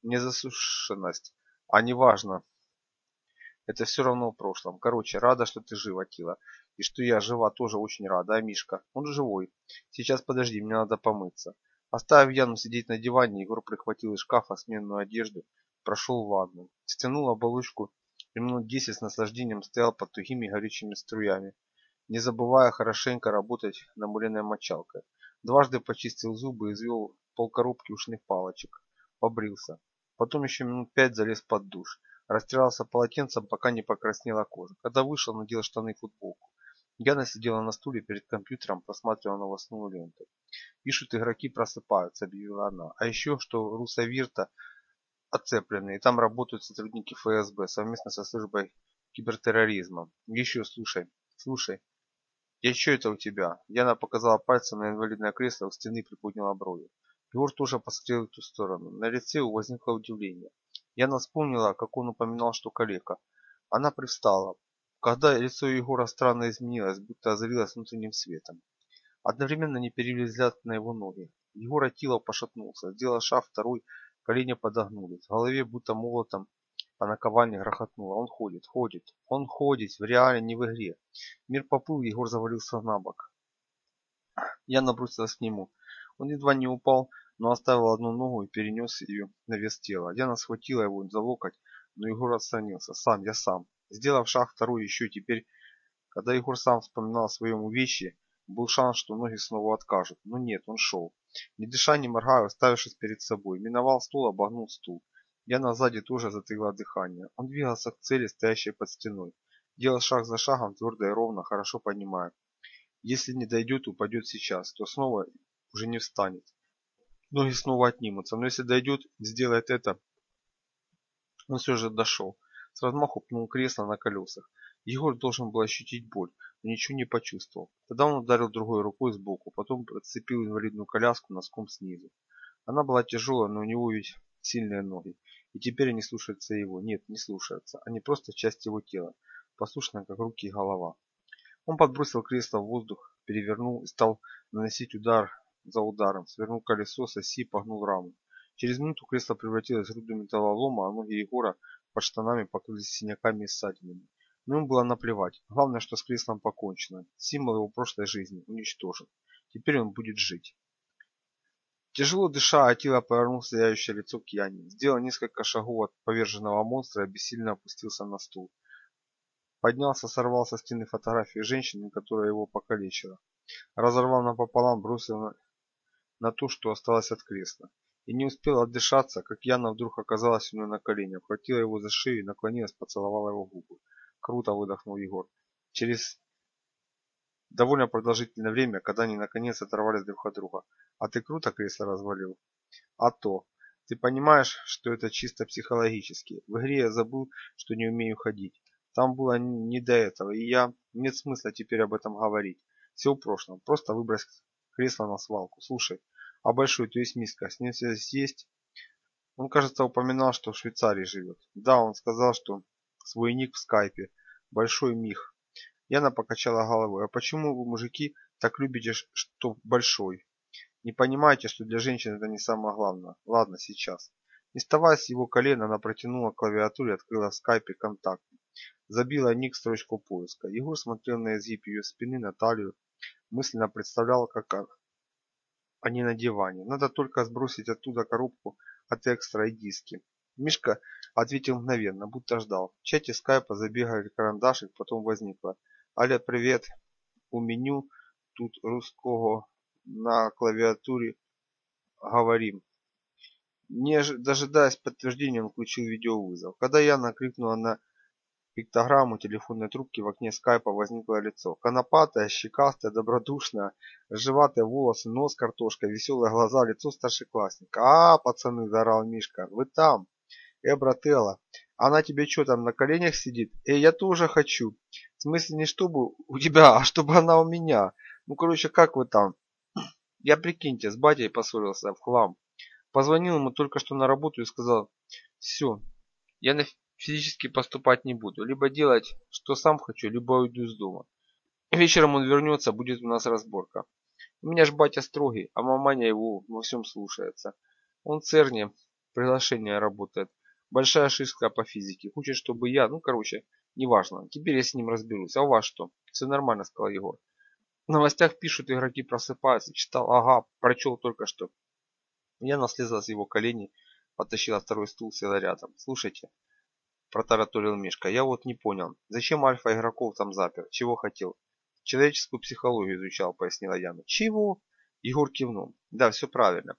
S3: незасушенность, а не важно. Это все равно в прошлом. Короче, рада, что ты жива, Тила. И что я жива, тоже очень рада. А Мишка? Он живой. Сейчас подожди, мне надо помыться. Оставив Яну сидеть на диване, Егор прихватил из шкафа сменную одежду, прошел в ванну. Стянул оболочку и минут десять с наслаждением стоял под тугими горючими струями, не забывая хорошенько работать намыленной мочалкой. Дважды почистил зубы и извел полкоробки ушных палочек. Побрился. Потом еще минут пять залез под душ. Растирался полотенцем, пока не покраснела кожа. Когда вышел, надел штаны и футболку. Яна сидела на стуле перед компьютером, просматривала новостную ленту. «Пишут, игроки просыпаются», — объявила она. «А еще, что Русавирта оцеплены, и там работают сотрудники ФСБ совместно со службой кибертерроризма. Еще слушай, слушай. Я что это у тебя? Яна показала пальцем на инвалидное кресло у стены приподняла брови. Егор тоже посмотрел в ту сторону. На лице его возникло удивление. Яна вспомнила, как он упоминал, что калека. Она привстала. Когда лицо Егора странно изменилось, будто озарилось внутренним светом. Одновременно не перевели взгляд на его ноги. Егор Атилов пошатнулся, сделал шаг второй, колени подогнулись. В голове будто молотом по наковальне грохотнуло. Он ходит, ходит, он ходит, в реале, не в игре. Мир поплыл, Егор завалился на бок. Я набросилась к нему. Он едва не упал, но оставил одну ногу и перенес ее на вес тела. Яна схватила его за локоть, но Егор отстранился. Сам, я сам. Сделав шаг второй еще теперь, когда Егор сам вспоминал о своем увечье, был шанс, что ноги снова откажут. Но нет, он шел. Не дыша, не моргая, оставившись перед собой. Миновал стул, обогнул стул. Яна сзади тоже затаила дыхание. Он двигался к цели, стоящей под стеной. Делал шаг за шагом, твердо и ровно, хорошо понимая. Если не дойдет, упадет сейчас, то снова уже не встанет. Ноги снова отнимутся, но если дойдет, сделает это. Он все же дошел. С размаху пнул кресло на колесах. Егор должен был ощутить боль, но ничего не почувствовал. Тогда он ударил другой рукой сбоку, потом подцепил инвалидную коляску носком снизу. Она была тяжелая, но у него ведь сильные ноги. И теперь они слушаются его. Нет, не слушаются. Они просто часть его тела, послушная, как руки и голова. Он подбросил кресло в воздух, перевернул и стал наносить удар за ударом, свернул колесо с оси и погнул раму. Через минуту кресло превратилось в груду металлолома, а ноги Егора под штанами покрылись синяками и ссадинами. Но ему было наплевать. Главное, что с креслом покончено. Символ его прошлой жизни уничтожен. Теперь он будет жить. Тяжело дыша, Атила повернул сияющее лицо к Яне. Сделал несколько шагов от поверженного монстра и бессильно опустился на стул. Поднялся, сорвал со стены фотографию женщины, которая его покалечила. Разорвал напополам, бросил на, то, что осталось от кресла. И не успел отдышаться, как Яна вдруг оказалась у него на коленях, хватила его за шею и наклонилась, поцеловала его губы. Круто выдохнул Егор. Через довольно продолжительное время, когда они наконец оторвались друг от друга. А ты круто кресло развалил? А то. Ты понимаешь, что это чисто психологически. В игре я забыл, что не умею ходить. Там было не до этого, и я... Нет смысла теперь об этом говорить. Все в прошлом. Просто выбрось кресло на свалку. Слушай, а большой, то есть миска, с ним связь есть? Он, кажется, упоминал, что в Швейцарии живет. Да, он сказал, что свой ник в скайпе. Большой Мих. Яна покачала головой. А почему вы, мужики, так любите, что большой? Не понимаете, что для женщин это не самое главное. Ладно, сейчас. Не вставая с его колена, она протянула к клавиатуре, открыла в скайпе контакт. Забила ник строчку поиска. Егор смотрел на изгиб ее спины, на талию. Мысленно представлял, как они на диване. Надо только сбросить оттуда коробку от экстра и диски. Мишка ответил мгновенно, будто ждал. В чате скайпа забегали карандашик, потом возникло. Аля, привет. У меню тут русского на клавиатуре говорим. Не дожидаясь подтверждения, он включил видеовызов. Когда я накликнула на пиктограмму телефонной трубки в окне скайпа возникло лицо. Конопатое, щекастое, добродушное, ржеватые волосы, нос картошкой, веселые глаза, лицо старшеклассника. «А, пацаны!» – заорал Мишка. «Вы там!» «Э, брателла, она тебе что там на коленях сидит? Э, я тоже хочу!» «В смысле не чтобы у тебя, а чтобы она у меня!» «Ну, короче, как вы там?» Я, прикиньте, с батей поссорился в хлам. Позвонил ему только что на работу и сказал, все, я на физически поступать не буду. Либо делать, что сам хочу, либо уйду из дома. Вечером он вернется, будет у нас разборка. У меня ж батя строгий, а маманя его во всем слушается. Он в ЦЕРНе приглашение работает. Большая шишка по физике. Хочет, чтобы я, ну короче, неважно. Теперь я с ним разберусь. А у вас что? Все нормально, сказал Егор. В новостях пишут, игроки просыпаются. Читал, ага, прочел только что. Я слезла с его коленей, подтащила второй стул, села рядом. Слушайте, протараторил Мишка. Я вот не понял, зачем Альфа игроков там запер? Чего хотел? Человеческую психологию изучал, пояснила Яна. Чего? Егор кивнул. Да, все правильно.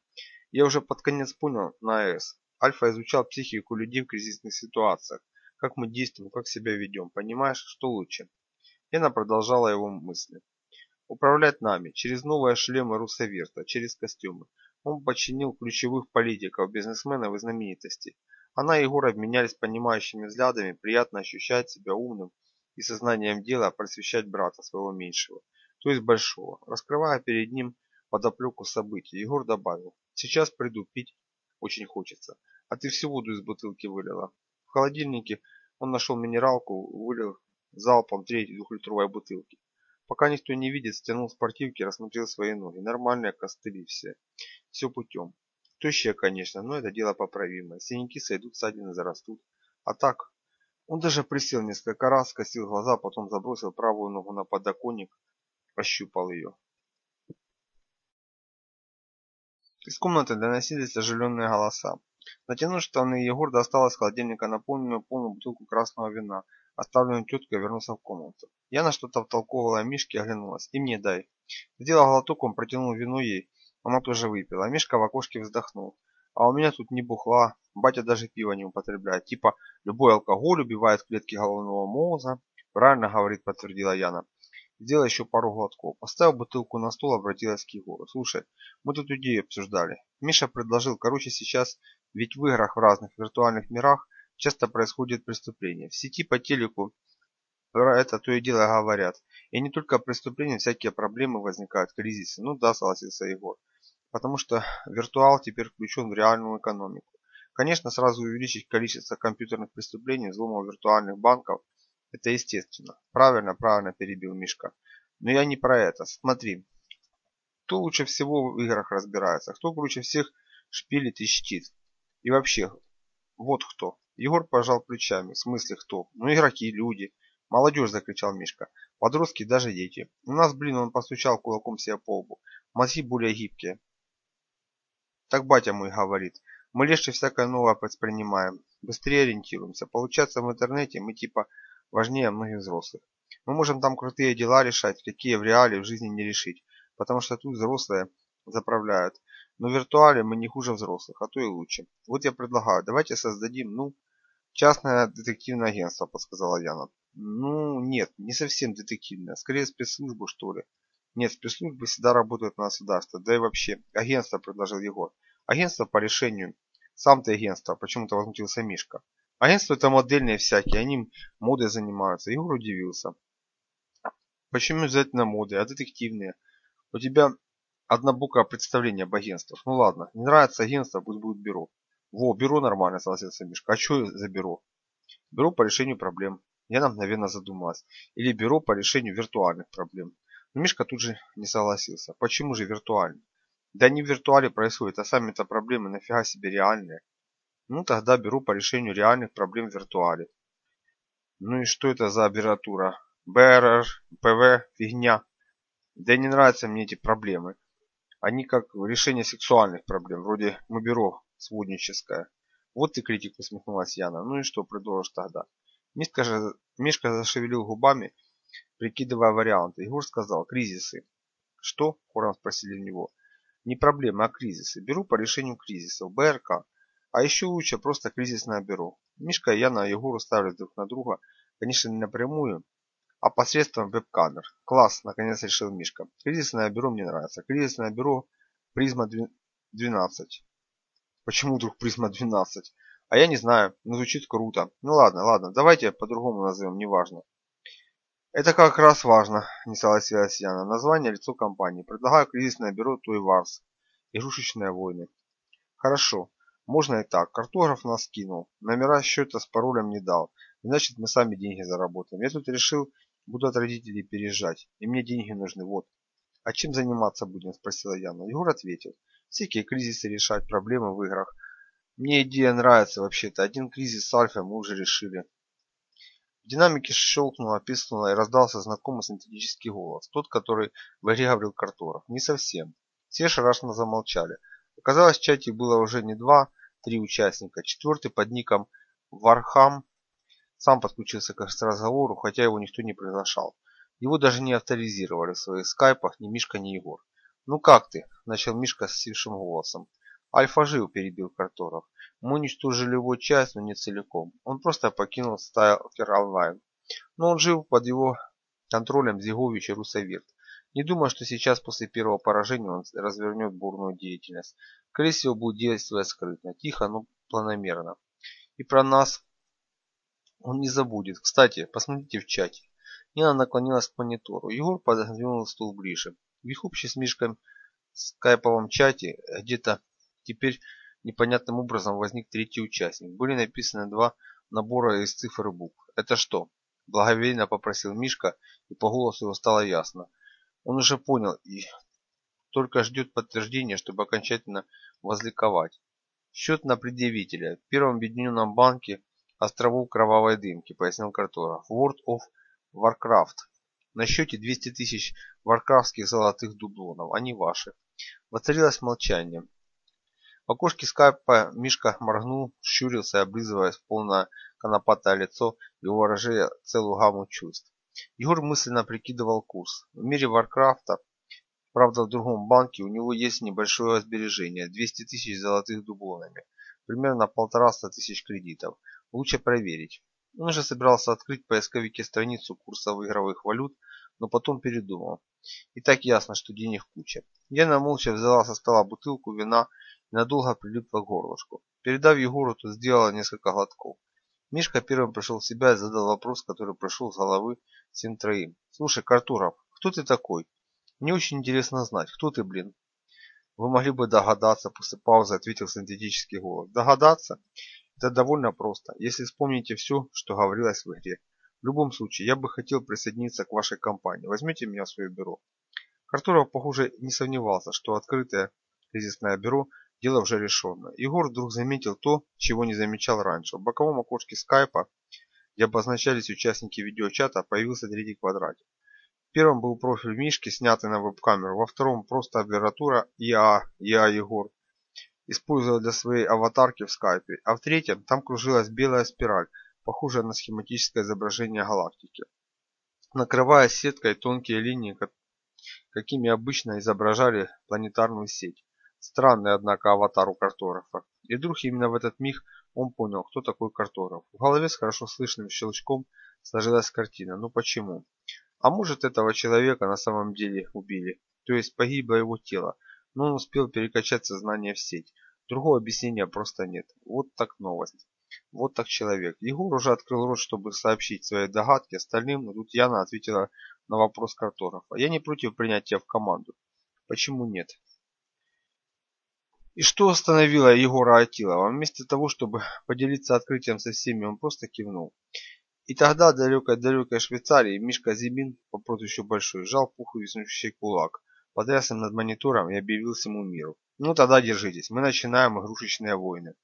S3: Я уже под конец понял на АЭС. Альфа изучал психику людей в кризисных ситуациях. Как мы действуем, как себя ведем. Понимаешь, что лучше? Яна продолжала его мысли. Управлять нами через новые шлемы Русаверта, через костюмы. Он подчинил ключевых политиков, бизнесменов и знаменитостей. Она и Егор обменялись понимающими взглядами, приятно ощущать себя умным и сознанием дела просвещать брата своего меньшего, то есть большого. Раскрывая перед ним подоплеку событий, Егор добавил, сейчас приду пить, очень хочется, а ты всю воду из бутылки вылила. В холодильнике он нашел минералку, вылил залпом треть двухлитровой бутылки. Пока никто не видит, стянул спортивки, рассмотрел свои ноги. Нормальные костыли все. Все путем. Тощие, конечно, но это дело поправимое. Синяки сойдут, ссадины зарастут. А так, он даже присел несколько раз, скосил глаза, потом забросил правую ногу на подоконник, ощупал ее. Из комнаты доносились оживленные голоса. Натянув штаны, Егор достал из холодильника наполненную полную бутылку красного вина, оставленную теткой, вернулся в комнату. Яна что-то втолковывала Мишке и оглянулась. «И мне дай». Сделав глоток, он протянул вино ей. Она тоже выпила. Мишка в окошке вздохнул. «А у меня тут не бухла. Батя даже пиво не употребляет. Типа, любой алкоголь убивает клетки головного мозга». «Правильно, — говорит, — подтвердила Яна. Сделала еще пару глотков. Поставил бутылку на стол, обратилась к Егору. «Слушай, мы тут идею обсуждали. Миша предложил, короче, сейчас, ведь в играх в разных виртуальных мирах часто происходит преступление. В сети по телеку про это то и дело говорят. И не только преступления, всякие проблемы возникают, кризисы. Ну да, согласился Егор. Потому что виртуал теперь включен в реальную экономику. Конечно, сразу увеличить количество компьютерных преступлений, взломов виртуальных банков – это естественно. Правильно, правильно перебил Мишка. Но я не про это. Смотри. Кто лучше всего в играх разбирается? Кто круче всех шпилит и чтит? И вообще, вот кто. Егор пожал плечами. В смысле кто? Ну игроки, люди. Молодежь, закричал Мишка. Подростки, даже дети. У нас, блин, он постучал кулаком себе по лбу. Мозги более гибкие. Так батя мой говорит. Мы легче всякое новое воспринимаем. Быстрее ориентируемся. Получается в интернете мы типа важнее многих взрослых. Мы можем там крутые дела решать, какие в реале в жизни не решить, потому что тут взрослые заправляют. Но в виртуале мы не хуже взрослых, а то и лучше. Вот я предлагаю, давайте создадим, ну, частное детективное агентство, подсказала Яна. Ну, нет, не совсем детективное, скорее спецслужбу, что ли. Нет, спецслужбы всегда работают на государство, да и вообще, агентство, предложил Егор. Агентство по решению. Сам ты агентство, почему-то возмутился Мишка. Агентства это модельные всякие, они модой занимаются. Егор удивился. Почему обязательно моды, а детективные? У тебя однобокое представление об агентствах. Ну ладно, не нравится агентство, пусть будет бюро. Во, бюро нормально, согласился Мишка. А что за бюро? Бюро по решению проблем. Я мгновенно задумалась. Или бюро по решению виртуальных проблем. Мишка тут же не согласился. Почему же виртуальный? Да не в виртуале происходит, а сами-то проблемы нафига себе реальные. Ну тогда беру по решению реальных проблем в виртуале. Ну и что это за аббревиатура? БРР, ПВ, фигня. Да не нравятся мне эти проблемы. Они как решение сексуальных проблем, вроде мы бюро сводническое. Вот ты критик, усмехнулась Яна. Ну и что предложишь тогда? Мишка, же, Мишка зашевелил губами, прикидывая варианты. Егор сказал, кризисы. Что? Хором спросили у него. Не проблемы, а кризисы. Беру по решению кризисов. БРК. А еще лучше просто кризисное бюро. Мишка и Яна Егору ставили друг на друга, конечно не напрямую, а посредством веб-камер. Класс, наконец решил Мишка. Кризисное бюро мне нравится. Кризисное бюро Призма 12. Почему вдруг Призма 12? А я не знаю, но звучит круто. Ну ладно, ладно, давайте по-другому назовем, неважно. Это как раз важно, не согласилась Яна. Название, лицо компании. Предлагаю кризисное бюро Той Варс. Игрушечные войны. Хорошо. Можно и так. Картограф нас кинул. Номера счета с паролем не дал. Значит, мы сами деньги заработаем. Я тут решил, буду от родителей переезжать. И мне деньги нужны. Вот. А чем заниматься будем? Спросила Яна. Егор ответил. Всякие кризисы решать, проблемы в играх. Мне идея нравится вообще-то. Один кризис с Альфой мы уже решили. В динамике щелкнуло, пискнуло и раздался знакомый синтетический голос. Тот, который в игре говорил Картограф. Не совсем. Все ошарашенно замолчали. Оказалось, в чате было уже не два, три участника. Четвертый под ником Вархам сам подключился к разговору, хотя его никто не приглашал. Его даже не авторизировали в своих скайпах ни Мишка, ни Егор. «Ну как ты?» – начал Мишка севшим голосом. «Альфа жив», – перебил Карторов. «Мы уничтожили его часть, но не целиком. Он просто покинул Сталкер Онлайн. Но он жив под его контролем Зигович и Русовирт. Не думаю, что сейчас после первого поражения он развернет бурную деятельность. Скорее всего, будет действовать скрытно, тихо, но планомерно. И про нас он не забудет. Кстати, посмотрите в чате. Нина наклонилась к монитору. Егор пододвинул стул ближе. В их общей с Мишкой скайповом чате где-то теперь непонятным образом возник третий участник. Были написаны два набора из цифр и букв. «Это что?» – благоверно попросил Мишка, и по голосу его стало ясно. Он уже понял и только ждет подтверждения, чтобы окончательно возликовать. Счет на предъявителя. В Первом объединенном банке островов Кровавой Дымки, пояснил Карторов. World of Warcraft. На счете 200 тысяч варкрафских золотых дублонов. Они ваши. Воцарилось молчание. В окошке скайпа Мишка моргнул, щурился, облизывая полное конопатое лицо и выражая целую гамму чувств. Егор мысленно прикидывал курс. В мире Варкрафта, правда в другом банке, у него есть небольшое сбережение, 200 тысяч золотых дублонами, примерно полтораста тысяч кредитов. Лучше проверить. Он уже собирался открыть в поисковике страницу курсов игровых валют, но потом передумал. И так ясно, что денег куча. Яна молча взяла со стола бутылку вина надолго прилипла к горлышку. Передав Егору, то сделала несколько глотков. Мишка первым пришел в себя и задал вопрос, который прошел с головы всем троим. «Слушай, Картуров, кто ты такой? Мне очень интересно знать, кто ты, блин?» «Вы могли бы догадаться», после паузы ответил синтетический голос. «Догадаться? Это довольно просто, если вспомните все, что говорилось в игре. В любом случае, я бы хотел присоединиться к вашей компании. Возьмите меня в свое бюро. Картуров, похоже, не сомневался, что открытое кризисное бюро – дело уже решенное. Егор вдруг заметил то, чего не замечал раньше. В боковом окошке скайпа, где обозначались участники видеочата, появился третий квадратик. В первом был профиль Мишки, снятый на веб-камеру, во втором просто аббревиатура ИА, ИА Егор, использовал для своей аватарки в скайпе, а в третьем там кружилась белая спираль, похожая на схематическое изображение галактики. Накрывая сеткой тонкие линии, какими обычно изображали планетарную сеть. Странный, однако, аватар у Карторова. И вдруг именно в этот миг он понял, кто такой Карторов. В голове с хорошо слышным щелчком сложилась картина. Ну почему? А может этого человека на самом деле убили? То есть погибло его тело, но он успел перекачать сознание в сеть. Другого объяснения просто нет. Вот так новость. Вот так человек. Егор уже открыл рот, чтобы сообщить свои догадки остальным, но тут Яна ответила на вопрос Карторова. Я не против принятия в команду. Почему нет? И что остановило Егора Атилова? Вместо того, чтобы поделиться открытием со всеми, он просто кивнул. И тогда далекой-далекой Швейцарии Мишка Зимин по прозвищу Большой жал пухлый веснущий кулак, потряс им над монитором и объявил всему миру. Ну тогда держитесь, мы начинаем игрушечные войны.